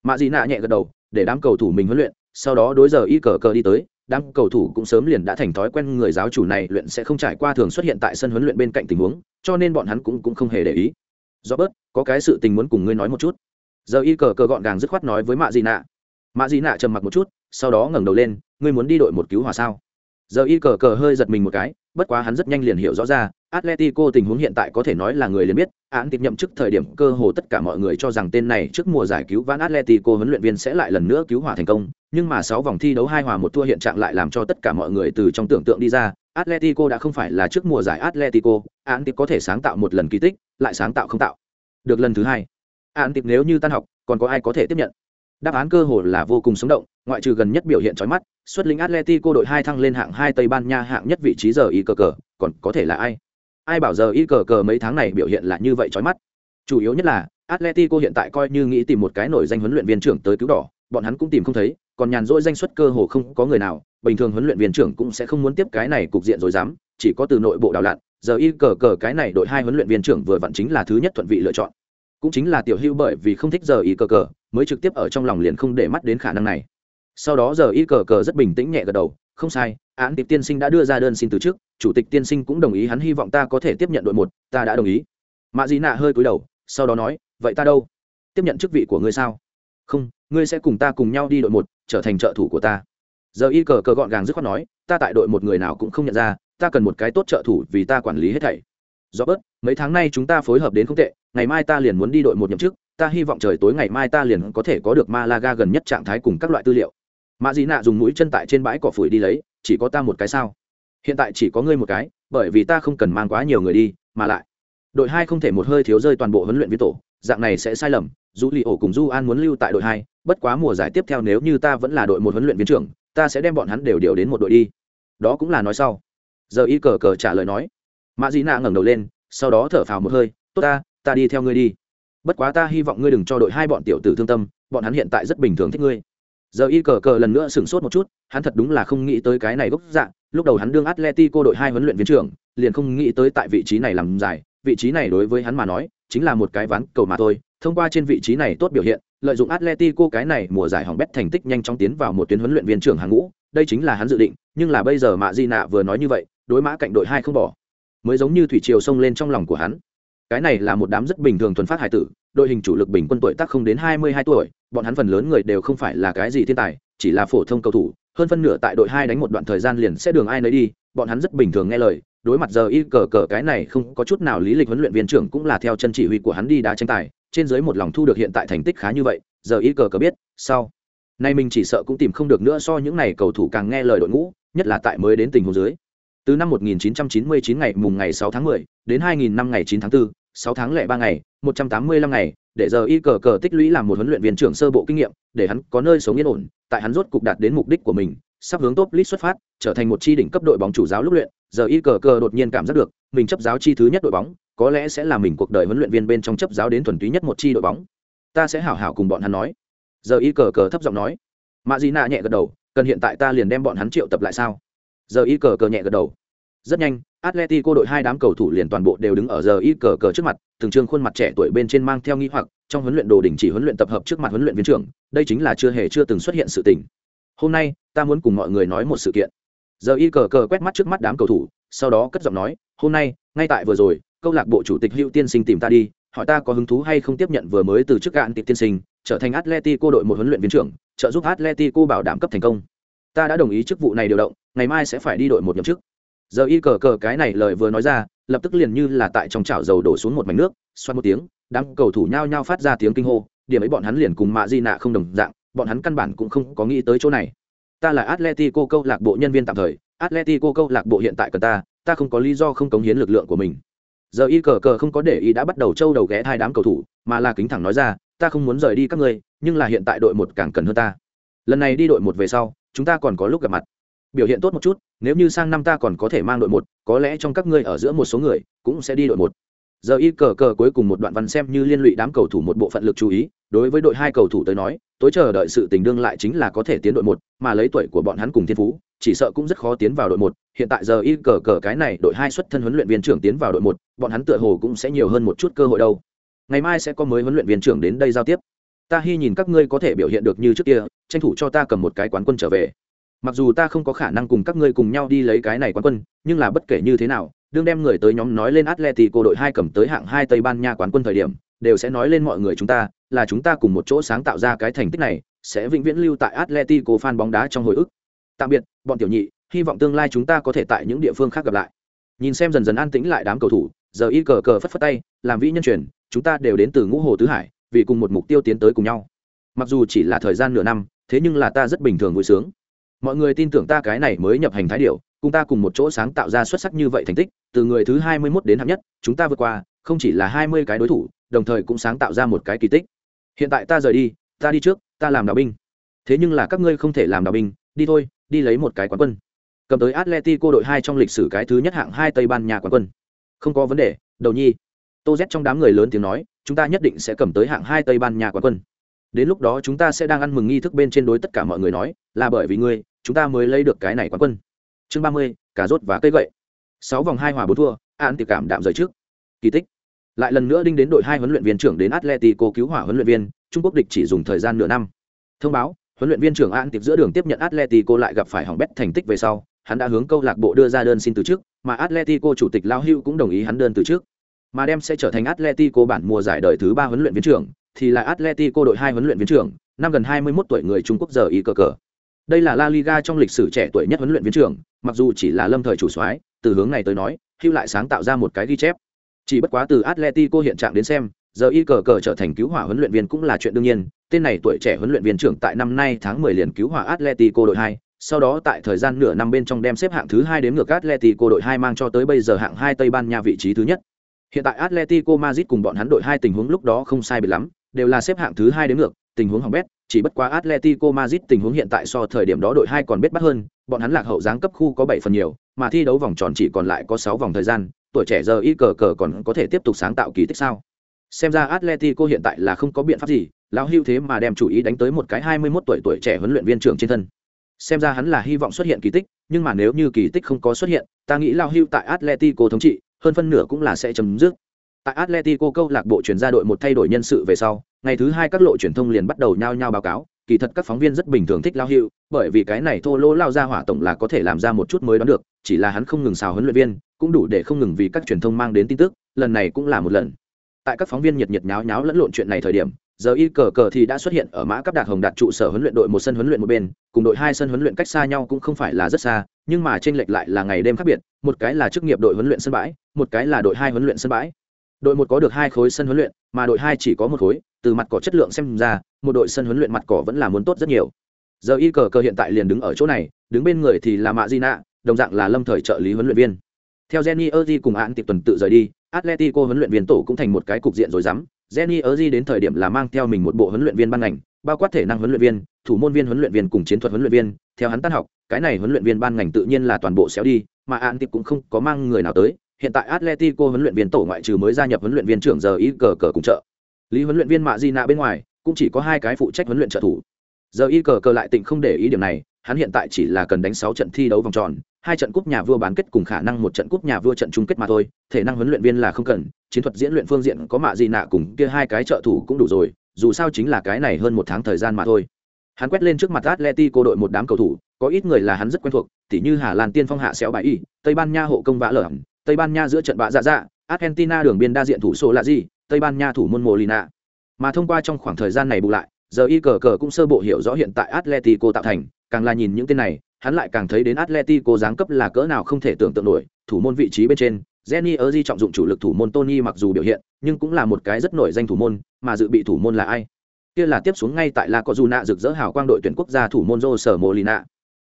Speaker 1: Mạ dĩ nạ nhẹ gật đầu, để đám cầu thủ mình huấn luyện, sau đó đối giờ y cờ cờ đi tới, đám cầu thủ cũng sớm liền đã thành thói quen người giáo chủ này luyện sẽ không trải qua thường xuất hiện tại sân huấn luyện bên cạnh tình huống, cho nên bọn hắn cũng cũng không hề để ý. Do bớt có cái sự tình muốn cùng ngươi nói một chút. Giờ y cờ cờ gọn gàng dứt khoát nói với mạ dị nạ. Mạ dị nạ trầm mặc một chút, sau đó ngẩng đầu lên, ngươi muốn đi đội một cứu hỏa sao? Giờ y cờ cờ hơi giật mình một cái, bất quá hắn rất nhanh liền hiểu rõ ra atletico tình huống hiện tại có thể nói là người liền biết, án tiếp nhậm chức thời điểm cơ hồ tất cả mọi người cho rằng tên này trước mùa giải cứu vãn atletico huấn luyện viên sẽ lại lần nữa cứu hỏa thành công, nhưng mà sáu vòng thi đấu hai hòa một thua hiện trạng lại làm cho tất cả mọi người từ trong tưởng tượng đi ra, atletico đã không phải là trước mùa giải atletico, án tiếp có thể sáng tạo một lần kỳ tích, lại sáng tạo không tạo được lần thứ hai. Án tiếp nếu như tan học, còn có ai có thể tiếp nhận? Đáp án cơ hồ là vô cùng sống động, ngoại trừ gần nhất biểu hiện chói mắt, xuất lĩnh atletico đội hai thăng lên hạng hai tây ban nha hạng nhất vị trí giờ y cờ cờ, còn có thể là ai? Ai bảo giờ y cờ cờ mấy tháng này biểu hiện là như vậy trói mắt. Chủ yếu nhất là, atletico hiện tại coi như nghĩ tìm một cái nổi danh huấn luyện viên trưởng tới cứu đỏ, bọn hắn cũng tìm không thấy, còn nhàn rỗi danh xuất cơ hồ không có người nào, bình thường huấn luyện viên trưởng cũng sẽ không muốn tiếp cái này cục diện rồi dám chỉ có từ nội bộ đào lặn, giờ y cờ cờ cái này đội hai huấn luyện viên trưởng vừa vặn chính là thứ nhất thuận vị lựa chọn. Cũng chính là tiểu hưu bởi vì không thích giờ y cờ cờ, mới trực tiếp ở trong lòng liền không để mắt đến khả năng này sau đó giờ y cờ cờ rất bình tĩnh nhẹ gật đầu, không sai, án tiệp tiên sinh đã đưa ra đơn xin từ chức, chủ tịch tiên sinh cũng đồng ý, hắn hy vọng ta có thể tiếp nhận đội một, ta đã đồng ý. Mạ dị nạ hơi cúi đầu, sau đó nói, vậy ta đâu? Tiếp nhận chức vị của ngươi sao? Không, ngươi sẽ cùng ta cùng nhau đi đội một, trở thành trợ thủ của ta. Giờ y cờ cờ gọn gàng dứt khoát nói, ta tại đội một người nào cũng không nhận ra, ta cần một cái tốt trợ thủ vì ta quản lý hết thảy. Do bớt mấy tháng nay chúng ta phối hợp đến không tệ, ngày mai ta liền muốn đi đội một nhậm chức, ta hy vọng trời tối ngày mai ta liền có thể có được malaga gần nhất trạng thái cùng các loại tư liệu mạ dị nạ dùng mũi chân tại trên bãi cỏ phủi đi lấy, chỉ có ta một cái sao? Hiện tại chỉ có ngươi một cái, bởi vì ta không cần mang quá nhiều người đi, mà lại, đội hai không thể một hơi thiếu rơi toàn bộ huấn luyện viên tổ, dạng này sẽ sai lầm. Dù lì ổ cùng du an muốn lưu tại đội hai, bất quá mùa giải tiếp theo nếu như ta vẫn là đội một huấn luyện viên trưởng, ta sẽ đem bọn hắn đều điều đến một đội đi. Đó cũng là nói sau. Giờ y cờ cờ trả lời nói. Mạ dị nạ ngẩng đầu lên, sau đó thở phào một hơi, tốt ta ta đi theo ngươi đi. Bất quá ta hy vọng ngươi đừng cho đội hai bọn tiểu tử thương tâm, bọn hắn hiện tại rất bình thường thích ngươi giờ y cờ cờ lần nữa sửng sốt một chút, hắn thật đúng là không nghĩ tới cái này gốc dạng, lúc đầu hắn đương atletico đội hai huấn luyện viên trưởng, liền không nghĩ tới tại vị trí này làm giải vị trí này đối với hắn mà nói, chính là một cái ván cầu mà thôi, thông qua trên vị trí này tốt biểu hiện, lợi dụng atletico cái này mùa giải hỏng bét thành tích nhanh chóng tiến vào một tuyến huấn luyện viên trưởng hàng ngũ, đây chính là hắn dự định, nhưng là bây giờ mạ di nạ vừa nói như vậy, đối mã cạnh đội hai không bỏ. Mới giống như thủy triều sông lên trong lòng của hắn cái này là một đám rất bình thường thuần phát hải tử, đội hình chủ lực bình quân tuổi tác không đến hai mươi hai tuổi, bọn hắn phần lớn người đều không phải là cái gì thiên tài, chỉ là phổ thông cầu thủ, hơn phân nửa tại đội hai đánh một đoạn thời gian liền sẽ đường ai nấy đi, bọn hắn rất bình thường nghe lời, đối mặt giờ y cờ cờ cái này không có chút nào lý lịch huấn luyện viên trưởng cũng là theo chân chỉ huy của hắn đi đá tranh tài, trên dưới một lòng thu được hiện tại thành tích khá như vậy, giờ y cờ cờ biết, sau. Nay mình chỉ sợ cũng tìm không được nữa so những này cầu thủ càng nghe lời đội ngũ, nhất là tại mới đến tình huống dưới. Từ năm 1999 ngày mùng ngày 6 tháng 10 đến 2000 năm ngày 9 tháng 4, 6 tháng lẻ 3 ngày 185 ngày để giờ y cờ cờ tích lũy làm một huấn luyện viên trưởng sơ bộ kinh nghiệm để hắn có nơi sống yên ổn tại hắn rốt cục đạt đến mục đích của mình sắp hướng top list xuất phát trở thành một chi đỉnh cấp đội bóng chủ giáo lúc luyện giờ y cờ cờ đột nhiên cảm giác được mình chấp giáo chi thứ nhất đội bóng có lẽ sẽ là mình cuộc đời huấn luyện viên bên trong chấp giáo đến thuần túy nhất một chi đội bóng. Ta sẽ hảo hảo cùng bọn hắn nói. Giờ y cờ cờ thấp giọng nói. Mạ Dĩ nhẹ gật đầu cần hiện tại ta liền đem bọn hắn triệu tập lại sao? Giờ y cờ cờ nhẹ gật đầu rất nhanh, atletico đội hai đám cầu thủ liền toàn bộ đều đứng ở giờ y cờ cờ trước mặt thường trương khuôn mặt trẻ tuổi bên trên mang theo nghi hoặc, trong huấn luyện đồ đình chỉ huấn luyện tập hợp trước mặt huấn luyện viên trưởng, đây chính là chưa hề chưa từng xuất hiện sự tình. Hôm nay, ta muốn cùng mọi người nói một sự kiện. Giờ y cờ cờ quét mắt trước mắt đám cầu thủ, sau đó cất giọng nói, hôm nay, ngay tại vừa rồi, câu lạc bộ chủ tịch hữu tiên sinh tìm ta đi, hỏi ta có hứng thú hay không tiếp nhận vừa mới từ chức gạn tiệp tiên sinh, trở thành atletico đội một huấn luyện viên trưởng, trợ giúp atletico bảo đảm cấp thành công. Ta đã đồng ý chức vụ này điều động, ngày mai sẽ phải đi đội một nhậm chức giờ y cờ cờ cái này lời vừa nói ra, lập tức liền như là tại trong chảo dầu đổ xuống một mảnh nước xoan một tiếng, đám cầu thủ nhao nhao phát ra tiếng kinh hô, điểm ấy bọn hắn liền cùng mạ di nạ không đồng dạng, bọn hắn căn bản cũng không có nghĩ tới chỗ này. Ta là atletico câu lạc bộ nhân viên tạm thời, atletico câu lạc bộ hiện tại cần ta ta không có lý do không cống hiến lực lượng của mình. Giờ y cờ cờ không có để ý đã bắt đầu trâu đầu ghé hai đám cầu thủ, mà là kính thẳng nói ra, ta không muốn rời đi các ngươi, nhưng là hiện tại đội một càng cần hơn ta. Lần này đi đội một về sau, chúng ta còn có lúc gặp mặt biểu hiện tốt một chút, nếu như sang năm ta còn có thể mang đội một, có lẽ trong các ngươi ở giữa một số người cũng sẽ đi đội một. Giờ y cờ cờ cuối cùng một đoạn văn xem như liên lụy đám cầu thủ một bộ phận lực chú ý, đối với đội hai cầu thủ tới nói, tối chờ đợi sự tình đương lại chính là có thể tiến đội một, mà lấy tuổi của bọn hắn cùng thiên phú, chỉ sợ cũng rất khó tiến vào đội một. Hiện tại giờ y cờ cờ cái này đội hai xuất thân huấn luyện viên trưởng tiến vào đội một, bọn hắn tựa hồ cũng sẽ nhiều hơn một chút cơ hội đâu. Ngày mai sẽ có mới huấn luyện viên trưởng đến đây giao tiếp. Ta hy nhìn các ngươi có thể biểu hiện được như trước kia, tranh thủ cho ta cầm một cái quán quân trở về mặc dù ta không có khả năng cùng các ngươi cùng nhau đi lấy cái này quán quân, nhưng là bất kể như thế nào, đương đem người tới nhóm nói lên atletico đội hai cầm tới hạng hai tây ban nha quán quân thời điểm, đều sẽ nói lên mọi người chúng ta, là chúng ta cùng một chỗ sáng tạo ra cái thành tích này, sẽ vĩnh viễn lưu tại atletico fan bóng đá trong hồi ức. Tạm biệt, bọn tiểu nhị, hy vọng tương lai chúng ta có thể tại những địa phương khác gặp lại. Nhìn xem dần dần an tĩnh lại đám cầu thủ, giờ y cờ cờ phất phất tay, làm vĩ nhân truyền, chúng ta đều đến từ ngũ hồ tứ hải, vì cùng một mục tiêu tiến tới cùng nhau. Mặc dù chỉ là thời gian nửa năm, thế nhưng là ta rất bình thường vui sướng mọi người tin tưởng ta cái này mới nhập hành thái điệu cùng ta cùng một chỗ sáng tạo ra xuất sắc như vậy thành tích, từ người thứ hai mươi 21 đến hạng nhất, chúng ta vượt qua, không chỉ là hai mươi cái đối thủ, đồng thời cũng sáng tạo ra một cái kỳ tích. Hiện tại ta rời đi, ta đi trước, ta làm đạo binh. Thế nhưng là các ngươi không thể làm đạo binh, đi thôi, đi lấy một cái quán quân. Cầm tới atletico đội hai trong lịch sử cái thứ nhất hạng hai tây ban nha quán quân. Không có vấn đề, đầu nhi. Tô z trong đám người lớn tiếng nói, chúng ta nhất định sẽ cầm tới hạng hai tây ban nha quán quân đến lúc đó chúng ta sẽ đang ăn mừng nghi thức bên trên đối tất cả mọi người nói, là bởi vì ngươi, chúng ta mới lấy được cái này quán quân. Chương ba mươi, cà rốt và cây gậy. Sáu vòng hai hòa bốn thua, an tiệp cảm đạm rời trước. Kỳ tích. Lại lần nữa đinh đến đội hai huấn luyện viên trưởng đến atletico cứu hỏa huấn luyện viên, trung quốc địch chỉ dùng thời gian nửa năm. Thông báo, huấn luyện viên trưởng an tiệp giữa đường tiếp nhận atletico lại gặp phải hỏng bét thành tích về sau, hắn đã hướng câu lạc bộ đưa ra đơn xin từ chức mà atletico chủ tịch lao hưu cũng đồng ý hắn đơn từ chức mà đem sẽ trở thành atletico bản mùa giải đời thứ ba huấn luyện viên trưởng thì là atletico đội hai huấn luyện viên trưởng, năm gần 21 tuổi người trung quốc giờ y cờ cờ. Đây là la liga trong lịch sử trẻ tuổi nhất huấn luyện viên trưởng, mặc dù chỉ là lâm thời chủ soái, từ hướng này tới nói, hưu lại sáng tạo ra một cái ghi chép. Chỉ bất quá từ atletico hiện trạng đến xem, giờ y cờ cờ trở thành cứu hỏa huấn luyện viên cũng là chuyện đương nhiên, tên này tuổi trẻ huấn luyện viên trưởng tại năm nay tháng 10 liền cứu hỏa atletico đội hai, sau đó tại thời gian nửa năm bên trong đem xếp hạng thứ hai đến ngược atletico đội hai mang cho tới bây giờ hạng hai tây ban nha vị trí thứ nhất. Hiện tại atletico madrid cùng bọn hắn đội hai tình huống lúc đó không sai biệt lắm đều là xếp hạng thứ hai đến ngược tình huống hỏng bét chỉ bất quá Atletico Madrid tình huống hiện tại so thời điểm đó đội hai còn biết bắt hơn, bọn hắn lạc hậu giáng cấp khu có bảy phần nhiều, mà thi đấu vòng tròn chỉ còn lại có sáu vòng thời gian, tuổi trẻ giờ ít cờ cờ còn có thể tiếp tục sáng tạo kỳ tích sao? Xem ra Atletico hiện tại là không có biện pháp gì, lão hưu thế mà đem chủ ý đánh tới một cái hai mươi 21 tuổi tuổi trẻ huấn luyện viên trưởng trên thân. Xem ra hắn là hy vọng xuất hiện kỳ tích, nhưng mà nếu như kỳ tích không có xuất hiện, ta nghĩ lão hưu tại Atletico thống trị, hơn phân nửa cũng là sẽ chấm dứt. Tại Atletico câu lạc bộ chuyển ra đội một thay đổi nhân sự về sau, ngày thứ hai các lộ truyền thông liền bắt đầu nhao nhao báo cáo kỳ thật các phóng viên rất bình thường thích lao hiệu bởi vì cái này thô lỗ lao ra hỏa tổng là có thể làm ra một chút mới đoán được chỉ là hắn không ngừng xào huấn luyện viên cũng đủ để không ngừng vì các truyền thông mang đến tin tức lần này cũng là một lần. Tại các phóng viên nhiệt nhiệt nháo nháo lẫn lộn chuyện này thời điểm giờ y cờ cờ thì đã xuất hiện ở mã cấp đạt hồng đạt trụ sở huấn luyện đội một sân huấn luyện một bên cùng đội hai sân huấn luyện cách xa nhau cũng không phải là rất xa nhưng mà trên lệch lại là ngày đêm khác biệt một cái là chức nghiệp đội huấn luyện sân bãi một cái là đội hai huấn luyện sân bãi đội một có được hai khối sân huấn luyện, mà đội hai chỉ có một khối, từ mặt cỏ chất lượng xem ra, một đội sân huấn luyện mặt cỏ vẫn là muốn tốt rất nhiều. Giờ y cờ cờ hiện tại liền đứng ở chỗ này, đứng bên người thì là mạ di nạ đồng dạng là lâm thời trợ lý huấn luyện viên. Theo jenny erdi cùng án tiệp tuần tự rời đi, atletico huấn luyện viên tổ cũng thành một cái cục diện rồi dám jenny erdi đến thời điểm là mang theo mình một bộ huấn luyện viên ban ngành, bao quát thể năng huấn luyện viên, thủ môn viên huấn luyện viên cùng chiến thuật huấn luyện viên. Theo hắn tan học, cái này huấn luyện viên ban ngành tự nhiên là toàn bộ xéo đi, mà án tiệp cũng không có mang người nào tới hiện tại atletico huấn luyện viên tổ ngoại trừ mới gia nhập huấn luyện viên trưởng giờ y cờ cờ cùng trợ. Lý huấn luyện viên mạ di nạ bên ngoài, cũng chỉ có hai cái phụ trách huấn luyện trợ thủ. Giờ y cờ cờ lại tỉnh không để ý điểm này, hắn hiện tại chỉ là cần đánh sáu trận thi đấu vòng tròn, hai trận cúp nhà vua bán kết cùng khả năng một trận cúp nhà vua trận chung kết mà thôi, thể năng huấn luyện viên là không cần, chiến thuật diễn luyện phương diện có mạ Di nạ cùng kia hai cái trợ thủ cũng đủ rồi, dù sao chính là cái này hơn một tháng thời gian mà thôi. Hắn quét lên trước mặt atletico đội một đám cầu thủ, có ít người là hắn rất quen thuộc, tỉ như hà lan tiên phong hạ xéo bài y, tây ban nha hộ công vã lở tây ban nha giữa trận bạ dạ dạ argentina đường biên đa diện thủ số là gì tây ban nha thủ môn molina mà thông qua trong khoảng thời gian này bù lại giờ y cờ cờ cũng sơ bộ hiểu rõ hiện tại atletico tạo thành càng là nhìn những tên này hắn lại càng thấy đến atletico giáng cấp là cỡ nào không thể tưởng tượng nổi thủ môn vị trí bên trên Jenny Erzi trọng dụng chủ lực thủ môn Tony mặc dù biểu hiện, nhưng cũng là một cái rất nổi danh thủ môn, mà dự bị thủ môn là ai? Kia là tiếp xuống ngay tại La Cojuna rực rỡ hào quang đội tuyển quốc gia thủ môn Jose Molina.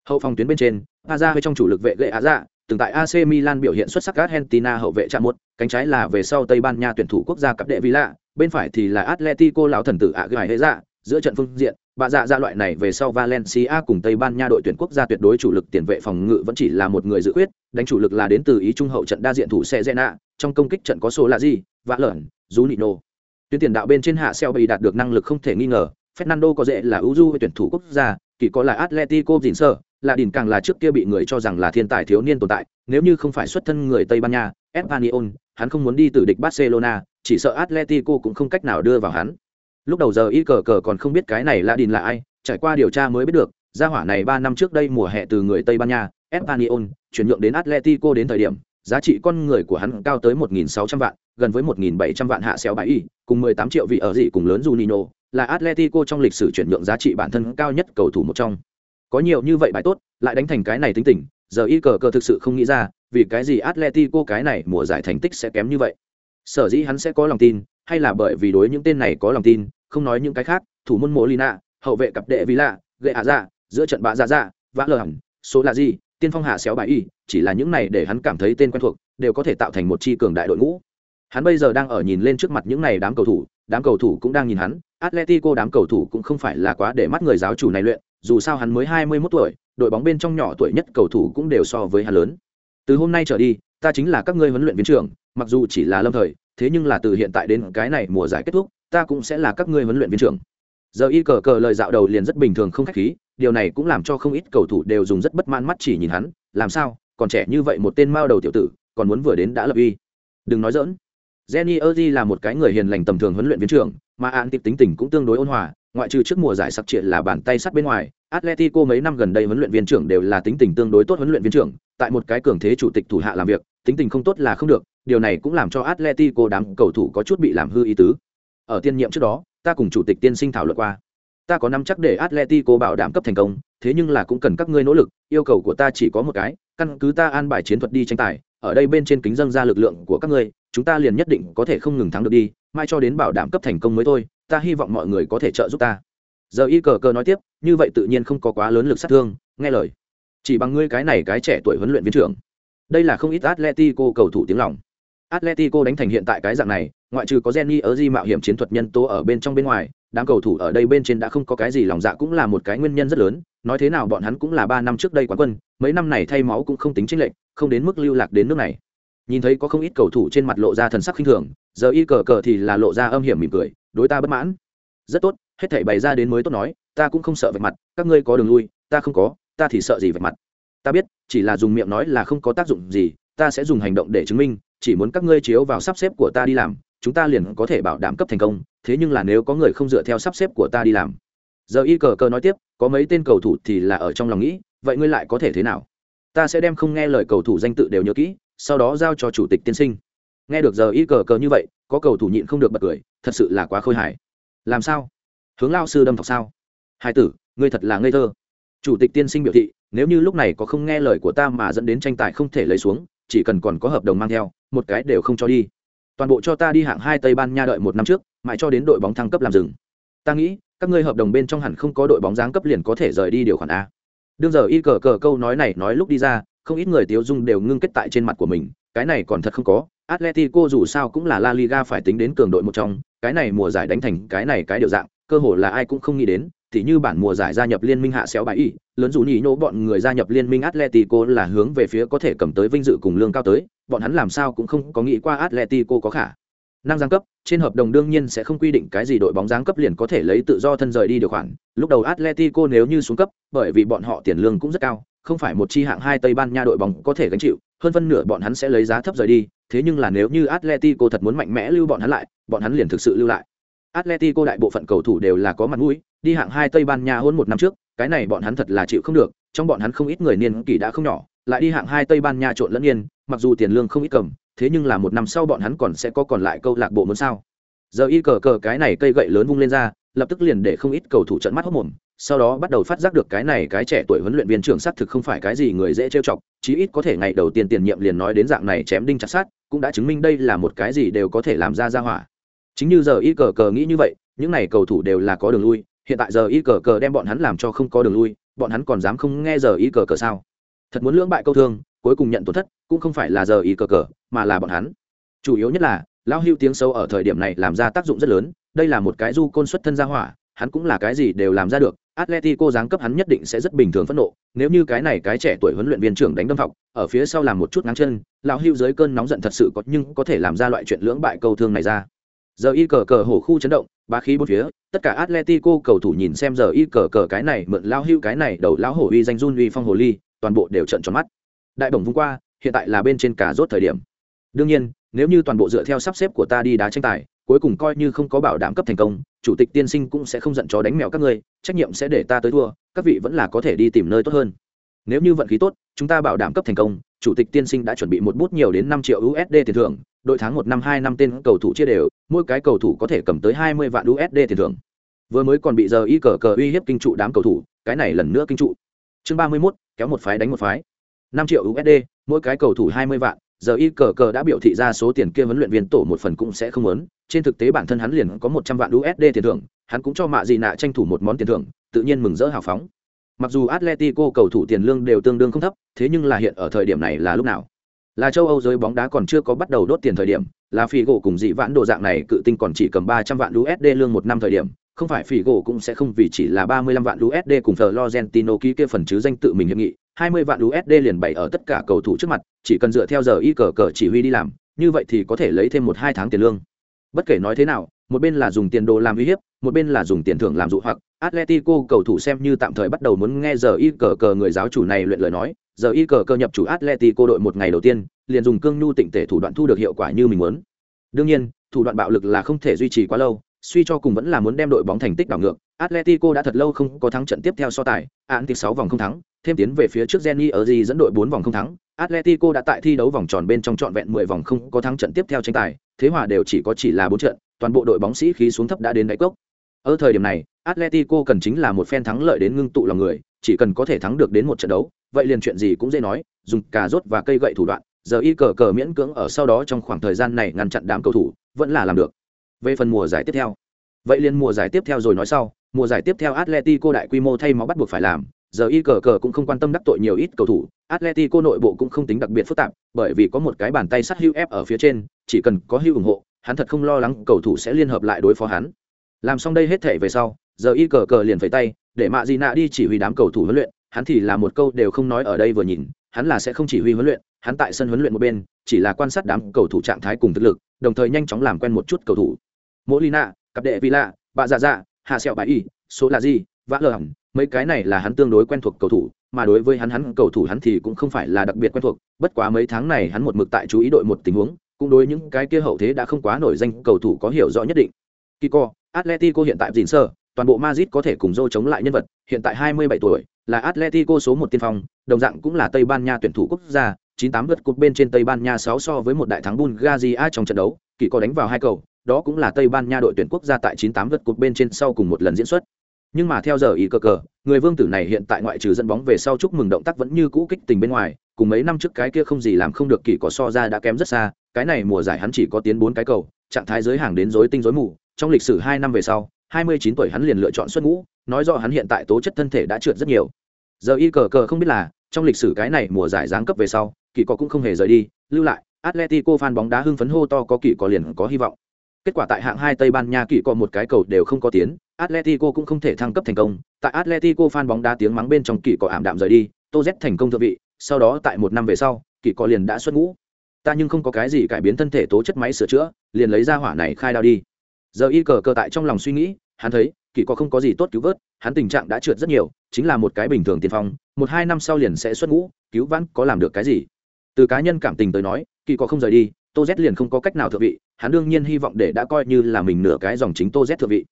Speaker 1: Hậu phòng tuyến bên trên, Aza trong chủ lực vệ gệ Aza, từng tại AC Milan biểu hiện xuất sắc Argentina hậu vệ chạm một, cánh trái là về sau Tây Ban Nha tuyển thủ quốc gia cấp đệ Villa, bên phải thì là Atletico lão thần tử Agüero, giữa trận phương diện, bà dạ ra loại này về sau Valencia cùng Tây Ban Nha đội tuyển quốc gia tuyệt đối chủ lực tiền vệ phòng ngự vẫn chỉ là một người dự quyết, đánh chủ lực là đến từ ý trung hậu trận đa diện thủ Cezena, trong công kích trận có số là gì, vạ lởn, Junino. Tuyến tiền đạo bên trên hạ Selby đạt được năng lực không thể nghi ngờ, Fernando có dễ là ưu du với tuyển thủ quốc gia, kỳ có là Atletico dình sơ, là đỉnh càng là trước kia bị người cho rằng là thiên tài thiếu niên tồn tại, nếu như không phải xuất thân người Tây Ban Nha, Espanyol, hắn không muốn đi từ địch Barcelona, chỉ sợ Atletico cũng không cách nào đưa vào hắn. Lúc đầu giờ y cờ cờ còn không biết cái này là đỉnh là ai, trải qua điều tra mới biết được, gia hỏa này ba năm trước đây mùa hè từ người Tây Ban Nha, Espanyol, chuyển nhượng đến Atletico đến thời điểm, giá trị con người của hắn cao tới 1.600 vạn, gần với 1.700 vạn hạ xéo bãi y, cùng 18 triệu vị ở gì cùng lớn Juninho, là Atletico trong lịch sử chuyển nhượng giá trị bản thân cao nhất cầu thủ một trong. Có nhiều như vậy bài tốt, lại đánh thành cái này tính tình, giờ y cờ cờ thực sự không nghĩ ra, vì cái gì Atletico cái này mùa giải thành tích sẽ kém như vậy. Sở dĩ hắn sẽ có lòng tin, hay là bởi vì đối những tên này có lòng tin, không nói những cái khác, thủ môn Molina, hậu vệ cặp đệ Villa, gậy hạ dạ, ra, giữa trận bạ ra ra, vã lờ hẳn, số là gì, tiên phong hạ xéo bài y, chỉ là những này để hắn cảm thấy tên quen thuộc, đều có thể tạo thành một chi cường đại đội ngũ. Hắn bây giờ đang ở nhìn lên trước mặt những này đám cầu thủ, đám cầu thủ cũng đang nhìn hắn, Atletico đám cầu thủ cũng không phải là quá để mắt người giáo chủ này luyện, dù sao hắn mới 21 tuổi, đội bóng bên trong nhỏ tuổi nhất cầu thủ cũng đều so với hắn lớn. Từ hôm nay trở đi, ta chính là các ngươi huấn luyện viên trưởng, mặc dù chỉ là lâm thời, thế nhưng là từ hiện tại đến cái này mùa giải kết thúc, ta cũng sẽ là các ngươi huấn luyện viên trưởng. Giờ y cờ cờ lời dạo đầu liền rất bình thường không khách khí, điều này cũng làm cho không ít cầu thủ đều dùng rất bất mãn mắt chỉ nhìn hắn, làm sao, còn trẻ như vậy một tên mao đầu tiểu tử, còn muốn vừa đến đã lập uy. Đừng nói giỡn. Jenny Erdi là một cái người hiền lành tầm thường huấn luyện viên trưởng, mà án tiệp tính tình cũng tương đối ôn hòa, ngoại trừ trước mùa giải sặc triệt là bàn tay sắt bên ngoài, Atletico mấy năm gần đây huấn luyện viên trưởng đều là tính tình tương đối tốt huấn luyện viên trưởng, tại một cái cường thế chủ tịch thủ hạ làm việc, tính tình không tốt là không được, điều này cũng làm cho Atletico đám cầu thủ có chút bị làm hư ý tứ. Ở tiên nhiệm trước đó, ta cùng chủ tịch tiên sinh thảo luận qua. Ta có nắm chắc để Atletico bảo đảm cấp thành công, thế nhưng là cũng cần các ngươi nỗ lực, yêu cầu của ta chỉ có một cái, căn cứ ta an bài chiến thuật đi tranh tài, ở đây bên trên kính dâng ra lực lượng của các ngươi, chúng ta liền nhất định có thể không ngừng thắng được đi, mai cho đến bảo đảm cấp thành công mới thôi, ta hy vọng mọi người có thể trợ giúp ta. Giờ y cờ cờ nói tiếp như vậy tự nhiên không có quá lớn lực sát thương nghe lời. Chỉ bằng ngươi cái này cái trẻ tuổi huấn luyện viên trưởng. Đây là không ít atletico cầu thủ tiếng lòng. Atletico đánh thành hiện tại cái dạng này ngoại trừ có jenny ở di mạo hiểm chiến thuật nhân tố ở bên trong bên ngoài đám cầu thủ ở đây bên trên đã không có cái gì lòng dạ cũng là một cái nguyên nhân rất lớn nói thế nào bọn hắn cũng là ba năm trước đây quán quân mấy năm này thay máu cũng không tính chênh lệch không đến mức lưu lạc đến nước này. Nhìn thấy có không ít cầu thủ trên mặt lộ ra thần sắc khinh thường, giờ y cờ cờ thì là lộ ra âm hiểm mỉm cười, đối ta bất mãn. Rất tốt, hết thảy bày ra đến mới tốt nói, ta cũng không sợ vạch mặt, các ngươi có đường lui, ta không có, ta thì sợ gì vạch mặt. Ta biết, chỉ là dùng miệng nói là không có tác dụng gì, ta sẽ dùng hành động để chứng minh, chỉ muốn các ngươi chiếu vào sắp xếp của ta đi làm, chúng ta liền có thể bảo đảm cấp thành công, thế nhưng là nếu có người không dựa theo sắp xếp của ta đi làm. Giờ y cờ cờ nói tiếp, có mấy tên cầu thủ thì là ở trong lòng nghĩ, vậy ngươi lại có thể thế nào? Ta sẽ đem không nghe lời cầu thủ danh tự đều nhớ kỹ, sau đó giao cho chủ tịch tiên sinh. Nghe được giờ y cờ cờ như vậy, có cầu thủ nhịn không được bật cười, thật sự là quá khôi hài. Làm sao? Hướng lao sư đâm thọc sao? Hai tử, ngươi thật là ngây thơ. Chủ tịch tiên sinh biểu thị, nếu như lúc này có không nghe lời của ta mà dẫn đến tranh tài không thể lấy xuống, chỉ cần còn có hợp đồng mang theo, một cái đều không cho đi. Toàn bộ cho ta đi hạng hai tây ban nha đợi một năm trước, mãi cho đến đội bóng thăng cấp làm rừng ta nghĩ, các ngươi hợp đồng bên trong hẳn không có đội bóng giáng cấp liền có thể rời đi điều khoản a đương giờ y cờ cờ câu nói này nói lúc đi ra, không ít người tiêu dung đều ngưng kết tại trên mặt của mình, cái này còn thật không có, atletico dù sao cũng là la liga phải tính đến cường đội một trong, cái này mùa giải đánh thành cái này cái điều dạng, cơ hồ là ai cũng không nghĩ đến thì như bản mùa giải gia nhập liên minh hạ xéo bài y, lớn dù nhì nhỗ bọn người gia nhập liên minh atletico là hướng về phía có thể cầm tới vinh dự cùng lương cao tới, bọn hắn làm sao cũng không có nghĩ qua atletico có khả năng giáng cấp trên hợp đồng đương nhiên sẽ không quy định cái gì đội bóng giáng cấp liền có thể lấy tự do thân rời đi điều khoản lúc đầu atletico nếu như xuống cấp bởi vì bọn họ tiền lương cũng rất cao không phải một chi hạng hai Tây Ban Nha đội bóng có thể gánh chịu, hơn phân nửa bọn hắn sẽ lấy giá thấp rời đi, thế nhưng là nếu như Atletico thật muốn mạnh mẽ lưu bọn hắn lại, bọn hắn liền thực sự lưu lại. Atletico đại bộ phận cầu thủ đều là có mặt mũi, đi hạng hai Tây Ban Nha hôn một năm trước, cái này bọn hắn thật là chịu không được, trong bọn hắn không ít người niên kỷ đã không nhỏ, lại đi hạng hai Tây Ban Nha trộn lẫn niên, mặc dù tiền lương không ít cầm, thế nhưng là một năm sau bọn hắn còn sẽ có còn lại câu lạc bộ muốn sao? Giờ y cờ cờ cái này cây gậy lớn vung lên ra, lập tức liền để không ít cầu thủ trận mắt hốc mồm, sau đó bắt đầu phát giác được cái này cái trẻ tuổi huấn luyện viên trưởng xác thực không phải cái gì người dễ trêu chọc, chí ít có thể ngày đầu tiên tiền nhiệm liền nói đến dạng này chém đinh chặt sát, cũng đã chứng minh đây là một cái gì đều có thể làm ra ra hỏa. Chính như giờ y cờ cờ nghĩ như vậy, những này cầu thủ đều là có đường lui, hiện tại giờ y cờ cờ đem bọn hắn làm cho không có đường lui, bọn hắn còn dám không nghe giờ y cờ cờ sao? Thật muốn lưỡng bại câu thương, cuối cùng nhận tổn thất, cũng không phải là giờ y cờ cờ, mà là bọn hắn. Chủ yếu nhất là, lão hưu tiếng sâu ở thời điểm này làm ra tác dụng rất lớn, đây là một cái du côn xuất thân ra hỏa, hắn cũng là cái gì đều làm ra được, Atletico giáng cấp hắn nhất định sẽ rất bình thường phẫn nộ, nếu như cái này cái trẻ tuổi huấn luyện viên trưởng đánh đâm học ở phía sau làm một chút ngáng chân, lão Hưu dưới cơn nóng giận thật sự có nhưng có thể làm ra loại chuyện lưỡng bại câu thương này ra. Giờ y cờ cờ hổ khu chấn động, ba khí bốn phía, tất cả Atletico cầu thủ nhìn xem giờ y cờ cờ cái này mượn lão Hưu cái này đầu lão hổ uy danh run uy phong hồ ly, toàn bộ đều trợn tròn mắt. Đại bổng vung qua, hiện tại là bên trên cả rốt thời điểm. Đương nhiên, nếu như toàn bộ dựa theo sắp xếp của ta đi đá tranh tài, cuối cùng coi như không có bảo đảm cấp thành công chủ tịch tiên sinh cũng sẽ không giận chó đánh mèo các ngươi trách nhiệm sẽ để ta tới thua các vị vẫn là có thể đi tìm nơi tốt hơn. Nếu như vận khí tốt chúng ta bảo đảm cấp thành công chủ tịch tiên sinh đã chuẩn bị một bút nhiều đến năm triệu usd tiền thưởng đội tháng một năm hai năm tên cầu thủ chia đều mỗi cái cầu thủ có thể cầm tới hai mươi vạn usd tiền thưởng. Vừa mới còn bị giờ y cờ cờ uy hiếp kinh trụ đám cầu thủ cái này lần nữa kinh trụ. Chương ba mươi mốt kéo một phái đánh một phái năm triệu usd mỗi cái cầu thủ hai mươi vạn, giờ y cờ cờ đã biểu thị ra số tiền kia huấn luyện viên tổ một phần cũng sẽ không lớn trên thực tế bản thân hắn liền có một trăm vạn usd tiền thưởng, hắn cũng cho mạ gì nạ tranh thủ một món tiền thưởng, tự nhiên mừng rỡ hào phóng. Mặc dù atletico cầu thủ tiền lương đều tương đương không thấp, thế nhưng là hiện ở thời điểm này là lúc nào? Là châu âu giới bóng đá còn chưa có bắt đầu đốt tiền thời điểm, là phi gỗ cùng dị vãn đồ dạng này cự tinh còn chỉ cầm ba trăm vạn usd lương một năm thời điểm, không phải phi gỗ cũng sẽ không vì chỉ là ba mươi lăm vạn usd cùng florentino ký kia phần chứ danh tự mình hiệp nghị hai mươi vạn usd liền bày ở tất cả cầu thủ trước mặt, chỉ cần dựa theo giờ y cờ cờ chỉ huy đi làm, như vậy thì có thể lấy thêm một hai tháng tiền lương. Bất kể nói thế nào, một bên là dùng tiền đồ làm uy hiếp, một bên là dùng tiền thưởng làm dụ hoặc. Atletico cầu thủ xem như tạm thời bắt đầu muốn nghe giờ y cờ cờ người giáo chủ này luyện lời nói, giờ y cờ cờ nhập chủ atletico đội một ngày đầu tiên, liền dùng cương nhu tịnh tể thủ đoạn thu được hiệu quả như mình muốn. Đương nhiên, thủ đoạn bạo lực là không thể duy trì quá lâu suy cho cùng vẫn là muốn đem đội bóng thành tích đảo ngược atletico đã thật lâu không có thắng trận tiếp theo so tài án sáu vòng không thắng thêm tiến về phía trước Jenny ở gì dẫn đội bốn vòng không thắng Atletico đã tại thi đấu vòng tròn bên trong trọn vẹn 10 vòng không có thắng trận tiếp theo tranh tài, thế hòa đều chỉ có chỉ là 4 trận, toàn bộ đội bóng sĩ khí xuống thấp đã đến đáy cốc. Ở thời điểm này, Atletico cần chính là một phen thắng lợi đến ngưng tụ lòng người, chỉ cần có thể thắng được đến một trận đấu, vậy liền chuyện gì cũng dễ nói, dùng cà rốt và cây gậy thủ đoạn, giờ y cờ cờ miễn cưỡng ở sau đó trong khoảng thời gian này ngăn chặn đám cầu thủ, vẫn là làm được. Về phần mùa giải tiếp theo, vậy liền mùa giải tiếp theo rồi nói sau, mùa giải tiếp theo Atletico đại quy mô thay máu bắt buộc phải làm, giờ y cờ cờ cũng không quan tâm đắc tội nhiều ít cầu thủ atletico nội bộ cũng không tính đặc biệt phức tạp bởi vì có một cái bàn tay sắt hưu ép ở phía trên chỉ cần có hưu ủng hộ hắn thật không lo lắng cầu thủ sẽ liên hợp lại đối phó hắn. Làm xong đây hết thể về sau giờ y cờ cờ liền phải tay để mạ di nạ đi chỉ huy đám cầu thủ huấn luyện hắn thì là một câu đều không nói ở đây vừa nhìn hắn là sẽ không chỉ huy huấn luyện hắn tại sân huấn luyện một bên chỉ là quan sát đám cầu thủ trạng thái cùng thực lực đồng thời nhanh chóng làm quen một chút cầu thủ mỗi lina cặp đệ villa bạ dạ dạ hạ sẹo bà y số là gì vã lờ hỏng. Mấy cái này là hắn tương đối quen thuộc cầu thủ mà đối với hắn hắn cầu thủ hắn thì cũng không phải là đặc biệt quen thuộc. Bất quá mấy tháng này hắn một mực tại chú ý đội một tình huống cũng đối những cái kia hậu thế đã không quá nổi danh cầu thủ có hiểu rõ nhất định. Kiko, Atletico hiện tại dình sơ toàn bộ Madrid có thể cùng dô chống lại nhân vật hiện tại 27 tuổi là Atletico số một tiên phong đồng dạng cũng là Tây Ban Nha tuyển thủ quốc gia 98 lượt cột bên trên Tây Ban Nha 6 so với một đại thắng Bulgaria trong trận đấu. Kiko đánh vào hai cầu đó cũng là Tây Ban Nha đội tuyển quốc gia tại 98 vượt cột bên trên sau cùng một lần diễn xuất. Nhưng mà theo giờ ý cờ cờ, người vương tử này hiện tại ngoại trừ dẫn bóng về sau chúc mừng động tác vẫn như cũ kích tình bên ngoài, cùng mấy năm trước cái kia không gì làm không được kỳ có so ra đã kém rất xa, cái này mùa giải hắn chỉ có tiến bốn cái cầu, trạng thái giới hàng đến rối tinh rối mù, trong lịch sử hai năm về sau, hai mươi chín tuổi hắn liền lựa chọn xuất ngũ, nói rõ hắn hiện tại tố chất thân thể đã trượt rất nhiều. Giờ y cờ cờ không biết là, trong lịch sử cái này mùa giải giáng cấp về sau, kỳ có cũng không hề rời đi, lưu lại, atletico fan bóng đá hưng phấn hô to có kỳ có liền có hy vọng. Kết quả tại hạng hai Tây Ban Nha kỳ có một cái cầu đều không có tiến, Atletico cũng không thể thăng cấp thành công. Tại Atletico fan bóng đá tiếng mắng bên trong kỳ có ảm đạm rời đi, Tô Z thành công thượng vị, sau đó tại một năm về sau, kỳ có liền đã xuất ngũ. Ta nhưng không có cái gì cải biến thân thể tố chất máy sửa chữa, liền lấy ra hỏa này khai đao đi. Giờ y cờ cờ tại trong lòng suy nghĩ, hắn thấy kỳ có không có gì tốt cứu vớt hắn tình trạng đã trượt rất nhiều chính là một cái bình thường tiền phong một hai năm sau liền sẽ xuất ngũ cứu vãn có làm được cái gì từ cá nhân cảm tình tới nói kỳ có không rời đi tô z liền không có cách nào thượng vị, hắn đương nhiên hy vọng để đã coi như là mình nửa cái dòng chính tô z thượng vị.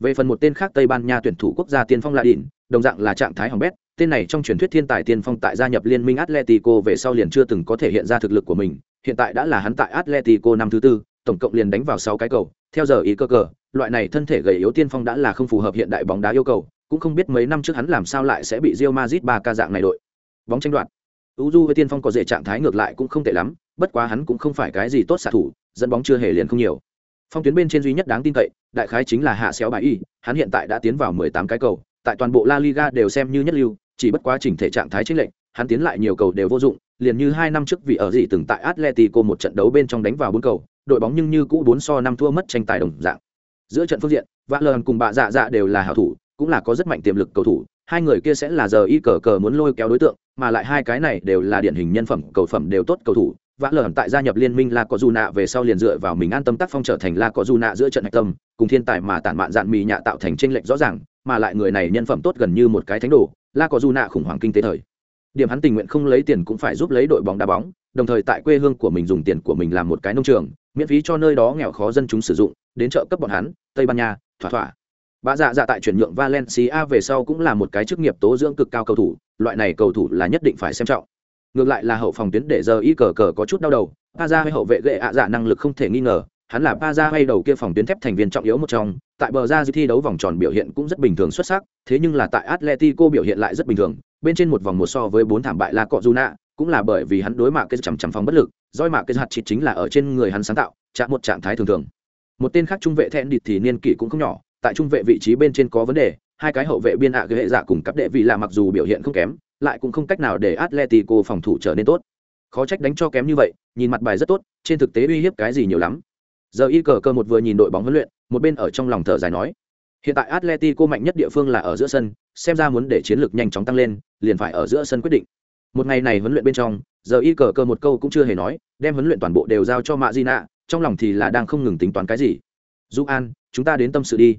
Speaker 1: Về phần một tên khác tây ban nha tuyển thủ quốc gia tiên phong la đỉn đồng dạng là trạng thái hỏng bét, tên này trong truyền thuyết thiên tài tiên phong tại gia nhập liên minh atletico về sau liền chưa từng có thể hiện ra thực lực của mình, hiện tại đã là hắn tại atletico năm thứ tư, tổng cộng liền đánh vào sáu cái cầu, theo giờ ý cơ cờ, loại này thân thể gầy yếu tiên phong đã là không phù hợp hiện đại bóng đá yêu cầu, cũng không biết mấy năm trước hắn làm sao lại sẽ bị Real Madrid ba ca dạng này đội. Bóng tranh đoạt. Uju với tiên phong có dễ trạng thái ngược lại cũng không tệ lắm bất quá hắn cũng không phải cái gì tốt xạ thủ, dẫn bóng chưa hề liền không nhiều. Phong tuyến bên trên duy nhất đáng tin cậy, đại khái chính là hạ xéo bài y, hắn hiện tại đã tiến vào 18 cái cầu, tại toàn bộ La Liga đều xem như nhất lưu, chỉ bất quá chỉnh thể trạng thái chính lệnh hắn tiến lại nhiều cầu đều vô dụng, liền như hai năm trước vì ở gì từng tại Atletico một trận đấu bên trong đánh vào bốn cầu, đội bóng nhưng như cũ bốn so năm thua mất tranh tài đồng dạng. Giữa trận phương diện vã lờn cùng bạ dạ dạ đều là hảo thủ, cũng là có rất mạnh tiềm lực cầu thủ, hai người kia sẽ là giờ y cờ cờ muốn lôi kéo đối tượng, mà lại hai cái này đều là điển hình nhân phẩm, cầu phẩm đều tốt cầu thủ vã lờn tại gia nhập liên minh là có dù nạ về sau liền dựa vào mình an tâm tác phong trở thành là có dù nạ giữa trận hạch tâm, cùng thiên tài mà tản mạn dạn mì nhạ tạo thành tranh lệch rõ ràng, mà lại người này nhân phẩm tốt gần như một cái thánh đồ, la có dù nạ khủng hoảng kinh tế thời. Điểm hắn tình nguyện không lấy tiền cũng phải giúp lấy đội bóng đá bóng, đồng thời tại quê hương của mình dùng tiền của mình làm một cái nông trường, miễn phí cho nơi đó nghèo khó dân chúng sử dụng, đến chợ cấp bọn hắn, tây ban nha, thỏa thỏa. Bà dạ dạ tại chuyển nhượng valencia về sau cũng là một cái chức nghiệp tố dưỡng cực cao cầu thủ, loại này cầu thủ là nhất định phải xem trọng ngược lại là hậu phòng tuyến để giờ y cờ cờ có chút đau đầu pa ra hay hậu vệ gệ ạ dạ năng lực không thể nghi ngờ hắn là pa ra hay đầu kia phòng tuyến thép thành viên trọng yếu một trong tại bờ ra thi đấu vòng tròn biểu hiện cũng rất bình thường xuất sắc thế nhưng là tại atletico biểu hiện lại rất bình thường bên trên một vòng một so với bốn thảm bại là cọ Juna, cũng là bởi vì hắn đối mặt cái chằm chằm phòng bất lực, roi mạc cái hạt chỉ chính là ở trên người hắn sáng tạo, chạm một trạng thái thường thường. Một tên khác trung vệ thẹn địt thì niên kỷ cũng không nhỏ, tại trung vệ vị trí bên trên có vấn đề, hai cái hậu vệ biên ạ à hệ giả cùng cấp đệ vị là mặc dù biểu hiện không kém, lại cũng không cách nào để Atletico phòng thủ trở nên tốt. Khó trách đánh cho kém như vậy, nhìn mặt bài rất tốt, trên thực tế uy hiếp cái gì nhiều lắm. Giờ y cờ cơ một vừa nhìn đội bóng huấn luyện, một bên ở trong lòng thở dài nói, hiện tại Atletico mạnh nhất địa phương là ở giữa sân, xem ra muốn để chiến lược nhanh chóng tăng lên, liền phải ở giữa sân quyết định. Một ngày này huấn luyện bên trong, giờ y cờ cơ một câu cũng chưa hề nói, đem huấn luyện toàn bộ đều giao cho Mạ trong lòng thì là đang không ngừng tính toán cái gì. Dụ An, chúng ta đến tâm sự đi.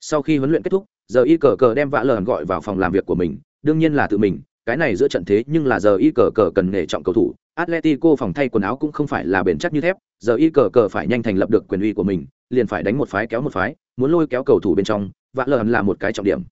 Speaker 1: Sau khi huấn luyện kết thúc, giờ y cờ cờ đem vạ lờn gọi vào phòng làm việc của mình, đương nhiên là tự mình, cái này giữa trận thế nhưng là giờ y cờ cờ cần nể trọng cầu thủ. Atletico phòng thay quần áo cũng không phải là bền chắc như thép, giờ y cờ cờ phải nhanh thành lập được quyền uy của mình, liền phải đánh một phái kéo một phái, muốn lôi kéo cầu thủ bên trong, vã lờ hẳn là một cái trọng điểm.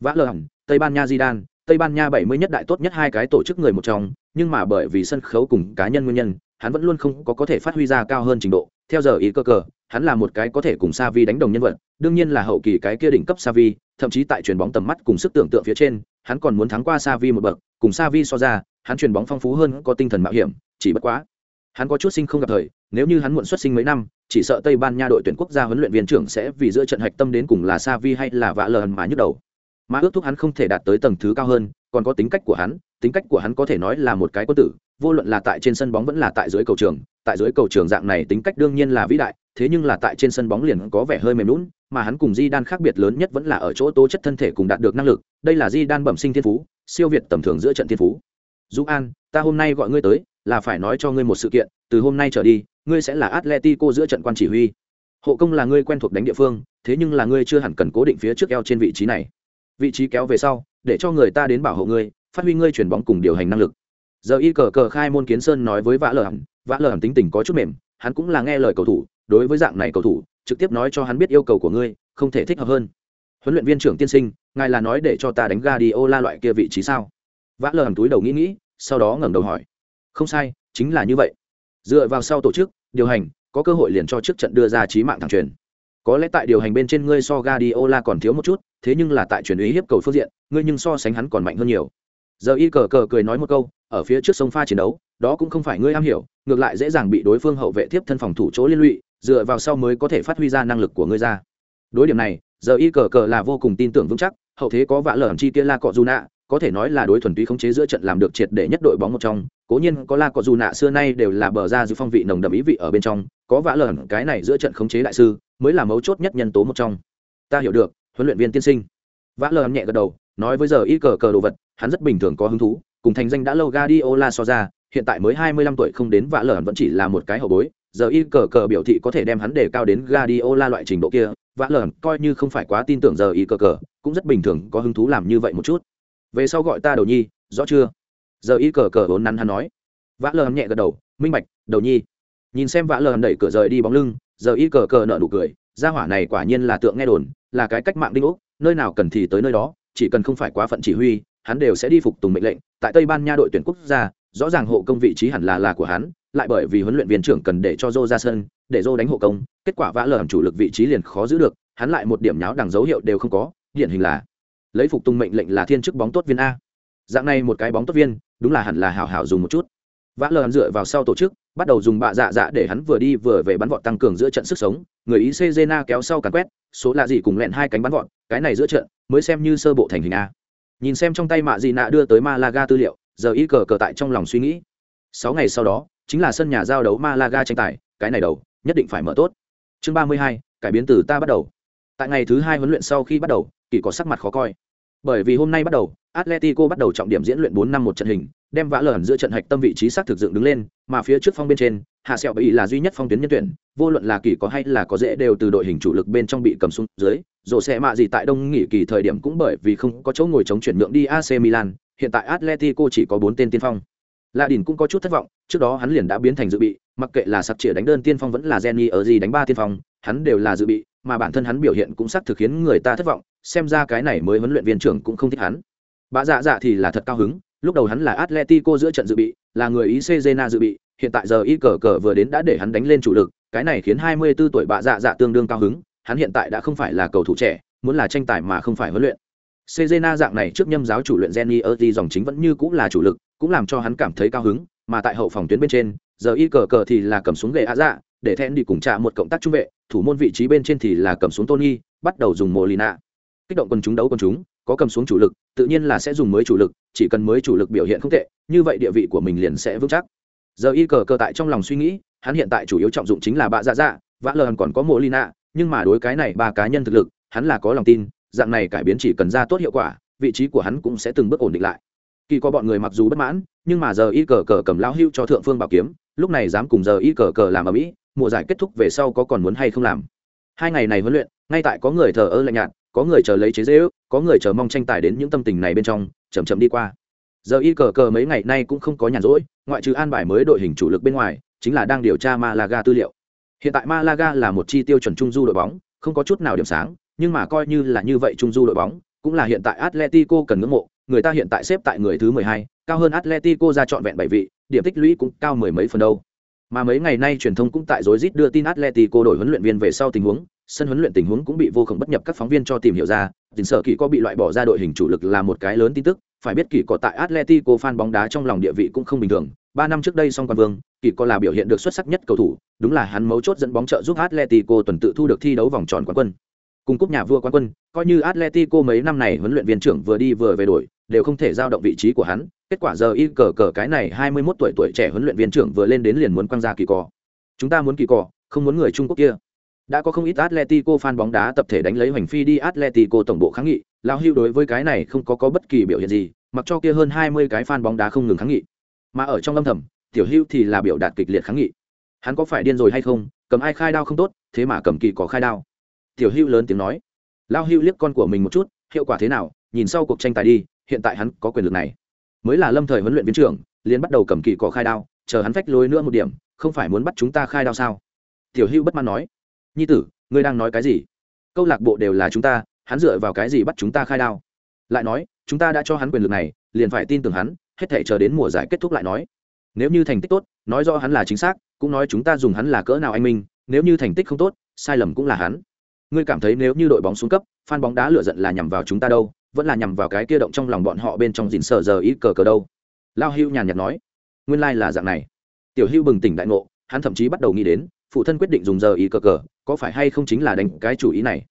Speaker 1: vã lờ hẳn Tây Ban Nha Zidane, Tây Ban Nha 70 nhất đại tốt nhất hai cái tổ chức người một trong, nhưng mà bởi vì sân khấu cùng cá nhân nguyên nhân, hắn vẫn luôn không có có thể phát huy ra cao hơn trình độ. Theo giờ ý cơ cờ, hắn là một cái có thể cùng Savi đánh đồng nhân vật, đương nhiên là hậu kỳ cái kia đỉnh cấp Savi, thậm chí tại chuyền bóng tầm mắt cùng sức tưởng tượng phía trên, hắn còn muốn thắng qua Savi một bậc, cùng Savi so ra, hắn chuyền bóng phong phú hơn, có tinh thần mạo hiểm, chỉ bất quá, hắn có chút sinh không gặp thời, nếu như hắn muộn xuất sinh mấy năm, chỉ sợ Tây Ban Nha đội tuyển quốc gia huấn luyện viên trưởng sẽ vì giữa trận hạch tâm đến cùng là Savi hay là vạ lờn mà nhức đầu. Mà ước thúc hắn không thể đạt tới tầng thứ cao hơn còn có tính cách của hắn tính cách của hắn có thể nói là một cái quân tử vô luận là tại trên sân bóng vẫn là tại dưới cầu trường tại dưới cầu trường dạng này tính cách đương nhiên là vĩ đại thế nhưng là tại trên sân bóng liền có vẻ hơi mềm lún mà hắn cùng di đan khác biệt lớn nhất vẫn là ở chỗ tố chất thân thể cùng đạt được năng lực đây là di đan bẩm sinh thiên phú siêu việt tầm thường giữa trận thiên phú. Dụ an ta hôm nay gọi ngươi tới là phải nói cho ngươi một sự kiện từ hôm nay trở đi ngươi sẽ là atletico giữa trận quan chỉ huy. Hộ công là ngươi quen thuộc đánh địa phương thế nhưng là ngươi chưa hẳn cần cố định phía trước eo trên vị trí này. Vị trí kéo về sau để cho người ta đến bảo hộ ngươi phát huy ngươi chuyển bóng cùng điều hành năng lực. Giờ y cờ cờ khai môn kiến sơn nói với vã Lở Hằng, vã Lở Hằng tính tình có chút mềm hắn cũng là nghe lời cầu thủ đối với dạng này cầu thủ trực tiếp nói cho hắn biết yêu cầu của ngươi không thể thích hợp hơn. Huấn luyện viên trưởng tiên sinh ngài là nói để cho ta đánh Guardiola la loại kia vị trí sao? Vã lờ hầm túi đầu nghĩ nghĩ sau đó ngẩng đầu hỏi. Không sai chính là như vậy. Dựa vào sau tổ chức điều hành có cơ hội liền cho trước trận đưa ra trí mạng thẳng truyền. Có lẽ tại điều hành bên trên ngươi so Guardiola còn thiếu một chút, thế nhưng là tại truyền ý hiếp cầu phương diện, ngươi nhưng so sánh hắn còn mạnh hơn nhiều. Giờ y cờ cờ cười nói một câu, ở phía trước sông pha chiến đấu, đó cũng không phải ngươi am hiểu, ngược lại dễ dàng bị đối phương hậu vệ tiếp thân phòng thủ chỗ liên lụy, dựa vào sau mới có thể phát huy ra năng lực của ngươi ra. Đối điểm này, giờ y cờ cờ là vô cùng tin tưởng vững chắc, hậu thế có vạ lởm chi kia la cọ Juna, có thể nói là đối thuần túy khống chế giữa trận làm được triệt để nhất đội bóng một trong. Cố nhiên có la cọ du nạ xưa nay đều là bờ ra giữ phong vị nồng đậm ý vị ở bên trong có vạ lởn cái này giữa trận khống chế đại sư mới là mấu chốt nhất nhân tố một trong. Ta hiểu được huấn luyện viên tiên sinh. Vạ lởn nhẹ gật đầu nói với giờ y cờ cờ đồ vật hắn rất bình thường có hứng thú cùng thành danh đã lâu Guardiola so ra hiện tại mới hai mươi lăm tuổi không đến vạ lởn vẫn chỉ là một cái hậu bối, giờ y cờ cờ biểu thị có thể đem hắn đề cao đến Guardiola loại trình độ kia vạ lởn coi như không phải quá tin tưởng giờ y cờ cờ, cũng rất bình thường có hứng thú làm như vậy một chút. Về sau gọi ta đầu nhi, rõ chưa? Giờ y cờ cờ vốn nắn hắn nói. Vạ lởn nhẹ gật đầu, minh bạch, đầu nhi. Nhìn xem vạ lởn đẩy cửa rời đi bóng lưng, giờ y cờ cờ nở nụ cười, gia hỏa này quả nhiên là tượng nghe đồn, là cái cách mạng đinh ốc, nơi nào cần thì tới nơi đó, chỉ cần không phải quá phận chỉ huy, hắn đều sẽ đi phục tùng mệnh lệnh. Tại tây ban nha đội tuyển quốc gia rõ ràng hộ công vị trí hẳn là là của hắn lại bởi vì huấn luyện viên trưởng cần để cho Joe ra sân, để Joe đánh hộ công, kết quả vã lờ chủ lực vị trí liền khó giữ được, hắn lại một điểm nháo đằng dấu hiệu đều không có, điển hình là lấy phục tung mệnh lệnh là thiên chức bóng tốt viên a. Dạng này một cái bóng tốt viên, đúng là hẳn là hảo hảo dùng một chút. Vã lờ dựa vào sau tổ chức, bắt đầu dùng bạ dạ dạ để hắn vừa đi vừa về bắn vọt tăng cường giữa trận sức sống, người ý Cezena kéo sau càn quét, số là gì cùng lẹn hai cánh bắn vọt, cái này giữa trận mới xem như sơ bộ thành hình a. Nhìn xem trong tay mạ gì nạ đưa tới Malaga tư liệu, giờ ý cờ cờ tại trong lòng suy nghĩ. Sáu ngày sau đó, chính là sân nhà giao đấu Malaga tranh tài, cái này đầu nhất định phải mở tốt. Chương 32, cải biến từ ta bắt đầu. Tại ngày thứ hai huấn luyện sau khi bắt đầu, kỳ có sắc mặt khó coi. Bởi vì hôm nay bắt đầu, Atletico bắt đầu trọng điểm diễn luyện bốn năm một trận hình, đem vã lởn giữa trận hạch tâm vị trí xác thực dựng đứng lên, mà phía trước phong bên trên, Hạ Sẹo bị là duy nhất phong tuyến nhân tuyển, vô luận là kỳ có hay là có dễ đều từ đội hình chủ lực bên trong bị cầm xuống dưới, rồi sẽ mạ gì tại đông nghỉ kỳ thời điểm cũng bởi vì không có chỗ ngồi chống chuyển nhượng đi AC Milan, hiện tại Atletico chỉ có 4 tên tiên phong. Lạ Đỉnh cũng có chút thất vọng, trước đó hắn liền đã biến thành dự bị, mặc kệ là sắp chĩa đánh đơn tiên phong vẫn là Jenny ở gì đánh ba tiên phong, hắn đều là dự bị, mà bản thân hắn biểu hiện cũng xác thực khiến người ta thất vọng, xem ra cái này mới huấn luyện viên trưởng cũng không thích hắn. Bã dạ dạ thì là thật cao hứng, lúc đầu hắn là Atletico giữa trận dự bị, là người ý Cezena dự bị, hiện tại giờ y cờ cờ vừa đến đã để hắn đánh lên chủ lực, cái này khiến 24 tuổi bạ dạ dạ tương đương cao hứng, hắn hiện tại đã không phải là cầu thủ trẻ, muốn là tranh tài mà không phải huấn luyện. Cezena dạng này trước nhâm giáo chủ luyện Jenny thì dòng chính vẫn như cũng là chủ lực, cũng làm cho hắn cảm thấy cao hứng, mà tại hậu phòng tuyến bên trên, giờ y cờ cờ thì là cầm xuống ghệ ạ dạ, để thẹn đi cùng trả một cộng tác trung vệ, thủ môn vị trí bên trên thì là cầm xuống Tony, bắt đầu dùng Molina. Kích động quân chúng đấu quân chúng, có cầm xuống chủ lực, tự nhiên là sẽ dùng mới chủ lực, chỉ cần mới chủ lực biểu hiện không tệ, như vậy địa vị của mình liền sẽ vững chắc. Giờ y cờ cờ tại trong lòng suy nghĩ, hắn hiện tại chủ yếu trọng dụng chính là bạ dạ dạ, vã lờn còn có Molina, nhưng mà đối cái này ba cá nhân thực lực, hắn là có lòng tin, dạng này cải biến chỉ cần ra tốt hiệu quả, vị trí của hắn cũng sẽ từng bước ổn định lại. Kỳ có bọn người mặc dù bất mãn, nhưng mà giờ y cờ cờ cầm lao hưu cho thượng phương bảo kiếm, lúc này dám cùng giờ y cờ cờ làm ở mỹ, mùa giải kết thúc về sau có còn muốn hay không làm. Hai ngày này huấn luyện, ngay tại có người thờ ơ lạnh nhạt, có người chờ lấy chế dễ ước, có người chờ mong tranh tài đến những tâm tình này bên trong chầm chậm đi qua. Giờ y cờ cờ mấy ngày nay cũng không có nhàn rỗi, ngoại trừ an bài mới đội hình chủ lực bên ngoài, chính là đang điều tra malaga tư liệu. Hiện tại malaga là một chi tiêu chuẩn trung du đội bóng, không có chút nào điểm sáng nhưng mà coi như là như vậy trung du đội bóng, cũng là hiện tại Atletico cần ngưỡng mộ, người ta hiện tại xếp tại người thứ 12, cao hơn Atletico ra trọn vẹn 7 vị, điểm tích lũy cũng cao mười mấy phần đâu. Mà mấy ngày nay truyền thông cũng tại rối rít đưa tin Atletico đổi huấn luyện viên về sau tình huống, sân huấn luyện tình huống cũng bị vô cùng bất nhập các phóng viên cho tìm hiểu ra, tình sở kỳ có bị loại bỏ ra đội hình chủ lực là một cái lớn tin tức, phải biết kỳ có tại Atletico fan bóng đá trong lòng địa vị cũng không bình thường. Ba năm trước đây song quan vương, kỳ có là biểu hiện được xuất sắc nhất cầu thủ, đúng là hắn mấu chốt dẫn bóng trợ giúp Atletico tuần tự thu được thi đấu vòng tròn quán quân cùng cúp nhà vua quán quân, coi như atletico mấy năm này huấn luyện viên trưởng vừa đi vừa về đổi, đều không thể giao động vị trí của hắn. Kết quả giờ y cờ cờ cái này hai mươi 21 tuổi tuổi trẻ huấn luyện viên trưởng vừa lên đến liền muốn quăng ra kỳ cò. Chúng ta muốn kỳ cò, không muốn người trung quốc kia. Đã có không ít atletico fan bóng đá tập thể đánh lấy hoành phi đi atletico tổng bộ kháng nghị. Lao hưu đối với cái này không có có bất kỳ biểu hiện gì, mặc cho kia hơn hai mươi cái fan bóng đá không ngừng kháng nghị. Mà ở trong âm thầm, tiểu hưu thì là biểu đạt kịch liệt kháng nghị. Hắn có phải điên rồi hay không? Cầm ai khai đao không tốt, thế mà cầm kỳ có khai đao tiểu hưu lớn tiếng nói. Lao hưu liếc con của mình một chút, hiệu quả thế nào, nhìn sau cuộc tranh tài đi, hiện tại hắn có quyền lực này. Mới là lâm thời huấn luyện viên trưởng, liền bắt đầu cầm kỳ cỏ khai đao, chờ hắn phách lối nữa một điểm, không phải muốn bắt chúng ta khai đao sao? Tiểu hưu bất mãn nói. Nhi tử, ngươi đang nói cái gì? Câu lạc bộ đều là chúng ta, hắn dựa vào cái gì bắt chúng ta khai đao? Lại nói, chúng ta đã cho hắn quyền lực này, liền phải tin tưởng hắn, hết thể chờ đến mùa giải kết thúc lại nói. Nếu như thành tích tốt, nói rõ hắn là chính xác, cũng nói chúng ta dùng hắn là cỡ nào anh minh, nếu như thành tích không tốt, sai lầm cũng là hắn ngươi cảm thấy nếu như đội bóng xuống cấp, fan bóng đá lựa giận là nhằm vào chúng ta đâu, vẫn là nhằm vào cái kia động trong lòng bọn họ bên trong dìn sờ giờ ít cờ cờ đâu. Lao hưu nhàn nhạt nói. Nguyên lai、like、là dạng này. Tiểu hưu bừng tỉnh đại ngộ, hắn thậm chí bắt đầu nghĩ đến, phụ thân quyết định dùng giờ ý cờ cờ, có phải hay không chính là đánh cái chủ ý này?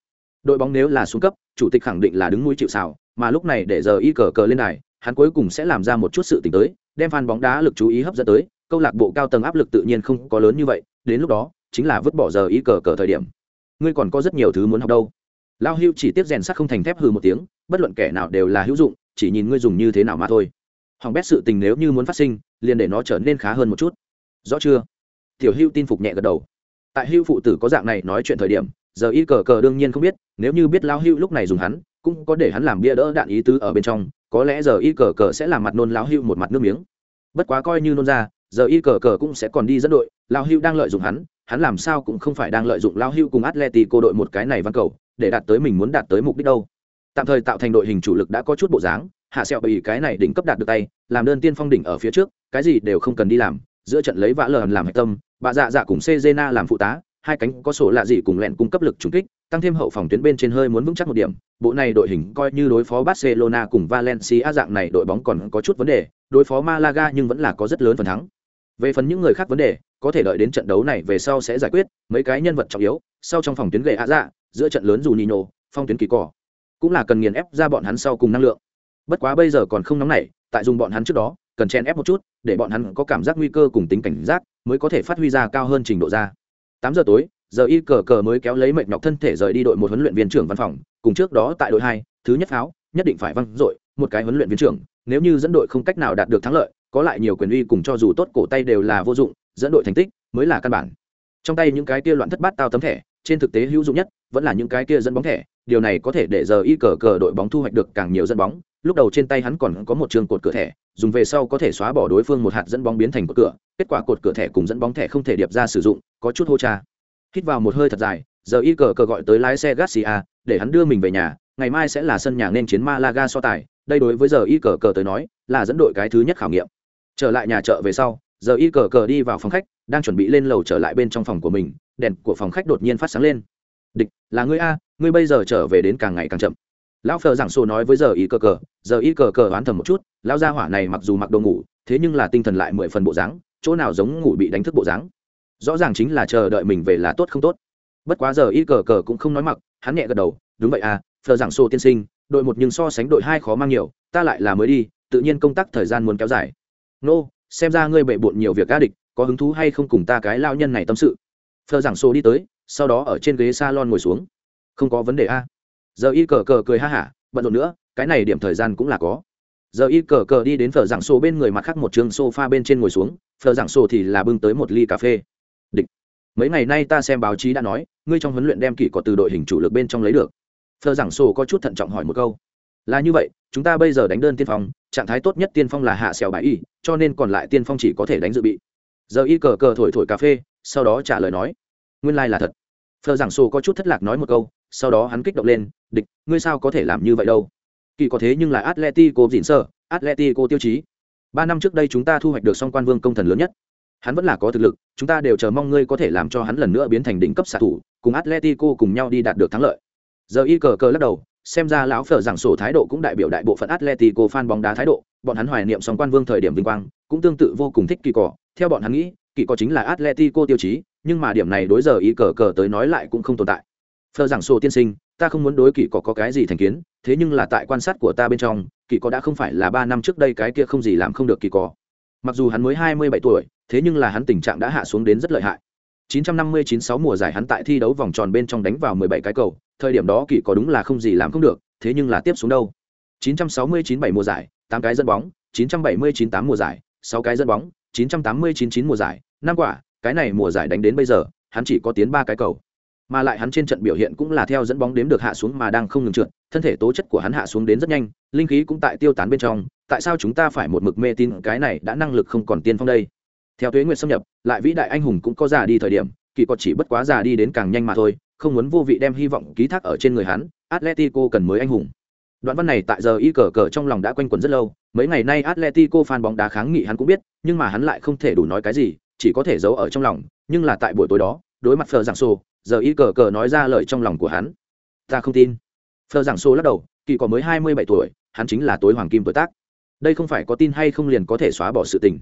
Speaker 1: Đội bóng nếu là xuống cấp, chủ tịch khẳng định là đứng mũi chịu xào mà lúc này để giờ ý cờ cờ lên này hắn cuối cùng sẽ làm ra một chút sự t tới, đem fan bóng đá lực chú ý hấp dẫn tới, câu lạc bộ cao tầng áp lực tự nhiên không có lớn như vậy, đến lúc đó, chính là vứt bỏ giờ ý cờ cờ thời điểm ngươi còn có rất nhiều thứ muốn học đâu. Lao hưu chỉ tiếp rèn sắt không thành thép hừ một tiếng, bất luận kẻ nào đều là hữu dụng, chỉ nhìn ngươi dùng như thế nào mà thôi. Hỏng bét sự tình nếu như muốn phát sinh, liền để nó trở nên khá hơn một chút. Rõ chưa? Tiểu hưu tin phục nhẹ gật đầu. Tại hưu phụ tử có dạng này nói chuyện thời điểm, giờ y cờ cờ đương nhiên không biết, nếu như biết lao hưu lúc này dùng hắn, cũng có để hắn làm bia đỡ đạn ý tứ ở bên trong, có lẽ giờ y cờ cờ sẽ làm mặt nôn lao hưu một mặt nước miếng. Bất quá coi như nôn ra, giờ y cờ cờ cũng sẽ còn đi dẫn đội, lao hưu đang lợi dụng hắn hắn làm sao cũng không phải đang lợi dụng lao hưu cùng atletico đội một cái này văn cầu, để đạt tới mình muốn đạt tới mục đích đâu. Tạm thời tạo thành đội hình chủ lực đã có chút bộ dáng, hạ sẹo bởi cái này đỉnh cấp đạt được tay, làm đơn tiên phong đỉnh ở phía trước, cái gì đều không cần đi làm, giữa trận lấy vã lờ làm hạch tâm, bà dạ dạ cùng Cezena làm phụ tá, hai cánh có sổ lạ gì cùng lẹn cung cấp lực trúng kích, tăng thêm hậu phòng tuyến bên trên hơi muốn vững chắc một điểm, bộ này đội hình coi như đối phó barcelona cùng valencia dạng này đội bóng còn có chút vấn đề, đối phó malaga nhưng vẫn là có rất lớn phần thắng. Về phần những người khác vấn đề có thể đợi đến trận đấu này về sau sẽ giải quyết, mấy cái nhân vật trọng yếu, sau trong phòng tuyến gậy ạ dạ giữa trận lớn dù nino phong tuyến kỳ cỏ cũng là cần nghiền ép ra bọn hắn sau cùng năng lượng. Bất quá bây giờ còn không nóng nảy, tại dùng bọn hắn trước đó, cần chen ép một chút, để bọn hắn có cảm giác nguy cơ cùng tính cảnh giác, mới có thể phát huy ra cao hơn trình độ ra. Tám giờ tối, giờ y cờ cờ mới kéo lấy mệnh nhọc thân thể rời đi đội một huấn luyện viên trưởng văn phòng, cùng trước đó tại đội hai, thứ nhất pháo, nhất định phải văng dội, một cái huấn luyện viên trưởng, nếu như dẫn đội không cách nào đạt được thắng lợi, có lại nhiều quyền uy cùng cho dù tốt cổ tay đều là vô dụng dẫn đội thành tích mới là căn bản. Trong tay những cái kia loạn thất bát tao tấm thẻ, trên thực tế hữu dụng nhất vẫn là những cái kia dẫn bóng thẻ. Điều này có thể để giờ y cờ cờ đội bóng thu hoạch được càng nhiều dẫn bóng. Lúc đầu trên tay hắn còn có một trường cột cửa thẻ, dùng về sau có thể xóa bỏ đối phương một hạt dẫn bóng biến thành cột cửa. Kết quả cột cửa thẻ cùng dẫn bóng thẻ không thể điệp ra sử dụng, có chút hô cha. Hít vào một hơi thật dài, giờ y cờ cờ gọi tới lái xe garcia, để hắn đưa mình về nhà. Ngày mai sẽ là sân nhà nên chiến malaga so tài. Đây đối với giờ y cờ cờ tới nói, là dẫn đội cái thứ nhất khảo nghiệm. Trở lại nhà chợ về sau giờ y cờ cờ đi vào phòng khách đang chuẩn bị lên lầu trở lại bên trong phòng của mình đèn của phòng khách đột nhiên phát sáng lên. Địch là ngươi a ngươi bây giờ trở về đến càng ngày càng chậm. Lão phờ giảng sô nói với giờ y cờ cờ giờ y cờ cờ oán thầm một chút lão gia hỏa này mặc dù mặc đồ ngủ thế nhưng là tinh thần lại mười phần bộ dáng chỗ nào giống ngủ bị đánh thức bộ dáng. Rõ ràng chính là chờ đợi mình về là tốt không tốt. Bất quá giờ y cờ cờ cũng không nói mặc hắn nhẹ gật đầu đúng vậy à phờ giảng sô tiên sinh đội một nhưng so sánh đội hai khó mang nhiều ta lại là mới đi tự nhiên công tác thời gian muốn kéo dài. Nô、no, xem ra ngươi bệ bộn nhiều việc ca địch, có hứng thú hay không cùng ta cái lao nhân này tâm sự? Phờ giảng sổ đi tới, sau đó ở trên ghế s a lon ngồi xuống. Không có vấn đề a. Giờ y cờ cờ cười ha hả, bận rộn nữa, cái này điểm thời gian cũng là có. Giờ y cờ cờ đi đến phở giảng sổ bên người mặt khác một trường sofa bên trên ngồi xuống phở giảng sổ thì là bưng tới một ly cà phê. Địch, mấy ngày nay ta xem báo chí đã nói, ngươi trong huấn luyện đem kỷ có từ đội hình chủ lực bên trong lấy được. Phở giảng sổ có chút thận trọng hỏi một câu. Là như vậy, chúng ta bây giờ đánh đơn tiên phong trạng thái tốt nhất tiên phong là hạ xèo bài y, cho nên còn lại tiên phong chỉ có thể đánh dự bị. Giờ y cờ cờ thổi thổi cà phê, sau đó trả lời nói, nguyên lai là thật. Phờ giảng sô có chút thất lạc nói một câu, sau đó hắn kích động lên, địch, ngươi sao có thể làm như vậy đâu? Kỳ có thế nhưng là atletico dịn sơ, atletico tiêu chí. Ba năm trước đây chúng ta thu hoạch được song quan vương công thần lớn nhất. Hắn vẫn là có thực lực, chúng ta đều chờ mong ngươi có thể làm cho hắn lần nữa biến thành đỉnh cấp xạ thủ, cùng atletico cùng nhau đi đạt được thắng lợi. Giờ y cờ cờ lắc đầu xem ra lão phở giảng sổ thái độ cũng đại biểu đại bộ phận atletico fan bóng đá thái độ, bọn hắn hoài niệm song quan vương thời điểm vinh quang, cũng tương tự vô cùng thích kỳ cỏ theo bọn hắn nghĩ, kỳ cỏ chính là atletico tiêu chí, nhưng mà điểm này đối giờ y cờ cờ tới nói lại cũng không tồn tại. Phở giảng sổ tiên sinh, ta không muốn đối kỳ cỏ có cái gì thành kiến, thế nhưng là tại quan sát của ta bên trong, kỳ cỏ đã không phải là ba năm trước đây cái kia không gì làm không được kỳ cỏ. mặc dù hắn mới hai mươi bảy tuổi, thế nhưng là hắn tình trạng đã hạ xuống đến rất lợi hại. 959-6 mùa giải hắn tại thi đấu vòng tròn bên trong đánh vào 17 cái cầu, thời điểm đó kỳ có đúng là không gì làm không được, thế nhưng là tiếp xuống đâu. 969-7 mùa giải, 8 cái dẫn bóng, 979-8 mùa giải, 6 cái dẫn bóng, 989-9 mùa giải, năm quả, cái này mùa giải đánh đến bây giờ, hắn chỉ có tiến 3 cái cầu mà lại hắn trên trận biểu hiện cũng là theo dẫn bóng đếm được hạ xuống mà đang không ngừng trượt thân thể tố chất của hắn hạ xuống đến rất nhanh linh khí cũng tại tiêu tán bên trong tại sao chúng ta phải một mực mê tin cái này đã năng lực không còn tiên phong đây theo tuế nguyệt xâm nhập, lại vĩ đại anh hùng cũng có già đi thời điểm, kỳ còn chỉ bất quá già đi đến càng nhanh mà thôi, không muốn vô vị đem hy vọng ký thác ở trên người hắn, atletico cần mới anh hùng. Đoạn văn này tại giờ y cờ cờ trong lòng đã quanh quẩn rất lâu, mấy ngày nay atletico fan bóng đá kháng nghị hắn cũng biết, nhưng mà hắn lại không thể đủ nói cái gì, chỉ có thể giấu ở trong lòng, nhưng là tại buổi tối đó, đối mặt phờ giảng sô, giờ y cờ cờ nói ra lời trong lòng của hắn. Ta không tin. Phờ giảng sô lắc đầu, kỳ có mới hai mươi bảy tuổi, hắn chính là tối hoàng kim tuổi tác. Đây không phải có tin hay không liền có thể xóa bỏ sự tình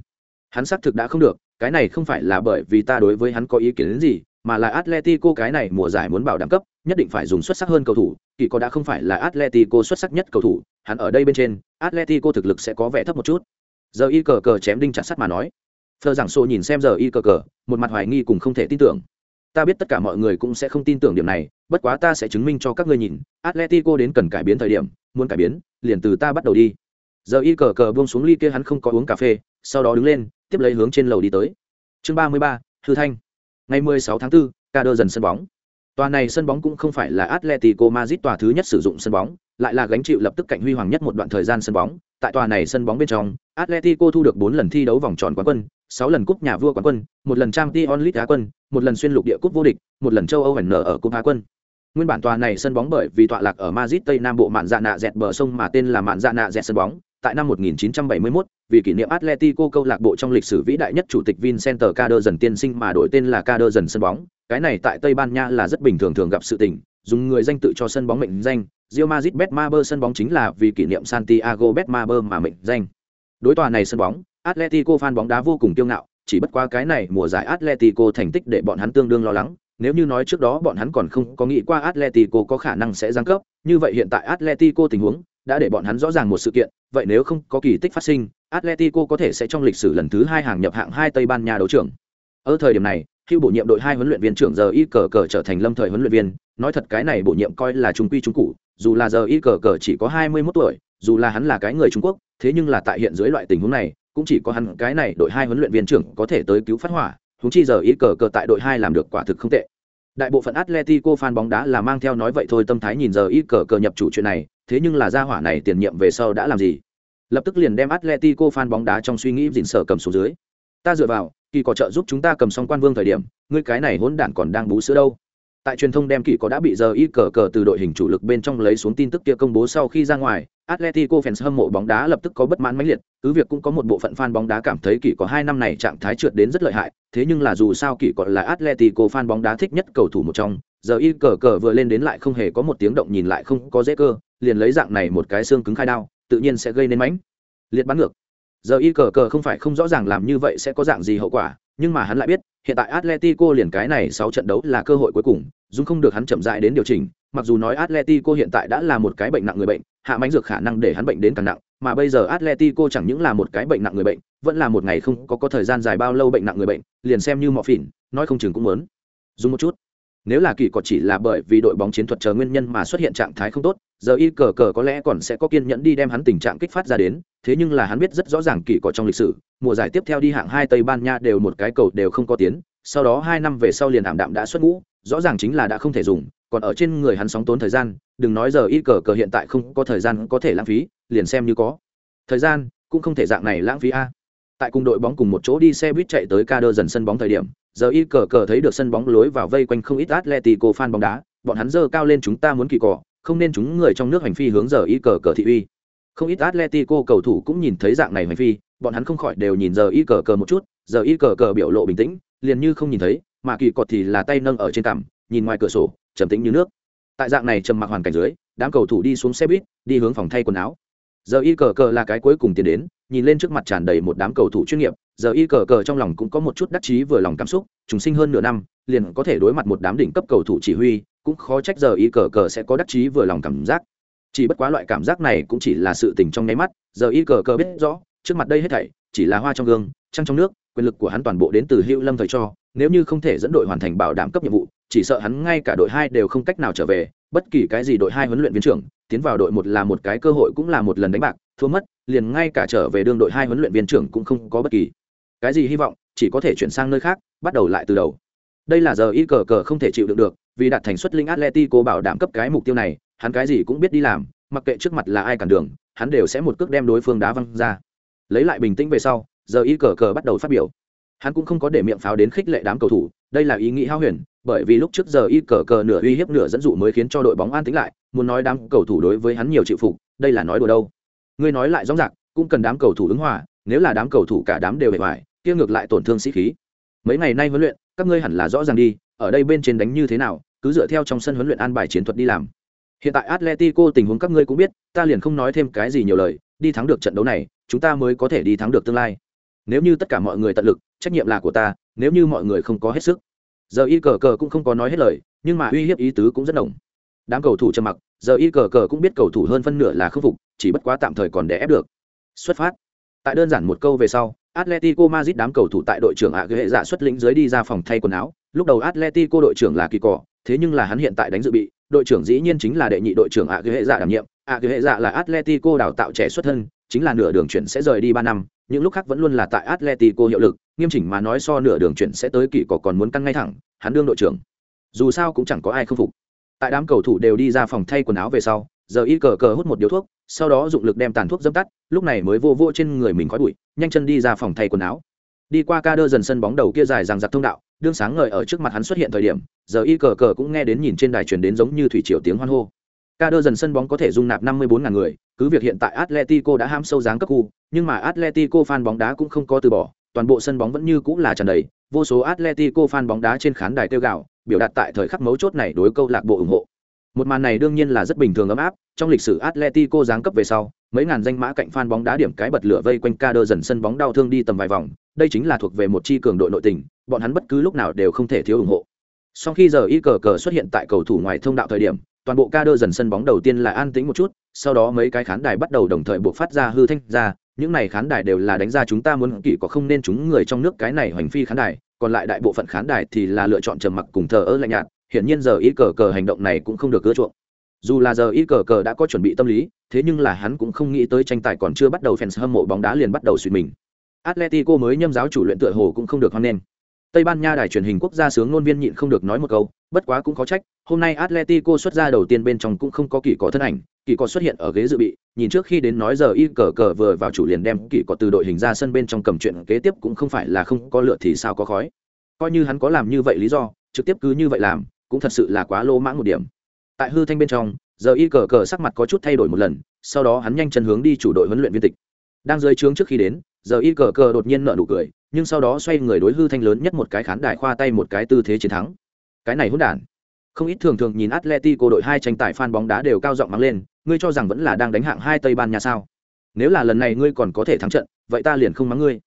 Speaker 1: hắn xác thực đã không được, cái này không phải là bởi vì ta đối với hắn có ý kiến gì, mà là atletico cái này mùa giải muốn bảo đẳng cấp, nhất định phải dùng xuất sắc hơn cầu thủ, kỳ có đã không phải là atletico xuất sắc nhất cầu thủ, hắn ở đây bên trên, atletico thực lực sẽ có vẻ thấp một chút. Giờ y cờ cờ chém đinh chặt sắt mà nói. Phờ giảng sô nhìn xem giờ y cờ cờ, một mặt hoài nghi cùng không thể tin tưởng. Ta biết tất cả mọi người cũng sẽ không tin tưởng điểm này, bất quá ta sẽ chứng minh cho các ngươi nhìn, atletico đến cần cải biến thời điểm, muốn cải biến, liền từ ta bắt đầu đi. Giờ y cờ cờ buông xuống ly kia hắn không có uống cà phê, sau đó đứng lên tiếp lấy hướng trên lầu đi tới chương ba mươi ba hư thanh ngày 16 tháng 4, ca đơ dần sân bóng Tòa này sân bóng cũng không phải là Atletico Madrid tòa thứ nhất sử dụng sân bóng, lại là gánh chịu lập tức cạnh huy hoàng nhất một đoạn thời gian sân bóng. Tại tòa này sân bóng bên trong, Atletico thu được 4 lần thi đấu vòng tròn quán quân, 6 lần cúp nhà vua quán quân, một lần Champions League đá quân, một lần xuyên lục địa cúp vô địch, một lần châu Âu hẳn nở ở cúp Á quân. Nguyên bản tòa này sân bóng bởi vì tọa lạc ở Madrid Tây Nam bộ mạn dạ nạ dẹt bờ sông mà tên là mạn dạ nạ dẹt sân bóng. Tại năm 1971, vì kỷ niệm Atletico câu lạc bộ trong lịch sử vĩ đại nhất chủ tịch Vincent Cader dần tiên sinh mà đổi tên là Cader dần sân bóng. Cái này tại Tây Ban Nha là rất bình thường thường gặp sự tình, dùng người danh tự cho sân bóng mệnh danh. Real Madrid Betmaber sân bóng chính là vì kỷ niệm Santiago Betmaber mà mệnh danh. Đối tòa này sân bóng, Atletico fan bóng đá vô cùng kiêu ngạo, chỉ bất qua cái này mùa giải Atletico thành tích để bọn hắn tương đương lo lắng, nếu như nói trước đó bọn hắn còn không có nghĩ qua Atletico có khả năng sẽ giáng cấp, như vậy hiện tại Atletico tình huống đã để bọn hắn rõ ràng một sự kiện, vậy nếu không có kỳ tích phát sinh, Atletico có thể sẽ trong lịch sử lần thứ hai hàng nhập hạng hai Tây Ban Nha đấu trưởng. Ở thời điểm này, khi bổ nhiệm đội hai huấn luyện viên trưởng giờ y cờ cờ trở thành lâm thời huấn luyện viên, nói thật cái này bổ nhiệm coi là trung quy trung cụ, dù là giờ y cờ cờ chỉ có 21 tuổi, dù là hắn là cái người Trung Quốc, thế nhưng là tại hiện dưới loại tình huống này, cũng chỉ có hắn cái này đội hai huấn luyện viên trưởng có thể tới cứu phát hỏa, huống chi giờ y cờ cờ tại đội hai làm được quả thực không tệ. Đại bộ phận Atletico fan bóng đá là mang theo nói vậy thôi tâm thái nhìn giờ ít cờ cờ nhập chủ chuyện này, thế nhưng là gia hỏa này tiền nhiệm về sau đã làm gì? Lập tức liền đem Atletico fan bóng đá trong suy nghĩ dịn sở cầm xuống dưới. Ta dựa vào, kỳ có trợ giúp chúng ta cầm xong quan vương thời điểm, ngươi cái này hỗn đản còn đang bú sữa đâu? Tại truyền thông đem kỳ có đã bị giờ y cờ cờ từ đội hình chủ lực bên trong lấy xuống tin tức kia công bố sau khi ra ngoài, Atletico fans hâm mộ bóng đá lập tức có bất mãn mãnh liệt, cứ việc cũng có một bộ phận fan bóng đá cảm thấy kỳ có hai năm này trạng thái trượt đến rất lợi hại, thế nhưng là dù sao kỳ còn là Atletico fan bóng đá thích nhất cầu thủ một trong, giờ y cờ cờ vừa lên đến lại không hề có một tiếng động nhìn lại không có dễ cơ, liền lấy dạng này một cái xương cứng khai đao, tự nhiên sẽ gây nên mãnh liệt bắn ngược. Giờ y cờ cờ không phải không rõ ràng làm như vậy sẽ có dạng gì hậu quả, nhưng mà hắn lại biết, hiện tại Atletico liền cái này 6 trận đấu là cơ hội cuối cùng, dung không được hắn chậm rãi đến điều chỉnh, mặc dù nói Atletico hiện tại đã là một cái bệnh nặng người bệnh, hạ mãnh dược khả năng để hắn bệnh đến càng nặng, mà bây giờ Atletico chẳng những là một cái bệnh nặng người bệnh, vẫn là một ngày không có có thời gian dài bao lâu bệnh nặng người bệnh, liền xem như mọ phỉn, nói không chừng cũng muốn dùng một chút. Nếu là kỳ có chỉ là bởi vì đội bóng chiến thuật chờ nguyên nhân mà xuất hiện trạng thái không tốt, giờ y cờ cờ có lẽ còn sẽ có kiên nhẫn đi đem hắn tình trạng kích phát ra đến, thế nhưng là hắn biết rất rõ ràng kỳ có trong lịch sử, mùa giải tiếp theo đi hạng hai Tây Ban Nha đều một cái cầu đều không có tiến, sau đó hai năm về sau liền ảm đạm đã xuất ngũ, rõ ràng chính là đã không thể dùng, còn ở trên người hắn sóng tốn thời gian đừng nói giờ y cờ cờ hiện tại không có thời gian có thể lãng phí liền xem như có. Thời gian cũng không thể dạng này lãng phí a. Tại cùng đội bóng cùng một chỗ đi xe buýt chạy tới ca đơ dần sân bóng thời điểm giờ y cờ cờ thấy được sân bóng lối vào vây quanh không ít atletico fan bóng đá, bọn hắn dơ cao lên chúng ta muốn kỳ cỏ không nên chúng người trong nước hành phi hướng giờ y cờ cờ thị uy. Không ít atletico cầu thủ cũng nhìn thấy dạng này hành phi, bọn hắn không khỏi đều nhìn giờ y cờ cờ một chút, giờ y cờ cờ biểu lộ bình tĩnh, liền như không nhìn thấy, mà kỳ cọt thì là tay nâng ở trên cằm, nhìn ngoài cửa sổ, trầm tĩnh như nước. Tại dạng này trầm mặc hoàn cảnh dưới, đám cầu thủ đi xuống xe buýt, đi hướng phòng thay quần áo. Giờ y cờ cờ là cái cuối cùng tiến đến, nhìn lên trước mặt tràn đầy một đám cầu thủ chuyên nghiệp giờ y cờ cờ trong lòng cũng có một chút đắc chí vừa lòng cảm xúc chúng sinh hơn nửa năm, liền có thể đối mặt một đám đỉnh cấp cầu thủ chỉ huy, cũng khó trách giờ y cờ cờ sẽ có đắc chí vừa lòng cảm giác. Chỉ bất quá loại cảm giác này cũng chỉ là sự tình trong nháy mắt, giờ y cờ cờ biết rõ, trước mặt đây hết thảy, chỉ là hoa trong gương, trăng trong nước, quyền lực của hắn toàn bộ đến từ hữu lâm thời cho, nếu như không thể dẫn đội hoàn thành bảo đảm cấp nhiệm vụ, chỉ sợ hắn ngay cả đội hai đều không cách nào trở về, bất kỳ cái gì đội hai huấn luyện viên trưởng, tiến vào đội một là một cái cơ hội cũng là một lần đánh bạc, thua mất, liền ngay cả trở về đương đội hai huấn luyện viên trưởng cũng không có bất kỳ cái gì hy vọng, chỉ có thể chuyển sang nơi khác, bắt đầu lại từ đầu. Đây là giờ y cờ cờ không thể chịu đựng được, vì đạt thành xuất linh atletico bảo đảm cấp cái mục tiêu này, hắn cái gì cũng biết đi làm, mặc kệ trước mặt là ai cản đường, hắn đều sẽ một cước đem đối phương đá văng ra. Lấy lại bình tĩnh về sau, giờ y cờ cờ bắt đầu phát biểu. Hắn cũng không có để miệng pháo đến khích lệ đám cầu thủ, đây là ý nghĩ hao huyền, bởi vì lúc trước giờ y cờ cờ nửa uy hiếp nửa dẫn dụ mới khiến cho đội bóng an tính lại, muốn nói đám cầu thủ đối với hắn nhiều chịu phục, đây là nói đùa đâu. Ngươi nói lại rõ ràng, cũng cần đám cầu thủ ứng hòa, nếu là đám cầu thủ cả đám đều bề ngoài kia ngược lại tổn thương sĩ khí. Mấy ngày nay huấn luyện, các ngươi hẳn là rõ ràng đi, ở đây bên trên đánh như thế nào, cứ dựa theo trong sân huấn luyện an bài chiến thuật đi làm. Hiện tại atletico tình huống các ngươi cũng biết, ta liền không nói thêm cái gì nhiều lời, đi thắng được trận đấu này, chúng ta mới có thể đi thắng được tương lai. Nếu như tất cả mọi người tận lực, trách nhiệm là của ta, nếu như mọi người không có hết sức. Giờ y cờ cờ cũng không có nói hết lời, nhưng mà uy hiếp ý tứ cũng rất đồng đám cầu thủ trầm mặc, giờ y cờ cờ cũng biết cầu thủ hơn phân nửa là khâm phục, chỉ bất quá tạm thời còn để ép được. Xuất phát tại đơn giản một câu về sau atletico madrid đám cầu thủ tại đội trưởng ạ hệ dạ xuất lĩnh dưới đi ra phòng thay quần áo. Lúc đầu atletico đội trưởng là kỳ cỏ thế nhưng là hắn hiện tại đánh dự bị. Đội trưởng dĩ nhiên chính là đệ nhị đội trưởng ạ hệ dạ đảm nhiệm. ạ hệ dạ là atletico đào tạo trẻ xuất thân chính là nửa đường chuyển sẽ rời đi ba năm. Những lúc khác vẫn luôn là tại Atletico hiệu lực, nghiêm chỉnh mà nói so nửa đường chuyển sẽ tới kỳ cỏ còn muốn căng ngay thẳng, hắn đương đội trưởng. dù sao cũng chẳng có ai không phục. Tại đám cầu thủ đều đi ra phòng thay quần áo về sau giờ y cờ cờ hút một điếu thuốc, sau đó dụng lực đem tàn thuốc dâm tắt, lúc này mới vô vô trên người mình khói bụi, nhanh chân đi ra phòng thay quần áo. Đi qua ca đơ dần sân bóng đầu kia dài rằng giặc thông đạo, đương sáng ngời ở trước mặt hắn xuất hiện thời điểm, giờ y cờ cờ cũng nghe đến nhìn trên đài truyền đến giống như thủy triều tiếng hoan hô. Ca đơ dần sân bóng có thể dung nạp 54 ngàn người, cứ việc hiện tại atletico đã ham sâu dáng cấp khu nhưng mà atletico fan bóng đá cũng không có từ bỏ, toàn bộ sân bóng vẫn như cũng là tràn đầy. Vô số atletico fan bóng đá trên khán đài kêu gạo biểu đạt tại thời khắc mấu chốt này đối câu lạc bộ ủng hộ một màn này đương nhiên là rất bình thường ấm áp, trong lịch sử atletico giáng cấp về sau, mấy ngàn danh mã cạnh fan bóng đá điểm cái bật lửa vây quanh ca đơ dần sân bóng đau thương đi tầm vài vòng, đây chính là thuộc về một chi cường đội nội tình, bọn hắn bất cứ lúc nào đều không thể thiếu ủng hộ. Sau khi giờ y cờ cờ xuất hiện tại cầu thủ ngoài thông đạo thời điểm, toàn bộ ca đơ dần sân bóng đầu tiên là an tĩnh một chút, sau đó mấy cái khán đài bắt đầu đồng thời buộc phát ra hư thanh ra, những này khán đài đều là đánh ra chúng ta muốn kỷ có không nên chúng người trong nước cái này hoành phi khán đài, còn lại đại bộ phận khán đài thì là lựa chọn trầm mặc cùng thờ ơ lạnh nhạt hiển nhiên giờ y cờ cờ hành động này cũng không được ưa chuộng. Dù là giờ y cờ cờ đã có chuẩn bị tâm lý, thế nhưng là hắn cũng không nghĩ tới tranh tài còn chưa bắt đầu fans hâm mộ bóng đá liền bắt đầu suy mình. Atletico mới nhâm giáo chủ luyện tựa hồ cũng không được hoan nghênh. Tây ban nha đài truyền hình quốc gia sướng ngôn viên nhịn không được nói một câu, bất quá cũng có trách, hôm nay atletico xuất ra đầu tiên bên trong cũng không có kỳ có thân ảnh, kỳ có xuất hiện ở ghế dự bị, nhìn trước khi đến nói giờ y cờ cờ vừa vào chủ liền đem kỳ có từ đội hình ra sân bên trong cầm chuyện kế tiếp cũng không phải là không có lựa thì sao có khói. Coi như hắn có làm như vậy lý do, trực tiếp cứ như vậy làm cũng thật sự là quá lô mãng một điểm. Tại hư thanh bên trong, giờ y cờ cờ sắc mặt có chút thay đổi một lần, sau đó hắn nhanh chân hướng đi chủ đội huấn luyện viên tịch. Đang rơi trướng trước khi đến, giờ y cờ cờ đột nhiên nợ nụ cười, nhưng sau đó xoay người đối hư thanh lớn nhất một cái khán đài khoa tay một cái tư thế chiến thắng. Cái này hỗn đản. Không ít thường thường nhìn atletico đội hai tranh tài fan bóng đá đều cao giọng mắng lên, ngươi cho rằng vẫn là đang đánh hạng hai tây ban nha sao? Nếu là lần này ngươi còn có thể thắng trận, vậy ta liền không mắng ngươi.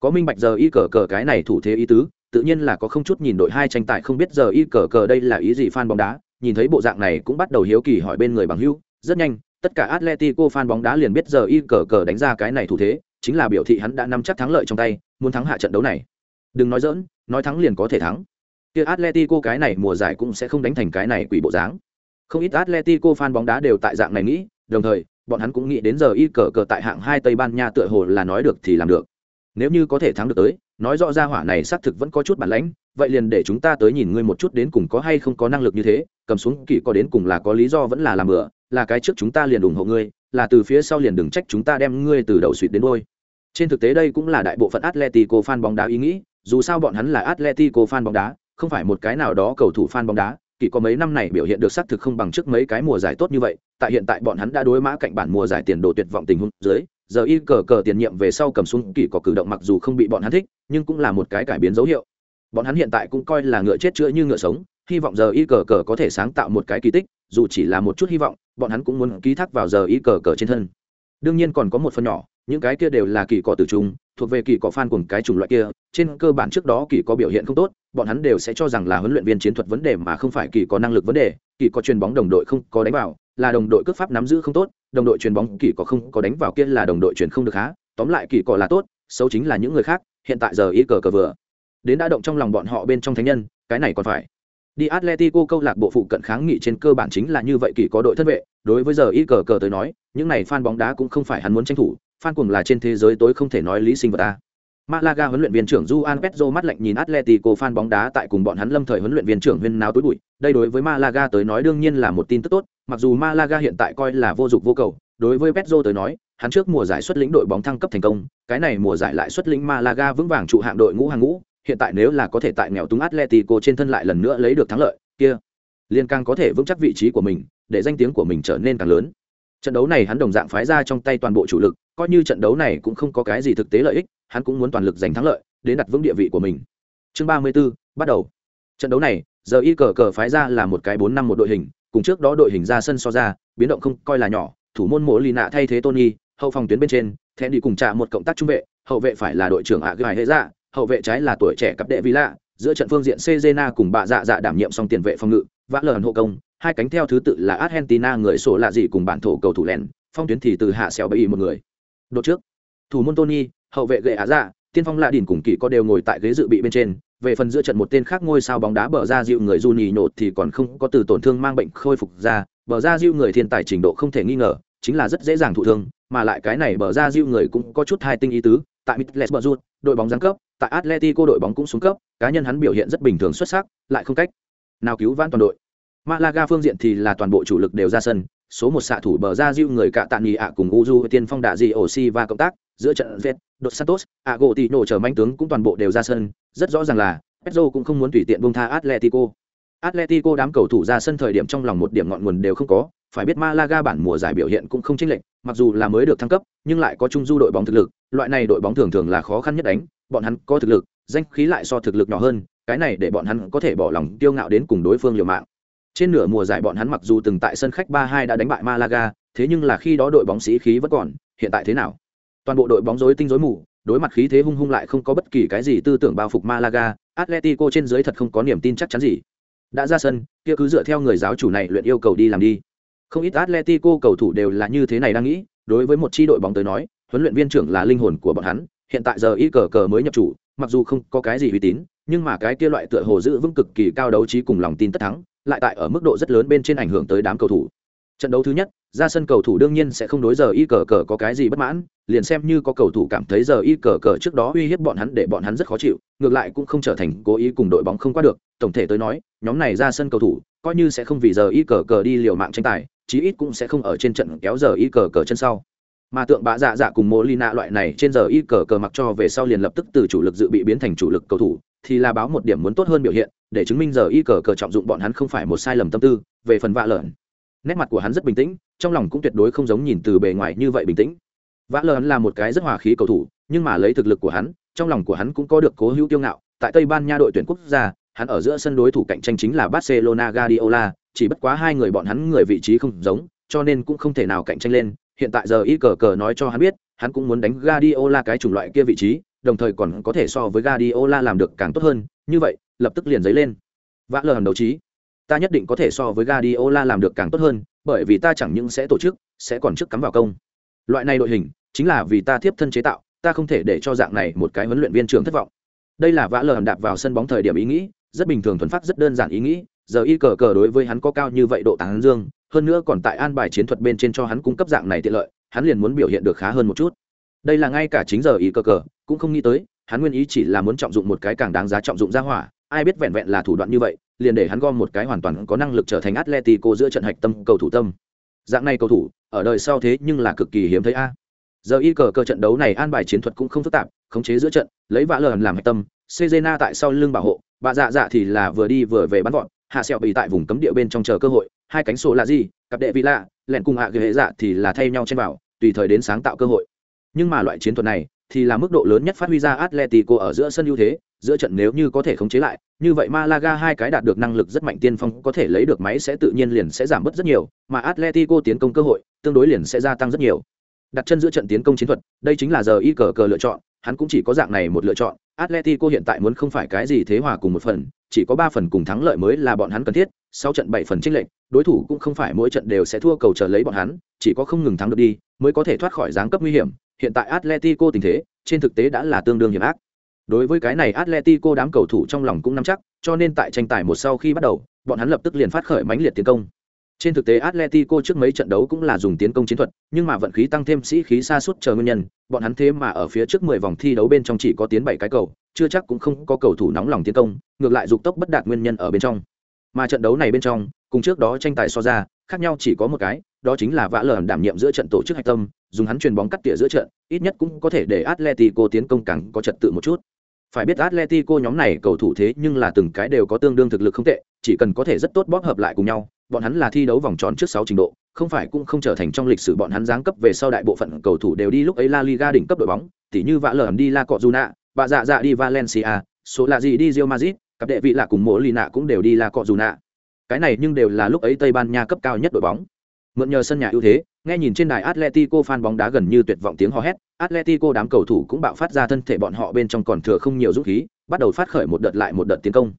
Speaker 1: Có minh bạch giờ y cờ cờ cái này thủ thế ý tứ tự nhiên là có không chút nhìn đội hai tranh tài không biết giờ y cờ cờ đây là ý gì fan bóng đá, nhìn thấy bộ dạng này cũng bắt đầu hiếu kỳ hỏi bên người bằng hữu, rất nhanh, tất cả atletico fan bóng đá liền biết giờ y cờ cờ đánh ra cái này thủ thế, chính là biểu thị hắn đã nắm chắc thắng lợi trong tay, muốn thắng hạ trận đấu này. Đừng nói dỡn nói thắng liền có thể thắng. Kia atletico cái này mùa giải cũng sẽ không đánh thành cái này quỷ bộ dáng. Không ít atletico fan bóng đá đều tại dạng này nghĩ, đồng thời, bọn hắn cũng nghĩ đến giờ y cờ cờ tại hạng hai tây ban nha tựa hồ là nói được thì làm được nếu như có thể thắng được tới, nói rõ ra hỏa này xác thực vẫn có chút bản lãnh, vậy liền để chúng ta tới nhìn ngươi một chút đến cùng có hay không có năng lực như thế, cầm xuống kỳ có đến cùng là có lý do vẫn là làm bừa, là cái trước chúng ta liền ủng hộ ngươi, là từ phía sau liền đừng trách chúng ta đem ngươi từ đầu suỵt đến đôi. Trên thực tế đây cũng là đại bộ phận atletico fan bóng đá ý nghĩ, dù sao bọn hắn là atletico fan bóng đá, không phải một cái nào đó cầu thủ fan bóng đá, kỳ có mấy năm này biểu hiện được xác thực không bằng trước mấy cái mùa giải tốt như vậy, tại hiện tại bọn hắn đã đối mã cạnh bản mùa giải tiền đồ tuyệt vọng tình huống dưới giờ y cờ cờ tiền nhiệm về sau cầm súng kỳ có cử động mặc dù không bị bọn hắn thích, nhưng cũng là một cái cải biến dấu hiệu. Bọn hắn hiện tại cũng coi là ngựa chết chữa như ngựa sống, hy vọng giờ y cờ cờ có thể sáng tạo một cái kỳ tích, dù chỉ là một chút hy vọng, bọn hắn cũng muốn ký thác vào giờ y cờ cờ trên thân. Đương nhiên còn có một phần nhỏ, những cái kia đều là kỳ cọ tử trung, thuộc về kỳ cọ fan cùng cái chủng loại kia, trên cơ bản trước đó kỳ có biểu hiện không tốt, bọn hắn đều sẽ cho rằng là huấn luyện viên chiến thuật vấn đề mà không phải kỳ có năng lực vấn đề, kỳ có chuyền bóng đồng đội không có đánh vào, là đồng đội cướp pháp nắm giữ không tốt đồng đội chuyền bóng kỳ có không có đánh vào kia là đồng đội chuyền không được há tóm lại kỳ cọ là tốt xấu chính là những người khác hiện tại giờ y cờ cờ vừa đến đã động trong lòng bọn họ bên trong thánh nhân cái này còn phải đi atletico câu lạc bộ phụ cận kháng nghị trên cơ bản chính là như vậy kỳ có đội thân vệ đối với giờ y cờ cờ tới nói những này fan bóng đá cũng không phải hắn muốn tranh thủ fan cùng là trên thế giới tối không thể nói lý sinh vật ta Malaga huấn luyện viên trưởng Juan Pedro mắt lạnh nhìn Atletico fan bóng đá tại cùng bọn hắn lâm thời huấn luyện viên trưởng huyên náo tối bụi. Đây đối với Malaga tới nói đương nhiên là một tin tức tốt, mặc dù Malaga hiện tại coi là vô dụng vô cầu, đối với Pedro tới nói, hắn trước mùa giải xuất lĩnh đội bóng thăng cấp thành công, cái này mùa giải lại xuất lĩnh Malaga vững vàng trụ hạng đội ngũ hàng ngũ, hiện tại nếu là có thể tại nghèo túng Atletico trên thân lại lần nữa lấy được thắng lợi, kia liên càng có thể vững chắc vị trí của mình, để danh tiếng của mình trở nên càng lớn. Trận đấu này hắn đồng dạng phái ra trong tay toàn bộ chủ lực, coi như trận đấu này cũng không có cái gì thực tế lợi ích, hắn cũng muốn toàn lực giành thắng lợi, đến đặt vững địa vị của mình. Chương 34, bắt đầu. Trận đấu này, giờ y cờ cờ phái ra là một cái 4 năm một đội hình, cùng trước đó đội hình ra sân so ra, biến động không coi là nhỏ, thủ môn Mộ Lina thay thế Tony, hậu phòng tuyến bên trên, Thẹn đi cùng trả một cộng tác trung vệ, hậu vệ phải là đội trưởng ạ Gài Hệ Dạ, hậu vệ trái là tuổi trẻ cặp đệ Villa, giữa trận phương diện Cezena cùng bạ dạ dạ đảm nhiệm song tiền vệ phòng ngự, vã lờn hộ công, hai cánh theo thứ tự là Argentina người sổ lạ gì cùng bản thổ cầu thủ lẻn, phong tuyến thì từ hạ xẻo bẫy một người. Đột trước, thủ môn Tony, hậu vệ gệ á dạ, tiên phong lạ đỉnh cùng kỳ có đều ngồi tại ghế dự bị bên trên. Về phần giữa trận một tên khác ngôi sao bóng đá bờ ra dịu người Juni nhột thì còn không có từ tổn thương mang bệnh khôi phục ra, bờ ra dịu người thiên tài trình độ không thể nghi ngờ, chính là rất dễ dàng thụ thương, mà lại cái này bờ ra dịu người cũng có chút hai tinh ý tứ, tại Middlesbrough, đội bóng giáng cấp, tại Atletico đội bóng cũng xuống cấp, cá nhân hắn biểu hiện rất bình thường xuất sắc, lại không cách nào cứu vãn toàn đội. Malaga phương diện thì là toàn bộ chủ lực đều ra sân số một xạ thủ bờ ra dịu người cạ tạ nghỉ ạ cùng uju tiên phong đạ ổ si và cộng tác giữa trận vet đột santos ạ nổ chờ manh tướng cũng toàn bộ đều ra sân. Rất rõ ràng là petro cũng không muốn tùy tiện buông tha atletico. Atletico đám cầu thủ ra sân thời điểm trong lòng một điểm ngọn nguồn đều không có. Phải biết malaga bản mùa giải biểu hiện cũng không chênh lệch mặc dù là mới được thăng cấp nhưng lại có trung du đội bóng thực lực. Loại này đội bóng thường thường là khó khăn nhất đánh bọn hắn có thực lực danh khí lại so thực lực nhỏ hơn cái này để bọn hắn có thể bỏ lòng tiêu ngạo đến cùng đối phương liều mạng. Trên nửa mùa giải bọn hắn mặc dù từng tại sân khách 3-2 đã đánh bại Malaga, thế nhưng là khi đó đội bóng sĩ khí vẫn còn, hiện tại thế nào? Toàn bộ đội bóng rối tinh rối mù, đối mặt khí thế hung hung lại không có bất kỳ cái gì tư tưởng bao phục Malaga, Atletico trên dưới thật không có niềm tin chắc chắn gì. Đã ra sân, kia cứ dựa theo người giáo chủ này luyện yêu cầu đi làm đi. Không ít Atletico cầu thủ đều là như thế này đang nghĩ, đối với một chi đội bóng tới nói, huấn luyện viên trưởng là linh hồn của bọn hắn, hiện tại giờ y cờ cờ mới nhập chủ, mặc dù không có cái gì uy tín, nhưng mà cái kia loại tựa hồ giữ vững cực kỳ cao đấu trí cùng lòng tin tất thắng, lại tại ở mức độ rất lớn bên trên ảnh hưởng tới đám cầu thủ trận đấu thứ nhất ra sân cầu thủ đương nhiên sẽ không đối giờ y cờ cờ có cái gì bất mãn liền xem như có cầu thủ cảm thấy giờ y cờ cờ trước đó uy hiếp bọn hắn để bọn hắn rất khó chịu, ngược lại cũng không trở thành cố ý cùng đội bóng không qua được. Tổng thể tới nói, nhóm này ra sân cầu thủ, coi như sẽ không vì giờ y cờ cờ đi liều mạng tranh tài, chí ít cũng sẽ không ở trên trận kéo giờ y cờ cờ chân sau. Mà tượng bạ dạ dạ cùng mô lina loại này trên giờ y cờ cờ mặc cho về sau liền lập tức từ chủ lực dự bị biến thành chủ lực cầu thủ, thì là báo một điểm muốn tốt hơn biểu hiện, để chứng minh giờ y cờ cờ trọng dụng bọn hắn không phải một sai lầm tâm tư, về phần vạ lợn. Nét mặt của hắn rất bình tĩnh, trong lòng cũng tuyệt đối không giống nhìn từ bề ngoài như vậy bình tĩnh. Vã Lớn là một cái rất hòa khí cầu thủ nhưng mà lấy thực lực của hắn trong lòng của hắn cũng có được cố hữu tiêu ngạo tại tây ban nha đội tuyển quốc gia hắn ở giữa sân đối thủ cạnh tranh chính là barcelona guardiola chỉ bất quá hai người bọn hắn người vị trí không giống cho nên cũng không thể nào cạnh tranh lên hiện tại giờ y cờ cờ nói cho hắn biết hắn cũng muốn đánh guardiola cái chủng loại kia vị trí đồng thời còn có thể so với Guardiola làm được càng tốt hơn, như vậy, lập tức liền giấy lên. Vã lờ đấu trí. Ta nhất định có thể so với Guardiola làm được càng tốt hơn, bởi vì ta chẳng những sẽ tổ chức, sẽ còn trước cắm vào công. Loại này đội hình, chính là vì ta tiếp thân chế tạo, ta không thể để cho dạng này một cái huấn luyện viên trưởng thất vọng. Đây là vã lờ đạp vào sân bóng thời điểm ý nghĩ, rất bình thường thuần phát rất đơn giản ý nghĩ, giờ y cờ cờ đối với hắn có cao như vậy độ tán dương, hơn nữa còn tại an bài chiến thuật bên trên cho hắn cung cấp dạng này tiện lợi, hắn liền muốn biểu hiện được khá hơn một chút đây là ngay cả chính giờ y cờ cờ cũng không nghĩ tới hắn nguyên ý chỉ là muốn trọng dụng một cái càng đáng giá trọng dụng ra hỏa ai biết vẹn vẹn là thủ đoạn như vậy liền để hắn gom một cái hoàn toàn có năng lực trở thành atletico giữa trận hạch tâm cầu thủ tâm dạng này cầu thủ ở đời sau thế nhưng là cực kỳ hiếm thấy a. Giờ y cờ cờ trận đấu này an bài chiến thuật cũng không phức tạp khống chế giữa trận lấy vã lờn làm hạch tâm sejena tại sau lưng bảo hộ bà dạ dạ thì là vừa đi vừa về bắn gọn hạ sẹo bị tại vùng cấm địa bên trong chờ cơ hội hai cánh sổ là gì cặp đệ vị lạ lẹn cùng hạ ghế dạ thì là thay nhau trên bảo tùy thời đến sáng tạo cơ hội. Nhưng mà loại chiến thuật này thì là mức độ lớn nhất phát huy ra Atletico ở giữa sân ưu thế, giữa trận nếu như có thể khống chế lại, như vậy Malaga hai cái đạt được năng lực rất mạnh tiên phong có thể lấy được máy sẽ tự nhiên liền sẽ giảm bớt rất nhiều, mà Atletico tiến công cơ hội, tương đối liền sẽ gia tăng rất nhiều. Đặt chân giữa trận tiến công chiến thuật, đây chính là giờ y cờ cờ lựa chọn, hắn cũng chỉ có dạng này một lựa chọn. Atletico hiện tại muốn không phải cái gì thế hòa cùng một phần, chỉ có ba phần cùng thắng lợi mới là bọn hắn cần thiết, sau trận bảy phần chênh lệch, đối thủ cũng không phải mỗi trận đều sẽ thua cầu trở lấy bọn hắn, chỉ có không ngừng thắng được đi, mới có thể thoát khỏi giáng cấp nguy hiểm, hiện tại Atletico tình thế, trên thực tế đã là tương đương hiểm ác. Đối với cái này Atletico đám cầu thủ trong lòng cũng nắm chắc, cho nên tại tranh tài một sau khi bắt đầu, bọn hắn lập tức liền phát khởi mãnh liệt tiến công. Trên thực tế Atletico trước mấy trận đấu cũng là dùng tiến công chiến thuật, nhưng mà vận khí tăng thêm sĩ khí xa suốt chờ nguyên nhân, bọn hắn thế mà ở phía trước 10 vòng thi đấu bên trong chỉ có tiến 7 cái cầu, chưa chắc cũng không có cầu thủ nóng lòng tiến công, ngược lại dục tốc bất đạt nguyên nhân ở bên trong. Mà trận đấu này bên trong, cùng trước đó tranh tài so ra, khác nhau chỉ có một cái, đó chính là vã lờ đảm nhiệm giữa trận tổ chức hạch tâm, dùng hắn truyền bóng cắt tỉa giữa trận, ít nhất cũng có thể để Atletico tiến công càng có trật tự một chút. Phải biết Atletico nhóm này cầu thủ thế nhưng là từng cái đều có tương đương thực lực không tệ, chỉ cần có thể rất tốt bóp hợp lại cùng nhau, bọn hắn là thi đấu vòng tròn trước 6 trình độ, không phải cũng không trở thành trong lịch sử bọn hắn giáng cấp về sau đại bộ phận cầu thủ đều đi lúc ấy La Liga đỉnh cấp đội bóng, tỉ như vã lờ đi La Cọjuna, bà dạ dạ đi Valencia, số là gì đi Real Madrid, cặp đệ vị là cùng mỗi Lina cũng đều đi La Cọjuna. Cái này nhưng đều là lúc ấy Tây Ban Nha cấp cao nhất đội bóng. Mượn nhờ sân nhà ưu thế, nghe nhìn trên đài Atletico fan bóng đá gần như tuyệt vọng tiếng hò hét, Atletico đám cầu thủ cũng bạo phát ra thân thể bọn họ bên trong còn thừa không nhiều dũng khí, bắt đầu phát khởi một đợt lại một đợt tiến công.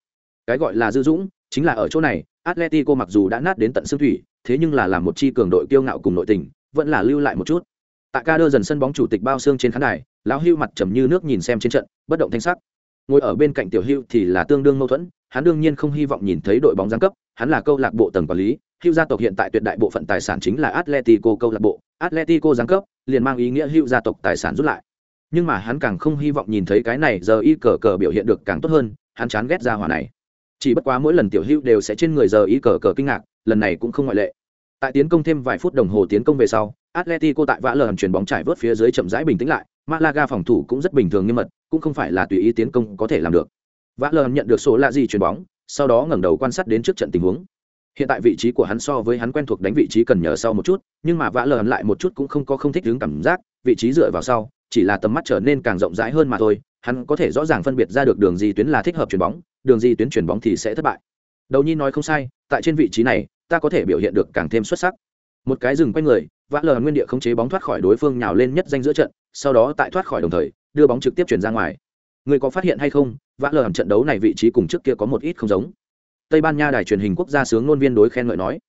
Speaker 1: Cái gọi là dư dũng, chính là ở chỗ này, Atletico mặc dù đã nát đến tận xương thủy, thế nhưng là làm một chi cường đội kiêu ngạo cùng nội tình, vẫn là lưu lại một chút. Tại ca đơ dần sân bóng chủ tịch bao xương trên khán đài, lão Hưu mặt trầm như nước nhìn xem trên trận, bất động thanh sắc. Ngồi ở bên cạnh tiểu Hưu thì là tương đương mâu thuẫn, hắn đương nhiên không hy vọng nhìn thấy đội bóng giáng cấp, hắn là câu lạc bộ tầng quản lý, Hữu gia tộc hiện tại tuyệt đại bộ phận tài sản chính là Atletico câu lạc bộ, Atletico giáng cấp, liền mang ý nghĩa Hữu gia tộc tài sản rút lại. Nhưng mà hắn càng không hy vọng nhìn thấy cái này giờ y cờ cờ biểu hiện được càng tốt hơn, hắn chán ghét ra hỏa này. chỉ bất quá mỗi lần tiểu hữu đều sẽ trên người giờ Y cờ cờ kinh ngạc lần này cũng không ngoại lệ tại tiến công thêm vài phút đồng hồ tiến công về sau atletico tại vã lờ hầm bóng trải vớt phía dưới chậm rãi bình tĩnh lại malaga phòng thủ cũng rất bình thường nghiêm mật cũng không phải là tùy ý tiến công có thể làm được vã lờ nhận được số lạ gì chuyển bóng sau đó ngẩng đầu quan sát đến trước trận tình huống hiện tại vị trí của hắn so với hắn quen thuộc đánh vị trí cần nhờ sau một chút, nhưng mà vã lờ hắn lại một chút cũng không có không thích đứng cảm giác, vị trí dựa vào sau, chỉ là tầm mắt trở nên càng rộng rãi hơn mà thôi, hắn có thể rõ ràng phân biệt ra được đường gì tuyến là thích hợp chuyền bóng, đường gì tuyến chuyền bóng thì sẽ thất bại. Đầu nhi nói không sai, tại trên vị trí này, ta có thể biểu hiện được càng thêm xuất sắc. Một cái dừng quanh người, vã lờ nguyên địa khống chế bóng thoát khỏi đối phương nhào lên nhất danh giữa trận, sau đó tại thoát khỏi đồng thời, đưa bóng trực tiếp chuyển ra ngoài. Người có phát hiện hay không, vã lờ trận đấu này vị trí cùng trước kia có một ít không giống tây ban nha đài truyền hình quốc gia sướng ngôn viên đối khen ngợi nói.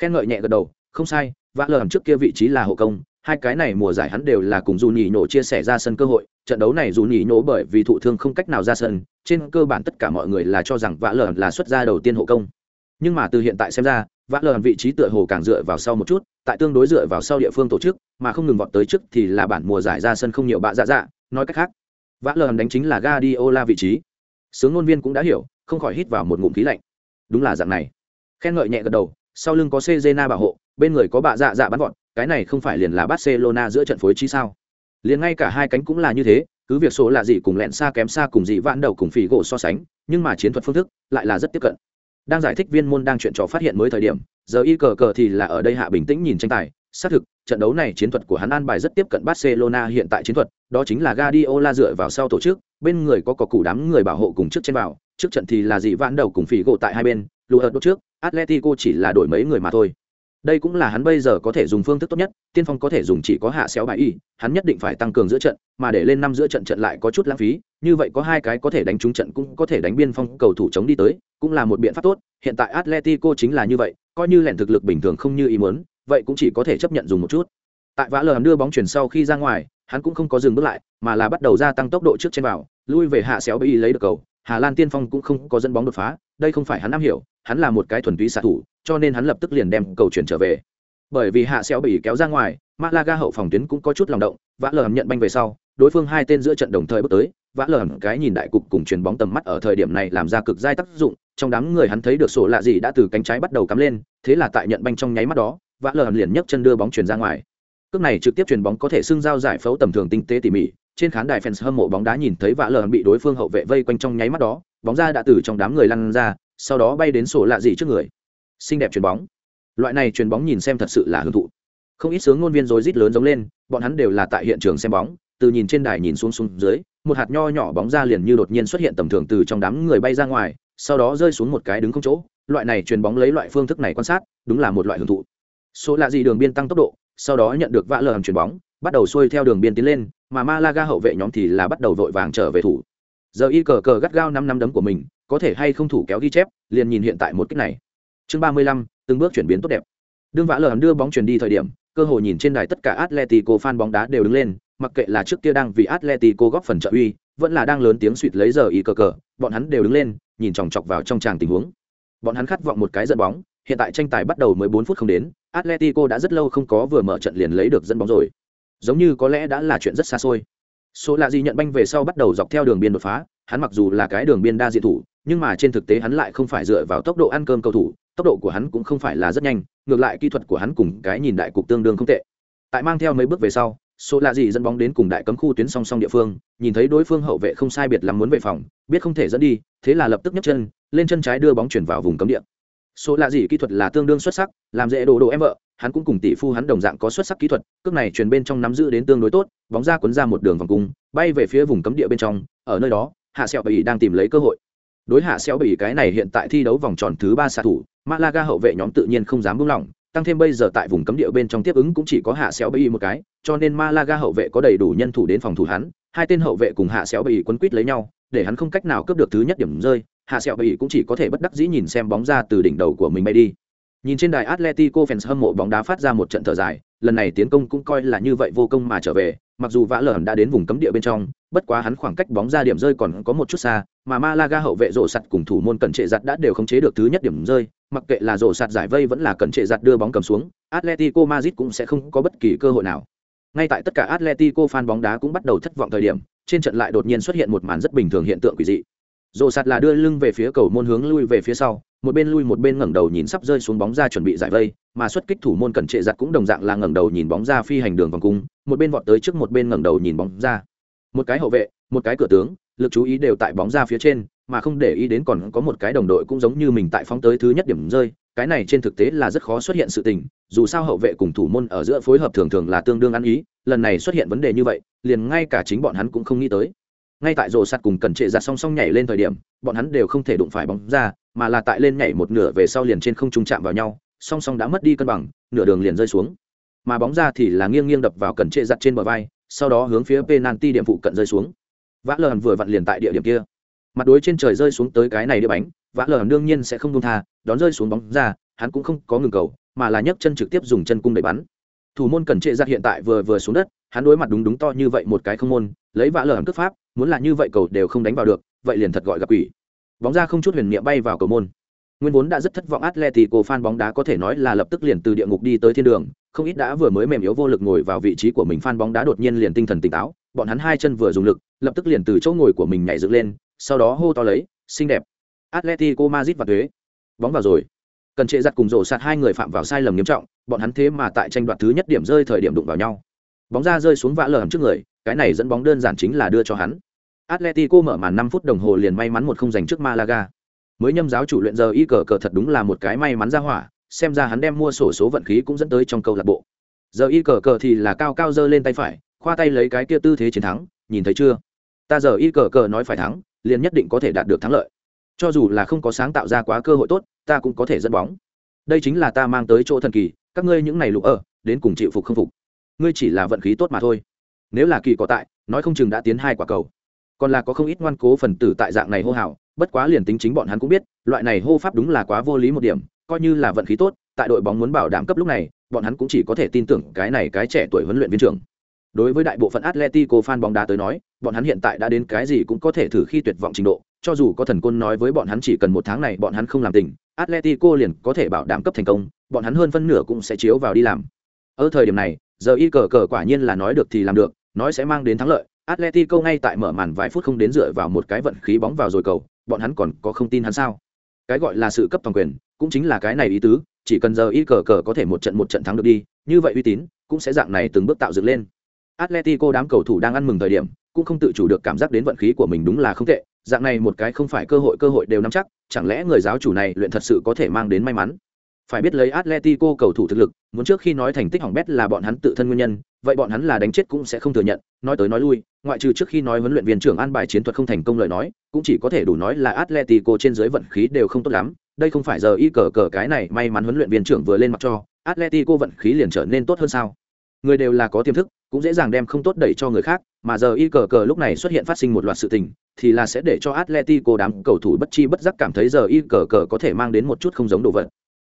Speaker 1: Khen ngợi nhẹ gật đầu, không sai, vã lờ trước kia vị trí là hộ công, hai cái này mùa giải hắn đều là cùng dù nhì nổ chia sẻ ra sân cơ hội, trận đấu này dù nhì nổ bởi vì thụ thương không cách nào ra sân, trên cơ bản tất cả mọi người là cho rằng vã lờ là xuất gia đầu tiên hộ công. Nhưng mà từ hiện tại xem ra, vã lờ vị trí tựa hồ càng dựa vào sau một chút, tại tương đối dựa vào sau địa phương tổ chức, mà không ngừng vọt tới trước thì là bản mùa giải ra sân không nhiều bạ dạ dạ nói cách khác, vã lờ đánh chính là Guardiola vị trí. Sướng ngôn viên cũng đã hiểu, không khỏi hít vào một ngụm khí lạnh đúng là dạng này. Khen ngợi nhẹ gật đầu, sau lưng có Cezena bảo hộ, bên người có bạ dạ dạ bắn gọn cái này không phải liền là Barcelona giữa trận phối trí sao? Liền ngay cả hai cánh cũng là như thế, cứ việc số là gì cùng lẹn xa kém xa cùng gì vãn đầu cùng phỉ gỗ so sánh, nhưng mà chiến thuật phương thức lại là rất tiếp cận. Đang giải thích viên môn đang chuyện trò phát hiện mới thời điểm, giờ y cờ cờ thì là ở đây hạ bình tĩnh nhìn tranh tài. Xác thực, trận đấu này chiến thuật của hắn an bài rất tiếp cận barcelona hiện tại chiến thuật, đó chính là Guardiola dựa vào sau tổ chức, bên người có cỏ cụ đám người bảo hộ cùng trước trên vào trước trận thì là dị vãn đầu cùng phỉ gỗ tại hai bên, lù ở đốt trước, atletico chỉ là đổi mấy người mà thôi. Đây cũng là hắn bây giờ có thể dùng phương thức tốt nhất, tiên phong có thể dùng chỉ có hạ xéo bài y, hắn nhất định phải tăng cường giữa trận, mà để lên năm giữa trận trận lại có chút lãng phí, như vậy có hai cái có thể đánh trúng trận cũng có thể đánh biên phong cầu thủ chống đi tới, cũng là một biện pháp tốt, hiện tại atletico chính là như vậy, coi như lẻn thực lực bình thường không như ý muốn, vậy cũng chỉ có thể chấp nhận dùng một chút. Tại vã lờ đưa bóng chuyển sau khi ra ngoài, hắn cũng không có dừng bước lại, mà là bắt đầu gia tăng tốc độ trước trên vào, lui về hạ xéo bài y lấy được cầu hà lan tiên phong cũng không có dẫn bóng đột phá, đây không phải hắn am hiểu, hắn là một cái thuần túy xạ thủ, cho nên hắn lập tức liền đem cầu chuyển trở về. Bởi vì hạ xéo bị kéo ra ngoài, malaga hậu phòng tuyến cũng có chút lòng động, vã lờ nhận banh về sau, đối phương hai tên giữa trận đồng thời bước tới, vã lờ cái nhìn đại cục cùng chuyền bóng tầm mắt ở thời điểm này làm ra cực giai tác dụng, trong đám người hắn thấy được sổ lạ gì đã từ cánh trái bắt đầu cắm lên, thế là tại nhận banh trong nháy mắt đó, vã lờ liền nhấc chân đưa bóng chuyển ra ngoài. Cước này trực tiếp chuyền bóng có thể xưng giao giải phẫu tầm thường tinh tế tỉ mỉ trên khán đài fans hâm mộ bóng đá nhìn thấy vạ lờ bị đối phương hậu vệ vây quanh trong nháy mắt đó, bóng ra đã từ trong đám người lăn ra, sau đó bay đến sổ lạ gì trước người. Xinh đẹp chuyền bóng. Loại này chuyền bóng nhìn xem thật sự là hưởng thụ. Không ít sướng ngôn viên rối rít lớn giống lên, bọn hắn đều là tại hiện trường xem bóng, từ nhìn trên đài nhìn xuống xuống dưới, một hạt nho nhỏ bóng ra liền như đột nhiên xuất hiện tầm thường từ trong đám người bay ra ngoài, sau đó rơi xuống một cái đứng không chỗ. Loại này chuyền bóng lấy loại phương thức này quan sát, đúng là một loại hưởng thụ. Số lạ gì đường biên tăng tốc độ, sau đó nhận được vã lờ hầm chuyền bóng, bắt đầu xuôi theo đường biên tiến lên mà malaga hậu vệ nhóm thì là bắt đầu vội vàng trở về thủ. Giờ y cờ cờ gắt gao năm năm đấm của mình, có thể hay không thủ kéo ghi chép, liền nhìn hiện tại một kích này. Chương ba mươi lăm, từng bước chuyển biến tốt đẹp. Đương vã lờ đưa bóng chuyển đi thời điểm, cơ hội nhìn trên đài tất cả atletico fan bóng đá đều đứng lên, mặc kệ là trước kia đang vì atletico góp phần trợ uy, vẫn là đang lớn tiếng suýt lấy giờ y cờ cờ, bọn hắn đều đứng lên, nhìn chòng chọc vào trong tràng tình huống. Bọn hắn khát vọng một cái dẫn bóng, hiện tại tranh tài bắt đầu mới bốn phút không đến, atletico đã rất lâu không có vừa mở trận liền lấy được dẫn bóng rồi giống như có lẽ đã là chuyện rất xa xôi. Số lạ gì nhận banh về sau bắt đầu dọc theo đường biên đột phá, hắn mặc dù là cái đường biên đa diện thủ, nhưng mà trên thực tế hắn lại không phải dựa vào tốc độ ăn cơm cầu thủ, tốc độ của hắn cũng không phải là rất nhanh, ngược lại kỹ thuật của hắn cùng cái nhìn đại cục tương đương không tệ. Tại mang theo mấy bước về sau số lạ gì dẫn bóng đến cùng đại cấm khu tuyến song song địa phương, nhìn thấy đối phương hậu vệ không sai biệt lắm muốn về phòng, biết không thể dẫn đi, thế là lập tức nhấc chân, lên chân trái đưa bóng chuyển vào vùng cấm địa. Số lạ gì kỹ thuật là tương đương xuất sắc, làm dễ đồ đồ em vợ hắn cũng cùng tỷ phu hắn đồng dạng có xuất sắc kỹ thuật, cước này truyền bên trong nắm giữ đến tương đối tốt, bóng ra cuốn ra một đường vòng cung, bay về phía vùng cấm địa bên trong, ở nơi đó, hạ sẹo bỉ đang tìm lấy cơ hội. Đối hạ sẹo bỉ cái này hiện tại thi đấu vòng tròn thứ ba xạ thủ, malaga hậu vệ nhóm tự nhiên không dám buông lỏng, tăng thêm bây giờ tại vùng cấm địa bên trong tiếp ứng cũng chỉ có hạ sẹo bỉ một cái, cho nên malaga hậu vệ có đầy đủ nhân thủ đến phòng thủ hắn, hai tên hậu vệ cùng hạ sẹo bỉ quấn quýt lấy nhau, để hắn không cách nào cướp được thứ nhất điểm rơi, hạ sẹo bỉ cũng chỉ có thể bất đắc dĩ nhìn xem bóng ra từ đỉnh đầu của mình bay đi nhìn trên đài atletico fans hâm mộ bóng đá phát ra một trận thở dài lần này tiến công cũng coi là như vậy vô công mà trở về mặc dù vã lởn đã đến vùng cấm địa bên trong bất quá hắn khoảng cách bóng ra điểm rơi còn có một chút xa mà malaga hậu vệ rổ sạt cùng thủ môn cẩn trệ giặt đã đều khống chế được thứ nhất điểm rơi mặc kệ là rổ sạt giải vây vẫn là cẩn trệ giặt đưa bóng cầm xuống atletico madrid cũng sẽ không có bất kỳ cơ hội nào. Ngay tại tất cả atletico fan bóng đá cũng bắt đầu thất vọng thời điểm trên trận lại đột nhiên xuất hiện một màn rất bình thường hiện tượng quỷ dị. Rổ sạt là đưa lưng về phía cầu môn hướng lui về phía sau, một bên lui một bên ngẩng đầu nhìn sắp rơi xuống bóng ra chuẩn bị giải vây, mà xuất kích thủ môn cẩn trệ giặt cũng đồng dạng là ngẩng đầu nhìn bóng ra phi hành đường vòng cung, một bên vọt tới trước một bên ngẩng đầu nhìn bóng ra. Một cái hậu vệ, một cái cửa tướng, lực chú ý đều tại bóng ra phía trên, mà không để ý đến còn có một cái đồng đội cũng giống như mình tại phóng tới thứ nhất điểm rơi, cái này trên thực tế là rất khó xuất hiện sự tình, dù sao hậu vệ cùng thủ môn ở giữa phối hợp thường thường là tương đương ăn ý, lần này xuất hiện vấn đề như vậy, liền ngay cả chính bọn hắn cũng không nghĩ tới ngay tại rổ sạt cùng cần trệ giặt song song nhảy lên thời điểm, bọn hắn đều không thể đụng phải bóng ra, mà là tại lên nhảy một nửa về sau liền trên không trung chạm vào nhau, song song đã mất đi cân bằng, nửa đường liền rơi xuống. Mà bóng ra thì là nghiêng nghiêng đập vào cần trệ giặt trên bờ vai, sau đó hướng phía penalty điểm phụ cận rơi xuống. Vã lờ vừa vặn liền tại địa điểm kia. Mặt đối trên trời rơi xuống tới cái này đĩa bánh, vã lờ đương nhiên sẽ không buông tha, đón rơi xuống bóng ra, hắn cũng không có ngừng cầu, mà là nhấc chân trực tiếp dùng chân cung để bắn. Thủ môn cần trệ giặt hiện tại vừa vừa xuống đất hắn đối mặt đúng đúng to như vậy một cái không môn, lấy vã lờ cướp pháp, muốn là như vậy cầu đều không đánh vào được, vậy liền thật gọi gặp quỷ. Bóng ra không chút huyền niệm bay vào cầu môn. Nguyên vốn đã rất thất vọng atletico fan bóng đá có thể nói là lập tức liền từ địa ngục đi tới thiên đường, không ít đã vừa mới mềm yếu vô lực ngồi vào vị trí của mình fan bóng đá đột nhiên liền tinh thần tỉnh táo, bọn hắn hai chân vừa dùng lực, lập tức liền từ chỗ ngồi của mình nhảy dựng lên, sau đó hô to lấy, xinh đẹp. Atletico madrid và thuế. Bóng vào rồi. Cần trệ giặt cùng rổ sạt hai người phạm vào sai lầm nghiêm trọng, bọn hắn thế mà tại tranh đoạt thứ nhất điểm rơi thời điểm đụng vào nhau bóng ra rơi xuống vã lởm trước người cái này dẫn bóng đơn giản chính là đưa cho hắn Atletico mở màn 5 phút đồng hồ liền may mắn một không giành trước Malaga. Mới nhâm giáo chủ luyện giờ y cờ cờ thật đúng là một cái may mắn ra hỏa, xem ra hắn đem mua sổ số vận khí cũng dẫn tới trong câu lạc bộ. Giờ y cờ cờ thì là cao cao giơ lên tay phải, khoa tay lấy cái kia tư thế chiến thắng, nhìn thấy chưa? Ta giờ y cờ cờ nói phải thắng, liền nhất định có thể đạt được thắng lợi. Cho dù là không có sáng tạo ra quá cơ hội tốt, ta cũng có thể dẫn bóng. Đây chính là ta mang tới chỗ thần kỳ, các ngươi những này lục ở, đến cùng chịu phục không phục. Ngươi chỉ là vận khí tốt mà thôi. Nếu là kỳ có tại, nói không chừng đã tiến hai quả cầu. Còn là có không ít ngoan cố phần tử tại dạng này hô hào bất quá liền tính chính bọn hắn cũng biết loại này hô pháp đúng là quá vô lý một điểm coi như là vận khí tốt tại đội bóng muốn bảo đảm cấp lúc này bọn hắn cũng chỉ có thể tin tưởng cái này cái trẻ tuổi huấn luyện viên trưởng. Đối với đại bộ phận atletico fan bóng đá tới nói bọn hắn hiện tại đã đến cái gì cũng có thể thử khi tuyệt vọng trình độ cho dù có thần côn nói với bọn hắn chỉ cần một tháng này bọn hắn không làm tình atletico liền có thể bảo đảm cấp thành công bọn hắn hơn phân nửa cũng sẽ chiếu vào đi làm. Ở thời điểm này giờ y cờ cờ quả nhiên là nói được thì làm được nói sẽ mang đến thắng lợi Atletico ngay tại mở màn vài phút không đến dựa vào một cái vận khí bóng vào rồi cầu, bọn hắn còn có không tin hắn sao? Cái gọi là sự cấp toàn quyền, cũng chính là cái này ý tứ, chỉ cần giờ y cờ cờ có thể một trận một trận thắng được đi, như vậy uy tín cũng sẽ dạng này từng bước tạo dựng lên. Atletico đám cầu thủ đang ăn mừng thời điểm, cũng không tự chủ được cảm giác đến vận khí của mình đúng là không tệ, dạng này một cái không phải cơ hội cơ hội đều nắm chắc, chẳng lẽ người giáo chủ này luyện thật sự có thể mang đến may mắn? Phải biết lấy Atletico cầu thủ thực lực, muốn trước khi nói thành tích hỏng bét là bọn hắn tự thân nguyên nhân, vậy bọn hắn là đánh chết cũng sẽ không thừa nhận nói tới nói lui ngoại trừ trước khi nói huấn luyện viên trưởng an bài chiến thuật không thành công lời nói cũng chỉ có thể đủ nói là atletico trên dưới vận khí đều không tốt lắm đây không phải giờ y cờ cờ cái này may mắn huấn luyện viên trưởng vừa lên mặt cho atletico vận khí liền trở nên tốt hơn sao? Người đều là có tiềm thức cũng dễ dàng đem không tốt đẩy cho người khác mà giờ y cờ cờ lúc này xuất hiện phát sinh một loạt sự tình thì là sẽ để cho atletico đám cầu thủ bất chi bất giác cảm thấy giờ y cờ cờ có thể mang đến một chút không giống đồ vật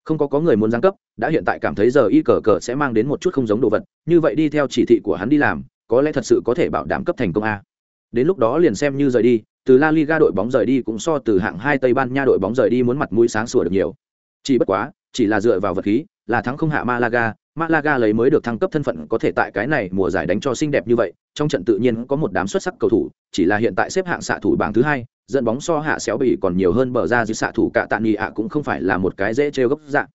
Speaker 1: không có có người muốn giáng cấp, đã hiện tại cảm thấy giờ y cờ cờ sẽ mang đến một chút không giống đồ vật, như vậy đi theo chỉ thị của hắn đi làm, có lẽ thật sự có thể bảo đảm cấp thành công a. Đến lúc đó liền xem như rời đi, từ la liga đội bóng rời đi cũng so từ hạng hai tây ban nha đội bóng rời đi muốn mặt mũi sáng sủa được nhiều. Chỉ bất quá, chỉ là dựa vào vật khí, là thắng không hạ malaga malaga lấy mới được thăng cấp thân phận có thể tại cái này mùa giải đánh cho xinh đẹp như vậy, trong trận tự nhiên có một đám xuất sắc cầu thủ, chỉ là hiện tại xếp hạng xạ thủ bảng thứ hai dẫn bóng so hạ xéo bị còn nhiều hơn bờ ra dưới xạ thủ cả tạ nghị ạ cũng không phải là một cái dễ trêu gốc dạng.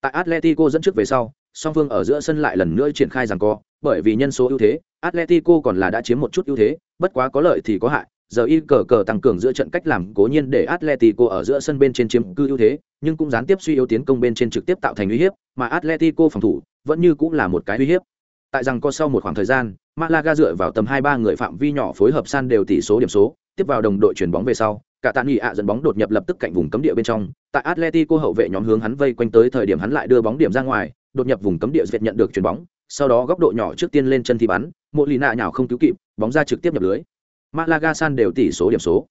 Speaker 1: Tại atletico dẫn trước về sau, song phương ở giữa sân lại lần nữa triển khai rằng co, bởi vì nhân số ưu thế, atletico còn là đã chiếm một chút ưu thế, bất quá có lợi thì có hại, giờ y cờ cờ tăng cường giữa trận cách làm cố nhiên để atletico ở giữa sân bên trên chiếm cư ưu thế, nhưng cũng gián tiếp suy yếu tiến công bên trên trực tiếp tạo thành uy hiếp, mà atletico phòng thủ vẫn như cũng là một cái uy hiếp. Tại rằng có sau một khoảng thời gian malaga dựa vào tầm hai ba người phạm vi nhỏ phối hợp san đều tỷ số điểm số tiếp vào đồng đội chuyển bóng về sau, cả tạ nghị ạ dẫn bóng đột nhập lập tức cạnh vùng cấm địa bên trong. Tại atletico hậu vệ nhóm hướng hắn vây quanh tới thời điểm hắn lại đưa bóng điểm ra ngoài, đột nhập vùng cấm địa duyệt nhận được chuyển bóng. Sau đó góc độ nhỏ trước tiên lên chân thi bắn, mộ lì nạ nhào không cứu kịp, bóng ra trực tiếp nhập lưới. Malaga san đều tỷ số điểm số.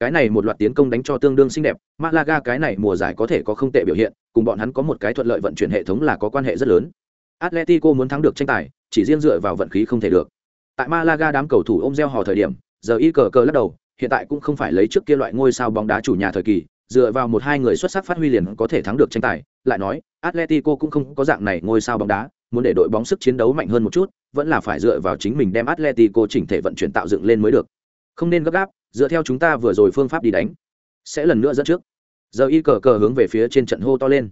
Speaker 1: Cái này một loạt tiến công đánh cho tương đương xinh đẹp. Malaga cái này mùa giải có thể có không tệ biểu hiện, cùng bọn hắn có một cái thuận lợi vận chuyển hệ thống là có quan hệ rất lớn. Atletico muốn thắng được tranh tài, chỉ riêng dựa vào vận khí không thể được. Tại malaga đám cầu thủ ôm gieo hò thời điểm, giờ y cờ cờ lắc đầu hiện tại cũng không phải lấy trước kia loại ngôi sao bóng đá chủ nhà thời kỳ, dựa vào một hai người xuất sắc phát huy liền có thể thắng được tranh tài. Lại nói, atletico cũng không có dạng này ngôi sao bóng đá, muốn để đội bóng sức chiến đấu mạnh hơn một chút, vẫn là phải dựa vào chính mình đem atletico chỉnh thể vận chuyển tạo dựng lên mới được. Không nên gấp gáp, dựa theo chúng ta vừa rồi phương pháp đi đánh, sẽ lần nữa dẫn trước. Giờ y cờ cờ hướng về phía trên trận hô to lên.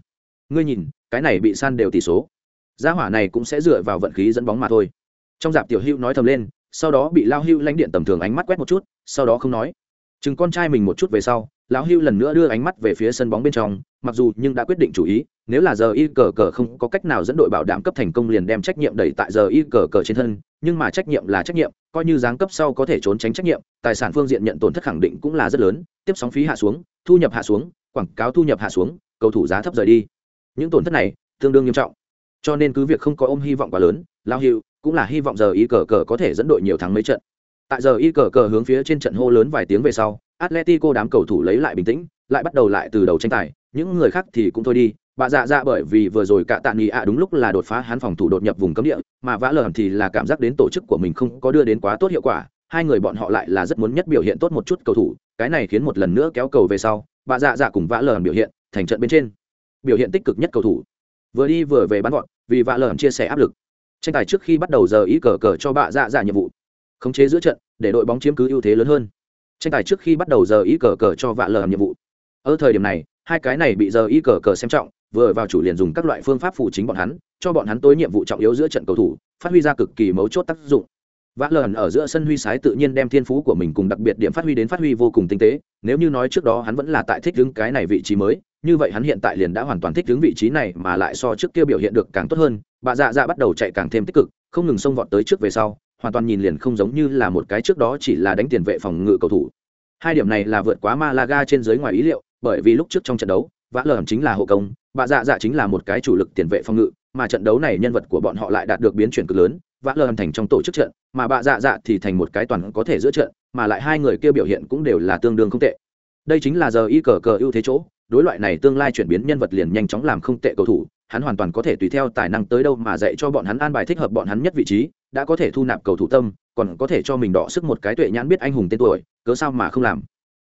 Speaker 1: Ngươi nhìn, cái này bị san đều tỷ số. Gia hỏa này cũng sẽ dựa vào vận khí dẫn bóng mà thôi. Trong dạp tiểu hữu nói thầm lên, sau đó bị lao hữu lãnh điện tầm thường ánh mắt quét một chút sau đó không nói. Chừng con trai mình một chút về sau, lão Hưu lần nữa đưa ánh mắt về phía sân bóng bên trong, mặc dù nhưng đã quyết định chủ ý, nếu là giờ y cờ cờ không có cách nào dẫn đội bảo đảm cấp thành công liền đem trách nhiệm đẩy tại giờ y cờ cờ trên thân, nhưng mà trách nhiệm là trách nhiệm, coi như giáng cấp sau có thể trốn tránh trách nhiệm, tài sản phương diện nhận tổn thất khẳng định cũng là rất lớn, tiếp sóng phí hạ xuống, thu nhập hạ xuống, quảng cáo thu nhập hạ xuống, cầu thủ giá thấp rời đi. Những tổn thất này tương đương nghiêm trọng. Cho nên cứ việc không có ôm hy vọng quá lớn lao Hưu cũng là hy vọng giờ y cờ cờ có thể dẫn đội nhiều thắng mấy trận tại giờ y cờ cờ hướng phía trên trận hô lớn vài tiếng về sau, atletico đám cầu thủ lấy lại bình tĩnh, lại bắt đầu lại từ đầu tranh tài. Những người khác thì cũng thôi đi. Bà dạ dạ bởi vì vừa rồi cả tạ nghị ạ đúng lúc là đột phá hắn phòng thủ đột nhập vùng cấm địa, mà vã lờ thì là cảm giác đến tổ chức của mình không có đưa đến quá tốt hiệu quả. Hai người bọn họ lại là rất muốn nhất biểu hiện tốt một chút cầu thủ. Cái này khiến một lần nữa kéo cầu về sau, bà dạ dạ cùng vã lờ biểu hiện thành trận bên trên. Biểu hiện tích cực nhất cầu thủ. Vừa đi vừa về bắn gọn vì vã lờ chia sẻ áp lực. Tranh tài trước khi bắt đầu giờ ý cờ cờ cho bà dạ dạ nhiệm vụ khống chế giữa trận, để đội bóng chiếm cứ ưu thế lớn hơn. Tranh tài trước khi bắt đầu giờ ý cờ cờ cho vạ lờ nhiệm vụ. Ở thời điểm này, hai cái này bị giờ ý cờ cờ xem trọng, vừa vào chủ liền dùng các loại phương pháp phụ chính bọn hắn, cho bọn hắn tối nhiệm vụ trọng yếu giữa trận cầu thủ, phát huy ra cực kỳ mấu chốt tác dụng. Vã lờn ở giữa sân huy sái tự nhiên đem thiên phú của mình cùng đặc biệt điểm phát huy đến phát huy vô cùng tinh tế, nếu như nói trước đó hắn vẫn là tại thích đứng cái này vị trí mới, như vậy hắn hiện tại liền đã hoàn toàn thích đứng vị trí này mà lại so trước kia biểu hiện được càng tốt hơn, bà dạ dạ bắt đầu chạy càng thêm tích cực, không ngừng xông vọt tới trước về sau hoàn toàn nhìn liền không giống như là một cái trước đó chỉ là đánh tiền vệ phòng ngự cầu thủ. Hai điểm này là vượt quá malaga trên dưới ngoài ý liệu, bởi vì lúc trước trong trận đấu, vã lởm chính là hộ công bà dạ dạ chính là một cái chủ lực tiền vệ phòng ngự, mà trận đấu này nhân vật của bọn họ lại đạt được biến chuyển cực lớn, vã lởm thành trong tổ chức trận, mà bà dạ dạ thì thành một cái toàn có thể giữa trận, mà lại hai người kia biểu hiện cũng đều là tương đương không tệ. Đây chính là giờ y cờ cờ ưu thế chỗ, đối loại này tương lai chuyển biến nhân vật liền nhanh chóng làm không tệ cầu thủ, hắn hoàn toàn có thể tùy theo tài năng tới đâu mà dạy cho bọn hắn an bài thích hợp bọn hắn nhất vị trí đã có thể thu nạp cầu thủ tâm, còn có thể cho mình đọ sức một cái tuệ nhãn biết anh hùng tên tuổi, cớ sao mà không làm.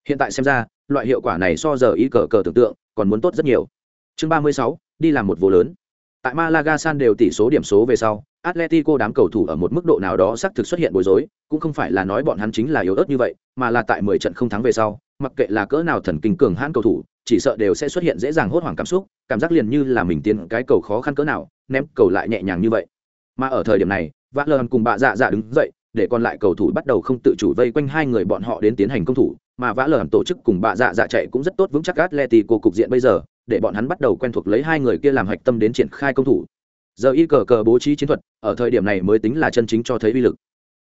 Speaker 1: Hiện tại xem ra, loại hiệu quả này so giờ y cờ cờ tưởng tượng, còn muốn tốt rất nhiều. Chương ba mươi sáu, đi làm một vô lớn. Tại malaga san đều tỷ số điểm số về sau, atletico đám cầu thủ ở một mức độ nào đó xác thực xuất hiện bối rối, cũng không phải là nói bọn hắn chính là yếu ớt như vậy, mà là tại mười trận không thắng về sau, mặc kệ là cỡ nào thần kinh cường hãn cầu thủ, chỉ sợ đều sẽ xuất hiện dễ dàng hốt hoảng cảm xúc, cảm giác liền như là mình tiến cái cầu khó khăn cỡ nào, ném cầu lại nhẹ nhàng như vậy. Mà ở thời điểm này vã lờn cùng bạ dạ dạ đứng dậy, để còn lại cầu thủ bắt đầu không tự chủ vây quanh hai người bọn họ đến tiến hành công thủ, mà vã lờn tổ chức cùng bạ dạ dạ chạy cũng rất tốt vững chắc atletico cục diện bây giờ, để bọn hắn bắt đầu quen thuộc lấy hai người kia làm hạch tâm đến triển khai công thủ. Giờ y cờ cờ bố trí chiến thuật, ở thời điểm này mới tính là chân chính cho thấy uy lực.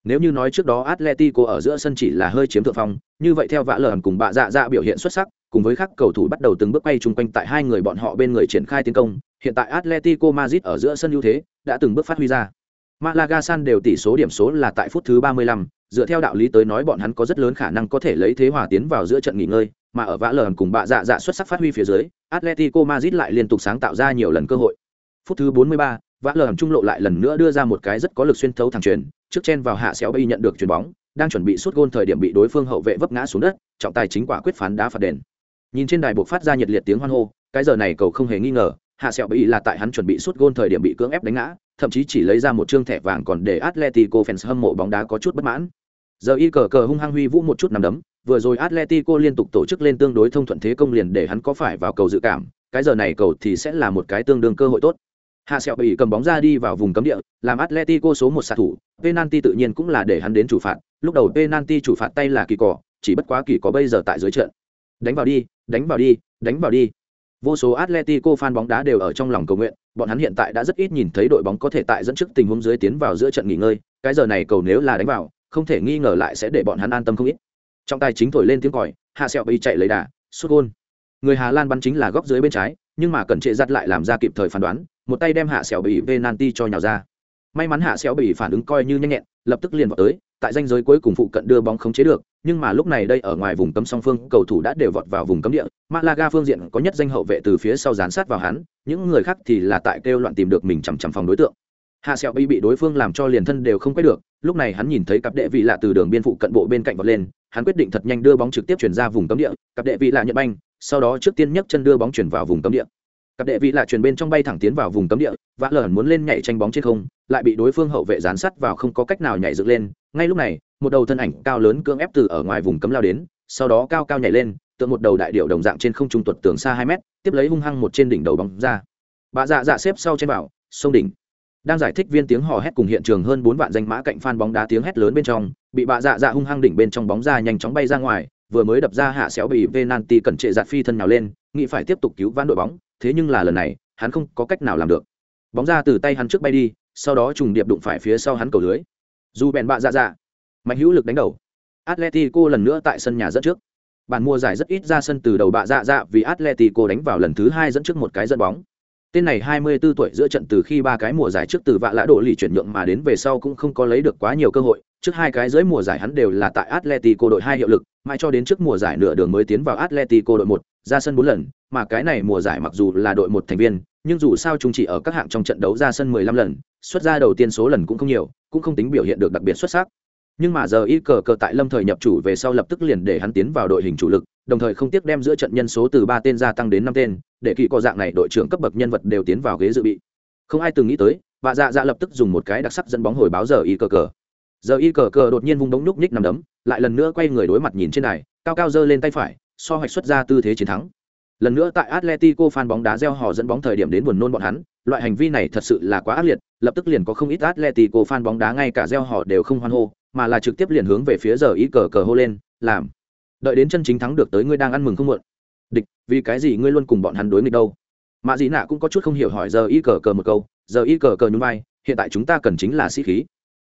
Speaker 1: Nếu như nói trước đó atletico ở giữa sân chỉ là hơi chiếm thượng phong, như vậy theo vã lờn cùng bạ dạ dạ biểu hiện xuất sắc, cùng với các cầu thủ bắt đầu từng bước quay chung quanh tại hai người bọn họ bên người triển khai tiến công, hiện tại atletico madrid ở giữa sân ưu thế, đã từng bước phát huy ra malaga san đều tỷ số điểm số là tại phút thứ 35, dựa theo đạo lý tới nói bọn hắn có rất lớn khả năng có thể lấy thế hòa tiến vào giữa trận nghỉ ngơi mà ở vã lờn cùng bạ dạ dạ xuất sắc phát huy phía dưới atletico madrid lại liên tục sáng tạo ra nhiều lần cơ hội. Phút thứ 43, vã lờn trung lộ lại lần nữa đưa ra một cái rất có lực xuyên thấu thẳng truyền trước chen vào hạ xéo bay nhận được chuyền bóng đang chuẩn bị sút gôn thời điểm bị đối phương hậu vệ vấp ngã xuống đất trọng tài chính quả quyết phán đá phạt đền. Nhìn trên đài buộc phát ra nhiệt liệt tiếng hoan hô cái giờ này cầu không hề nghi ngờ hạ sẹo bị là tại hắn chuẩn bị sút gôn thời điểm bị cưỡng ép đánh ngã thậm chí chỉ lấy ra một trương thẻ vàng còn để atletico fans hâm mộ bóng đá có chút bất mãn. Giờ y cờ cờ hung hăng huy vũ một chút nằm đấm, vừa rồi atletico liên tục tổ chức lên tương đối thông thuận thế công liền để hắn có phải vào cầu dự cảm, cái giờ này cầu thì sẽ là một cái tương đương cơ hội tốt. Hạ sẹo bị cầm bóng ra đi vào vùng cấm địa, làm atletico số một xạ thủ, penalty tự nhiên cũng là để hắn đến chủ phạt, lúc đầu penalty chủ phạt tay là kỳ cỏ chỉ bất quá kỳ có bây giờ tại dưới trận. Đánh vào đi, đánh vào đi, đánh vào đi vô số atletico fan bóng đá đều ở trong lòng cầu nguyện, bọn hắn hiện tại đã rất ít nhìn thấy đội bóng có thể tại dẫn trước tình huống dưới tiến vào giữa trận nghỉ ngơi, cái giờ này cầu nếu là đánh vào, không thể nghi ngờ lại sẽ để bọn hắn an tâm không ít trong tay chính thổi lên tiếng còi, hạ sẹo bị chạy lấy đà, sút Gol. người hà lan bắn chính là góc dưới bên trái, nhưng mà cần trệ giật lại làm ra kịp thời phán đoán, một tay đem hạ sẹo bị penalty cho nhào ra may mắn hạ sẹo bị phản ứng coi như nhanh nhẹn lập tức liền vào tới, tại danh giới cuối cùng phụ cận đưa bóng khống chế được, nhưng mà lúc này đây ở ngoài vùng cấm song phương, cầu thủ đã đều vọt vào vùng cấm địa, malaga phương diện có nhất danh hậu vệ từ phía sau dán sát vào hắn, những người khác thì là tại kêu loạn tìm được mình chằm chằm phòng đối tượng. Hạ sẹo bị bị đối phương làm cho liền thân đều không quét được, lúc này hắn nhìn thấy cặp đệ vị lạ từ đường biên phụ cận bộ bên cạnh vọt lên, hắn quyết định thật nhanh đưa bóng trực tiếp chuyển ra vùng cấm địa, cặp đệ vị lạ nhận banh, sau đó trước tiên nhấc chân đưa bóng chuyển vào vùng cấm địa cặp đệ vị lạ truyền bên trong bay thẳng tiến vào vùng cấm địa, vã lờ muốn lên nhảy tranh bóng trên không, lại bị đối phương hậu vệ dán sắt vào không có cách nào nhảy dựng lên. Ngay lúc này, một đầu thân ảnh cao lớn cưỡng ép từ ở ngoài vùng cấm lao đến, sau đó cao cao nhảy lên, tượng một đầu đại điệu đồng dạng trên không trung tuột tường xa hai mét, tiếp lấy hung hăng một trên đỉnh đầu bóng ra. Bà dạ dạ xếp sau trên bảo, sông đỉnh. Đang giải thích viên tiếng hò hét cùng hiện trường hơn bốn vạn danh mã cạnh phan bóng đá tiếng hét lớn bên trong, bị bà dạ dạ hung hăng đỉnh bên trong bóng ra nhanh chóng bay ra ngoài, vừa mới đập ra hạ xéo bị venanti cẩn trệ giạt phi thân nào lên, nghĩ phải tiếp tục cứu vãn đội bóng thế nhưng là lần này, hắn không có cách nào làm được. Bóng ra từ tay hắn trước bay đi, sau đó trùng điệp đụng phải phía sau hắn cầu lưới. Dù bèn bạ dạ dạ mạnh hữu lực đánh đầu. Atletico lần nữa tại sân nhà dẫn trước. Bản mua giải rất ít ra sân từ đầu bạ dạ dạ vì atletico đánh vào lần thứ hai dẫn trước một cái dẫn bóng tên này 24 tuổi giữa trận từ khi ba cái mùa giải trước từ vạ lã độ lì chuyển nhượng mà đến về sau cũng không có lấy được quá nhiều cơ hội. Trước hai cái dưới mùa giải hắn đều là tại atletico đội hai hiệu lực, mãi cho đến trước mùa giải nửa đường mới tiến vào atletico đội một, ra sân bốn lần, mà cái này mùa giải mặc dù là đội một thành viên, nhưng dù sao chúng chỉ ở các hạng trong trận đấu ra sân 15 lần, xuất ra đầu tiên số lần cũng không nhiều, cũng không tính biểu hiện được đặc biệt xuất sắc nhưng mà giờ y cờ cờ tại lâm thời nhập chủ về sau lập tức liền để hắn tiến vào đội hình chủ lực, đồng thời không tiếc đem giữa trận nhân số từ ba tên gia tăng đến năm tên, để kỳ có dạng này đội trưởng cấp bậc nhân vật đều tiến vào ghế dự bị. Không ai từng nghĩ tới và dạ dạ lập tức dùng một cái đặc sắc dẫn bóng hồi báo giờ y cờ cờ. Giờ y cờ cờ đột nhiên vung đống núc ních nằm đấm, lại lần nữa quay người đối mặt nhìn trên này, cao cao giơ lên tay phải, so hoạch xuất ra tư thế chiến thắng. Lần nữa tại atletico fan bóng đá gieo họ dẫn bóng thời điểm đến buồn nôn bọn hắn, loại hành vi này thật sự là quá ác liệt, lập tức liền có không ít atletico fan bóng đá ngay cả gieo họ đều không hoan hô mà là trực tiếp liền hướng về phía giờ ý cờ cờ hô lên, làm. Đợi đến chân chính thắng được tới ngươi đang ăn mừng không muộn. Địch, vì cái gì ngươi luôn cùng bọn hắn đối nghịch đâu? Mạ dị nạ cũng có chút không hiểu hỏi giờ y cờ cờ một câu, giờ y cờ cờ nhún vai, hiện tại chúng ta cần chính là sĩ khí.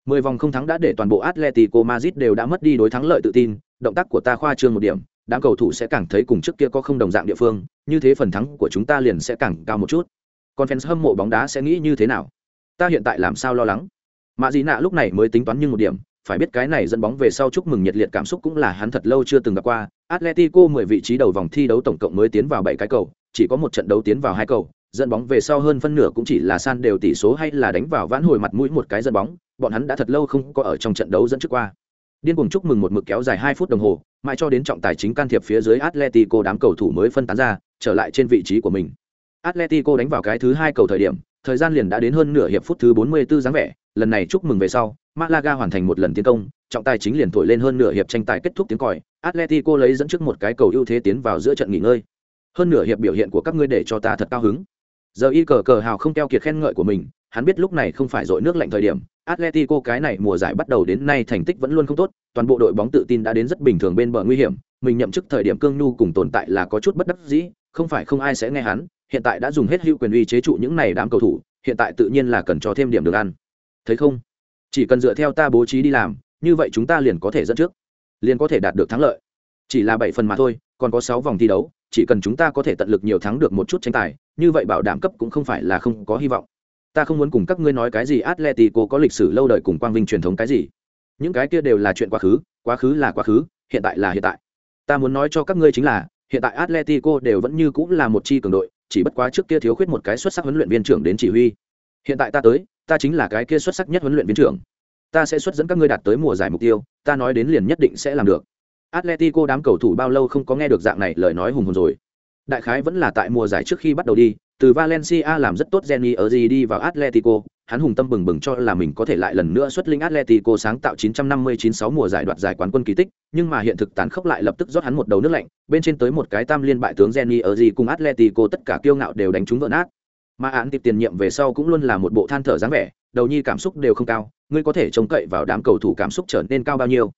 Speaker 1: Mười vòng không thắng đã để toàn bộ atletico madrid đều đã mất đi đối thắng lợi tự tin, động tác của ta khoa trương một điểm, đám cầu thủ sẽ càng thấy cùng trước kia có không đồng dạng địa phương, như thế phần thắng của chúng ta liền sẽ càng cao một chút. Còn fans hâm mộ bóng đá sẽ nghĩ như thế nào? Ta hiện tại làm sao lo lắng? Mạ dị nạ lúc này mới tính toán như một điểm phải biết cái này dẫn bóng về sau chúc mừng nhiệt liệt cảm xúc cũng là hắn thật lâu chưa từng gặp qua. Atletico 10 vị trí đầu vòng thi đấu tổng cộng mới tiến vào 7 cái cầu, chỉ có một trận đấu tiến vào hai cầu, dẫn bóng về sau hơn phân nửa cũng chỉ là san đều tỷ số hay là đánh vào vãn hồi mặt mũi một cái dẫn bóng, bọn hắn đã thật lâu không có ở trong trận đấu dẫn trước qua. Điên cuồng chúc mừng một mực kéo dài 2 phút đồng hồ, mãi cho đến trọng tài chính can thiệp phía dưới Atletico đám cầu thủ mới phân tán ra, trở lại trên vị trí của mình. Atletico đánh vào cái thứ hai cầu thời điểm, thời gian liền đã đến hơn nửa hiệp phút thứ 44 dáng vẻ, lần này chúc mừng về sau, Malaga hoàn thành một lần tiến công, trọng tài chính liền thổi lên hơn nửa hiệp tranh tài kết thúc tiếng còi, Atletico lấy dẫn trước một cái cầu ưu thế tiến vào giữa trận nghỉ ngơi. Hơn nửa hiệp biểu hiện của các ngươi để cho ta thật cao hứng. Giờ y cờ cờ hào không keo kiệt khen ngợi của mình, hắn biết lúc này không phải dội nước lạnh thời điểm, Atletico cái này mùa giải bắt đầu đến nay thành tích vẫn luôn không tốt, toàn bộ đội bóng tự tin đã đến rất bình thường bên bờ nguy hiểm, mình nhậm chức thời điểm cương nhu cùng tồn tại là có chút bất đắc dĩ, không phải không ai sẽ nghe hắn, hiện tại đã dùng hết hữu quyền uy chế trụ những này đám cầu thủ, hiện tại tự nhiên là cần cho thêm điểm được ăn. Thấy không? chỉ cần dựa theo ta bố trí đi làm như vậy chúng ta liền có thể dẫn trước liền có thể đạt được thắng lợi chỉ là bảy phần mà thôi còn có sáu vòng thi đấu chỉ cần chúng ta có thể tận lực nhiều thắng được một chút tranh tài như vậy bảo đảm cấp cũng không phải là không có hy vọng ta không muốn cùng các ngươi nói cái gì atletico có lịch sử lâu đời cùng quang vinh truyền thống cái gì những cái kia đều là chuyện quá khứ quá khứ là quá khứ hiện tại là hiện tại ta muốn nói cho các ngươi chính là hiện tại atletico đều vẫn như cũng là một chi cường đội, chỉ bất quá trước kia thiếu khuyết một cái xuất sắc huấn luyện viên trưởng đến chỉ huy. Hiện tại ta tới, ta chính là cái kia xuất sắc nhất huấn luyện viên trưởng. Ta sẽ xuất dẫn các ngươi đạt tới mùa giải mục tiêu, ta nói đến liền nhất định sẽ làm được. Atletico đám cầu thủ bao lâu không có nghe được dạng này lời nói hùng hồn rồi. Đại khái vẫn là tại mùa giải trước khi bắt đầu đi từ valencia làm rất tốt jenny ở gì đi vào atletico, hắn hùng tâm bừng bừng cho là mình có thể lại lần nữa xuất linh atletico sáng tạo 959-6 mùa giải đoạt giải quán quân kỳ tích, nhưng mà hiện thực tàn khốc lại lập tức rót hắn một đầu nước lạnh, bên trên tới một cái tam liên bại tướng jenny ở gì cùng atletico tất cả kiêu ngạo đều đánh trúng vỡ nát. Mà án tiếp tiền nhiệm về sau cũng luôn là một bộ than thở dáng vẻ, đầu nhi cảm xúc đều không cao, ngươi có thể trông cậy vào đám cầu thủ cảm xúc trở nên cao bao nhiêu.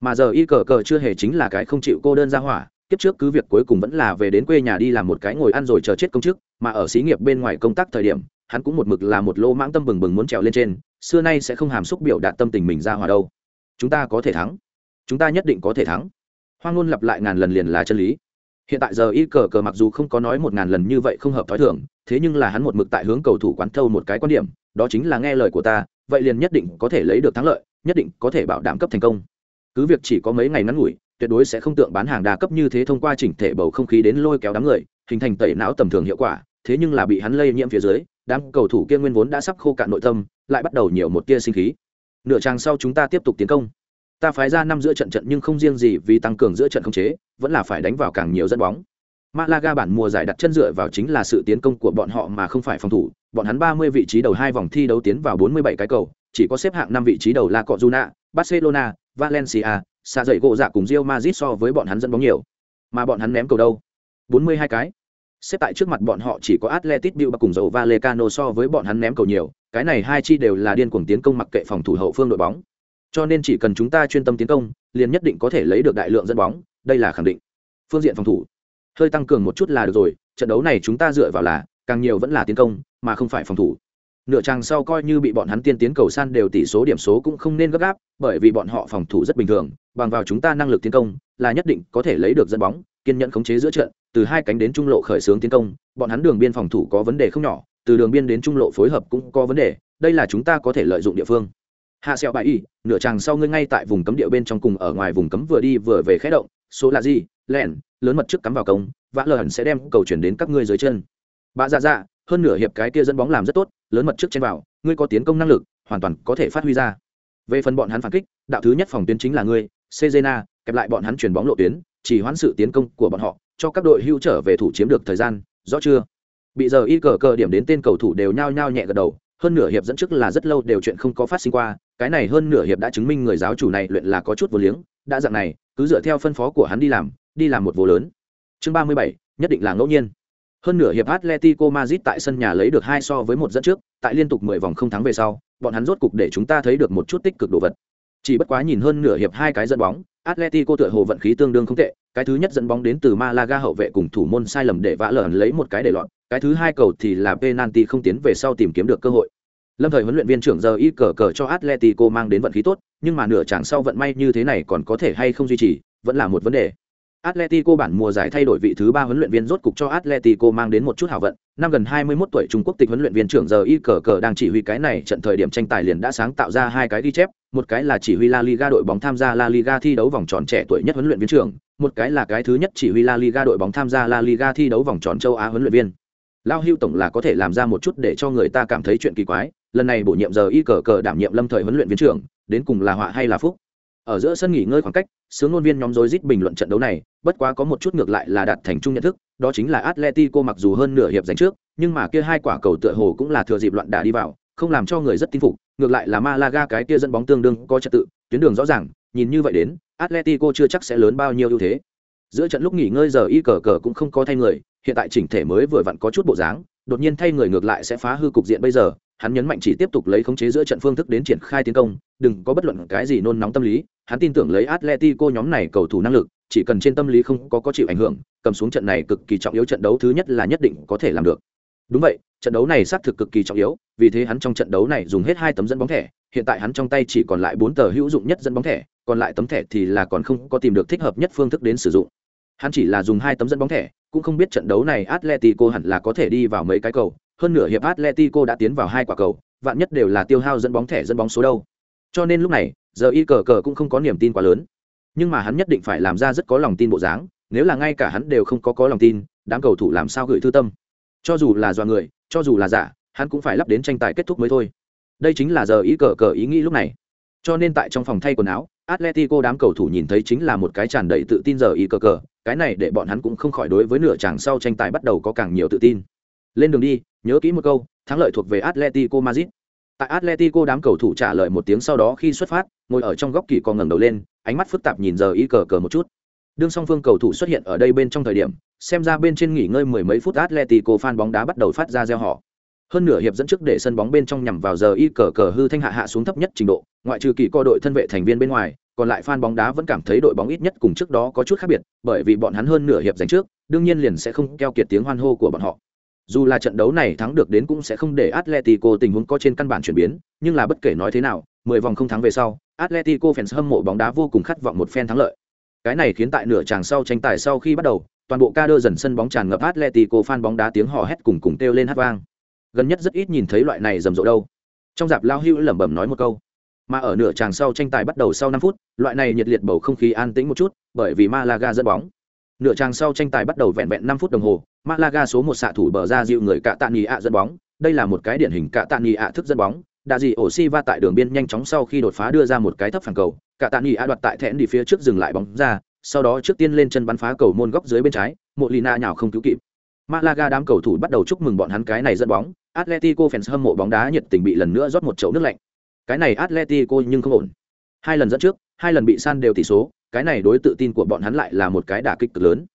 Speaker 1: Mà giờ y cờ cờ chưa hề chính là cái không chịu cô đơn ra hỏa kiếp trước cứ việc cuối cùng vẫn là về đến quê nhà đi làm một cái ngồi ăn rồi chờ chết công chức, mà ở xí nghiệp bên ngoài công tác thời điểm, hắn cũng một mực là một lô mãng tâm bừng bừng muốn trèo lên trên, xưa nay sẽ không hàm xúc biểu đạt tâm tình mình ra hòa đâu. Chúng ta có thể thắng. Chúng ta nhất định có thể thắng. Hoang ngôn lặp lại ngàn lần liền là chân lý. Hiện tại giờ y cờ cờ mặc dù không có nói một ngàn lần như vậy không hợp t h ó i thưởng thế nhưng là hắn một mực tại hướng cầu thủ quán thâu một cái quan điểm, đó chính là nghe lời của ta, vậy liền nhất định có thể lấy được thắng lợi, nhất định có thể bảo đảm cấp thành công. Cứ việc chỉ có mấy ngày ngắn ngủi tuyệt đối sẽ không tượng bán hàng đa cấp như thế thông qua chỉnh thể bầu không khí đến lôi kéo đám người hình thành tẩy não tầm thường hiệu quả thế nhưng là bị hắn lây nhiễm phía dưới đám cầu thủ kia nguyên vốn đã sắp khô cạn nội tâm lại bắt đầu nhiều một tia sinh khí. Nửa trang sau chúng ta tiếp tục tiến công. Ta phái ra năm giữa trận trận nhưng không riêng gì vì tăng cường giữa trận không chế vẫn là phải đánh vào càng nhiều dẫn bóng. Malaga bản mùa giải đặt chân dựa vào chính là sự tiến công của bọn họ mà không phải phòng thủ. Bọn hắn 30 vị trí đầu hai vòng thi đấu tiến vào 47 cái cầu chỉ có xếp hạng năm vị trí đầu là Cọ Barcelona, Valencia, xa dậy gỗ dạ cùng Real Madrid so với bọn hắn dẫn bóng nhiều mà bọn hắn ném cầu đâu 42 cái xếp tại trước mặt bọn họ chỉ có Atletic Bilbao cùng dầu Vallecano so với bọn hắn ném cầu nhiều, cái này hai chi đều là điên cuồng tiến công mặc kệ phòng thủ hậu phương đội bóng. Cho nên chỉ cần chúng ta chuyên tâm tiến công, liền nhất định có thể lấy được đại lượng dẫn bóng, đây là khẳng định. Phương diện phòng thủ, hơi tăng cường một chút là được rồi, trận đấu này chúng ta dựa vào là càng nhiều vẫn là tiến công, mà không phải phòng thủ. Nửa trang sau coi như bị bọn hắn tiên tiến cầu san đều tỷ số điểm số cũng không nên gấp gáp, bởi vì bọn họ phòng thủ rất bình thường, bằng vào chúng ta năng lực tiến công, là nhất định có thể lấy được dẫn bóng, kiên nhẫn khống chế giữa trận, từ hai cánh đến trung lộ khởi xướng tiến công, bọn hắn đường biên phòng thủ có vấn đề không nhỏ, từ đường biên đến trung lộ phối hợp cũng có vấn đề, đây là chúng ta có thể lợi dụng địa phương. Hạ Sẹo bại y, nửa chàng sau ngươi ngay tại vùng cấm địa bên trong cùng ở ngoài vùng cấm vừa đi vừa về khé động, số là gì? Lẹn, lớn mật trước cắm vào công, vã lờ hẳn sẽ đem cầu chuyển đến các ngươi dưới chân. Bạ dạ dạ, hơn nửa hiệp cái kia dẫn bóng làm rất tốt, lớn mật trước trên vào, ngươi có tiến công năng lực, hoàn toàn có thể phát huy ra. Về phần bọn hắn phản kích, đạo thứ nhất phòng tuyến chính là ngươi, sejena kẹp lại bọn hắn chuyển bóng lộ tuyến, chỉ hoãn sự tiến công của bọn họ, cho các đội hưu trở về thủ chiếm được thời gian rõ chưa? Bị giờ y cờ cờ điểm đến tên cầu thủ đều nhao nhao nhẹ gật đầu hơn nửa hiệp dẫn trước là rất lâu đều chuyện không có phát sinh qua cái này hơn nửa hiệp đã chứng minh người giáo chủ này luyện là có chút vô liếng đã dạng này cứ dựa theo phân phó của hắn đi làm đi làm một vô lớn. Chương ba mươi bảy nhất định là ngẫu nhiên hơn nửa hiệp atletico madrid tại sân nhà lấy được hai so với một dẫn trước tại liên tục mười vòng không thắng về sau bọn hắn rốt cục để chúng ta thấy được một chút tích cực đồ vật chỉ bất quá nhìn hơn nửa hiệp hai cái dẫn bóng atletico tựa hồ vận khí tương đương không tệ cái thứ nhất dẫn bóng đến từ Malaga hậu vệ cùng thủ môn sai lầm để vã lởn lấy một cái để loạn, cái thứ hai cầu thì là penalty không tiến về sau tìm kiếm được cơ hội. Lâm thời huấn luyện viên trưởng giờ y cờ cờ cho Atletico mang đến vận khí tốt, nhưng mà nửa chặng sau vận may như thế này còn có thể hay không duy trì, vẫn là một vấn đề. Atletico bản mùa giải thay đổi vị thứ ba huấn luyện viên rốt cục cho Atletico mang đến một chút hào vận. Năm gần 21 tuổi Trung Quốc tịch huấn luyện viên trưởng giờ y cờ cờ đang chỉ huy cái này trận thời điểm tranh tài liền đã sáng tạo ra hai cái ghi chép, một cái là chỉ huy La Liga đội bóng tham gia La Liga thi đấu vòng tròn trẻ tuổi nhất huấn luyện viên trưởng, một cái là cái thứ nhất chỉ huy La Liga đội bóng tham gia La Liga thi đấu vòng tròn châu Á huấn luyện viên. Lao Hưu tổng là có thể làm ra một chút để cho người ta cảm thấy chuyện kỳ quái, lần này bổ nhiệm giờ y cờ cờ đảm nhiệm lâm thời huấn luyện viên trưởng, đến cùng là họa hay là phúc. Ở giữa sân nghỉ ngơi khoảng cách, sướng ngôn viên nhóm rối rít bình luận trận đấu này, bất quá có một chút ngược lại là đạt thành chung nhận thức, đó chính là Atletico mặc dù hơn nửa hiệp giành trước, nhưng mà kia hai quả cầu tựa hồ cũng là thừa dịp loạn đả đi vào, không làm cho người rất tin phục, ngược lại là Malaga cái kia dẫn bóng tương đương có trật tự, tuyến đường rõ ràng, nhìn như vậy đến, Atletico chưa chắc sẽ lớn bao nhiêu ưu thế. Giữa trận lúc nghỉ ngơi giờ y cờ cờ cũng không có thay người, hiện tại chỉnh thể mới vừa vặn có chút bộ dáng, đột nhiên thay người ngược lại sẽ phá hư cục diện bây giờ, hắn nhấn mạnh chỉ tiếp tục lấy khống chế giữa trận phương thức đến triển khai tiến công, đừng có bất luận cái gì nôn nóng tâm lý, hắn tin tưởng lấy Atletico nhóm này cầu thủ năng lực, chỉ cần trên tâm lý không có có chịu ảnh hưởng, cầm xuống trận này cực kỳ trọng yếu trận đấu thứ nhất là nhất định có thể làm được. Đúng vậy, trận đấu này xác thực cực kỳ trọng yếu, vì thế hắn trong trận đấu này dùng hết hai tấm dẫn bóng thẻ, hiện tại hắn trong tay chỉ còn lại bốn tờ hữu dụng nhất dẫn bóng thẻ, còn lại tấm thẻ thì là còn không có tìm được thích hợp nhất phương thức đến sử dụng. Hắn chỉ là dùng hai tấm dẫn bóng thẻ, cũng không biết trận đấu này Atletico hẳn là có thể đi vào mấy cái cầu, hơn nửa hiệp Atletico đã tiến vào hai quả cầu, vạn nhất đều là tiêu hao dẫn bóng thẻ dẫn bóng số đâu. Cho nên lúc này, giờ y cờ cờ cũng không có niềm tin quá lớn. Nhưng mà hắn nhất định phải làm ra rất có lòng tin bộ dáng, nếu là ngay cả hắn đều không có có lòng tin, đám cầu thủ làm sao gửi thư tâm. Cho dù là do người, cho dù là giả, hắn cũng phải lắp đến tranh tài kết thúc mới thôi. Đây chính là giờ y cờ cờ ý nghĩ lúc này. Cho nên tại trong phòng thay quần áo, Atletico đám cầu thủ nhìn thấy chính là một cái tràn đầy tự tin giờ y cờ cờ, cái này để bọn hắn cũng không khỏi đối với nửa chàng sau tranh tài bắt đầu có càng nhiều tự tin. Lên đường đi, nhớ kỹ một câu, thắng lợi thuộc về Atletico Madrid. Tại Atletico đám cầu thủ trả lời một tiếng sau đó khi xuất phát, ngồi ở trong góc kỳ còn ngẩng đầu lên, ánh mắt phức tạp nhìn giờ y cờ cờ một chút. Đương song phương cầu thủ xuất hiện ở đây bên trong thời điểm, xem ra bên trên nghỉ ngơi mười mấy phút Atletico fan bóng đá bắt đầu phát ra reo hò. Hơn nửa hiệp dẫn trước để sân bóng bên trong nhằm vào giờ y cờ cờ hư thanh hạ hạ xuống thấp nhất trình độ, ngoại trừ kỳ co đội thân vệ thành viên bên ngoài, còn lại fan bóng đá vẫn cảm thấy đội bóng ít nhất cùng trước đó có chút khác biệt, bởi vì bọn hắn hơn nửa hiệp giành trước, đương nhiên liền sẽ không keo kiệt tiếng hoan hô của bọn họ. Dù là trận đấu này thắng được đến cũng sẽ không để Atletico tình huống có trên căn bản chuyển biến, nhưng là bất kể nói thế nào, 10 vòng không thắng về sau, Atletico fans hâm mộ bóng đá vô cùng khát vọng một phen thắng lợi. Cái này khiến tại nửa tràng sau tranh tài sau khi bắt đầu, toàn bộ ca đơ dần sân bóng tràn ngập Atletico fan bóng đá tiếng hò hét cùng cùng kêu lên hát vang. Gần nhất rất ít nhìn thấy loại này rầm rộ đâu. Trong dạp lao Hữu lẩm bẩm nói một câu. Mà ở nửa tràng sau tranh tài bắt đầu sau 5 phút, loại này nhiệt liệt bầu không khí an tĩnh một chút, bởi vì Malaga dẫn bóng. Nửa tràng sau tranh tài bắt đầu vẹn vẹn 5 phút đồng hồ, Malaga số một xạ thủ bờ ra dịu người cạ tạ nhì ạ dẫn bóng, đây là một cái điển hình cạ tạ nhì ạ thức dẫn bóng, đã gì ổ si va tại đường biên nhanh chóng sau khi đột phá đưa ra một cái thấp phản cầu, cạ tạ nhì ạ đoạt tại thẹn đi phía trước dừng lại bóng ra, sau đó trước tiên lên chân bắn phá cầu môn góc dưới bên trái, một Lina nhào không cứu kịp. Malaga đám cầu thủ bắt đầu chúc mừng bọn hắn cái này dẫn bóng, Atletico fans hâm mộ bóng đá nhiệt tình bị lần nữa rót một chậu nước lạnh. Cái này Atletico nhưng không ổn. Hai lần dẫn trước, hai lần bị san đều tỷ số, cái này đối tự tin của bọn hắn lại là một cái đả kích cực lớn.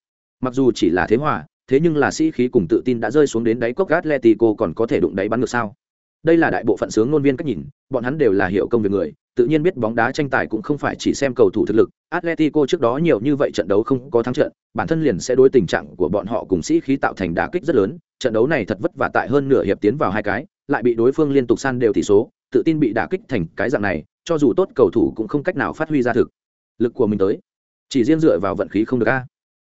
Speaker 1: Mặc dù chỉ là thế hòa thế nhưng là sĩ khí cùng tự tin đã rơi xuống đến đáy cốc atletico còn có thể đụng đáy bắn ngược sao? Đây là đại bộ phận sướng ngôn viên cách nhìn, bọn hắn đều là hiểu công việc người, tự nhiên biết bóng đá tranh tài cũng không phải chỉ xem cầu thủ thực lực. Atletico trước đó nhiều như vậy trận đấu không có thắng trận, bản thân liền sẽ đối tình trạng của bọn họ cùng sĩ khí tạo thành đá kích rất lớn. Trận đấu này thật vất vả tại hơn nửa hiệp tiến vào hai cái, lại bị đối phương liên tục san đều tỷ số, tự tin bị đả kích thành cái dạng này, cho dù tốt cầu thủ cũng không cách nào phát huy ra thực lực của mình tới. Chỉ riêng dựa vào vận khí không được a.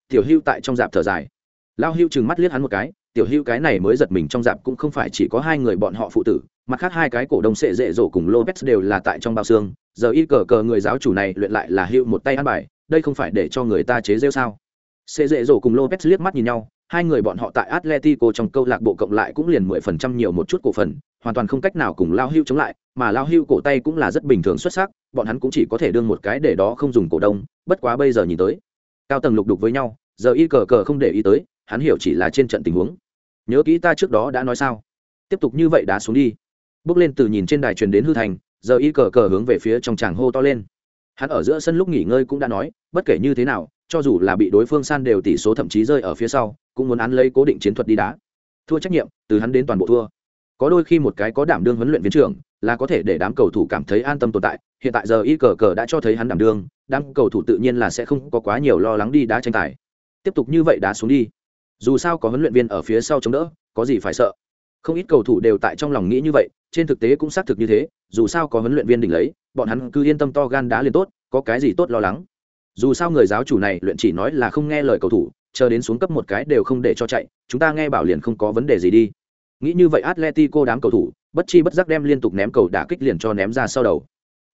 Speaker 1: Tiểu hưu tại trong dạp thở dài lao hưu chừng mắt liếc hắn một cái, tiểu hưu cái này mới giật mình trong dạp cũng không phải chỉ có hai người bọn họ phụ tử, mặt khác hai cái cổ đông sệ dễ dỗ cùng lopez đều là tại trong bao xương, giờ y cờ cờ người giáo chủ này luyện lại là hưu một tay ăn bài, đây không phải để cho người ta chế rêu sao? Sệ dễ dỗ cùng lopez liếc mắt nhìn nhau, hai người bọn họ tại atletico trong câu lạc bộ cộng lại cũng liền mười phần trăm nhiều một chút cổ phần, hoàn toàn không cách nào cùng lao hưu chống lại, mà lao hưu cổ tay cũng là rất bình thường xuất sắc, bọn hắn cũng chỉ có thể đương một cái để đó không dùng cổ đông, bất quá bây giờ nhìn tới, cao tầng lục đục với nhau, giờ y cờ cờ không để ý tới hắn hiểu chỉ là trên trận tình huống. Nhớ kỹ ta trước đó đã nói sao? Tiếp tục như vậy đá xuống đi. Bước lên từ nhìn trên đài truyền đến hư thành, giờ y cờ cờ hướng về phía trong tràng hô to lên. Hắn ở giữa sân lúc nghỉ ngơi cũng đã nói, bất kể như thế nào, cho dù là bị đối phương san đều tỷ số thậm chí rơi ở phía sau, cũng muốn hắn lấy cố định chiến thuật đi đá. Thua trách nhiệm, từ hắn đến toàn bộ thua. Có đôi khi một cái có đảm đương huấn luyện viên trưởng, là có thể để đám cầu thủ cảm thấy an tâm tồn tại. Hiện tại giờ y cờ cờ đã cho thấy hắn đảm đương, đám cầu thủ tự nhiên là sẽ không có quá nhiều lo lắng đi đá tranh tài. Tiếp tục như vậy đá xuống đi dù sao có huấn luyện viên ở phía sau chống đỡ, có gì phải sợ. Không ít cầu thủ đều tại trong lòng nghĩ như vậy, trên thực tế cũng xác thực như thế, dù sao có huấn luyện viên đỉnh lấy, bọn hắn cứ yên tâm to gan đá liền tốt, có cái gì tốt lo lắng. Dù sao người giáo chủ này luyện chỉ nói là không nghe lời cầu thủ, chờ đến xuống cấp một cái đều không để cho chạy, chúng ta nghe bảo liền không có vấn đề gì đi. Nghĩ như vậy atletico đám cầu thủ, bất chi bất giác đem liên tục ném cầu đả kích liền cho ném ra sau đầu.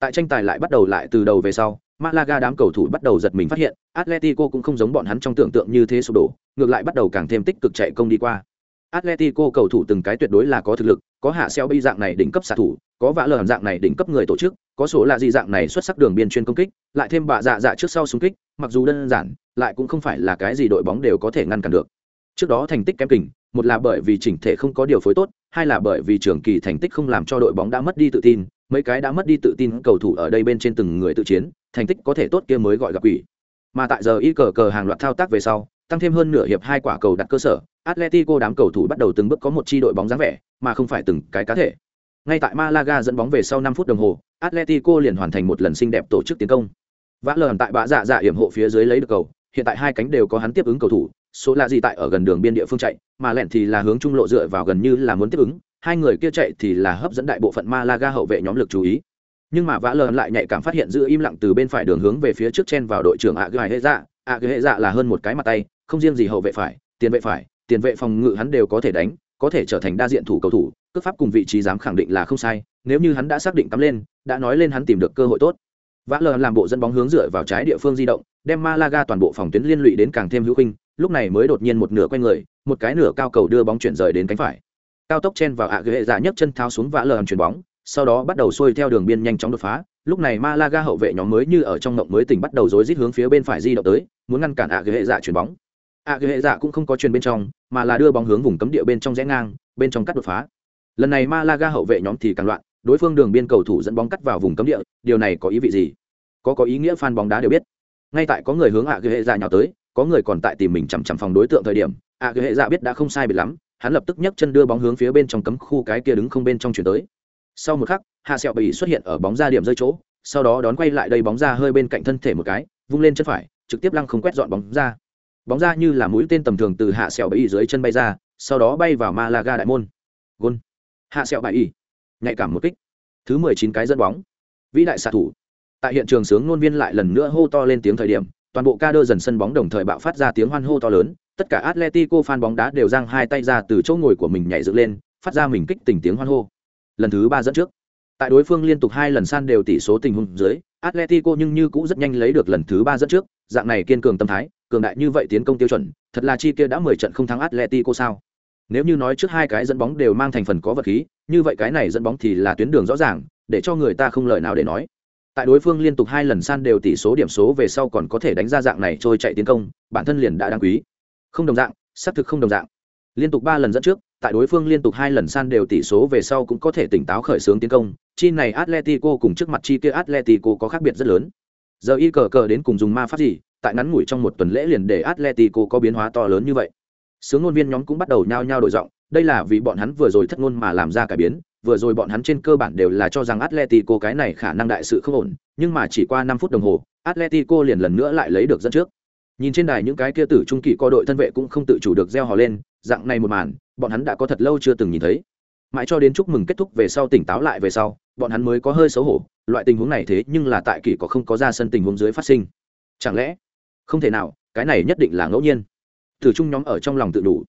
Speaker 1: Tại tranh tài lại bắt đầu lại từ đầu về sau malaga đám cầu thủ bắt đầu giật mình phát hiện atletico cũng không giống bọn hắn trong tưởng tượng như thế sụp đổ, ngược lại bắt đầu càng thêm tích cực chạy công đi qua. Atletico cầu thủ từng cái tuyệt đối là có thực lực, có hạ xeo bây dạng này đỉnh cấp xạ thủ, có vã lờ dạng này đỉnh cấp người tổ chức, có số là gì dạng này xuất sắc đường biên chuyên công kích, lại thêm bạ dạ dạ trước sau xung kích, mặc dù đơn giản, lại cũng không phải là cái gì đội bóng đều có thể ngăn cản được. Trước đó thành tích kém kình, một là bởi vì chỉnh thể không có điều phối tốt, hai là bởi vì trường kỳ thành tích không làm cho đội bóng đã mất đi tự tin, mấy cái đã mất đi tự tin cầu thủ ở đây bên trên từng người tự chiến, thành tích có thể tốt kia mới gọi gặp quỷ mà tại giờ y cờ cờ hàng loạt thao tác về sau, tăng thêm hơn nửa hiệp hai quả cầu đặt cơ sở, atletico đám cầu thủ bắt đầu từng bước có một chi đội bóng dáng vẻ, mà không phải từng cái cá thể. Ngay tại malaga dẫn bóng về sau năm phút đồng hồ, atletico liền hoàn thành một lần xinh đẹp tổ chức tiến công. Vã lờn tại bã dạ dạ hiểm hộ phía dưới lấy được cầu, hiện tại hai cánh đều có hắn tiếp ứng cầu thủ, số là gì tại ở gần đường biên địa phương chạy, mà lẹn thì là hướng trung lộ dựa vào gần như là muốn tiếp ứng, hai người kia chạy thì là hấp dẫn đại bộ phận malaga hậu vệ nhóm lực chú ý nhưng mà vã lờn lại nhạy cảm phát hiện giữ im lặng từ bên phải đường hướng về phía trước chen vào đội trưởng ạ gài hệ dạ ạ gài hệ dạ là hơn một cái mặt tay, không riêng gì hậu vệ phải, tiền vệ phải, tiền vệ phòng ngự hắn đều có thể đánh, có thể trở thành đa diện thủ cầu thủ, cước pháp cùng vị trí dám khẳng định là không sai, nếu như hắn đã xác định cắm lên, đã nói lên hắn tìm được cơ hội tốt. Vã lờ làm bộ dẫn bóng hướng dựa vào trái địa phương di động, đem malaga toàn bộ phòng tuyến liên lụy đến càng thêm hữu khinh, lúc này mới đột nhiên một nửa quay người, một cái nửa cao cầu đưa bóng chuyển rời đến cánh phải. Cao tốc chen vào ạ ghệ dạ nhấc chân tháo xuống vã lờ làm chuyền bóng sau đó bắt đầu xuôi theo đường biên nhanh chóng đột phá. Lúc này malaga hậu vệ nhóm mới như ở trong ngộng mới tỉnh bắt đầu rối rít hướng phía bên phải di động tới, muốn ngăn cản ạ ghệ dạ chuyền bóng. Ạ ghệ dạ cũng không có chuyền bên trong, mà là đưa bóng hướng vùng cấm địa bên trong rẽ ngang, bên trong cắt đột phá. Lần này malaga hậu vệ nhóm thì càng loạn, đối phương đường biên cầu thủ dẫn bóng cắt vào vùng cấm địa, điều này có ý vị gì? Có có ý nghĩa fan bóng đá đều biết. Ngay tại có người hướng ạ ghệ dạ nhào tới, có người còn tại tìm mình chằm chằm phòng đối tượng thời điểm ạ ghệ dạ biết đã không sai biệt lắm, hắn lập tức nhấc chân đưa bóng hướng phía bên trong cấm khu cái kia đứng không bên trong chuyển tới sau một khắc hạ sẹo bỉ xuất hiện ở bóng ra điểm rơi chỗ, sau đó đón quay lại đây bóng ra hơi bên cạnh thân thể một cái, vung lên chân phải, trực tiếp lăng không quét dọn bóng ra. Bóng ra như là mũi tên tầm thường từ hạ sẹo bỉ dưới chân bay ra, sau đó bay vào malaga đại môn. Gôn. Hạ sẹo bại nhạy cảm một kích. Thứ mười chín cái dẫn bóng. Vĩ đại xạ thủ. Tại hiện trường sướng ngôn viên lại lần nữa hô to lên tiếng thời điểm, toàn bộ ca đơ dần sân bóng đồng thời bạo phát ra tiếng hoan hô to lớn, tất cả atletico fan bóng đá đều giang hai tay ra từ chỗ ngồi của mình nhảy dựng lên, phát ra mình kích tình tiếng hoan hô lần thứ ba dẫn trước. Tại đối phương liên tục hai lần san đều tỷ số tình huống dưới, atletico nhưng như cũng rất nhanh lấy được lần thứ ba dẫn trước, dạng này kiên cường tâm thái, cường đại như vậy tiến công tiêu chuẩn, thật là chi kia đã mười trận không thắng atletico sao? Nếu như nói trước hai cái dẫn bóng đều mang thành phần có vật khí, như vậy cái này dẫn bóng thì là tuyến đường rõ ràng, để cho người ta không lời nào để nói. Tại đối phương liên tục hai lần san đều tỷ số điểm số về sau còn có thể đánh ra dạng này trôi chạy tiến công, bản thân liền đã đáng quý. Không đồng dạng, xác thực không đồng dạng liên tục ba lần dẫn trước tại đối phương liên tục hai lần san đều tỷ số về sau cũng có thể tỉnh táo khởi xướng tiến công chi này atletico cùng trước mặt chi kia atletico có khác biệt rất lớn giờ y cờ cờ đến cùng dùng ma pháp gì tại ngắn ngủi trong một tuần lễ liền để Atletico có biến hóa to lớn như vậy. Sướng ngôn viên nhóm cũng bắt đầu nhao nhao đổi giọng, đây là vì bọn hắn vừa rồi thất ngôn mà làm ra cải biến, vừa rồi bọn hắn trên cơ bản đều là cho rằng Atletico cái này khả năng đại sự không ổn, nhưng mà chỉ qua 5 phút đồng hồ, Atletico liền lần nữa lại lấy được dẫn trước. Nhìn trên đài những cái kia tử trung kỳ co đội thân vệ cũng không tự chủ được reo hò lên, dạng này một màn, bọn hắn đã có thật lâu chưa từng nhìn thấy. Mãi cho đến chúc mừng kết thúc về sau tỉnh táo lại về sau, bọn hắn mới có hơi xấu hổ, loại tình huống này thế nhưng là tại kỳ có không có ra sân tình huống dưới phát sinh. Chẳng lẽ? Không thể nào, cái này nhất định là ngẫu nhiên. từ chung nhóm ở trong lòng tự đủ.